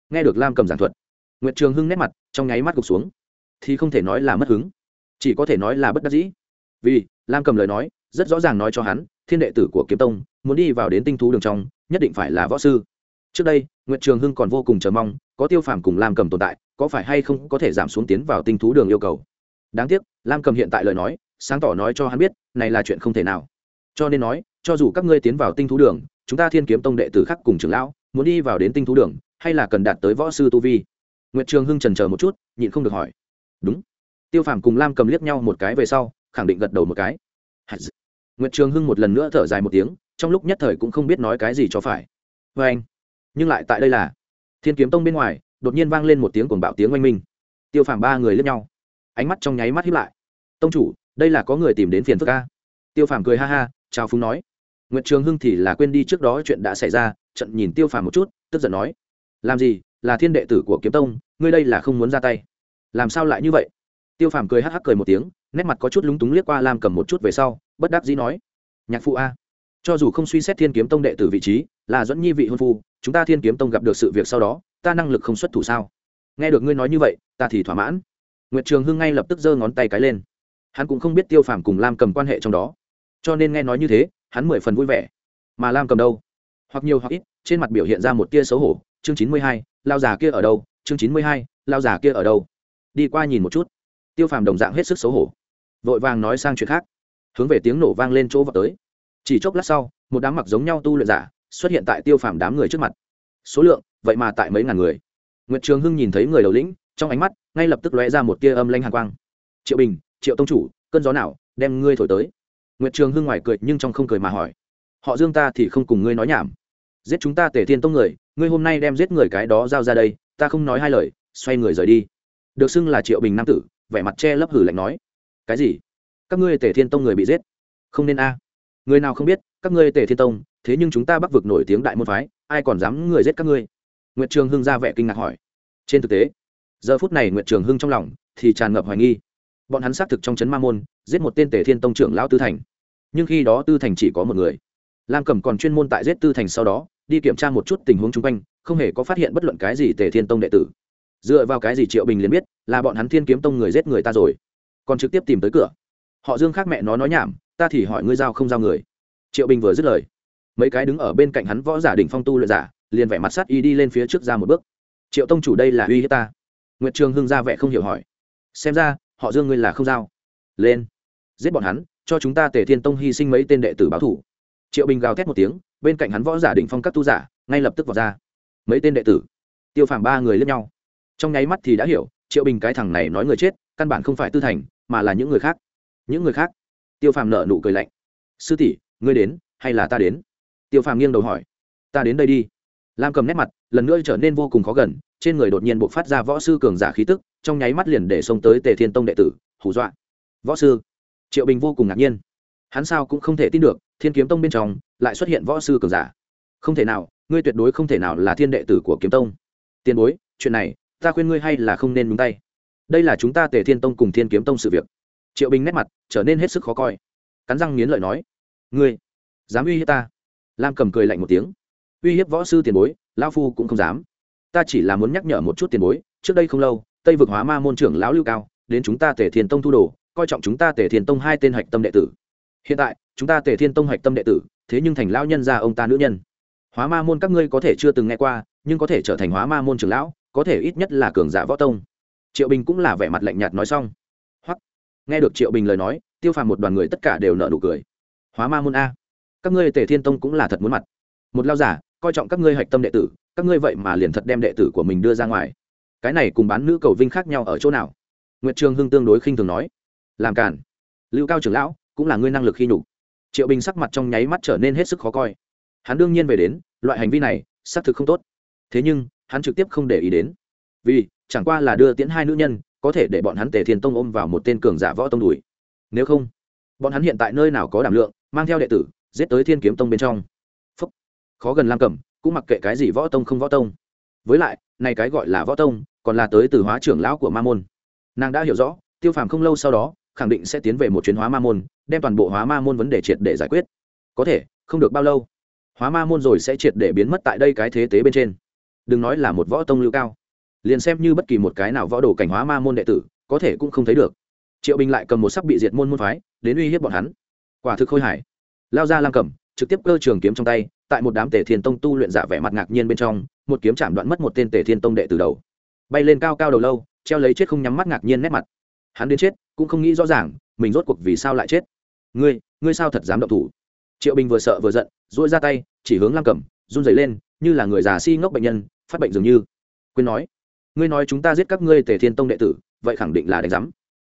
Nghe được lam cầm giảng thuật, nguyệt trường hưng nét mặt, trong nháy mắt gục xuống. Thì không thể nói là mất hứng. Chỉ có thể nói là bất đắc dĩ. Vì, lam cầm lời nói, rất rõ ràng nói cho hắn, thiên đệ tử của kiếm tông, muốn đi vào đến tinh thú đường trong, nhất định phải là võ sư. Trước đây, nguyệt trường hưng còn vô cùng chờ mong, có tiêu phàm cùng lam cầm tồn tại, có phải hay không có thể giảm xuống tiến vào tinh thú đường yêu cầu. Đáng tiếc, lam cầm hiện tại lời nói, sáng tỏ nói cho hắn biết, này là chuyện không thể nào cho nên nói, cho dù các ngươi tiến vào tinh thú đường, chúng ta thiên kiếm tông đệ tử khác cùng trưởng lão, muốn đi vào đến tinh thú đường, hay là cần đạt tới võ sư tu vi? Nguyệt trường hưng trần chờ một chút, nhịn không được hỏi. Đúng. Tiêu phàm cùng lam cầm liếc nhau một cái về sau, khẳng định gật đầu một cái. Nguyệt trường hưng một lần nữa thở dài một tiếng, trong lúc nhất thời cũng không biết nói cái gì cho phải. Vê anh, nhưng lại tại đây là thiên kiếm tông bên ngoài, đột nhiên vang lên một tiếng cuồng bạo tiếng oanh minh. Tiêu phàm ba người liếc nhau. Ánh mắt trong nháy mắt hiếp lại. Tông chủ, đây là có người tìm đến phiền phức ca tiêu phàm cười ha ha chào phúng nói. Nguyệt trường hưng thì là quên đi trước đó chuyện đã xảy ra, trận nhìn tiêu phàm một chút, tức giận nói. Làm gì, là thiên đệ tử của kiếm tông, ngươi đây là không muốn ra tay. Làm sao lại như vậy? Tiêu phàm cười hắc hắc cười một tiếng, nét mặt có chút lúng túng liếc qua lam cầm một chút về sau, bất đắc dĩ nói. Nhạc phụ a, cho dù không suy xét thiên kiếm tông đệ tử vị trí, là dẫn nhi vị hôn phu, chúng ta thiên kiếm tông gặp được sự việc sau đó, ta năng lực không xuất thủ sao? Nghe được ngươi nói như vậy, ta thì thỏa mãn. Nguyệt trường hưng ngay lập tức giơ ngón tay cái lên. Hắn cũng không biết tiêu phàm cùng lam cầm quan hệ trong đó cho nên nghe nói như thế, hắn mười phần vui vẻ. Mà lam cầm đâu? Hoặc nhiều hoặc ít, trên mặt biểu hiện ra một tia xấu hổ. Chương chín mươi hai, lao già kia ở đâu? Chương chín mươi hai, lao già kia ở đâu? Đi qua nhìn một chút. Tiêu phàm đồng dạng hết sức xấu hổ. Vội vàng nói sang chuyện khác. Hướng về tiếng nổ vang lên chỗ vào tới. Chỉ chốc lát sau, một đám mặc giống nhau tu luyện giả xuất hiện tại tiêu phàm đám người trước mặt. Số lượng, vậy mà tại mấy ngàn người. Nguyệt trường hưng nhìn thấy người đầu lĩnh, trong ánh mắt ngay lập tức lóe ra một tia âm lanh hàng quang. Triệu bình, triệu tông chủ, cơn gió nào đem ngươi thổi tới? Nguyệt trường hưng ngoài cười nhưng trong không cười mà hỏi, họ dương ta thì không cùng ngươi nói nhảm. Giết chúng ta tể thiên tông người, ngươi hôm nay đem giết người cái đó giao ra đây, ta không nói hai lời, xoay người rời đi. Được xưng là triệu bình nam tử, vẻ mặt che lấp hử lạnh nói, cái gì? Các ngươi tể thiên tông người bị giết? Không nên a. Người nào không biết, các ngươi tể thiên tông, thế nhưng chúng ta bắc vực nổi tiếng đại môn phái, ai còn dám người giết các ngươi? Nguyệt trường hưng ra vẻ kinh ngạc hỏi. Trên thực tế, giờ phút này nguyệt trường hưng trong lòng thì tràn ngập hoài nghi. Bọn hắn xác thực trong trấn ma môn, giết một tên tể thiên tông trưởng lão tư thành nhưng khi đó tư thành chỉ có một người. Lam cầm còn chuyên môn tại giết tư thành sau đó, đi kiểm tra một chút tình huống chung quanh, không hề có phát hiện bất luận cái gì tề thiên tông đệ tử. Dựa vào cái gì triệu bình liền biết là bọn hắn thiên kiếm tông người giết người ta rồi. Còn trực tiếp tìm tới cửa. Họ dương khác mẹ nó nói nhảm, ta thì hỏi ngươi giao không giao người. Triệu bình vừa dứt lời, mấy cái đứng ở bên cạnh hắn võ giả đỉnh phong tu luyện giả, liền vẻ mặt sát y đi lên phía trước ra một bước. Triệu tông chủ đây là uy hiếp ta. Nguyệt trường hưng ra vẻ không hiểu hỏi, xem ra, họ dương ngươi là không giao. Lên, giết bọn hắn cho chúng ta tề thiên tông hy sinh mấy tên đệ tử báo thủ. Triệu bình gào thét một tiếng, bên cạnh hắn võ giả định phong các tu giả, ngay lập tức vào ra. Mấy tên đệ tử, tiêu phàm ba người lướt nhau. Trong nháy mắt thì đã hiểu, triệu bình cái thằng này nói người chết, căn bản không phải tư thành, mà là những người khác. Những người khác? Tiêu phàm nợ nụ cười lạnh. Sư tỷ, ngươi đến, hay là ta đến? Tiêu phàm nghiêng đầu hỏi. Ta đến đây đi. Lam cầm nét mặt, lần nữa trở nên vô cùng khó gần, trên người đột nhiên buộc phát ra võ sư cường giả khí tức, trong nháy mắt liền để xông tới tề thiên tông đệ tử, hù dọa. Võ sư triệu bình vô cùng ngạc nhiên hắn sao cũng không thể tin được thiên kiếm tông bên trong lại xuất hiện võ sư cường giả không thể nào ngươi tuyệt đối không thể nào là thiên đệ tử của kiếm tông tiền bối chuyện này ta khuyên ngươi hay là không nên nhúng tay đây là chúng ta tề thiên tông cùng thiên kiếm tông sự việc triệu bình nét mặt trở nên hết sức khó coi cắn răng nghiến lợi nói ngươi dám uy hiếp ta lam cầm cười lạnh một tiếng uy hiếp võ sư tiền bối lão phu cũng không dám ta chỉ là muốn nhắc nhở một chút tiền bối trước đây không lâu tây vực hóa ma môn trưởng lão lưu cao đến chúng ta tề thiên tông thu đồ coi trọng chúng ta tề thiên tông hai tên hạch tâm đệ tử. Hiện tại, chúng ta tề thiên tông hạch tâm đệ tử, thế nhưng thành lão nhân gia ông ta nữ nhân. Hóa ma môn các ngươi có thể chưa từng nghe qua, nhưng có thể trở thành hóa ma môn trưởng lão, có thể ít nhất là cường giả võ tông. Triệu bình cũng là vẻ mặt lạnh nhạt nói xong. Hoặc nghe được triệu bình lời nói, tiêu phàm một đoàn người tất cả đều nợ nụ cười. Hóa ma môn a. Các ngươi tề thiên tông cũng là thật muốn mặt. Một lao giả, coi trọng các ngươi hạch tâm đệ tử, các ngươi vậy mà liền thật đem đệ tử của mình đưa ra ngoài. Cái này cùng bán nữ cầu vinh khác nhau ở chỗ nào? Nguyệt trường hưng tương đối khinh thường nói làm cản. Lưu cao trưởng lão, cũng là ngươi năng lực khi nhục. Triệu bình sắc mặt trong nháy mắt trở nên hết sức khó coi. Hắn đương nhiên về đến, loại hành vi này, xác thực không tốt. Thế nhưng, hắn trực tiếp không để ý đến. Vì, chẳng qua là đưa tiễn hai nữ nhân, có thể để bọn hắn tề thiên tông ôm vào một tên cường giả võ tông đùi nếu không, bọn hắn hiện tại nơi nào có đảm lượng, mang theo đệ tử, giết tới thiên kiếm tông bên trong. Phúc. khó gần lam cẩm, cũng mặc kệ cái gì võ tông không võ tông. Với lại, này cái gọi là võ tông, còn là tới từ hóa trưởng lão của ma môn. Nàng đã hiểu rõ, tiêu phàm không lâu sau đó khẳng định sẽ tiến về một chuyến hóa ma môn, đem toàn bộ hóa ma môn vấn đề triệt để giải quyết. Có thể, không được bao lâu, hóa ma môn rồi sẽ triệt để biến mất tại đây cái thế tế bên trên. Đừng nói là một võ tông lưu cao. Liền xem như bất kỳ một cái nào võ đồ cảnh hóa ma môn đệ tử, có thể cũng không thấy được. Triệu bình lại cầm một sắc bị diệt môn môn phái, đến uy hiếp bọn hắn. Quả thực khôi hải lao ra lam cầm, trực tiếp cơ trường kiếm trong tay, tại một đám tể thiên tông tu luyện giả vẻ mặt ngạc nhiên bên trong, một kiếm chạm đoạn mất một tên tể thiên tông đệ từ đầu. Bay lên cao cao đầu lâu, treo lấy chết không nhắm mắt ngạc nhiên nét mặt hắn đến chết, cũng không nghĩ rõ ràng, mình rốt cuộc vì sao lại chết. Ngươi ngươi sao thật dám động thủ? Triệu bình vừa sợ vừa giận dỗi ra tay, chỉ hướng lam cẩm, run rẩy lên, như là người già si ngốc bệnh nhân, phát bệnh dường như. Quên nói, ngươi nói chúng ta giết các ngươi tề thiên tông đệ tử, vậy khẳng định là đánh giám.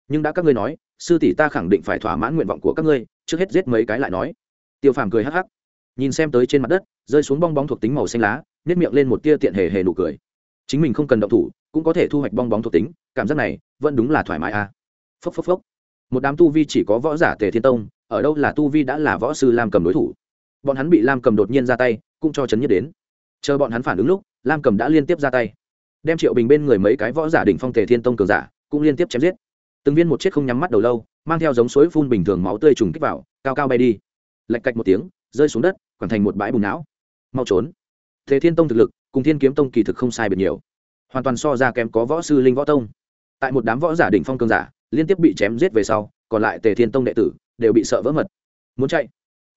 Nhưng đã các ngươi nói, sư tỷ ta khẳng định phải thỏa mãn nguyện vọng của các ngươi, trước hết giết mấy cái lại nói. Tiêu phàm cười hắc hắc, nhìn xem tới trên mặt đất, rơi xuống bong bóng thuộc tính màu xanh lá nếp miệng lên một tia tiện hề hề nụ cười. Chính mình không cần động thủ, cũng có thể thu hoạch bong bóng thuộc tính, cảm giác này vẫn đúng là thoải mái à phốc phốc phốc. Một đám tu vi chỉ có võ giả tề thiên tông, ở đâu là tu vi đã là võ sư lam cầm đối thủ. Bọn hắn bị lam cầm đột nhiên ra tay, cũng cho chấn nhất đến. Chờ bọn hắn phản ứng lúc, lam cầm đã liên tiếp ra tay. Đem triệu bình bên người mấy cái võ giả đỉnh phong tề thiên tông cường giả, cũng liên tiếp chém giết. Từng viên một chết không nhắm mắt đầu lâu, mang theo giống suối phun bình thường máu tươi trùng kích vào, cao cao bay đi. Lạch cạch một tiếng, rơi xuống đất, quẳng thành một bãi bùn não. Mau trốn. Thế thiên tông thực lực, cùng thiên kiếm tông kỳ thực không sai biệt nhiều. Hoàn toàn so ra kém có võ sư linh võ tông. Tại một đám võ giả đỉnh phong cường giả liên tiếp bị chém giết về sau, còn lại tề thiên tông đệ tử đều bị sợ vỡ mật. Muốn chạy?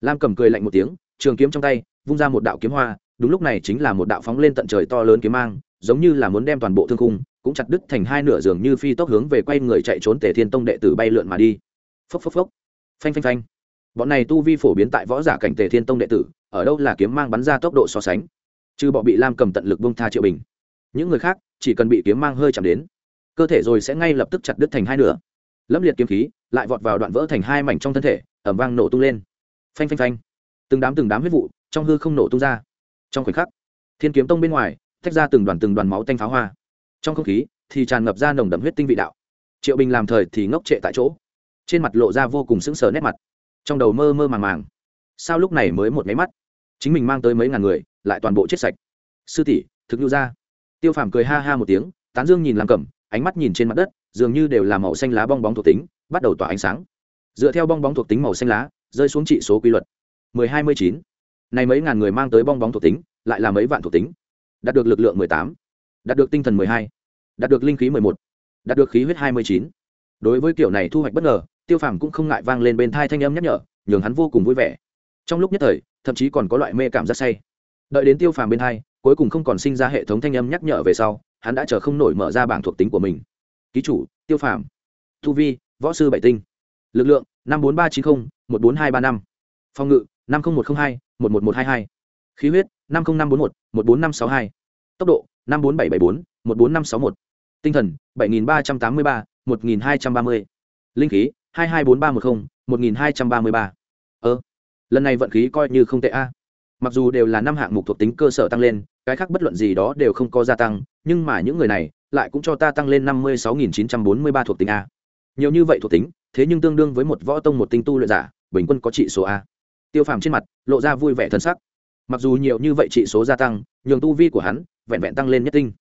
Lam cầm cười lạnh một tiếng, trường kiếm trong tay, vung ra một đạo kiếm hoa, đúng lúc này chính là một đạo phóng lên tận trời to lớn kiếm mang, giống như là muốn đem toàn bộ thương khung cũng chặt đứt thành hai nửa giường như phi tốc hướng về quay người chạy trốn tề thiên tông đệ tử bay lượn mà đi. Phốc phốc phốc. Phanh phanh phanh. Bọn này tu vi phổ biến tại võ giả cảnh tề thiên tông đệ tử, ở đâu là kiếm mang bắn ra tốc độ so sánh? Chứ bọn bị lam cầm tận lực bông tha triệu bình. Những người khác chỉ cần bị kiếm mang hơi chạm đến cơ thể rồi sẽ ngay lập tức chặt đứt thành hai nửa. Lâm liệt kiếm khí lại vọt vào đoạn vỡ thành hai mảnh trong thân thể ẩm vang nổ tung lên. Phanh phanh phanh. Từng đám từng đám huyết vụ trong hư không nổ tung ra. Trong khoảnh khắc, thiên kiếm tông bên ngoài tách ra từng đoàn từng đoàn máu tanh pháo hoa. Trong không khí thì tràn ngập ra nồng đậm huyết tinh vị đạo. Triệu bình làm thời thì ngốc trệ tại chỗ. Trên mặt lộ ra vô cùng sững sờ nét mặt. Trong đầu mơ mơ màng màng. Sao lúc này mới một máy mắt? Chính mình mang tới mấy ngàn người, lại toàn bộ chết sạch. Sư tỷ, thực nhu ra. Tiêu phàm cười ha ha một tiếng, tán dương nhìn làm cẩm ánh mắt nhìn trên mặt đất, dường như đều là màu xanh lá bong bóng thuộc tính, bắt đầu tỏa ánh sáng. Dựa theo bong bóng thuộc tính màu xanh lá, rơi xuống trị số quy luật. Mười hai mươi chín. Này mấy ngàn người mang tới bong bóng thuộc tính, lại là mấy vạn thuộc tính. Đạt được lực lượng mười tám. Đạt được tinh thần mười hai. Đạt được linh khí mười một. Đạt được khí huyết hai mươi chín. Đối với kiểu này thu hoạch bất ngờ, tiêu phàm cũng không ngại vang lên bên thai thanh âm nhắc nhở, nhường hắn vô cùng vui vẻ. Trong lúc nhất thời, thậm chí còn có loại mê cảm giác say. Đợi đến tiêu phàm bên thai cuối cùng không còn sinh ra hệ thống thanh âm nhắc nhở về sau hắn đã chờ không nổi mở ra bảng thuộc tính của mình. Ký chủ, tiêu phàm. Thu vi, võ sư bảy tinh. Lực lượng, năm bốn ba chín mươi một bốn hai ba năm. Phòng ngự, năm mươi một t r ă n h hai, một một một hai hai. Khí huyết, năm mươi năm bốn một một bốn năm sáu hai. Tốc độ, năm bốn bảy bảy bốn, một bốn năm sáu một. Tinh thần, bảy nghìn ba trăm tám mươi ba, một nghìn hai trăm ba mươi. Linh khí, hai hai bốn ba một mươi một nghìn hai trăm ba mươi ba. Ơ, lần này vận khí coi như không tệ a mặc dù đều là năm hạng mục thuộc tính cơ sở tăng lên, cái khác bất luận gì đó đều không có gia tăng, nhưng mà những người này lại cũng cho ta tăng lên năm mươi sáu nghìn chín trăm bốn mươi ba thuộc tính a. Nhiều như vậy thuộc tính, thế nhưng tương đương với một võ tông một tinh tu luyện giả, bình quân có trị số a. Tiêu phàm trên mặt lộ ra vui vẻ thân sắc. Mặc dù nhiều như vậy trị số gia tăng, nhường tu vi của hắn vẹn vẹn tăng lên nhất tinh.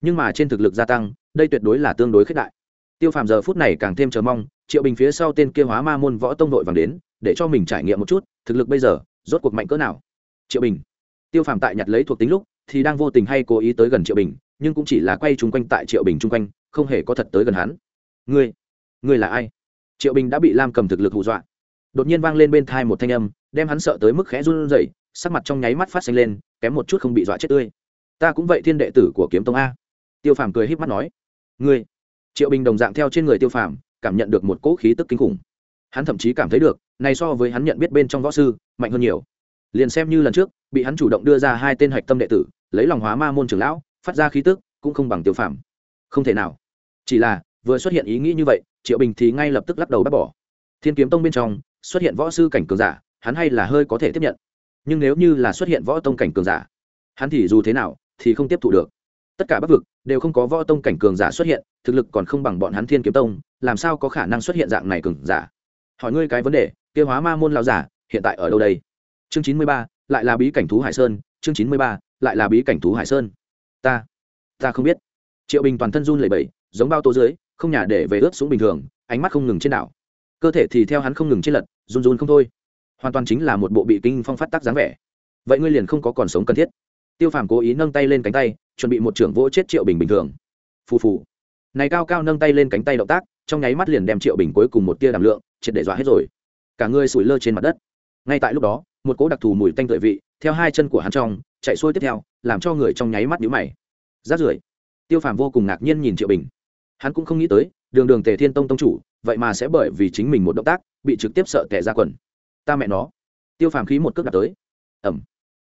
Nhưng mà trên thực lực gia tăng, đây tuyệt đối là tương đối khích đại. Tiêu phàm giờ phút này càng thêm chờ mong, triệu bình phía sau tên kia hóa ma môn võ tông đội vàng đến, để cho mình trải nghiệm một chút, thực lực bây giờ rốt cuộc mạnh cỡ nào? Triệu bình. Tiêu phàm tại nhặt lấy thuộc tính lúc thì đang vô tình hay cố ý tới gần triệu bình, nhưng cũng chỉ là quay chung quanh tại triệu bình chung quanh, không hề có thật tới gần hắn. Ngươi ngươi là ai? Triệu bình đã bị lam cầm thực lực hù dọa. Đột nhiên vang lên bên thai một thanh âm, đem hắn sợ tới mức khẽ run rẩy, sắc mặt trong nháy mắt phát xanh lên, kém một chút không bị dọa chết tươi. Ta cũng vậy thiên đệ tử của kiếm tông a. Tiêu phàm cười híp mắt nói. Ngươi. Triệu bình đồng dạng theo trên người tiêu phàm, cảm nhận được một cỗ khí tức kinh khủng. Hắn thậm chí cảm thấy được, này so với hắn nhận biết bên trong võ sư, mạnh hơn nhiều liền xem như lần trước, bị hắn chủ động đưa ra hai tên hạch tâm đệ tử, lấy lòng hóa ma môn trưởng lão, phát ra khí tức, cũng không bằng tiêu phạm không thể nào. Chỉ là, vừa xuất hiện ý nghĩ như vậy, triệu bình thì ngay lập tức lắc đầu bác bỏ. Thiên kiếm tông bên trong, xuất hiện võ sư cảnh cường giả, hắn hay là hơi có thể tiếp nhận. Nhưng nếu như là xuất hiện võ tông cảnh cường giả, hắn thì dù thế nào, thì không tiếp thụ được. Tất cả bắc vực, đều không có võ tông cảnh cường giả xuất hiện, thực lực còn không bằng bọn hắn thiên kiếm tông, làm sao có khả năng xuất hiện dạng này cường giả? Hỏi ngươi cái vấn đề, kia hóa ma môn lao giả, hiện tại ở đâu đây? Chương chín mươi ba, lại là bí cảnh thú hải sơn, chương chín mươi ba, lại là bí cảnh thú hải sơn. Ta ta không biết. Triệu bình toàn thân run lẩy bẩy, giống bao tô dưới, không nhà để về ướt xuống bình thường, ánh mắt không ngừng trên đảo. Cơ thể thì theo hắn không ngừng trên lật, run run không thôi. Hoàn toàn chính là một bộ bị kinh phong phát tác dáng vẻ. Vậy ngươi liền không có còn sống cần thiết. Tiêu phàm cố ý nâng tay lên cánh tay, chuẩn bị một trưởng vỗ chết triệu bình bình thường. Phù phù. Này cao cao nâng tay lên cánh tay động tác, trong nháy mắt liền đem triệu bình cuối cùng một tia đảm lượng, triệt để dọa hết rồi. Cả người sủi lơ trên mặt đất. Ngay tại lúc đó một cỗ đặc thù mùi tanh tưởi vị, theo hai chân của hắn trong, chạy xuôi tiếp theo, làm cho người trong nháy mắt nhíu mày. Rát rưởi, tiêu phàm vô cùng ngạc nhiên nhìn triệu bình. Hắn cũng không nghĩ tới, đường đường tề thiên tông tông chủ, vậy mà sẽ bởi vì chính mình một động tác, bị trực tiếp sợ tệ ra quần. Ta mẹ nó. Tiêu phàm khí một cước đặt tới. Ẩm.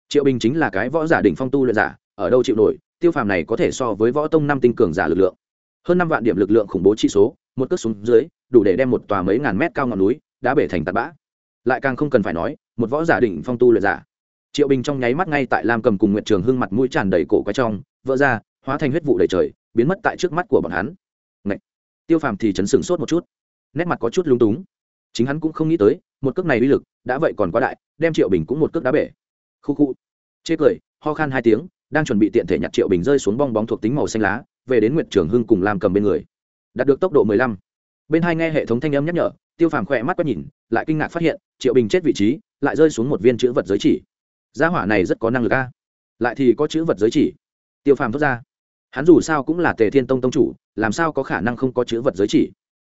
Triệu bình chính là cái võ giả đỉnh phong tu luyện giả, ở đâu chịu nổi, tiêu phàm này có thể so với võ tông năm tinh cường giả lực lượng. Hơn năm vạn điểm lực lượng khủng bố trị số, một cước xuống dưới, đủ để đem một tòa mấy ngàn mét cao ngọn núi đã bể thành tạt bã. Lại càng không cần phải nói một võ giả đỉnh phong tu luyện giả. Triệu bình trong nháy mắt ngay tại lam cầm cùng nguyện trường hưng mặt mũi tràn đầy cổ quay trong, vỡ ra, hóa thành huyết vụ đầy trời, biến mất tại trước mắt của bọn hắn. Ngậy! tiêu phàm thì chấn sửng sốt một chút. Nét mặt có chút lung túng. Chính hắn cũng không nghĩ tới, một cước này uy lực, đã vậy còn quá đại, đem triệu bình cũng một cước đá bể. Khu khu! Chê cười, ho khan hai tiếng, đang chuẩn bị tiện thể nhặt triệu bình rơi xuống bong bóng thuộc tính màu xanh lá, về đến nguyện trường hưng cùng làm cầm bên người. Đạt được tốc độ mười lăm. Bên hai nghe hệ thống thanh âm nhắc nhở, tiêu phàm khỏe mắt quét nhìn, lại kinh ngạc phát hiện, triệu bình chết vị trí lại rơi xuống một viên chữ vật giới chỉ. Gia hỏa này rất có năng lực a. Lại thì có chữ vật giới chỉ. Tiêu phàm thốt ra. Hắn dù sao cũng là tề thiên tông tông chủ, làm sao có khả năng không có chữ vật giới chỉ?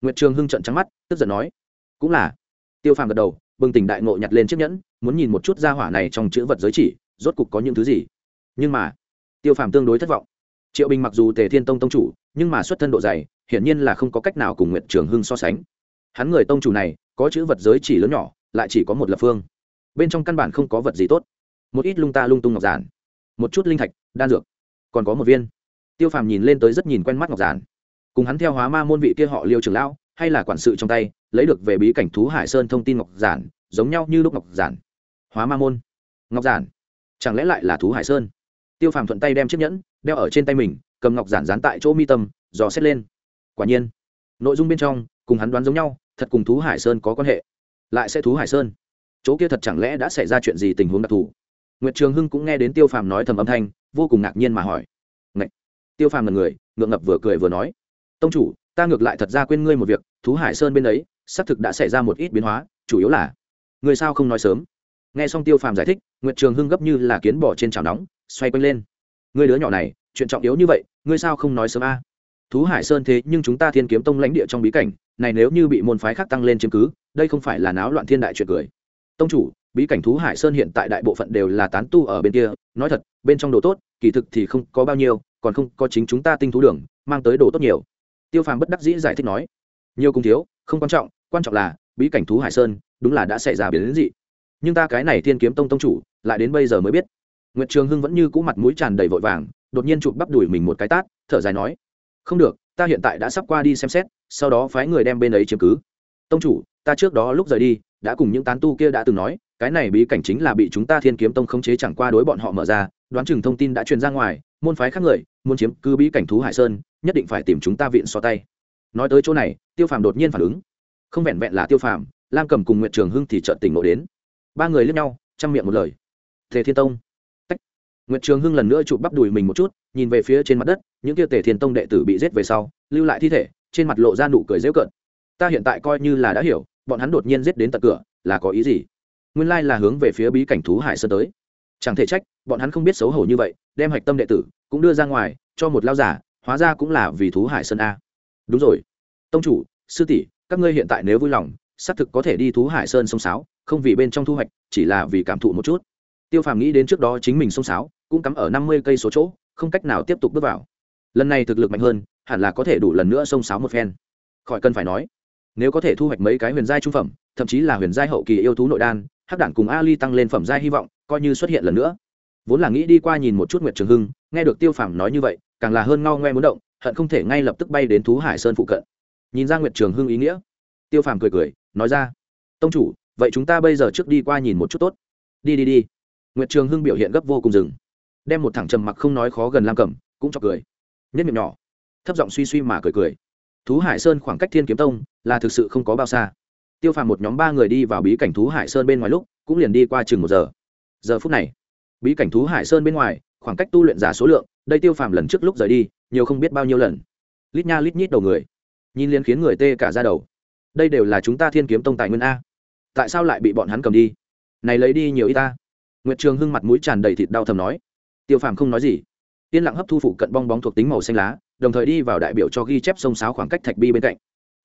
Nguyệt trường hưng trận trắng mắt, tức giận nói. Cũng là. Tiêu phàm gật đầu, bừng tỉnh đại ngộ nhặt lên chiếc nhẫn, muốn nhìn một chút gia hỏa này trong chữ vật giới chỉ, rốt cục có những thứ gì. Nhưng mà, tiêu phàm tương đối thất vọng. Triệu bình mặc dù tề thiên tông tông chủ, nhưng mà xuất thân độ dày, hiển nhiên là không có cách nào cùng nguyệt trường hưng so sánh. Hắn người tông chủ này, có chữ vật giới chỉ lớn nhỏ, lại chỉ có một lập phương bên trong căn bản không có vật gì tốt. Một ít lung ta lung tung ngọc giản, một chút linh thạch, đan dược, còn có một viên. Tiêu phàm nhìn lên tới rất nhìn quen mắt ngọc giản. Cùng hắn theo hóa ma môn vị kia họ liêu trường lão, hay là quản sự trong tay, lấy được về bí cảnh thú hải sơn thông tin ngọc giản, giống nhau như lúc ngọc giản. Hóa ma môn, ngọc giản, chẳng lẽ lại là thú hải sơn? Tiêu phàm thuận tay đem chiếc nhẫn đeo ở trên tay mình, cầm ngọc giản dán tại chỗ mi tâm, dò xét lên. Quả nhiên, nội dung bên trong cùng hắn đoán giống nhau, thật cùng thú hải sơn có quan hệ. Lại sẽ thú hải sơn chỗ kia thật chẳng lẽ đã xảy ra chuyện gì tình huống đặc thù? Nguyệt trường hưng cũng nghe đến tiêu phàm nói thầm âm thanh, vô cùng ngạc nhiên mà hỏi. Ngậy! tiêu phàm là người, ngượng ngập vừa cười vừa nói. Tông chủ, ta ngược lại thật ra quên ngươi một việc, thú hải sơn bên ấy, xác thực đã xảy ra một ít biến hóa, chủ yếu là, người sao không nói sớm? Nghe xong tiêu phàm giải thích, nguyệt trường hưng gấp như là kiến bỏ trên chảo nóng, xoay quanh lên. Người đứa nhỏ này, chuyện trọng yếu như vậy, ngươi sao không nói sớm a? Thú hải sơn thế nhưng chúng ta thiên kiếm tông lãnh địa trong bí cảnh, này nếu như bị môn phái khác tăng lên chiếm cứ, đây không phải là náo loạn thiên đại chuyện cười tông chủ, bí cảnh thú hải sơn hiện tại đại bộ phận đều là tán tu ở bên kia, nói thật, bên trong đồ tốt, kỳ thực thì không có bao nhiêu, còn không có chính chúng ta tinh thú đường, mang tới đồ tốt nhiều. Tiêu phàm bất đắc dĩ giải thích nói, nhiều cùng thiếu, không quan trọng quan trọng là, bí cảnh thú hải sơn, đúng là đã xảy ra biến đến dị. Nhưng ta cái này thiên kiếm tông tông chủ, lại đến bây giờ mới biết. Nguyệt trường hưng vẫn như cũ mặt mũi tràn đầy vội vàng, đột nhiên chụp bắp đùi mình một cái tát, thở dài nói, không được, ta hiện tại đã sắp qua đi xem xét, sau đó phái người đem bên ấy chiếm cứ. Tông chủ ta trước đó lúc rời đi, đã cùng những tán tu kia đã từng nói, cái này bí cảnh chính là bị chúng ta thiên kiếm tông khống chế chẳng qua đối bọn họ mở ra, đoán chừng thông tin đã truyền ra ngoài, môn phái khác người, muốn chiếm cứ bí cảnh thú hải sơn, nhất định phải tìm chúng ta viện so tay. Nói tới chỗ này, tiêu phàm đột nhiên phản ứng. Không vẹn vẹn là tiêu phàm, lam cầm cùng nguyện trường hưng thì trợn tỉnh ngộ đến. Ba người lướt nhau, chăm miệng một lời. Tề thiên tông. Tách. Nguyện trường hưng lần nữa chụp bắp đùi mình một chút, nhìn về phía trên mặt đất, những kia tề thiên tông đệ tử bị giết về sau, lưu lại thi thể, trên mặt lộ ra nụ cười dễu cợt. Ta hiện tại coi như là đã hiểu bọn hắn đột nhiên giết đến tận cửa, là có ý gì? Nguyên lai là hướng về phía bí cảnh thú hải sơn tới. Chẳng thể trách, bọn hắn không biết xấu hổ như vậy, đem hạch tâm đệ tử cũng đưa ra ngoài, cho một lao giả, hóa ra cũng là vì thú hải sơn a. Đúng rồi. Tông chủ, sư tỷ, các ngươi hiện tại nếu vui lòng, xác thực có thể đi thú hải sơn sông sáo, không vì bên trong thu hoạch, chỉ là vì cảm thụ một chút. Tiêu phàm nghĩ đến trước đó chính mình sông sáo, cũng cắm ở năm mươi cây số chỗ, không cách nào tiếp tục bước vào. Lần này thực lực mạnh hơn, hẳn là có thể đủ lần nữa sông sáo một phen. Khỏi cần phải nói nếu có thể thu hoạch mấy cái huyền giai trung phẩm, thậm chí là huyền giai hậu kỳ yêu thú nội đan, hắc đản cùng ali tăng lên phẩm giai hy vọng, coi như xuất hiện lần nữa. Vốn là nghĩ đi qua nhìn một chút nguyệt trường hưng, nghe được tiêu phàm nói như vậy, càng là hơn ngao ngoe muốn động, hận không thể ngay lập tức bay đến thú hải sơn phụ cận. Nhìn ra nguyệt trường hưng ý nghĩa, tiêu phàm cười cười, nói ra, tông chủ, vậy chúng ta bây giờ trước đi qua nhìn một chút tốt. Đi đi đi. Nguyệt trường hưng biểu hiện gấp vô cùng rừng đem một thẳng trầm mặc không nói khó gần lam cầm cũng cho cười nhất miệng nhỏ, thấp giọng suy suy mà cười cười thú hải sơn khoảng cách thiên kiếm tông là thực sự không có bao xa. Tiêu phàm một nhóm ba người đi vào bí cảnh thú hải sơn bên ngoài lúc, cũng liền đi qua chừng một giờ. Giờ phút này, bí cảnh thú hải sơn bên ngoài, khoảng cách tu luyện giả số lượng, đây tiêu phàm lần trước lúc rời đi, nhiều không biết bao nhiêu lần. Lít nha lít nhít đầu người, nhìn liền khiến người tê cả ra đầu. Đây đều là chúng ta thiên kiếm tông tài nguyên a. Tại sao lại bị bọn hắn cầm đi? Này lấy đi nhiều y ta. Nguyệt trường hưng mặt mũi tràn đầy thịt đau thầm nói. Tiêu phàm không nói gì. Yên lặng hấp thu phụ cận bong bóng thuộc tính màu xanh lá đồng thời đi vào đại biểu cho ghi chép sông sáo khoảng cách thạch bi bên cạnh.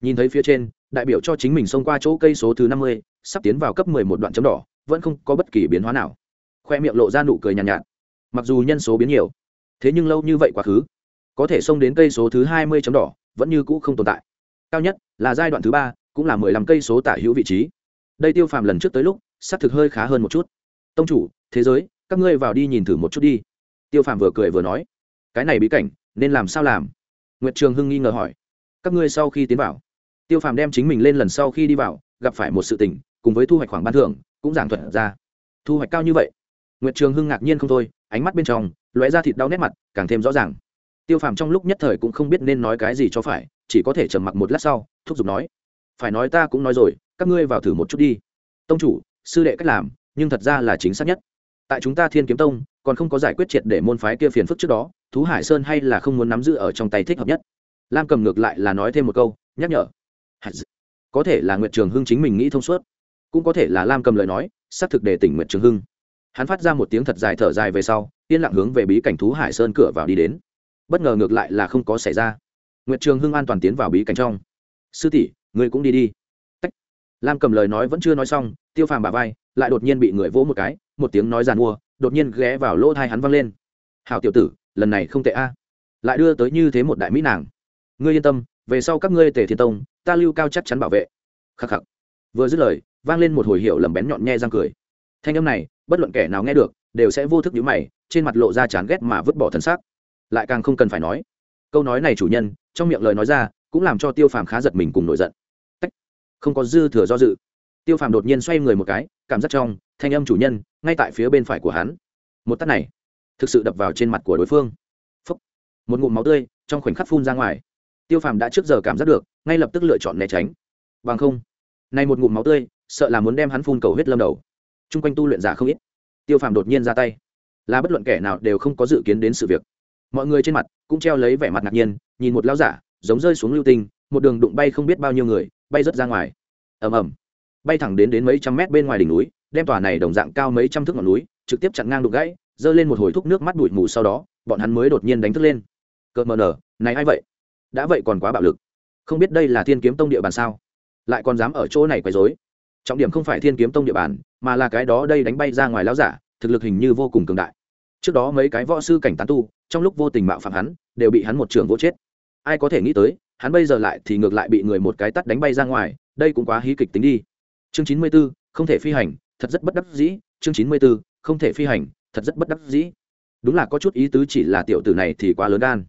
Nhìn thấy phía trên đại biểu cho chính mình xông qua chỗ cây số thứ năm mươi sắp tiến vào cấp mười một đoạn chấm đỏ vẫn không có bất kỳ biến hóa nào. Khoe miệng lộ ra nụ cười nhàn nhạt, nhạt. Mặc dù nhân số biến nhiều thế nhưng lâu như vậy quá khứ có thể xông đến cây số thứ hai mươi chấm đỏ vẫn như cũ không tồn tại. Cao nhất là giai đoạn thứ ba cũng là mười lăm cây số tả hữu vị trí. Đây tiêu phàm lần trước tới lúc xác thực hơi khá hơn một chút. Tông chủ thế giới các ngươi vào đi nhìn thử một chút đi. Tiêu phàm vừa cười vừa nói cái này bí cảnh nên làm sao làm? Nguyệt trường hưng nghi ngờ hỏi. Các ngươi sau khi tiến vào, tiêu phàm đem chính mình lên lần sau khi đi vào, gặp phải một sự tình, cùng với thu hoạch khoảng ban thưởng, cũng giảng thuật ra. Thu hoạch cao như vậy? Nguyệt trường hưng ngạc nhiên không thôi, ánh mắt bên trong, lóe ra thịt đau nét mặt, càng thêm rõ ràng. Tiêu phàm trong lúc nhất thời cũng không biết nên nói cái gì cho phải, chỉ có thể trầm mặc một lát sau, thúc giục nói. Phải nói ta cũng nói rồi, các ngươi vào thử một chút đi. Tông chủ, sư đệ cách làm, nhưng thật ra là chính xác nhất. Tại chúng ta thiên kiếm tông, còn không có giải quyết triệt để môn phái kia phiền phức trước đó thú hải sơn hay là không muốn nắm giữ ở trong tay thích hợp nhất? Lam cầm ngược lại là nói thêm một câu, nhắc nhở. Có thể là nguyệt trường hưng chính mình nghĩ thông suốt. Cũng có thể là lam cầm lời nói, xác thực để tỉnh nguyệt trường hưng. Hắn phát ra một tiếng thật dài thở dài về sau, yên lặng hướng về bí cảnh thú hải sơn cửa vào đi đến. Bất ngờ ngược lại là không có xảy ra. Nguyệt trường hưng an toàn tiến vào bí cảnh trong. Sư tỷ người cũng đi đi. Tách. lam cầm lời nói vẫn chưa nói xong, tiêu phàm bà vai, lại đột nhiên bị người vỗ một cái, một tiếng nói giàn mua, đột nhiên ghé vào lỗ thai hắn văng lên. Hào tiểu tử lần này không tệ a. Lại đưa tới như thế một đại mỹ nàng. Ngươi yên tâm, về sau các ngươi tề thiên tông, ta lưu cao chắc chắn bảo vệ. Khắc khắc. Vừa dứt lời, vang lên một hồi hiệu lầm bén nhọn nhe răng cười. Thanh âm này, bất luận kẻ nào nghe được, đều sẽ vô thức nhíu mày, trên mặt lộ ra chán ghét mà vứt bỏ thân xác. Lại càng không cần phải nói. Câu nói này chủ nhân, trong miệng lời nói ra, cũng làm cho tiêu phàm khá giật mình cùng nổi giận. Tách. không có dư thừa do dự. Tiêu phàm đột nhiên xoay người một cái, cảm giác trong, thanh âm chủ nhân, ngay tại phía bên phải của hắn. Một tắt này thực sự đập vào trên mặt của đối phương. Phúc. một ngụm máu tươi trong khoảnh khắc phun ra ngoài. Tiêu phàm đã trước giờ cảm giác được, ngay lập tức lựa chọn né tránh. Bằng không, nay một ngụm máu tươi, sợ là muốn đem hắn phun cầu huyết lâm đầu. T r u n g quanh tu luyện giả không ít. Tiêu phàm đột nhiên ra tay. Là bất luận kẻ nào đều không có dự kiến đến sự việc. Mọi người trên mặt cũng treo lấy vẻ mặt ngạc nhiên, nhìn một lao giả, giống rơi xuống lưu tinh, một đường đụng bay không biết bao nhiêu người, bay rớt ra ngoài. Ầm ầm. Bay thẳng đến đến mấy trăm mét bên ngoài đỉnh núi, đem tòa này đồng dạng cao mấy trăm thước ngọn núi, trực tiếp chặn ngang đục gãy giơ lên một hồi thúc nước mắt bụi mù sau đó, bọn hắn mới đột nhiên đánh thức lên. Cợt mờ nở, này a i vậy? Đã vậy còn quá bạo lực. Không biết đây là thiên kiếm tông địa bàn sao? Lại còn dám ở chỗ này quấy dối trọng điểm không phải thiên kiếm tông địa bàn, mà là cái đó đây đánh bay ra ngoài láo giả, thực lực hình như vô cùng cường đại. Trước đó mấy cái võ sư cảnh tán tu, trong lúc vô tình mạo phạm hắn, đều bị hắn một trường vỗ chết. Ai có thể nghĩ tới, hắn bây giờ lại thì ngược lại bị người một cái tắt đánh bay ra ngoài, đây cũng quá hí kịch tính đi. Chương chín mươi b ố không thể phi hành, thật rất bất đắc dĩ. Chương chín mươi b ố không thể phi hành thật rất bất đắc dĩ. Đúng là có chút ý tứ chỉ là tiểu tử này thì quá lớn gan.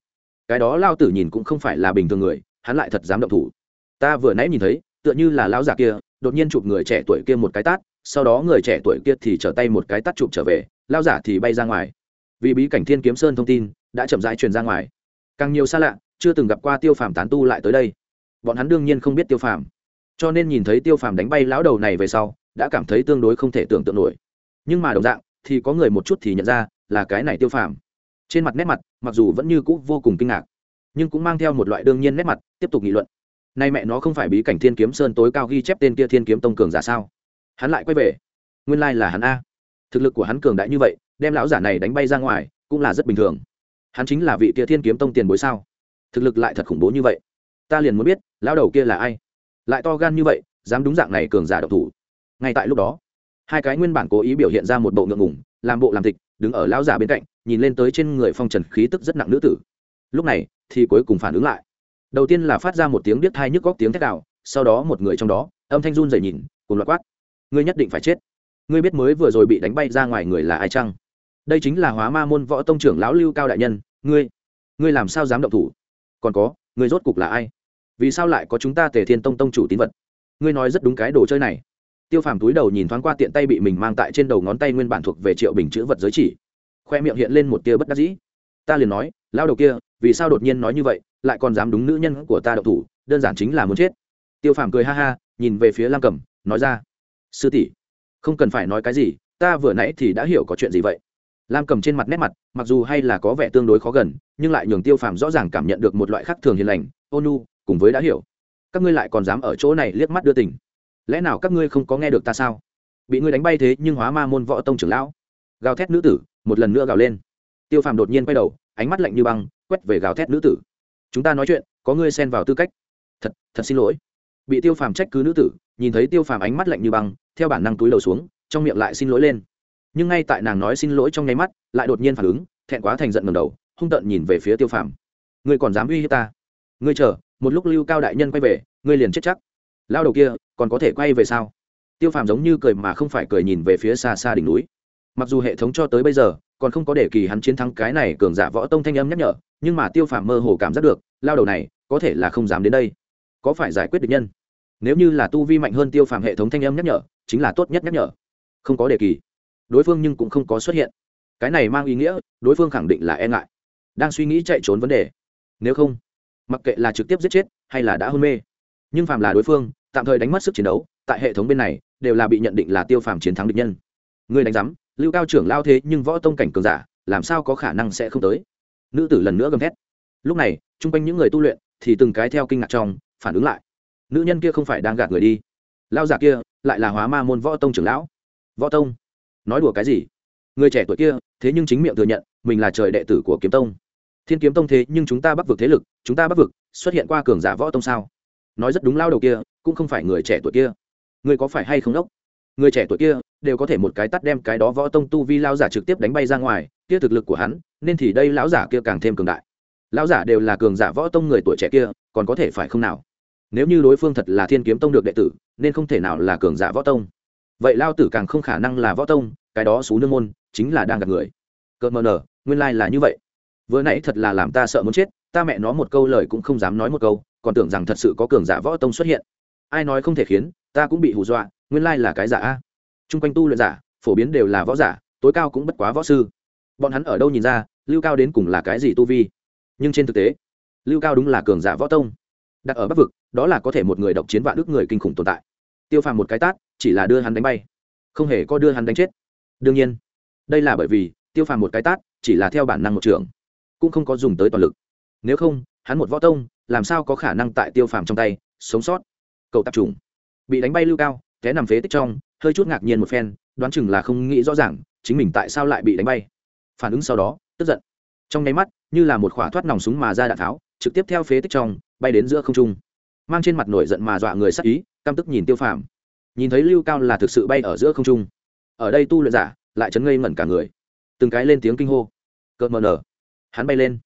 Cái đó lao tử nhìn cũng không phải là bình thường người, hắn lại thật dám động thủ. Ta vừa nãy nhìn thấy, tựa như là lão già kia, đột nhiên chụp người trẻ tuổi kia một cái tát, sau đó người trẻ tuổi kia thì trở tay một cái tát chụp trở về lao giả thì bay ra ngoài. Vì bí cảnh thiên kiếm sơn thông tin, đã chậm rãi truyền ra ngoài. Càng nhiều xa lạ, chưa từng gặp qua tiêu phàm tán tu lại tới đây. Bọn hắn đương nhiên không biết tiêu phàm. Cho nên nhìn thấy tiêu phàm đánh bay lão đầu này về sau, đã cảm thấy tương đối không thể tưởng tượng nổi. Nhưng mà đồng dạng thì có người một chút thì nhận ra là cái này tiêu phàm. Trên mặt nét mặt, mặc dù vẫn như cũ vô cùng kinh ngạc, nhưng cũng mang theo một loại đương nhiên nét mặt, tiếp tục nghị luận. Nay mẹ nó không phải bí cảnh thiên kiếm sơn tối cao ghi chép tên kia thiên kiếm tông cường giả sao? Hắn lại quay về. Nguyên lai、like、là hắn a. Thực lực của hắn cường đại như vậy, đem lão giả này đánh bay ra ngoài, cũng là rất bình thường. Hắn chính là vị kia thiên kiếm tông tiền bối sao? Thực lực lại thật khủng bố như vậy. Ta liền muốn biết, lão đầu kia là ai? Lại to gan như vậy, dám đúng dạng này cường giả độc thủ. Ngay tại lúc đó hai cái nguyên bản cố ý biểu hiện ra một bộ ngượng ngủng làm bộ làm tịch đứng ở lão giả bên cạnh, nhìn lên tới trên người phong trần khí tức rất nặng nữ tử. Lúc này, thì cuối cùng phản ứng lại. Đầu tiên là phát ra một tiếng điếc thai nhức góc tiếng thét đào sau đó một người trong đó, âm thanh run dày nhìn cùng loạt quát. Ngươi nhất định phải chết. Ngươi biết mới vừa rồi bị đánh bay ra ngoài người là ai chăng? Đây chính là hóa ma môn võ tông trưởng lão lưu cao đại nhân, ngươi. Ngươi làm sao dám động thủ? Còn có, ngươi rốt cục là ai? Vì sao lại có chúng ta tề thiên tông tông chủ tín vật? Ngươi nói rất đúng cái đồ chơi này tiêu phàm túi đầu nhìn thoáng qua tiện tay bị mình mang tại trên đầu ngón tay nguyên bản thuộc về triệu bình chữ vật giới chỉ. Khoe miệng hiện lên một tia bất đắc dĩ. Ta liền nói, lao đầu kia, vì sao đột nhiên nói như vậy, lại còn dám đúng nữ nhân của ta đậu thủ, đơn giản chính là muốn chết. Tiêu phàm cười ha ha, nhìn về phía lam cầm nói ra, sư tỷ, không cần phải nói cái gì, ta vừa nãy thì đã hiểu có chuyện gì vậy. Lam cầm trên mặt nét mặt, mặc dù hay là có vẻ tương đối khó gần, nhưng lại nhường tiêu phàm rõ ràng cảm nhận được một loại khác thường hiền lành ônu cùng với đã hiểu. Các ngươi lại còn dám ở chỗ này liếc mắt đưa tình lẽ nào các ngươi không có nghe được ta sao? Bị ngươi đánh bay thế nhưng hóa ma môn võ tông trưởng lão. Gào thét nữ tử, một lần nữa gào lên. Tiêu phàm đột nhiên quay đầu, ánh mắt lạnh như băng, quét về gào thét nữ tử. Chúng ta nói chuyện, có ngươi xen vào tư cách. Thật thật xin lỗi. Bị tiêu phàm trách cứ nữ tử, nhìn thấy tiêu phàm ánh mắt lạnh như băng, theo bản năng túi đầu xuống, trong miệng lại xin lỗi lên. Nhưng ngay tại nàng nói xin lỗi trong nháy mắt, lại đột nhiên phản ứng, thẹn quá thành giận ngầm đầu, hung tợn nhìn về phía tiêu phàm. Ngươi còn dám uy hiếp ta? Ngươi chờ, một lúc lưu cao đại nhân quay về, ngươi liền chết chắc lao đầu kia, còn có thể quay về sao? Tiêu phàm giống như cười mà không phải cười nhìn về phía xa xa đỉnh núi. Mặc dù hệ thống cho tới bây giờ còn không có để kỳ hắn chiến thắng cái này cường giả võ tông thanh âm nhắc nhở, nhưng mà tiêu phàm mơ hồ cảm giác được, lao đầu này có thể là không dám đến đây. Có phải giải quyết được nhân? Nếu như là tu vi mạnh hơn tiêu phàm hệ thống thanh âm nhắc nhở, chính là tốt nhất nhắc nhở. Không có đề kỳ. Đối phương nhưng cũng không có xuất hiện. Cái này mang ý nghĩa, đối phương khẳng định là e ngại. Đang suy nghĩ chạy trốn vấn đề. Nếu không, mặc kệ là trực tiếp giết chết hay là đã hôn mê, nhưng phàm là đối phương tạm thời đánh mất sức chiến đấu, tại hệ thống bên này, đều là bị nhận định là tiêu phàm chiến thắng địch nhân. Người đánh giám, lưu cao trưởng lao thế nhưng võ tông cảnh cường giả, làm sao có khả năng sẽ không tới? Nữ tử lần nữa gầm thét. Lúc này, chung quanh những người tu luyện thì từng cái theo kinh ngạc trong, phản ứng lại. Nữ nhân kia không phải đang gạt người đi. Lao giả kia lại là hóa ma môn võ tông trưởng lão. Võ tông? Nói đùa cái gì? Người trẻ tuổi kia, thế nhưng chính miệng thừa nhận, mình là trời đệ tử của kiếm tông. Thiên kiếm tông thế nhưng chúng ta bắc vực thế lực, chúng ta bắc vực, xuất hiện qua cường giả võ tông sao? Nói rất đúng lao đầu kia cũng không phải người trẻ tuổi kia. Người có phải hay không đốc? Người trẻ tuổi kia đều có thể một cái tắt đem cái đó võ tông tu vi lao giả trực tiếp đánh bay ra ngoài, kia thực lực của hắn, nên thì đây lão giả kia càng thêm cường đại. Lão giả đều là cường giả võ tông người tuổi trẻ kia, còn có thể phải không nào? Nếu như đối phương thật là thiên kiếm tông được đệ tử, nên không thể nào là cường giả võ tông. Vậy lao tử càng không khả năng là võ tông, cái đó xú nương môn chính là đang gặp người. Cợt mờ nở nguyên lai、like、là như vậy. Vừa nãy thật là làm ta sợ muốn chết, ta mẹ nó một câu lời cũng không dám nói một câu, còn tưởng rằng thật sự có cường giả võ tông xuất hiện ai nói không thể khiến, ta cũng bị hù dọa, nguyên lai là cái giả a. Chung quanh tu luyện giả, phổ biến đều là võ giả, tối cao cũng bất quá võ sư. Bọn hắn ở đâu nhìn ra, lưu cao đến cùng là cái gì tu vi? Nhưng trên thực tế, lưu cao đúng là cường giả võ tông. Đặt ở bắc vực, đó là có thể một người độc chiến vạn đức người kinh khủng tồn tại. Tiêu phàm một cái tát, chỉ là đưa hắn đánh bay. Không hề có đưa hắn đánh chết. Đương nhiên, đây là bởi vì, tiêu phàm một cái tát, chỉ là theo bản năng một trường, cũng không có dùng tới toàn lực. Nếu không, hắn một võ tông, làm sao có khả năng tại tiêu phàm trong tay, sống sót? Cậu tập trung bị đánh bay lưu cao, té nằm phế tích trong, hơi chút ngạc nhiên một phen, đoán chừng là không nghĩ rõ ràng, chính mình tại sao lại bị đánh bay. Phản ứng sau đó, tức giận. Trong nháy mắt, như là một khỏa thoát nòng súng mà ra đạn tháo, trực tiếp theo phế tích trong, bay đến giữa không trung. Mang trên mặt nổi giận mà dọa người sắc ý, căm tức nhìn tiêu phàm. Nhìn thấy lưu cao là thực sự bay ở giữa không trung. Ở đây tu luyện giả, lại chấn ngây ngẩn cả người. Từng cái lên tiếng kinh hô. Cợt mờ nở. Hắn bay lên.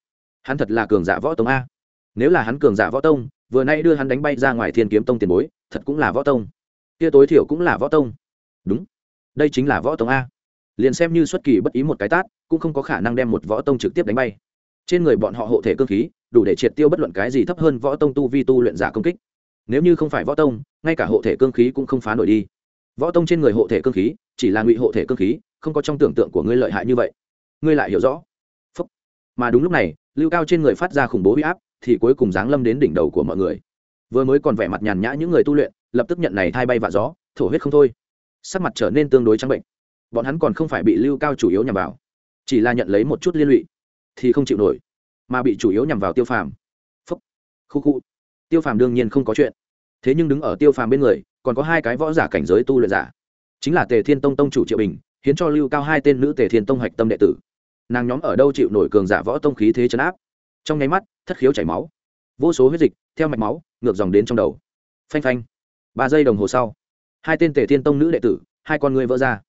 Hắn thật là cường giả võ tông a. Nếu là hắn cường giả võ tông vừa nay đưa hắn đánh bay ra ngoài thiên kiếm tông tiền bối, thật cũng là võ tông. Kia tối thiểu cũng là võ tông. Đúng. Đây chính là võ tông a. Liền xem như xuất kỳ bất ý một cái tát, cũng không có khả năng đem một võ tông trực tiếp đánh bay. Trên người bọn họ hộ thể cơ khí, đủ để triệt tiêu bất luận cái gì thấp hơn võ tông tu vi tu luyện giả công kích. Nếu như không phải võ tông, ngay cả hộ thể cơ khí cũng không phá nổi đi. Võ tông trên người hộ thể cơ khí, chỉ là ngụy hộ thể cơ khí, không có trong tưởng tượng của ngươi lợi hại như vậy. Ngươi lại hiểu rõ. Phúc. mà đúng lúc này, lưu cao trên người phát ra khủng bố huy áp thì cuối cùng giáng lâm đến đỉnh đầu của mọi người. Vừa mới còn vẻ mặt nhàn nhã những người tu luyện, lập tức nhận này thay bay vạ gió, thổ huyết không thôi. Sắc mặt trở nên tương đối trắng bệnh. Bọn hắn còn không phải bị lưu cao chủ yếu nhằm vào, chỉ là nhận lấy một chút liên lụy, thì không chịu nổi, mà bị chủ yếu nhằm vào tiêu phàm. Phúc, khu khu. Tiêu phàm đương nhiên không có chuyện. Thế nhưng đứng ở tiêu phàm bên người, còn có hai cái võ giả cảnh giới tu luyện giả. Chính là tề thiên tông tông chủ triệu bình, hiến cho lưu cao hai tên nữ tề thiên tông hạch tâm đệ tử. Nàng nhóm ở đâu chịu nổi cường giả võ tông khí thế chấn áp? Trong nháy mắt, thất khiếu chảy máu. Vô số huyết dịch, theo mạch máu, ngược dòng đến trong đầu. Phanh phanh. Ba giây đồng hồ sau, hai tên tể thiên tông nữ đệ tử, hai con người vỡ ra.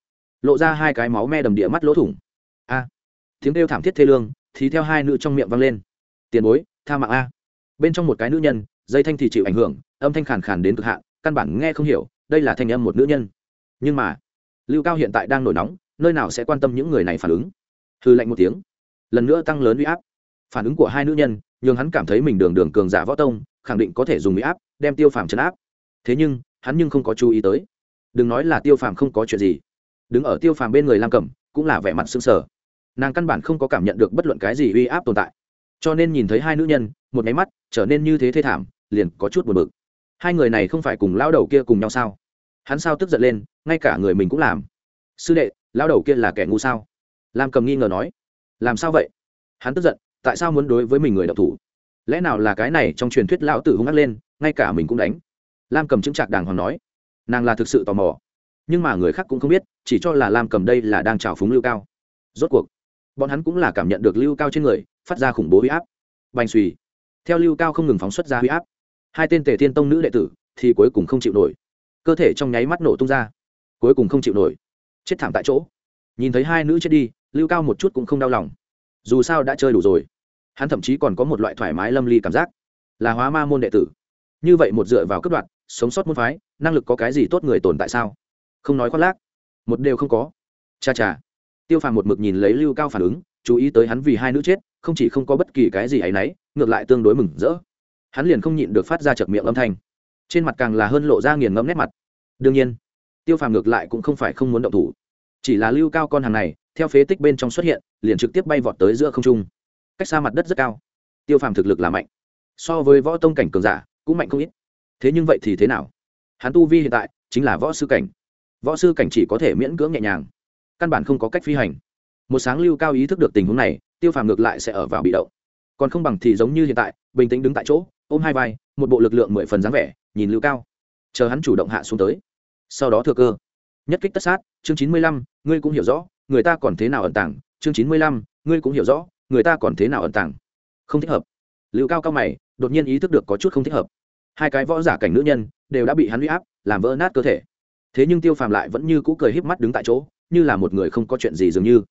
Lộ ra hai cái máu me đầm địa mắt lỗ thủng. A. Tiếng kêu thảm thiết thê lương, thì theo hai nữ trong miệng vang lên. Tiền bối, tha mạng a. Bên trong một cái nữ nhân, dây thanh thì chịu ảnh hưởng, âm thanh khàn khàn đến cực hạn, căn bản nghe không hiểu, đây là thanh âm một nữ nhân. Nhưng mà, lưu cao hiện tại đang nổi nóng, nơi nào sẽ quan tâm những người này phản ứng? Hư lạnh một tiếng. Lần nữa tăng lớn uy áp phản ứng của hai nữ nhân, nhường hắn cảm thấy mình đường đường cường giả võ tông, khẳng định có thể dùng uy áp, đem tiêu phàm chấn áp. Thế nhưng, hắn nhưng không có chú ý tới. Đừng nói là tiêu phàm không có chuyện gì. Đứng ở tiêu phàm bên người lam cẩm, cũng là vẻ mặt s ư ơ n g sở nàng căn bản không có cảm nhận được bất luận cái gì uy áp tồn tại. Cho nên nhìn thấy hai nữ nhân, một máy mắt, trở nên như thế thê thảm, liền có chút buồn bực. Hai người này không phải cùng lao đầu kia cùng nhau sao? Hắn sao tức giận lên, ngay cả người mình cũng làm. Sư đệ lao đầu kia là kẻ ngu sao? Lam cầm nghi ngờ nói. Làm sao vậy? Hắn tức giận tại sao muốn đối với mình người đọc thủ? Lẽ nào là cái này trong truyền thuyết lão tử hung ác lên, ngay cả mình cũng đánh? Lam cầm chứng trạc đàng hoàng nói. Nàng là thực sự tò mò. Nhưng mà người khác cũng không biết, chỉ cho là lam cầm đây là đang trào phúng lưu cao. Rốt cuộc, bọn hắn cũng là cảm nhận được lưu cao trên người, phát ra khủng bố huy áp. Bành suy theo lưu cao không ngừng phóng xuất ra huy áp. Hai tên tề thiên tông nữ đệ tử, thì cuối cùng không chịu nổi. Cơ thể trong nháy mắt nổ tung ra. Cuối cùng không chịu nổi. Chết thảm tại chỗ. Nhìn thấy hai nữ chết đi, lưu cao một chút cũng không đau lòng. Dù sao đã chơi đủ rồi hắn thậm chí còn có một loại thoải mái lâm ly cảm giác, là hóa ma môn đệ tử. Như vậy một dựa vào cấp đoạn sống sót môn phái, năng lực có cái gì tốt người tồn tại sao? Không nói khoác lác, một đều không có. Cha cha. Tiêu phàm một mực nhìn lấy lưu cao phản ứng, chú ý tới hắn vì hai nữ chết, không chỉ không có bất kỳ cái gì ấ y n ấ y ngược lại tương đối mừng rỡ. Hắn liền không nhịn được phát ra chợt miệng âm thanh. Trên mặt càng là hơn lộ ra nghiền ngẫm nét mặt. Đương nhiên, tiêu phàm ngược lại cũng không phải không muốn động thủ. Chỉ là lưu cao con hàng này, theo phế tích bên trong xuất hiện, liền trực tiếp bay vọt tới giữa không trung cách xa mặt đất rất cao. Tiêu phàm thực lực là mạnh. So với võ tông cảnh cường giả, cũng mạnh không ít. Thế nhưng vậy thì thế nào? Hắn tu vi hiện tại chính là võ sư cảnh. Võ sư cảnh chỉ có thể miễn cưỡng nhẹ nhàng. Căn bản không có cách phi hành. Một sáng lưu cao ý thức được tình huống này, tiêu phàm ngược lại sẽ ở vào bị động. Còn không bằng thì giống như hiện tại, bình tĩnh đứng tại chỗ, ôm hai vai, một bộ lực lượng mười phần dáng vẻ, nhìn lưu cao. Chờ hắn chủ động hạ xuống tới. Sau đó thừa cơ. Nhất kích tất sát, chương chín mươi lăm, ngươi cũng hiểu rõ, người ta còn thế nào ẩn tàng, chương chín mươi lăm, ngươi cũng hiểu rõ người ta còn thế nào ẩn tàng? Không thích hợp. Lưu cao cao mày, đột nhiên ý thức được có chút không thích hợp. Hai cái võ giả cảnh nữ nhân đều đã bị hắn huy áp, làm vỡ nát cơ thể. Thế nhưng tiêu phàm lại vẫn như cũ cười híp mắt đứng tại chỗ, như là một người không có chuyện gì dường như.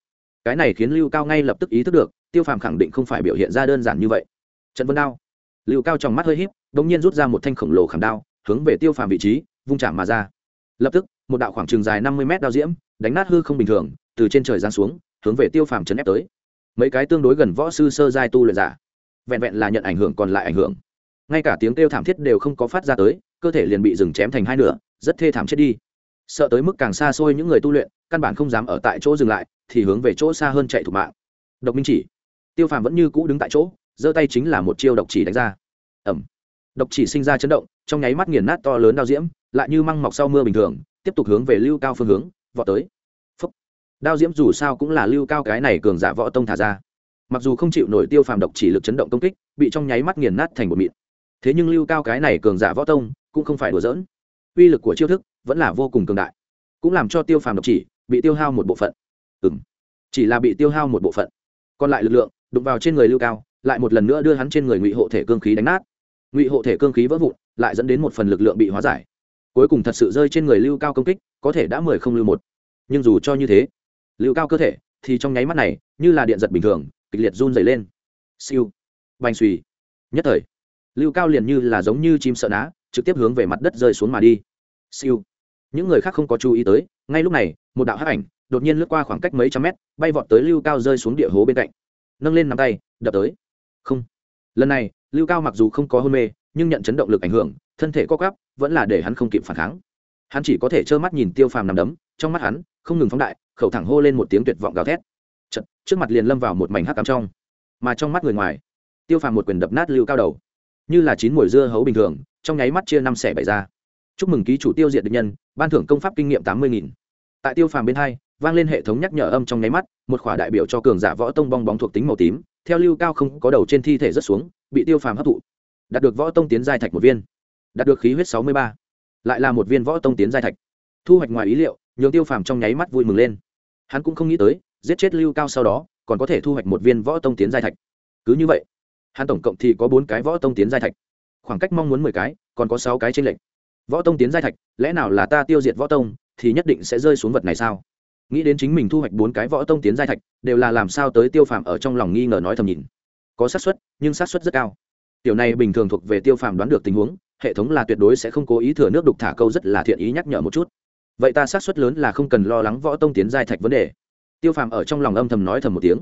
Cái này khiến lưu cao ngay lập tức ý thức được, tiêu phàm khẳng định không phải biểu hiện ra đơn giản như vậy. Trận vân đao. Lưu cao trong mắt hơi híp đ ỗ n g nhiên rút ra một thanh khổng lồ khảm đao, hướng về tiêu phàm vị trí, vung chạm mà ra. Lập tức, một đạo khoảng trường dài năm mươi mét đao diễm, đánh nát hư không bình thường, từ trên trời giáng xuống, hướng về tiêu phàm chấn ép tới mấy cái tương đối gần võ sư sơ giai tu luyện giả, vẹn vẹn là nhận ảnh hưởng còn lại ảnh hưởng. Ngay cả tiếng kêu thảm thiết đều không có phát ra tới, cơ thể liền bị dừng chém thành hai nửa, rất thê thảm chết đi. Sợ tới mức càng xa xôi những người tu luyện, căn bản không dám ở tại chỗ dừng lại, thì hướng về chỗ xa hơn chạy thủ mạng. Độc minh chỉ, tiêu phàm vẫn như cũ đứng tại chỗ, giơ tay chính là một chiêu độc chỉ đánh ra. Ẩm độc chỉ sinh ra chấn động, trong nháy mắt nghiền nát to lớn đao diễm, lại như măng mọc sau mưa bình thường, tiếp tục hướng về lưu cao phương hướng, vọt tới đao diễm dù sao cũng là lưu cao cái này cường giả võ tông thả ra. Mặc dù không chịu nổi tiêu phàm độc chỉ lực chấn động công kích, bị trong nháy mắt nghiền nát thành một mịn. Thế nhưng lưu cao cái này cường giả võ tông cũng không phải đùa giỡn. Uy lực của chiêu thức vẫn là vô cùng cường đại, cũng làm cho tiêu phàm độc chỉ bị tiêu hao một bộ phận. Ừ m chỉ là bị tiêu hao một bộ phận. Còn lại lực lượng đụng vào trên người lưu cao, lại một lần nữa đưa hắn trên người ngụy hộ thể cương khí đánh nát. Ngụy hộ thể cương khí vỡ vụn, lại dẫn đến một phần lực lượng bị hóa giải. Cuối cùng thật sự rơi trên người lưu cao công kích, có thể đã mười không lưu một. Nhưng dù cho như thế lưu cao cơ thể, thì trong nháy mắt này, như là điện giật bình thường, kịch liệt run dày lên. Siêu. Bành suy nhất thời, lưu cao liền như là giống như chim sợ ná, trực tiếp hướng về mặt đất rơi xuống mà đi. Siêu. Những người khác không có chú ý tới, ngay lúc này, một đạo hắc ảnh đột nhiên lướt qua khoảng cách mấy trăm mét, bay vọt tới lưu cao rơi xuống địa hố bên cạnh. Nâng lên nắm tay, đập tới. Không. Lần này, lưu cao mặc dù không có hôn mê, nhưng nhận chấn động lực ảnh hưởng, thân thể co quắp, vẫn là để hắn không kịp phản kháng. Hắn chỉ có thể trơ mắt nhìn tiêu phàm nằm đấm, trong mắt hắn không ngừng phóng đại khẩu thẳng hô lên một tiếng tuyệt vọng gào thét. Chật, trước mặt liền lâm vào một mảnh hắc cắm trong mà trong mắt người ngoài tiêu phàm một quyền đập nát lưu cao đầu. Như là chín mùi dưa hấu bình thường trong nháy mắt chia năm xẻ bảy ra. Chúc mừng ký chủ tiêu diệt địch nhân ban thưởng công pháp kinh nghiệm tám mươi nghìn. Tại tiêu phàm bên hai vang lên hệ thống nhắc nhở âm trong nháy mắt một khỏa đại biểu cho cường giả võ tông bong bóng thuộc tính màu tím theo lưu cao không có đầu trên thi thể rất xuống bị tiêu phàm hấp thụ. Đạt được võ tông tiến giai thạch một viên. Đạt được khí huyết sáu mươi ba. Lại là một viên võ tông tiến giai thạch. Thu hoạch ngoài ý liệu nhường tiêu phàm trong nháy mắt vui mừng lên. Hắn cũng không nghĩ tới, giết chết lưu cao sau đó, còn có thể thu hoạch một viên võ tông tiến giai thạch. Cứ như vậy, hắn tổng cộng thì có bốn cái võ tông tiến giai thạch. Khoảng cách mong muốn mười cái, còn có sáu cái trên lệnh võ tông tiến giai thạch, lẽ nào là ta tiêu diệt võ tông, thì nhất định sẽ rơi xuống vật này sao? Nghĩ đến chính mình thu hoạch bốn cái võ tông tiến giai thạch, đều là làm sao tới tiêu phàm ở trong lòng nghi ngờ nói thầm nhìn. Có xác suất, nhưng xác suất rất cao. Tiểu này bình thường thuộc về tiêu phàm đoán được tình huống, hệ thống là tuyệt đối sẽ không cố ý thừa nước đục thả câu rất là thiện ý nhắc nhở một chút vậy ta xác suất lớn là không cần lo lắng võ tông tiến giai thạch vấn đề. Tiêu phàm ở trong lòng âm thầm nói thầm một tiếng.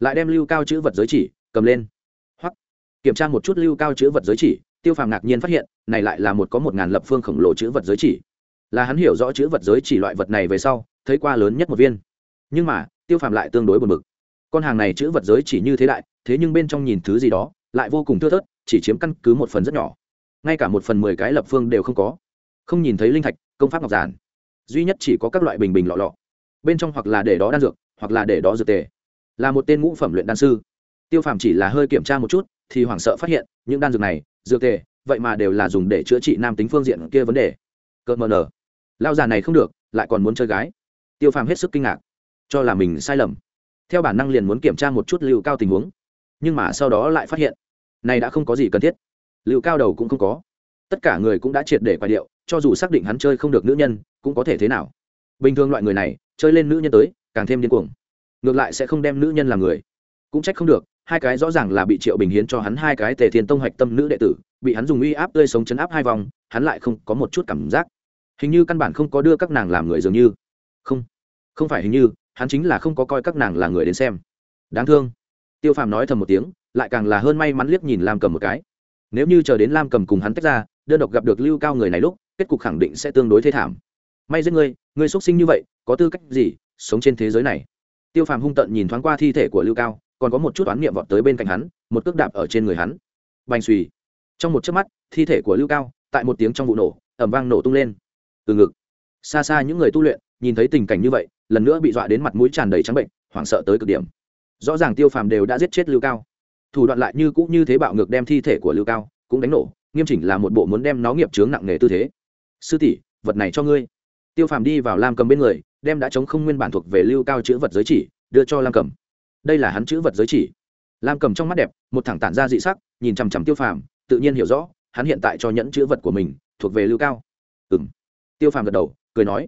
Lại đem lưu cao chữ vật giới chỉ, cầm lên. Hoặc kiểm tra một chút lưu cao chữ vật giới chỉ, tiêu phàm ngạc nhiên phát hiện, này lại là một có một ngàn lập phương khổng lồ chữ vật giới chỉ. Là hắn hiểu rõ chữ vật giới chỉ loại vật này về sau, thấy qua lớn nhất một viên. Nhưng mà, tiêu phàm lại tương đối buồn bực. Con hàng này chữ vật giới chỉ như thế đại, thế nhưng bên trong nhìn thứ gì đó, lại vô cùng thưa thớt, chỉ chiếm căn cứ một phần rất nhỏ. Ngay cả một phần mười cái lập phương đều không có. Không nhìn thấy linh thạch, công pháp ngọc giản duy nhất chỉ có các loại bình bình lọ lọ. Bên trong hoặc là để đó đan dược, hoặc là để đó dược tề. Là một tên ngũ phẩm luyện đan sư. Tiêu phàm chỉ là hơi kiểm tra một chút, thì hoảng sợ phát hiện, những đan dược này, dược tề, vậy mà đều là dùng để chữa trị nam tính phương diện kia vấn đề. Cợt mờ nở. Lao già này không được, lại còn muốn chơi gái. Tiêu phàm hết sức kinh ngạc. Cho là mình sai lầm. Theo bản năng liền muốn kiểm tra một chút lưu cao tình huống. Nhưng mà sau đó lại phát hiện, này đã không có gì cần thiết. Lưu cao đầu cũng không có. Tất cả người cũng đã triệt để quà điệu cho dù xác định hắn chơi không được nữ nhân, cũng có thể thế nào? Bình thường loại người này, chơi lên nữ nhân tới, càng thêm điên cuồng. Ngược lại sẽ không đem nữ nhân làm người. Cũng trách không được, hai cái rõ ràng là bị triệu bình hiến cho hắn hai cái tề thiên tông hạch tâm nữ đệ tử, bị hắn dùng uy áp tươi sống chấn áp hai vòng, hắn lại không có một chút cảm giác. Hình như căn bản không có đưa các nàng làm người dường như. Không không phải hình như, hắn chính là không có coi các nàng là người đến xem. Đáng thương. Tiêu phàm nói thầm một tiếng, lại càng là hơn may mắn liếc nhìn lam cầm một cái. Nếu như chờ đến lam cầm cùng hắn tách ra, đơn độc gặp được lưu cao người này lúc kết cục khẳng định sẽ tương đối thê thảm. May giết ngươi ngươi xuất sinh như vậy, có tư cách gì sống trên thế giới này? Tiêu phàm hung tận nhìn thoáng qua thi thể của lưu cao, còn có một chút oán niệm vọt tới bên cạnh hắn, một cước đạp ở trên người hắn. Bành xùy. Trong một chớp mắt, thi thể của lưu cao, tại một tiếng trong vụ nổ ẩm vang nổ tung lên. Từ ngực. Xa xa những người tu luyện, nhìn thấy tình cảnh như vậy, lần nữa bị dọa đến mặt mũi tràn đầy trắng bệnh, hoảng sợ tới cực điểm. Rõ ràng tiêu phàm đều đã giết chết lưu cao. Thủ đoạn lại như cũ như thế bạo ngược đem thi thể của lưu cao cũng đánh nổ, nghiêm chỉnh là một bộ muốn đem nó nghiệp chướng nặng nề tư thế sư tỷ, vật này cho ngươi. Tiêu phàm đi vào lam cầm bên người, đem đã chống không nguyên bản thuộc về lưu cao chữ vật giới chỉ, đưa cho lam cầm. Đây là hắn chữ vật giới chỉ. Lam cầm trong mắt đẹp, một thẳng tản ra dị sắc, nhìn chằm chằm tiêu phàm, tự nhiên hiểu rõ, hắn hiện tại cho nhẫn chữ vật của mình, thuộc về lưu cao. Ừ m tiêu phàm gật đầu, cười nói,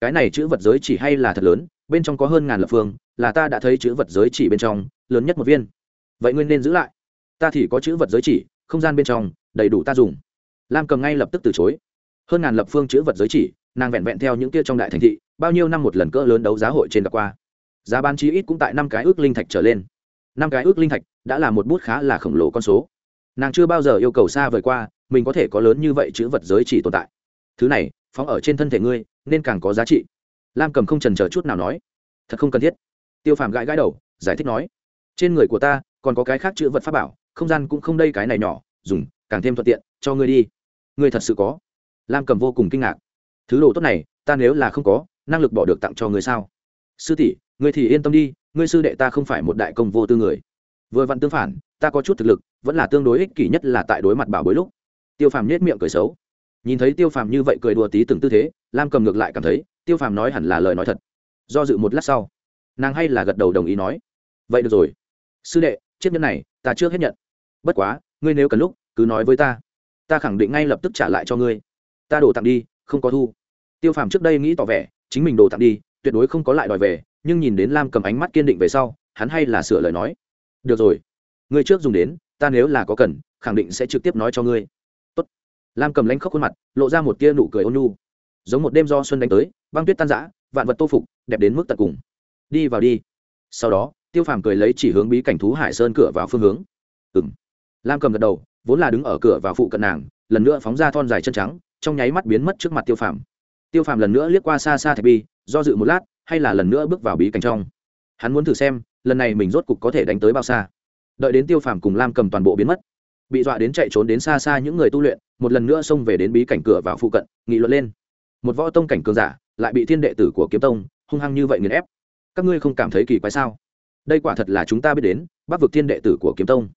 cái này chữ vật giới chỉ hay là thật lớn, bên trong có hơn ngàn lập phương, là ta đã thấy chữ vật giới chỉ bên trong, lớn nhất một viên. Vậy ngươi nên giữ lại. Ta thì có chữ vật giới chỉ, không gian bên trong, đầy đủ ta dùng. Lam cầm ngay lập tức từ chối hơn ngàn lập phương chữ vật giới chỉ, nàng vẹn vẹn theo những kia trong đại thành thị, bao nhiêu năm một lần cỡ lớn đấu giá hội trên gặp qua. Giá bán chí ít cũng tại năm cái ước linh thạch trở lên. Năm cái ước linh thạch đã là một bút khá là khổng lồ con số. Nàng chưa bao giờ yêu cầu xa vời qua, mình có thể có lớn như vậy chữ vật giới chỉ tồn tại. Thứ này, phóng ở trên thân thể ngươi, nên càng có giá trị. Lam cầm không trần c chút nào nói. Thật không cần thiết. Tiêu phàm gãi gãi đầu, giải thích nói. Trên người của ta, còn có cái khác chữ vật pháp bảo, không gian cũng không đây cái này nhỏ, dùng, càng thêm thuận tiện, cho ngươi đi. Ngươi thật sự có lam cầm vô cùng kinh ngạc. Thứ đồ tốt này, ta nếu là không có, năng lực bỏ được tặng cho người sao? Sư tỷ ngươi thì yên tâm đi ngươi sư đệ ta không phải một đại công vô tư người. Vừa vặn tương phản, ta có chút thực lực, vẫn là tương đối ích kỷ nhất là tại đối mặt bảo bối lúc. Tiêu phàm nhét miệng cười xấu. Nhìn thấy tiêu phàm như vậy cười đùa tí từng tư thế, lam cầm ngược lại cảm thấy, tiêu phàm nói hẳn là lời nói thật. Do dự một lát sau, nàng hay là gật đầu đồng ý nói, vậy được rồi. Sư đệ, chiếc nhẫn này, ta chưa hết nhận. Bất quá, ngươi nếu cần lúc, cứ nói với ta. Ta khẳng định ngay lập tức trả lại cho ngươi ta đổ tặng đi, không có thu. Tiêu phàm trước đây nghĩ tỏ vẻ, chính mình đổ tặng đi, tuyệt đối không có lại đòi về, nhưng nhìn đến lam cầm ánh mắt kiên định về sau, hắn hay là sửa lời nói. Được rồi ngươi trước dùng đến, ta nếu là có cần, khẳng định sẽ trực tiếp nói cho ngươi. Tốt. lam cầm lanh khóc khuôn mặt, lộ ra một tia nụ cười ôn nhu. Giống một đêm do xuân đánh tới, băng tuyết tan giã vạn vật tô phục, đẹp đến mức tận cùng. Đi vào đi. Sau đó, tiêu phàm cười lấy chỉ hướng bí cảnh thú hải sơn cửa vào phương hướng. Ừ m lam cầm gật đầu, vốn là đứng ở cửa vào phụ cận nàng, lần nữa phóng ra thon dài chân trắng trong nháy mắt biến mất trước mặt tiêu phàm. Tiêu phàm lần nữa liếc qua xa xa thạch bi, do dự một lát, hay là lần nữa bước vào bí cảnh trong. Hắn muốn thử xem, lần này mình rốt cục có thể đánh tới bao xa. Đợi đến tiêu phàm cùng lam cầm toàn bộ biến mất, bị dọa đến chạy trốn đến xa xa những người tu luyện, một lần nữa xông về đến bí cảnh cửa vào phụ cận, nghị luận lên. Một võ tông cảnh cường giả, lại bị thiên đệ tử của kiếm tông, hung hăng như vậy nghiền ép. Các ngươi không cảm thấy kỳ quái sao? Đây quả thật là chúng ta biết đến, bắc vực thiên đệ tử của kiếm tông.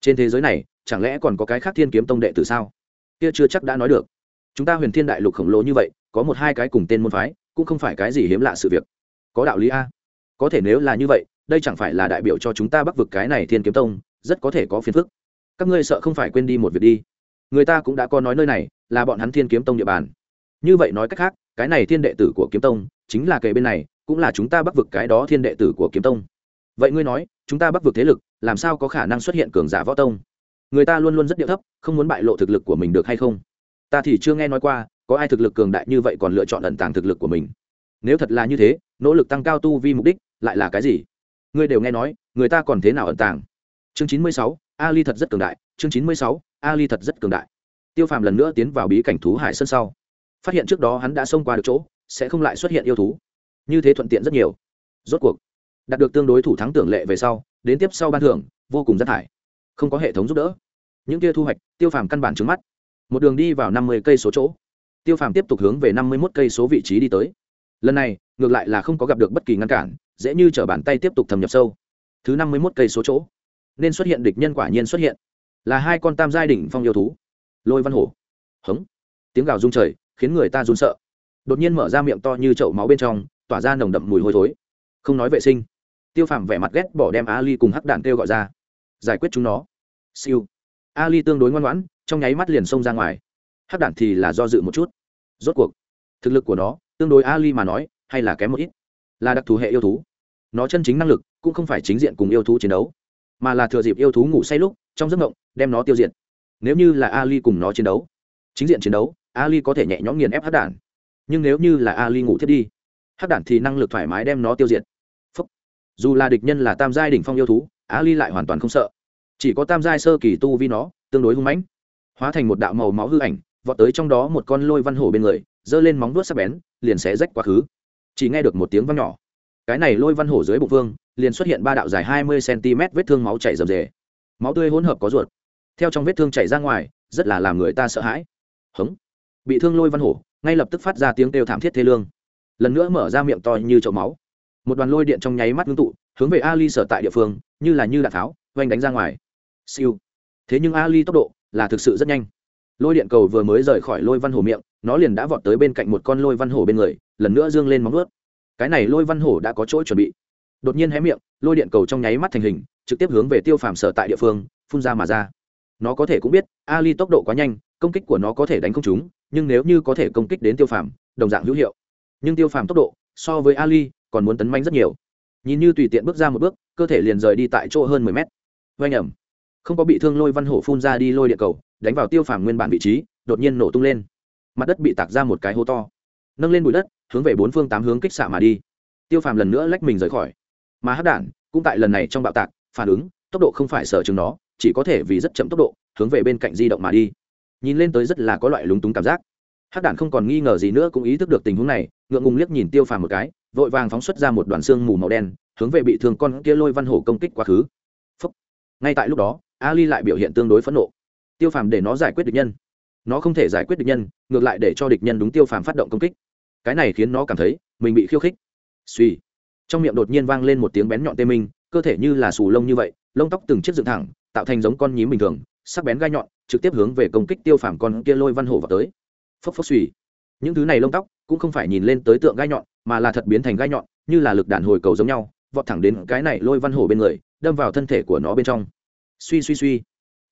Trên thế giới này, chẳng lẽ còn có cái khác thiên kiếm tông đệ tử sao? Kia chưa chắc đã nói được chúng ta huyền thiên đại lục khổng lồ như vậy, có một hai cái cùng tên môn phái, cũng không phải cái gì hiếm lạ sự việc. Có đạo lý a. Có thể nếu là như vậy, đây chẳng phải là đại biểu cho chúng ta bắc vực cái này thiên kiếm tông, rất có thể có phiền phức. Các ngươi sợ không phải quên đi một việc đi. Người ta cũng đã có nói nơi này, là bọn hắn thiên kiếm tông địa bàn. Như vậy nói cách khác, cái này thiên đệ tử của kiếm tông, chính là kề bên này, cũng là chúng ta bắc vực cái đó thiên đệ tử của kiếm tông. Vậy ngươi nói, chúng ta bắc vực thế lực, làm sao có khả năng xuất hiện cường giả võ tông? Người ta luôn luôn rất điệu thấp, không muốn bại lộ thực lực của mình được hay không? Ta thì chưa nghe nói qua, có ai thực lực cường đại như vậy còn lựa chọn ẩn tàng thực lực của mình. Nếu thật là như thế, nỗ lực tăng cao tu vi mục đích lại là cái gì? Ngươi đều nghe nói, người ta còn thế nào ẩn tàng? Chương chín mươi sáu, ali thật rất cường đại. Chương chín mươi sáu, ali thật rất cường đại. Tiêu phàm lần nữa tiến vào bí cảnh thú hải sân sau. Phát hiện trước đó hắn đã xông qua được chỗ, sẽ không lại xuất hiện yêu thú. Như thế thuận tiện rất nhiều. Rốt cuộc, đạt được tương đối thủ thắng tưởng lệ về sau, đến tiếp sau ban thưởng, vô cùng rất thải. Không có hệ thống giúp đỡ. Những kia thu hoạch, tiêu phàm căn bản trứng mắt một đường đi vào năm mươi cây số chỗ. Tiêu phàm tiếp tục hướng về năm mươi một cây số vị trí đi tới. Lần này, ngược lại là không có gặp được bất kỳ ngăn cản, dễ như t r ở bàn tay tiếp tục thâm nhập sâu. Thứ năm mươi một cây số chỗ. Nên xuất hiện địch nhân quả nhiên xuất hiện. Là hai con tam giai đỉnh phong yêu thú. Lôi văn hổ. Hống. Tiếng gào rung trời, khiến người ta run sợ. Đột nhiên mở ra miệng to như chậu máu bên trong, tỏa ra nồng đậm mùi hôi thối. Không nói vệ sinh. Tiêu phàm vẻ mặt ghét bỏ đem ali cùng hắc đạn kêu gọi ra. Giải quyết chúng nó. Siêu. Ali tương đối ngoan ngoãn trong nháy mắt liền xông ra ngoài. Hắc Đản thì là do dự một chút. Rốt cuộc, thực lực của nó, tương đối ali mà nói, hay là kém một ít. Là đặc thù hệ yêu thú. Nó chân chính năng lực cũng không phải chính diện cùng yêu thú chiến đấu, mà là thừa dịp yêu thú ngủ say lúc, trong giấc mộng, đem nó tiêu diệt. Nếu như là ali cùng nó chiến đấu, chính diện chiến đấu, ali có thể nhẹ nhõm nghiền ép hắc đản. Nhưng nếu như là ali ngủ thiết đi, hắc đản thì năng lực thoải mái đem nó tiêu diệt. Phúc. dù là địch nhân là tam giai đỉnh phong yêu thú, ali lại hoàn toàn không sợ. Chỉ có tam giai sơ kỳ tu vi nó, tương đối hung mãnh hóa thành một đạo màu máu hư ảnh, vọt tới trong đó một con lôi văn hổ bên người, giơ lên móng vuốt sắc bén, liền xé rách quá khứ. Chỉ nghe được một tiếng vang nhỏ. Cái này lôi văn hổ dưới bụng vương, liền xuất hiện ba đạo dài hai mươi cm vết thương máu chảy rầm rề. Máu tươi hỗn hợp có ruột. Theo trong vết thương chảy ra ngoài, rất là làm người ta sợ hãi. Hống. Bị thương lôi văn hổ, ngay lập tức phát ra tiếng kêu thảm thiết thê lương. Lần nữa mở ra miệng to như chậu máu. Một đoàn lôi điện trong nháy mắt ngưng tụ, hướng về ali sở tại địa phương, như là như đạn tháo vanh đánh ra ngoài. Siêu. Thế nhưng ali tốc độ là thực sự rất nhanh. Lôi điện cầu vừa mới rời khỏi lôi văn hổ miệng, nó liền đã vọt tới bên cạnh một con lôi văn hổ bên người, lần nữa dương lên móng ướt cái này lôi văn hổ đã có chỗ chuẩn bị. Đột nhiên hé miệng, lôi điện cầu trong nháy mắt thành hình, trực tiếp hướng về tiêu phàm sở tại địa phương, phun ra mà ra. Nó có thể cũng biết, ali tốc độ quá nhanh, công kích của nó có thể đánh không chúng nhưng nếu như có thể công kích đến tiêu phàm, đồng dạng hữu hiệu. Nhưng tiêu phàm tốc độ, so với ali, còn muốn tấn manh rất nhiều. Nhìn như tùy tiện bước ra một bước, cơ thể liền rời đi tại chỗ hơn mười mét. Oanh ẩm không có bị thương lôi văn hổ phun ra đi lôi địa cầu, đánh vào tiêu phàm nguyên bản vị trí, đột nhiên nổ tung lên. Mặt đất bị tạc ra một cái hố to. Nâng lên bụi đất, hướng về bốn phương tám hướng kích xạ mà đi. Tiêu phàm lần nữa lách mình rời khỏi. Mà hát đản, cũng tại lần này trong bạo tạc, phản ứng, tốc độ không phải sở trường nó, chỉ có thể vì rất chậm tốc độ, hướng về bên cạnh di động mà đi. Nhìn lên tới rất là có loại lúng túng cảm giác. Hát đản không còn nghi ngờ gì nữa cũng ý thức được tình huống này, ngượng ngùng liếc nhìn tiêu phàm một cái, vội vàng phóng xuất ra một đoàn xương mù màu đen, hướng về bị thương con kia lôi văn hổ công kích quá khứ. Phúc. ngay tại lúc đó ali lại biểu hiện tương đối phẫn nộ. Tiêu phàm để nó giải quyết địch nhân. Nó không thể giải quyết địch nhân, ngược lại để cho địch nhân đúng tiêu phàm phát động công kích. Cái này khiến nó cảm thấy mình bị khiêu khích. Suy trong miệng đột nhiên vang lên một tiếng bén nhọn tê minh, cơ thể như là xù lông như vậy, lông tóc từng chiếc dựng thẳng, tạo thành giống con nhím bình thường, sắc bén gai nhọn, trực tiếp hướng về công kích tiêu phàm con kia lôi văn hổ vào tới. Phốc phốc suy những thứ này lông tóc cũng không phải nhìn lên tới tượng gai nhọn, mà là thật biến thành gai nhọn, như là lực đàn hồi cầu giống nhau, vọt thẳng đến cái này lôi văn hổ bên người, đâm vào thân thể của nó bên trong suy suy suy.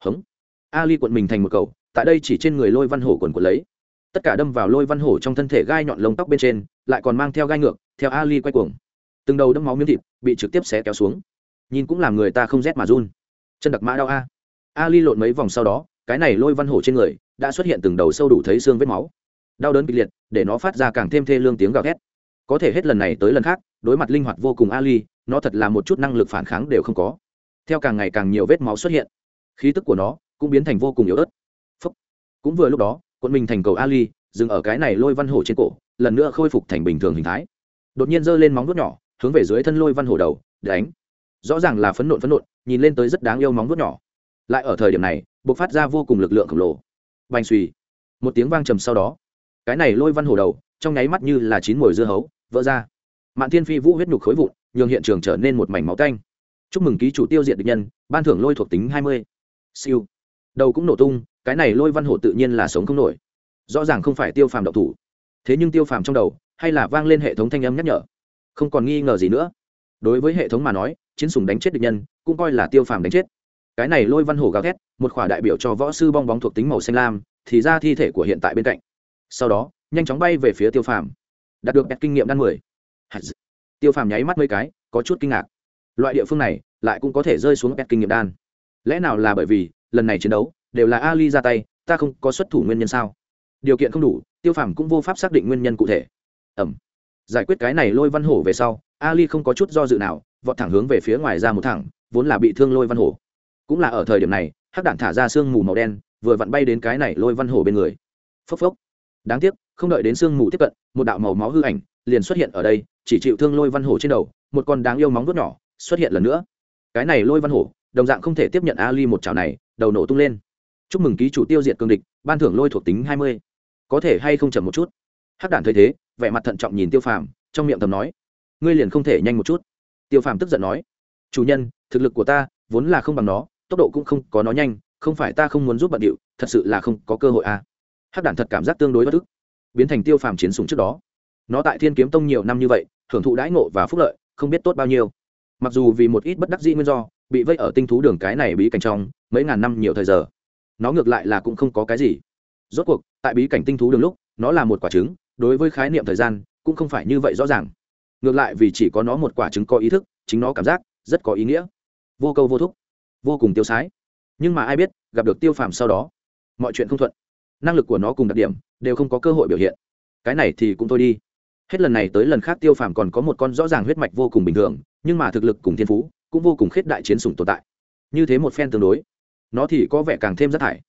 Hống. Ali quận mình thành một cầu tại đây chỉ trên người lôi văn hổ quần quần lấy. Tất cả đâm vào lôi văn hổ trong thân thể gai nhọn lông tóc bên trên, lại còn mang theo gai ngược, theo ali quay cuồng. Từng đầu đâm máu miếng thịt bị trực tiếp xé kéo xuống. Nhìn cũng làm người ta không rét mà run. Chân đặc mã đau a. Ali lộn mấy vòng sau đó, cái này lôi văn hổ trên người đã xuất hiện từng đầu sâu đủ thấy xương vết máu. Đau đớn kịch liệt, để nó phát ra càng thêm thê lương tiếng gào thét. Có thể hết lần này tới lần khác, đối mặt linh hoạt vô cùng ali, nó thật là một chút năng lực phản kháng đều không có theo càng ngày càng nhiều vết máu xuất hiện. Khí tức của nó cũng biến thành vô cùng yếu ớt. Phúc. cũng vừa lúc đó quân mình thành cầu ali, dừng ở cái này lôi văn hổ trên cổ, lần nữa khôi phục thành bình thường hình thái. Đột nhiên giơ lên móng vuốt nhỏ, hướng về dưới thân lôi văn hổ đầu đánh. Rõ ràng là phấn nộn phấn nộn, nhìn lên tới rất đáng yêu móng vuốt nhỏ. Lại ở thời điểm này b ộ c phát ra vô cùng lực lượng khổng lồ. Bành suy một tiếng vang trầm sau đó. Cái này lôi văn hổ đầu, trong nháy mắt như là chín mồi dưa hấu, vỡ ra. Mạn thiên phi vũ huyết nhục khối vụn, nhường hiện trường trở nên một mảnh máu canh chúc mừng ký chủ tiêu diệt địch nhân, ban thưởng lôi thuộc tính hai mươi. Siêu. Đầu cũng nổ tung, cái này lôi văn hổ tự nhiên là sống không nổi. Rõ ràng không phải tiêu phàm độc thủ. Thế nhưng tiêu phàm trong đầu, hay là vang lên hệ thống thanh âm nhắc nhở. Không còn nghi ngờ gì nữa. Đối với hệ thống mà nói, chiến sùng đánh chết địch nhân, cũng coi là tiêu phàm đánh chết. Cái này lôi văn hổ gào thét, một khỏa đại biểu cho võ sư bong bóng thuộc tính màu xanh lam, thì ra thi thể của hiện tại bên cạnh. Sau đó, nhanh chóng bay về phía tiêu phàm. Đạt được bẹt kinh nghiệm đan mười. Tiêu phàm nháy mắt mấy cái, có chút kinh ngạc loại địa phương này lại cũng có thể rơi xuống ép kinh nghiệm đan. Lẽ nào là bởi vì lần này chiến đấu đều là ali ra tay, ta không có xuất thủ nguyên nhân sao? Điều kiện không đủ, tiêu phàm cũng vô pháp xác định nguyên nhân cụ thể. Ẩm. Giải quyết cái này lôi văn hổ về sau, ali không có chút do dự nào, vọt thẳng hướng về phía ngoài ra một thẳng, vốn là bị thương lôi văn hổ. Cũng là ở thời điểm này, hắc đạn thả ra sương mù màu đen, vừa vặn bay đến cái này lôi văn hổ bên người. Phốc phốc. Đáng tiếc, không đợi đến sương mù tiếp cận, một đạo màu máu hư ảnh liền xuất hiện ở đây, chỉ chịu thương lôi văn hổ trên đầu, một con đáng yêu móng vuốt nhỏ xuất hiện lần nữa. Cái này lôi văn hổ, đồng dạng không thể tiếp nhận ali một chảo này, đầu nổ tung lên. Chúc mừng ký chủ tiêu diệt cương địch, ban thưởng lôi thuộc tính hai mươi. Có thể hay không chậm một chút? Hắc đản thấy thế, vẻ mặt thận trọng nhìn tiêu phàm, trong miệng tầm nói. Ngươi liền không thể nhanh một chút. Tiêu phàm tức giận nói. Chủ nhân, thực lực của ta vốn là không bằng nó, tốc độ cũng không có nó nhanh, không phải ta không muốn giúp bận điệu, thật sự là không có cơ hội à. Hắc đản thật cảm giác tương đối bất ức. Biến thành tiêu phàm chiến súng trước đó. Nó tại thiên kiếm tông nhiều năm như vậy, hưởng thụ đãi ngộ và phúc lợi, không biết tốt bao nhiêu mặc dù vì một ít bất đắc dĩ nguyên do, bị vây ở tinh thú đường cái này bí cảnh trong, mấy ngàn năm nhiều thời giờ, nó ngược lại là cũng không có cái gì. Rốt cuộc, tại bí cảnh tinh thú đường lúc, nó là một quả trứng, đối với khái niệm thời gian, cũng không phải như vậy rõ ràng. Ngược lại vì chỉ có nó một quả trứng có ý thức, chính nó cảm giác, rất có ý nghĩa. Vô câu vô thúc, vô cùng tiêu sái. Nhưng mà ai biết, gặp được tiêu phàm sau đó, mọi chuyện không thuận. Năng lực của nó cùng đặc điểm, đều không có cơ hội biểu hiện. Cái này thì cũng thôi đi hết lần này tới lần khác tiêu phàm còn có một con rõ ràng huyết mạch vô cùng bình thường, nhưng mà thực lực cùng thiên phú cũng vô cùng khết đại chiến sủng tồn tại. Như thế một phen tương đối, nó thì có vẻ càng thêm rất thải.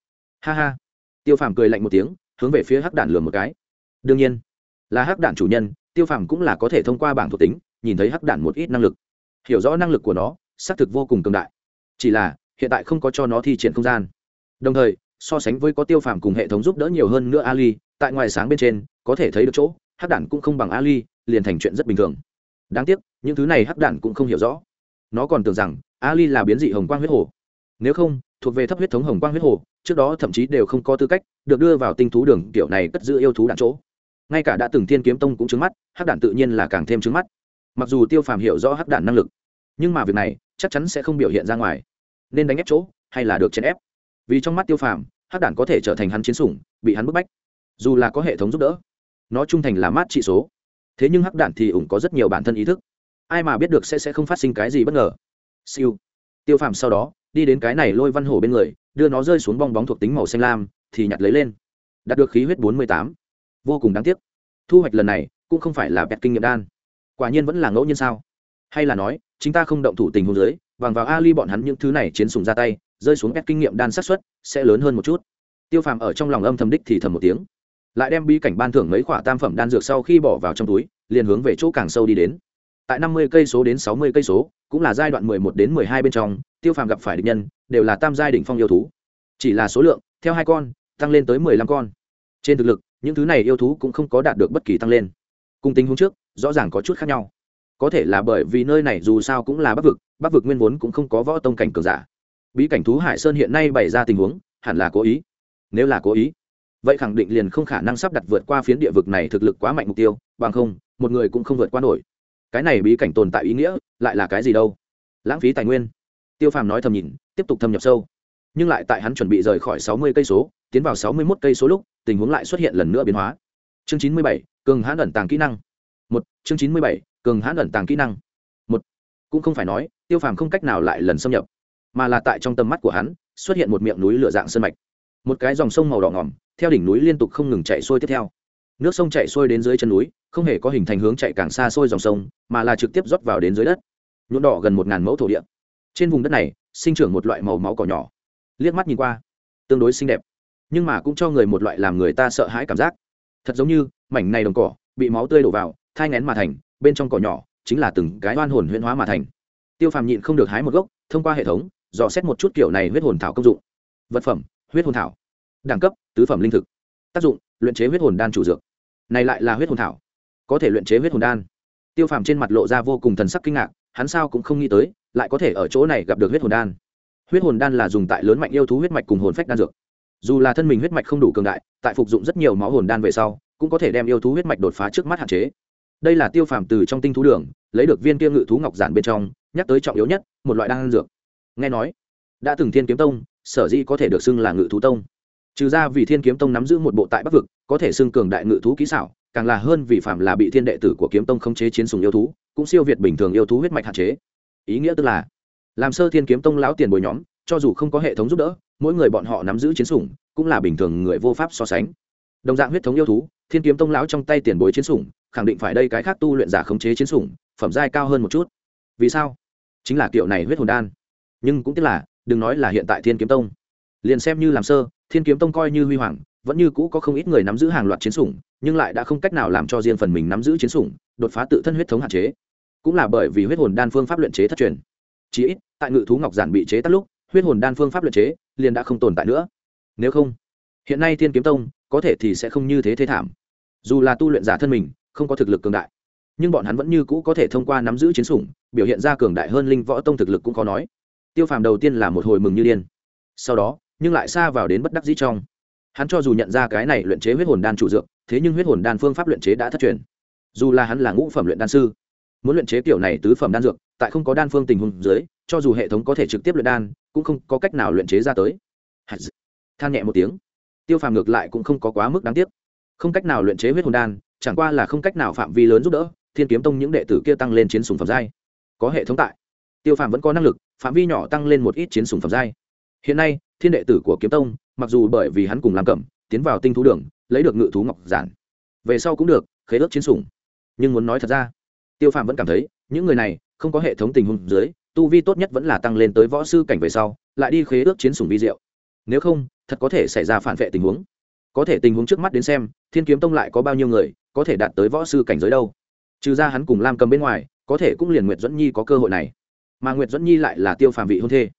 Ha ha. Tiêu phàm cười lạnh một tiếng, hướng về phía hắc đản lừa một cái. Đương nhiên, là hắc đản chủ nhân, tiêu phàm cũng là có thể thông qua bảng thuộc tính, nhìn thấy hắc đản một ít năng lực. Hiểu rõ năng lực của nó, xác thực vô cùng cường đại. Chỉ là, hiện tại không có cho nó thi triển không gian. Đồng thời, so sánh với có tiêu phàm cùng hệ thống giúp đỡ nhiều hơn nữa ali, tại ngoài sáng bên trên, có thể thấy được chỗ hắc đản cũng không bằng ali, liền thành chuyện rất bình thường. Đáng tiếc, những thứ này hắc đản cũng không hiểu rõ. Nó còn tưởng rằng, ali là biến dị hồng quang huyết hồ. Nếu không, thuộc về thấp huyết thống hồng quang huyết hồ, trước đó thậm chí đều không có tư cách được đưa vào tinh thú đường kiểu này cất giữ yêu thú đạn chỗ. Ngay cả đã từng thiên kiếm tông cũng trứng mắt, hắc đản tự nhiên là càng thêm trứng mắt. Mặc dù tiêu phàm hiểu rõ hắc đản năng lực, nhưng mà việc này chắc chắn sẽ không biểu hiện ra ngoài. Nên đánh ép chỗ hay là được chèn ép? Vì trong mắt tiêu phàm, hắc đản có thể trở thành hắn chiến sủng, bị hắn bức bách. Dù là có hệ thống giúp đỡ nó trung thành là mát trị số. Thế nhưng hắc đạn thì ủng có rất nhiều bản thân ý thức. Ai mà biết được sẽ sẽ không phát sinh cái gì bất ngờ. Siêu. Tiêu phàm sau đó, đi đến cái này lôi văn hổ bên người, đưa nó rơi xuống bong bóng thuộc tính màu xanh lam, thì nhặt lấy lên. Đạt được khí huyết bốn mươi tám. Vô cùng đáng tiếc. Thu hoạch lần này, cũng không phải là bẹt kinh nghiệm đan. Quả nhiên vẫn là ngẫu nhiên sao? Hay là nói chúng ta không động thủ tình huống dưới vàng vào ali bọn hắn những thứ này chiến sùng ra tay, rơi xuống bẹt kinh nghiệm đan sát xuất sẽ lớn hơn một chút. Tiêu phàm ở trong lòng âm thầm đích thì thầm một tiếng lại đem bí cảnh ban thưởng mấy khoả tam phẩm đan dược sau khi bỏ vào trong túi, liền hướng về chỗ càng sâu đi đến. Tại năm mươi cây số đến sáu mươi cây số, cũng là giai đoạn mười một đến mười hai bên trong, tiêu phàm gặp phải địch nhân, đều là tam giai đỉnh phong yêu thú. Chỉ là số lượng, theo hai con, tăng lên tới mười lăm con. Trên thực lực, những thứ này yêu thú cũng không có đạt được bất kỳ tăng lên. Cùng tình huống trước, rõ ràng có chút khác nhau. Có thể là bởi vì nơi này dù sao cũng là bắc vực bắc vực nguyên vốn cũng không có võ tông cảnh cường giả. Bí cảnh thú hải sơn hiện nay bày ra tình huống, hẳn là cố ý. Nếu là cố ý vậy khẳng định liền không khả năng sắp đặt vượt qua phiến địa vực này thực lực quá mạnh mục tiêu, bằng không, một người cũng không vượt qua nổi. Cái này bí cảnh tồn tại ý nghĩa lại là cái gì đâu? Lãng phí tài nguyên. Tiêu phàm nói thầm nhìn, tiếp tục thâm nhập sâu. Nhưng lại tại hắn chuẩn bị rời khỏi sáu mươi cây số, tiến vào sáu mươi mốt cây số lúc, tình huống lại xuất hiện lần nữa biến hóa. Chương chín mươi bảy, cường hãn ẩn tàng kỹ năng. Một, chương chín mươi bảy, cường hãn ẩn tàng kỹ năng. Một, cũng không phải nói, tiêu phàm không cách nào lại lần xâm nhập, mà là tại trong tầm mắt của hắn, xuất hiện một miệng núi lửa dạng sơn mạch một cái dòng sông màu đỏ ngỏm theo đỉnh núi liên tục không ngừng chạy xuôi tiếp theo. Nước sông chạy xuôi đến dưới chân núi, không hề có hình thành hướng chạy càng xa xôi dòng sông, mà là trực tiếp rót vào đến dưới đất. Nhuộm đỏ gần một ngàn mẫu thổ địa. Trên vùng đất này, sinh trưởng một loại màu máu cỏ nhỏ. Liếc mắt nhìn qua, tương đối xinh đẹp. Nhưng mà cũng cho người một loại làm người ta sợ hãi cảm giác. Thật giống như, mảnh này đồng cỏ, bị máu tươi đổ vào, thai ngén mà thành, bên trong cỏ nhỏ, chính là từng cái oan hồn huyễn hóa mà thành. Tiêu phàm nhịn không được hái một gốc, thông qua hệ thống, dò xét một chút kiểu này huyết hồn thảo công dụng. Vật phẩm huyết hồn thảo. Đẳng cấp, tứ phẩm linh thực. Tác dụng, luyện chế huyết hồn đan chủ dược. Này lại là huyết hồn thảo. Có thể luyện chế huyết hồn đan. Tiêu phàm trên mặt lộ ra vô cùng thần sắc kinh ngạc, hắn sao cũng không nghĩ tới, lại có thể ở chỗ này gặp được huyết hồn đan. Huyết hồn đan là dùng tại lớn mạnh yêu thú huyết mạch cùng hồn phách đan dược. Dù là thân mình huyết mạch không đủ cường đại, tại phục dụng rất nhiều máu hồn đan về sau, cũng có thể đem yêu thú huyết mạch đột phá trước mắt hạn chế. Đây là tiêu phàm từ trong tinh thú đường, lấy được viên kia ngự thú ngọc giản bên trong, nhắc tới trọng yếu nhất, một loại đan dược. Nghe nói, đã từng thiên kiếm tông sở dĩ có thể được xưng là ngự thú tông. Trừ ra vì thiên kiếm tông nắm giữ một bộ tại bắc vực, có thể xưng cường đại ngự thú kỹ xảo, càng là hơn vì phạm là bị thiên đệ tử của kiếm tông khống chế chiến sùng yêu thú, cũng siêu việt bình thường yêu thú huyết mạch hạn chế. Ý nghĩa tức là, làm sơ thiên kiếm tông lão tiền bồi nhóm, cho dù không có hệ thống giúp đỡ, mỗi người bọn họ nắm giữ chiến sủng, cũng là bình thường người vô pháp so sánh. Đồng dạng huyết thống yêu thú, thiên kiếm tông lão trong tay tiền bối chiến sủng, khẳng định phải đây cái khác tu luyện giả khống chế chiến sủng, phẩm giai cao hơn một chút. Vì sao? Chính là kiểu này huyết hồn đan. Nhưng cũng tức là đừng nói là hiện tại thiên kiếm tông. Liền xem như làm sơ, thiên kiếm tông coi như huy hoàng, vẫn như cũ có không ít người nắm giữ hàng loạt chiến sủng, nhưng lại đã không cách nào làm cho riêng phần mình nắm giữ chiến sủng, đột phá tự thân huyết thống hạn chế. Cũng là bởi vì huyết hồn đan phương pháp luyện chế thất truyền. Chí ít, tại ngự thú ngọc giản bị chế tắt lúc, huyết hồn đan phương pháp luyện chế liền đã không tồn tại nữa. Nếu không, hiện nay thiên kiếm tông có thể thì sẽ không như thế thế thảm. Dù là tu luyện giả thân mình, không có thực lực cường đại, nhưng bọn hắn vẫn như cũ có thể thông qua nắm giữ chiến sủng, biểu hiện ra cường đại hơn linh võ tông thực lực cũng khó nói tiêu phàm đầu tiên là một hồi mừng như điên. Sau đó, nhưng lại xa vào đến bất đắc dĩ trong. Hắn cho dù nhận ra cái này luyện chế huyết hồn đan chủ dược, thế nhưng huyết hồn đan phương pháp luyện chế đã thất truyền. Dù là hắn là ngũ phẩm luyện đan sư, muốn luyện chế kiểu này tứ phẩm đan dược, tại không có đan phương tình huống dưới, cho dù hệ thống có thể trực tiếp luyện đan, cũng không có cách nào luyện chế ra tới. Than nhẹ một tiếng. Tiêu phàm ngược lại cũng không có quá mức đáng tiếc. Không cách nào luyện chế huyết hồn đan, chẳng qua là không cách nào phạm vi lớn giúp đỡ, thiên kiếm tông những đệ tử kia tăng lên chiến sùng phẩm giai. Có hệ thống tại. Tiêu phàm vẫn có năng lực phạm vi nhỏ tăng lên một ít chiến sùng phẩm giai. Hiện nay, thiên đệ tử của kiếm tông, mặc dù bởi vì hắn cùng làm cẩm, tiến vào tinh thú đường, lấy được ngự thú ngọc giản, về sau cũng được, khế ước chiến sủng. Nhưng muốn nói thật ra, tiêu Phạm vẫn cảm thấy, những người này, không có hệ thống tình huống dưới, tu vi tốt nhất vẫn là tăng lên tới võ sư cảnh về sau, lại đi khế ước chiến sủng vi diệu. Nếu không, thật có thể xảy ra phản vệ tình huống. Có thể tình huống trước mắt đến xem, thiên kiếm tông lại có bao nhiêu người, có thể đạt tới võ sư cảnh giới đâu. Trừ ra hắn cùng lam cầm bên ngoài, có thể cũng liền nguyệt dẫn nhi có cơ hội này mà nguyệt dẫn nhi lại là tiêu phàm vị hôn thê.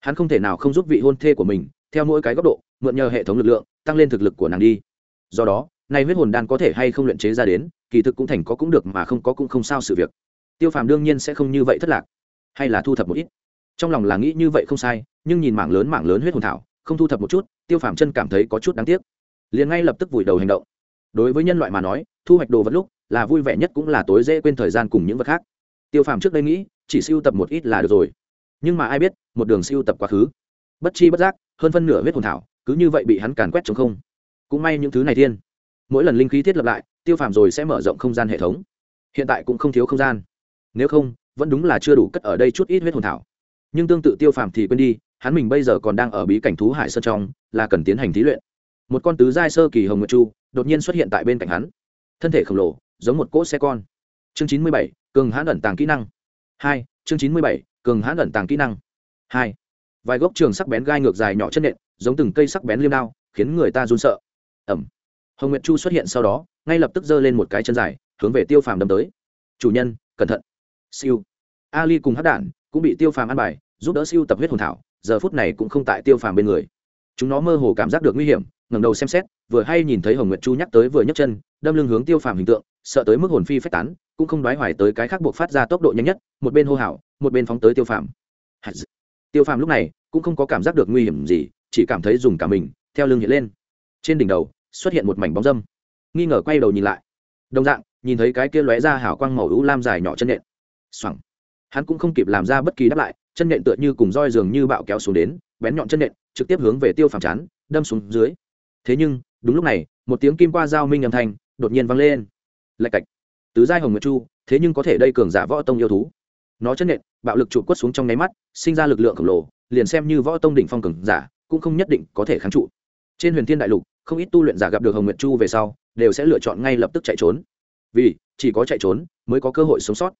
Hắn không thể nào không giúp vị hôn thê của mình, theo mỗi cái góc độ, mượn nhờ hệ thống lực lượng, tăng lên thực lực của nàng đi. Do đó nay huyết hồn đan có thể hay không luyện chế ra đến, kỳ thực cũng thành có cũng được mà không có cũng không sao sự việc. Tiêu phàm đương nhiên sẽ không như vậy thất lạc, hay là thu thập một ít. Trong lòng là nghĩ như vậy không sai, nhưng nhìn mảng lớn mảng lớn huyết hồn thảo, không thu thập một chút, tiêu phàm chân cảm thấy có chút đáng tiếc. Liền ngay lập tức vùi đầu hành động. Đối với nhân loại mà nói, thu hoạch đồ vật lúc là vui vẻ nhất cũng là tối dễ quên thời gian cùng những vật khác. Tiêu phàm trước đây nghĩ chỉ siêu tập một ít là được rồi. Nhưng mà ai biết, một đường siêu tập quá khứ. Bất chi bất giác, hơn phân nửa huyết hồn thảo, cứ như vậy bị hắn càn quét chống không. Cũng may những thứ này thiên. Mỗi lần linh khí thiết lập lại, tiêu phàm rồi sẽ mở rộng không gian hệ thống. Hiện tại cũng không thiếu không gian. Nếu không, vẫn đúng là chưa đủ cất ở đây chút ít huyết hồn thảo. Nhưng tương tự tiêu phàm thì quên đi, hắn mình bây giờ còn đang ở bí cảnh thú hải sơn trong, là cần tiến hành thí luyện. Một con tứ giai sơ kỳ hồng nguyệt chu, đột nhiên xuất hiện tại bên cạnh hắn. Thân thể khổng lồ, giống một cỗ xe con. Chương chín mươi bảy, cường hãn ẩn tàng kỹ năng hai, chương chín mươi bảy, cường hãn ẩn tàng kỹ năng. Hai, vài gốc trường sắc bén gai ngược dài nhỏ chân nện, giống từng cây sắc bén liêm đao, khiến người ta run sợ. Ẩm. Hồng nguyệt chu xuất hiện sau đó, ngay lập tức giơ lên một cái chân dài, hướng về tiêu phàm đâm tới. Chủ nhân, cẩn thận. Siêu. Ali cùng hát đản cũng bị tiêu phàm ăn bài, giúp đỡ siêu tập huyết hồn thảo, giờ phút này cũng không tại tiêu phàm bên người. Chúng nó mơ hồ cảm giác được nguy hiểm, ngẩng đầu xem xét, vừa hay nhìn thấy hồng nguyệt chu nhắc tới vừa nhấc chân, đâm lưng hướng tiêu phàm hình tượng, sợ tới mức hồn phi phách tán cũng không đoái hoài tới cái khác buộc phát ra tốc độ nhanh nhất, một bên hô hào, một bên phóng tới tiêu phàm. Tiêu phàm lúc này cũng không có cảm giác được nguy hiểm gì, chỉ cảm thấy dùng cả mình, theo lưng hiện lên. Trên đỉnh đầu xuất hiện một mảnh bóng dâm. Nghi ngờ quay đầu nhìn lại. Đồng dạng, nhìn thấy cái kia lóe ra hảo quang màu ưu lam dài nhỏ chân nện xoẳng hắn cũng không kịp làm ra bất kỳ đáp lại, chân nện tựa như cùng roi dường như bạo kéo xuống đến, bén nhọn chân nện trực tiếp hướng về tiêu phàm chán, đâm xuống dưới. Thế nhưng, đúng lúc này, một tiếng kim qua dao minh âm thanh đột nhiên vang lên. Lạch cạch tứ giai hồng nguyệt chu, thế nhưng có thể đây cường giả võ tông yêu thú. Nó chân nện, bạo lực trụ quất xuống trong nháy mắt, sinh ra lực lượng khổng lồ, liền xem như võ tông đỉnh phong cường giả, cũng không nhất định có thể kháng trụ. Trên huyền thiên đại lục, không ít tu luyện giả gặp được hồng nguyệt chu về sau, đều sẽ lựa chọn ngay lập tức chạy trốn. Vì, chỉ có chạy trốn, mới có cơ hội sống sót.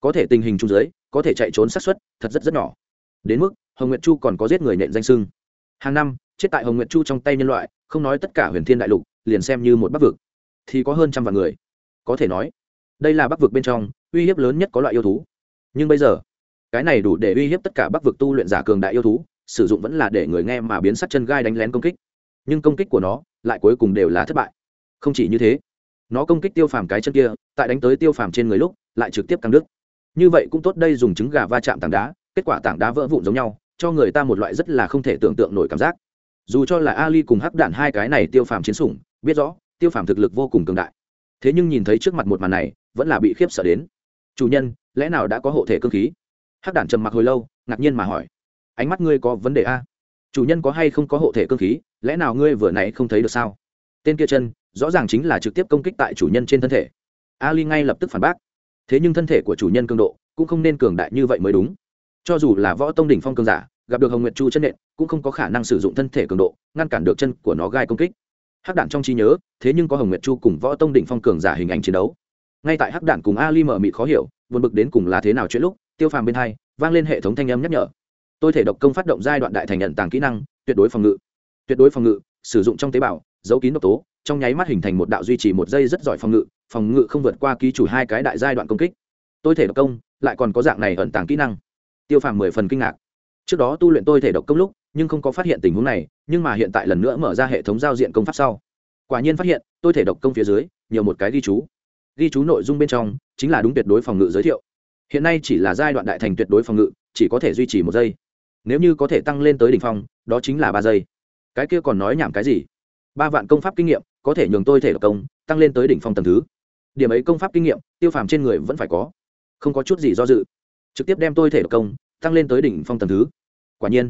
Có thể tình hình trung giới có thể chạy trốn xác suất, thật rất rất nhỏ. Đến mức, hồng nguyệt chu còn có giết người nện danh sưng. Hàng năm, chết tại hồng nguyệt chu trong tay nhân loại, không nói tất cả huyền thiên đại lục, liền xem như một bắc vực. Thì có hơn trăm vạn người. Có thể nói đây là bắc vực bên trong, uy hiếp lớn nhất có loại yêu thú. Nhưng bây giờ, cái này đủ để uy hiếp tất cả bắc vực tu luyện giả cường đại yêu thú, sử dụng vẫn là để người nghe mà biến sắt chân gai đánh lén công kích. Nhưng công kích của nó lại cuối cùng đều là thất bại. Không chỉ như thế, nó công kích tiêu phàm cái chân kia, tại đánh tới tiêu phàm trên người lúc, lại trực tiếp căng đứt. Như vậy cũng tốt đây dùng trứng gà va chạm tảng đá, kết quả tảng đá vỡ vụn giống nhau, cho người ta một loại rất là không thể tưởng tượng nổi cảm giác. Dù cho là ali cùng hắc đạn hai cái này tiêu phàm chiến sủng, biết rõ, tiêu phàm thực lực vô cùng cường đại. Thế nhưng nhìn thấy trước mặt một màn này vẫn là bị khiếp sợ đến. Chủ nhân, lẽ nào đã có hộ thể cơ khí? Hắc đản trầm mặc hồi lâu, ngạc nhiên mà hỏi. Ánh mắt ngươi có vấn đề a? Chủ nhân có hay không có hộ thể cơ khí? Lẽ nào ngươi vừa nãy không thấy được sao? Tên kia chân, rõ ràng chính là trực tiếp công kích tại chủ nhân trên thân thể. Ali ngay lập tức phản bác. Thế nhưng thân thể của chủ nhân cường độ cũng không nên cường đại như vậy mới đúng. Cho dù là võ tông đỉnh phong cường giả, gặp được hồng nguyệt chu chân nện, cũng không có khả năng sử dụng thân thể cường độ, ngăn cản được chân của nó gai công kích. Hắc đản trong trí nhớ, thế nhưng có hồng nguyệt chu cùng võ tông đỉnh phong cường giả hình ảnh chiến đấu ngay tại hắc đản cùng ali mở mịt khó hiểu vượt bực đến cùng là thế nào chuyện lúc, tiêu phàm bên hai vang lên hệ thống thanh âm nhắc nhở. Tôi thể độc công phát động giai đoạn đại thành nhận tàng kỹ năng, tuyệt đối phòng ngự. Tuyệt đối phòng ngự, sử dụng trong tế bào, giấu kín độc tố, trong nháy mắt hình thành một đạo duy trì một giây rất giỏi phòng ngự phòng ngự không vượt qua ký chủ hai cái đại giai đoạn công kích. Tôi thể độc công, lại còn có dạng này ẩn tàng kỹ năng. Tiêu phàm mười phần kinh ngạc. Trước đó tu luyện tôi thể độc công lúc, nhưng không có phát hiện tình huống này, nhưng mà hiện tại lần nữa mở ra hệ thống giao diện công pháp sau. Quả nhiên phát hiện, tôi thể độc công phía dưới, nhiều một cái ghi chú ghi chú nội dung bên trong, chính là đúng tuyệt đối phòng ngự giới thiệu. Hiện nay chỉ là giai đoạn đại thành tuyệt đối phòng ngự, chỉ có thể duy trì một giây. Nếu như có thể tăng lên tới đ ỉ n h phong, đó chính là ba giây. Cái kia còn nói nhảm cái gì? Ba vạn công pháp kinh nghiệm, có thể nhường tôi thể độc công, tăng lên tới đỉnh phong tầm thứ. Điểm ấy công pháp kinh nghiệm, tiêu phàm trên người vẫn phải có. Không có chút gì do dự. Trực tiếp đem tôi thể độc công, tăng lên tới đỉnh phong tầm thứ. Quả nhiên,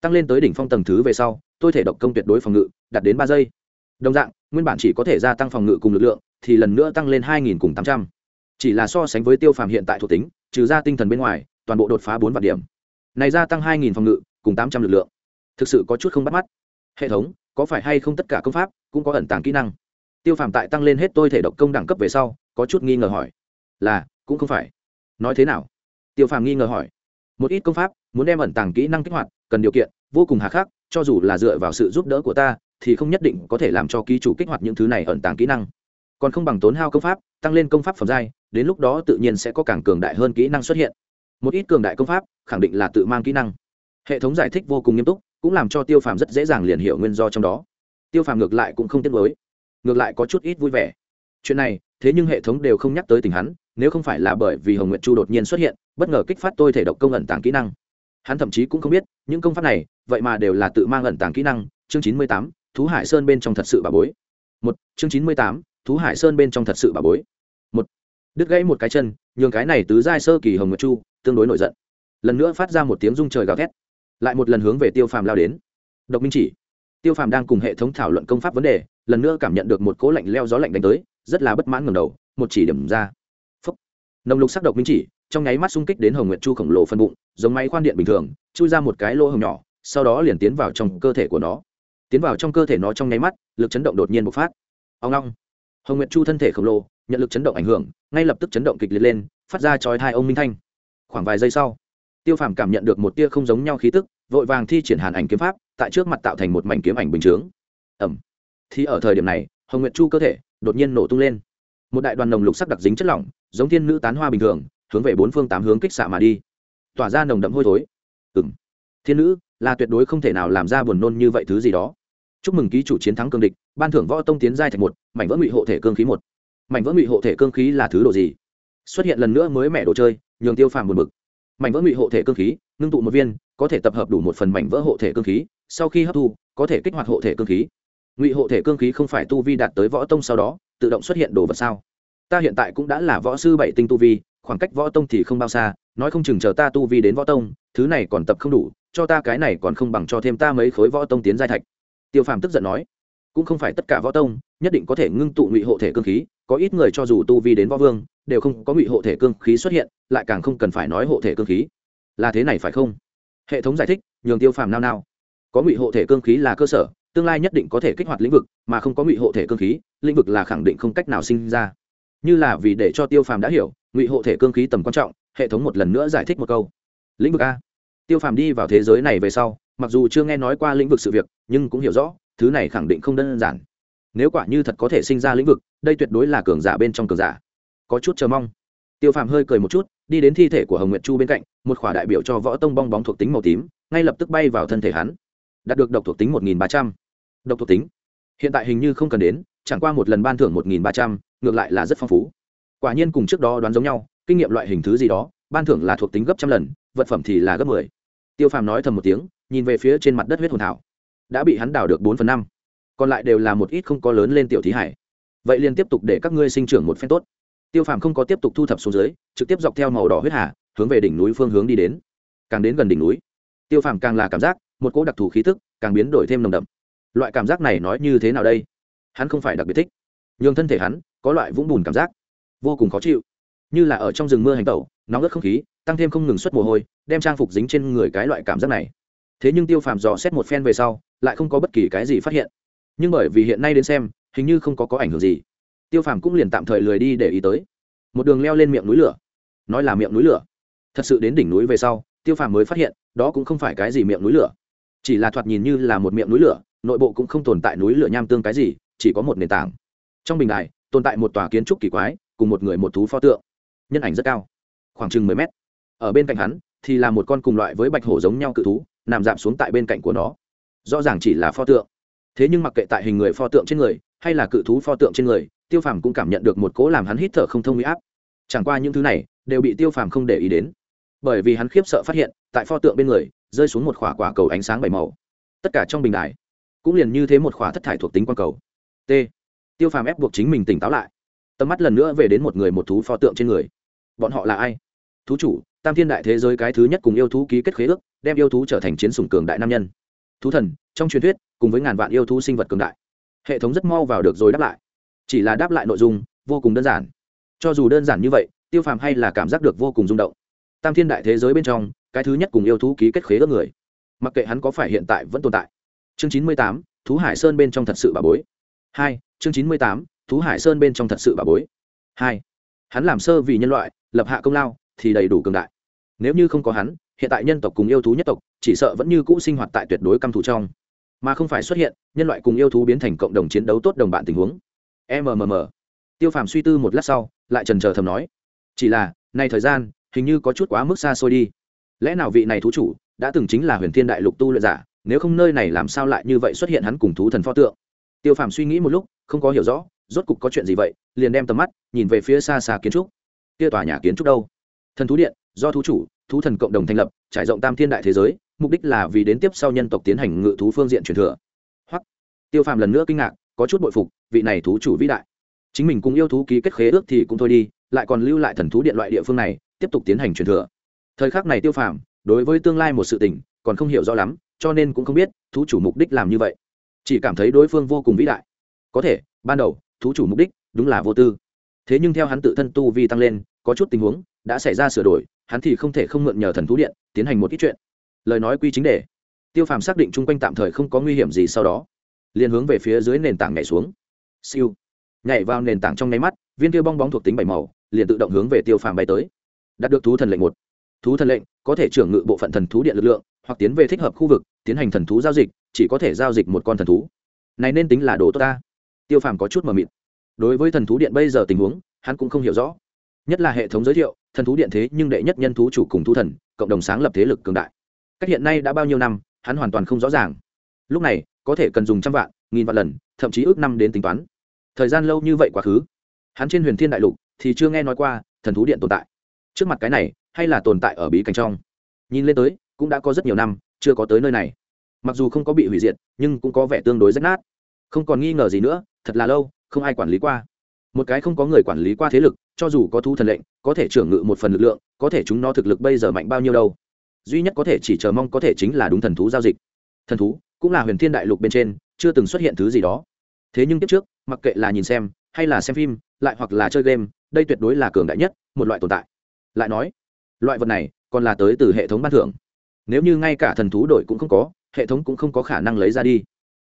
tăng lên tới đỉnh phong tầng thứ về sau, tôi thể độc công tuyệt đối phòng ngự, đạt đến ba giây. Đồng dạng, nguyên bản chỉ có thể gia tăng phòng ngự cùng lực lượng thì lần nữa tăng lên hai nghìn cùng tám trăm. Chỉ là so sánh với tiêu phàm hiện tại thuộc tính, trừ ra tinh thần bên ngoài, toàn bộ đột phá bốn vạn điểm. Này gia tăng hai nghìn phòng ngự, cùng tám trăm lực lượng. Thực sự có chút không bắt mắt. Hệ thống, có phải hay không tất cả công pháp, cũng có ẩn tàng kỹ năng? Tiêu phàm tại tăng lên hết tôi thể độc công đẳng cấp về sau, có chút nghi ngờ hỏi. Là, cũng không phải. Nói thế nào? Tiêu phàm nghi ngờ hỏi. Một ít công pháp, muốn đem ẩn tàng kỹ năng kích hoạt, cần điều kiện, vô cùng hà khắc, cho dù là dựa vào sự giúp đỡ của ta, thì không nhất định có thể làm cho ký chủ kích hoạt những thứ này ẩn tàng kỹ năng còn không bằng tốn hao công pháp, tăng lên công pháp phẩm giai, đến lúc đó tự nhiên sẽ có càng cường đại hơn kỹ năng xuất hiện. Một ít cường đại công pháp, khẳng định là tự mang kỹ năng. Hệ thống giải thích vô cùng nghiêm túc, cũng làm cho tiêu phàm rất dễ dàng liền hiểu nguyên do trong đó. Tiêu phàm ngược lại cũng không tiếc với ngược lại có chút ít vui vẻ. Chuyện này, thế nhưng hệ thống đều không nhắc tới tình hắn, nếu không phải là bởi vì hồng nguyệt chu đột nhiên xuất hiện, bất ngờ kích phát tôi thể độc công ẩn tàng kỹ năng. Hắn thậm chí cũng không biết, những công pháp này, vậy mà đều là tự mang ẩn tàng kỹ năng. Chương chín mươi tám, thú hải sơn bên trong thật sự bà bối. Một, chương chín mươi tám thú hải sơn bên trong thật sự bà bối. Một, đứt gãy một cái chân, nhường cái này tứ giai sơ kỳ hồng nguyệt chu, tương đối nổi giận. Lần nữa phát ra một tiếng rung trời gào thét, lại một lần hướng về tiêu phàm lao đến. Độc minh chỉ, tiêu phàm đang cùng hệ thống thảo luận công pháp vấn đề, lần nữa cảm nhận được một cố lạnh leo gió lạnh đánh tới, rất là bất mãn ngầm đầu, một chỉ điểm ra. Phấp nồng lục sắc độc minh chỉ, trong nháy mắt xung kích đến hồng nguyệt chu khổng lồ phân bụng, giống máy khoan điện bình thường, chui ra một cái lỗ hồng nhỏ, sau đó liền tiến vào trong cơ thể của nó. Tiến vào trong cơ thể nó trong nháy mắt, lực chấn động đột nhiên bộc phát. Ông long hồng nguyệt chu thân thể khổng lồ, nhận lực chấn động ảnh hưởng, ngay lập tức chấn động kịch liệt lên, phát ra chói thai ông minh thanh. Khoảng vài giây sau, tiêu phàm cảm nhận được một tia không giống nhau khí tức, vội vàng thi triển hàn ảnh kiếm pháp, tại trước mặt tạo thành một mảnh kiếm ảnh bình chướng. Ẩm thì ở thời điểm này, hồng nguyệt chu cơ thể đột nhiên nổ tung lên. Một đại đoàn nồng lục sắc đặc dính chất lỏng, giống thiên nữ tán hoa bình thường, hướng về bốn phương tám hướng kích xạ mà đi. Tỏa ra nồng đậm hôi thối. Ừng thiên nữ, là tuyệt đối không thể nào làm ra buồn nôn như vậy thứ gì đó chúc mừng ký chủ chiến thắng cương địch, ban thưởng võ tông tiến giai thành một, mảnh vỡ ngụy hộ thể cương khí một. Mảnh vỡ ngụy hộ thể cương khí là thứ đồ gì? Xuất hiện lần nữa mới mẹ đồ chơi, nhường tiêu phàm buồn bực. Mảnh vỡ ngụy hộ thể cương khí, ngưng tụ một viên, có thể tập hợp đủ một phần mảnh vỡ hộ thể cương khí, sau khi hấp thu, có thể kích hoạt hộ thể cương khí. Ngụy hộ thể cương khí không phải tu vi đạt tới võ tông sau đó, tự động xuất hiện đồ vật sao? Ta hiện tại cũng đã là võ sư bảy tinh tu vi, khoảng cách võ tông thì không bao xa, nói không chừng chờ ta tu vi đến võ tông, thứ này còn tập không đủ, cho ta cái này còn không bằng cho thêm ta mấy khối võ tông tiến giai thạch tiêu phàm tức giận nói, cũng không phải tất cả võ tông, nhất định có thể ngưng tụ ngụy hộ thể cương khí, có ít người cho dù tu vi đến võ vương, đều không có ngụy hộ thể cương khí xuất hiện, lại càng không cần phải nói hộ thể cương khí. Là thế này phải không? Hệ thống giải thích, nhường tiêu phàm nao nao. Có ngụy hộ thể cương khí là cơ sở, tương lai nhất định có thể kích hoạt lĩnh vực, mà không có ngụy hộ thể cương khí, lĩnh vực là khẳng định không cách nào sinh ra. Như là vì để cho tiêu phàm đã hiểu, ngụy hộ thể cương khí tầm quan trọng, hệ thống một lần nữa giải thích một câu. Lĩnh vực a. Tiêu phàm đi vào thế giới này về sau mặc dù chưa nghe nói qua lĩnh vực sự việc, nhưng cũng hiểu rõ, thứ này khẳng định không đơn giản. Nếu quả như thật có thể sinh ra lĩnh vực, đây tuyệt đối là cường giả bên trong cường giả. Có chút chờ mong. Tiêu phàm hơi cười một chút, đi đến thi thể của hồng nguyệt chu bên cạnh, một khỏa đại biểu cho võ tông bong bóng thuộc tính màu tím, ngay lập tức bay vào thân thể hắn. Đạt được độc thuộc tính một nghìn ba trăm. Độc thuộc tính. Hiện tại hình như không cần đến, chẳng qua một lần ban thưởng một nghìn ba trăm, ngược lại là rất phong phú. Quả nhiên cùng trước đó đoán giống nhau, kinh nghiệm loại hình thứ gì đó, ban thưởng là thuộc tính gấp trăm lần, vật phẩm thì là gấp mười. Tiêu phàm nói thầm một tiếng nhìn về phía trên mặt đất huyết hồn thảo. Đã bị hắn đào được bốn phần năm. Còn lại đều là một ít không có lớn lên tiểu thí hải. Vậy liền tiếp tục để các ngươi sinh trưởng một phen tốt. Tiêu phàm không có tiếp tục thu thập xuống dưới, trực tiếp dọc theo màu đỏ huyết hà, hướng về đỉnh núi phương hướng đi đến. Càng đến gần đỉnh núi, tiêu phàm càng là cảm giác một cỗ đặc thù khí tức càng biến đổi thêm nồng đậm. Loại cảm giác này nói như thế nào đây? Hắn không phải đặc biệt thích. Nhường thân thể hắn có loại vũng bùn cảm giác, vô cùng khó chịu. Như là ở trong rừng mưa hành tẩu, nóng ớt không khí, tăng thêm không ngừng suất mồ hôi, đem trang phục dính trên người cái loại cảm giác này thế nhưng tiêu phàm dò xét một phen về sau, lại không có bất kỳ cái gì phát hiện. Nhưng bởi vì hiện nay đến xem, hình như không có có ảnh hưởng gì. Tiêu phàm cũng liền tạm thời lười đi để ý tới. Một đường leo lên miệng núi lửa. Nói là miệng núi lửa. Thật sự đến đỉnh núi về sau, tiêu phàm mới phát hiện, đó cũng không phải cái gì miệng núi lửa. Chỉ là thoạt nhìn như là một miệng núi lửa, nội bộ cũng không tồn tại núi lửa nham tương cái gì, chỉ có một nền tảng. Trong bình đài, tồn tại một tòa kiến trúc kỳ quái, cùng một người một thú pho tượng. Nhân ảnh rất cao, khoảng chừng mười mét. Ở bên cạnh hắn, thì là một con cùng loại với bạch hổ giống nhau cự thú nằm giảm xuống tại bên cạnh của nó. Rõ ràng chỉ là pho tượng. Thế nhưng mặc kệ tại hình người pho tượng trên người, hay là cự thú pho tượng trên người, tiêu phàm cũng cảm nhận được một cố làm hắn hít thở không thông huy áp. Chẳng qua những thứ này, đều bị tiêu phàm không để ý đến. Bởi vì hắn khiếp sợ phát hiện, tại pho tượng bên người, rơi xuống một khỏa quả cầu ánh sáng bảy màu. Tất cả trong bình đài, cũng liền như thế một khỏa thất thải thuộc tính quang cầu. T. Tiêu phàm ép buộc chính mình tỉnh táo lại. Tầm mắt lần nữa về đến một người một thú pho tượng trên người. Bọn họ là ai? Thú chủ, tam thiên đại thế giới cái thứ nhất cùng yêu thú ký kết khế ước đem yêu thú trở thành chiến sủng cường đại nam nhân. Thú thần, trong truyền thuyết, cùng với ngàn vạn yêu thú sinh vật cường đại. Hệ thống rất mau vào được rồi đáp lại. Chỉ là đáp lại nội dung, vô cùng đơn giản. Cho dù đơn giản như vậy, tiêu phàm hay là cảm giác được vô cùng rung động. Tam thiên đại thế giới bên trong, cái thứ nhất cùng yêu thú ký kết khế ước người. Mặc kệ hắn có phải hiện tại vẫn tồn tại. Chương chín mươi tám, thú hải sơn bên trong thật sự bà bối. Hai, chương chín mươi tám, thú hải sơn bên trong thật sự bà bối. Hai, hắn làm sơ vì nhân loại, lập hạ công lao, thì đầy đủ cường đại. Nếu như không có hắn hiện tại nhân tộc cùng yêu thú nhất tộc, chỉ sợ vẫn như cũ sinh hoạt tại tuyệt đối căm thù trong. Mà không phải xuất hiện, nhân loại cùng yêu thú biến thành cộng đồng chiến đấu tốt đồng bạn tình huống. Mmm tiêu phàm suy tư một lát sau, lại trần trờ thầm nói. Chỉ là, nay thời gian, hình như có chút quá mức xa xôi đi. Lẽ nào vị này thú chủ đã từng chính là huyền thiên đại lục tu luyện giả, nếu không nơi này làm sao lại như vậy xuất hiện hắn cùng thú thần pho tượng? Tiêu phàm suy nghĩ một lúc, không có hiểu rõ, rốt cục có chuyện gì vậy, liền đem tầm mắt nhìn về phía xa xa kiến trúc. Kia tòa nhà kiến trúc đâu? Thần thú điện, do thú chủ thú thần cộng đồng thành lập, trải rộng tam thiên đại thế giới, mục đích là vì đến tiếp sau nhân tộc tiến hành ngự thú phương diện truyền thừa. Hoặc tiêu phàm lần nữa kinh ngạc, có chút bội phục, vị này thú chủ vĩ đại. Chính mình cùng yêu thú ký kết khế ước thì cũng thôi đi, lại còn lưu lại thần thú điện loại địa phương này, tiếp tục tiến hành truyền thừa. Thời khắc này tiêu phàm, đối với tương lai một sự tình, còn không hiểu rõ lắm, cho nên cũng không biết thú chủ mục đích làm như vậy. Chỉ cảm thấy đối phương vô cùng vĩ đại. Có thể, ban đầu, thú chủ mục đích đúng là vô tư. Thế nhưng theo hắn tự thân tu vi tăng lên, có chút tình huống đã xảy ra sửa đổi hắn thì không thể không mượn nhờ thần thú điện tiến hành một ít chuyện. Lời nói quy chính đề. Tiêu phàm xác định chung quanh tạm thời không có nguy hiểm gì sau đó, liền hướng về phía dưới nền tảng nhảy xuống. Siêu. Nhảy vào nền tảng trong nháy mắt, viên tiêu bong bóng thuộc tính bảy màu, liền tự động hướng về tiêu phàm bay tới. Đạt được thú thần lệnh một. Thú thần lệnh có thể trưởng ngự bộ phận thần thú điện lực lượng, hoặc tiến về thích hợp khu vực, tiến hành thần thú giao dịch, chỉ có thể giao dịch một con thần thú. Này nên tính là đồ tốt ta. Tiêu phàm có chút mờ mịt. Đối với thần thú điện bây giờ tình huống, hắn cũng không hiểu rõ nhất là hệ thống giới thiệu, thần thú điện thế nhưng đệ nhất nhân thú chủ cùng thú thần, cộng đồng sáng lập thế lực cường đại. Cách hiện nay đã bao nhiêu năm, hắn hoàn toàn không rõ ràng. Lúc này, có thể cần dùng trăm vạn, nghìn vạn lần, thậm chí ước năm đến tính toán. Thời gian lâu như vậy quá khứ. Hắn trên huyền thiên đại lục thì chưa nghe nói qua thần thú điện tồn tại. Trước mặt cái này, hay là tồn tại ở bí cảnh trong? Nhìn lên tới, cũng đã có rất nhiều năm, chưa có tới nơi này. Mặc dù không có bị hủy diệt, nhưng cũng có vẻ tương đối rách nát. Không còn nghi ngờ gì nữa, thật là lâu, không ai quản lý qua một cái không có người quản lý qua thế lực, cho dù có thu thần lệnh, có thể trưởng ngự một phần lực lượng, có thể chúng nó thực lực bây giờ mạnh bao nhiêu đâu. Duy nhất có thể chỉ chờ mong có thể chính là đúng thần thú giao dịch. Thần thú, cũng là huyền thiên đại lục bên trên, chưa từng xuất hiện thứ gì đó. Thế nhưng tiếp trước, mặc kệ là nhìn xem, hay là xem phim, lại hoặc là chơi game, đây tuyệt đối là cường đại nhất, một loại tồn tại. Lại nói, loại vật này, còn là tới từ hệ thống ban thưởng. Nếu như ngay cả thần thú đổi cũng không có, hệ thống cũng không có khả năng lấy ra đi.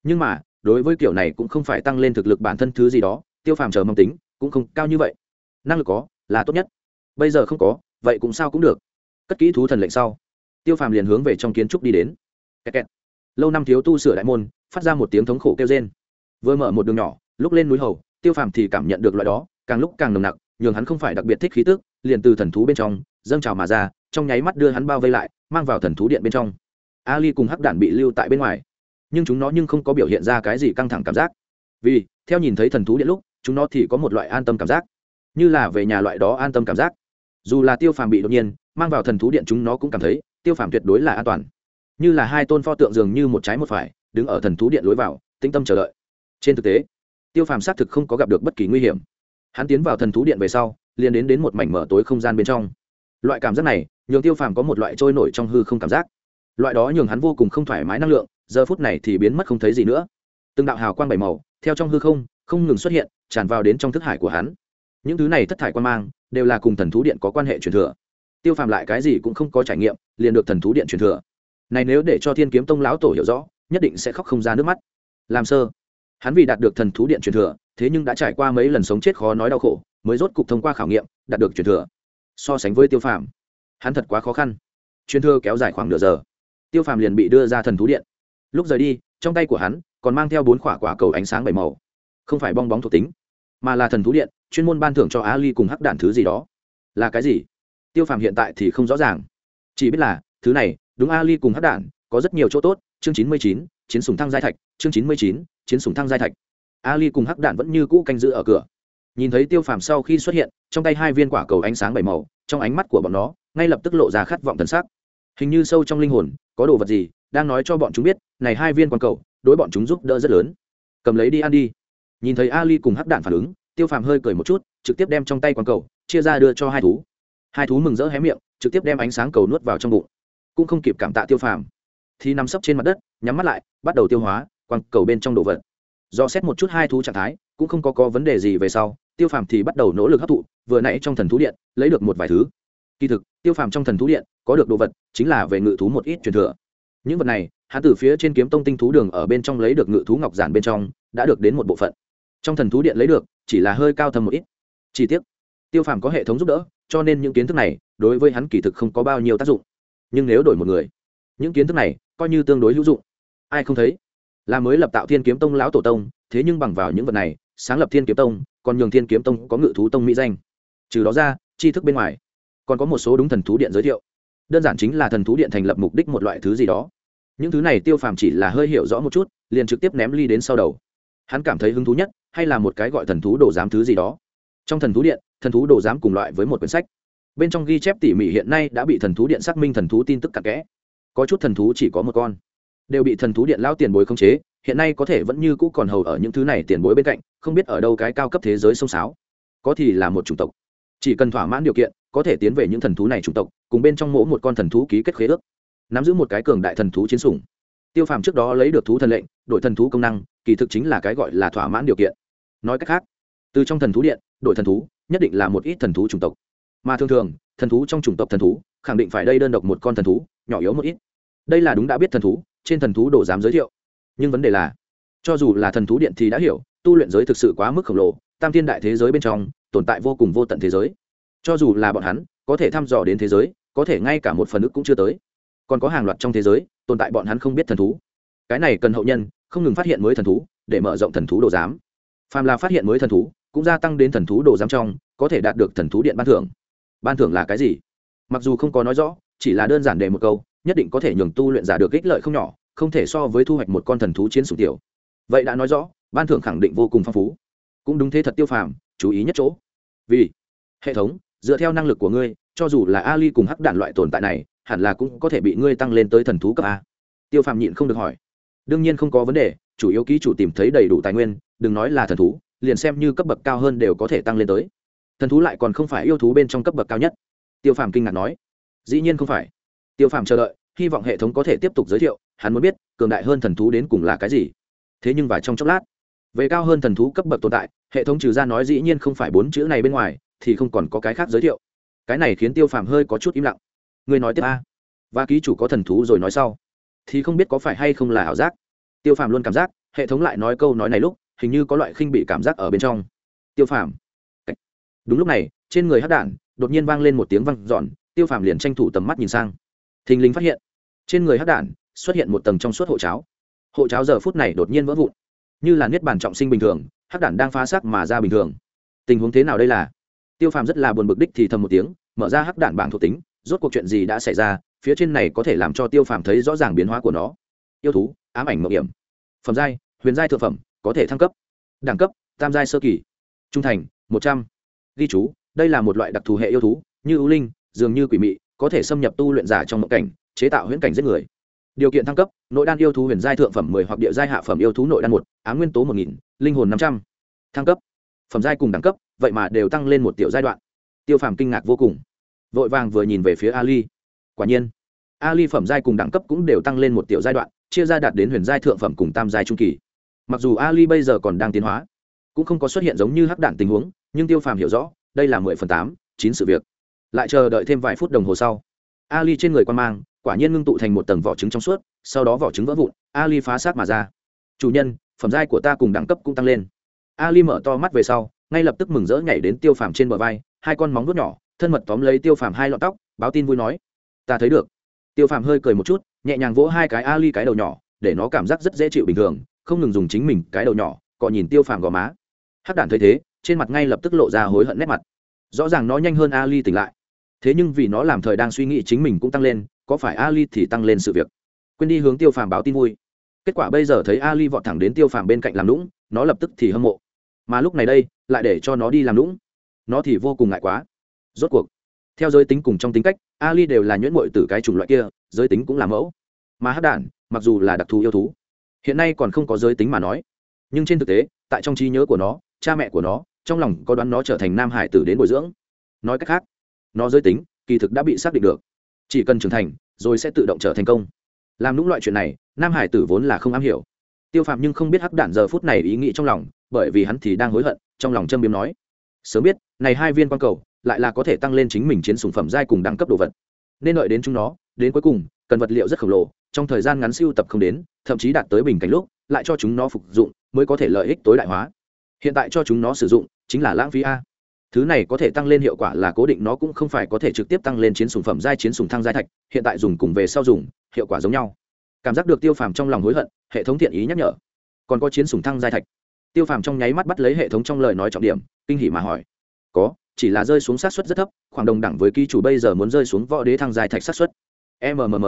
Nhưng mà, đối với kiểu này cũng không phải tăng lên thực lực bản thân thứ gì đó tiêu phàm chờ mong tính, cũng không cao như vậy. Năng lực có, là tốt nhất. Bây giờ không có, vậy cũng sao cũng được. Cất kỹ thú thần lệnh sau, tiêu phàm liền hướng về trong kiến trúc đi đến. Kẹt kẹt. lâu năm thiếu tu sửa đại môn, phát ra một tiếng thống khổ kêu trên vừa mở một đường nhỏ, lúc lên núi hầu, tiêu phàm thì cảm nhận được loại đó, càng lúc càng nồng nặc, nhường hắn không phải đặc biệt thích khí tức, liền từ thần thú bên trong, dâng trào mà ra, trong nháy mắt đưa hắn bao vây lại, mang vào thần thú điện bên trong. Ali cùng hắc đản bị lưu tại bên ngoài. Nhưng chúng nó nhưng không có biểu hiện ra cái gì căng thẳng cảm giác. Vì, theo nhìn thấy thần thú điện lúc chúng nó thì có một loại an tâm cảm giác, như là về nhà loại đó an tâm cảm giác. Dù là tiêu phàm bị đột nhiên mang vào thần thú điện chúng nó cũng cảm thấy tiêu phàm tuyệt đối là an toàn. Như là hai tôn pho tượng dường như một trái một phải, đứng ở thần thú điện lối vào, tĩnh tâm chờ đợi. Trên thực tế, tiêu phàm xác thực không có gặp được bất kỳ nguy hiểm. Hắn tiến vào thần thú điện về sau, liền đến đến một mảnh mở tối không gian bên trong. Loại cảm giác này, nhường tiêu phàm có một loại trôi nổi trong hư không cảm giác. Loại đó nhường hắn vô cùng không thoải mái năng lượng, giờ phút này thì biến mất không thấy gì nữa. Từng đạo hào quang bảy màu, theo trong hư không không ngừng xuất hiện tràn vào đến trong thức hải của hắn. Những thứ này thất thải quan mang, đều là cùng thần thú điện có quan hệ truyền thừa. Tiêu phàm lại cái gì cũng không có trải nghiệm, liền được thần thú điện truyền thừa. Này nếu để cho thiên kiếm tông lão tổ hiểu rõ, nhất định sẽ khóc không ra nước mắt. Làm sơ. Hắn vì đạt được thần thú điện truyền thừa, thế nhưng đã trải qua mấy lần sống chết khó nói đau khổ, mới rốt cục thông qua khảo nghiệm, đạt được truyền thừa. So sánh với tiêu phàm, hắn thật quá khó khăn. Truyền thừa kéo dài khoảng nửa giờ. Tiêu phàm liền bị đưa ra thần thú điện. Lúc rời đi, trong tay của hắn còn mang theo bốn quả quả cầu ánh sáng bảy màu. Không phải bong bóng thuộc tính mà là thần thú điện, chuyên môn ban thưởng cho ali cùng hắc Đản thứ gì đó. Là cái gì? Tiêu phàm hiện tại thì không rõ ràng. Chỉ biết là, thứ này, đúng ali cùng hắc Đản, có rất nhiều chỗ tốt, chương chín mươi chín, chiến sùng thăng giai thạch, chương chín mươi chín, chiến sùng thăng giai thạch. Ali cùng hắc Đản vẫn như cũ canh giữ ở cửa. Nhìn thấy tiêu phàm sau khi xuất hiện, trong tay hai viên quả cầu ánh sáng bảy màu, trong ánh mắt của bọn nó, ngay lập tức lộ ra khát vọng thần sắc. Hình như sâu trong linh hồn, có đồ vật gì đang nói cho bọn chúng biết, này hai viên quang cầu, đối bọn chúng giúp đỡ rất lớn. Cầm lấy đi ăn đi nhìn thấy ali cùng hắc đạn phản ứng, tiêu phàm hơi cười một chút, trực tiếp đem trong tay quang cầu, chia ra đưa cho hai thú. Hai thú mừng rỡ hé miệng, trực tiếp đem ánh sáng cầu nuốt vào trong bụng. Cũng không kịp cảm tạ tiêu phàm. Thì nằm sấp trên mặt đất, nhắm mắt lại, bắt đầu tiêu hóa quang cầu bên trong đồ vật. Do xét một chút hai thú trạng thái, cũng không có có vấn đề gì về sau, tiêu phàm thì bắt đầu nỗ lực hấp thụ, vừa nãy trong thần thú điện, lấy được một vài thứ. Kỳ thực, tiêu phàm trong thần thú điện, có được đồ vật, chính là về ngự thú một ít truyền thừa. Những vật này, hắn từ phía trên kiếm tông tinh thú đường ở bên trong lấy được ngự thú ngọc giản bên trong, đã được đến một bộ phận trong thần thú điện lấy được, chỉ là hơi cao thầm một ít. Chi tiết tiêu phàm có hệ thống giúp đỡ, cho nên những kiến thức này đối với hắn kỳ thực không có bao nhiêu tác dụng. Nhưng nếu đổi một người, những kiến thức này coi như tương đối hữu dụng. Ai không thấy? Là mới lập tạo thiên kiếm tông lão tổ tông, thế nhưng bằng vào những vật này, sáng lập thiên kiếm tông, còn nhường thiên kiếm tông có ngự thú tông mỹ danh. Trừ đó ra, tri thức bên ngoài, còn có một số đúng thần thú điện giới thiệu. Đơn giản chính là thần thú điện thành lập mục đích một loại thứ gì đó. Những thứ này tiêu phàm chỉ là hơi hiểu rõ một chút, liền trực tiếp ném ly đến sau đầu. Hắn cảm thấy hứng thú nhất hay là một cái gọi thần thú đồ giám thứ gì đó trong thần thú điện thần thú đồ giám cùng loại với một quyển sách bên trong ghi chép tỉ mỉ hiện nay đã bị thần thú điện xác minh thần thú tin tức cặn kẽ có chút thần thú chỉ có một con đều bị thần thú điện lao tiền bối khống chế hiện nay có thể vẫn như cũ còn hầu ở những thứ này tiền bối bên cạnh không biết ở đâu cái cao cấp thế giới sông sáo có thì là một chủng tộc chỉ cần thỏa mãn điều kiện có thể tiến về những thần thú này chủng tộc cùng bên trong mỗ một con thần thú ký kết khế ước nắm giữ một cái cường đại thần thú chiến sủng tiêu phàm trước đó lấy được thú thần lệnh đổi thần thú công năng kỳ thực chính là cái gọi là thỏa mãn điều kiện nói cách khác, từ trong thần thú điện đội thần thú, nhất định là một ít thần thú chủng tộc. Mà thường thường, thần thú trong chủng tộc thần thú, khẳng định phải đây đơn độc một con thần thú, nhỏ yếu một ít. Đây là đúng đã biết thần thú, trên thần thú đồ dám giới thiệu. Nhưng vấn đề là, cho dù là thần thú điện thì đã hiểu, tu luyện giới thực sự quá mức khổng lồ, tam thiên đại thế giới bên trong, tồn tại vô cùng vô tận thế giới. Cho dù là bọn hắn, có thể thăm dò đến thế giới, có thể ngay cả một phần ức cũng chưa tới. Còn có hàng loạt trong thế giới, tồn tại bọn hắn không biết thần thú. Cái này cần hậu nhân, không ngừng phát hiện mới thần thú, để mở rộng thần thú đồ giám phàm là phát hiện mới thần thú, cũng gia tăng đến thần thú đồ giám trong, có thể đạt được thần thú điện ban thưởng. Ban thưởng là cái gì? Mặc dù không có nói rõ, chỉ là đơn giản để một câu, nhất định có thể nhường tu luyện giả được ích lợi không nhỏ, không thể so với thu hoạch một con thần thú chiến sủng tiểu. Vậy đã nói rõ, ban thưởng khẳng định vô cùng phong phú. Cũng đúng thế thật tiêu phàm, chú ý nhất chỗ. Vì hệ thống, dựa theo năng lực của ngươi, cho dù là ali cùng hắc đạn loại tồn tại này, hẳn là cũng có thể bị ngươi tăng lên tới thần thú cấp a. Tiêu phàm nhịn không được hỏi. Đương nhiên không có vấn đề chủ yếu ký chủ tìm thấy đầy đủ tài nguyên, đừng nói là thần thú, liền xem như cấp bậc cao hơn đều có thể tăng lên tới. Thần thú lại còn không phải yêu thú bên trong cấp bậc cao nhất. Tiêu phàm kinh ngạc nói. Dĩ nhiên không phải. Tiêu phàm chờ đợi, hy vọng hệ thống có thể tiếp tục giới thiệu, hắn muốn biết, cường đại hơn thần thú đến cùng là cái gì. Thế nhưng và trong chốc lát, về cao hơn thần thú cấp bậc tồn tại, hệ thống trừ ra nói dĩ nhiên không phải bốn chữ này bên ngoài, thì không còn có cái khác giới thiệu. Cái này khiến tiêu phàm hơi có chút im lặng. Người nói tiếp a. Và ký chủ có thần thú rồi nói sau. Thì không biết có phải hay không là ảo giác tiêu phàm luôn cảm giác, hệ thống lại nói câu nói này lúc, hình như có loại khinh bị cảm giác ở bên trong. Tiêu phàm. Đúng lúc này, trên người hát đạn đột nhiên vang lên một tiếng văng giòn tiêu phàm liền tranh thủ tầm mắt nhìn sang. Thình lình phát hiện, trên người hát đạn xuất hiện một tầng trong suốt hộ cháo. Hộ cháo giờ phút này đột nhiên vỡ vụn. Như là niết bàn trọng sinh bình thường, hắc đản đang phá xác mà ra bình thường. Tình huống thế nào đây là? Tiêu phàm rất là buồn bực đích thì thầm một tiếng, mở ra hắc đản bảng thuộc tính, rốt cuộc chuyện gì đã xảy ra, phía trên này có thể làm cho tiêu phàm thấy rõ ràng biến hóa của nó yêu thú, ám ảnh mộng hiểm. Phẩm giai, huyền giai thượng phẩm, có thể thăng cấp. Đẳng cấp, tam giai sơ kỳ. Trung thành, một trăm. Ghi chú, đây là một loại đặc thù hệ yêu thú, như ưu linh, dường như quỷ mị, có thể xâm nhập tu luyện giả trong mộng cảnh, chế tạo huyễn cảnh giết người. Điều kiện thăng cấp, nội đan yêu thú huyền giai thượng phẩm mười hoặc địa giai hạ phẩm yêu thú nội đan một, á nguyên tố một nghìn, linh hồn năm trăm. Thăng cấp. Phẩm giai cùng đẳng cấp, vậy mà đều tăng lên một tiểu giai đoạn. Tiêu phàm kinh ngạc vô cùng. Vội vàng vừa nhìn về phía ali. Quả nhiên, ali phẩm giai cùng đẳng cấp cũng đều tăng lên một tiểu giai đoạn chia ra đạt đến huyền giai thượng phẩm cùng tam giai trung kỳ. Mặc dù ali bây giờ còn đang tiến hóa, cũng không có xuất hiện giống như hắc đạn tình huống, nhưng tiêu phàm hiểu rõ, đây là mười phần tám, chín sự việc. Lại chờ đợi thêm vài phút đồng hồ sau, ali trên người quan mang, quả nhiên ngưng tụ thành một tầng vỏ trứng trong suốt, sau đó vỏ trứng vỡ vụn, ali phá xác mà ra. Chủ nhân, phẩm giai của ta cùng đẳng cấp cũng tăng lên. Ali mở to mắt về sau, ngay lập tức mừng rỡ nhảy đến tiêu phàm trên bờ vai, hai con móng vuốt nhỏ, thân mật tóm lấy tiêu phàm hai lọn tóc, báo tin vui nói, ta thấy được. Tiêu phàm hơi cười một chút nhẹ nhàng vỗ hai cái ali cái đầu nhỏ, để nó cảm giác rất dễ chịu bình thường, không ngừng dùng chính mình cái đầu nhỏ, cọ nhìn tiêu phàm gò má. Hắc đản thấy thế, trên mặt ngay lập tức lộ ra hối hận nét mặt. Rõ ràng nó nhanh hơn ali tỉnh lại. Thế nhưng vì nó làm thời đang suy nghĩ chính mình cũng tăng lên, có phải ali thì tăng lên sự việc? Quên đi hướng tiêu phàm báo tin vui. Kết quả bây giờ thấy ali vọt thẳng đến tiêu phàm bên cạnh làm lũng nó lập tức thì hâm mộ. Mà lúc này đây, lại để cho nó đi làm lũng nó thì vô cùng ngại quá. Rốt cuộc theo giới tính cùng trong tính cách, ali đều là nhuyễn mội từ cái chủng loại kia, giới tính cũng là mẫu. Mà hát đản, mặc dù là đặc thù yêu thú, hiện nay còn không có giới tính mà nói. Nhưng trên thực tế, tại trong trí nhớ của nó, cha mẹ của nó, trong lòng có đoán nó trở thành nam hải tử đến bồi dưỡng. Nói cách khác, nó giới tính, kỳ thực đã bị xác định được. Chỉ cần trưởng thành, rồi sẽ tự động trở thành công. Làm những loại chuyện này, nam hải tử vốn là không am hiểu. Tiêu phạm nhưng không biết hắc đản giờ phút này ý nghĩ trong lòng, bởi vì hắn thì đang hối hận, trong lòng châm biếm nói. Sớm biết, này hai viên quan cầu lại là có thể tăng lên chính mình chiến sủng phẩm giai cùng đẳng cấp đồ vật. Nên đợi đến chúng nó, đến cuối cùng, cần vật liệu rất khổng lồ, trong thời gian ngắn siêu tập không đến, thậm chí đạt tới bình cảnh lúc, lại cho chúng nó phục dụng, mới có thể lợi ích tối đại hóa. Hiện tại cho chúng nó sử dụng, chính là lãng phí a. Thứ này có thể tăng lên hiệu quả là cố định nó cũng không phải có thể trực tiếp tăng lên chiến sủng phẩm giai, chiến sủng thăng giai thạch, hiện tại dùng cùng về sau dùng, hiệu quả giống nhau. Cảm giác được tiêu phàm trong lòng hối hận, hệ thống thiện ý nhắc nhở. Còn có chiến sủng thăng giai thạch. Tiêu phàm trong nháy mắt bắt lấy hệ thống trong lời nói trọng điểm, kinh hỉ mà hỏi. Có chỉ là rơi xuống sát suất rất thấp, khoảng đồng đẳng với ký chủ bây giờ muốn rơi xuống võ đế thăng giai thạch sát suất. Mmm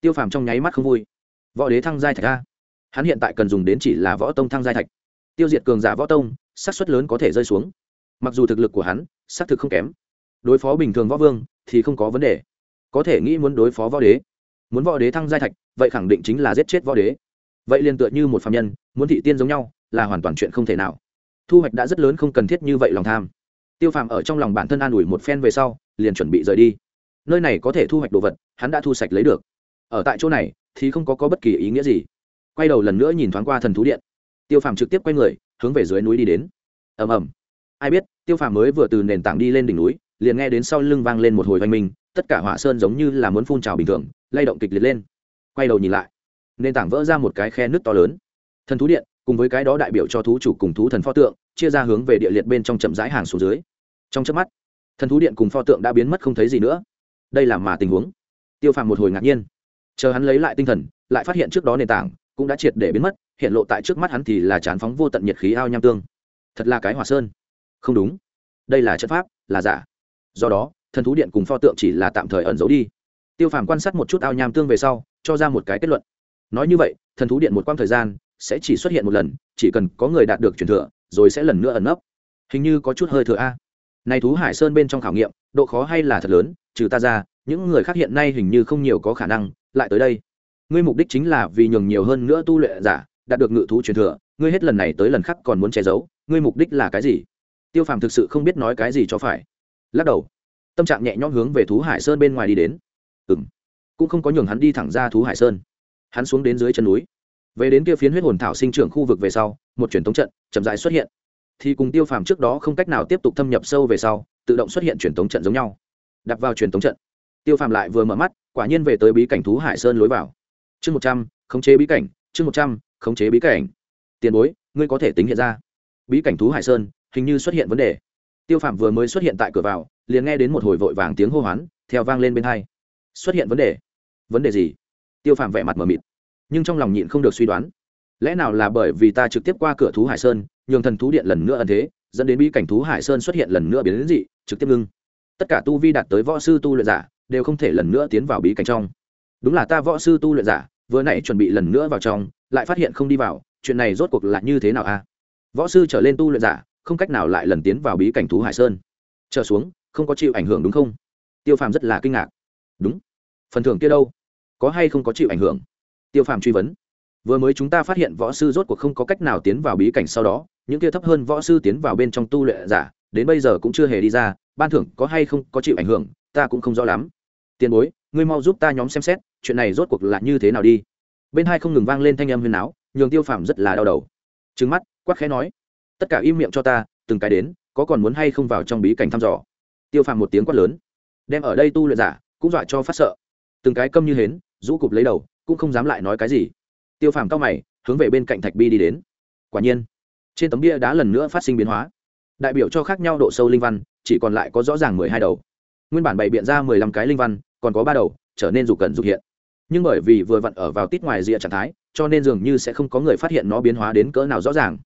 tiêu phàm trong nháy mắt không vui. Võ đế thăng giai thạch a. Hắn hiện tại cần dùng đến chỉ là võ tông thăng giai thạch. Tiêu diệt cường giả võ tông sát suất lớn có thể rơi xuống. Mặc dù thực lực của hắn, xác thực không kém. Đối phó bình thường võ vương thì không có vấn đề. Có thể nghĩ muốn đối phó võ đế, muốn võ đế thăng giai thạch, vậy khẳng định chính là giết chết võ đế. Vậy liền tựa như một phạm nhân, muốn thị tiên giống nhau, là hoàn toàn chuyện không thể nào. Thu hoạch đã rất lớn không cần thiết như vậy lòng tham tiêu phàm ở trong lòng bản thân an ủi một phen về sau liền chuẩn bị rời đi. Nơi này có thể thu hoạch đồ vật hắn đã thu sạch lấy được. Ở tại chỗ này thì không có, có bất kỳ ý nghĩa gì. Quay đầu lần nữa nhìn thoáng qua thần thú điện. Tiêu phàm trực tiếp quay người hướng về dưới núi đi đến. Ầm ầm. Ai biết tiêu phàm mới vừa từ nền tảng đi lên đỉnh núi liền nghe đến sau lưng vang lên một hồi hoành minh tất cả hỏa sơn giống như là muốn phun trào bình thường lay động kịch liệt lên. Quay đầu nhìn lại nền tảng vỡ ra một cái khe nước to lớn. Thần thú điện cùng với cái đó đại biểu cho thú chủ cùng thú thần pho tượng chia ra hướng về địa liệt bên trong chậm rãi hàng xuống dưới. Trong chớp mắt, thần thú điện cùng pho tượng đã biến mất không thấy gì nữa. Đây là mà tình huống. Tiêu phàm một hồi ngạc nhiên. Chờ hắn lấy lại tinh thần, lại phát hiện trước đó nền tảng cũng đã triệt để biến mất, hiện lộ tại trước mắt hắn thì là chán phóng vô tận nhiệt khí ao nham tương. Thật là cái hỏa sơn. Không đúng. Đây là chất pháp, là giả. Do đó, thần thú điện cùng pho tượng chỉ là tạm thời ẩn giấu đi. Tiêu phàm quan sát một chút ao nham tương về sau, cho ra một cái kết luận. Nói như vậy, thần thú điện một quãng thời gian sẽ chỉ xuất hiện một lần, chỉ cần có người đạt được truyền thừa rồi sẽ lần nữa ẩn nấp. Hình như có chút hơi thừa a. Này thú hải sơn bên trong khảo nghiệm, độ khó hay là thật lớn, trừ ta ra, những người khác hiện nay hình như không nhiều có khả năng, lại tới đây. Ngươi mục đích chính là vì nhường nhiều hơn nữa tu luyện giả, đạt được ngự thú truyền thừa, ngươi hết lần này tới lần khác còn muốn che giấu, ngươi mục đích là cái gì? Tiêu phàm thực sự không biết nói cái gì cho phải. Lắc đầu. Tâm trạng nhẹ nhõm hướng về thú hải sơn bên ngoài đi đến. Ừ m cũng không có nhường hắn đi thẳng ra thú hải sơn. Hắn xuống đến dưới chân núi. Về đến kia phiến huyết hồn thảo sinh trưởng khu vực về sau một truyền thống trận, chậm rãi xuất hiện. Thì cùng tiêu phàm trước đó không cách nào tiếp tục thâm nhập sâu về sau, tự động xuất hiện truyền thống trận giống nhau. Đặt vào truyền thống trận, tiêu phàm lại vừa mở mắt, quả nhiên về tới bí cảnh thú hải sơn lối vào. Chương một trăm, khống chế bí cảnh, chương một trăm, khống chế bí cảnh. Tiền bối, ngươi có thể tính hiện ra. Bí cảnh thú hải sơn, hình như xuất hiện vấn đề. Tiêu phàm vừa mới xuất hiện tại cửa vào, liền nghe đến một hồi vội vàng tiếng hô hoán, theo vang lên bên hai. Xuất hiện vấn đề. Vấn đề gì? Tiêu phàm vẻ mặt mờ mịt, nhưng trong lòng nhịn không được suy đoán lẽ nào là bởi vì ta trực tiếp qua cửa thú hải sơn, nhường thần thú điện lần nữa ẩn thế, dẫn đến bí cảnh thú hải sơn xuất hiện lần nữa biến đến dị, trực tiếp ngưng. Tất cả tu vi đạt tới võ sư tu luyện giả, đều không thể lần nữa tiến vào bí cảnh trong. Đúng là ta võ sư tu luyện giả, vừa nãy chuẩn bị lần nữa vào trong, lại phát hiện không đi vào, chuyện này rốt cuộc là như thế nào a? Võ sư trở lên tu luyện giả, không cách nào lại lần tiến vào bí cảnh thú hải sơn. Trở xuống, không có chịu ảnh hưởng đúng không? Tiêu phàm rất là kinh ngạc. Đúng. Phần thưởng kia đâu? Có hay không có chịu ảnh hưởng? Tiêu phàm truy vấn vừa mới chúng ta phát hiện võ sư rốt cuộc không có cách nào tiến vào bí cảnh sau đó, những kia thấp hơn võ sư tiến vào bên trong tu luyện giả, đến bây giờ cũng chưa hề đi ra, ban thưởng có hay không có chịu ảnh hưởng, ta cũng không rõ lắm. Tiền bối, ngươi mau giúp ta nhóm xem xét, chuyện này rốt cuộc là như thế nào đi. Bên hai không ngừng vang lên thanh âm huyền áo nhường tiêu phàm rất là đau đầu. Trứng mắt quắc khẽ nói, tất cả im miệng cho ta, từng cái đến, có còn muốn hay không vào trong bí cảnh thăm dò? Tiêu phàm một tiếng quát lớn, đem ở đây tu luyện giả, cũng dọa cho phát sợ. Từng cái câm như hến, rũ cụp lấy đầu, cũng không dám lại nói cái gì tiêu phàm cao mày, hướng về bên cạnh thạch bi đi đến. Quả nhiên, trên tấm bia đá lần nữa phát sinh biến hóa. Đại biểu cho khác nhau độ sâu linh văn, chỉ còn lại có rõ ràng mười hai đầu. Nguyên bản bày biện ra mười lăm cái linh văn, còn có ba đầu, trở nên dục cẩn dục hiện. Nhưng bởi vì vừa vặn ở vào tít ngoài rìa trạng thái, cho nên dường như sẽ không có người phát hiện nó biến hóa đến cỡ nào rõ ràng.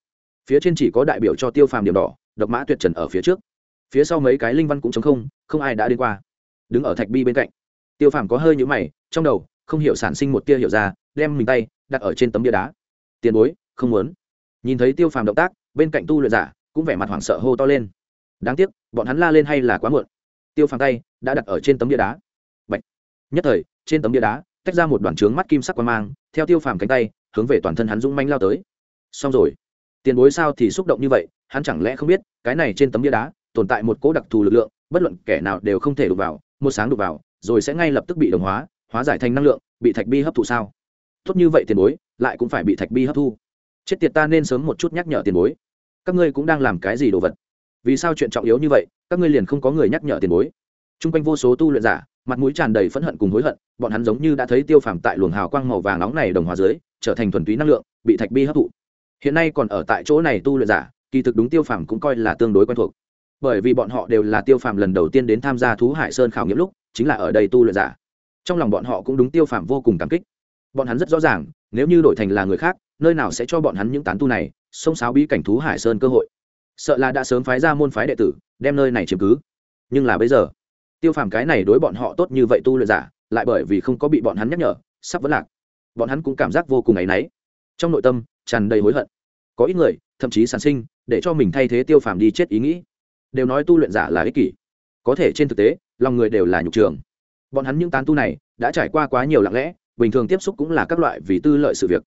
Phía trên chỉ có đại biểu cho tiêu phàm điểm đỏ, độc mã tuyệt trần ở phía trước. Phía sau mấy cái linh văn cũng chống không không ai đã đi qua. Đứng ở thạch bi bên cạnh, tiêu phàm có hơi nhũ mày, trong đầu không hiểu sản sinh một tia hiểu ra, đem mình tay đặt ở trên tấm bia đá. Tiền bối, không muốn. Nhìn thấy tiêu phàm động tác, bên cạnh tu luyện giả cũng vẻ mặt hoảng sợ hô to lên. Đáng tiếc, bọn hắn la lên hay là quá muộn. Tiêu phàm tay đã đặt ở trên tấm bia đá. Bạch. nhất thời, trên tấm bia đá tách ra một đoàn trướng mắt kim sắc quan mang, theo tiêu phàm cánh tay hướng về toàn thân hắn dũng manh lao tới. Xong rồi. Tiền bối sao thì xúc động như vậy, hắn chẳng lẽ không biết, cái này trên tấm bia đá tồn tại một cỗ đặc thù lực lượng, bất luận kẻ nào đều không thể đụng vào, một sáng đụng vào, rồi sẽ ngay lập tức bị đồng hóa hóa giải thành năng lượng, bị thạch bi hấp thụ sao? Tốt như vậy tiền bối, lại cũng phải bị thạch bi hấp thu. Chết tiệt ta nên sớm một chút nhắc nhở tiền bối. Các ngươi cũng đang làm cái gì đồ vật? Vì sao chuyện trọng yếu như vậy, các ngươi liền không có người nhắc nhở tiền bối? T r u n g quanh vô số tu luyện giả, mặt mũi tràn đầy phẫn hận cùng hối hận, bọn hắn giống như đã thấy tiêu phàm tại luồng hào quang màu vàng nóng này đồng hóa dưới, trở thành thuần túy năng lượng, bị thạch bi hấp thụ. Hiện nay còn ở tại chỗ này tu luyện giả, kỳ thực đúng tiêu phàm cũng coi là tương đối quen thuộc. Bởi vì bọn họ đều là tiêu phàm lần đầu tiên đến tham gia thú hải sơn khảo nghiệm lúc, chính là ở đây tu luyện giả trong lòng bọn họ cũng đúng tiêu phàm vô cùng cảm kích. Bọn hắn rất rõ ràng, nếu như đổi thành là người khác, nơi nào sẽ cho bọn hắn những tán tu này xông xáo bí cảnh thú hải sơn cơ hội. Sợ là đã sớm phái ra môn phái đệ tử, đem nơi này chiếm cứ. Nhưng là bây giờ, tiêu phàm cái này đối bọn họ tốt như vậy tu luyện giả, lại bởi vì không có bị bọn hắn nhắc nhở, sắp vẫn lạc. Bọn hắn cũng cảm giác vô cùng áy náy. Trong nội tâm, tràn đầy hối hận. Có ít người, thậm chí sản sinh, để cho mình thay thế tiêu phàm đi chết ý nghĩ. Đều nói tu luyện giả là ích kỷ. Có thể trên thực tế, lòng người đều là nhục trường bọn hắn những tán tu này đã trải qua quá nhiều lặng lẽ, bình thường tiếp xúc cũng là các loại vì tư lợi sự việc.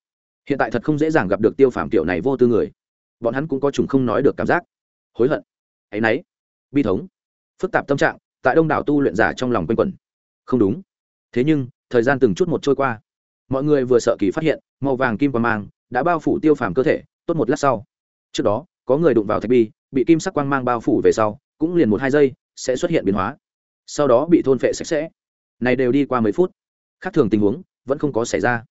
Hiện tại thật không dễ dàng gặp được tiêu phàm kiểu này vô tư người. Bọn hắn cũng có chủng không nói được cảm giác. Hối hận. Áy náy bi thống. Phức tạp tâm trạng, tại đông đảo tu luyện giả trong lòng quanh quẩn. Không đúng. Thế nhưng, thời gian từng chút một trôi qua. Mọi người vừa sợ kỳ phát hiện, màu vàng kim và mang đã bao phủ tiêu phàm cơ thể, tốt một lát sau. Trước đó, có người đụng vào thạch bi, bị kim sắc quang mang bao phủ về sau, cũng liền một hai giây, sẽ xuất hiện biến hóa. Sau đó bị thôn phệ sạch sẽ này đều đi qua mấy phút. Khác thường tình huống, vẫn không có xảy ra.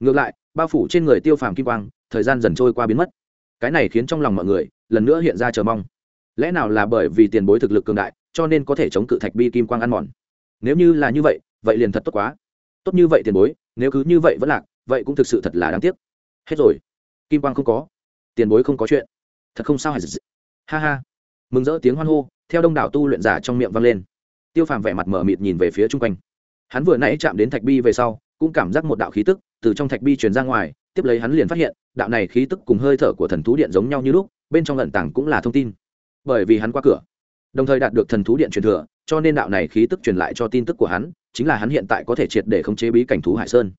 Ngược lại, bao phủ trên người tiêu phàm kim quang, thời gian dần trôi qua biến mất. Cái này khiến trong lòng mọi người, lần nữa hiện ra chờ mong. Lẽ nào là bởi vì tiền bối thực lực cường đại, cho nên có thể chống cự thạch bi kim quang ăn mòn? Nếu như là như vậy vậy liền thật tốt quá. Tốt như vậy tiền bối, nếu cứ như vậy vẫn lạc, vậy cũng thực sự thật là đáng tiếc. Hết rồi. Kim quang không có. Tiền bối không có chuyện. Thật không sao hả? Ha ha. Mừng rỡ tiếng hoan hô, theo đông đảo tu luyện giả trong miệng vang lên. Tiêu phàm vẻ mặt mở mịt nhìn về phía chung quanh hắn vừa nãy chạm đến thạch bi về sau, cũng cảm giác một đạo khí tức từ trong thạch bi truyền ra ngoài, tiếp lấy hắn liền phát hiện, đạo này khí tức cùng hơi thở của thần thú điện giống nhau như lúc, bên trong lận tảng cũng là thông tin. Bởi vì hắn qua cửa, đồng thời đạt được thần thú điện truyền thừa, cho nên đạo này khí tức truyền lại cho tin tức của hắn, chính là hắn hiện tại có thể triệt để khống chế bí cảnh thú hải sơn.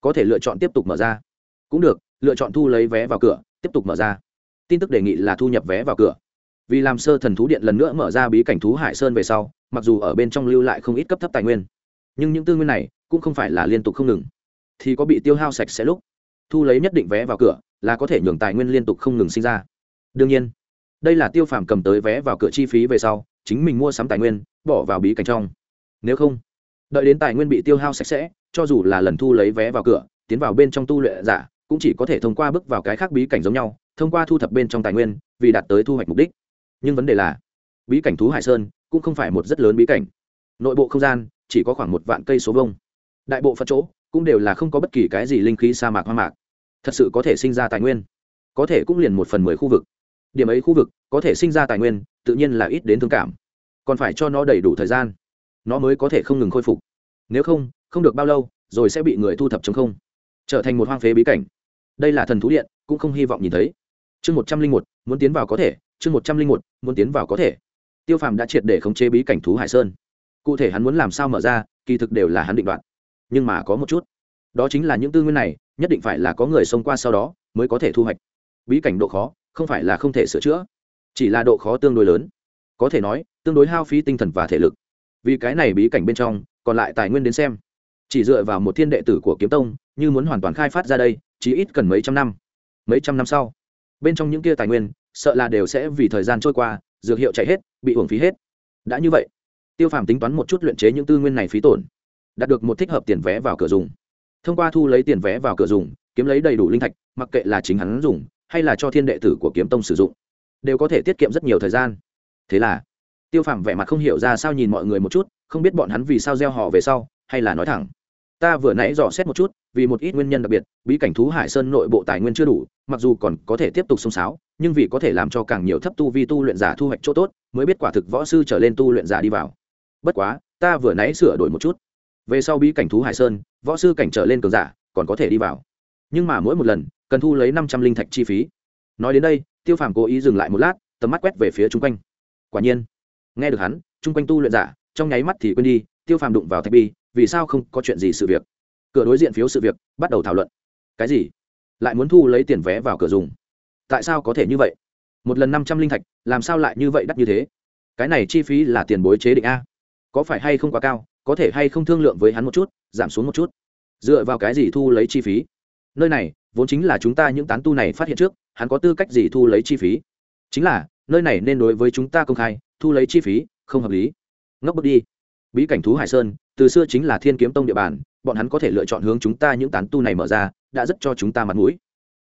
Có thể lựa chọn tiếp tục mở ra. Cũng được, lựa chọn thu lấy vé vào cửa, tiếp tục mở ra. Tin tức đề nghị là thu nhập vé vào cửa. Vì làm sơ thần thú điện lần nữa mở ra bí cảnh thú hải sơn về sau, mặc dù ở bên trong lưu lại không ít cấp thấp tài nguyên nhưng những tư nguyên này cũng không phải là liên tục không ngừng. Thì có bị tiêu hao sạch sẽ lúc, thu lấy nhất định vé vào cửa là có thể nhường tài nguyên liên tục không ngừng sinh ra. Đương nhiên, đây là tiêu phàm cầm tới vé vào cửa chi phí về sau, chính mình mua sắm tài nguyên, bỏ vào bí cảnh trong. Nếu không, đợi đến tài nguyên bị tiêu hao sạch sẽ, cho dù là lần thu lấy vé vào cửa, tiến vào bên trong tu luyện giả, cũng chỉ có thể thông qua bước vào cái khác bí cảnh giống nhau, thông qua thu thập bên trong tài nguyên, vì đạt tới thu hoạch mục đích. Nhưng vấn đề là, bí cảnh thú hải sơn cũng không phải một rất lớn bí cảnh. Nội bộ không gian chỉ có khoảng một vạn cây số vông đại bộ phận chỗ cũng đều là không có bất kỳ cái gì linh khí sa mạc hoang mạc. Thật sự có thể sinh ra tài nguyên. Có thể cũng liền một phần mười khu vực. Điểm ấy khu vực có thể sinh ra tài nguyên, tự nhiên là ít đến thương cảm. Còn phải cho nó đầy đủ thời gian. Nó mới có thể không ngừng khôi phục. Nếu không không được bao lâu, rồi sẽ bị người thu thập chống không. Trở thành một hoang phế bí cảnh. Đây là thần thú điện, cũng không hy vọng nhìn thấy. Chương một trăm linh một, muốn tiến vào có thể. Chương một trăm linh một, muốn tiến vào có thể. Tiêu phàm đã triệt để khống chế bí cảnh thú hải sơn cụ thể hắn muốn làm sao mở ra, kỳ thực đều là hắn định đoạt. Nhưng mà có một chút, đó chính là những tư nguyên này, nhất định phải là có người xông qua sau đó mới có thể thu hoạch. Bí cảnh độ khó, không phải là không thể sửa chữa, chỉ là độ khó tương đối lớn. Có thể nói, tương đối hao phí tinh thần và thể lực. Vì cái này bí cảnh bên trong, còn lại tài nguyên đến xem. Chỉ dựa vào một thiên đệ tử của kiếm tông, như muốn hoàn toàn khai phát ra đây, chỉ ít cần mấy trăm năm. Mấy trăm năm sau, bên trong những kia tài nguyên, sợ là đều sẽ vì thời gian trôi qua, dược hiệu chạy hết, bị uổng phí hết. Đã như vậy tiêu phàm tính toán một chút luyện chế những tư nguyên này phí tổn, đạt được một thích hợp tiền vé vào cửa dùng. Thông qua thu lấy tiền vé vào cửa dùng, kiếm lấy đầy đủ linh thạch, mặc kệ là chính hắn dùng, hay là cho thiên đệ tử của kiếm tông sử dụng, đều có thể tiết kiệm rất nhiều thời gian. Thế là, tiêu phàm vẻ mặt không hiểu ra sao nhìn mọi người một chút, không biết bọn hắn vì sao gieo họ về sau, hay là nói thẳng. Ta vừa nãy dò xét một chút, vì một ít nguyên nhân đặc biệt, bí cảnh thú hải sơn nội bộ tài nguyên chưa đủ, mặc dù còn có thể tiếp tục xông sáo, nhưng vì có thể làm cho càng nhiều thấp tu vi tu luyện giả thu hoạch chỗ tốt, mới biết quả thực võ sư trở lên tu luyện giả đi vào bất quá, ta vừa nãy sửa đổi một chút. Về sau bí cảnh thú hải sơn, võ sư cảnh trở lên cường giả, còn có thể đi vào. Nhưng mà mỗi một lần, cần thu lấy năm trăm linh thạch chi phí. Nói đến đây, tiêu phàm cố ý dừng lại một lát, tầm mắt quét về phía chung quanh. Quả nhiên, nghe được hắn, chung quanh tu luyện giả, trong nháy mắt thì quên đi, tiêu phàm đụng vào thạch bi, vì sao không có chuyện gì sự việc? Cửa đối diện phiếu sự việc, bắt đầu thảo luận. Cái gì? Lại muốn thu lấy tiền vé vào cửa dùng? Tại sao có thể như vậy? Một lần năm trăm linh thạch, làm sao lại như vậy đắt như thế? Cái này chi phí là tiền bối chế định a có phải hay không quá cao, có thể hay không thương lượng với hắn một chút, giảm xuống một chút, dựa vào cái gì thu lấy chi phí? Nơi này, vốn chính là chúng ta những tán tu này phát hiện trước, hắn có tư cách gì thu lấy chi phí? Chính là, nơi này nên đối với chúng ta công khai, thu lấy chi phí, không hợp lý. Ngốc bước đi. Bí cảnh thú hải sơn, từ xưa chính là thiên kiếm tông địa bàn, bọn hắn có thể lựa chọn hướng chúng ta những tán tu này mở ra, đã rất cho chúng ta mặt mũi.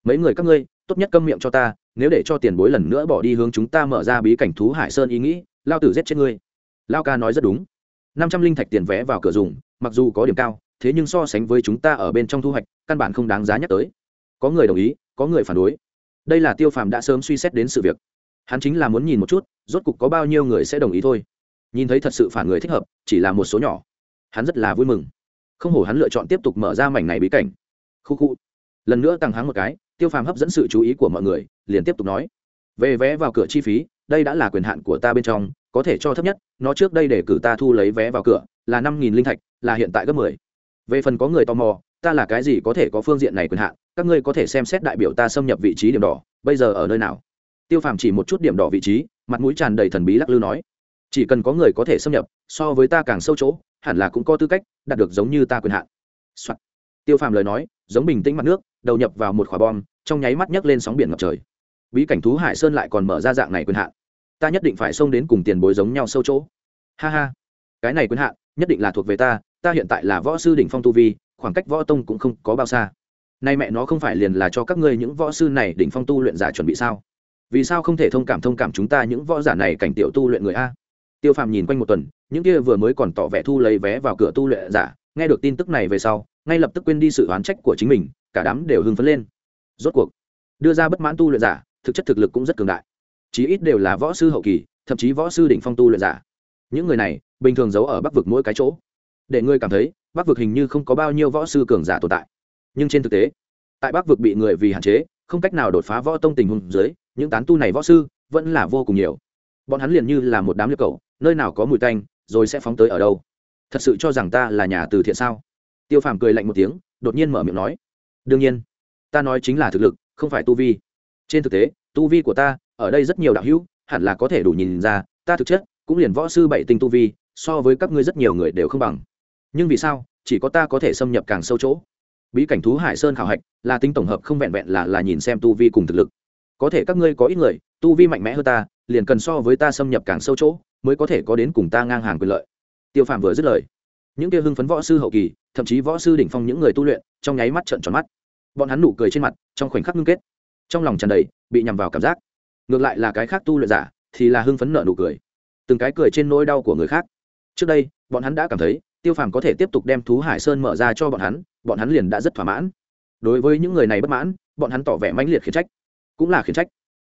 Mấy người các ngươi, tốt nhất câm miệng cho ta, nếu để cho tiền bối lần nữa bỏ đi hướng chúng ta mở ra bí cảnh thú hải sơn ý nghĩ, lao tử giết chết ngươi. Lao ca nói rất đúng năm trăm linh thạch tiền vé vào cửa dùng, mặc dù có điểm cao, thế nhưng so sánh với chúng ta ở bên trong thu hoạch, căn bản không đáng giá nhắc tới. Có người đồng ý, có người phản đối. Đây là tiêu phàm đã sớm suy xét đến sự việc. Hắn chính là muốn nhìn một chút, rốt cục có bao nhiêu người sẽ đồng ý thôi. Nhìn thấy thật sự phản người thích hợp, chỉ là một số nhỏ. Hắn rất là vui mừng. Không hổ hắn lựa chọn tiếp tục mở ra mảnh này bí cảnh. Khu khu. Lần nữa tăng háng một cái, tiêu phàm hấp dẫn sự chú ý của mọi người, liền tiếp tục nói. Về vé vào cửa chi phí đây đã là quyền hạn của ta bên trong, có thể cho thấp nhất, nó trước đây để cử ta thu lấy vé vào cửa, là năm nghìn linh thạch, là hiện tại gấp mười. Về phần có người tò mò, ta là cái gì có thể có phương diện này quyền hạn, các ngươi có thể xem xét đại biểu ta xâm nhập vị trí điểm đỏ, bây giờ ở nơi nào? Tiêu phàm chỉ một chút điểm đỏ vị trí, mặt mũi tràn đầy thần bí lắc lư nói, chỉ cần có người có thể xâm nhập, so với ta càng sâu chỗ, hẳn là cũng có tư cách, đạt được giống như ta quyền hạn、Soạn. tiêu phàm lời nói, giống bình tĩnh mặt nước, đầu nhập vào một quả bom, trong nháy mắt nhấc lên sóng biển ngập trời bí cảnh thú hải sơn lại còn mở ra dạng này quyền hạn. Ta nhất định phải xông đến cùng tiền bối giống nhau sâu chỗ. Ha ha. Cái này quyền hạn, nhất định là thuộc về ta ta hiện tại là võ sư đỉnh phong tu vi, khoảng cách võ tông cũng không có bao xa. Nay mẹ nó không phải liền là cho các ngươi những võ sư này đỉnh phong tu luyện giả chuẩn bị sao? Vì sao không thể thông cảm thông cảm chúng ta những võ giả này cảnh tiểu tu luyện người a? Tiêu phàm nhìn quanh một tuần, những kia vừa mới còn tỏ vẻ thu lấy vé vào cửa tu luyện giả, nghe được tin tức này về sau, ngay lập tức quên đi sự oán trách của chính mình, cả đám đều hưng phấn lên. Rốt cuộc, đưa ra bất mãn tu luyện giả thực chất thực lực cũng rất cường đại. Chí ít đều là võ sư hậu kỳ, thậm chí võ sư đỉnh phong tu luyện giả. Những người này, bình thường giấu ở bắc vực mỗi cái chỗ. Để ngươi cảm thấy, bắc vực hình như không có bao nhiêu võ sư cường giả tồn tại. Nhưng trên thực tế, tại bắc vực bị người vì hạn chế, không cách nào đột phá võ tông tình hùng dưới, những tán tu này võ sư vẫn là vô cùng nhiều. Bọn hắn liền như là một đám liệt cầu nơi nào có mùi tanh, rồi sẽ phóng tới ở đâu? Thật sự cho rằng ta là nhà từ thiện sao? Tiêu phàm cười lạnh một tiếng, đột nhiên mở miệng nói. Đương nhiên, ta nói chính là thực lực, không phải tu vi trên thực tế, tu vi của ta, ở đây rất nhiều đạo hữu, hẳn là có thể đủ nhìn ra, ta thực chất, cũng liền võ sư bảy tinh tu vi, so với các ngươi rất nhiều người đều không bằng. Nhưng vì sao, chỉ có ta có thể xâm nhập càng sâu chỗ? Bí cảnh thú hải sơn khảo hạch, là tính tổng hợp không vẹn vẹn là là nhìn xem tu vi cùng thực lực. Có thể các ngươi có ít người, tu vi mạnh mẽ hơn ta, liền cần so với ta xâm nhập càng sâu chỗ, mới có thể có đến cùng ta ngang hàng quyền lợi. Tiêu phàm vừa dứt lời, những kia hưng phấn võ sư hậu kỳ, thậm chí võ sư đỉnh phong những người tu luyện, trong nháy mắt trợn tròn mắt. Bọn hắn nụ cười trên mặt, trong khoảnh khắc ngưng kết trong lòng tràn đầy, bị nhằm vào cảm giác. Ngược lại là cái khác tu luyện giả, thì là hưng phấn nợ nụ cười. Từng cái cười trên nỗi đau của người khác. Trước đây, bọn hắn đã cảm thấy, tiêu phàm có thể tiếp tục đem thú hải sơn mở ra cho bọn hắn bọn hắn liền đã rất thỏa mãn. Đối với những người này bất mãn, bọn hắn tỏ vẻ mãnh liệt khiển trách. Cũng là khiển trách.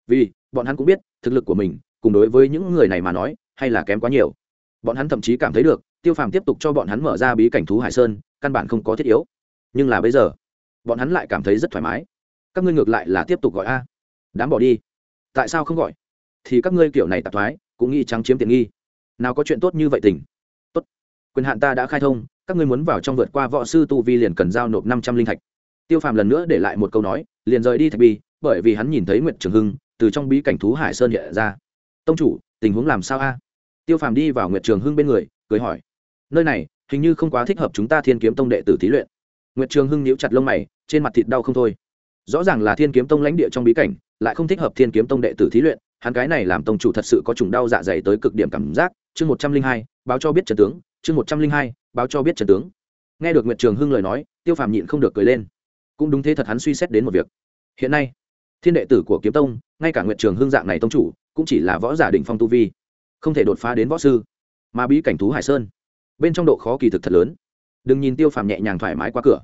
Vì, bọn hắn cũng biết, thực lực của mình, cùng đối với những người này mà nói, hay là kém quá nhiều. Bọn hắn thậm chí cảm thấy được, tiêu phàm tiếp tục cho bọn hắn mở ra bí cảnh thú hải sơn, căn bản không có thiết yếu. Nhưng là bây giờ, bọn hắn lại cảm thấy rất thoải mái các ngươi ngược lại là tiếp tục gọi a. Đám bỏ đi. Tại sao không gọi? Thì các ngươi kiểu này tạp thoái, cũng nghĩ trắng chiếm tiện nghi. Nào có chuyện tốt như vậy tình. Tốt. Quyền hạn ta đã khai thông, các ngươi muốn vào trong vượt qua võ sư tu vi liền cần giao nộp năm trăm linh thạch. Tiêu phàm lần nữa để lại một câu nói, liền rời đi thạch bi, bởi vì hắn nhìn thấy nguyệt trường hưng từ trong bí cảnh thú hải sơn hiện ra. Tông chủ, tình huống làm sao a? Tiêu phàm đi vào nguyệt trường hưng bên người, cười hỏi. Nơi này, hình như không quá thích hợp chúng ta thiên kiếm tông đệ tử thí luyện. Nguyệt trường hưng nhíu chặt lông mày, trên mặt thịt đau không thôi rõ ràng là thiên kiếm tông lãnh địa trong bí cảnh, lại không thích hợp thiên kiếm tông đệ tử thí luyện, hắn cái này làm tông chủ thật sự có trùng đau dạ dày tới cực điểm cảm giác. Chương một trăm linh hai, báo cho biết trần tướng. Chương một trăm linh hai, báo cho biết trần tướng. Nghe được nguyệt trường hưng lời nói, tiêu phàm nhịn không được cười lên. Cũng đúng thế thật hắn suy xét đến một việc. Hiện nay, thiên đệ tử của kiếm tông, ngay cả nguyệt trường hưng dạng này tông chủ, cũng chỉ là võ giả định phong tu vi, không thể đột phá đến võ sư. Mà bí cảnh thú hải sơn, bên trong độ khó kỳ thực thật lớn. Đừng nhìn tiêu phàm nhẹ nhàng thoải mái qua cửa.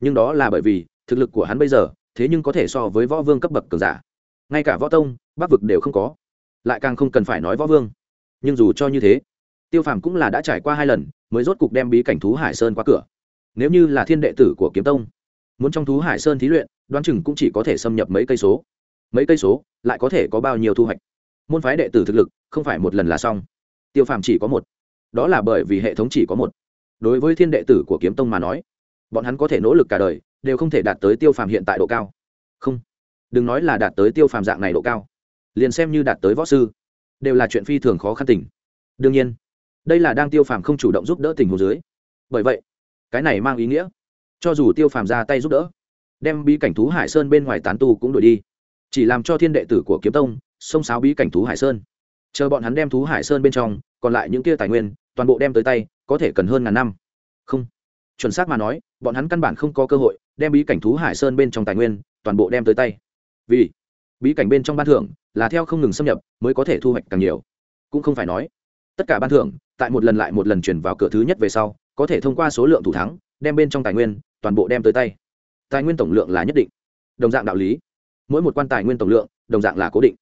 Nhưng đó là bởi vì thực lực của hắn bây giờ thế nhưng có thể so với võ vương cấp bậc cường giả. Ngay cả võ tông, bắc vực đều không có. Lại càng không cần phải nói võ vương. Nhưng dù cho như thế, tiêu phàm cũng là đã trải qua hai lần, mới rốt cục đem bí cảnh thú hải sơn qua cửa. Nếu như là thiên đệ tử của kiếm tông, muốn trong thú hải sơn thí luyện, đoán chừng cũng chỉ có thể xâm nhập mấy cây số. Mấy cây số, lại có thể có bao nhiêu thu hoạch? Môn phái đệ tử thực lực, không phải một lần là xong. Tiêu phàm chỉ có một. Đó là bởi vì hệ thống chỉ có một. Đối với thiên đệ tử của kiếm tông mà nói, bọn hắn có thể nỗ lực cả đời đều không thể đạt tới tiêu phàm hiện tại độ cao. Không. Đừng nói là đạt tới tiêu phàm dạng này độ cao. Liền xem như đạt tới võ sư, đều là chuyện phi thường khó khăn tình. Đương nhiên, đây là đang tiêu phàm không chủ động giúp đỡ tình hồ dưới. Bởi vậy, cái này mang ý nghĩa, cho dù tiêu phàm ra tay giúp đỡ, đem bí cảnh thú hải sơn bên ngoài tán tu cũng đổi đi. Chỉ làm cho thiên đệ tử của kiếm tông xông xáo bí cảnh thú hải sơn. Chờ bọn hắn đem thú hải sơn bên trong còn lại những kia tài nguyên toàn bộ đem tới tay, có thể cần hơn ngàn năm. Không. Chuẩn xác mà nói, bọn hắn căn bản không có cơ hội đem bí cảnh thú hải sơn bên trong tài nguyên toàn bộ đem tới tay. Vì bí cảnh bên trong ban thưởng là theo không ngừng xâm nhập mới có thể thu hoạch càng nhiều. Cũng không phải nói, tất cả ban thưởng tại một lần lại một lần chuyển vào cửa thứ nhất về sau, có thể thông qua số lượng thủ thắng, đem bên trong tài nguyên toàn bộ đem tới tay. Tài nguyên tổng lượng là nhất định. Đồng dạng đạo lý, mỗi một quan tài nguyên tổng lượng, đồng dạng là cố định.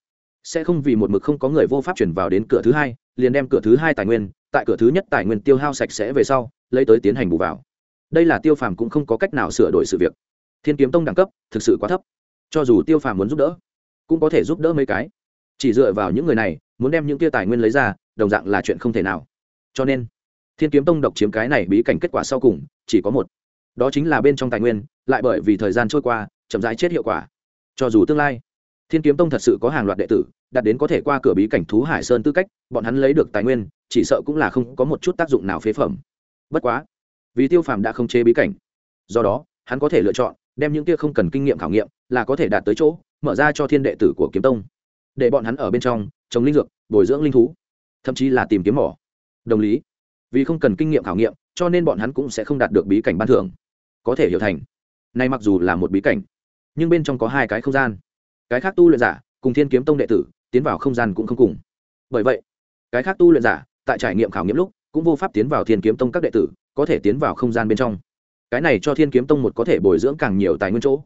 Sẽ không vì một mực không có người vô pháp chuyển vào đến cửa thứ hai, liền đem cửa thứ hai tài nguyên, tại cửa thứ nhất tài nguyên tiêu hao sạch sẽ về sau, lấy tới tiến hành bù vào đây là tiêu phàm cũng không có cách nào sửa đổi sự việc. Thiên kiếm tông đẳng cấp thực sự quá thấp. Cho dù tiêu phàm muốn giúp đỡ, cũng có thể giúp đỡ mấy cái. Chỉ dựa vào những người này, muốn đem những tia tài nguyên lấy ra, đồng dạng là chuyện không thể nào. Cho nên, thiên kiếm tông độc chiếm cái này bí cảnh kết quả sau cùng, chỉ có một. Đó chính là bên trong tài nguyên, lại bởi vì thời gian trôi qua, chậm rãi chết hiệu quả. Cho dù tương lai, thiên kiếm tông thật sự có hàng loạt đệ tử, đạt đến có thể qua cửa bí cảnh thú hải sơn tư cách, bọn hắn lấy được tài nguyên, chỉ sợ cũng là không có một chút tác dụng nào phế phẩm. Bất quá vì tiêu phàm đã không chế bí cảnh. Do đó, hắn có thể lựa chọn đem những kia không cần kinh nghiệm khảo nghiệm là có thể đạt tới chỗ, mở ra cho thiên đệ tử của kiếm tông. Để bọn hắn ở bên trong, trồng linh dược, bồi dưỡng linh thú, thậm chí là tìm kiếm mỏ. Đồng lý, vì không cần kinh nghiệm khảo nghiệm, cho nên bọn hắn cũng sẽ không đạt được bí cảnh ban thưởng. Có thể hiểu thành. Nay mặc dù là một bí cảnh, nhưng bên trong có hai cái không gian. Cái khác tu luyện giả cùng thiên kiếm tông đệ tử tiến vào không gian cũng không cùng. Bởi vậy, cái khác tu luyện giả tại trải nghiệm khảo nghiệm lúc cũng vô pháp tiến vào thiên kiếm tông các đệ tử, có thể tiến vào không gian bên trong. Cái này cho thiên kiếm tông một có thể bồi dưỡng càng nhiều tài nguyên chỗ,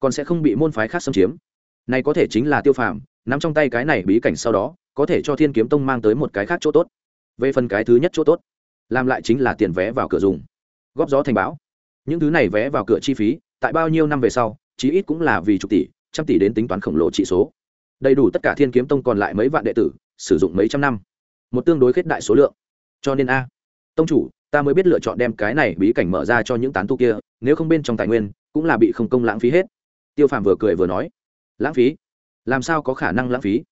còn sẽ không bị môn phái khác xâm chiếm. Này có thể chính là tiêu phàm, nắm trong tay cái này bí cảnh sau đó, có thể cho thiên kiếm tông mang tới một cái khác chỗ tốt. Về phần cái thứ nhất chỗ tốt, làm lại chính là tiền vé vào cửa dùng, góp gió thành báo những thứ này vé vào cửa chi phí, tại bao nhiêu năm về sau, chí ít cũng là vì chục tỷ, trăm tỷ đến tính toán khổng lồ trị số. Đầy đủ tất cả thiên kiếm tông còn lại mấy vạn đệ tử, sử dụng mấy trăm năm. Một tương đối khết đại số lượng cho nên a, tông chủ, ta mới biết lựa chọn đem cái này bí cảnh mở ra cho những tán tu kia, nếu không bên trong tài nguyên cũng là bị không công lãng phí hết. Tiêu phàm vừa cười vừa nói, lãng phí? Làm sao có khả năng lãng phí?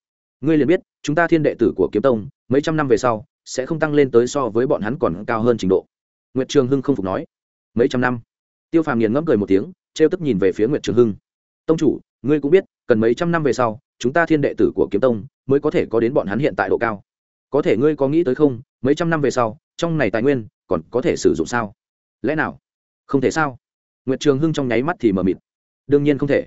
Ngươi liền biết, chúng ta thiên đệ tử của kiếm tông, mấy trăm năm về sau, sẽ không tăng lên tới so với bọn hắn còn cao hơn trình độ. Nguyệt trường hưng không phục nói, mấy trăm năm? Tiêu phàm nghiền ngẫm cười một tiếng, trêu tức nhìn về phía nguyệt trường hưng. Tông chủ, ngươi cũng biết, cần mấy trăm năm về sau, chúng ta thiên đệ tử của kiếm tông mới có thể có đến bọn hắn hiện tại độ cao. Có thể ngươi có nghĩ tới không mấy trăm năm về sau, trong này tài nguyên còn có thể sử dụng sao? Lẽ nào? Không thể sao? Nguyệt trường hưng trong nháy mắt thì mờ mịt. Đương nhiên không thể.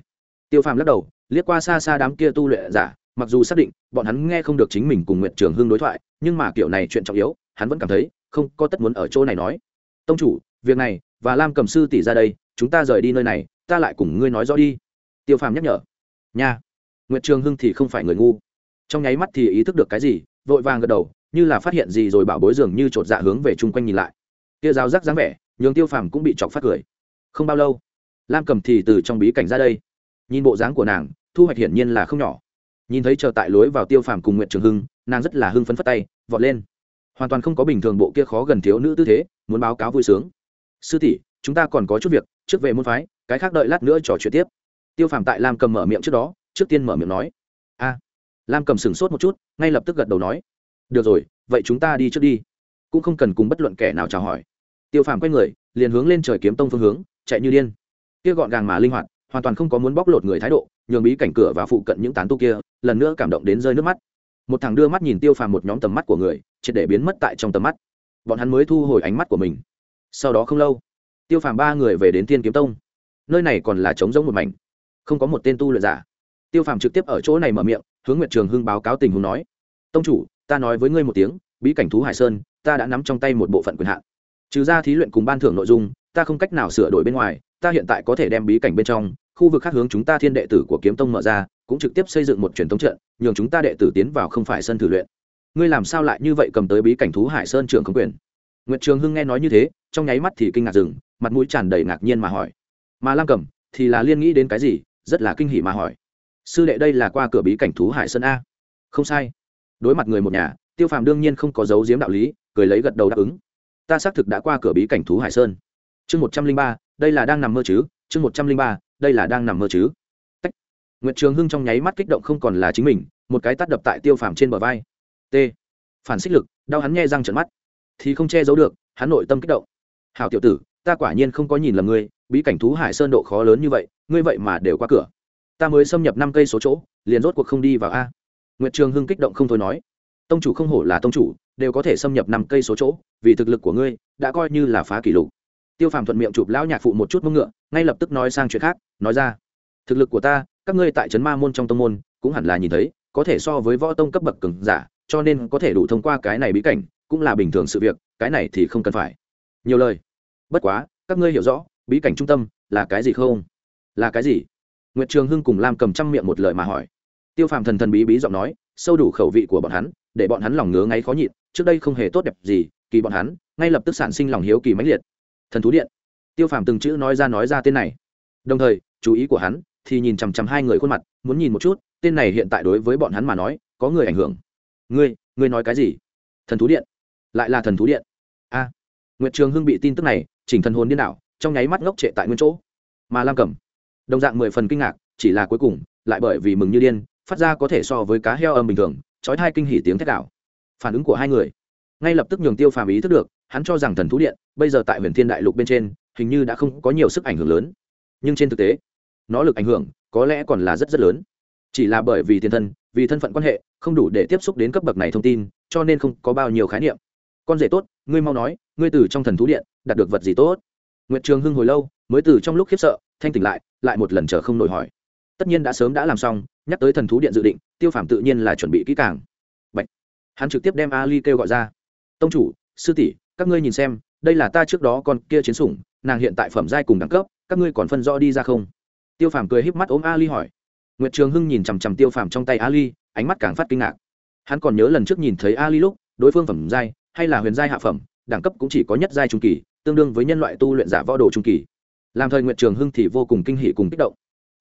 Tiêu phàm lắc đầu, liếc qua xa xa đám kia tu luyện giả, mặc dù xác định bọn hắn nghe không được chính mình cùng nguyệt trường hưng đối thoại, nhưng mà kiểu này chuyện trọng yếu, hắn vẫn cảm thấy không có tất muốn ở chỗ này nói. Tông chủ, việc này và lam cầm sư tỷ ra đây, chúng ta rời đi nơi này, ta lại cùng ngươi nói rõ đi. Tiêu phàm nhắc nhở. Nha. Nguyệt trường hưng thì không phải người ngu. Trong nháy mắt thì ý thức được cái gì, vội vàng gật đầu như là phát hiện gì rồi bảo bối dường như chột dạ hướng về chung quanh nhìn lại. Kia giáo rắc dáng vẻ, nhường tiêu phàm cũng bị chọc phát cười. Không bao lâu, lam cầm thì từ trong bí cảnh ra đây. Nhìn bộ dáng của nàng, thu hoạch hiển nhiên là không nhỏ. Nhìn thấy chờ tại lối vào tiêu phàm cùng nguyện trường hưng, nàng rất là hưng phấn phất tay, vọt lên. Hoàn toàn không có bình thường bộ kia khó gần thiếu nữ tư thế, muốn báo cáo vui sướng. Sư tỷ, chúng ta còn có chút việc, trước về môn phái, cái khác đợi lát nữa trò chuyện tiếp. Tiêu phàm tại lam cầm mở miệng trước đó, trước tiên mở miệng nói. A. Lam cầm sửng sốt một chút, ngay lập tức gật đầu nói được rồi, vậy chúng ta đi trước đi. Cũng không cần cùng bất luận kẻ nào chào hỏi. Tiêu phàm quay người, liền hướng lên trời kiếm tông phương hướng, chạy như điên. Kia gọn gàng mà linh hoạt, hoàn toàn không có muốn bóc lột người thái độ, nhường bí cảnh cửa và phụ cận những tán tu kia, lần nữa cảm động đến rơi nước mắt. Một thằng đưa mắt nhìn tiêu phàm một nhóm tầm mắt của người, triệt để biến mất tại trong tầm mắt. Bọn hắn mới thu hồi ánh mắt của mình. Sau đó không lâu, tiêu phàm ba người về đến thiên kiếm tông. Nơi này còn là trống rỗng một mảnh. Không có một tên tu luyện giả. Tiêu phàm trực tiếp ở chỗ này mở miệng, hướng nguyệt trường hưng báo cáo tình huống nói. Tông chủ ta nói với ngươi một tiếng, bí cảnh thú hải sơn, ta đã nắm trong tay một bộ phận quyền hạn. Trừ ra thí luyện cùng ban thưởng nội dung, ta không cách nào sửa đổi bên ngoài, ta hiện tại có thể đem bí cảnh bên trong, khu vực khác hướng chúng ta thiên đệ tử của kiếm tông mở ra, cũng trực tiếp xây dựng một truyền thống trận, nhường chúng ta đệ tử tiến vào không phải sân thử luyện. Ngươi làm sao lại như vậy cầm tới bí cảnh thú hải sơn trưởng không quyền? Nguyệt trường hưng nghe nói như thế, trong nháy mắt thì kinh ngạc dừng, mặt mũi tràn đầy ngạc nhiên mà hỏi. Mà lam cầm thì là liên nghĩ đến cái gì? Rất là kinh hỉ mà hỏi. Sư đệ đây là qua cửa bí cảnh thú hải sơn a. Không sai đối mặt người một nhà, tiêu phàm đương nhiên không có dấu diếm đạo lý, cười lấy gật đầu đáp ứng. Ta xác thực đã qua cửa bí cảnh thú hải sơn. Chương một trăm linh ba, đây là đang nằm mơ chứ? Chương một trăm linh ba, đây là đang nằm mơ chứ? Tách. nguyệt trường hưng trong nháy mắt kích động không còn là chính mình, một cái tắt đập tại tiêu phàm trên bờ vai. T. Phản xích lực, đau hắn nghe răng trận mắt. Thì không che giấu được, hắn nội tâm kích động. Hào tiểu tử, ta quả nhiên không có nhìn lầm ngươi, bí cảnh thú hải sơn độ khó lớn như vậy, ngươi vậy mà đều qua cửa. Ta mới xâm nhập năm cây số chỗ, liền rốt cuộc không đi vào a nguyệt trường hưng kích động không thôi nói, tông chủ không hổ là tông chủ, đều có thể xâm nhập năm cây số chỗ, vì thực lực của ngươi, đã coi như là phá kỷ lục. Tiêu phàm thuận miệng chụp lão nhạc phụ một chút mông ngựa, ngay lập tức nói sang chuyện khác, nói ra, thực lực của ta, các ngươi tại trấn ma môn trong tông môn, cũng hẳn là nhìn thấy, có thể so với võ tông cấp bậc cường giả, cho nên có thể đủ thông qua cái này bí cảnh, cũng là bình thường sự việc, cái này thì không cần phải. Nhiều lời, bất quá, các ngươi hiểu rõ, bí cảnh trung tâm là cái gì không? Là cái gì? Nguyệt trường hưng cùng lam cầm trăm miệng một lời mà hỏi tiêu phàm thần thần bí bí giọng nói sâu đủ khẩu vị của bọn hắn để bọn hắn lòng ngứa ngáy khó nhịn trước đây không hề tốt đẹp gì kỳ bọn hắn ngay lập tức sản sinh lòng hiếu kỳ mãnh liệt. Thần thú điện. Tiêu phàm từng chữ nói ra nói ra tên này. Đồng thời chú ý của hắn thì nhìn chằm chằm hai người khuôn mặt muốn nhìn một chút tên này hiện tại đối với bọn hắn mà nói có người ảnh hưởng. Ngươi ngươi nói cái gì? Thần thú điện. Lại là thần thú điện. A. À, nguyệt trường hưng bị tin tức này chỉnh thần hồn điên đảo trong nháy mắt ngốc trệ tại nguyên chỗ. Mà lam cẩm đồng dạng mười phần kinh ngạc chỉ là cuối cùng lại bởi vì mừng như điên phát ra có thể so với cá heo âm bình thường trói hai kinh hỉ tiếng thét đảo phản ứng của hai người. Ngay lập tức nhường tiêu phàm ý thức được, hắn cho rằng thần thú điện, bây giờ tại huyền thiên đại lục bên trên, hình như đã không có nhiều sức ảnh hưởng lớn. Nhưng trên thực tế, nó lực ảnh hưởng, có lẽ còn là rất rất lớn. Chỉ là bởi vì thiên thân, vì thân phận quan hệ, không đủ để tiếp xúc đến cấp bậc này thông tin, cho nên không có bao nhiêu khái niệm. Con rể tốt, ngươi mau nói, ngươi từ trong thần thú điện, đạt được vật gì tốt? Nguyệt trường hưng hồi lâu, mới từ trong lúc khiếp sợ, thanh tỉnh lại lại một lần chờ không nổi hỏi. Tất nhiên đã sớm đã làm xong nhắc tới thần thú điện dự định, tiêu phàm tự nhiên là chuẩn bị kỹ càng. Bạch. hắn trực tiếp đem ali kêu gọi ra. Tông chủ, sư tỷ, các ngươi nhìn xem, đây là ta trước đó con kia chiến sủng, nàng hiện tại phẩm giai cùng đẳng cấp, các ngươi còn phân rõ đi ra không? Tiêu phàm cười híp mắt ôm ali hỏi. Nguyệt trường hưng nhìn chằm chằm tiêu phàm trong tay ali, ánh mắt càng phát kinh ngạc. Hắn còn nhớ lần trước nhìn thấy ali lúc, đối phương phẩm giai, hay là huyền giai hạ phẩm, đẳng cấp cũng chỉ có nhất giai trung kỳ, tương đương với nhân loại tu luyện giả võ đồ trung kỳ. Làm thời nguyệt trường hưng thì vô cùng kinh hỉ cùng kích động.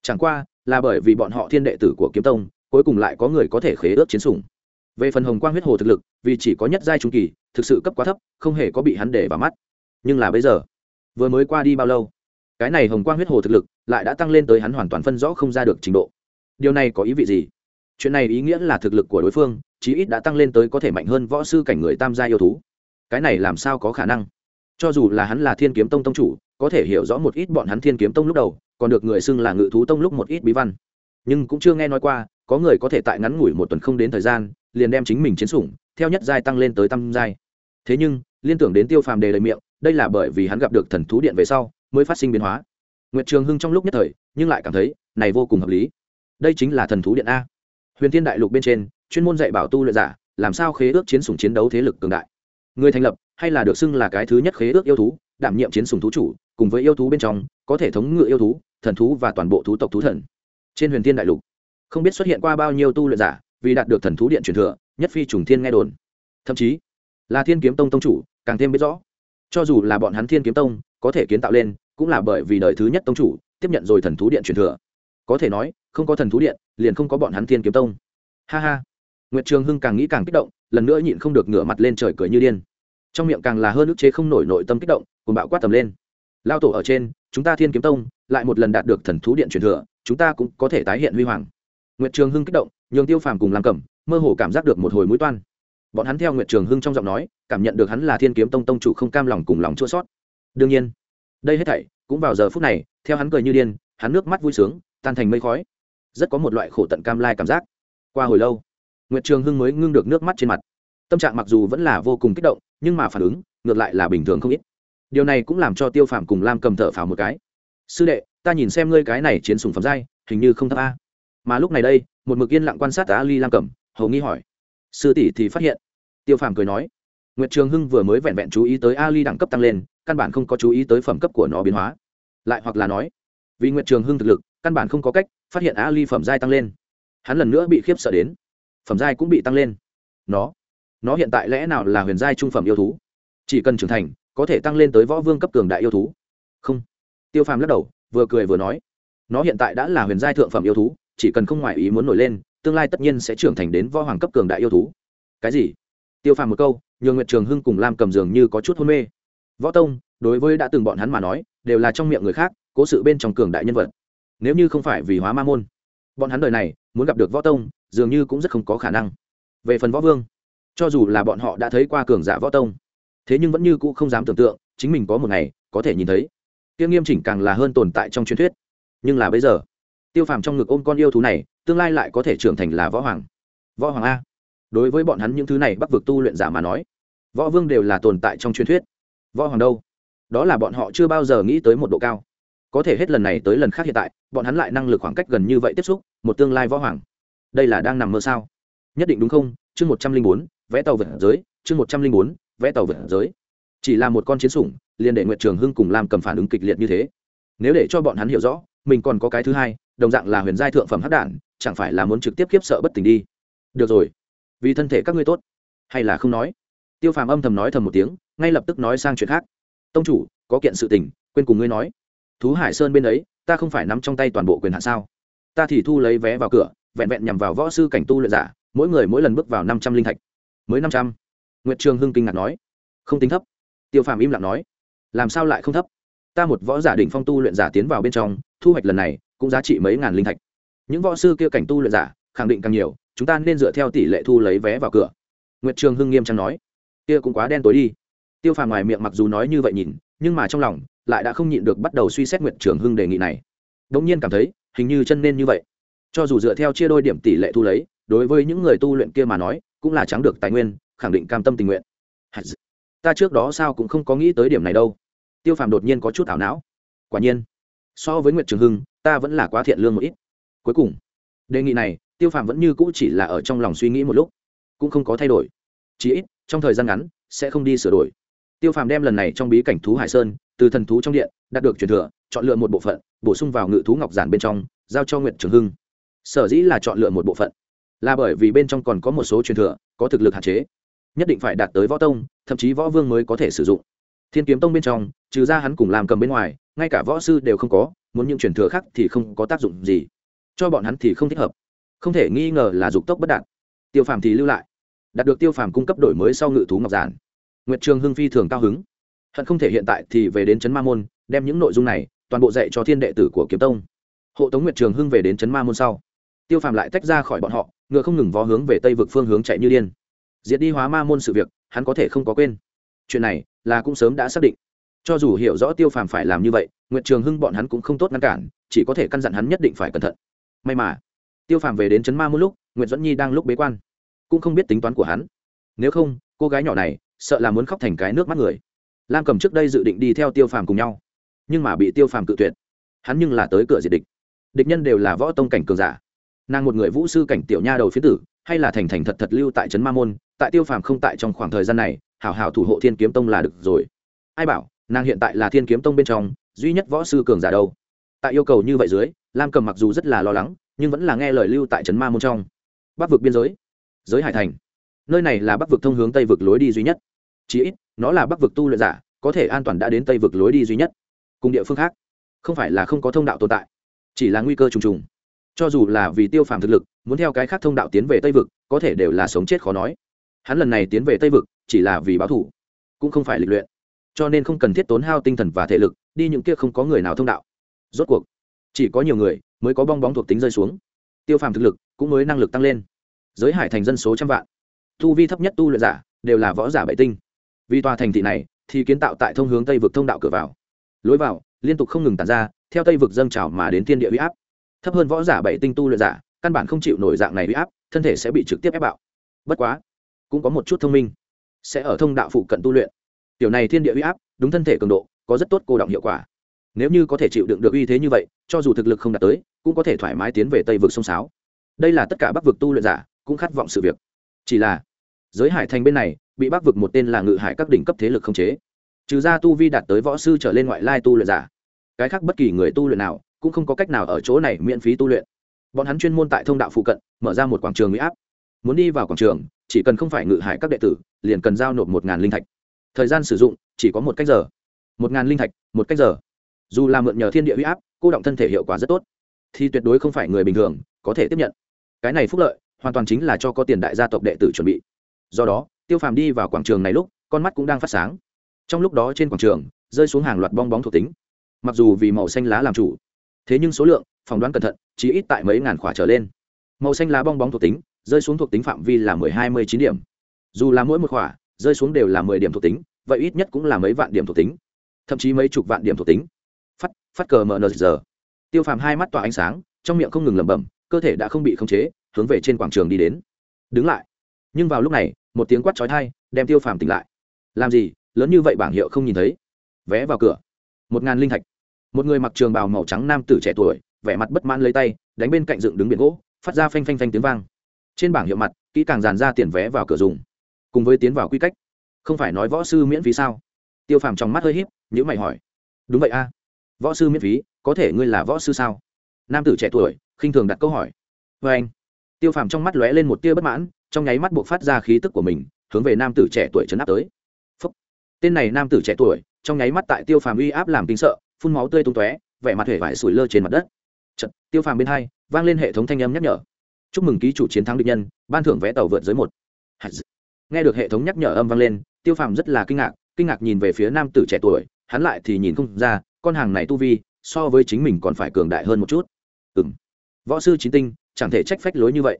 Chẳng qua là bởi vì bọn họ thiên đệ tử của kiếm tông, cuối cùng lại có người có thể khế ước chiến sủng. Về phần hồng quang huyết hồ thực lực, vì chỉ có nhất giai trung kỳ, thực sự cấp quá thấp, không hề có bị hắn để vào mắt. Nhưng là bây giờ, vừa mới qua đi bao lâu, cái này hồng quang huyết hồ thực lực lại đã tăng lên tới hắn hoàn toàn phân rõ không ra được trình độ. Điều này có ý vị gì? Chuyện này ý nghĩa là thực lực của đối phương, chí ít đã tăng lên tới có thể mạnh hơn võ sư cảnh người tam gia yêu thú. Cái này làm sao có khả năng? Cho dù là hắn là thiên kiếm tông tông chủ, có thể hiểu rõ một ít bọn hắn thiên kiếm tông lúc đầu, còn được người xưng là ngự thú tông lúc một ít bí văn. Nhưng cũng chưa nghe nói qua, có người có thể tại ngắn ngủi một tuần không đến thời gian, liền đem chính mình chiến sủng, theo nhất giai tăng lên tới tam giai. Thế nhưng, liên tưởng đến tiêu phàm đề lời miệng, đây là bởi vì hắn gặp được thần thú điện về sau, mới phát sinh biến hóa. Nguyệt trường hưng trong lúc nhất thời, nhưng lại cảm thấy, này vô cùng hợp lý. Đây chính là thần thú điện a. Huyền thiên đại lục bên trên, chuyên môn dạy bảo tu luyện giả, làm sao khế ước chiến sủng chiến đấu thế lực cường đại. Người thành lập hay là được xưng là cái thứ nhất khế ước yêu thú, đảm nhiệm chiến sủng thú chủ, cùng với yêu thú bên trong, có thể thống ngự yêu thú, thần thú và toàn bộ thú tộc thú thần. Trên huyền thiên đại lục, không biết xuất hiện qua bao nhiêu tu luyện giả, vì đạt được thần thú điện truyền thừa, nhất phi trùng thiên nghe đồn. Thậm chí, là thiên kiếm tông tông chủ, càng thêm biết rõ. Cho dù là bọn hắn thiên kiếm tông, có thể kiến tạo lên, cũng là bởi vì đời thứ nhất tông chủ, tiếp nhận rồi thần thú điện truyền thừa. Có thể nói, không có thần thú điện, liền không có bọn hắn thiên kiếm tông. Ha ha. Nguyệt trường hưng càng nghĩ càng kích động, lần nữa nhịn không được ngửa mặt lên trời cười như điên trong miệng càng là hơn ức chế không nổi nội tâm kích động cùng bạo quát tầm lên. Lao tổ ở trên, chúng ta thiên kiếm tông, lại một lần đạt được thần thú điện truyền thừa, chúng ta cũng có thể tái hiện huy hoàng. Nguyệt trường hưng kích động, nhường tiêu phàm cùng làm cẩm, mơ hồ cảm giác được một hồi mũi toan. Bọn hắn theo nguyệt trường hưng trong giọng nói, cảm nhận được hắn là thiên kiếm tông tông chủ không cam lòng cùng lòng chua sót đương nhiên, đây hết thảy, cũng vào giờ phút này, theo hắn cười như điên, hắn nước mắt vui sướng, tan thành mây khói. Rất có một loại khổ tận cam lai cảm giác. Qua hồi lâu, nguyệt trường hưng mới ngưng được nước mắt trên mặt tâm trạng mặc dù vẫn là vô cùng kích động, nhưng mà phản ứng, ngược lại là bình thường không ít. Điều này cũng làm cho tiêu phạm cùng lam cầm thở phào một cái. Sư đệ, ta nhìn xem ngươi cái này chiến sùng phẩm giai, hình như không thấp a. Mà lúc này đây, một mực yên lặng quan sát ali lam cầm, hầu nghi hỏi. Sư tỷ thì phát hiện. Tiêu phàm cười nói. Nguyệt trường hưng vừa mới vẹn vẹn chú ý tới ali đẳng cấp tăng lên, căn bản không có chú ý tới phẩm cấp của nó biến hóa. Lại hoặc là nói, vì nguyệt trường hưng thực lực, căn bản không có cách phát hiện a phẩm giai tăng lên. Hắn lần nữa bị khiếp sợ đến. Phẩm giai cũng bị tăng lên. Nó nó hiện tại lẽ nào là huyền giai trung phẩm yêu thú? Chỉ cần trưởng thành, có thể tăng lên tới võ vương cấp cường đại yêu thú. Không. Tiêu phàm lắc đầu, vừa cười vừa nói, nó hiện tại đã là huyền giai thượng phẩm yêu thú, chỉ cần không ngoại ý muốn nổi lên, tương lai tất nhiên sẽ trưởng thành đến võ hoàng cấp cường đại yêu thú. Cái gì? Tiêu phàm một câu, nhường nguyệt trường hưng cùng lam cầm dường như có chút hôn mê. Võ tông, đối với đã từng bọn hắn mà nói, đều là trong miệng người khác, cố sự bên trong cường đại nhân vật. Nếu như không phải vì hóa ma môn, bọn hắn đời này, muốn gặp được võ tông, dường như cũng rất không có khả năng. Về phần võ vương cho dù là bọn họ đã thấy qua cường giả võ tông, thế nhưng vẫn như cũ không dám tưởng tượng, chính mình có một ngày có thể nhìn thấy. Tiêu nghiêm chỉnh càng là hơn tồn tại trong truyền thuyết. Nhưng là bây giờ, tiêu phàm trong ngực ôm con yêu thú này, tương lai lại có thể trưởng thành là võ hoàng. Võ hoàng a. Đối với bọn hắn những thứ này bắc vực tu luyện giả mà nói, võ vương đều là tồn tại trong truyền thuyết. Võ hoàng đâu? Đó là bọn họ chưa bao giờ nghĩ tới một độ cao. Có thể hết lần này tới lần khác hiện tại, bọn hắn lại năng lực khoảng cách gần như vậy tiếp xúc, một tương lai võ hoàng. Đây là đang nằm mơ sao? Nhất định đúng không? Chương một trăm linh bốn vẽ tàu vượt giới, chương một trăm linh bốn, vẽ tàu vượt giới. Chỉ là một con chiến sủng, liền để nguyệt trường hưng cùng làm cầm phản ứng kịch liệt như thế. Nếu để cho bọn hắn hiểu rõ, mình còn có cái thứ hai, đồng dạng là huyền giai thượng phẩm hắc đản, chẳng phải là muốn trực tiếp khiếp sợ bất tỉnh đi. Được rồi. Vì thân thể các ngươi tốt. Hay là không nói. Tiêu phàm âm thầm nói thầm một tiếng, ngay lập tức nói sang chuyện khác. Tông chủ, có kiện sự tình, quên cùng ngươi nói. Thú hải sơn bên ấy, ta không phải nắm trong tay toàn bộ quyền hạn sao? Ta thì thu lấy vé vào cửa, vẹn vẹn nhằm vào võ sư cảnh tu luyện giả, mỗi người mỗi lần bước vào năm trăm linh thạch mới năm trăm. Nguyệt trường hưng kinh ngạc nói, không tính thấp. Tiêu phàm im lặng nói, làm sao lại không thấp? Ta một võ giả đỉnh phong tu luyện giả tiến vào bên trong, thu hoạch lần này cũng giá trị mấy ngàn linh thạch. Những võ sư kia cảnh tu luyện giả, khẳng định càng nhiều, chúng ta nên dựa theo tỷ lệ thu lấy vé vào cửa. Nguyệt trường hưng nghiêm trang nói, kia cũng quá đen tối đi. Tiêu phàm ngoài miệng mặc dù nói như vậy nhìn, nhưng mà trong lòng lại đã không nhịn được bắt đầu suy xét nguyệt trường hưng đề nghị này. Đ ỗ n g nhiên cảm thấy, hình như chân nên như vậy. Cho dù dựa theo chia đôi điểm tỷ lệ thu lấy, đối với những người tu luyện kia mà nói cũng là trắng được tài nguyên, khẳng định cam tâm tình nguyện. Ta trước đó sao cũng không có nghĩ tới điểm này đâu. Tiêu phàm đột nhiên có chút ảo não. Quả nhiên, so với nguyệt trường hưng, ta vẫn là quá thiện lương một ít. Cuối cùng, đề nghị này, tiêu phàm vẫn như cũ chỉ là ở trong lòng suy nghĩ một lúc, cũng không có thay đổi. Chí ít, trong thời gian ngắn, sẽ không đi sửa đổi. Tiêu phàm đem lần này trong bí cảnh thú hải sơn, từ thần thú trong điện, đạt được truyền thừa, chọn lựa một bộ phận, bổ sung vào ngự thú ngọc giản bên trong, giao cho Nguyệt trường hưng. Sở dĩ là chọn lựa một bộ phận là bởi vì bên trong còn có một số truyền thừa, có thực lực hạn chế. Nhất định phải đạt tới võ tông, thậm chí võ vương mới có thể sử dụng. Thiên kiếm tông bên trong, trừ ra hắn cùng làm cầm bên ngoài, ngay cả võ sư đều không có, muốn những truyền thừa khác thì không có tác dụng gì. Cho bọn hắn thì không thích hợp. Không thể nghi ngờ là dục tốc bất đạt. Tiêu phàm thì lưu lại. Đạt được tiêu phàm cung cấp đổi mới sau ngự thú ngọc giản. Nguyệt trường hưng phi thường cao hứng. Hận không thể hiện tại thì về đến trấn ma môn, đem những nội dung này toàn bộ dạy cho thiên đệ tử của kiếm tông. Hộ tống nguyệt trường hưng về đến trấn ma môn sau. Tiêu phàm lại tách ra khỏi bọn họ ngựa không ngừng vó hướng về tây vực phương hướng chạy như điên. Diệt đi hóa ma môn sự việc, hắn có thể không có quên. Chuyện này là cũng sớm đã xác định. Cho dù hiểu rõ tiêu phàm phải làm như vậy, nguyệt trường hưng bọn hắn cũng không tốt ngăn cản, chỉ có thể căn dặn hắn nhất định phải cẩn thận. May mà, tiêu phàm về đến trấn ma một lúc, nguyệt dẫn nhi đang lúc bế quan, cũng không biết tính toán của hắn. Nếu không, cô gái nhỏ này sợ là muốn khóc thành cái nước mắt người. Lam cầm trước đây dự định đi theo tiêu phàm cùng nhau, nhưng mà bị tiêu phàm cự tuyệt. Hắn nhưng là tới cửa diệt địch. Địch nhân đều là võ tông cảnh cường giả nàng một người vũ sư cảnh tiểu nha đầu phía tử, hay là thành thành thật thật lưu tại trấn ma môn, tại tiêu phàm không tại trong khoảng thời gian này, hảo hảo thủ hộ thiên kiếm tông là được rồi. Ai bảo, nàng hiện tại là thiên kiếm tông bên trong, duy nhất võ sư cường giả đâu. Tại yêu cầu như vậy dưới, lam cầm mặc dù rất là lo lắng, nhưng vẫn là nghe lời lưu tại trấn ma môn trong. Bắc vực biên giới. Giới hải thành. Nơi này là bắc vực thông hướng tây vực lối đi duy nhất. Chí ít, nó là bắc vực tu luyện giả, có thể an toàn đã đến tây vực lối đi duy nhất. Cùng địa phương khác. Không phải là không có thông đạo tồn tại, chỉ là nguy cơ trùng trùng cho dù là vì tiêu phàm thực lực, muốn theo cái khác thông đạo tiến về tây vực, có thể đều là sống chết khó nói. Hắn lần này tiến về tây vực, chỉ là vì báo thủ cũng không phải lịch luyện. Cho nên không cần thiết tốn hao tinh thần và thể lực, đi những kia không có người nào thông đạo. Rốt cuộc, chỉ có nhiều người mới có bong bóng thuộc tính rơi xuống. Tiêu phàm thực lực cũng mới năng lực tăng lên. Giới hải thành dân số trăm vạn. Tu vi thấp nhất tu luyện giả đều là võ giả bệ tinh. Vì tòa thành thị này thì kiến tạo tại thông hướng tây vực thông đạo cửa vào. Lối vào liên tục không ngừng tàn ra, theo tây vực dâng trào mà đến thiên địa huy áp thấp hơn võ giả bảy tinh tu luyện giả, căn bản không chịu nổi dạng này huy áp, thân thể sẽ bị trực tiếp ép bạo. Bất quá, cũng có một chút thông minh, sẽ ở thông đạo phụ cận tu luyện. Tiểu này thiên địa huy áp, đúng thân thể cường độ, có rất tốt cô động hiệu quả. Nếu như có thể chịu đựng được uy thế như vậy, cho dù thực lực không đạt tới, cũng có thể thoải mái tiến về tây vực sông sáo. Đây là tất cả bắc vực tu luyện giả cũng khát vọng sự việc. Chỉ là, giới hải thành bên này, bị bắc vực một tên là ngự hải các đỉnh cấp thế lực không chế. Trừ ra tu vi đạt tới võ sư trở lên ngoại lai tu luyện giả, cái khác bất kỳ người tu luyện nào cũng không có cách nào ở chỗ này miễn phí tu luyện. Bọn hắn chuyên môn tại thông đạo phụ cận, mở ra một quảng trường huy áp. Muốn đi vào quảng trường, chỉ cần không phải ngự hải các đệ tử, liền cần giao nộp một ngàn linh thạch. Thời gian sử dụng, chỉ có một cách giờ. Một ngàn linh thạch, một cách giờ. Dù là mượn nhờ thiên địa huy áp, cô động thân thể hiệu quả rất tốt. Thì tuyệt đối không phải người bình thường có thể tiếp nhận. Cái này phúc lợi, hoàn toàn chính là cho có tiền đại gia tộc đệ tử chuẩn bị. Do đó, tiêu phàm đi vào quảng trường này lúc, con mắt cũng đang phát sáng. Trong lúc đó trên quảng trường, rơi xuống hàng loạt bong bóng thuộc tính. Mặc dù vì màu xanh lá làm chủ thế nhưng số lượng, phỏng đoán cẩn thận, chỉ ít tại mấy ngàn khỏa trở lên. Màu xanh lá bong bóng thuộc tính, rơi xuống thuộc tính phạm vi là mười hai mươi chín điểm. Dù là mỗi một khỏa, rơi xuống đều là mười điểm thuộc tính, vậy ít nhất cũng là mấy vạn điểm thuộc tính. Thậm chí mấy chục vạn điểm thuộc tính. Phát phát cờ mờ nờ giờ. Tiêu phàm hai mắt tỏa ánh sáng, trong miệng không ngừng lẩm bẩm, cơ thể đã không bị khống chế, hướng về trên quảng trường đi đến. Đứng lại. Nhưng vào lúc này, một tiếng quát trói thai đem tiêu phàm tỉnh lại. Làm gì? Lớn như vậy bảng hiệu không nhìn thấy. Vé vào cửa. Một ngàn linh thạch một người mặc trường bào màu trắng nam tử trẻ tuổi, vẻ mặt bất mãn lấy tay, đánh bên cạnh dựng đứng biển gỗ, phát ra phanh phanh phanh tiếng vang. Trên bảng hiệu mặt, kỹ càng dàn ra tiền vé vào cửa dùng. Cùng với tiến vào quy cách. Không phải nói võ sư miễn phí sao? Tiêu phàm trong mắt hơi híp nhữ mày hỏi. Đúng vậy a. Võ sư miễn phí, có thể ngươi là võ sư sao? Nam tử trẻ tuổi, khinh thường đặt câu hỏi. Vê anh, tiêu phàm trong mắt lóe lên một tia bất mãn, trong nháy mắt buộc phát ra khí tức của mình, hướng về nam tử trẻ tuổi chấn áp tới. Phúc. tên này nam tử trẻ tuổi, trong nháy mắt tại tiêu phàm uy áp làm kinh sợ phun máu tươi tung tóe vẻ mặt hể vải sủi lơ trên mặt đất. Chật, tiêu phàm bên hai vang lên hệ thống thanh âm nhắc nhở. Chúc mừng ký chủ chiến thắng địch nhân ban thưởng vé tàu vượt giới một. Nghe được hệ thống nhắc nhở âm vang lên tiêu phàm rất là kinh ngạc kinh ngạc nhìn về phía nam tử trẻ tuổi hắn lại thì nhìn không ra con hàng này tu vi so với chính mình còn phải cường đại hơn một chút. Ừ võ sư chín tinh chẳng thể trách phách lối như vậy.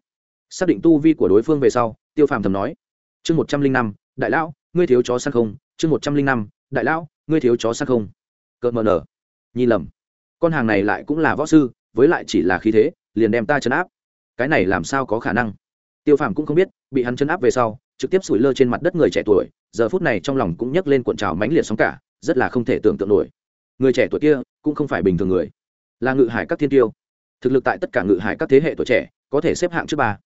Xác định tu vi của đối phương về sau tiêu phàm thầm nói. Chương một trăm linh năm đại lão ngươi thiếu chó săn không? Chương một trăm linh năm đại lão ngươi thiếu chó săn không? Cợt mờ nở nhìn lầm. Con hàng này lại cũng là võ sư, với lại chỉ là khí thế, liền đem ta chấn áp. Cái này làm sao có khả năng? Tiêu phàm cũng không biết, bị hắn chấn áp về sau, trực tiếp sủi lơ trên mặt đất người trẻ tuổi, giờ phút này trong lòng cũng nhấc lên cuộn trào mãnh liệt sóng cả, rất là không thể tưởng tượng nổi. Người trẻ tuổi kia, cũng không phải bình thường người. Là ngự hải các thiên tiêu. Thực lực tại tất cả ngự hải các thế hệ tuổi trẻ, có thể xếp hạng trước ba.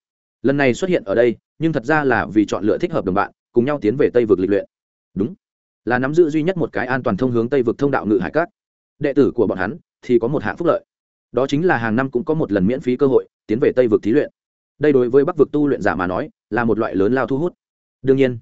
Lần này xuất hiện ở đây, nhưng thật ra là vì chọn lựa thích hợp đồng bạn, cùng nhau tiến về tây vực lịch luyện. Đúng là nắm giữ duy nhất một cái an toàn thông hướng tây vực thông đạo ngự hải Cát. Đệ tử của bọn hắn thì có một hạng phúc lợi. Đó chính là hàng năm cũng có một lần miễn phí cơ hội tiến về tây vực thí luyện. Đây đối với bắc vực tu luyện giả mà nói là một loại lớn lao thu hút. Đương nhiên,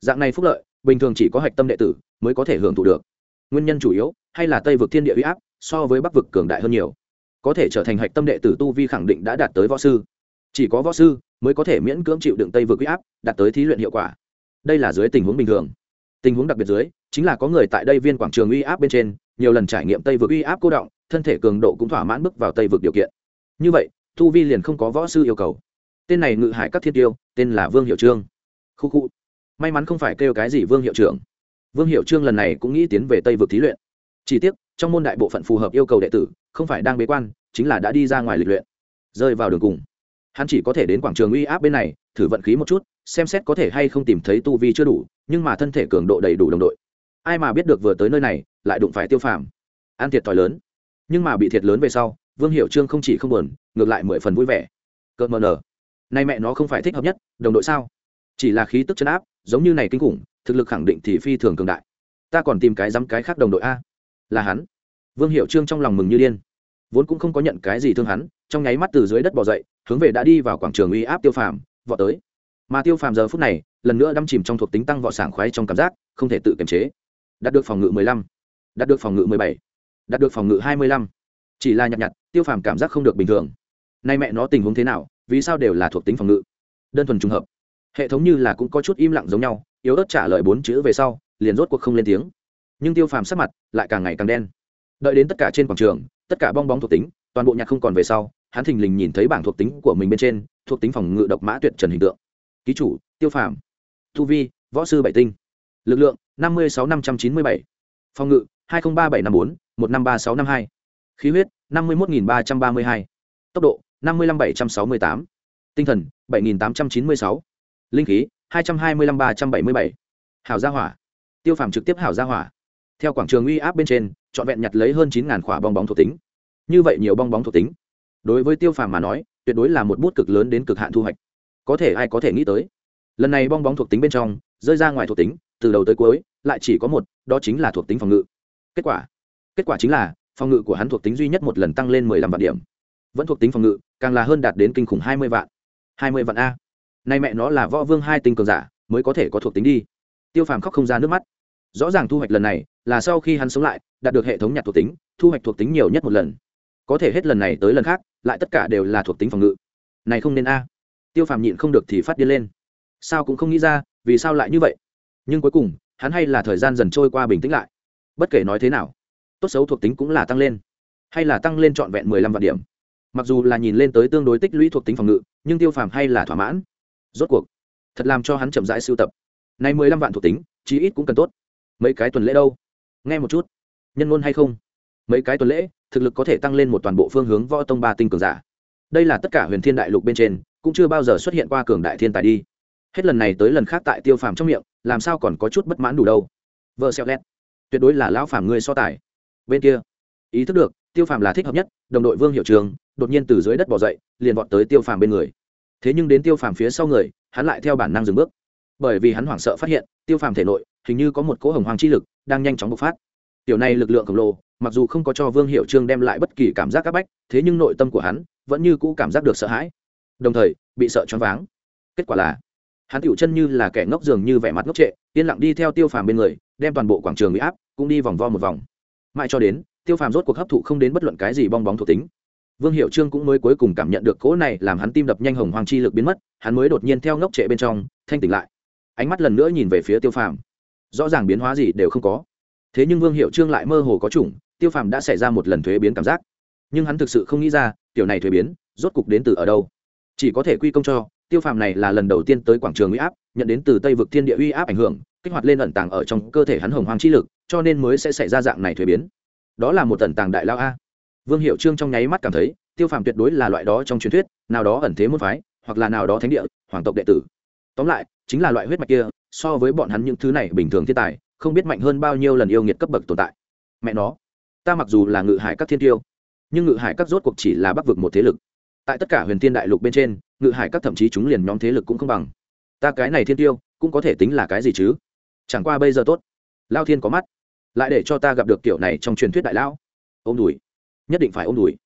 dạng này phúc lợi, bình thường chỉ có hạch tâm đệ tử mới có thể hưởng thụ được. Nguyên nhân chủ yếu hay là tây vực thiên địa huy áp so với bắc vực cường đại hơn nhiều. Có thể trở thành hạch tâm đệ tử tu vi khẳng định đã đạt tới võ sư. Chỉ có võ sư mới có thể miễn cưỡng chịu đựng tây vực huy áp, đạt tới thí luyện hiệu quả. Đây là dưới tình huống bình thường tình huống đặc biệt dưới, chính là có người tại đây viên quảng trường uy áp bên trên, nhiều lần trải nghiệm tây vực uy áp cô động, thân thể cường độ cũng thỏa mãn bước vào tây vực điều kiện. Như vậy thu vi liền không có võ sư yêu cầu. Tên này ngự hải các thiên tiêu, tên là vương hiệu trương. Khu khu. May mắn không phải kêu cái gì vương hiệu trưởng vương hiệu trương lần này cũng nghĩ tiến về tây vực thí luyện. Chỉ tiếc, trong môn đại bộ phận phù hợp yêu cầu đệ tử, không phải đang bế quan, chính là đã đi ra ngoài lịch luyện. Rơi vào đường cùng. Hắn chỉ có thể đến quảng trường uy áp bên này, thử vận khí một chút xem xét có thể hay không tìm thấy tu vi chưa đủ, nhưng mà thân thể cường độ đầy đủ đồng đội. Ai mà biết được vừa tới nơi này, lại đụng phải tiêu phàm. An thiệt thòi lớn. Nhưng mà bị thiệt lớn về sau, vương hiệu trương không chỉ không buồn, ngược lại mười phần vui vẻ. Cợt mờ nở nay mẹ nó không phải thích hợp nhất, đồng đội sao? Chỉ là khí tức chấn áp, giống như này kinh khủng, thực lực khẳng định thì phi thường cường đại. Ta còn tìm cái dám cái khác đồng đội a. Là hắn. Vương hiệu trương trong lòng mừng như điên. Vốn cũng không có nhận cái gì thương hắn, trong nháy mắt từ dưới đất bỏ dậy, hướng về đã đi vào quảng trường uy áp tiêu phàm, vọt tới mà tiêu phàm giờ phút này, lần nữa đâm chìm trong thuộc tính tăng vọ sảng khoái trong cảm giác, không thể tự kiềm chế. Đạt được phòng ngự mười lăm, đạt được phòng ngự mười bảy, đạt được phòng ngự hai mươi lăm. Chỉ là nhặt nhặt, tiêu phàm cảm giác không được bình thường. Nay mẹ nó tình huống thế nào, vì sao đều là thuộc tính phòng ngự? Đơn thuần trùng hợp. Hệ thống như là cũng có chút im lặng giống nhau, yếu ớt trả lời bốn chữ về sau, liền rốt cuộc không lên tiếng. Nhưng tiêu phàm sắc mặt lại càng ngày càng đen. Đợi đến tất cả trên quảng trường, tất cả bong bóng thuộc tính, toàn bộ nhạc không còn về sau, hắn thình lình nhìn thấy bảng thuộc tính của mình bên trên, thuộc tính phòng ngự độc mã tuyệt trần hình tượng ký chủ, tiêu phàm tu vi, võ sư bảy tinh, lực lượng năm mươi sáu năm trăm chín mươi bảy, phòng ngự hai nghìn ba bảy năm bốn, một năm ba sáu năm hai, khí huyết năm mươi một ba trăm ba mươi hai, tốc độ năm mươi năm bảy trăm sáu mươi tám, tinh thần bảy nghìn tám trăm chín mươi sáu, linh khí hai trăm hai mươi năm ba trăm bảy mươi bảy hảo gia hỏa, tiêu phàm trực tiếp hảo gia hỏa. Theo quảng trường uy áp bên trên, trọn vẹn nhặt lấy hơn chín khỏa bong bóng thuộc tính. Như vậy nhiều bong bóng thuộc tính. Đối với tiêu phàm mà nói, tuyệt đối là một bút cực lớn đến cực hạn thu hoạch có thể ai có thể nghĩ tới. Lần này bong bóng thuộc tính bên trong, rơi ra ngoài thuộc tính, từ đầu tới cuối, lại chỉ có một, đó chính là thuộc tính phòng ngự. Kết quả kết quả chính là, phòng ngự của hắn thuộc tính duy nhất một lần tăng lên mười lăm vạn điểm. Vẫn thuộc tính phòng ngự, càng là hơn đạt đến kinh khủng hai mươi vạn. Hai mươi vạn a. Nay mẹ nó là võ vương hai tinh cường giả, mới có thể có thuộc tính đi. Tiêu phàm khóc không ra nước mắt. Rõ ràng thu hoạch lần này, là sau khi hắn sống lại, đạt được hệ thống nhặt thuộc tính, thu hoạch thuộc tính nhiều nhất một lần. Có thể hết lần này tới lần khác, lại tất cả đều là thuộc tính phòng ngự. Này không nên a tiêu phàm nhịn không được thì phát điên lên. Sao cũng không nghĩ ra, vì sao lại như vậy? Nhưng cuối cùng, hắn hay là thời gian dần trôi qua bình tĩnh lại. Bất kể nói thế nào, tốt xấu thuộc tính cũng là tăng lên. Hay là tăng lên trọn vẹn mười lăm vạn điểm. Mặc dù là nhìn lên tới tương đối tích lũy thuộc tính phòng ngự, nhưng tiêu phàm hay là thỏa mãn. Rốt cuộc, thật làm cho hắn chậm rãi sưu tập. Này mười lăm vạn thuộc tính, chí ít cũng cần tốt. Mấy cái tuần lễ đâu? Nghe một chút. Nhân ngôn hay không? Mấy cái tuần lễ, thực lực có thể tăng lên một toàn bộ phương hướng võ tông ba tinh cường giả. Đây là tất cả huyền thiên đại lục bên trên cũng chưa bao giờ xuất hiện qua cường đại thiên tài đi. Hết lần này tới lần khác tại tiêu phàm trong miệng, làm sao còn có chút bất mãn đủ đâu. Vợ xẹo lét tuyệt đối là lão phàm ngươi so tài. Bên kia, ý thức được, tiêu phàm là thích hợp nhất, đồng đội vương hiệu trường, đột nhiên từ dưới đất bỏ dậy, liền vọt tới tiêu phàm bên người. Thế nhưng đến tiêu phàm phía sau người, hắn lại theo bản năng dừng bước. Bởi vì hắn hoảng sợ phát hiện, tiêu phàm thể nội, hình như có một cỗ hồng hoàng chi lực, đang nhanh chóng bộc phát. Tiểu này lực lượng khổng lồ, mặc dù không có cho vương hiệu trương đem lại bất kỳ cảm giác áp bách, thế nhưng nội tâm của hắn vẫn như cũ cảm giác được sợ hãi đồng thời bị sợ choáng váng. Kết quả là, hắn tiểu chân như là kẻ ngốc dường như vẻ mặt ngốc trệ, yên lặng đi theo tiêu phàm bên người, đem toàn bộ quảng trường bị áp cũng đi vòng vo một vòng. Mãi cho đến, tiêu phàm rốt cuộc hấp thụ không đến bất luận cái gì bong bóng thuộc tính. Vương hiệu trương cũng mới cuối cùng cảm nhận được cỗ này làm hắn tim đập nhanh hồng hoàng chi lực biến mất, hắn mới đột nhiên theo ngốc trệ bên trong, thanh tỉnh lại. Ánh mắt lần nữa nhìn về phía tiêu phàm. Rõ ràng biến hóa gì đều không có. Thế nhưng vương hiệu trương lại mơ hồ có chủng, tiêu phàm đã xảy ra một lần thuế biến cảm giác. Nhưng hắn thực sự không nghĩ ra, tiểu này thuế biến rốt cục đến từ ở đâu? Chỉ có thể quy công cho, tiêu phàm này là lần đầu tiên tới quảng trường uy áp, nhận đến từ tây vực thiên địa uy áp ảnh hưởng, kích hoạt lên ẩn tàng ở trong cơ thể hắn hồng hoàng chi lực, cho nên mới sẽ xảy ra dạng này thuế biến. Đó là một ẩn tàng đại lao a. Vương hiệu trương trong nháy mắt cảm thấy, tiêu phàm tuyệt đối là loại đó trong truyền thuyết, nào đó ẩn thế môn phái, hoặc là nào đó thánh địa, hoàng tộc đệ tử. Tóm lại, chính là loại huyết mạch kia, so với bọn hắn những thứ này bình thường thiên tài, không biết mạnh hơn bao nhiêu lần yêu nghiệt cấp bậc tồn tại. Mẹ nó, ta mặc dù là ngự hải các thiên tiêu, nhưng ngự hải các rốt cuộc chỉ là bắc vực một thế lực tại tất cả huyền thiên đại lục bên trên, ngự hải các thậm chí chúng liền nhóm thế lực cũng không bằng. Ta cái này thiên tiêu, cũng có thể tính là cái gì chứ? Chẳng qua bây giờ tốt. Lao thiên có mắt. Lại để cho ta gặp được kiểu này trong truyền thuyết đại lão. Ôm đùi. Nhất định phải ôm đùi.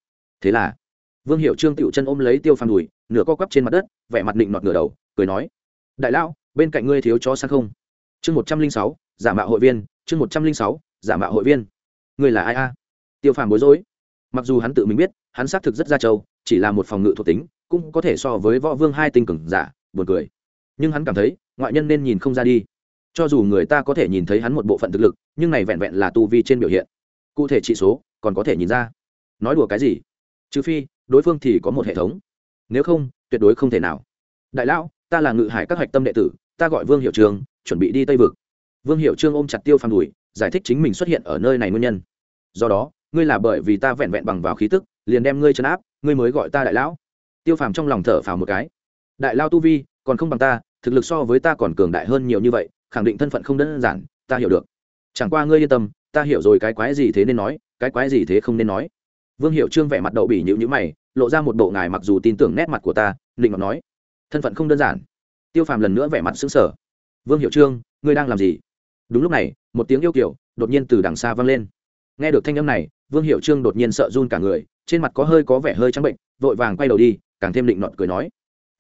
Thế là, vương hiệu trương tựu chân ôm lấy tiêu phàm đùi, nửa co quắp trên mặt đất, vẻ mặt định nọt ngửa đầu, cười nói, đại lão, bên cạnh ngươi thiếu chó sang không? Chương một trăm linh sáu, giả mạo hội viên, chương một trăm linh sáu, giả mạo hội viên. Ngươi là ai a? Tiêu phàm bối rối. Mặc dù hắn tự mình biết, hắn xác thực rất ra trâu chỉ là một phòng ngự thuộc tính, cũng có thể so với võ vương hai tinh cường giả, buồn cười. Nhưng hắn cảm thấy, ngoại nhân nên nhìn không ra đi. Cho dù người ta có thể nhìn thấy hắn một bộ phận thực lực, nhưng này vẹn vẹn là tu vi trên biểu hiện. Cụ thể trị số, còn có thể nhìn ra. Nói đùa cái gì? Trừ phi, đối phương thì có một hệ thống. Nếu không, tuyệt đối không thể nào. Đại lão, ta là ngự hải các hạch tâm đệ tử, ta gọi vương hiệu trường, chuẩn bị đi tây vực. Vương hiệu trương ôm chặt tiêu phàm đùi, giải thích chính mình xuất hiện ở nơi này nguyên nhân. Do đó, ngươi là bởi vì ta vẹn vẹn bằng vào khí tức, liền đem ngươi chấn áp ngươi mới gọi ta đại lão. Tiêu phàm trong lòng thở phào một cái. Đại lao tu vi, còn không bằng ta, thực lực so với ta còn cường đại hơn nhiều như vậy, khẳng định thân phận không đơn giản, ta hiểu được. Chẳng qua ngươi yên tâm, ta hiểu rồi cái quái gì thế nên nói, cái quái gì thế không nên nói. Vương hiệu trương vẻ mặt đậu bỉ nhịu nhữ mày, lộ ra một bộ ngài mặc dù tin tưởng nét mặt của ta định ngọc nói, thân phận không đơn giản. Tiêu phàm lần nữa vẻ mặt xứng sở vương hiệu trương, ngươi đang làm gì? Đúng lúc này, một tiếng yêu kiểu đột nhiên từ đằng xa vang lên. Nghe được thanh âm này vương hiệu trương đột nhiên sợ run cả người, trên mặt có hơi có vẻ hơi trắng bệnh, vội vàng quay đầu đi, càng thêm định nọt cười nói,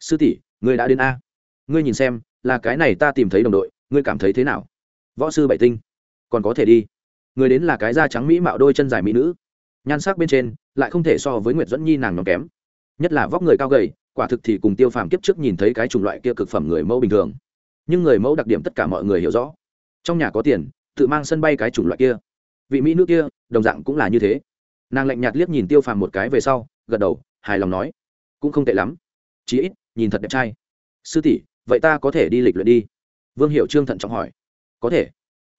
sư tỷ, ngươi đã đến a? Ngươi nhìn xem, là cái này ta tìm thấy đồng đội, ngươi cảm thấy thế nào? Võ sư bảy tinh, còn có thể đi. Người đến là cái da trắng mỹ mạo đôi chân dài mỹ nữ. Nhan sắc bên trên, lại không thể so với nguyệt dẫn nhi nàng nhóm kém. Nhất là vóc người cao gầy, quả thực thì cùng tiêu phàm kiếp trước nhìn thấy cái chủng loại kia cực phẩm người mẫu bình thường. Nhưng người mẫu đặc điểm tất cả mọi người hiểu rõ. Trong nhà có tiền, tự mang sân bay cái chủng loại kia vị mỹ nữ kia, đồng dạng cũng là như thế. Nàng lạnh nhạt liếc nhìn tiêu phàm một cái về sau, gật đầu, hài lòng nói, cũng không tệ lắm. Chí ít, nhìn thật đẹp trai. Sư tỷ, vậy ta có thể đi lịch luyện đi? Vương hiệu trương thận trọng hỏi. Có thể.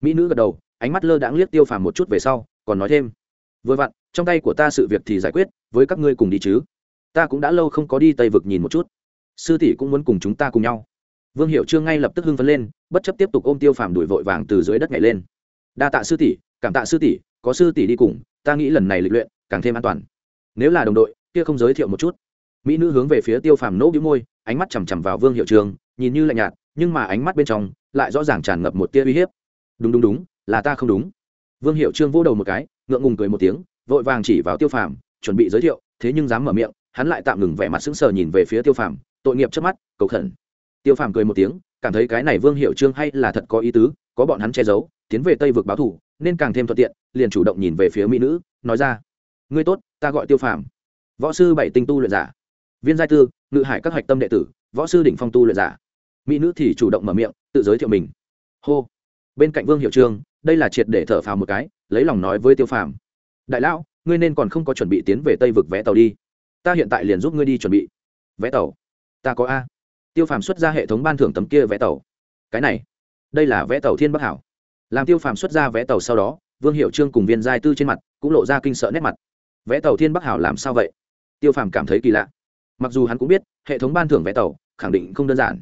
Mỹ nữ gật đầu, ánh mắt lơ đãng liếc tiêu phàm một chút về sau, còn nói thêm, vừa vặn, trong tay của ta sự việc thì giải quyết, với các ngươi cùng đi chứ. Ta cũng đã lâu không có đi tây vực nhìn một chút. Sư tỷ cũng muốn cùng chúng ta cùng nhau. Vương hiệu trương ngay lập tức hưng phấn lên, bất chấp tiếp tục ôm tiêu phàm đuổi vội vàng từ dưới đất nhảy lên. Đa tạ sư tỷ cảm tạ sư tỷ, có sư tỷ đi cùng, ta nghĩ lần này lịch luyện càng thêm an toàn. Nếu là đồng đội, kia không giới thiệu một chút. Mỹ nữ hướng về phía tiêu phàm nỗ bĩu môi, ánh mắt chằm chằm vào vương hiệu trường, nhìn như lạnh nhạt, nhưng mà ánh mắt bên trong lại rõ ràng tràn ngập một tia uy hiếp. Đúng đúng đúng, là ta không đúng. Vương hiệu trương vô đầu một cái, ngượng ngùng cười một tiếng, vội vàng chỉ vào tiêu phàm, chuẩn bị giới thiệu, thế nhưng dám mở miệng, hắn lại tạm ngừng vẻ mặt sững sờ nhìn về phía tiêu phàm, tội nghiệp trước mắt, cầu khẩn. Tiêu phàm cười một tiếng, cảm thấy cái này vương hiệu trương hay là thật có ý tứ, có bọn hắn che giấu, tiến về tây vực báo thủ nên càng thêm thuận tiện, liền chủ động nhìn về phía mỹ nữ, nói ra, ngươi tốt, ta gọi tiêu phàm, võ sư bảy tinh tu luyện giả, viên giai tư, ngự hải các hạch tâm đệ tử, võ sư đỉnh phong tu luyện giả. Mỹ nữ thì chủ động mở miệng, tự giới thiệu mình. Hô. Bên cạnh vương hiệu trương đây là triệt để thở phào một cái, lấy lòng nói với tiêu phàm, đại lão, ngươi nên còn không có chuẩn bị tiến về tây vực vé tàu đi. Ta hiện tại liền giúp ngươi đi chuẩn bị. Vé tàu? Ta có a. Tiêu phàm xuất ra hệ thống ban thưởng tấm kia vé tàu. Cái này, đây là vé tàu thiên bắc hảo làm tiêu phàm xuất ra vé tàu sau đó, vương hiệu trương cùng viên giai tư trên mặt cũng lộ ra kinh sợ nét mặt. Vé tàu thiên bắc hảo làm sao vậy? Tiêu phàm cảm thấy kỳ lạ. Mặc dù hắn cũng biết, hệ thống ban thưởng vé tàu khẳng định không đơn giản.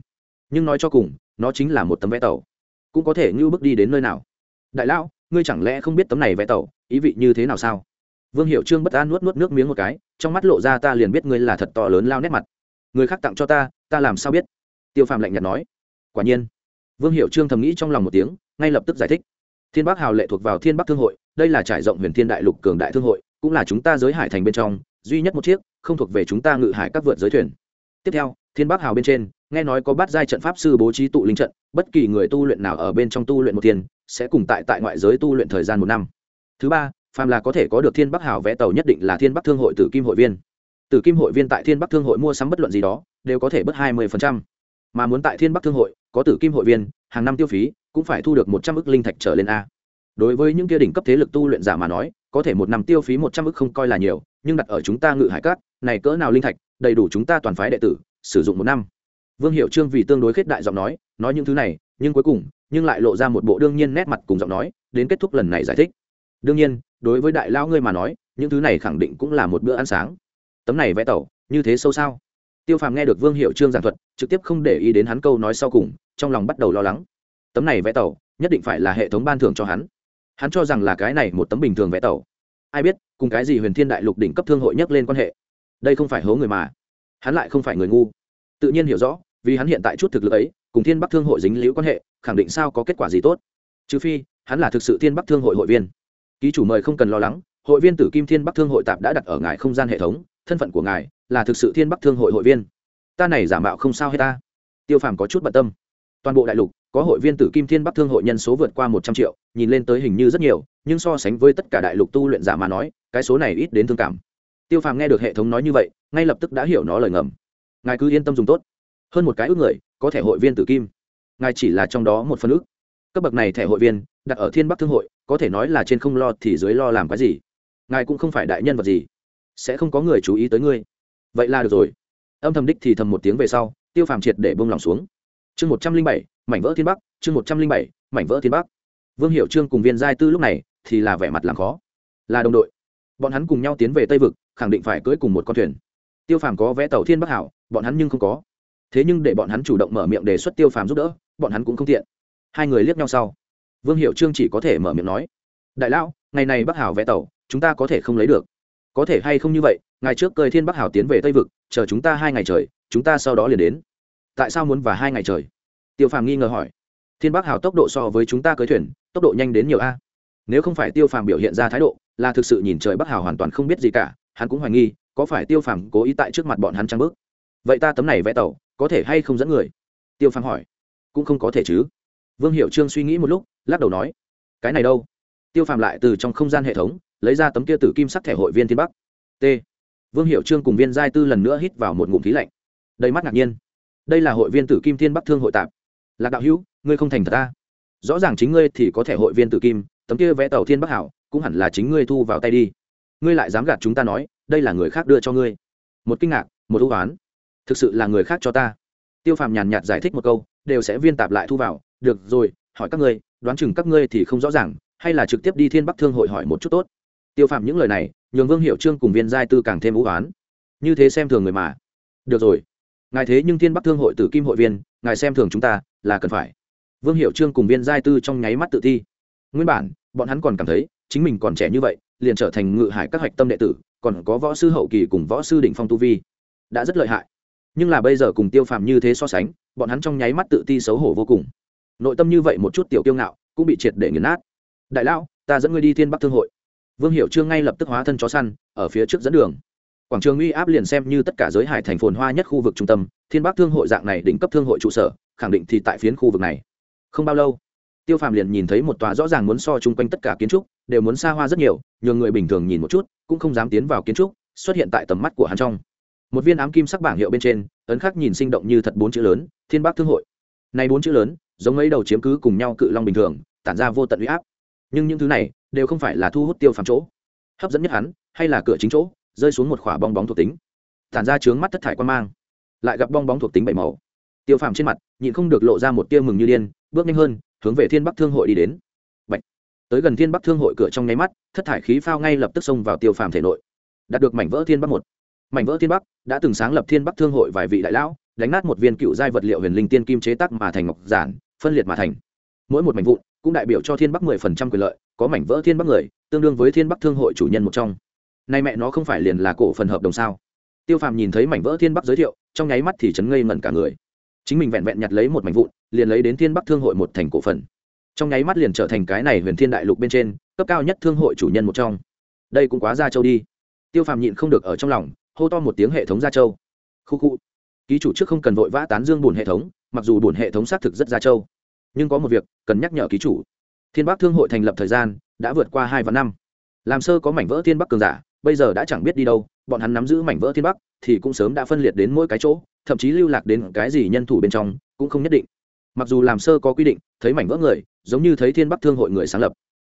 Nhưng nói cho cùng, nó chính là một tấm vé tàu. Cũng có thể như bước đi đến nơi nào. Đại lão, ngươi chẳng lẽ không biết tấm này vé tàu, ý vị như thế nào sao? Vương hiệu trương bất an nuốt nuốt nước miếng một cái, trong mắt lộ ra ta liền biết ngươi là thật to lớn lao nét mặt. Người khác tặng cho ta ta làm sao biết? Tiêu phàm lạnh nhạt nói. Quả nhiên. Vương hiệu trương thầm nghĩ trong lòng một tiếng ngay lập tức giải thích. Thiên bắc hào lệ thuộc vào thiên bắc thương hội, đây là trải rộng huyền thiên đại lục cường đại thương hội, cũng là chúng ta giới hải thành bên trong, duy nhất một chiếc, không thuộc về chúng ta ngự hải các vượt giới thuyền. Tiếp theo, thiên bắc hào bên trên, nghe nói có bát giai trận pháp sư bố trí tụ linh trận, bất kỳ người tu luyện nào ở bên trong tu luyện một tiền sẽ cùng tại tại ngoại giới tu luyện thời gian một năm. Thứ ba, phàm là có thể có được thiên bắc hào vẽ tàu nhất định là thiên bắc thương hội tử kim hội viên. Tử kim hội viên tại thiên bắc thương hội mua sắm bất luận gì đó, đều có thể bớt hai mươi mà muốn tại thiên bắc thương hội, có tử kim hội viên hàng năm tiêu phí cũng phải thu được một trăm ức linh thạch trở lên a. Đối với những kia đỉnh cấp thế lực tu luyện giả mà nói, có thể một năm tiêu phí một trăm ức không coi là nhiều, nhưng đặt ở chúng ta ngự hải cát, này cỡ nào linh thạch, đầy đủ chúng ta toàn phái đệ tử, sử dụng một năm. Vương hiệu trương vì tương đối khết đại giọng nói nói những thứ này, nhưng cuối cùng, nhưng lại lộ ra một bộ đương nhiên nét mặt cùng giọng nói, đến kết thúc lần này giải thích. Đương nhiên, đối với đại lao ngươi mà nói, những thứ này khẳng định cũng là một bữa ăn sáng. Tấm này vẽ tàu như thế sâu sao? Tiêu phàm nghe được vương hiệu trương giảng thuật, trực tiếp không để ý đến hắn câu nói sau cùng trong lòng bắt đầu lo lắng. Tấm này vẽ tàu, nhất định phải là hệ thống ban thưởng cho hắn. Hắn cho rằng là cái này một tấm bình thường vẽ tàu. Ai biết, cùng cái gì huyền thiên đại lục đỉnh cấp thương hội nhắc lên quan hệ. Đây không phải hố người mà. Hắn lại không phải người ngu. Tự nhiên hiểu rõ, vì hắn hiện tại chút thực lực ấy, cùng thiên bắc thương hội dính liễu quan hệ, khẳng định sao có kết quả gì tốt. Trừ phi, hắn là thực sự thiên bắc thương hội hội viên. Ký chủ mời không cần lo lắng, hội viên tử kim thiên bắc thương hội tạp đã đặt ở ngài không gian hệ thống, thân phận của ngài là thực sự thiên bắc thương hội hội viên. Ta này giả mạo không sao hết ta. Tiêu phàm có chút bận tâm toàn bộ đại lục, có hội viên tử kim thiên bắc thương hội nhân số vượt qua một trăm triệu, nhìn lên tới hình như rất nhiều, nhưng so sánh với tất cả đại lục tu luyện giả mà nói, cái số này ít đến thương cảm. Tiêu phàm nghe được hệ thống nói như vậy, ngay lập tức đã hiểu nó lời ngầm. Ngài cứ yên tâm dùng tốt. Hơn một cái ước người, có thẻ hội viên tử kim. Ngài chỉ là trong đó một phần ước. Cấp bậc này thẻ hội viên, đặt ở thiên bắc thương hội, có thể nói là trên không lo thì dưới lo làm cái gì. Ngài cũng không phải đại nhân vật gì. Sẽ không có người chú ý tới ngươi. Vậy là được rồi. Âm thầm đích thì thầm một tiếng về sau, tiêu phàm triệt để bông lòng xuống chương một trăm linh bảy, mảnh vỡ thiên bắc, chương một trăm linh bảy, mảnh vỡ thiên bắc. Vương hiệu trương cùng viên giai tư lúc này thì là vẻ mặt làm khó. Là đồng đội. Bọn hắn cùng nhau tiến về tây vực, khẳng định phải cưỡi cùng một con thuyền. Tiêu phàm có vẽ tàu thiên bắc hảo, bọn hắn nhưng không có. Thế nhưng để bọn hắn chủ động mở miệng đề xuất tiêu phàm giúp đỡ, bọn hắn cũng không tiện. Hai người liếc nhau sau. Vương hiệu trương chỉ có thể mở miệng nói, đại lão, ngày này bắc hảo vẽ tàu, chúng ta có thể không lấy được. Có thể hay không như vậy, ngày trước cơi thiên bắc hảo tiến về tây vực, chờ chúng ta hai ngày trời, chúng ta sau đó liền đến tại sao muốn vào hai ngày trời? Tiêu phàm nghi ngờ hỏi. Thiên bắc hảo tốc độ so với chúng ta cưới thuyền, tốc độ nhanh đến nhiều a. Nếu không phải tiêu phàm biểu hiện ra thái độ, là thực sự nhìn trời bắc hảo hoàn toàn không biết gì cả, hắn cũng hoài nghi, có phải tiêu phàm cố ý tại trước mặt bọn hắn trăng bước? Vậy ta tấm này vẽ tàu có thể hay không dẫn người? Tiêu phàm hỏi. Cũng không có thể chứ. Vương hiệu trương suy nghĩ một lúc, lắc đầu nói. Cái này đâu? Tiêu phàm lại từ trong không gian hệ thống, lấy ra tấm kia tử kim sắc thẻ hội viên thiên bắc. T. Vương hiệu trương cùng viên giai tư lần nữa hít vào một ngụm khí lạnh. Đầy mắt ngạc nhiên đây là hội viên tử kim thiên bắc thương hội tạp. Lạc đạo hữu, ngươi không thành thật ta. Rõ ràng chính ngươi thì có thể hội viên tử kim, tấm kia vẽ tàu thiên bắc hảo, cũng hẳn là chính ngươi thu vào tay đi. Ngươi lại dám gạt chúng ta nói, đây là người khác đưa cho ngươi. Một kinh ngạc, một ưu oán. Thực sự là người khác cho ta. Tiêu phàm nhàn nhạt giải thích một câu, đều sẽ viên tạp lại thu vào. Được rồi, hỏi các ngươi, đoán chừng các ngươi thì không rõ ràng, hay là trực tiếp đi thiên bắc thương hội hỏi một chút tốt. Tiêu phàm những lời này, nhường vương hiệu trương cùng viên giai tư càng thêm ưu oán. Như thế xem thường người mà. Được rồi ngài thế nhưng thiên bắc thương hội tử kim hội viên, ngài xem thường chúng ta, là cần phải. Vương hiệu trương cùng viên giai tư trong nháy mắt tự thi. Nguyên bản, bọn hắn còn cảm thấy, chính mình còn trẻ như vậy, liền trở thành ngự hải các hạch tâm đệ tử, còn có võ sư hậu kỳ cùng võ sư đỉnh phong tu vi. Đã rất lợi hại. Nhưng là bây giờ cùng tiêu phàm như thế so sánh, bọn hắn trong nháy mắt tự ti xấu hổ vô cùng. Nội tâm như vậy một chút tiểu kiêu ngạo, cũng bị triệt để nghiền nát. Đại lão, ta dẫn ngươi đi thiên bắc thương hội. Vương hiệu trương ngay lập tức hóa thân chó săn, ở phía trước dẫn đường quảng trường uy áp liền xem như tất cả giới hải thành phồn hoa nhất khu vực trung tâm, thiên bắc thương hội dạng này đỉnh cấp thương hội trụ sở, khẳng định thì tại phiến khu vực này. Không bao lâu, tiêu phàm liền nhìn thấy một tòa rõ ràng muốn so chung quanh tất cả kiến trúc, đều muốn xa hoa rất nhiều, nhường người bình thường nhìn một chút, cũng không dám tiến vào kiến trúc, xuất hiện tại tầm mắt của hắn trong. Một viên ám kim sắc bảng hiệu bên trên, ấn khắc nhìn sinh động như thật bốn chữ lớn, thiên bắc thương hội. Này bốn chữ lớn, giống ấy đầu chiếm cứ cùng nhau cự long bình thường, tản ra vô tận uy áp. Nhưng những thứ này, đều không phải là thu hút tiêu phàm chỗ, hấp dẫn nhất hắn, hay là cửa chính chỗ rơi xuống một khỏa bong bóng thuộc tính. Tản ra trướng mắt thất thải quan mang. Lại gặp bong bóng thuộc tính bảy màu. Tiêu phàm trên mặt, nhịn không được lộ ra một tia mừng như điên, bước nhanh hơn, hướng về thiên bắc thương hội đi đến. Bạch. tới gần thiên bắc thương hội cửa trong nháy mắt, thất thải khí phao ngay lập tức xông vào tiêu phàm thể nội. Đạt được mảnh vỡ thiên bắc một. Mảnh vỡ thiên bắc đã từng sáng lập thiên bắc thương hội vài vị đại lão, đánh nát một viên cựu giai vật liệu huyền linh tiên kim chế tác mà thành ngọc giản, phân liệt mà thành. Mỗi một mảnh vụn cũng đại biểu cho thiên bắc mười phần trăm quyền lợi, có mảnh vỡ thiên bắc người, tương đương với thiên bắc thương hội chủ nhân một trong nay mẹ nó không phải liền là cổ phần hợp đồng sao? Tiêu phàm nhìn thấy mảnh vỡ thiên bắc giới thiệu, trong nháy mắt thì chấn ngây ngẩn cả người. Chính mình vẹn vẹn nhặt lấy một mảnh vụn, liền lấy đến thiên bắc thương hội một thành cổ phần. Trong nháy mắt liền trở thành cái này huyền thiên đại lục bên trên, cấp cao nhất thương hội chủ nhân một trong. Đây cũng quá ra châu đi. Tiêu phàm nhịn không được ở trong lòng, hô to một tiếng hệ thống ra châu. Khu khu. Ký chủ trước không cần vội vã tán dương bùn hệ thống, mặc dù bùn hệ thống xác thực rất ra châu. Nhưng có một việc, cần nhắc nhở ký chủ. Thiên bắc thương hội thành lập thời gian, đã vượt qua hai và năm. Làm sơ có mảnh vỡ thiên bắc cường giả bây giờ đã chẳng biết đi đâu, bọn hắn nắm giữ mảnh vỡ thiên bắc, thì cũng sớm đã phân liệt đến mỗi cái chỗ, thậm chí lưu lạc đến cái gì nhân thủ bên trong, cũng không nhất định. Mặc dù làm sơ có quy định, thấy mảnh vỡ người, giống như thấy thiên bắc thương hội người sáng lập.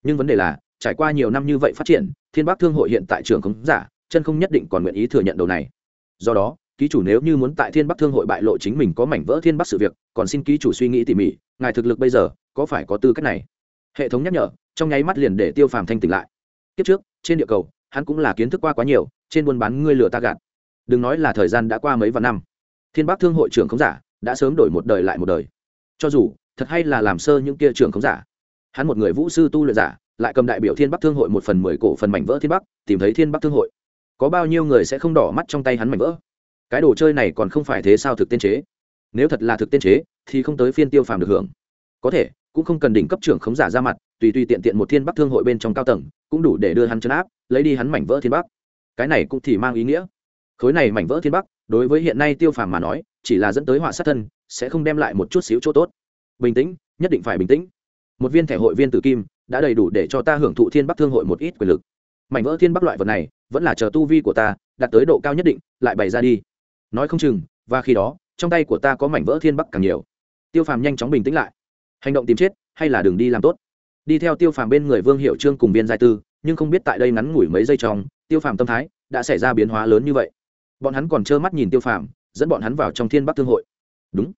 Nhưng vấn đề là, trải qua nhiều năm như vậy phát triển, thiên bắc thương hội hiện tại trường không giả, chân không nhất định còn nguyện ý thừa nhận đầu này. Do đó, ký chủ nếu như muốn tại thiên bắc thương hội bại lộ chính mình có mảnh vỡ thiên bắc sự việc, còn xin ký chủ suy nghĩ tỉ mỉ, ngài thực lực bây giờ, có phải có tư cách này? Hệ thống nhắc nhở, trong nháy mắt liền để tiêu phàm thanh tỉnh lại. Kiếp trước, trên địa cầu hắn cũng là kiến thức qua quá nhiều, trên buôn bán ngươi lừa ta gạt. Đừng nói là thời gian đã qua mấy vạn năm. Thiên bắc thương hội trưởng khống giả đã sớm đổi một đời lại một đời. Cho dù, thật hay là làm sơ những kia trưởng khống giả. Hắn một người vũ sư tu luyện giả, lại cầm đại biểu thiên bắc thương hội một phần mười cổ phần mảnh vỡ thiên bắc, tìm thấy thiên bắc thương hội. Có bao nhiêu người sẽ không đỏ mắt trong tay hắn mảnh vỡ? Cái đồ chơi này còn không phải thế sao thực tiên chế? Nếu thật là thực tiên chế, thì không tới phiên tiêu phàm được hưởng. Có thể, cũng không cần đỉnh cấp trưởng khống giả ra mặt tùy tùy tiện tiện một thiên bắc thương hội bên trong cao tầng, cũng đủ để đưa hắn chấn áp, lấy đi hắn mảnh vỡ thiên bắc. Cái này cũng thì mang ý nghĩa. Khối này mảnh vỡ thiên bắc, đối với hiện nay tiêu phàm mà nói, chỉ là dẫn tới họa sát thân, sẽ không đem lại một chút xíu chỗ tốt. Bình tĩnh, nhất định phải bình tĩnh. Một viên thẻ hội viên tử kim, đã đầy đủ để cho ta hưởng thụ thiên bắc thương hội một ít quyền lực. Mảnh vỡ thiên bắc loại vật này, vẫn là chờ tu vi của ta, đạt tới độ cao nhất định, lại bày ra đi. Nói không chừng, và khi đó, trong tay của ta có mảnh vỡ thiên bắc càng nhiều. Tiêu phàm nhanh chóng bình tĩnh lại. Hành động tìm chết, hay là đường đi làm tốt? Đi theo tiêu phàm bên người vương hiệu trương cùng viên giai tư, nhưng không biết tại đây ngắn ngủi mấy giây trong, tiêu phàm tâm thái đã xảy ra biến hóa lớn như vậy. Bọn hắn còn trơ mắt nhìn tiêu phàm, dẫn bọn hắn vào trong thiên bắc thương hội. Đúng.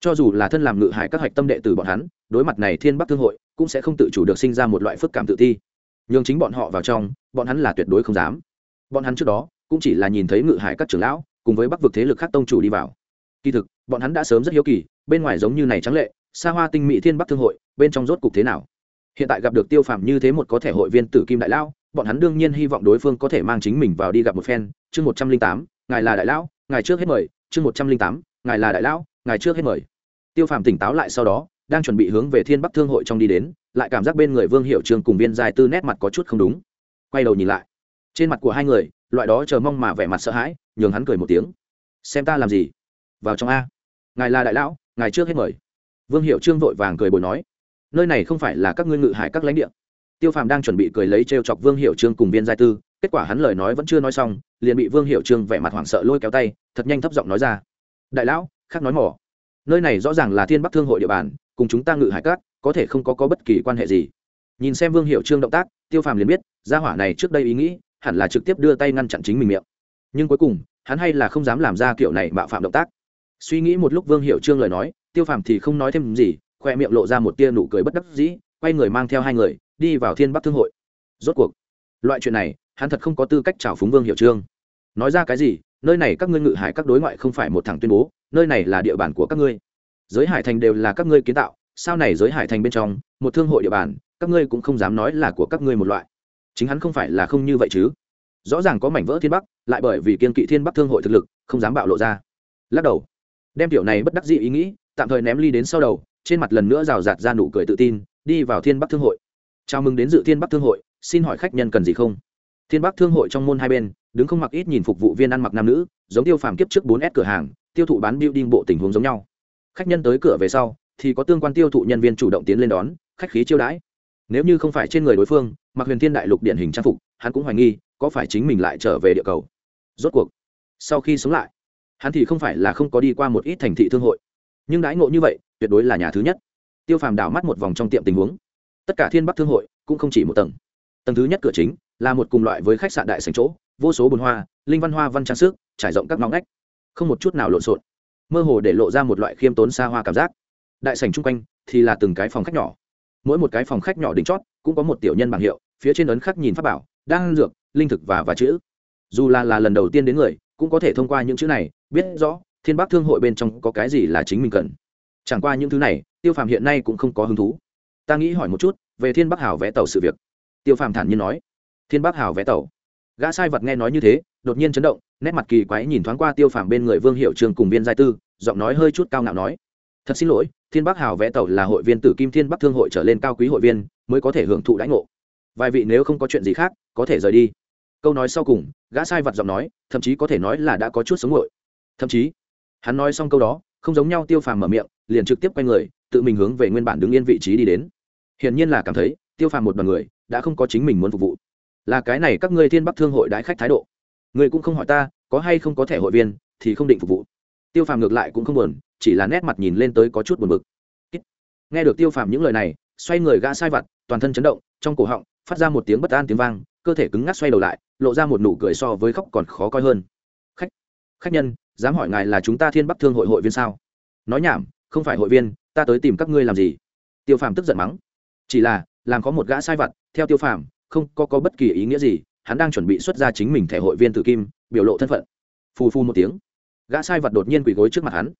Cho dù là thân làm ngự hải các hạch tâm đệ tử bọn hắn, đối mặt này thiên bắc thương hội cũng sẽ không tự chủ được sinh ra một loại phức cảm tự thi nhưng chính bọn họ vào trong, bọn hắn là tuyệt đối không dám. Bọn hắn trước đó cũng chỉ là nhìn thấy ngự hải các trưởng lão cùng với bắc vực thế lực khác tông chủ đi vào. Kỳ thực, bọn hắn đã sớm rất hiếu kỳ, bên ngoài giống như này trắng lệ, xa hoa tinh mỹ thiên bắc thương hội, bên trong rốt cục thế nào? Hiện tại gặp được tiêu phàm như thế một có thể hội viên tử kim đại lão, bọn hắn đương nhiên hy vọng đối phương có thể mang chính mình vào đi gặp một phen. Chương một trăm linh tám, ngài là đại lão, ngài trước hết mời. Chương một trăm linh tám, ngài là đại lão, ngài trước hết mời. Tiêu phàm tỉnh táo lại sau đó, đang chuẩn bị hướng về thiên bắc thương hội trong đi đến, lại cảm giác bên người vương hiệu trường cùng viên dài tư nét mặt có chút không đúng. Quay đầu nhìn lại, trên mặt của hai người, loại đó chờ mong mà vẻ mặt sợ hãi, nhường hắn cười một tiếng. Xem ta làm gì? Vào trong a. Ngài là đại lão, ngài trước hết mời. Vương hiệu trương vội vàng cười bồi nói nơi này không phải là các ngươi ngự hải các lãnh địa. Tiêu phàm đang chuẩn bị cười lấy t r e o chọc vương hiệu trương cùng viên giai tư kết quả hắn lời nói vẫn chưa nói xong liền bị vương hiệu trương vẻ mặt hoảng sợ lôi kéo tay thật nhanh thấp giọng nói ra. Đại lão khác nói mỏ. Nơi này rõ ràng là thiên bắc thương hội địa bàn cùng chúng ta ngự hải các có thể không có, có bất kỳ quan hệ gì. Nhìn xem vương hiệu trương động tác tiêu phàm liền biết gia hỏa này trước đây ý nghĩ hẳn là trực tiếp đưa tay ngăn chặn chính mình miệng. Nhưng cuối cùng hắn hay là không dám làm ra kiểu này bạo phạm động tác. Suy nghĩ một lúc vương hiệu trương lời nói tiêu phàm thì không nói thêm gì khoe miệng lộ ra một tia nụ cười bất đắc dĩ, quay người mang theo hai người, đi vào thiên bắc thương hội. Rốt cuộc, loại chuyện này, hắn thật không có tư cách chào phúng vương hiệu trương. Nói ra cái gì, nơi này các ngươi ngự hải các đối ngoại không phải một thằng tuyên bố, nơi này là địa bàn của các ngươi. Giới hải thành đều là các ngươi kiến tạo, sau này giới hải thành bên trong, một thương hội địa bàn, các ngươi cũng không dám nói là của các ngươi một loại. Chính hắn không phải là không như vậy chứ. Rõ ràng có mảnh vỡ thiên bắc, lại bởi vì kiên kỵ thiên bắc thương hội thực lực, không dám bạo lộ ra. Lắc đầu, đem tiểu này bất đắc dĩ ý nghĩ, tạm thời ném ly đến sau đầu trên mặt lần nữa rào rạt ra nụ cười tự tin, đi vào thiên bắc thương hội. Chào mừng đến dự thiên bắc thương hội, xin hỏi khách nhân cần gì không? Thiên bắc thương hội trong môn hai bên, đứng không mặc ít nhìn phục vụ viên ăn mặc nam nữ, giống tiêu phàm kiếp trước bốn s cửa hàng, tiêu thụ bán building bộ tình huống giống nhau. Khách nhân tới cửa về sau, thì có tương quan tiêu thụ nhân viên chủ động tiến lên đón, khách khí chiêu đãi. Nếu như không phải trên người đối phương, mặc huyền thiên đại lục điển hình trang phục, hắn cũng hoài nghi, có phải chính mình lại trở về địa cầu. Rốt cuộc, sau khi sống lại, hắn thì không phải là không có đi qua một ít thành thị thương hội. Nhưng đãi ngộ như vậy tuyệt đối là nhà thứ nhất. Tiêu phàm đảo mắt một vòng trong tiệm tình huống. Tất cả thiên bắc thương hội cũng không chỉ một tầng. Tầng thứ nhất cửa chính là một cùng loại với khách sạn đại sành chỗ, vô số bồn hoa, linh văn hoa văn trang sức, trải rộng các ngõ ngách. Không một chút nào lộn xộn, mơ hồ để lộ ra một loại khiêm tốn xa hoa cảm giác. Đại sành chung quanh thì là từng cái phòng khách nhỏ. Mỗi một cái phòng khách nhỏ đỉnh chót cũng có một tiểu nhân bảng hiệu, phía trên ấn khắc nhìn pháp bảo, đang dược, linh thực và và chữ. Dù là là lần đầu tiên đến người, cũng có thể thông qua những chữ này biết rõ thiên bắc thương hội bên trong có cái gì là chính mình cần chẳng qua những thứ này, tiêu phàm hiện nay cũng không có hứng thú. Ta nghĩ hỏi một chút, về thiên bắc hảo vẽ tàu sự việc. Tiêu phàm thản nhiên nói. Thiên bắc hảo vẽ tàu. Gã sai vật nghe nói như thế, đột nhiên chấn động, nét mặt kỳ quái nhìn thoáng qua tiêu phàm bên người vương hiệu trường cùng viên giai tư, giọng nói hơi chút cao ngạo nói. Thật xin lỗi, thiên bắc hào vẽ tàu là hội viên tử kim thiên bắc thương hội trở lên cao quý hội viên, mới có thể hưởng thụ đãi ngộ. Vài vị nếu không có chuyện gì khác, có thể rời đi. Câu nói sau cùng, gã sai vật giọng nói, thậm chí có thể nói là đã có chút sống ngội thậm chí, hắn nói xong câu đó không giống nhau tiêu phàm mở miệng, liền trực tiếp quay người, tự mình hướng về nguyên bản đứng yên vị trí đi đến. Hiển nhiên là cảm thấy, tiêu phàm một đoàn người, đã không có chính mình muốn phục vụ. Là cái này các ngươi thiên bắc thương hội đãi khách thái độ. Người cũng không hỏi ta, có hay không có thẻ hội viên, thì không định phục vụ. Tiêu phàm ngược lại cũng không buồn, chỉ là nét mặt nhìn lên tới có chút buồn bực. Nghe được tiêu phàm những lời này, xoay người gã sai vặt, toàn thân chấn động, trong cổ họng, phát ra một tiếng bất an tiếng vang, cơ thể cứng ngắc xoay đầu lại, lộ ra một nụ cười so với khóc còn khó coi hơn. Khách. Khách nhân dám hỏi ngài là chúng ta thiên bắc thương hội hội viên sao? Nói nhảm không phải hội viên ta tới tìm các ngươi làm gì? Tiêu phàm tức giận mắng. Chỉ là làm có một gã sai vặt theo tiêu phàm không có, có bất kỳ ý nghĩa gì hắn đang chuẩn bị xuất ra chính mình thẻ hội viên tự kim biểu lộ thân phận. Phù phu một tiếng gã sai vật đột nhiên quỳ gối trước mặt hắn.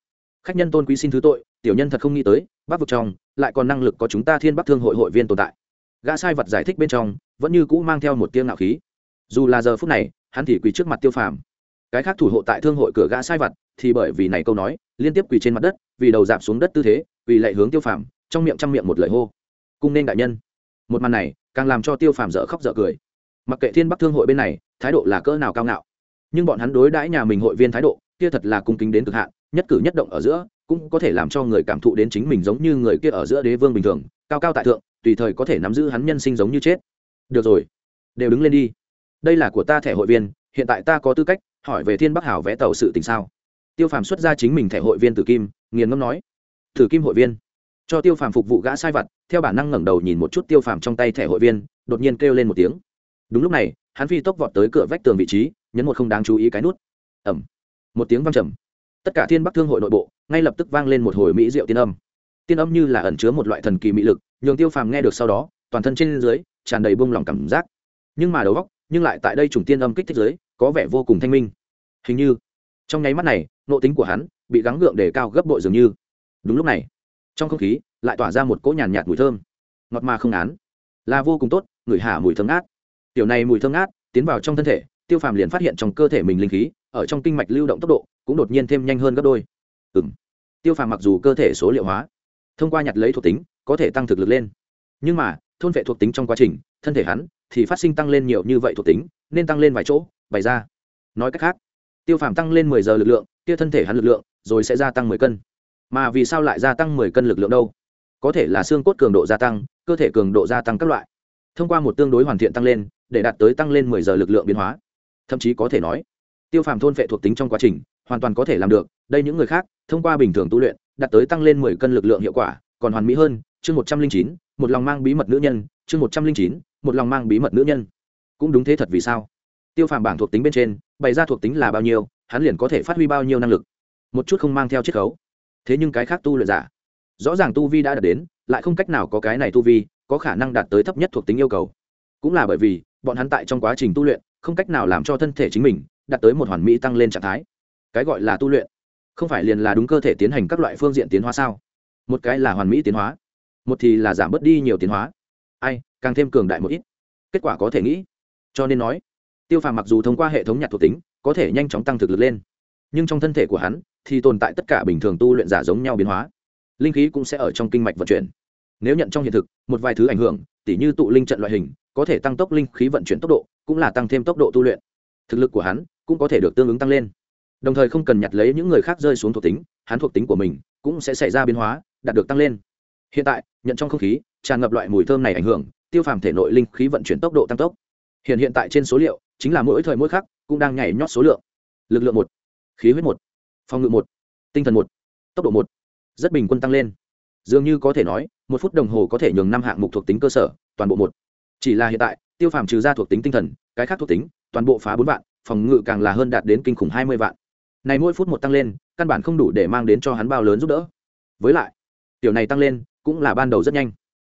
Khách nhân tôn quý xin thứ tội tiểu nhân thật không nghĩ tới bắc vực trong lại còn năng lực có chúng ta thiên bắc thương hội hội viên tồn tại. Gã sai vật giải thích bên trong vẫn như cũ mang theo một tiếng ngạo khí. Dù là giờ phút này hắn thì quỳ trước mặt tiêu phàm cái khác thủ hộ tại thương hội cửa gã sai vặt, thì bởi vì này câu nói liên tiếp quỳ trên mặt đất vì đầu dạp xuống đất tư thế vì lệ hướng tiêu phàm trong miệng trăm miệng một lời hô. Cung nên đại nhân. Một màn này càng làm cho tiêu phàm dở khóc dở cười. Mặc kệ thiên bắc thương hội bên này thái độ là cỡ nào cao ngạo nhưng bọn hắn đối đãi nhà mình hội viên thái độ kia thật là cung kính đến cực hạn nhất cử nhất động ở giữa cũng có thể làm cho người cảm thụ đến chính mình giống như người kia ở giữa đế vương bình thường cao cao tại thượng tùy thời có thể nắm giữ hắn nhân sinh giống như chết. Được rồi đều đứng lên đi. Đây là của ta thẻ hội viên hiện tại ta có tư cách hỏi về thiên bắc hảo vẽ tàu sự tình sao? Tiêu phàm xuất ra chính mình thẻ hội viên tử kim, nghiền ngâm nói, tử kim hội viên? Cho tiêu phàm phục vụ gã sai vặt, theo bản năng ngẩng đầu nhìn một chút tiêu phàm trong tay thẻ hội viên, đột nhiên kêu lên một tiếng. Đúng lúc này, hắn phi tốc vọt tới cửa vách tường vị trí, nhấn một không đáng chú ý cái nút. Ẩm một tiếng vang trầm. Tất cả thiên bắc thương hội nội bộ, ngay lập tức vang lên một hồi mỹ diệu tiên âm. Tiên âm như là ẩn chứa một loại thần kỳ mỹ lực, nhường tiêu phàm nghe được sau đó, toàn thân trên dưới, tràn đầy bông lòng cảm giác. Nhưng mà đầu góc nhưng lại tại đây chủng tiên âm kích thích dưới có vẻ vô cùng thanh minh. Hình như, trong nháy mắt này, nộ tính của hắn bị gắng gượng để cao gấp bội dường như. Đúng lúc này, trong không khí lại tỏa ra một cỗ nhàn nhạt mùi thơm. Ngọt mà không án là vô cùng tốt ngửi hả mùi thơm ngát. Tiểu này mùi thơm ngát, tiến vào trong thân thể, tiêu phàm liền phát hiện trong cơ thể mình linh khí, ở trong kinh mạch lưu động tốc độ cũng đột nhiên thêm nhanh hơn gấp đôi. Ừ m tiêu phàm mặc dù cơ thể số liệu hóa, thông qua nhặt lấy thuộc tính, có thể tăng thực lực lên. Nhưng mà, thôn vệ thuộc tính trong quá trình, thân thể hắn thì phát sinh tăng lên nhiều như vậy thuộc tính, nên tăng lên vài chỗ bày ra. Nói cách khác, tiêu phàm tăng lên mười giờ lực lượng, kia thân thể hắn lực lượng, rồi sẽ gia tăng mười cân. Mà vì sao lại gia tăng mười cân lực lượng đâu? Có thể là xương cốt cường độ gia tăng, cơ thể cường độ gia tăng các loại. Thông qua một tương đối hoàn thiện tăng lên, để đạt tới tăng lên mười giờ lực lượng biến hóa. Thậm chí có thể nói, tiêu phàm thôn phệ thuộc tính trong quá trình, hoàn toàn có thể làm được, đây những người khác, thông qua bình thường tu luyện, đạt tới tăng lên mười cân lực lượng hiệu quả, còn hoàn mỹ hơn, chương một trăm linh chín, một lòng mang bí mật nữ nhân, chương một trăm linh chín, một lòng mang bí mật nữ nhân. Cũng đúng thế thật vì sao? Tiêu phàm bảng thuộc tính bên trên, bày ra thuộc tính là bao nhiêu, hắn liền có thể phát huy bao nhiêu năng lực. Một chút không mang theo chiết khấu. Thế nhưng cái khác tu luyện giả, rõ ràng tu vi đã đạt đến, lại không cách nào có cái này tu vi, có khả năng đạt tới thấp nhất thuộc tính yêu cầu. Cũng là bởi vì, bọn hắn tại trong quá trình tu luyện, không cách nào làm cho thân thể chính mình đạt tới một hoàn mỹ tăng lên trạng thái. Cái gọi là tu luyện, không phải liền là đúng cơ thể tiến hành các loại phương diện tiến hóa sao? Một cái là hoàn mỹ tiến hóa, một thì là giảm bớt đi nhiều tiến hóa. Ai, càng thêm cường đại một ít, kết quả có thể nghĩ. Cho nên nói tiêu phàm mặc dù thông qua hệ thống nhặt thuộc tính, có thể nhanh chóng tăng thực lực lên, nhưng trong thân thể của hắn thì tồn tại tất cả bình thường tu luyện giả giống nhau biến hóa. Linh khí cũng sẽ ở trong kinh mạch vận chuyển. Nếu nhận trong hiện thực, một vài thứ ảnh hưởng, tỉ như tụ linh trận loại hình, có thể tăng tốc linh khí vận chuyển tốc độ, cũng là tăng thêm tốc độ tu luyện. Thực lực của hắn cũng có thể được tương ứng tăng lên. Đồng thời không cần nhặt lấy những người khác rơi xuống thuộc tính, hắn thuộc tính của mình cũng sẽ xảy ra biến hóa, đạt được tăng lên. Hiện tại, nhận trong không khí, tràn ngập loại mùi thơm này ảnh hưởng, tiêu phàm thể nội linh khí vận chuyển tốc độ tăng tốc. Hiện hiện tại trên số liệu chính là mỗi thời mỗi khắc cũng đang nhảy nhót số lượng. Lực lượng một, khí huyết một, phòng ngự một, tinh thần một, tốc độ một. Rất bình quân tăng lên. Dường như có thể nói, một phút đồng hồ có thể nhường năm hạng mục thuộc tính cơ sở, toàn bộ một. Chỉ là hiện tại, tiêu phàm trừ ra thuộc tính tinh thần, cái khác thuộc tính, toàn bộ phá bốn vạn, phòng ngự càng là hơn đạt đến kinh khủng hai mươi vạn. Này mỗi phút một tăng lên, căn bản không đủ để mang đến cho hắn bao lớn giúp đỡ. Với lại, tiểu này tăng lên, cũng là ban đầu rất nhanh.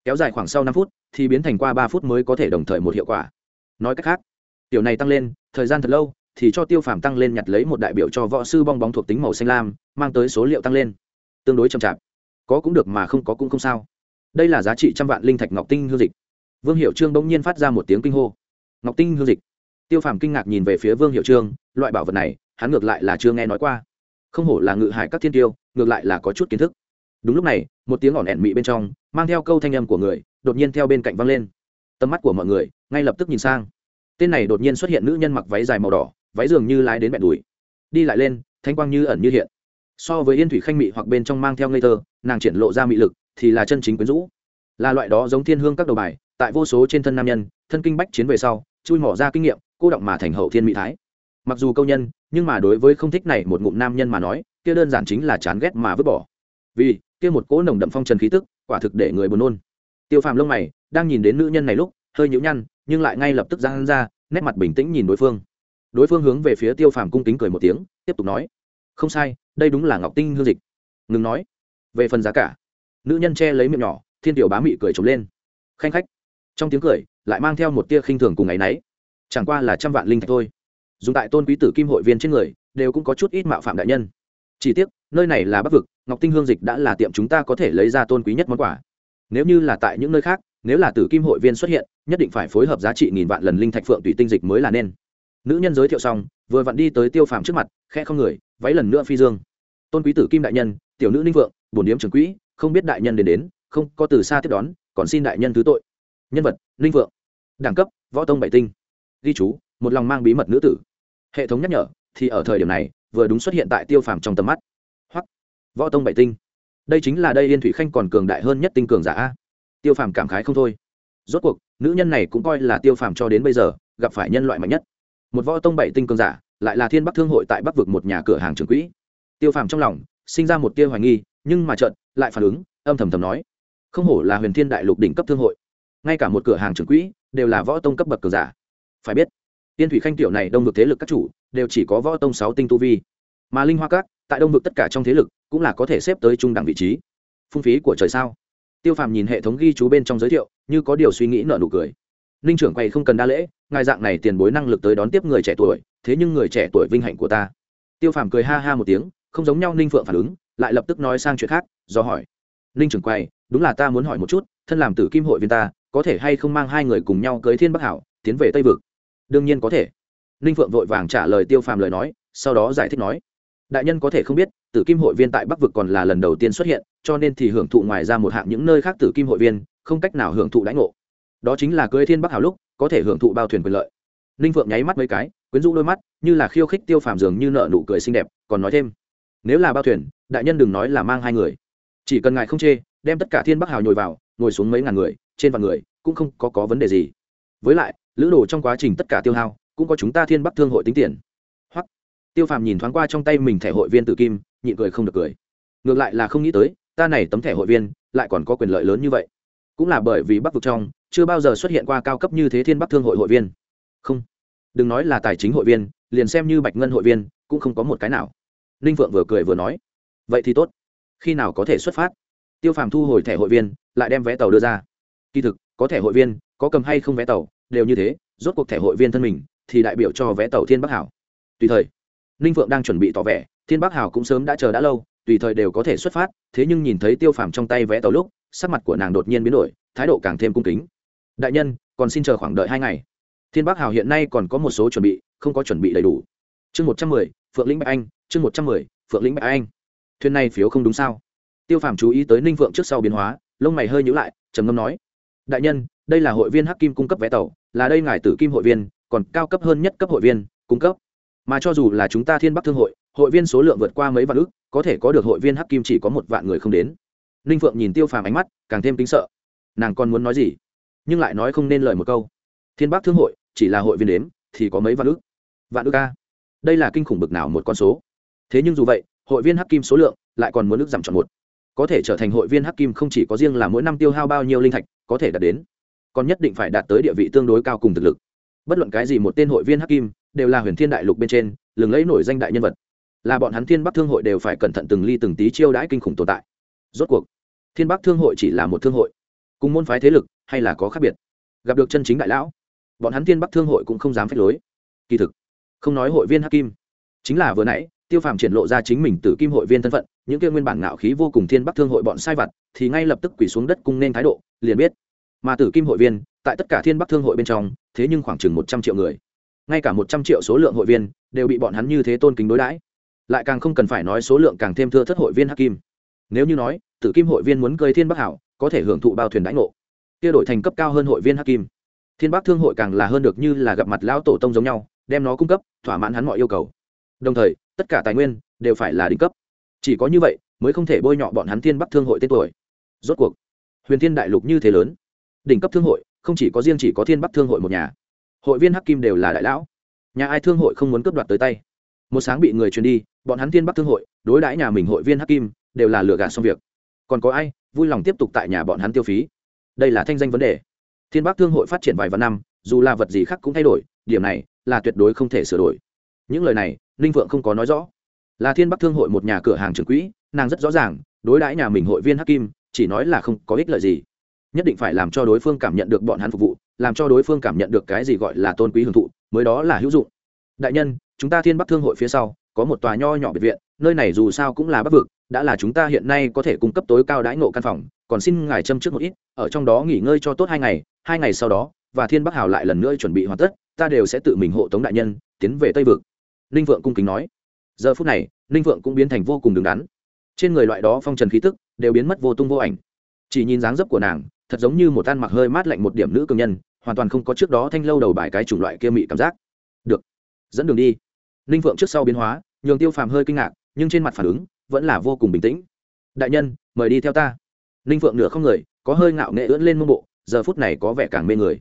Kéo dài khoảng sau năm phút, thì biến thành qua ba phút mới có thể đồng thời một hiệu quả. Nói cách khác tiểu này tăng lên, thời gian thật lâu, thì cho tiêu phàm tăng lên nhặt lấy một đại biểu cho võ sư bong bóng thuộc tính màu xanh lam, mang tới số liệu tăng lên. Tương đối chậm chạp. Có cũng được mà không có cũng không sao. Đây là giá trị trăm vạn linh thạch ngọc tinh hương dịch. Vương hiệu trương bỗng nhiên phát ra một tiếng kinh hô. Ngọc tinh hương dịch. Tiêu phàm kinh ngạc nhìn về phía vương hiệu trương, loại bảo vật này, hắn ngược lại là chưa nghe nói qua. Không hổ là ngự hải các thiên tiêu, ngược lại là có chút kiến thức. Đúng lúc này, một tiếng ỏn ẻn mị bên trong, mang theo câu thanh âm của người, đột nhiên theo bên cạnh văng lên. Tầm mắt của mọi người, ngay lập tức nhìn sang tên này đột nhiên xuất hiện nữ nhân mặc váy dài màu đỏ, váy dường như lái đến bẹn đùi. Đi lại lên, thanh quang như ẩn như hiện. So với yên thủy khanh mị hoặc bên trong mang theo ngây thơ, nàng triển lộ ra mị lực, thì là chân chính quyến rũ. Là loại đó giống thiên hương các đầu bài, tại vô số trên thân nam nhân, thân kinh bách chiến về sau, chui mỏ ra kinh nghiệm, cô động mà thành hậu thiên mỹ thái. Mặc dù câu nhân, nhưng mà đối với không thích này một ngụm nam nhân mà nói, kia đơn giản chính là chán ghét mà vứt bỏ. Vì, kia một cỗ nồng đậm phong trần khí tức, quả thực để người buồn nôn. Tiêu phàm lông mày, đang nhìn đến nữ nhân này lúc, hơi nhũ nhăn nhưng lại ngay lập tức giang ra, nét mặt bình tĩnh nhìn đối phương. Đối phương hướng về phía tiêu phàm cung kính cười một tiếng, tiếp tục nói, không sai, đây đúng là ngọc tinh hương dịch. Ngừng nói, về phần giá cả. Nữ nhân che lấy miệng nhỏ, thiên tiểu bá mị cười trống lên. Khanh khách. Trong tiếng cười, lại mang theo một tia khinh thường cùng ngày náy. Chẳng qua là trăm vạn linh thạch thôi. Dùng tại tôn quý tử kim hội viên trên người, đều cũng có chút ít mạo phạm đại nhân. Chỉ tiếc, nơi này là bắc vực, ngọc tinh hương dịch đã là tiệm chúng ta có thể lấy ra tôn quý nhất món quà. Nếu như là tại những nơi khác nếu là tử kim hội viên xuất hiện, nhất định phải phối hợp giá trị nghìn vạn lần linh thạch phượng tùy tinh dịch mới là nên. Nữ nhân giới thiệu xong, vừa vặn đi tới tiêu phàm trước mặt khe không người, váy lần nữa phi dương. Tôn quý tử kim đại nhân, tiểu nữ ninh vượng, bổn điếm trường quỹ, không biết đại nhân đến đến, không có từ xa tiếp đón, còn xin đại nhân thứ tội. Nhân vật, ninh vượng. Đẳng cấp, võ tông bảy tinh. Ghi chú, một lòng mang bí mật nữ tử. Hệ thống nhắc nhở, thì ở thời điểm này, vừa đúng xuất hiện tại tiêu phàm trong tầm mắt. Hoặc võ tông bảy tinh. Đây chính là đây liên thủy khanh còn cường đại hơn nhất tinh cường giả a tiêu phàm cảm khái không thôi. Rốt cuộc, nữ nhân này cũng coi là tiêu phàm cho đến bây giờ, gặp phải nhân loại mạnh nhất. Một võ tông bảy tinh cường giả, lại là thiên bắc thương hội tại bắc vực một nhà cửa hàng trường quỹ. Tiêu phàm trong lòng, sinh ra một tia hoài nghi, nhưng mà trận lại phản ứng, âm thầm thầm nói. Không hổ là huyền thiên đại lục đỉnh cấp thương hội. Ngay cả một cửa hàng trường quỹ, đều là võ tông cấp bậc cường giả. Phải biết, tiên thủy khanh tiểu này đông vực thế lực các chủ, đều chỉ có võ tông sáu tinh tu vi. Mà linh hoa các, tại đông vực tất cả trong thế lực, cũng là có thể xếp tới trung đẳng vị trí. Phung phí của trời sao? Tiêu phàm nhìn hệ thống ghi chú bên trong giới thiệu, như có điều suy nghĩ nợ nụ cười. Ninh trưởng quay không cần đa lễ, ngài dạng này tiền bối năng lực tới đón tiếp người trẻ tuổi, thế nhưng người trẻ tuổi vinh hạnh của ta. Tiêu phàm cười ha ha một tiếng, không giống nhau ninh phượng phản ứng, lại lập tức nói sang chuyện khác, do hỏi. Ninh trưởng quay đúng là ta muốn hỏi một chút, thân làm tử kim hội viên ta, có thể hay không mang hai người cùng nhau cưới thiên bắc hảo, tiến về tây vực? Đương nhiên có thể. Ninh phượng vội vàng trả lời tiêu phàm lời nói, sau đó giải thích nói đại nhân có thể không biết, tử kim hội viên tại bắc vực còn là lần đầu tiên xuất hiện, cho nên thì hưởng thụ ngoài ra một hạng những nơi khác tử kim hội viên, không cách nào hưởng thụ đãi ngộ. Đó chính là cưới thiên bắc Hào lúc, có thể hưởng thụ bao thuyền quyền lợi. Ninh phượng nháy mắt mấy cái, quyến rũ đôi mắt, như là khiêu khích tiêu phàm dường như nợ nụ cười xinh đẹp, còn nói thêm. Nếu là bao thuyền, đại nhân đừng nói là mang hai người. Chỉ cần ngài không chê, đem tất cả thiên bắc hào nhồi vào, ngồi xuống mấy ngàn người, trên vạn người, cũng không có có vấn đề gì. Với lại, lữ đồ trong quá trình tất cả tiêu hao, cũng có chúng ta thiên bắc thương hội tính tiền tiêu phàm nhìn thoáng qua trong tay mình thẻ hội viên tử kim, nhịn cười không được cười. Ngược lại là không nghĩ tới, ta này tấm thẻ hội viên, lại còn có quyền lợi lớn như vậy. Cũng là bởi vì bắc vực trong, chưa bao giờ xuất hiện qua cao cấp như thế thiên bắc thương hội hội viên. Không. Đừng nói là tài chính hội viên, liền xem như bạch ngân hội viên, cũng không có một cái nào. Ninh phượng vừa cười vừa nói. Vậy thì tốt. Khi nào có thể xuất phát? Tiêu phàm thu hồi thẻ hội viên, lại đem vé tàu đưa ra. Kỳ thực, có thẻ hội viên, có cầm hay không vé tàu, đều như thế, rốt cuộc thẻ hội viên thân mình, thì đại biểu cho vé tàu thiên bắc hảo. Tùy thời ninh phượng đang chuẩn bị tỏ vẻ, thiên bắc hảo cũng sớm đã chờ đã lâu, tùy thời đều có thể xuất phát, thế nhưng nhìn thấy tiêu phàm trong tay vé tàu lúc, sắc mặt của nàng đột nhiên biến đổi, thái độ càng thêm cung kính. Đại nhân, còn xin chờ khoảng đợi hai ngày. Thiên bắc hảo hiện nay còn có một số chuẩn bị, không có chuẩn bị đầy đủ. Chương một trăm mười, phượng lĩnh bạch anh, chương một trăm mười, phượng lĩnh bạch anh. Thuyền này phiếu không đúng sao? Tiêu phàm chú ý tới ninh phượng trước sau biến hóa, lông mày hơi nhữ lại, trầm ngâm nói, đại nhân, đây là hội viên hắc kim cung cấp vé tàu, là đây ngài tử kim hội viên, còn cao cấp hơn nhất cấp hội viên, cung cấp mà cho dù là chúng ta thiên bắc thương hội hội viên số lượng vượt qua mấy vạn ước, có thể có được hội viên hắc kim chỉ có một vạn người không đến. Ninh phượng nhìn tiêu phàm ánh mắt, càng thêm kính sợ. Nàng còn muốn nói gì? Nhưng lại nói không nên lời một câu. Thiên bắc thương hội, chỉ là hội viên đếm, thì có mấy vạn ước? Vạn ước ca đây là kinh khủng bực nào một con số? Thế nhưng dù vậy, hội viên hắc kim số lượng lại còn muốn ước giảm chọn một. Có thể trở thành hội viên hắc kim không chỉ có riêng là mỗi năm tiêu hao bao nhiêu linh thạch, có thể đạt đến. Còn nhất định phải đạt tới địa vị tương đối cao cùng thực lực. Bất luận cái gì một tên hội viên hắc kim đều là huyền thiên đại lục bên trên, lừng lẫy nổi danh đại nhân vật. Là bọn hắn thiên bắc thương hội đều phải cẩn thận từng ly từng tí chiêu đãi kinh khủng tồn tại. Rốt cuộc, thiên bắc thương hội chỉ là một thương hội, cùng môn phái thế lực hay là có khác biệt? Gặp được chân chính đại lão, bọn hắn thiên bắc thương hội cũng không dám phép lối. Kỳ thực, không nói hội viên hắc kim, chính là vừa nãy, tiêu phàm triển lộ ra chính mình từ kim hội viên thân phận, những kia nguyên bản ngạo khí vô cùng thiên bắc thương hội bọn sai vặt, thì ngay lập tức quỳ xuống đất cung nên thái độ, liền biết, mà tử kim hội viên, tại tất cả thiên bắc thương hội bên trong, thế nhưng khoảng chừng một trăm triệu người ngay cả một trăm triệu số lượng hội viên đều bị bọn hắn như thế tôn kính đối đãi. Lại càng không cần phải nói số lượng càng thêm thưa thất hội viên hắc kim. Nếu như nói, tử kim hội viên muốn cơi thiên bắc hảo, có thể hưởng thụ bao thuyền đãi ngộ. Kia đổi thành cấp cao hơn hội viên hắc kim. Thiên bắc thương hội càng là hơn được như là gặp mặt lão tổ tông giống nhau, đem nó cung cấp, thỏa mãn hắn mọi yêu cầu. Đồng thời, tất cả tài nguyên đều phải là đỉnh cấp. Chỉ có như vậy mới không thể bôi nhọ bọn hắn thiên bắc thương hội tên tuổi. Rốt cuộc, huyền thiên đại lục như thế lớn, đỉnh cấp thương hội không chỉ có riêng chỉ có thiên bắc thương hội một nhà hội viên hắc kim đều là đại lão. Nhà ai thương hội không muốn cướp đoạt tới tay. Một sáng bị người truyền đi, bọn hắn thiên bắc thương hội, đối đãi nhà mình hội viên hắc kim, đều là lừa gạt xong việc. Còn có ai vui lòng tiếp tục tại nhà bọn hắn tiêu phí? Đây là thanh danh vấn đề. Thiên bắc thương hội phát triển vài vạn năm, dù là vật gì khác cũng thay đổi, điểm này là tuyệt đối không thể sửa đổi. Những lời này, ninh vượng không có nói rõ. Là thiên bắc thương hội một nhà cửa hàng trưởng quỹ, nàng rất rõ ràng, đối đãi nhà mình hội viên hắc kim, chỉ nói là không có ích lợi gì. Nhất định phải làm cho đối phương cảm nhận được bọn hắn phục vụ làm cho đối phương cảm nhận được cái gì gọi là tôn quý hưởng thụ, mới đó là hữu dụng. Đại nhân, chúng ta thiên bắc thương hội phía sau, có một tòa nho nhỏ biệt viện, nơi này dù sao cũng là bắc vực, đã là chúng ta hiện nay có thể cung cấp tối cao đãi ngộ căn phòng, còn xin ngài châm trước một ít, ở trong đó nghỉ ngơi cho tốt hai ngày hai ngày sau đó, và thiên bắc hào lại lần nữa chuẩn bị hoàn tất, ta đều sẽ tự mình hộ tống đại nhân, tiến về tây vực. Ninh vượng cung kính nói. Giờ phút này, ninh vượng cũng biến thành vô cùng đứng đắn. Trên người loại đó phong trần khí tức, đều biến mất vô tung vô ảnh. Chỉ nhìn dáng dấp của nàng, thật giống như một ăn mặc hơi mát lạnh một điểm nữ cường nhân hoàn toàn không có trước đó thanh lâu đầu bài cái chủng loại kia mị cảm giác. Được, dẫn đường đi. Ninh vượng trước sau biến hóa, nhường tiêu phàm hơi kinh ngạc, nhưng trên mặt phản ứng vẫn là vô cùng bình tĩnh. Đại nhân, mời đi theo ta. Ninh vượng nửa không người, có hơi ngạo nghệ ưỡn lên mông bộ, giờ phút này có vẻ càng mê người.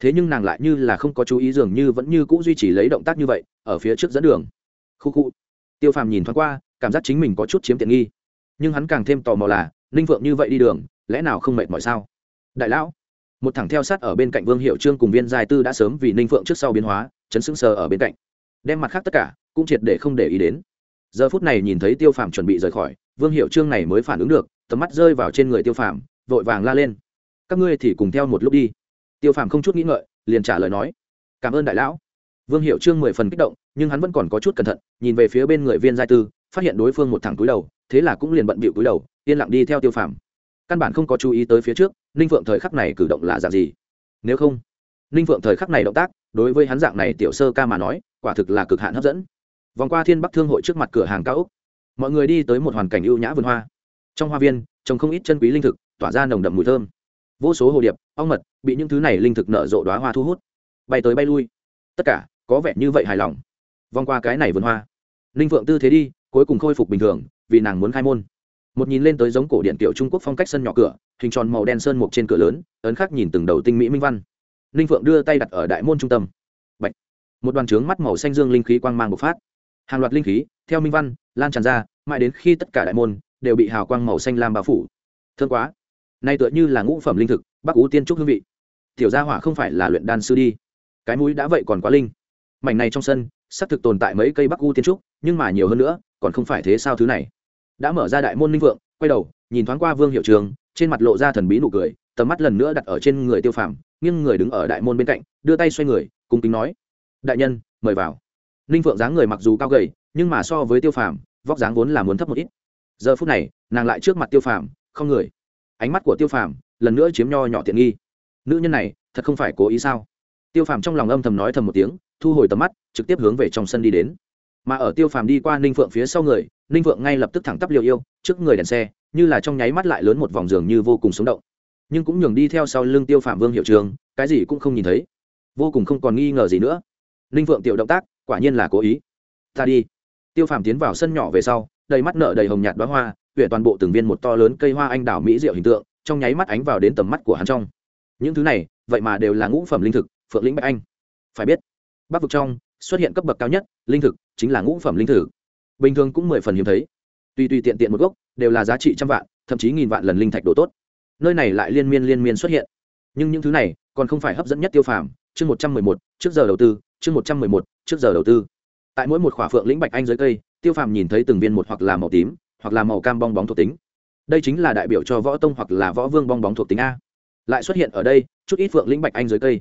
Thế nhưng nàng lại như là không có chú ý dường như vẫn như c ũ duy trì lấy động tác như vậy, ở phía trước dẫn đường. Khu khu. Tiêu phàm nhìn thoáng qua, cảm giác chính mình có chút chiếm tiện nghi. Nhưng hắn càng thêm tò mò là, ninh phượng như vậy đi đường, lẽ nào không mệt mỏi sao? Đại lão một thằng theo sát ở bên cạnh vương hiệu trương cùng viên giai tư đã sớm vì ninh phượng trước sau biến hóa, chấn sững sờ ở bên cạnh. Đem mặt khác tất cả, cũng triệt để không để ý đến. Giờ phút này nhìn thấy tiêu phàm chuẩn bị rời khỏi, vương hiệu trương này mới phản ứng được, tầm mắt rơi vào trên người tiêu phàm, vội vàng la lên. Các ngươi thì cùng theo một lúc đi. Tiêu phàm không chút nghĩ ngợi, liền trả lời nói. Cảm ơn đại lão. Vương hiệu trương mười phần kích động, nhưng hắn vẫn còn có chút cẩn thận, nhìn về phía bên người viên giai tư, phát hiện đối phương một thẳng túi đầu, thế là cũng liền bận bịu túi đầu, yên lặng đi theo tiêu phàm. Căn bản không có chú ý tới phía trước ninh phượng thời khắc này cử động là dạng gì? Nếu không, ninh phượng thời khắc này động tác, đối với hắn dạng này tiểu sơ ca mà nói, quả thực là cực hạn hấp dẫn. Vòng qua thiên bắc thương hội trước mặt cửa hàng cao úc mọi người đi tới một hoàn cảnh ưu nhã vườn hoa. Trong hoa viên, trồng không ít chân quý linh thực, tỏa ra nồng đậm mùi thơm. Vô số hồ điệp, ong mật, bị những thứ này linh thực nở rộ đoá hoa thu hút. Bay tới bay lui. Tất cả, có vẻ như vậy hài lòng. Vòng qua cái này vườn hoa, ninh phượng tư thế đi, cuối cùng khôi phục bình thường, vì nàng muốn khai môn một nhìn lên tới giống cổ điện tiểu trung quốc phong cách sân nhỏ cửa, hình tròn màu đen sơn mộc trên cửa lớn, ấn khắc nhìn từng đầu tinh mỹ minh văn. Ninh phượng đưa tay đặt ở đại môn trung tâm. Bạch. một đoàn trướng mắt màu xanh dương linh khí quang mang bộc phát. Hàng loạt linh khí, theo minh văn, lan tràn ra, mãi đến khi tất cả đại môn đều bị hào quang màu xanh lam bao phủ. Thương quá. Nay tựa như là ngũ phẩm linh thực bắc ú tiên trúc hương vị. Tiểu gia hỏa không phải là luyện đan sư đi. Cái mũi đã vậy còn quá linh. Mảnh này trong sân, xác thực tồn tại mấy cây bắc u tiên trúc, nhưng mà nhiều hơn nữa, còn không phải thế sao thứ này? Đã mở ra đại môn linh vượng, quay đầu, nhìn thoáng qua vương hiệu trường, trên mặt lộ ra thần bí nụ cười, tầm mắt lần nữa đặt ở trên người tiêu phàm, nghiêng người đứng ở đại môn bên cạnh, đưa tay xoay người, cung kính nói, đại nhân, mời vào. Ninh phượng dáng người mặc dù cao gầy, nhưng mà so với tiêu phàm, vóc dáng vốn là muốn thấp một ít. Giờ phút này, nàng lại trước mặt tiêu phàm, không người. Ánh mắt của tiêu phàm lần nữa chiếm nho nhỏ tiện nghi. Nữ nhân này, thật không phải cố ý sao? Tiêu phàm trong lòng âm thầm nói thầm một tiếng, thu hồi tầm mắt, trực tiếp hướng về trong sân đi đến. Mà ở tiêu phàm đi qua ninh phượng phía sau người ninh Vượng ngay lập tức thẳng tắp liều yêu, trước người đèn xe, như là trong nháy mắt lại lớn một vòng giường như vô cùng sống động. Nhưng cũng nhường đi theo sau lưng tiêu phạm vương hiệu trường, cái gì cũng không nhìn thấy. Vô cùng không còn nghi ngờ gì nữa. Ninh Vượng tiểu động tác, quả nhiên là cố ý. Ta đi. Tiêu Phạm tiến vào sân nhỏ về sau, đầy mắt nợ đầy hồng nhạt đoá hoa huyện toàn bộ từng viên một to lớn cây hoa anh đào mỹ diệu hình tượng, trong nháy mắt ánh vào đến tầm mắt của hắn trong. Những thứ này, vậy mà đều là ngũ phẩm linh thực, phượng lĩnh bạch anh. Phải biết, bắc vực trong, xuất hiện cấp bậc cao nhất, linh thực chính là ngũ phẩm linh thực bình thường cũng mười phần hiếm thấy. Tuy tuy tiện tiện một gốc, đều là giá trị trăm vạn, thậm chí nghìn vạn lần linh thạch đồ tốt. Nơi này lại liên miên liên miên xuất hiện. Nhưng những thứ này, còn không phải hấp dẫn nhất tiêu phàm. Chương một trăm mười một, trước giờ đầu tư, chương một trăm mười một, trước giờ đầu tư. Tại mỗi một khỏa phượng lĩnh bạch anh dưới cây, tiêu phàm nhìn thấy từng viên một hoặc là màu tím, hoặc là màu cam bong bóng thuộc tính. Đây chính là đại biểu cho võ tông hoặc là võ vương bong bóng thuộc tính a. Lại xuất hiện ở đây, chút ít phượng lĩnh bạch anh dưới cây.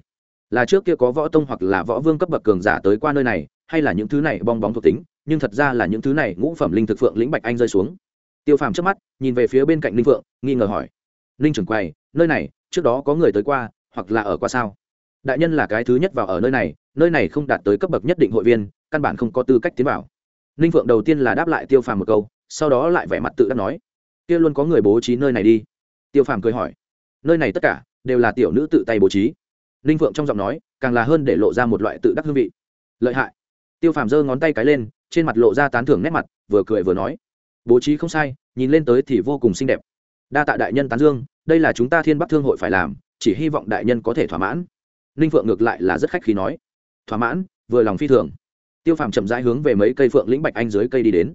Là trước kia có võ tông hoặc là võ vương cấp bậc cường giả tới qua nơi này, hay là những thứ này bong bóng thuộc tính? Nhưng thật ra là những thứ này ngũ phẩm linh thực phượng lĩnh bạch anh rơi xuống. Tiêu phàm trước mắt, nhìn về phía bên cạnh linh phượng, nghi ngờ hỏi. Linh trưởng quầy, nơi này, trước đó có người tới qua, hoặc là ở qua sao? Đại nhân là cái thứ nhất vào ở nơi này nơi này không đạt tới cấp bậc nhất định hội viên, căn bản không có tư cách tiến vào. Linh phượng đầu tiên là đáp lại tiêu phàm một câu, sau đó lại vẻ mặt tự đắc nói. Kia luôn có người bố trí nơi này đi. Tiêu phàm cười hỏi. Nơi này tất cả, đều là tiểu nữ tự tay bố trí. Linh phượng trong giọng nói, càng là hơn để lộ ra một loại tự đắc hương vị. Lợi hại. Tiêu phàm giơ ngón tay cái lên trên mặt lộ ra tán thưởng nét mặt, vừa cười vừa nói, bố trí không sai, nhìn lên tới thì vô cùng xinh đẹp. Đa tạ đại nhân tán dương, đây là chúng ta thiên bắc thương hội phải làm, chỉ hy vọng đại nhân có thể thỏa mãn. Ninh phượng ngược lại là rất khách khí nói, thỏa mãn, vừa lòng phi thường. Tiêu phàm chậm rãi hướng về mấy cây phượng lĩnh bạch anh dưới cây đi đến.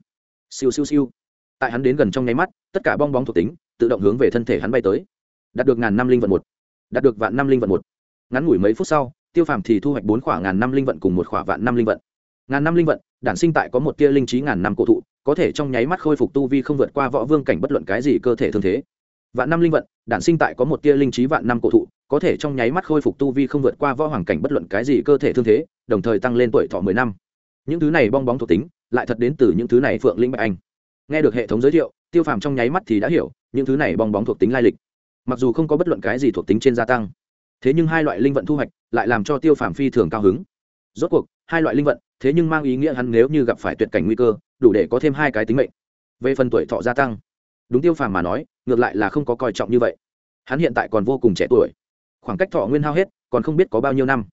Siêu siêu siêu. Tại hắn đến gần trong nháy mắt, tất cả bong bóng thuộc tính tự động hướng về thân thể hắn bay tới. Đạt được ngàn năm linh vận một. Đạt được vạn năm linh vận một. Ngắn ngủi mấy phút sau, tiêu phàm thì thu hoạch bốn khoảng ngàn năm linh vận cùng một khoảng vạn năm linh vận. Ngàn năm linh vận đản sinh tại có một tia linh trí ngàn năm cổ thụ, có thể trong nháy mắt khôi phục tu vi không vượt qua võ vương cảnh bất luận cái gì cơ thể thương thế. Vạn năm linh vận, đản sinh tại có một tia linh trí vạn năm cổ thụ, có thể trong nháy mắt khôi phục tu vi không vượt qua võ hoàng cảnh bất luận cái gì cơ thể thương thế, đồng thời tăng lên tuổi thọ mười năm. Những thứ này bong bóng thuộc tính, lại thật đến từ những thứ này phượng linh bạch anh. Nghe được hệ thống giới thiệu, tiêu phàm trong nháy mắt thì đã hiểu, những thứ này bong bóng thuộc tính lai lịch. Mặc dù không có bất luận cái gì thuộc tính trên gia tăng, thế nhưng hai loại linh vận thu hoạch lại làm cho tiêu phàm phi thường cao hứng. Rốt cuộc, hai loại linh vận thế nhưng mang ý nghĩa hắn nếu như gặp phải tuyệt cảnh nguy cơ, đủ để có thêm hai cái tính mệnh. Về phần tuổi thọ gia tăng, đúng tiêu phàm mà nói, ngược lại là không có coi trọng như vậy. Hắn hiện tại còn vô cùng trẻ tuổi, khoảng cách thọ nguyên hao hết, còn không biết có bao nhiêu năm.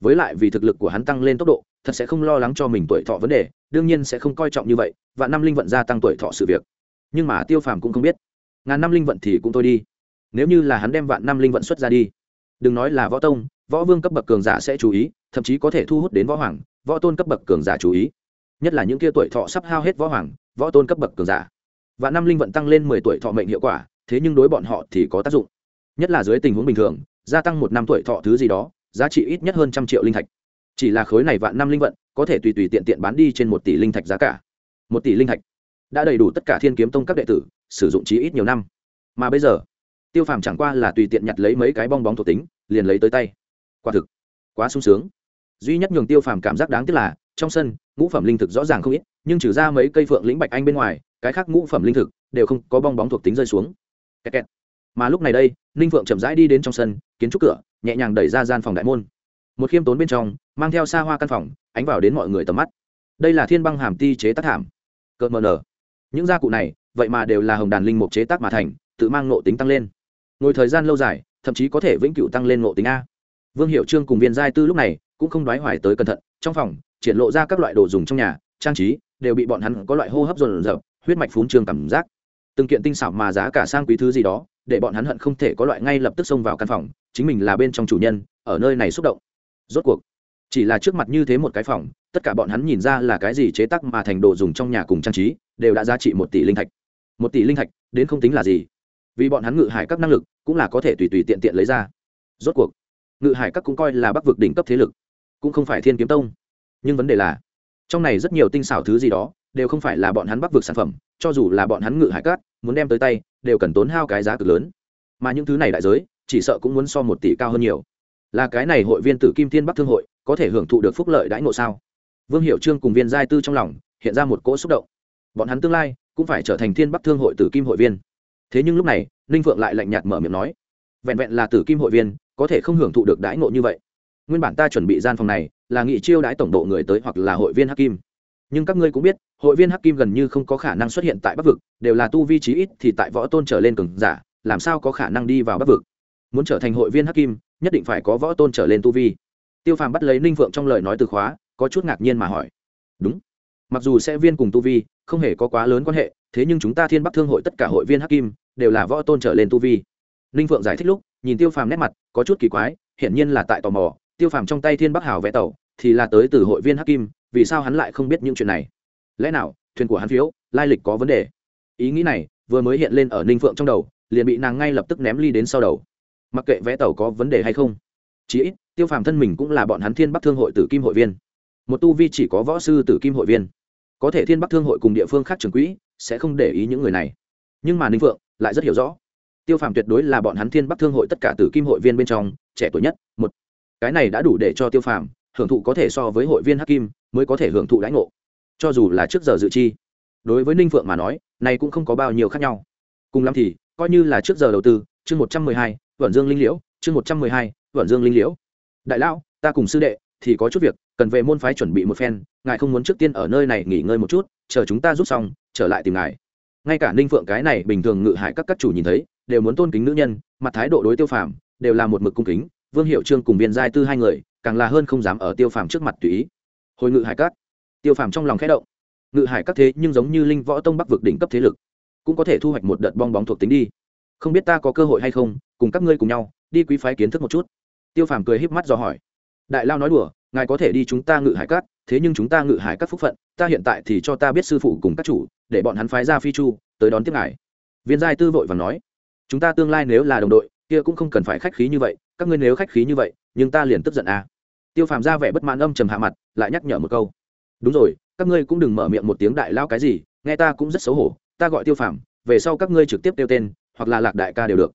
Với lại vì thực lực của hắn tăng lên tốc độ, thật sẽ không lo lắng cho mình tuổi thọ vấn đề, đương nhiên sẽ không coi trọng như vậy và năm linh vận gia tăng tuổi thọ sự việc. Nhưng mà tiêu phàm cũng không biết. Ngàn năm linh vận thì cũng thôi đi. Nếu như là hắn đem vạn năm linh vận xuất ra đi, đừng nói là võ tông, võ vương cấp bậc cường giả sẽ chú ý, thậm chí có thể thu hút đến võ hoàng võ tôn cấp bậc cường giả chú ý. Nhất là những kia tuổi thọ sắp hao hết võ hoàng, võ tôn cấp bậc cường giả. Và năm linh vận tăng lên mười tuổi thọ mệnh hiệu quả, thế nhưng đối bọn họ thì có tác dụng. Nhất là dưới tình huống bình thường, gia tăng một năm tuổi thọ thứ gì đó, giá trị ít nhất hơn trăm triệu linh thạch. Chỉ là khối này vạn năm linh vận, có thể tùy tùy tiện tiện bán đi trên một tỷ linh thạch giá cả. Một tỷ linh thạch đã đầy đủ tất cả thiên kiếm tông các đệ tử, sử dụng trí ít nhiều năm. Mà bây giờ, tiêu phàm chẳng qua là tùy tiện nhặt lấy mấy cái bong bóng thuộc tính, liền lấy tới tay. Quả thực quá sung sướng duy nhất nhường tiêu phàm cảm giác đáng tiếc là, trong sân, ngũ phẩm linh thực rõ ràng không ít, nhưng trừ ra mấy cây phượng lĩnh bạch anh bên ngoài, cái khác ngũ phẩm linh thực đều không có bong bóng thuộc tính rơi xuống. Kẹt kẹt. mà lúc này đây, ninh phượng chậm rãi đi đến trong sân, kiến trúc cửa, nhẹ nhàng đẩy ra gian phòng đại môn. Một khiêm tốn bên trong, mang theo xa hoa căn phòng, ánh vào đến mọi người tầm mắt. Đây là thiên băng hàm ti chế tác thảm. Cợt mờ nở. Những gia cụ này, vậy mà đều là hồng đàn linh mục chế tác mà thành, tự mang nộ tính tăng lên. Ngồi thời gian lâu dài, thậm chí có thể vĩnh cửu tăng lên nộ tính a. Vương hiệu trương cùng viên giai tư lúc này cũng không đoái hoài tới cẩn thận, trong phòng, triển lộ ra các loại đồ dùng trong nhà, trang trí, đều bị bọn hắn có loại hô hấp dồn dập, huyết mạch phún trương cảm giác. Từng kiện tinh xảo mà giá cả sang quý thứ gì đó, để bọn hắn hận không thể có loại ngay lập tức xông vào căn phòng, chính mình là bên trong chủ nhân, ở nơi này xúc động. Rốt cuộc, chỉ là trước mặt như thế một cái phòng, tất cả bọn hắn nhìn ra là cái gì chế tác mà thành đồ dùng trong nhà cùng trang trí, đều đã giá trị một tỷ linh thạch. Một tỷ linh thạch, đến không tính là gì. Vì bọn hắn ngự hải các năng lực, cũng là có thể tùy tùy tiện tiện lấy ra. Rốt cuộc, ngự hải các cũng coi là bắc vực đỉnh cấp thế lực cũng không phải thiên kiếm tông. Nhưng vấn đề là, trong này rất nhiều tinh xảo thứ gì đó đều không phải là bọn hắn bắc vực sản phẩm, cho dù là bọn hắn ngự hải cát, muốn đem tới tay, đều cần tốn hao cái giá cực lớn. Mà những thứ này đại giới, chỉ sợ cũng muốn so một tỷ cao hơn nhiều. Là cái này hội viên tử kim thiên bắc thương hội, có thể hưởng thụ được phúc lợi đãi ngộ sao? Vương hiệu trương cùng viên giai tư trong lòng, hiện ra một cỗ xúc động. Bọn hắn tương lai, cũng phải trở thành thiên bắc thương hội tử kim hội viên. Thế nhưng lúc này, ninh phượng lại lạnh nhạt mở miệng nói, vẹn vẹn là tử kim hội viên, có thể không hưởng thụ được đãi ngộ như vậy nguyên bản ta chuẩn bị gian phòng này là nghị chiêu đãi tổng độ người tới hoặc là hội viên hắc kim nhưng các ngươi cũng biết, hội viên hắc kim gần như không có khả năng xuất hiện tại bắc vực, đều là tu vi trí ít thì tại võ tôn trở lên cường giả, làm sao có khả năng đi vào bắc vực? Muốn trở thành hội viên hắc kim nhất định phải có võ tôn trở lên tu vi. Tiêu phàm bắt lấy ninh phượng trong lời nói từ khóa, có chút ngạc nhiên mà hỏi. Đúng. Mặc dù sẽ viên cùng tu vi không hề có quá lớn quan hệ, thế nhưng chúng ta thiên bắc thương hội tất cả hội viên hắc kim đều là võ tôn trở lên tu vi. Ninh phượng giải thích lúc, nhìn tiêu phàm nét mặt, có chút kỳ quái, hiển nhiên là tại tò mò tiêu phàm trong tay thiên bắc hào vẽ tàu thì là tới từ hội viên hắc kim, vì sao hắn lại không biết những chuyện này? Lẽ nào, thuyền của hắn phiếu, lai lịch có vấn đề? Ý nghĩ này, vừa mới hiện lên ở ninh phượng trong đầu, liền bị nàng ngay lập tức ném ly đến sau đầu. Mặc kệ vé tàu có vấn đề hay không, chí ít, tiêu phàm thân mình cũng là bọn hắn thiên bắc thương hội tử kim hội viên. Một tu vi chỉ có võ sư tử kim hội viên. Có thể thiên bắc thương hội cùng địa phương khác trường quỹ, sẽ không để ý những người này. Nhưng mà ninh phượng lại rất hiểu rõ. Tiêu phàm tuyệt đối là bọn hắn thiên bắc thương hội tất cả tử kim hội viên bên trong, trẻ tuổi nhất cái này đã đủ để cho tiêu phàm hưởng thụ có thể so với hội viên hắc kim mới có thể hưởng thụ lãnh ngộ. Cho dù là trước giờ dự chi, đối với ninh phượng mà nói, này cũng không có bao nhiêu khác nhau. Cùng lắm thì, coi như là trước giờ đầu tư, chương một trăm mười hai, vận dương linh liễu, chương một trăm mười hai, vận dương linh liễu. Đại lão, ta cùng sư đệ thì có chút việc, cần về môn phái chuẩn bị một phen, ngài không muốn trước tiên ở nơi này nghỉ ngơi một chút, chờ chúng ta rút xong, trở lại tìm ngài. Ngay cả ninh phượng cái này bình thường ngự hại các các chủ nhìn thấy, đều muốn tôn kính nữ nhân, mặt thái độ đối tiêu phàm, đều là một mực cung kính vương hiệu trương cùng viên giai tư hai người càng là hơn không dám ở tiêu phàm trước mặt tùy ý. Hồi ngự hải cát, tiêu phàm trong lòng khẽ động. Ngự hải các thế nhưng giống như linh võ tông bắc vực đỉnh cấp thế lực cũng có thể thu hoạch một đợt bong bóng thuộc tính đi. Không biết ta có cơ hội hay không cùng các ngươi cùng nhau đi quý phái kiến thức một chút. Tiêu phàm cười híp mắt do hỏi. Đại lao nói đùa ngài có thể đi chúng ta ngự hải cát thế nhưng chúng ta ngự hải các phúc phận ta hiện tại thì cho ta biết sư phụ cùng các chủ để bọn hắn phái ra phi chu tới đón tiếp ngài. Viên giai tư vội và nói. Chúng ta tương lai nếu là đồng đội kia cũng không cần phải khách khí như vậy các ngươi nếu khách khí như vậy, nhưng ta liền tức giận à. tiêu phàm ra vẻ bất mãn âm trầm hạ mặt, lại nhắc nhở một câu. Đúng rồi, các ngươi cũng đừng mở miệng một tiếng đại lao cái gì, nghe ta cũng rất xấu hổ, ta gọi tiêu phàm, về sau các ngươi trực tiếp tiêu tên, hoặc là lạc đại ca đều được.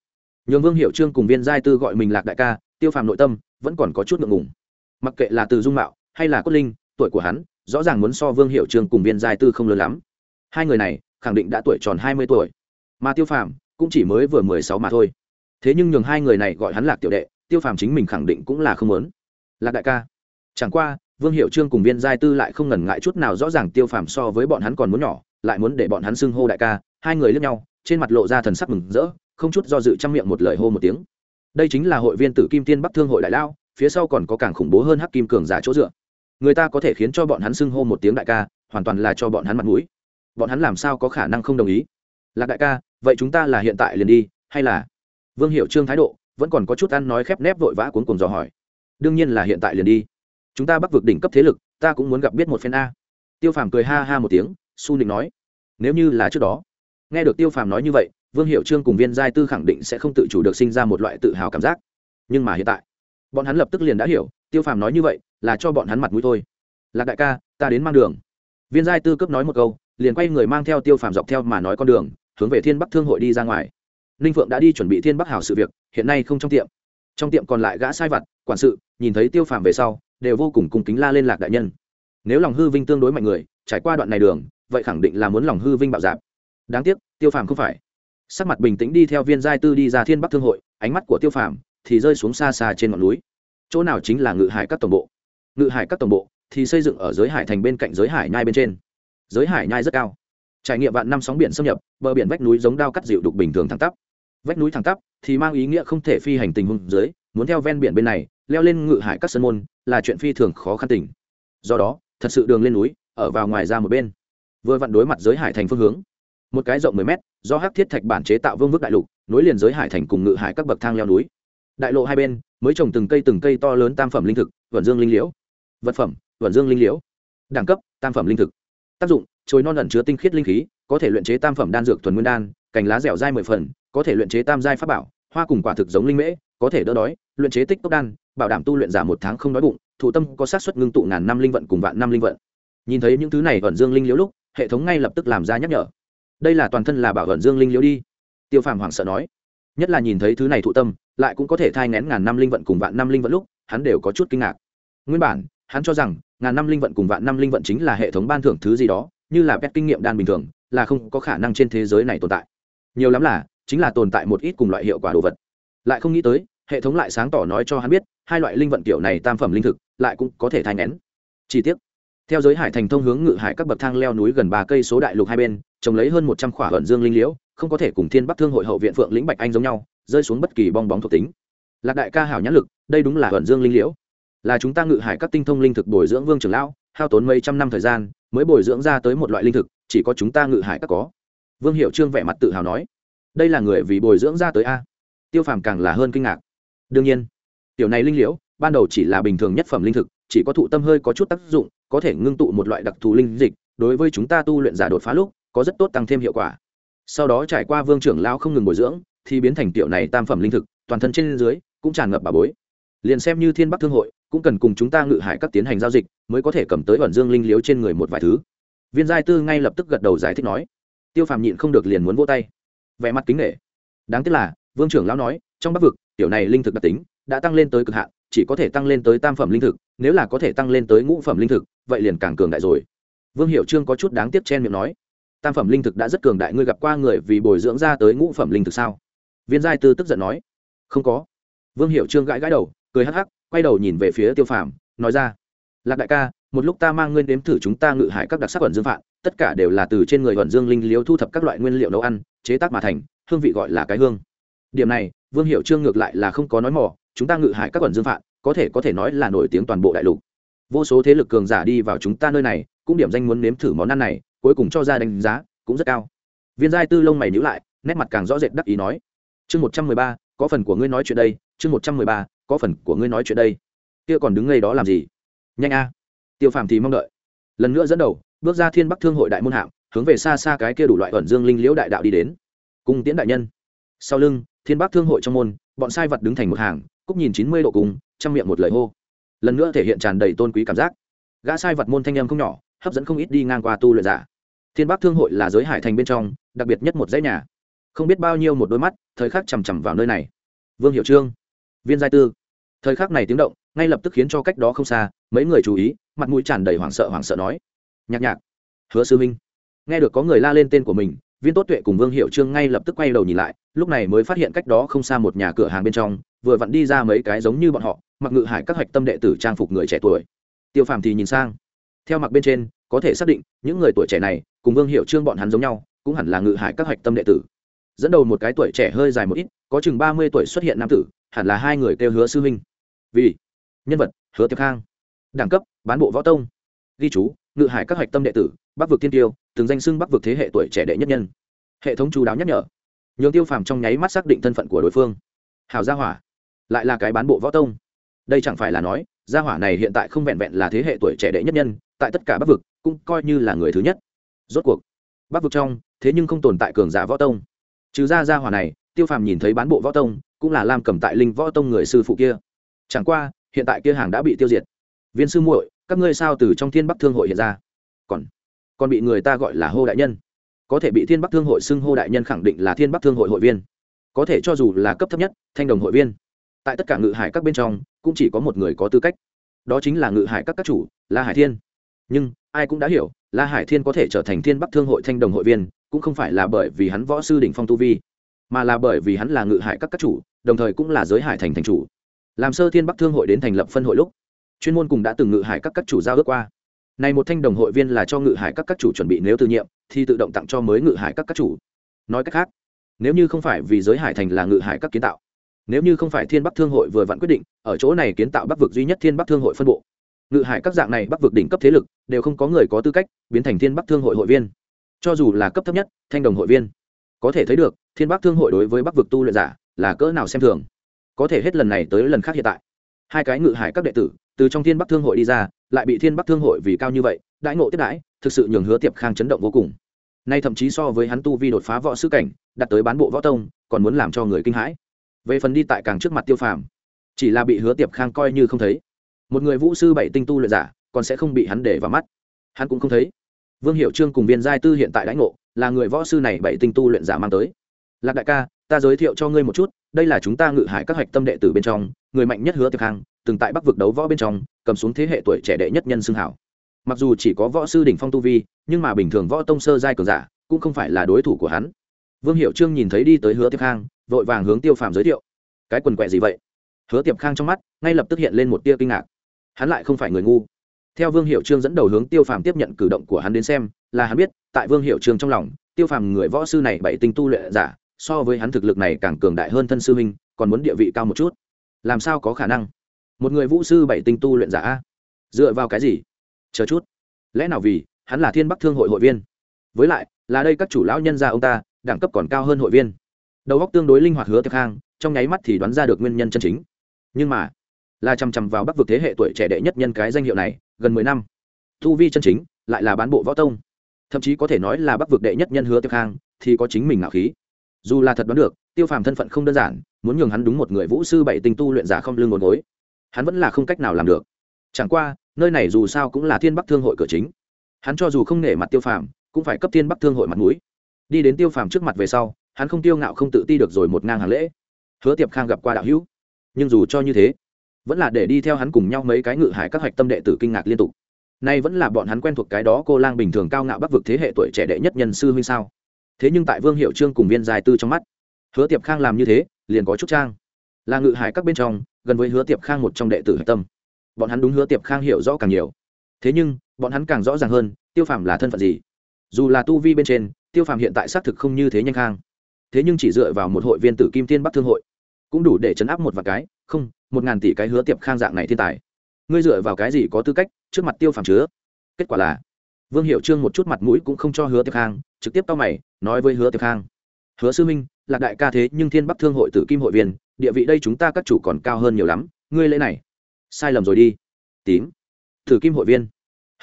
Nhường vương hiệu trương cùng viên giai tư gọi mình lạc đại ca, tiêu phàm nội tâm vẫn còn có chút ngượng ngùng. Mặc kệ là từ dung mạo, hay là cốt linh, tuổi của hắn, rõ ràng muốn so vương hiệu trương cùng viên giai tư không lớn lắm. Hai người này, khẳng định đã tuổi tròn hai mươi tuổi. Mà tiêu phàm cũng chỉ mới vừa mười sáu mà thôi thế nhưng nhường hai người này gọi hắn lạc tiểu đệ, tiêu phàm chính mình khẳng định cũng là không lớn lạc đại ca, chẳng qua, vương hiệu trương cùng viên giai tư lại không ngần ngại chút nào rõ ràng tiêu phàm so với bọn hắn còn muốn nhỏ, lại muốn để bọn hắn xưng hô đại ca, hai người lướt nhau, trên mặt lộ ra thần sắc mừng rỡ, không chút do dự chăm miệng một lời hô một tiếng. Đây chính là hội viên tử kim tiên bắc thương hội đại lao, phía sau còn có càng khủng bố hơn hắc kim cường giả chỗ dựa. Người ta có thể khiến cho bọn hắn xưng hô một tiếng đại ca, hoàn toàn là cho bọn hắn mặt mũi. Bọn hắn làm sao có khả năng không đồng ý? Lạc đại ca, vậy chúng ta là hiện tại liền đi, hay là vương hiệu trương thái độ, vẫn còn có chút ăn nói khép nép vội vã cuốn cùng dò hỏi. Đương nhiên là hiện tại liền đi. Chúng ta bắc vực đỉnh cấp thế lực, ta cũng muốn gặp biết một phen a. Tiêu phàm cười ha ha một tiếng, su nịnh nói, nếu như là trước đó, nghe được tiêu phàm nói như vậy, vương hiệu trương cùng viên giai tư khẳng định sẽ không tự chủ được sinh ra một loại tự hào cảm giác. Nhưng mà hiện tại, bọn hắn lập tức liền đã hiểu, tiêu phàm nói như vậy là cho bọn hắn mặt mũi thôi. Lạc đại ca, ta đến mang đường. Viên giai tư cấp nói một câu, liền quay người mang theo tiêu phàm dọc theo mà nói con đường, hướng về thiên bắc thương hội đi ra ngoài ninh phượng đã đi chuẩn bị thiên bắc hảo sự việc, hiện nay không trong tiệm. Trong tiệm còn lại gã sai vặt, quản sự, nhìn thấy tiêu phàm về sau, đều vô cùng cung kính la lên lạc đại nhân. Nếu lòng hư vinh tương đối mạnh người, trải qua đoạn này đường, vậy khẳng định là muốn lòng hư vinh bạo dạp. Đáng tiếc, tiêu phàm không phải. Sắc mặt bình tĩnh đi theo viên giai tư đi ra thiên bắc thương hội, ánh mắt của tiêu phàm thì rơi xuống xa xa trên ngọn núi. Chỗ nào chính là ngự hải các tổng bộ? Ngự hải các tổng bộ thì xây dựng ở giới hải thành bên cạnh giới hải nhai bên trên. Giới hải nhai rất cao. Trải nghiệm vạn năm sóng biển xâm nhập, bờ biển vách núi giống đao cắt dịu đục bình thường thẳng tắp vách núi thẳng tắp thì mang ý nghĩa không thể phi hành tình huống dưới, muốn theo ven biển bên này, leo lên ngự hải các sân môn là chuyện phi thường khó khăn tỉnh do đó, thật sự đường lên núi, ở vào ngoài ra một bên. Vừa vặn đối mặt giới hải thành phương hướng. Một cái rộng 10 mét, do hắc thiết thạch bản chế tạo vương vức đại lục, nối liền giới hải thành cùng ngự hải các bậc thang leo núi. Đại lộ hai bên, mới trồng từng cây từng cây to lớn tam phẩm linh thực, vận dương linh liễu. Vật phẩm, vận dương linh liễu. Đẳng cấp, tam phẩm linh thực. Tác dụng chồi non ẩn chứa tinh khiết linh khí, có thể luyện chế tam phẩm đan dược thuần nguyên đan, cành lá dẻo dai mười phần có thể luyện chế tam giai pháp bảo, hoa cùng quả thực giống linh mễ, có thể đỡ đói, luyện chế tích tốc đan, bảo đảm tu luyện giả một tháng không đói bụng thủ tâm có sát xuất ngưng tụ ngàn năm linh vận cùng vạn năm linh vận. Nhìn thấy những thứ này ẩn dương linh liễu lúc, hệ thống ngay lập tức làm ra nhắc nhở. Đây là toàn thân là bảo ẩn dương linh liễu đi. Tiêu phàm hoảng sợ nói. Nhất là nhìn thấy thứ này thụ tâm, lại cũng có thể thai ngén ngàn năm linh vận cùng vạn năm linh vận lúc, hắn đều có chút kinh ngạc. Nguyên bản, hắn cho rằng, ngàn năm linh vận cùng vạn năm linh vận chính là hệ thống ban thưởng thứ gì đó, như là pet kinh nghiệm đan bình thường, là không có khả năng trên thế giới này tồn tại. Nhiều lắm là chính là tồn tại một ít cùng loại hiệu quả đồ vật. Lại không nghĩ tới, hệ thống lại sáng tỏ nói cho hắn biết, hai loại linh vận kiểu này tam phẩm linh thực, lại cũng có thể thai nén chi tiết theo giới hải thành thông hướng ngự hải các bậc thang leo núi gần ba cây số đại lục hai bên, trồng lấy hơn một trăm khỏa ẩn dương linh liễu, không có thể cùng thiên bắc thương hội hậu viện phượng lĩnh bạch anh giống nhau, rơi xuống bất kỳ bong bóng thuộc tính. Lạc đại ca hảo nhãn lực, đây đúng là thuận dương linh liễu. Là chúng ta ngự hải các tinh thông linh thực bồi dưỡng vương trưởng lão, hao tốn mấy trăm năm thời gian, mới bồi dưỡng ra tới một loại linh thực, chỉ có chúng ta ngự hải các có. Vương hiệu trương vẻ mặt tự hào nói đây là người vì bồi dưỡng ra tới a. Tiêu phàm càng là hơn kinh ngạc. Đương nhiên, tiểu này linh liễu, ban đầu chỉ là bình thường nhất phẩm linh thực, chỉ có thụ tâm hơi có chút tác dụng, có thể ngưng tụ một loại đặc thù linh dịch, đối với chúng ta tu luyện giả đột phá lúc, có rất tốt tăng thêm hiệu quả. Sau đó trải qua vương trưởng lao không ngừng bồi dưỡng, thì biến thành tiểu này tam phẩm linh thực, toàn thân trên dưới, cũng tràn ngập bà bối. Liền xem như thiên bắc thương hội, cũng cần cùng chúng ta ngự hải các tiến hành giao dịch, mới có thể cầm tới ẩn dương linh liếu trên người một vài thứ. Viên giai tư ngay lập tức gật đầu giải thích nói. Tiêu phàm nhịn không được liền muốn vỗ tay vẻ mặt kính nghệ đáng tiếc là, vương trưởng lão nói, trong bắc vực, tiểu này linh thực đặc tính đã tăng lên tới cực hạn, chỉ có thể tăng lên tới tam phẩm linh thực, nếu là có thể tăng lên tới ngũ phẩm linh thực, vậy liền càng cường đại rồi. Vương hiệu trương có chút đáng tiếc chen miệng nói, tam phẩm linh thực đã rất cường đại, ngươi gặp qua người vì bồi dưỡng ra tới ngũ phẩm linh thực sao? Viên giai tư tức giận nói, không có. Vương hiệu trương gãi gãi đầu, cười hắc hắc, quay đầu nhìn về phía tiêu phàm, nói ra, lạc đại ca, một lúc ta mang ngươi đếm thử chúng ta ngự hải các đặc sắc ẩn dương phạn tất cả đều là từ trên người vận dương linh liếu thu thập các loại nguyên liệu nấu ăn, chế tác mà thành, hương vị gọi là cái hương. Điểm này, vương hiệu trương ngược lại là không có nói mỏ chúng ta ngự hải các vận dương phạn, có thể có thể nói là nổi tiếng toàn bộ đại lục. Vô số thế lực cường giả đi vào chúng ta nơi này, cũng điểm danh muốn nếm thử món ăn này, cuối cùng cho ra đánh giá, cũng rất cao. Viên giai tư lông mày nhữ lại, nét mặt càng rõ rệt đắc ý nói, chương một trăm mười ba, có phần của ngươi nói chuyện đây, chương một trăm mười ba, có phần của ngươi nói chuyện đây. Kia còn đứng ngay đó làm gì? Nhanh a, tiêu phàm thì mong đợi. Lần nữa dẫn đầu bước ra thiên bắc thương hội đại môn hạm, hướng về xa xa cái kia đủ loại ẩn dương linh liễu đại đạo đi đến. Cung tiễn đại nhân. Sau lưng, thiên bắc thương hội trong môn, bọn sai vật đứng thành một hàng, cúc nhìn chín mươi độ cùng trong miệng một lời hô. Lần nữa thể hiện tràn đầy tôn quý cảm giác. Gã sai vật môn thanh em không nhỏ, hấp dẫn không ít đi ngang qua tu luyện giả. Thiên bắc thương hội là giới hải thành bên trong, đặc biệt nhất một dãy nhà. Không biết bao nhiêu một đôi mắt, thời khắc chằm chằm vào nơi này. Vương hiệu trương. Viên giai tư. Thời khắc này tiếng động, ngay lập tức khiến cho cách đó không xa, mấy người chú ý, mặt mũi tràn đầy hoảng sợ hoảng sợ nói nhạc nhạc. Hứa sư minh nghe được có người la lên tên của mình, viên tốt tuệ cùng vương hiệu trương ngay lập tức quay đầu nhìn lại, lúc này mới phát hiện cách đó không xa một nhà cửa hàng bên trong, vừa vặn đi ra mấy cái giống như bọn họ, mặc ngự hải các hạch tâm đệ tử trang phục người trẻ tuổi. Tiêu phàm thì nhìn sang. Theo mặc bên trên, có thể xác định, những người tuổi trẻ này, cùng vương hiệu trương bọn hắn giống nhau, cũng hẳn là ngự hải các hạch tâm đệ tử. Dẫn đầu một cái tuổi trẻ hơi dài một ít, có chừng ba mươi tuổi xuất hiện nam tử, hẳn là hai người kêu hứa sư huynh. Vì nhân vật, hứa tiệp khang. Đẳng cấp, bán bộ võ tông. Ghi chú ngự hải các hạch tâm đệ tử, bắc vực tiên tiêu, từng danh xưng bắc vực thế hệ tuổi trẻ đệ nhất nhân. Hệ thống chú đáo nhắc nhở. Nhường tiêu phàm trong nháy mắt xác định thân phận của đối phương. Hào gia hỏa, lại là cái bán bộ võ tông. Đây chẳng phải là nói, gia hỏa này hiện tại không vẹn vẹn là thế hệ tuổi trẻ đệ nhất nhân, tại tất cả bắc vực cũng coi như là người thứ nhất. Rốt cuộc, bắc vực trong, thế nhưng không tồn tại cường giả võ tông. Trừ ra gia hỏa này, tiêu phàm nhìn thấy bán bộ võ tông, cũng là lam cầm tại linh võ tông người sư phụ kia. Chẳng qua, hiện tại kia hàng đã bị tiêu diệt. Viên sư muội các ngươi sao từ trong thiên bắc thương hội hiện ra? Còn còn bị người ta gọi là hô đại nhân. Có thể bị thiên bắc thương hội xưng hô đại nhân khẳng định là thiên bắc thương hội hội viên. Có thể cho dù là cấp thấp nhất, thanh đồng hội viên. Tại tất cả ngự hải các bên trong, cũng chỉ có một người có tư cách. Đó chính là ngự hải các các chủ, la hải thiên. Nhưng, ai cũng đã hiểu, la hải thiên có thể trở thành thiên bắc thương hội thanh đồng hội viên, cũng không phải là bởi vì hắn võ sư đỉnh phong tu vi, mà là bởi vì hắn là ngự hải các các chủ, đồng thời cũng là giới hải thành thành chủ. Làm sơ thiên bắc thương hội đến thành lập phân hội lúc chuyên môn cùng đã từng ngự hải các các chủ giao ước qua. Này một thanh đồng hội viên là cho ngự hải các các chủ chuẩn bị nếu từ nhiệm, thì tự động tặng cho mới ngự hải các các chủ. Nói cách khác, nếu như không phải vì giới hải thành là ngự hải các kiến tạo, nếu như không phải thiên bắc thương hội vừa vặn quyết định, ở chỗ này kiến tạo bắc vực duy nhất thiên bắc thương hội phân bộ, ngự hải các dạng này bắc vực đỉnh cấp thế lực đều không có người có tư cách biến thành thiên bắc thương hội hội viên. Cho dù là cấp thấp nhất, thanh đồng hội viên, có thể thấy được, thiên bắc thương hội đối với bắc vực tu luyện giả là cỡ nào xem thường. Có thể hết lần này tới lần khác hiện tại, hai cái ngự hải các đệ tử từ trong thiên bắc thương hội đi ra, lại bị thiên bắc thương hội vì cao như vậy, đãi ngộ tiếp đãi, thực sự nhường hứa tiệp khang chấn động vô cùng. Nay thậm chí so với hắn tu vi đột phá võ sư cảnh đặt tới bán bộ võ tông, còn muốn làm cho người kinh hãi. Về phần đi tại càng trước mặt tiêu phàm, chỉ là bị hứa tiệp khang coi như không thấy. Một người vũ sư bảy tinh tu luyện giả, còn sẽ không bị hắn để vào mắt. Hắn cũng không thấy. Vương hiệu trương cùng viên giai tư hiện tại đãi ngộ, là người võ sư này bảy tinh tu luyện giả mang tới. Lạc đại ca, ta giới thiệu cho ngươi một chút, đây là chúng ta ngự hải các hạch tâm đệ tử bên trong, người mạnh nhất hứa tiệp khang từng tại bắc vực đấu võ bên trong, cầm xuống thế hệ tuổi trẻ đệ nhất nhân xưng hảo. Mặc dù chỉ có võ sư đỉnh phong tu vi, nhưng mà bình thường võ tông sơ giai cường giả cũng không phải là đối thủ của hắn. Vương hiệu trương nhìn thấy đi tới hứa tiệp khang, vội vàng hướng tiêu phàm giới thiệu. Cái quần quẹ gì vậy? Hứa tiệp khang trong mắt ngay lập tức hiện lên một tia kinh ngạc. Hắn lại không phải người ngu. Theo vương hiệu trương dẫn đầu hướng tiêu phàm tiếp nhận cử động của hắn đến xem, là hắn biết, tại vương hiệu trương trong lòng, tiêu phàm người võ sư này bảy tinh tu luyện giả, so với hắn thực lực này càng cường đại hơn thân sư minh còn muốn địa vị cao một chút. Làm sao có khả năng? Một người vũ sư bảy tinh tu luyện giả a. Dựa vào cái gì? Chờ chút. Lẽ nào vì hắn là thiên bắc thương hội hội viên? Với lại, là đây các chủ lão nhân gia ông ta, đẳng cấp còn cao hơn hội viên. Đầu góc tương đối linh hoạt hứa tiệp khang trong nháy mắt thì đoán ra được nguyên nhân chân chính. Nhưng mà, là chằm chằm vào bắc vực thế hệ tuổi trẻ đệ nhất nhân cái danh hiệu này, gần mười năm. Thu vi chân chính, lại là bán bộ võ tông. Thậm chí có thể nói là bắc vực đệ nhất nhân hứa tiệp khang thì có chính mình ngạo khí. Dù là thật đoán được, tiêu phàm thân phận không đơn giản, muốn nhường hắn đúng một người vũ sư bảy tinh tu luyện giả không lương ngồi gối hắn vẫn là không cách nào làm được. Chẳng qua, nơi này dù sao cũng là thiên bắc thương hội cửa chính. Hắn cho dù không nể mặt tiêu phàm, cũng phải cấp thiên bắc thương hội mặt mũi. Đi đến tiêu phàm trước mặt về sau, hắn không tiêu ngạo không tự ti được rồi một ngang hàng lễ. Hứa tiệp khang gặp qua đạo hữu. Nhưng dù cho như thế, vẫn là để đi theo hắn cùng nhau mấy cái ngự hải các hạch tâm đệ tử kinh ngạc liên tục. Nay vẫn là bọn hắn quen thuộc cái đó cô lang bình thường cao ngạo bắc vực thế hệ tuổi trẻ đệ nhất nhân sư huynh sao? Thế nhưng tại vương hiệu trương cùng viên dài tư trong mắt, hứa tiệp khang làm như thế, liền có chút trang là ngự hải các bên trong, gần với hứa tiệp khang một trong đệ tử hạch tâm. Bọn hắn đúng hứa tiệp khang hiểu rõ càng nhiều. Thế nhưng, bọn hắn càng rõ ràng hơn, tiêu phàm là thân phận gì. Dù là tu vi bên trên, tiêu phàm hiện tại xác thực không như thế nhanh khang. Thế nhưng chỉ dựa vào một hội viên tử kim tiên bắc thương hội, cũng đủ để chấn áp một vài cái, không, một ngàn tỷ cái hứa tiệp khang dạng này thiên tài. Ngươi dựa vào cái gì có tư cách, trước mặt tiêu phàm chứa? Kết quả là, vương hiệu trương một chút mặt mũi cũng không cho hứa tiệp khang, trực tiếp tao mày, nói với hứa tiệp khang. Hứa sư minh là đại ca thế nhưng thiên bắc thương hội tử kim hội viên địa vị đây chúng ta các chủ còn cao hơn nhiều lắm, ngươi lễ này. Sai lầm rồi đi. Tím. Thử kim hội viên.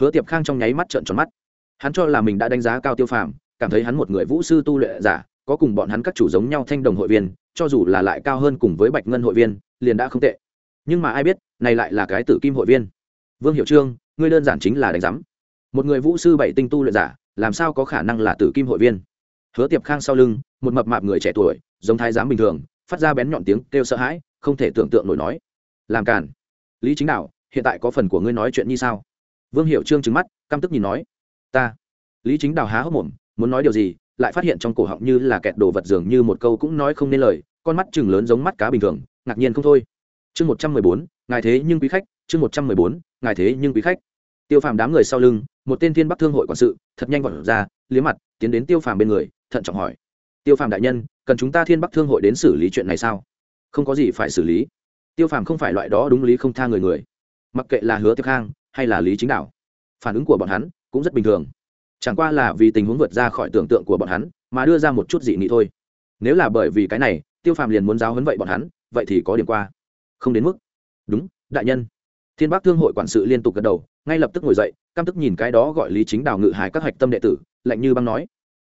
Hứa tiệp khang trong nháy mắt trợn tròn mắt. Hắn cho là mình đã đánh giá cao tiêu phàm, cảm thấy hắn một người vũ sư tu luyện giả, có cùng bọn hắn các chủ giống nhau thanh đồng hội viên, cho dù là lại cao hơn cùng với bạch ngân hội viên, liền đã không tệ. Nhưng mà ai biết, này lại là cái tử kim hội viên. Vương hiệu trương, ngươi đơn giản chính là đánh giám. Một người vũ sư bảy tinh tu luyện giả, làm sao có khả năng là tử kim hội viên? Hứa tiệp khang sau lưng, một mập mạp người trẻ tuổi, giống thái giám bình thường phát ra bén nhọn tiếng kêu sợ hãi, không thể tưởng tượng nổi nói. Làm cản lý chính đạo, hiện tại có phần của ngươi nói chuyện như sao? Vương hiệu trương trứng mắt, căm tức nhìn nói. Ta. Lý chính đào há hốc mồm, muốn nói điều gì, lại phát hiện trong cổ họng như là kẹt đồ vật dường như một câu cũng nói không nên lời, con mắt chừng lớn giống mắt cá bình thường, ngạc nhiên không thôi. Chương một trăm mười bốn, ngài thế nhưng quý khách, chương một trăm mười bốn, ngài thế nhưng quý khách. Tiêu phàm đám người sau lưng, một tên thiên bắc thương hội quản sự, thật nhanh vọt ra, liếm mặt, tiến đến tiêu phàm bên người, thận trọng hỏi tiêu phàm đại nhân, cần chúng ta thiên bắc thương hội đến xử lý chuyện này sao? Không có gì phải xử lý. Tiêu phàm không phải loại đó đúng lý không tha người người. Mặc kệ là hứa tiêu khang hay là lý chính đạo, phản ứng của bọn hắn cũng rất bình thường. Chẳng qua là vì tình huống vượt ra khỏi tưởng tượng của bọn hắn mà đưa ra một chút dị nghị thôi. Nếu là bởi vì cái này, tiêu phàm liền muốn giáo hấn vậy bọn hắn, vậy thì có điểm qua. Không đến mức. Đúng, đại nhân. Thiên bắc thương hội quản sự liên tục gật đầu, ngay lập tức ngồi dậy, căm tức nhìn cái đó gọi lý chính đào ngự hải các hạch tâm đệ tử, lạnh như băng nói.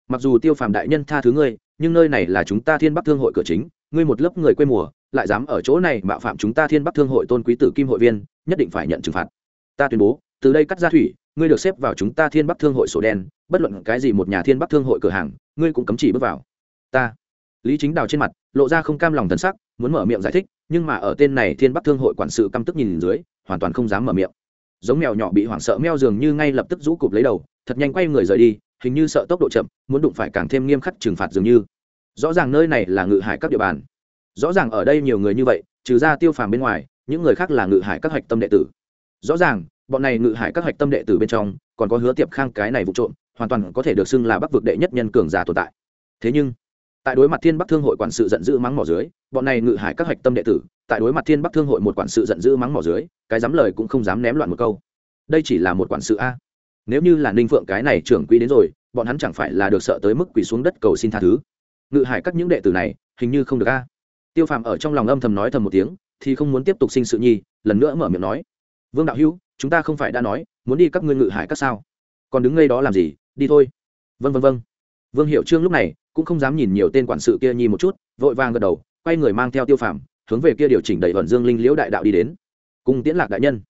Mặc dù tiêu phàm đại nhân tha thứ ngươi nhưng nơi này là chúng ta thiên bắc thương hội cửa chính, ngươi một lớp người quê mùa, lại dám ở chỗ này mạo phạm chúng ta thiên bắc thương hội tôn quý tử kim hội viên, nhất định phải nhận trừng phạt. Ta tuyên bố, từ đây cắt ra thủy, ngươi được xếp vào chúng ta thiên bắc thương hội sổ đen, bất luận cái gì một nhà thiên bắc thương hội cửa hàng, ngươi cũng cấm chỉ bước vào. Ta. Lý chính đào trên mặt lộ ra không cam lòng thân sắc, muốn mở miệng giải thích, nhưng mà ở tên này thiên bắc thương hội quản sự căm tức nhìn dưới, hoàn toàn không dám mở miệng. Giống mèo nhỏ bị hoảng sợ meo dường như ngay lập tức rũ cụp lấy đầu, thật nhanh quay người rời đi hình như sợ tốc độ chậm, muốn đụng phải càng thêm nghiêm khắc trừng phạt dường như. Rõ ràng nơi này là ngự hải các địa bàn. Rõ ràng ở đây nhiều người như vậy, trừ ra tiêu phàm bên ngoài, những người khác là ngự hải các hạch tâm đệ tử. Rõ ràng, bọn này ngự hải các hạch tâm đệ tử bên trong, còn có hứa tiệp khang cái này vụ trộm, hoàn toàn có thể được xưng là bắc vực đệ nhất nhân cường giả tồn tại. Thế nhưng, tại đối mặt thiên bắc thương hội quản sự giận dữ mắng mỏ dưới, bọn này ngự hải các hạch tâm đệ tử, tại đối mặt thiên bắc thương hội một quản sự giận dữ mắng mỏ dưới, cái dám lời cũng không dám ném loạn một câu. Đây chỉ là một quản sự a nếu như là ninh phượng cái này trưởng quỹ đến rồi, bọn hắn chẳng phải là được sợ tới mức quỳ xuống đất cầu xin tha thứ. Ngự hải các những đệ tử này, hình như không được a. Tiêu phàm ở trong lòng âm thầm nói thầm một tiếng, thì không muốn tiếp tục sinh sự nhi, lần nữa mở miệng nói. Vương đạo hữu, chúng ta không phải đã nói, muốn đi các ngươi ngự hải các sao? Còn đứng ngay đó làm gì? Đi thôi. Vân vân vân vương hiệu trương lúc này cũng không dám nhìn nhiều tên quản sự kia nhi một chút, vội vàng gật đầu, quay người mang theo tiêu phàm, hướng về kia điều chỉnh đầy vận dương linh liễu đại đạo đi đến. Cùng tiễn lạc đại nhân.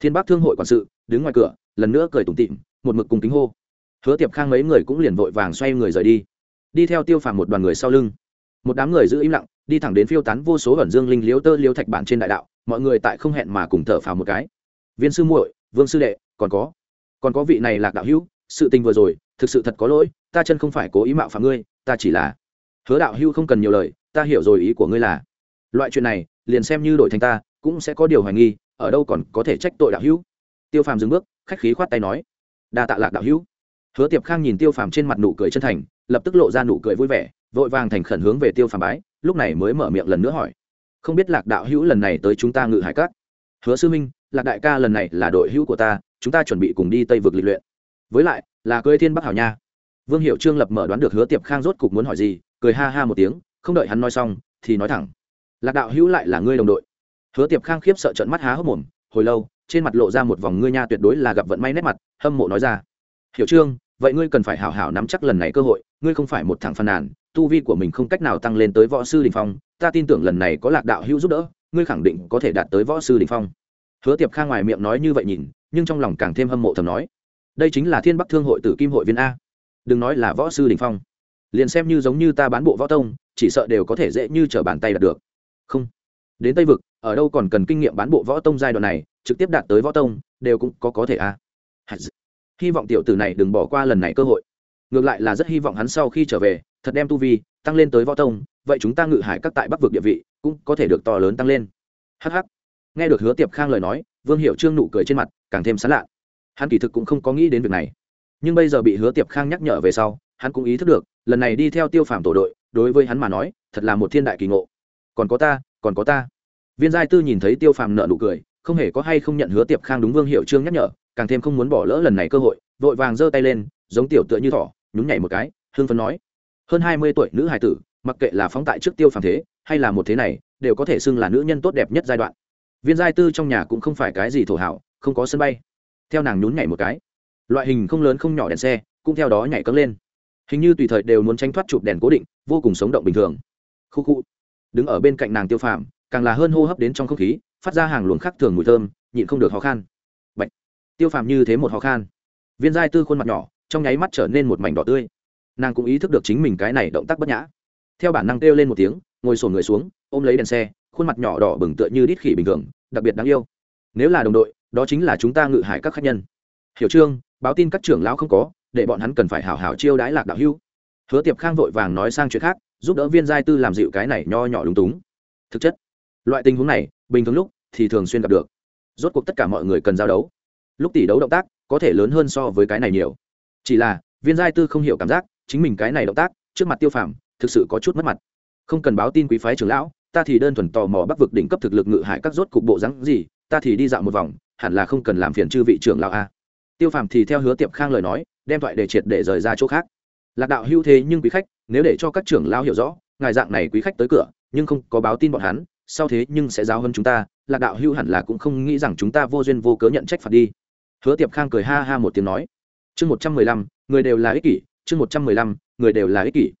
Thiên bắc thương hội quản sự, đứng ngoài cửa lần nữa cười tủm tịm một mực cùng kính hô. Hứa tiệp khang mấy người cũng liền vội vàng xoay người rời đi. Đi theo tiêu phàm một đoàn người sau lưng. Một đám người giữ im lặng, đi thẳng đến phiêu tán vô số ẩn dương linh liếu tơ liếu thạch bản trên đại đạo, mọi người tại không hẹn mà cùng thở phào một cái. Viên sư muội, vương sư đệ, còn có. Còn có vị này lạc đạo hữu, sự tình vừa rồi, thực sự thật có lỗi, ta chân không phải cố ý mạo phạm ngươi, ta chỉ là hứa đạo hữu không cần nhiều lời, ta hiểu rồi ý của ngươi là, loại chuyện này, liền xem như đổi thành ta, cũng sẽ có điều hoài nghi, ở đâu còn có thể trách tội đạo hữu. Tiêu phàm dừng bước khách khí khoát tay nói, đa tạ lạc đạo hữu. Hứa tiệp khang nhìn tiêu phàm trên mặt nụ cười chân thành, lập tức lộ ra nụ cười vui vẻ, vội vàng thành khẩn hướng về tiêu phàm bái, lúc này mới mở miệng lần nữa hỏi, không biết lạc đạo hữu lần này tới chúng ta ngự hải cát hứa sư minh, lạc đại ca lần này là đội hữu của ta, chúng ta chuẩn bị cùng đi tây vực lịch luyện. Với lại, là cưới thiên bắc hảo nha. Vương hiệu trương lập mở đoán được hứa tiệp khang rốt cục muốn hỏi gì, cười ha ha một tiếng, không đợi hắn nói xong, thì nói thẳng, lạc đạo hữu lại là ngươi đồng đội. Hứa tiệp khang khiếp sợ trận mắt há hốc mồm, hồi lâu trên mặt lộ ra một vòng ngươi nha tuyệt đối là gặp vận may nét mặt, hâm mộ nói ra. Hiểu trương, vậy ngươi cần phải hảo hảo nắm chắc lần này cơ hội, ngươi không phải một thằng phàn nàn, tu vi của mình không cách nào tăng lên tới võ sư đình phong, ta tin tưởng lần này có lạc đạo hữu giúp đỡ, ngươi khẳng định có thể đạt tới võ sư đình phong. Hứa tiệp kha ngoài miệng nói như vậy nhìn, nhưng trong lòng càng thêm hâm mộ thầm nói. Đây chính là thiên bắc thương hội tử kim hội viên a. Đừng nói là võ sư đình phong. Liền xem như giống như ta bán bộ võ tông, chỉ sợ đều có thể dễ như t r ở bàn tay đạt được. Không. Đến tây vực, ở đâu còn cần kinh nghiệm bán bộ võ tông giai đoạn này trực tiếp đạt tới võ tông, đều cũng có có thể à. a hy vọng tiểu tử này đừng bỏ qua lần này cơ hội. Ngược lại là rất hy vọng hắn sau khi trở về, thật đem tu vi tăng lên tới võ tông, vậy chúng ta ngự hải các tại bắc vực địa vị cũng có thể được to lớn tăng lên. Hh nghe được hứa tiệp khang lời nói, vương hiệu trương nụ cười trên mặt càng thêm sán lạ. Hắn kỳ thực cũng không có nghĩ đến việc này. Nhưng bây giờ bị hứa tiệp khang nhắc nhở về sau, hắn cũng ý thức được, lần này đi theo tiêu phàm tổ đội, đối với hắn mà nói, thật là một thiên đại kỳ ngộ. Còn có ta, còn có ta. Viên giai tư nhìn thấy tiêu phàm nợ nụ cười không hề có hay không nhận hứa tiệp khang đúng vương hiệu trương nhắc nhở, càng thêm không muốn bỏ lỡ lần này cơ hội, vội vàng giơ tay lên, giống tiểu tựa như thỏ, nhún nhảy một cái hương phấn nói. Hơn hai mươi tuổi nữ hài tử, mặc kệ là phóng tại trước tiêu phàm thế, hay là một thế này, đều có thể xưng là nữ nhân tốt đẹp nhất giai đoạn. Viên giai tư trong nhà cũng không phải cái gì thổ hảo, không có sân bay. Theo nàng nhún nhảy một cái. Loại hình không lớn không nhỏ đèn xe, cũng theo đó nhảy cấm lên. Hình như tùy thời đều muốn tranh thoát chụp đèn cố định, vô cùng sống động bình thường. Khu khu. Đứng ở bên cạnh nàng tiêu phàm, càng là hơn hô hấp đến trong không khí phát ra hàng luồng khác thường mùi thơm, nhịn không được khó khăn Bạch. tiêu phàm như thế một khó khăn viên giai tư khuôn mặt nhỏ, trong nháy mắt trở nên một mảnh đỏ tươi. Nàng cũng ý thức được chính mình cái này động tác bất nhã. Theo bản năng kêu lên một tiếng, ngồi sổn người xuống, ôm lấy đèn xe, khuôn mặt nhỏ đỏ bừng tựa như đít khỉ bình thường, đặc biệt đáng yêu. Nếu là đồng đội, đó chính là chúng ta ngự hải các khách nhân. Hiểu trương, báo tin các trưởng lão không có, để bọn hắn cần phải hảo hảo chiêu đãi lạc đạo hưu. Hứa tiệp khang vội vàng nói sang chuyện khác, giúp đỡ viên giai tư làm dịu cái này nho nhỏ lúng túng. Thực chất, loại tình huống này bình thường lúc thì thường xuyên gặp được. Rốt cuộc tất cả mọi người cần giao đấu. Lúc tỷ đấu động tác có thể lớn hơn so với cái này nhiều. Chỉ là, viên giai tư không hiểu cảm giác, chính mình cái này động tác, trước mặt tiêu phàm, thực sự có chút mất mặt. Không cần báo tin quý phái trưởng lão, ta thì đơn thuần tò mò bắc vực đỉnh cấp thực lực ngự hại các rốt cục bộ rắn gì, ta thì đi dạo một vòng, hẳn là không cần làm phiền chư vị trưởng lão a. Tiêu phàm thì theo hứa tiệp khang lời nói, đem thoại để triệt để rời ra chỗ khác. Lạc đạo hưu thế nhưng quý khách, nếu để cho các trưởng lão hiểu rõ, ngài dạng này quý khách tới cửa, nhưng không có báo tin bọn hắn sau thế nhưng sẽ giáo hơn chúng ta, lạc đạo hưu hẳn là cũng không nghĩ rằng chúng ta vô duyên vô cớ nhận trách phạt đi. Hứa tiệp khang cười ha ha một tiếng nói. Chương một trăm mười lăm, người đều là ích kỷ, chương một trăm mười lăm, người đều là ích kỷ.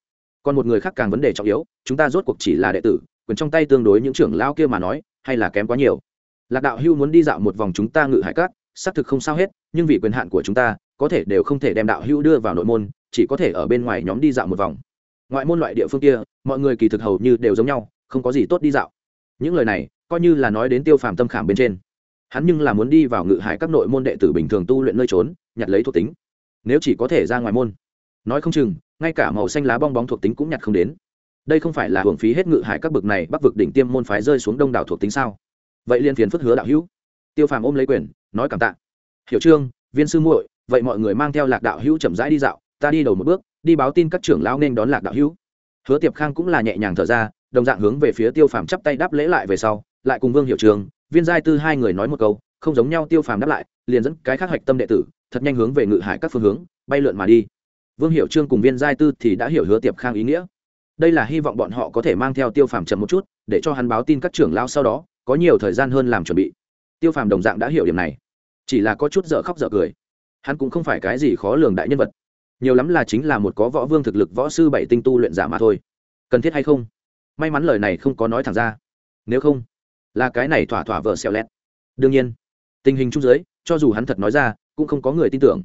Còn một người khác càng vấn đề trọng yếu, chúng ta rốt cuộc chỉ là đệ tử, quyền trong tay tương đối những trưởng lao kia mà nói, hay là kém quá nhiều. Lạc đạo hưu muốn đi dạo một vòng chúng ta ngự hải cát, xác thực không sao hết, nhưng vì quyền hạn của chúng ta, có thể đều không thể đem đạo hưu đưa vào nội môn, chỉ có thể ở bên ngoài nhóm đi dạo một vòng. Ngoại môn loại địa phương kia, mọi người kỳ thực hầu như đều giống nhau, không có gì tốt đi dạo những lời này coi như là nói đến tiêu phàm tâm khảm bên trên. Hắn nhưng là muốn đi vào ngự hải các nội môn đệ tử bình thường tu luyện nơi trốn, nhặt lấy thuộc tính. Nếu chỉ có thể ra ngoài môn. Nói không chừng, ngay cả màu xanh lá bong bóng thuộc tính cũng nhặt không đến. Đây không phải là hưởng phí hết ngự hải các bực này, bắc vực đỉnh tiêm môn phái rơi xuống đông đảo thuộc tính sao? Vậy liên phiền phất hứa đạo hữu. Tiêu phàm ôm lấy quyền, nói cảm tạ. Hiểu trương, viên sư muội, vậy mọi người mang theo lạc đạo hữu chậm rãi đi dạo, ta đi đầu một bước, đi báo tin các trưởng lão nên đón lạc đạo hữu hứa tiệp khang cũng là nhẹ nhàng thở ra, đồng dạng hướng về phía tiêu phàm chắp tay đáp lễ lại về sau, lại cùng vương hiệu trường, viên giai tư hai người nói một câu, không giống nhau tiêu phàm đáp lại, liền dẫn cái khác hạch tâm đệ tử, thật nhanh hướng về ngự hải các phương hướng, bay lượn mà đi. Vương hiệu trương cùng viên giai tư thì đã hiểu hứa tiệp khang ý nghĩa. Đây là hy vọng bọn họ có thể mang theo tiêu phàm chậm một chút, để cho hắn báo tin các trưởng lao sau đó, có nhiều thời gian hơn làm chuẩn bị. Tiêu phàm đồng dạng đã hiểu điểm này. Chỉ là có chút dở khóc dở cười. Hắn cũng không phải cái gì khó lường đại nhân vật nhiều lắm là chính là một có võ vương thực lực võ sư bảy tinh tu luyện giả mà thôi. Cần thiết hay không? May mắn lời này không có nói thẳng ra. Nếu không, là cái này thỏa thỏa vợ xẹo lẹt. Đương nhiên, tình hình chung giới cho dù hắn thật nói ra, cũng không có người tin tưởng.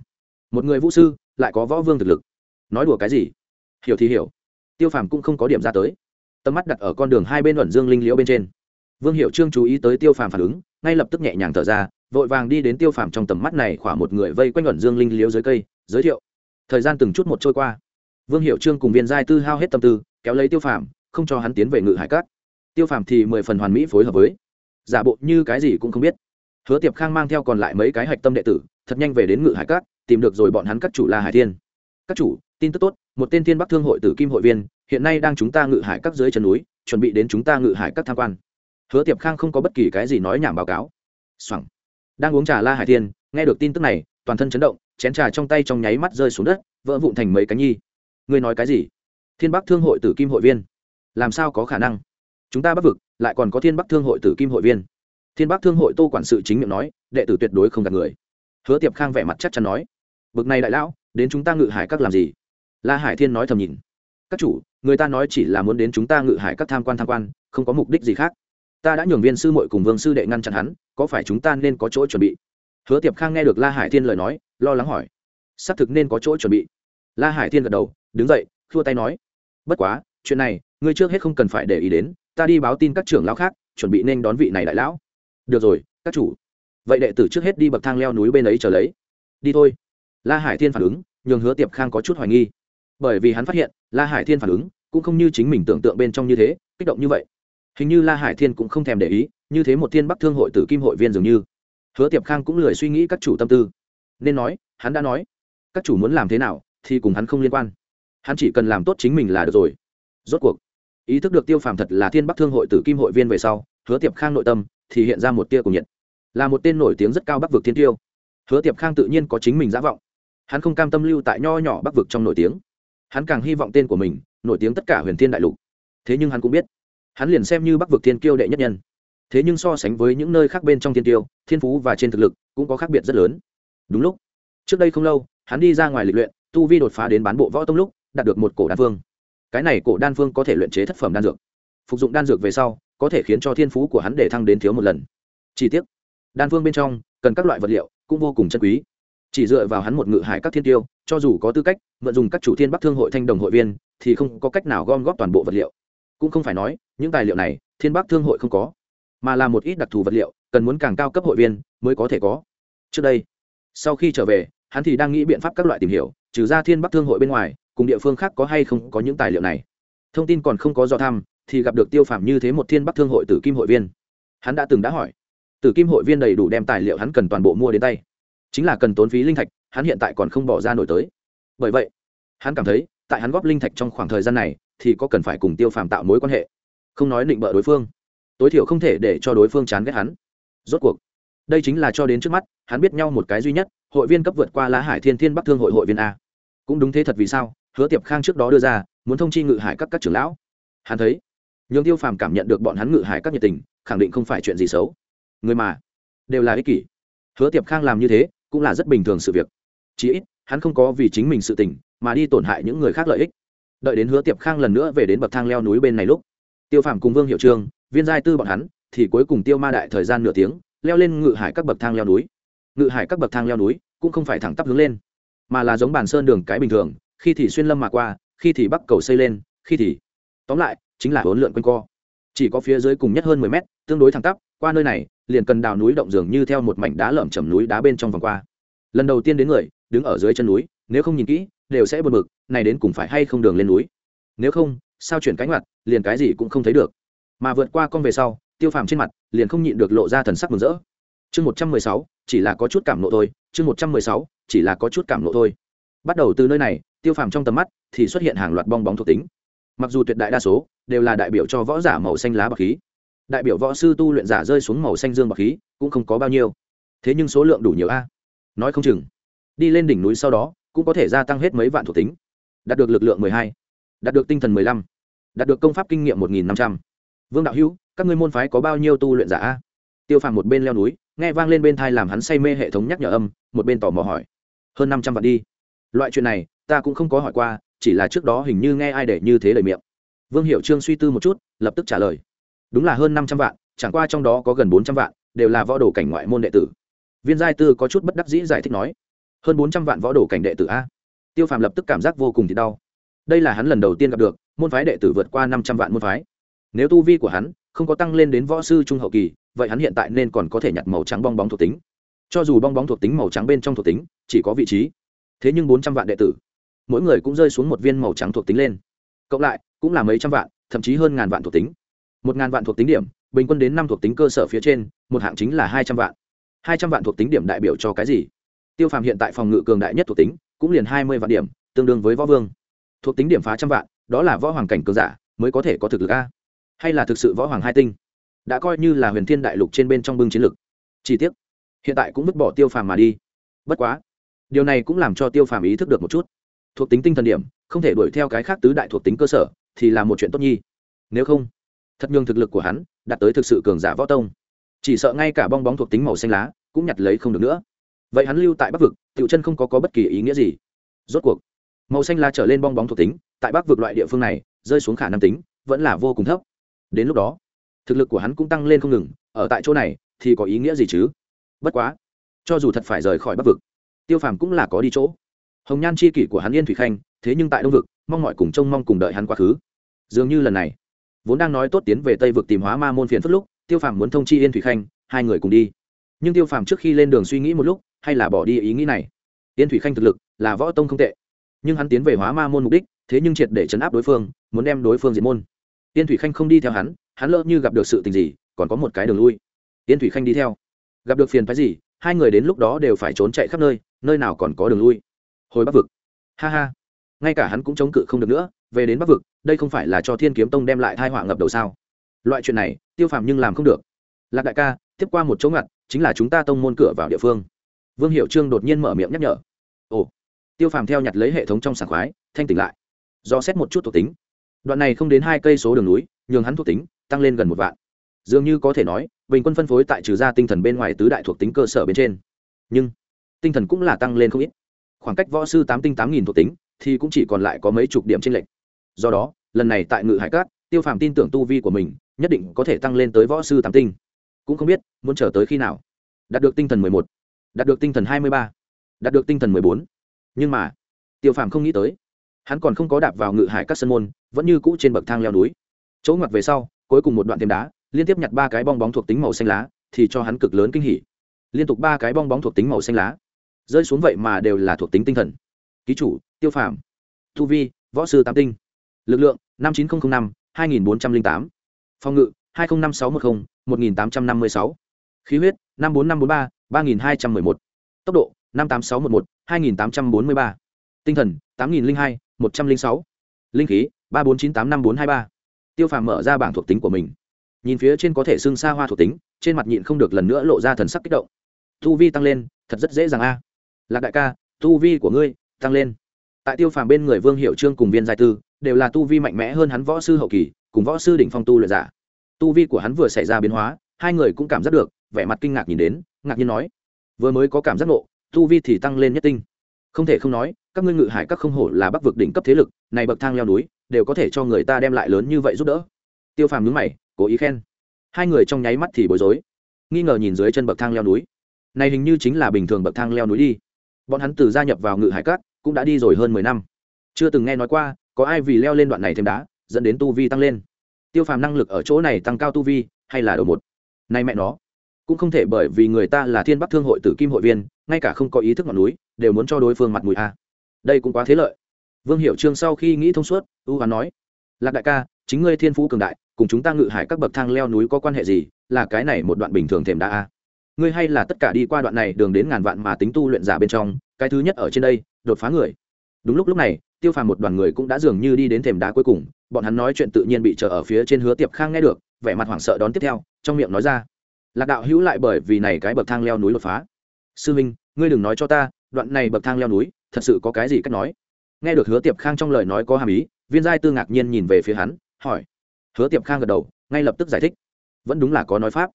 Một người vũ sư, lại có võ vương thực lực. Nói đùa cái gì? Hiểu thì hiểu. Tiêu phàm cũng không có điểm ra tới. Tầm mắt đặt ở con đường hai bên luận dương linh liễu bên trên. Vương hiệu trương chú ý tới tiêu phàm phản ứng, ngay lập tức nhẹ nhàng thở ra, vội vàng đi đến tiêu phàm trong tầm mắt này khoảng một người vây quanh luận dương linh liễu dưới cây, giới thiệu thời gian từng chút một trôi qua. Vương hiệu trương cùng viên giai tư hao hết tâm tư, kéo lấy tiêu phàm, không cho hắn tiến về ngự hải cát. Tiêu phàm thì mười phần hoàn mỹ phối hợp với giả bộ như cái gì cũng không biết. Hứa tiệp khang mang theo còn lại mấy cái hạch tâm đệ tử, thật nhanh về đến ngự hải cát, tìm được rồi bọn hắn các chủ la hải thiên. Các chủ, tin tức tốt, một tên thiên bắc thương hội tử kim hội viên, hiện nay đang chúng ta ngự hải các dưới chân núi, chuẩn bị đến chúng ta ngự hải các tham quan. Hứa tiệp khang không có bất kỳ cái gì nói nhảm báo cáo. Xoẳng đang uống trà la hải thiên, nghe được tin tức này, toàn thân chấn động chén trà trong tay trong nháy mắt rơi xuống đất, vỡ vụn thành mấy cánh nhi. Ngươi nói cái gì? Thiên bắc thương hội tử kim hội viên. Làm sao có khả năng? Chúng ta bắc vực, lại còn có thiên bắc thương hội tử kim hội viên. Thiên bắc thương hội tô quản sự chính miệng nói, đệ tử tuyệt đối không gạt người. Hứa tiệp khang vẻ mặt chắc chắn nói, bực này đại lão, đến chúng ta ngự hải các làm gì? La hải thiên nói thầm nhìn, các chủ, người ta nói chỉ là muốn đến chúng ta ngự hải các tham quan tham quan, không có mục đích gì khác. Ta đã nhường viên sư muội cùng vương sư đệ ngăn chặn hắn, có phải chúng ta nên có chỗ chuẩn bị? Hứa tiệp khang nghe được la hải thiên lời nói, lo lắng hỏi xác thực nên có chỗ chuẩn bị. La hải thiên gật đầu, đứng dậy thua tay nói, bất quá, chuyện này, ngươi trước hết không cần phải để ý đến, ta đi báo tin các trưởng lão khác, chuẩn bị nên đón vị này đại lão. Được rồi, các chủ. Vậy đệ tử trước hết đi bậc thang leo núi bên ấy chờ lấy. Đi thôi. La hải thiên phản ứng, nhường hứa tiệp khang có chút hoài nghi. Bởi vì hắn phát hiện, la hải thiên phản ứng, cũng không như chính mình tưởng tượng bên trong như thế, kích động như vậy. Hình như la hải thiên cũng không thèm để ý, như thế một thiên bắc thương hội tử kim hội viên dường như hứa tiệp khang cũng lười suy nghĩ các chủ tâm tư. Nên nói, hắn đã nói, các chủ muốn làm thế nào thì cùng hắn không liên quan. Hắn chỉ cần làm tốt chính mình là được rồi. Rốt cuộc, ý thức được tiêu phàm thật là thiên bắc thương hội tử kim hội viên về sau, hứa tiệp khang nội tâm thì hiện ra một tia cùng nhiệt. Là một tên nổi tiếng rất cao bắc vực thiên tiêu. Hứa tiệp khang tự nhiên có chính mình giả vọng. Hắn không cam tâm lưu tại nho nhỏ bắc vực trong nổi tiếng. Hắn càng hy vọng tên của mình nổi tiếng tất cả huyền thiên đại lục. Thế nhưng hắn cũng biết, hắn liền xem như bắc vực thiên kiêu đệ nhất nhân thế nhưng so sánh với những nơi khác bên trong thiên tiêu, thiên phú và trên thực lực cũng có khác biệt rất lớn. Đúng lúc, trước đây không lâu, hắn đi ra ngoài lịch luyện, tu vi đột phá đến bán bộ võ tông lúc, đạt được một cổ đan phương. Cái này cổ đan phương có thể luyện chế thất phẩm đan dược. Phục dụng đan dược về sau, có thể khiến cho thiên phú của hắn để thăng đến thiếu một lần. Chi tiết đan phương bên trong, cần các loại vật liệu cũng vô cùng chân quý. Chỉ dựa vào hắn một ngự hải các thiên tiêu, cho dù có tư cách, mượn dùng các chủ thiên bắc thương hội thanh đồng hội viên, thì không có cách nào gom góp toàn bộ vật liệu. Cũng không phải nói, những tài liệu này, thiên bắc thương hội không có mà là một ít đặc thù vật liệu, cần muốn càng cao cấp hội viên mới có thể có. Trước đây, sau khi trở về, hắn thì đang nghĩ biện pháp các loại tìm hiểu, trừ ra thiên bắc thương hội bên ngoài, cùng địa phương khác có hay không có những tài liệu này. Thông tin còn không có do thăm, thì gặp được tiêu phạm như thế một thiên bắc thương hội tử kim hội viên. Hắn đã từng đã hỏi, tử kim hội viên đầy đủ đem tài liệu hắn cần toàn bộ mua đến tay. Chính là cần tốn phí linh thạch, hắn hiện tại còn không bỏ ra nổi tới. Bởi vậy, hắn cảm thấy, tại hắn góp linh thạch trong khoảng thời gian này, thì có cần phải cùng tiêu phàm tạo mối quan hệ. Không nói định bợ đối phương tối thiểu không thể để cho đối phương chán ghét hắn. Rốt cuộc, đây chính là cho đến trước mắt, hắn biết nhau một cái duy nhất, hội viên cấp vượt qua lá hải thiên thiên bắc thương hội hội viên a. Cũng đúng thế thật vì sao, hứa tiệp khang trước đó đưa ra, muốn thông chi ngự hải các các trưởng lão. Hắn thấy nhường tiêu phàm cảm nhận được bọn hắn ngự hải các nhiệt tình, khẳng định không phải chuyện gì xấu. Người mà, đều là ích kỷ. Hứa tiệp khang làm như thế, cũng là rất bình thường sự việc. Chí ít, hắn không có vì chính mình sự tình, mà đi tổn hại những người khác lợi ích. Đợi đến hứa tiệp khang lần nữa về đến bậc thang leo núi bên này lúc, tiêu phàm cùng vương hiệu trương viên giai tư bọn hắn, thì cuối cùng tiêu ma đại thời gian nửa tiếng, leo lên ngự hải các bậc thang leo núi. Ngự hải các bậc thang leo núi cũng không phải thẳng tắp hướng lên, mà là giống bàn sơn đường cái bình thường, khi thì xuyên lâm mà qua, khi thì bắc cầu xây lên, khi thì, tóm lại, chính là hỗn lượn quanh co. Chỉ có phía dưới cùng nhất hơn mười mét, tương đối thẳng tắp, qua nơi này, liền cần đào núi động dường như theo một mảnh đá lởm chầm núi đá bên trong vòng qua. Lần đầu tiên đến người, đứng ở dưới chân núi, nếu không nhìn kỹ, đều sẽ buồn bực. này đến cùng phải hay không đường lên núi. Nếu không, sao chuyển cánh mặt liền cái gì cũng không thấy được mà vượt qua con về sau, tiêu phàm trên mặt liền không nhịn được lộ ra thần sắc mừng rỡ. Chương một trăm mười sáu, chỉ là có chút cảm nộ thôi. Chương một trăm mười sáu, chỉ là có chút cảm nộ thôi. Bắt đầu từ nơi này, tiêu phàm trong tầm mắt thì xuất hiện hàng loạt bong bóng thuộc tính. Mặc dù tuyệt đại đa số đều là đại biểu cho võ giả màu xanh lá bạc khí, đại biểu võ sư tu luyện giả rơi xuống màu xanh dương bạc khí cũng không có bao nhiêu. Thế nhưng số lượng đủ nhiều a. Nói không chừng, đi lên đỉnh núi sau đó cũng có thể gia tăng hết mấy vạn thuộc tính. Đạt được lực lượng mười hai, đạt được tinh thần mười lăm, đạt được công pháp kinh nghiệm một nghìn năm trăm vương đạo hữu, các ngươi môn phái có bao nhiêu tu luyện giả a? Tiêu phàm một bên leo núi, nghe vang lên bên thai làm hắn say mê hệ thống nhắc nhở âm, một bên tò mò hỏi. Hơn năm trăm vạn đi. Loại chuyện này, ta cũng không có hỏi qua, chỉ là trước đó hình như nghe ai để như thế lời miệng. Vương hiệu trương suy tư một chút, lập tức trả lời. Đúng là hơn năm trăm vạn, chẳng qua trong đó có gần bốn trăm vạn, đều là võ đồ cảnh ngoại môn đệ tử. Viên giai tư có chút bất đắc dĩ giải thích nói. Hơn bốn trăm vạn võ đồ cảnh đệ tử a? Tiêu phàm lập tức cảm giác vô cùng thì đau. Đây là hắn lần đầu tiên gặp được, môn phái đệ tử vượt qua năm trăm vạn môn phái nếu tu vi của hắn không có tăng lên đến võ sư trung hậu kỳ, vậy hắn hiện tại nên còn có thể nhặt màu trắng bong bóng thuộc tính. Cho dù bong bóng thuộc tính màu trắng bên trong thuộc tính chỉ có vị trí, thế nhưng bốn trăm vạn đệ tử, mỗi người cũng rơi xuống một viên màu trắng thuộc tính lên. Cộng lại, cũng là mấy trăm vạn, thậm chí hơn ngàn vạn thuộc tính. Một ngàn vạn thuộc tính điểm, bình quân đến năm thuộc tính cơ sở phía trên, một hạng chính là hai trăm vạn. Hai trăm vạn thuộc tính điểm đại biểu cho cái gì? Tiêu phàm hiện tại phòng ngự cường đại nhất thuộc tính, cũng liền hai mươi vạn điểm, tương đương với võ vương. Thuộc tính điểm phá trăm vạn, đó là võ hoàng cảnh cường giả mới có thể có thực lực a hay là thực sự võ hoàng hai tinh? Đã coi như là huyền thiên đại lục trên bên trong bưng chiến lực chỉ tiếc hiện tại cũng vứt bỏ tiêu phàm mà đi. Bất quá điều này cũng làm cho tiêu phàm ý thức được một chút. Thuộc tính tinh thần điểm không thể đuổi theo cái khác tứ đại thuộc tính cơ sở thì là một chuyện tốt nhi. Nếu không thật nhường thực lực của hắn đạt tới thực sự cường giả võ tông. Chỉ sợ ngay cả bong bóng thuộc tính màu xanh lá cũng nhặt lấy không được nữa. Vậy hắn lưu tại bắc vực tiểu chân không có, có bất kỳ ý nghĩa gì. Rốt cuộc màu xanh lá trở lên bong bóng thuộc tính tại bắc vực loại địa phương này rơi xuống khả năng tính vẫn là vô cùng thấp đến lúc đó, thực lực của hắn cũng tăng lên không ngừng, ở tại chỗ này thì có ý nghĩa gì chứ? Bất quá, cho dù thật phải rời khỏi bắc vực, tiêu phàm cũng là có đi chỗ. Hồng nhan c h i kỷ của hắn yên thủy khanh, thế nhưng tại đông vực, mong mọi cùng trông mong cùng đợi hắn quá khứ. Dường như lần này, vốn đang nói tốt tiến về tây vực tìm hóa ma môn phiền phất lúc, tiêu phàm muốn thông chi yên thủy khanh, hai người cùng đi. Nhưng tiêu phàm trước khi lên đường suy nghĩ một lúc, hay là bỏ đi ý nghĩ này? Yên thủy khanh thực lực là võ tông không tệ, nhưng hắn tiến về hóa ma môn mục đích, thế nhưng triệt để chấn áp đối phương, muốn đem đối phương diệt môn yên thủy khanh không đi theo hắn hắn lỡ như gặp được sự tình gì, còn có một cái đường lui. Yên thủy khanh đi theo. Gặp được phiền phái gì, hai người đến lúc đó đều phải trốn chạy khắp nơi nơi nào còn có đường lui. Hồi bắc vực. Ha ha. Ngay cả hắn cũng chống cự không được nữa, về đến bắc vực, đây không phải là cho thiên kiếm tông đem lại thai họa ngập đầu sao? Loại chuyện này, tiêu phàm nhưng làm không được. Lạc đại ca, tiếp qua một chỗ ngặt, chính là chúng ta tông môn cửa vào địa phương. Vương hiệu trương đột nhiên mở miệng nhắc nhở. Ồ. Tiêu phàm theo nhặt lấy hệ thống trong sảng khoái, thanh tỉnh lại. Do xét một chút thuộc tính đoạn này không đến hai cây số đường núi, nhường hắn thuộc tính tăng lên gần một vạn. Dường như có thể nói, bình quân phân phối tại trừ ra tinh thần bên ngoài tứ đại thuộc tính cơ sở bên trên. Nhưng, tinh thần cũng là tăng lên không ít. Khoảng cách võ sư tám tinh tám nghìn thuộc tính thì cũng chỉ còn lại có mấy chục điểm tranh lệch. Do đó, lần này tại ngự hải cát, tiêu phàm tin tưởng tu vi của mình nhất định có thể tăng lên tới võ sư tám tinh. Cũng không biết, muốn chờ tới khi nào. Đạt được tinh thần mười một, đạt được tinh thần hai mươi ba, đạt được tinh thần mười bốn. Nhưng mà, tiêu phàm không nghĩ tới hắn còn không có đạp vào ngự hải các sân môn, vẫn như cũ trên bậc thang leo núi. Chỗ ngoặt về sau, cuối cùng một đoạn thêm đá, liên tiếp nhặt ba cái bong bóng thuộc tính màu xanh lá, thì cho hắn cực lớn kinh hỉ. Liên tục ba cái bong bóng thuộc tính màu xanh lá. Rơi xuống vậy mà đều là thuộc tính tinh thần. Ký chủ, tiêu phàm. Thu vi, võ sư tám tinh. Lực lượng, năm chín nghìn năm, hai nghìn bốn trăm linh tám. Phòng ngự, hai nghìn năm sáu trăm một mươi một nghìn tám trăm năm mươi sáu. Khí huyết, năm bốn năm bốn ba ba nghìn hai trăm m ư ơ i một. Tốc độ, năm tám sáu một một, hai nghìn tám trăm bốn mươi ba. Tinh thần, tám nghìn hai một trăm linh sáu. Linh khí ba bốn chín tám năm bốn hai ba. Tiêu phàm mở ra bảng thuộc tính của mình. Nhìn phía trên có thể xưng xa hoa thuộc tính trên mặt nhịn không được lần nữa lộ ra thần sắc kích động. Tu vi tăng lên thật rất dễ dàng a. Lạc đại ca tu vi của ngươi tăng lên. Tại tiêu phàm bên người vương hiệu trương cùng viên giai tư đều là tu vi mạnh mẽ hơn hắn võ sư hậu kỳ cùng võ sư đỉnh phong tu luyện giả. Tu vi của hắn vừa xảy ra biến hóa hai người cũng cảm giác được vẻ mặt kinh ngạc nhìn đến ngạc nhiên nói vừa mới có cảm giác ngộ, tu vi thì tăng lên nhất tinh. Không thể không nói các ngươi ngự hải các không hổ là bắc vực đỉnh cấp thế lực, này bậc thang leo núi, đều có thể cho người ta đem lại lớn như vậy giúp đỡ. Tiêu phàm nhướng mày, cố ý khen. Hai người trong nháy mắt thì bối rối. Nghi ngờ nhìn dưới chân bậc thang leo núi. Này hình như chính là bình thường bậc thang leo núi đi. Bọn hắn từ gia nhập vào ngự hải các, cũng đã đi rồi hơn mười năm. Chưa từng nghe nói qua, có ai vì leo lên đoạn này thêm đá, dẫn đến tu vi tăng lên. Tiêu phàm năng lực ở chỗ này tăng cao tu vi, hay là đầu một? Nay mẹ nó, cũng không thể bởi vì người ta là thiên bắc thương hội tử kim hội viên, ngay cả không có ý thức ngọn núi, đều muốn cho đối phương mặt mũi a đây cũng quá thế lợi. Vương hiệu trương sau khi nghĩ thông suốt, ưu hoán nói, lạc đại ca, chính ngươi thiên phú cường đại, cùng chúng ta ngự hải các bậc thang leo núi có quan hệ gì? Là cái này một đoạn bình thường thềm đá a. Ngươi hay là tất cả đi qua đoạn này đường đến ngàn vạn mà tính tu luyện giả bên trong, cái thứ nhất ở trên đây, đột phá người. Đúng lúc lúc này, tiêu phàm một đoàn người cũng đã dường như đi đến thềm đá cuối cùng, bọn hắn nói chuyện tự nhiên bị chờ ở phía trên hứa tiệp khang nghe được, vẻ mặt hoảng sợ đón tiếp theo, trong miệng nói ra, lạc đạo hữu lại bởi vì này cái bậc thang leo núi đột phá. Sư minh, ngươi đừng nói cho ta, đoạn này bậc thang leo núi thật sự có cái gì cách nói? Nghe được hứa tiệp khang trong lời nói có hàm ý, viên giai tư ngạc nhiên nhìn về phía hắn, hỏi. Hứa tiệp khang gật đầu, ngay lập tức giải thích. Vẫn đúng là có nói pháp.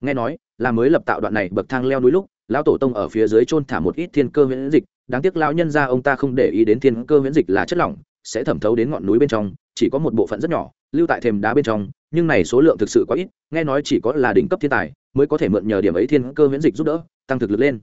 Nghe nói, là mới lập tạo đoạn này bậc thang leo núi lúc, lão tổ tông ở phía dưới trôn thả một ít thiên cơ miễn dịch. Đáng tiếc lão nhân ra ông ta không để ý đến thiên cơ miễn dịch là chất lỏng, sẽ thẩm thấu đến ngọn núi bên trong, chỉ có một bộ phận rất nhỏ, lưu tại thềm đá bên trong, nhưng này số lượng thực sự quá ít, nghe nói chỉ có là đỉnh cấp thiên tài, mới có thể mượn nhờ điểm ấy thiên cơ miễn dịch giúp đỡ, tăng thực lực lên.